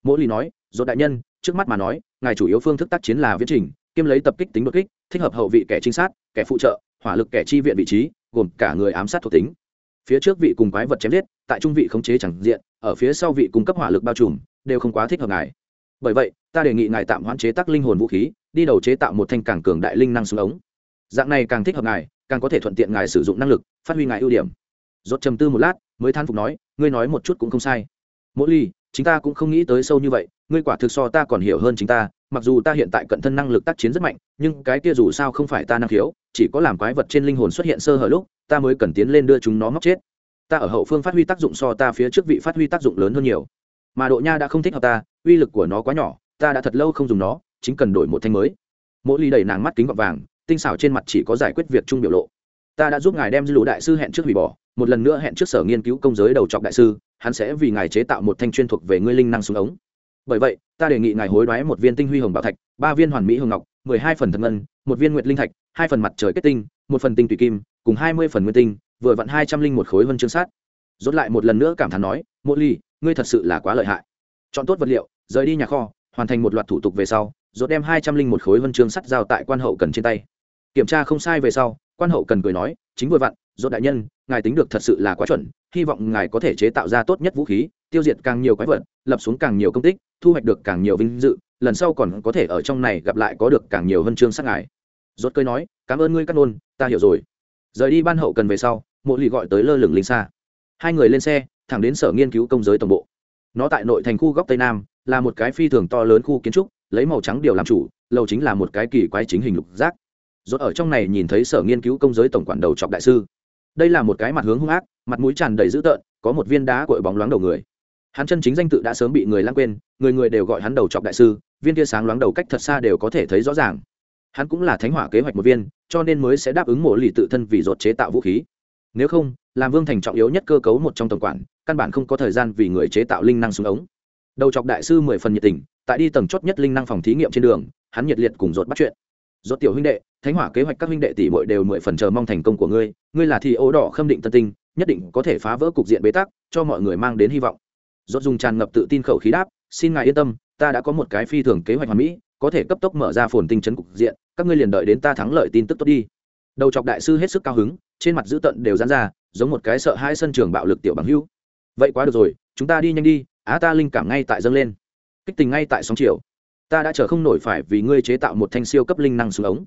Mỗi ly nói rốt đại nhân, trước mắt mà nói, ngài chủ yếu phương thức tác chiến là viễn trình, kiêm lấy tập kích tính đột kích, thích hợp hậu vị kẻ trinh sát, kẻ phụ trợ, hỏa lực kẻ chi viện vị trí, gồm cả người ám sát thuộc tính. Phía trước vị cùng quái vật chém giết, tại trung vị khống chế chẳng diện, ở phía sau vị cung cấp hỏa lực bao trùm, đều không quá thích hợp ngài. Bởi vậy, ta đề nghị ngài tạm hoãn chế tác linh hồn vũ khí, đi đầu chế tạo một thanh càng cường đại linh năng xuống ống dạng này càng thích hợp ngài, càng có thể thuận tiện ngài sử dụng năng lực, phát huy ngài ưu điểm. Rốt trầm tư một lát, mới than phục nói, ngươi nói một chút cũng không sai. Mỗi ly, chính ta cũng không nghĩ tới sâu như vậy, ngươi quả thực so ta còn hiểu hơn chính ta, mặc dù ta hiện tại cận thân năng lực tác chiến rất mạnh, nhưng cái kia dù sao không phải ta năng khiếu, chỉ có làm quái vật trên linh hồn xuất hiện sơ hở lúc, ta mới cần tiến lên đưa chúng nó móc chết. Ta ở hậu phương phát huy tác dụng so ta phía trước vị phát huy tác dụng lớn hơn nhiều. Mà độ nha đã không thích hợp ta, uy lực của nó quá nhỏ, ta đã thật lâu không dùng nó, chính cần đổi một thanh mới. Mỗi ly đầy nàng mắt kính gọt vàng tinh xảo trên mặt chỉ có giải quyết việc chung biểu lộ. Ta đã giúp ngài đem dư lũ đại sư hẹn trước hủy bỏ, một lần nữa hẹn trước sở nghiên cứu công giới đầu trọc đại sư, hắn sẽ vì ngài chế tạo một thanh chuyên thuộc về ngươi linh năng xuống ống. Bởi vậy, ta đề nghị ngài hối đoái một viên tinh huy hồng bảo thạch, ba viên hoàn mỹ hồng ngọc, mười hai phần thần ngân, một viên nguyệt linh thạch, hai phần mặt trời kết tinh, một phần tinh tùy kim, cùng hai mươi phần nguyên tinh, vừa vặn hai trăm linh một khối vân chương sát rốt lại một lần nữa cảm thán nói, mộ ly, ngươi thật sự là quá lợi hại. Chọn tốt vật liệu, rời đi nhà kho, hoàn thành một loạt thủ tục về sau, rốt đem hai trăm linh một khối vân chương sắt giao tại quan hậu cần trên tay kiểm tra không sai về sau, quan hậu cần cười nói, chính vừa vặn rốt đại nhân, ngài tính được thật sự là quá chuẩn, hy vọng ngài có thể chế tạo ra tốt nhất vũ khí, tiêu diệt càng nhiều quái vật, lập xuống càng nhiều công tích, thu hoạch được càng nhiều vinh dự, lần sau còn có thể ở trong này gặp lại có được càng nhiều huân chương sắc ngài. Rốt cười nói, cảm ơn ngươi cát nôn, ta hiểu rồi. Rời đi ban hậu cần về sau, mộ lì gọi tới lơ lửng linh xa. Hai người lên xe, thẳng đến sở nghiên cứu công giới tổng bộ. Nó tại nội thành khu góc tây nam, là một cái phi thường to lớn khu kiến trúc, lấy màu trắng điều làm chủ, lầu chính là một cái kỳ quái chính hình lục giác rốt ở trong này nhìn thấy sở nghiên cứu công giới tổng quản đầu trọc đại sư. Đây là một cái mặt hướng hung ác, mặt mũi tràn đầy dữ tợn, có một viên đá cội bóng loáng đầu người. Hắn chân chính danh tự đã sớm bị người lãng quên, người người đều gọi hắn đầu trọc đại sư, viên kia sáng loáng đầu cách thật xa đều có thể thấy rõ ràng. Hắn cũng là thánh hỏa kế hoạch một viên, cho nên mới sẽ đáp ứng mộ lì tự thân vì rột chế tạo vũ khí. Nếu không, làm vương thành trọng yếu nhất cơ cấu một trong tổng quản, căn bản không có thời gian vì người chế tạo linh năng xuống ống. Đầu chọc đại sư mười phần nhiệt tình, tại đi tầng chót nhất linh năng phòng thí nghiệm trên đường, hắn nhiệt liệt cùng rột bắt chuyện. Rột tiểu huynh đệ thánh hỏa kế hoạch các huynh đệ tỷ muội đều mười phần chờ mong thành công của ngươi ngươi là thì ố đỏ khâm định tân tinh, nhất định có thể phá vỡ cục diện bế tắc, cho mọi người mang đến hy vọng. Rốt dùng tràn ngập tự tin khẩu khí đáp, xin ngài yên tâm, ta đã có một cái phi thường kế hoạch hoàn mỹ, có thể cấp tốc mở ra phồn tinh chấn cục diện, các ngươi liền đợi đến ta thắng lợi tin tức tốt đi. Đầu chọc đại sư hết sức cao hứng, trên mặt dữ tận đều dán ra, giống một cái sợ hai sân trường bạo lực tiểu bằng hưu. Vậy quá được rồi, chúng ta đi nhanh đi, á ta linh cảm ngay tại dâng lên. Kích tình ngay tại sóng chiều. Ta đã chờ không nổi phải vì ngươi chế tạo một thanh siêu cấp linh năng xuống ống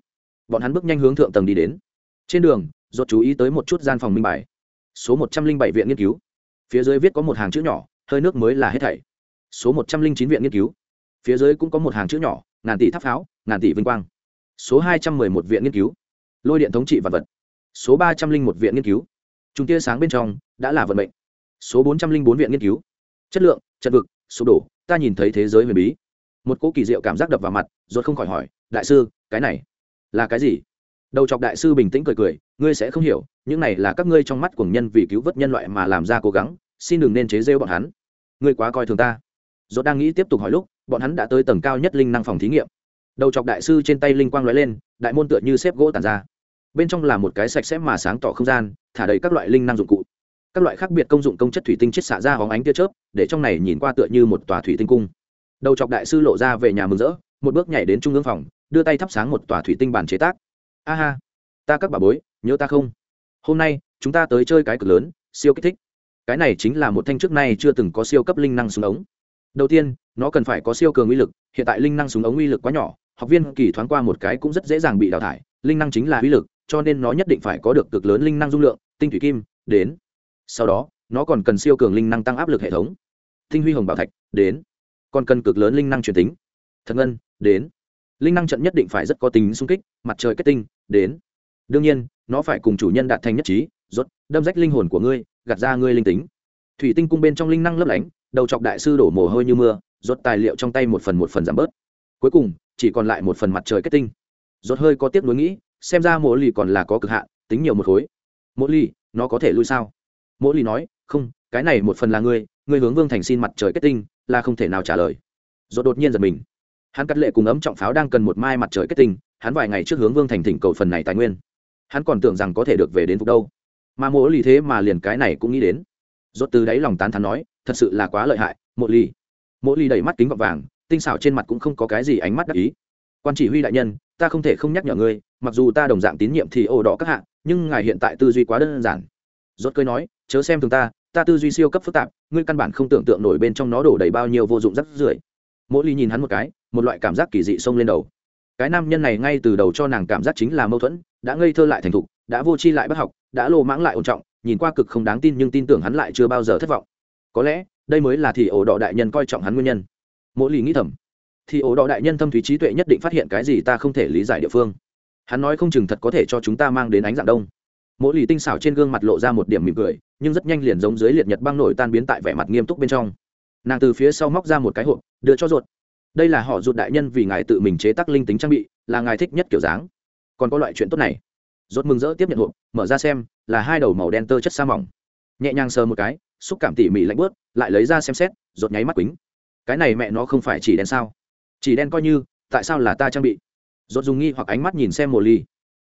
bọn hắn bước nhanh hướng thượng tầng đi đến. Trên đường dột chú ý tới một chút gian phòng minh bài. Số một trăm linh bảy viện nghiên cứu. Phía dưới viết có một hàng chữ nhỏ, hơi nước mới là hết thảy. Số một trăm linh chín viện nghiên cứu. Phía dưới cũng có một hàng chữ nhỏ, ngàn tỷ tháp pháo, ngàn tỷ vinh quang. Số hai trăm mười một viện nghiên cứu. Lôi điện thống trị vật vật. Số ba trăm linh một viện nghiên cứu. Chúng tia sáng bên trong đã là vận mệnh. Số bốn trăm linh bốn viện nghiên cứu. Chất lượng, chất vực, sụp đổ, ta nhìn thấy thế giới huyền bí. Một cỗ kỳ diệu cảm giác đập vào mặt rồi không khỏi hỏi, đại sư, cái này là cái gì? Đầu chọc đại sư bình tĩnh cười cười, ngươi sẽ không hiểu, những này là các ngươi trong mắt của nhân vì cứu vớt nhân loại mà làm ra cố gắng, xin đừng nên chế rêu bọn hắn. Ngươi quá coi thường ta. Dốt đang nghĩ tiếp tục hỏi lúc, bọn hắn đã tới tầng cao nhất linh năng phòng thí nghiệm. Đầu chọc đại sư trên tay linh quang lóe lên, đại môn tựa như xếp gỗ tàn ra. Bên trong là một cái sạch sẽ mà sáng tỏ không gian, thả đầy các loại linh năng dụng cụ. Các loại khác biệt công dụng công chất thủy tinh chết xả ra hóng ánh tia chớp, để trong này nhìn qua tựa như một tòa thủy tinh cung. Đầu chọc đại sư lộ ra về nhà mừng rỡ, một bước nhảy đến trung ương phòng đưa tay thắp sáng một tòa thủy tinh bàn chế tác. A ha, ta các bà bối, nhớ ta không? Hôm nay, chúng ta tới chơi cái cực lớn, siêu kích thích. Cái này chính là một thanh trước nay chưa từng có siêu cấp linh năng súng ống. Đầu tiên, nó cần phải có siêu cường uy lực, hiện tại linh năng súng ống uy lực quá nhỏ, học viên kỳ thoáng qua một cái cũng rất dễ dàng bị đào thải, linh năng chính là uy lực, cho nên nó nhất định phải có được cực lớn linh năng dung lượng, tinh thủy kim, đến. Sau đó, nó còn cần siêu cường linh năng tăng áp lực hệ thống. Tinh huy hồng bảo thạch, đến. Còn cần cực lớn linh năng truyền tính. Thật ngân, đến linh năng trận nhất định phải rất có tính xung kích, mặt trời kết tinh, đến. Đương nhiên, nó phải cùng chủ nhân đạt thành nhất trí, rốt, đâm rách linh hồn của ngươi, gạt ra ngươi linh tính. Thủy tinh cung bên trong linh năng lấp lánh, đầu chọc đại sư đổ mồ hôi như mưa, rốt tài liệu trong tay một phần một phần giảm bớt. Cuối cùng, chỉ còn lại một phần mặt trời kết tinh. Rốt hơi có tiếc nuối nghĩ, xem ra mỗi lì còn là có cực hạn, tính nhiều một khối. Mỗi lì, nó có thể lui sao? Mỗi lì nói, không, cái này một phần là ngươi ngươi hướng vương thành xin mặt trời kết tinh, là không thể nào trả lời. Rốt đột nhiên giật mình hắn cắt lệ cùng ấm trọng pháo đang cần một mai mặt trời kết tinh, hắn vài ngày trước hướng vương thành thỉnh cầu phần này tài nguyên. Hắn còn tưởng rằng có thể được về đến phục đâu. Mà Mỗ lì thế mà liền cái này cũng nghĩ đến. Rốt từ đáy lòng tán thán nói, thật sự là quá lợi hại, mộ ly mộ ly đầy mắt kính gọt vàng, tinh xảo trên mặt cũng không có cái gì ánh mắt đắc ý. Quan chỉ huy đại nhân, ta không thể không nhắc nhở ngươi, mặc dù ta đồng dạng tín nhiệm thì ồ đỏ các hạng nhưng ngài hiện tại tư duy quá đơn giản. Rốt cười nói, chớ xem thường ta ta tư duy siêu cấp phức tạp, ngươi căn bản không tưởng tượng nổi bên trong nó đổ đầy bao nhiêu vô dụng rắc rưởi. Mỗi ly nhìn hắn một cái một loại cảm giác kỳ dị xông lên đầu. Cái nam nhân này ngay từ đầu cho nàng cảm giác chính là mâu thuẫn, đã ngây thơ lại thành thục, đã vô tri lại bất học, đã lô mãng lại ổn trọng, nhìn qua cực không đáng tin nhưng tin tưởng hắn lại chưa bao giờ thất vọng. Có lẽ, đây mới là thì ổ đỏ đại nhân coi trọng hắn nguyên nhân. Mỗi lì nghĩ thầm, thì ổ đỏ đại nhân thâm thúy trí tuệ nhất định phát hiện cái gì ta không thể lý giải địa phương. Hắn nói không chừng thật có thể cho chúng ta mang đến ánh dạng đông. Mỗi lì tinh xảo trên gương mặt lộ ra một điểm mỉm cười, nhưng rất nhanh liền giống dưới liệt nhật băng nổi tan biến tại vẻ mặt nghiêm túc bên trong. Nàng từ phía sau móc ra một cái hộp, đưa cho ruột đây là họ ruột đại nhân vì ngài tự mình chế tác linh tính trang bị, là ngài thích nhất kiểu dáng. Còn có loại chuyện tốt này. Rốt mừng rỡ tiếp nhận hộp, mở ra xem, là hai đầu màu đen tơ chất sa mỏng. Nhẹ nhàng sờ một cái, xúc cảm tỉ mỉ lạnh bớt, lại lấy ra xem xét rột nháy mắt quýnh cái này mẹ nó không phải chỉ đen sao? Chỉ đen coi như, tại sao là ta trang bị? Rột dùng nghi hoặc ánh mắt nhìn xem mồ ly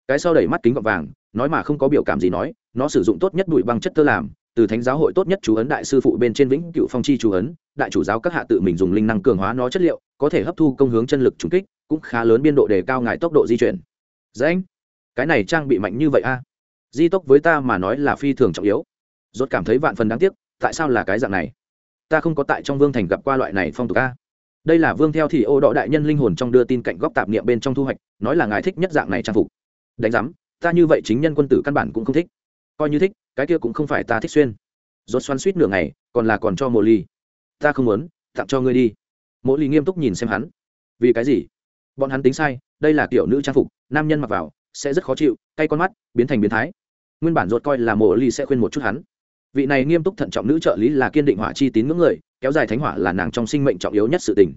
cái sau đẩy mắt kính gọt vàng, nói mà không có biểu cảm gì nói, nó sử dụng tốt nhất bụi băng chất tơ làm từ thánh giáo hội tốt nhất chú ấn đại sư phụ bên trên vĩnh cựu phong chi chú ấn, đại chủ giáo các hạ tự mình dùng linh năng cường hóa nó chất liệu, có thể hấp thu công hướng chân lực trùng kích, cũng khá lớn biên độ đề cao ngài tốc độ di chuyển. Dễ anh, cái này trang bị mạnh như vậy a? Di tốc với ta mà nói là phi thường trọng yếu. Rốt cảm thấy vạn phần đáng tiếc, tại sao là cái dạng này? Ta không có tại trong vương thành gặp qua loại này phong tục a. Đây là vương theo thì ô đỏ đại nhân linh hồn trong đưa tin cạnh góc tạp niệm bên trong thu hoạch, nói là ngài thích nhất dạng này trang phục. Đánh giám, ta như vậy chính nhân quân tử căn bản cũng không thích coi như thích, cái kia cũng không phải ta thích xuyên. Rốt xoắn suýt nửa ngày, còn là còn cho mộ ly. Ta không muốn, tặng cho ngươi đi. Mộ ly nghiêm túc nhìn xem hắn. Vì cái gì? Bọn hắn tính sai, đây là kiểu nữ trang phục, nam nhân mặc vào, sẽ rất khó chịu, cay con mắt, biến thành biến thái. Nguyên bản rốt coi là mộ ly sẽ khuyên một chút hắn. Vị này nghiêm túc thận trọng nữ trợ lý là kiên định hỏa chi tín ngưỡng người, kéo dài thánh hỏa là nàng trong sinh mệnh trọng yếu nhất sự tình.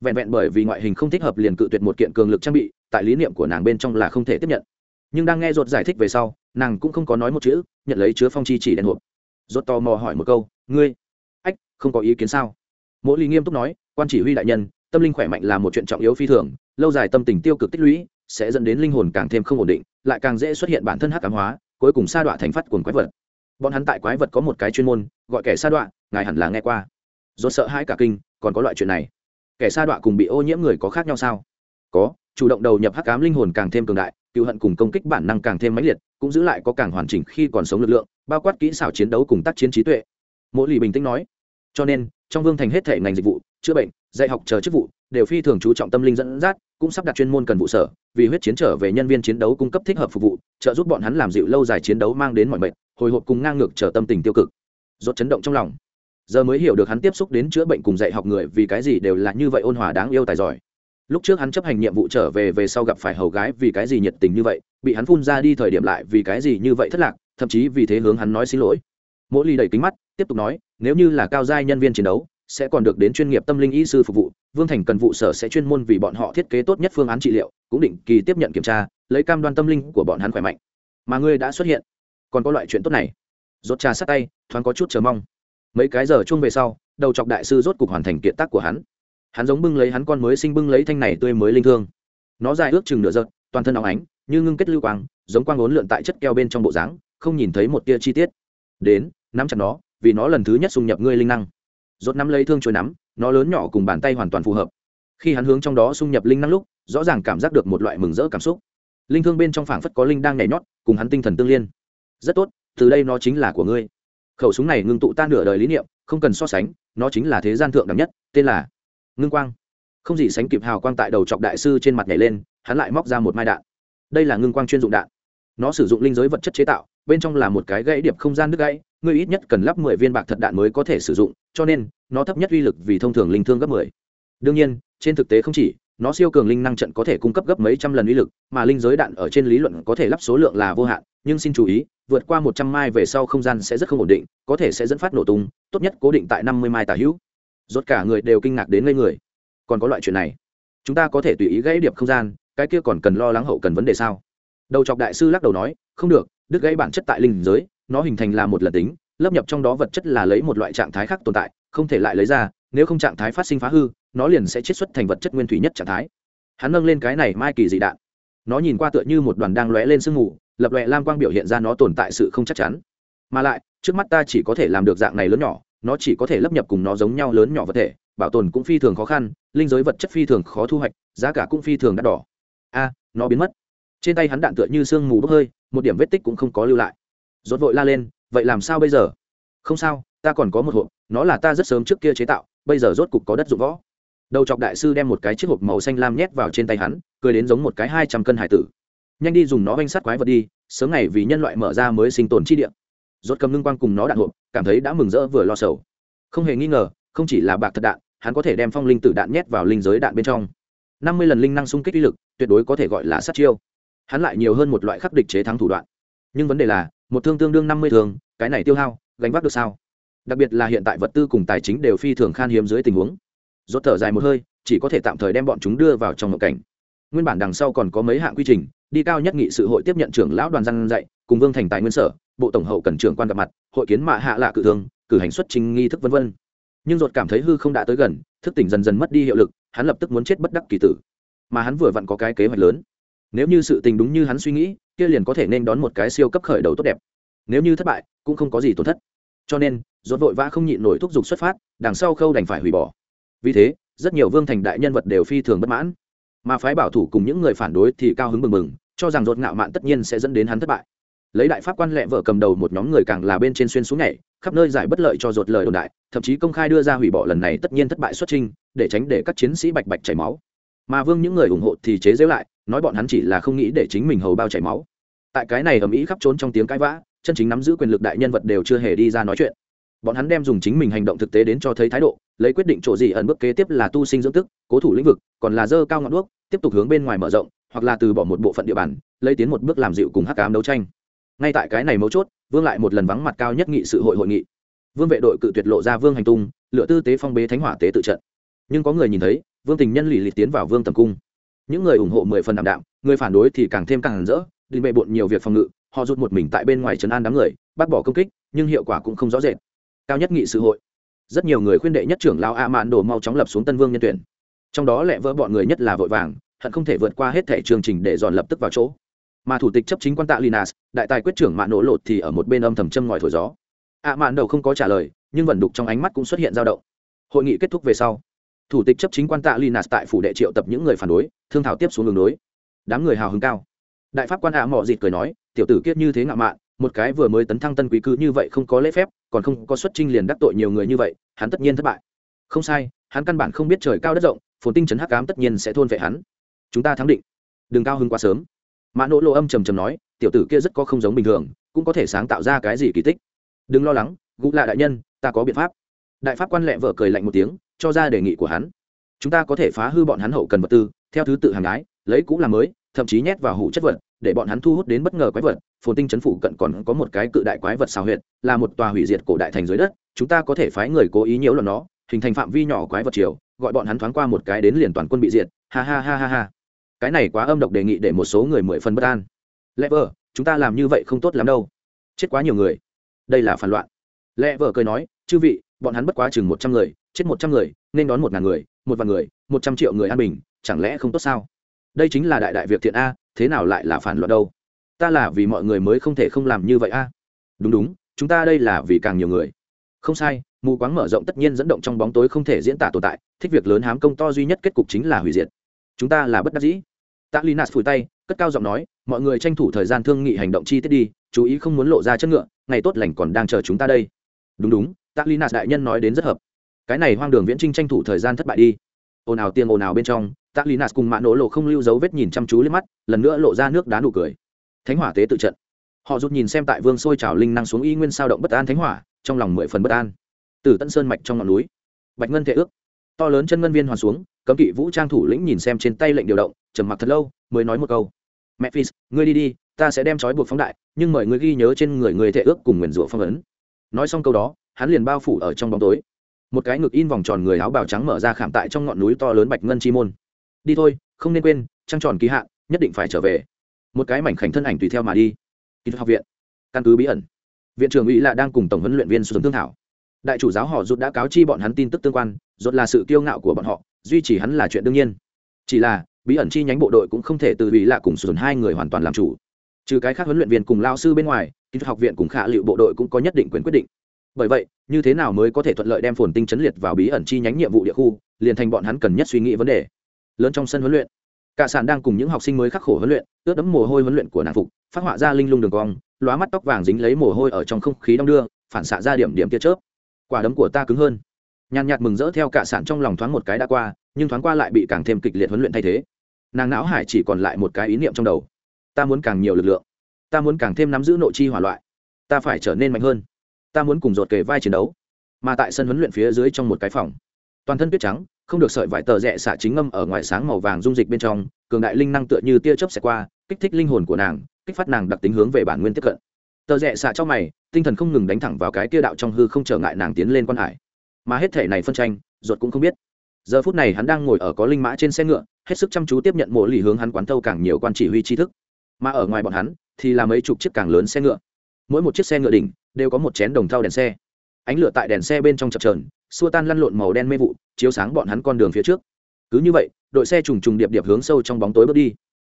Vẹn vẹn bởi vì ngoại hình không thích hợp liền cự tuyệt một kiện cường lực trang bị, tại lý niệm của nàng bên trong là không thể tiếp nhận nhưng đang nghe rột giải thích về sau, nàng cũng không có nói một chữ, nhận lấy chứa phong chi chỉ đen hộp. Rột tò mò hỏi một câu, ngươi? Ách, không có ý kiến sao? Mỗi ly nghiêm túc nói, quan chỉ huy đại nhân, tâm linh khỏe mạnh là một chuyện trọng yếu phi thường, lâu dài tâm tình tiêu cực tích lũy, sẽ dẫn đến linh hồn càng thêm không ổn định, lại càng dễ xuất hiện bản thân hắc ám hóa, cuối cùng sa đọa thành phát cuồng quái vật. Bọn hắn tại quái vật có một cái chuyên môn, gọi kẻ sa đọa, ngài hẳn là nghe qua. Ruột sợ hãi cả kinh, còn có loại chuyện này? Kẻ sa đọa cùng bị ô nhiễm người có khác nhau sao? Có, chủ động đầu nhập hắc ám linh hồn càng thêm cường đại cựu hận cùng công kích bản năng càng thêm mãnh liệt, cũng giữ lại có càng hoàn chỉnh khi còn sống lực lượng, bao quát kỹ xảo chiến đấu cùng tác chiến trí tuệ. Mỗi lì bình tĩnh nói. Cho nên, trong vương thành hết thể ngành dịch vụ, chữa bệnh, dạy học chờ chức vụ, đều phi thường chú trọng tâm linh dẫn dắt, cũng sắp đặt chuyên môn cần vụ sở, vì huyết chiến trở về nhân viên chiến đấu cung cấp thích hợp phục vụ, trợ giúp bọn hắn làm dịu lâu dài chiến đấu mang đến mọi bệnh hồi hộp cùng ngang ngược trở tâm tình tiêu cực. Rốt chấn động trong lòng. Giờ mới hiểu được hắn tiếp xúc đến chữa bệnh cùng dạy học người vì cái gì đều là như vậy ôn hòa đáng yêu tài giỏi lúc trước hắn chấp hành nhiệm vụ trở về về sau gặp phải hầu gái vì cái gì nhiệt tình như vậy, bị hắn phun ra đi thời điểm lại vì cái gì như vậy thất lạc, thậm chí vì thế hướng hắn nói xin lỗi. Mỗi ly đầy kính mắt, tiếp tục nói, nếu như là cao giai nhân viên chiến đấu, sẽ còn được đến chuyên nghiệp tâm linh y sư phục vụ, vương thành cần vụ sở sẽ chuyên môn vì bọn họ thiết kế tốt nhất phương án trị liệu, cũng định kỳ tiếp nhận kiểm tra, lấy cam đoan tâm linh của bọn hắn khỏe mạnh. Mà ngươi đã xuất hiện, còn có loại chuyện tốt này. Rốt trà sát tay, thoáng có chút chờ mong. Mấy cái giờ chung về sau, đầu chọc đại sư rốt cục hoàn thành kiện tác của hắn hắn giống bưng lấy hắn con mới sinh bưng lấy thanh này tươi mới linh thương. Nó dài ước chừng nửa giật toàn thân óng ánh, như ngưng kết lưu quang, giống quang ốn lượn tại chất keo bên trong bộ dáng, không nhìn thấy một tia chi tiết. Đến, nắm chặt nó, vì nó lần thứ nhất xung nhập ngươi linh năng. Rốt nắm lấy thương chuối nắm, nó lớn nhỏ cùng bàn tay hoàn toàn phù hợp. Khi hắn hướng trong đó xung nhập linh năng lúc, rõ ràng cảm giác được một loại mừng rỡ cảm xúc. Linh thương bên trong phảng phất có linh đang nhảy nhót, cùng hắn tinh thần tương liên. Rất tốt, từ đây nó chính là của ngươi. Khẩu súng này ngưng tụ tan nửa đời lý niệm, không cần so sánh, nó chính là thế gian thượng đẳng nhất, tên là ngưng quang. Không gì sánh kịp hào quang tại đầu chọc đại sư trên mặt nhảy lên, hắn lại móc ra một mai đạn. Đây là ngưng quang chuyên dụng đạn. Nó sử dụng linh giới vật chất chế tạo, bên trong là một cái gãy điệp không gian nước gãy, ngươi ít nhất cần lắp mười viên bạc thật đạn mới có thể sử dụng, cho nên, nó thấp nhất uy lực vì thông thường linh thương gấp mười. Đương nhiên, trên thực tế không chỉ, nó siêu cường linh năng trận có thể cung cấp gấp mấy trăm lần uy lực, mà linh giới đạn ở trên lý luận có thể lắp số lượng là vô hạn, nhưng xin chú ý, vượt qua một trăm mai về sau không gian sẽ rất không ổn định, có thể sẽ dẫn phát nổ tung, tốt nhất cố định tại năm mươi mai tả hữu rốt cả người đều kinh ngạc đến ngây người. Còn có loại chuyện này? Chúng ta có thể tùy ý gãy điệp không gian, cái kia còn cần lo lắng hậu cần vấn đề sao? Đầu chọc đại sư lắc đầu nói, không được, đứt gãy bản chất tại linh giới, nó hình thành là một lần tính, lấp nhập trong đó vật chất là lấy một loại trạng thái khác tồn tại, không thể lại lấy ra, nếu không trạng thái phát sinh phá hư, nó liền sẽ chiết xuất thành vật chất nguyên thủy nhất trạng thái. Hắn nâng lên cái này mai kỳ dị đạn. Nó nhìn qua tựa như một đoàn đang lóe lên sương mù, lập lòe lam quang biểu hiện ra nó tồn tại sự không chắc chắn. Mà lại, trước mắt ta chỉ có thể làm được dạng này lớn nhỏ nó chỉ có thể lấp nhập cùng nó giống nhau lớn nhỏ vật thể, bảo tồn cũng phi thường khó khăn, linh giới vật chất phi thường khó thu hoạch, giá cả cũng phi thường đắt đỏ. A à, nó biến mất. Trên tay hắn đạn tựa như sương mù bốc hơi, một điểm vết tích cũng không có lưu lại. Rốt vội la lên, vậy làm sao bây giờ? Không sao, ta còn có một hộp, nó là ta rất sớm trước kia chế tạo, bây giờ rốt cục có đất dụng võ. Đầu chọc đại sư đem một cái chiếc hộp màu xanh lam nhét vào trên tay hắn, cười đến giống một cái hai trăm cân hải tử. Nhanh đi dùng nó oanh sát quái vật đi, sớm ngày vì nhân loại mở ra mới sinh tồn chi địa rốt cầm ngưng quang cùng nó đạn hộp, cảm thấy đã mừng rỡ vừa lo sầu. Không hề nghi ngờ, không chỉ là bạc thật đạn, hắn có thể đem phong linh tử đạn nhét vào linh giới đạn bên trong. Năm mươi lần linh năng xung kích uy lực, tuyệt đối có thể gọi là sát chiêu. Hắn lại nhiều hơn một loại khắc địch chế thắng thủ đoạn. Nhưng vấn đề là, một thương tương đương năm mươi thường cái này tiêu hao, gánh vác được sao? Đặc biệt là hiện tại vật tư cùng tài chính đều phi thường khan hiếm dưới tình huống. Rốt thở dài một hơi, chỉ có thể tạm thời đem bọn chúng đưa vào trong ngộ cảnh. Nguyên bản đằng sau còn có mấy hạng quy trình, đi cao nhất nghị sự hội tiếp nhận trưởng lão đoàn dân dạy, cùng vương thành tài nguyên sở bộ tổng hậu cần trưởng quan gặp mặt, hội kiến mạ hạ lạ cự thương cử hành xuất trình nghi thức vân vân. Nhưng ruột cảm thấy hư không đã tới gần, thức tỉnh dần dần mất đi hiệu lực, hắn lập tức muốn chết bất đắc kỳ tử. Mà hắn vừa vặn có cái kế hoạch lớn. Nếu như sự tình đúng như hắn suy nghĩ, kia liền có thể nên đón một cái siêu cấp khởi đầu tốt đẹp. Nếu như thất bại, cũng không có gì tổn thất. Cho nên, ruột vội vã không nhịn nổi thúc giục xuất phát, đằng sau khâu đành phải hủy bỏ. Vì thế, rất nhiều vương thành đại nhân vật đều phi thường bất mãn. Mà phái bảo thủ cùng những người phản đối thì cao hứng bừng bừng, cho rằng ruột ngạo mạn tất nhiên sẽ dẫn đến hắn thất bại lấy đại pháp quan lẹ vợ cầm đầu một nhóm người càng là bên trên xuyên xuống nhảy, khắp nơi giải bất lợi cho ruột lời đồn đại, thậm chí công khai đưa ra hủy bỏ lần này tất nhiên thất bại xuất trình để tránh để các chiến sĩ bạch bạch chảy máu. Mà vương những người ủng hộ thì chế giễu lại, nói bọn hắn chỉ là không nghĩ để chính mình hầu bao chảy máu. Tại cái này ầm ĩ khắp trốn trong tiếng cãi vã, chân chính nắm giữ quyền lực đại nhân vật đều chưa hề đi ra nói chuyện. Bọn hắn đem dùng chính mình hành động thực tế đến cho thấy thái độ, lấy quyết định chỗ gì ẩn bước kế tiếp là tu sinh dưỡng tức, cố thủ lĩnh vực, còn là dơ cao ngọn đuốc, tiếp tục hướng bên ngoài mở rộng, hoặc là từ bỏ một bộ phận địa bàn, lấy tiến một bước làm dịu cùng hắc ám đấu tranh ngay tại cái này mấu chốt, vương lại một lần vắng mặt cao nhất nghị sự hội hội nghị. Vương vệ đội cự tuyệt lộ ra vương hành tung, lựa tư tế phong bế thánh hỏa tế tự trận. Nhưng có người nhìn thấy, vương tình nhân lì lì tiến vào vương tầm cung. Những người ủng hộ mười phần đảm đạm, người phản đối thì càng thêm càng rỡ đi bệ bộn nhiều việc phòng ngự, họ rút một mình tại bên ngoài trấn an đám người, bác bỏ công kích, nhưng hiệu quả cũng không rõ rệt. Cao nhất nghị sự hội. Rất nhiều người khuyên đệ nhất trưởng lao a mạn đồ mau chóng lập xuống tân vương nhân tuyển. Trong đó lẹ vỡ bọn người nhất là vội vàng, hận không thể vượt qua hết thẻ chương trình để dọn lập tức vào chỗ mà thủ tịch chấp chính quan tạ linas đại tài quyết trưởng mạn nổ lột thì ở một bên âm thầm châm ngòi thổi gió. À, ạ mạn đầu không có trả lời, nhưng vẩn đục trong ánh mắt cũng xuất hiện dao động. Hội nghị kết thúc về sau, thủ tịch chấp chính quan tạ linas tại phủ đệ triệu tập những người phản đối, thương thảo tiếp xuống đường đối. Đám người hào hứng cao. Đại pháp quan ạ à mò dịt cười nói, tiểu tử kiết như thế ngạo mạn, một cái vừa mới tấn thăng tân quý cư như vậy không có lễ phép, còn không có xuất trinh liền đắc tội nhiều người như vậy, hắn tất nhiên thất bại. Không sai, hắn căn bản không biết trời cao đất rộng, phồn tinh chấn hắc cám tất nhiên sẽ thôn vệ hắn. Chúng ta thắng định. Đừng cao hứng quá sớm mã nỗ lộ âm trầm trầm nói, tiểu tử kia rất có không giống bình thường, cũng có thể sáng tạo ra cái gì kỳ tích. Đừng lo lắng gũ lạ đại nhân, ta có biện pháp. Đại pháp quan lẹ vợ cười lạnh một tiếng, cho ra đề nghị của hắn. Chúng ta có thể phá hư bọn hắn hậu cần vật tư, theo thứ tự hàng ái lấy cũ làm mới, thậm chí nhét vào hủ chất vật, để bọn hắn thu hút đến bất ngờ quái vật. Phồn tinh chấn phủ cận còn có một cái cự đại quái vật xào huyệt, là một tòa hủy diệt cổ đại thành dưới đất, chúng ta có thể phái người cố ý nhiễu lần nó, hình thành phạm vi nhỏ quái vật chiều gọi bọn hắn thoáng qua một cái đến liền toàn quân bị diệt. Ha ha ha ha ha cái này quá âm độc đề nghị để một số người mười phần bất an. Lẽ vợ, chúng ta làm như vậy không tốt lắm đâu. Chết quá nhiều người. Đây là phản loạn. Lẽ vợ cười nói, chư vị, bọn hắn bất quá chừng một trăm người, chết một trăm người, nên đón một ngàn người, một vạn người, một trăm triệu người an bình, chẳng lẽ không tốt sao? Đây chính là đại đại việc thiện a, thế nào lại là phản loạn đâu? Ta là vì mọi người mới không thể không làm như vậy a. Đúng đúng, chúng ta đây là vì càng nhiều người. Không sai, mù quáng mở rộng tất nhiên dẫn động trong bóng tối không thể diễn tả tồn tại, thích việc lớn hám công to duy nhất kết cục chính là hủy diệt. Chúng ta là bất đắc dĩ tạ linas phủi tay, cất cao giọng nói, mọi người tranh thủ thời gian thương nghị hành động chi tiết đi, chú ý không muốn lộ ra chất ngựa, ngày tốt lành còn đang chờ chúng ta đây. Đúng đúng tạ linas đại nhân nói đến rất hợp. Cái này hoang đường viễn trinh tranh thủ thời gian thất bại đi. Ồn ào tiền ồn ào bên trong tạ linas cùng mạ nổ lộ không lưu dấu vết nhìn chăm chú lên mắt, lần nữa lộ ra nước đá nụ cười. Thánh hỏa tế tự trận. Họ rút nhìn xem tại vương sôi trào linh năng xuống y nguyên sao động bất an thánh hỏa, trong lòng mười phần bất an. Từ tận sơn mạch trong ngọn núi, bạch ngân thể ước, to lớn chân ngân viên hoàn xuống cấm kỵ vũ trang thủ lĩnh nhìn xem trên tay lệnh điều động, trầm mặc thật lâu, mới nói một câu. Mẹ phi ngươi đi đi, ta sẽ đem trói buộc phóng đại, nhưng mời ngươi ghi nhớ trên người người thể ước cùng nguyền rủa phong ấn. Nói xong câu đó, hắn liền bao phủ ở trong bóng tối. Một cái ngực in vòng tròn người áo bào trắng mở ra khảm tại trong ngọn núi to lớn bạch ngân chi môn. Đi thôi, không nên quên, trăng tròn kỳ hạn, nhất định phải trở về. Một cái mảnh khảnh thân ảnh tùy theo mà đi. Kỹ học viện. Căn cứ bí ẩn. Viện trưởng ủy là đang cùng tổng huấn luyện viên xuống thương thảo. Đại chủ giáo họ rút đã cáo chi bọn hắn tin tức tương quan, rốt là sự kiêu ngạo của bọn họ duy trì hắn là chuyện đương nhiên. Chỉ là, bí ẩn chi nhánh bộ đội cũng không thể từ ủy lạ cùng sùn hai người hoàn toàn làm chủ. Trừ cái khác huấn luyện viên cùng lao sư bên ngoài, kỹ thuật học viện cùng khả liệu bộ đội cũng có nhất định quyền quyết định. Bởi vậy, như thế nào mới có thể thuận lợi đem phồn tinh chấn liệt vào bí ẩn chi nhánh nhiệm vụ địa khu, liền thành bọn hắn cần nhất suy nghĩ vấn đề. Lớn trong sân huấn luyện, cả sản đang cùng những học sinh mới khắc khổ huấn luyện, ướt đẫm mồ hôi huấn luyện của nàng phục, phát họa ra linh lung đường cong, lóa mắt tóc vàng dính lấy mồ hôi ở trong không khí đong đưa, phản xạ ra điểm điểm tia chớp. Quả đấm của ta cứng hơn nhàn nhạt mừng rỡ theo cả sản trong lòng thoáng một cái đã qua, nhưng thoáng qua lại bị càng thêm kịch liệt huấn luyện thay thế. Nàng não hải chỉ còn lại một cái ý niệm trong đầu. Ta muốn càng nhiều lực lượng. Ta muốn càng thêm nắm giữ nội chi hỏa loại. Ta phải trở nên mạnh hơn. Ta muốn cùng dột kề vai chiến đấu. Mà tại sân huấn luyện phía dưới trong một cái phòng, toàn thân tuyết trắng, không được sợi vải tờ rẽ xả chính ngâm ở ngoài sáng màu vàng dung dịch bên trong, cường đại linh năng tựa như tia chớp xẹt qua, kích thích linh hồn của nàng, kích phát nàng đặc tính hướng về bản nguyên tiếp cận. Tờ rẽ xả trong mày, tinh thần không ngừng đánh thẳng vào cái tia đạo trong hư không trở ngại nàng tiến lên quan hải mà hết thể này phân tranh, ruột cũng không biết. Giờ phút này hắn đang ngồi ở có linh mã trên xe ngựa, hết sức chăm chú tiếp nhận mộ lì hướng hắn quán thâu càng nhiều quan chỉ huy tri thức. Mà ở ngoài bọn hắn, thì là mấy chục chiếc càng lớn xe ngựa. Mỗi một chiếc xe ngựa đỉnh, đều có một chén đồng thau đèn xe. Ánh lửa tại đèn xe bên trong chập trờn xua tan lăn lộn màu đen mê vụ, chiếu sáng bọn hắn con đường phía trước. Cứ như vậy, đội xe trùng trùng điệp điệp hướng sâu trong bóng tối bước đi.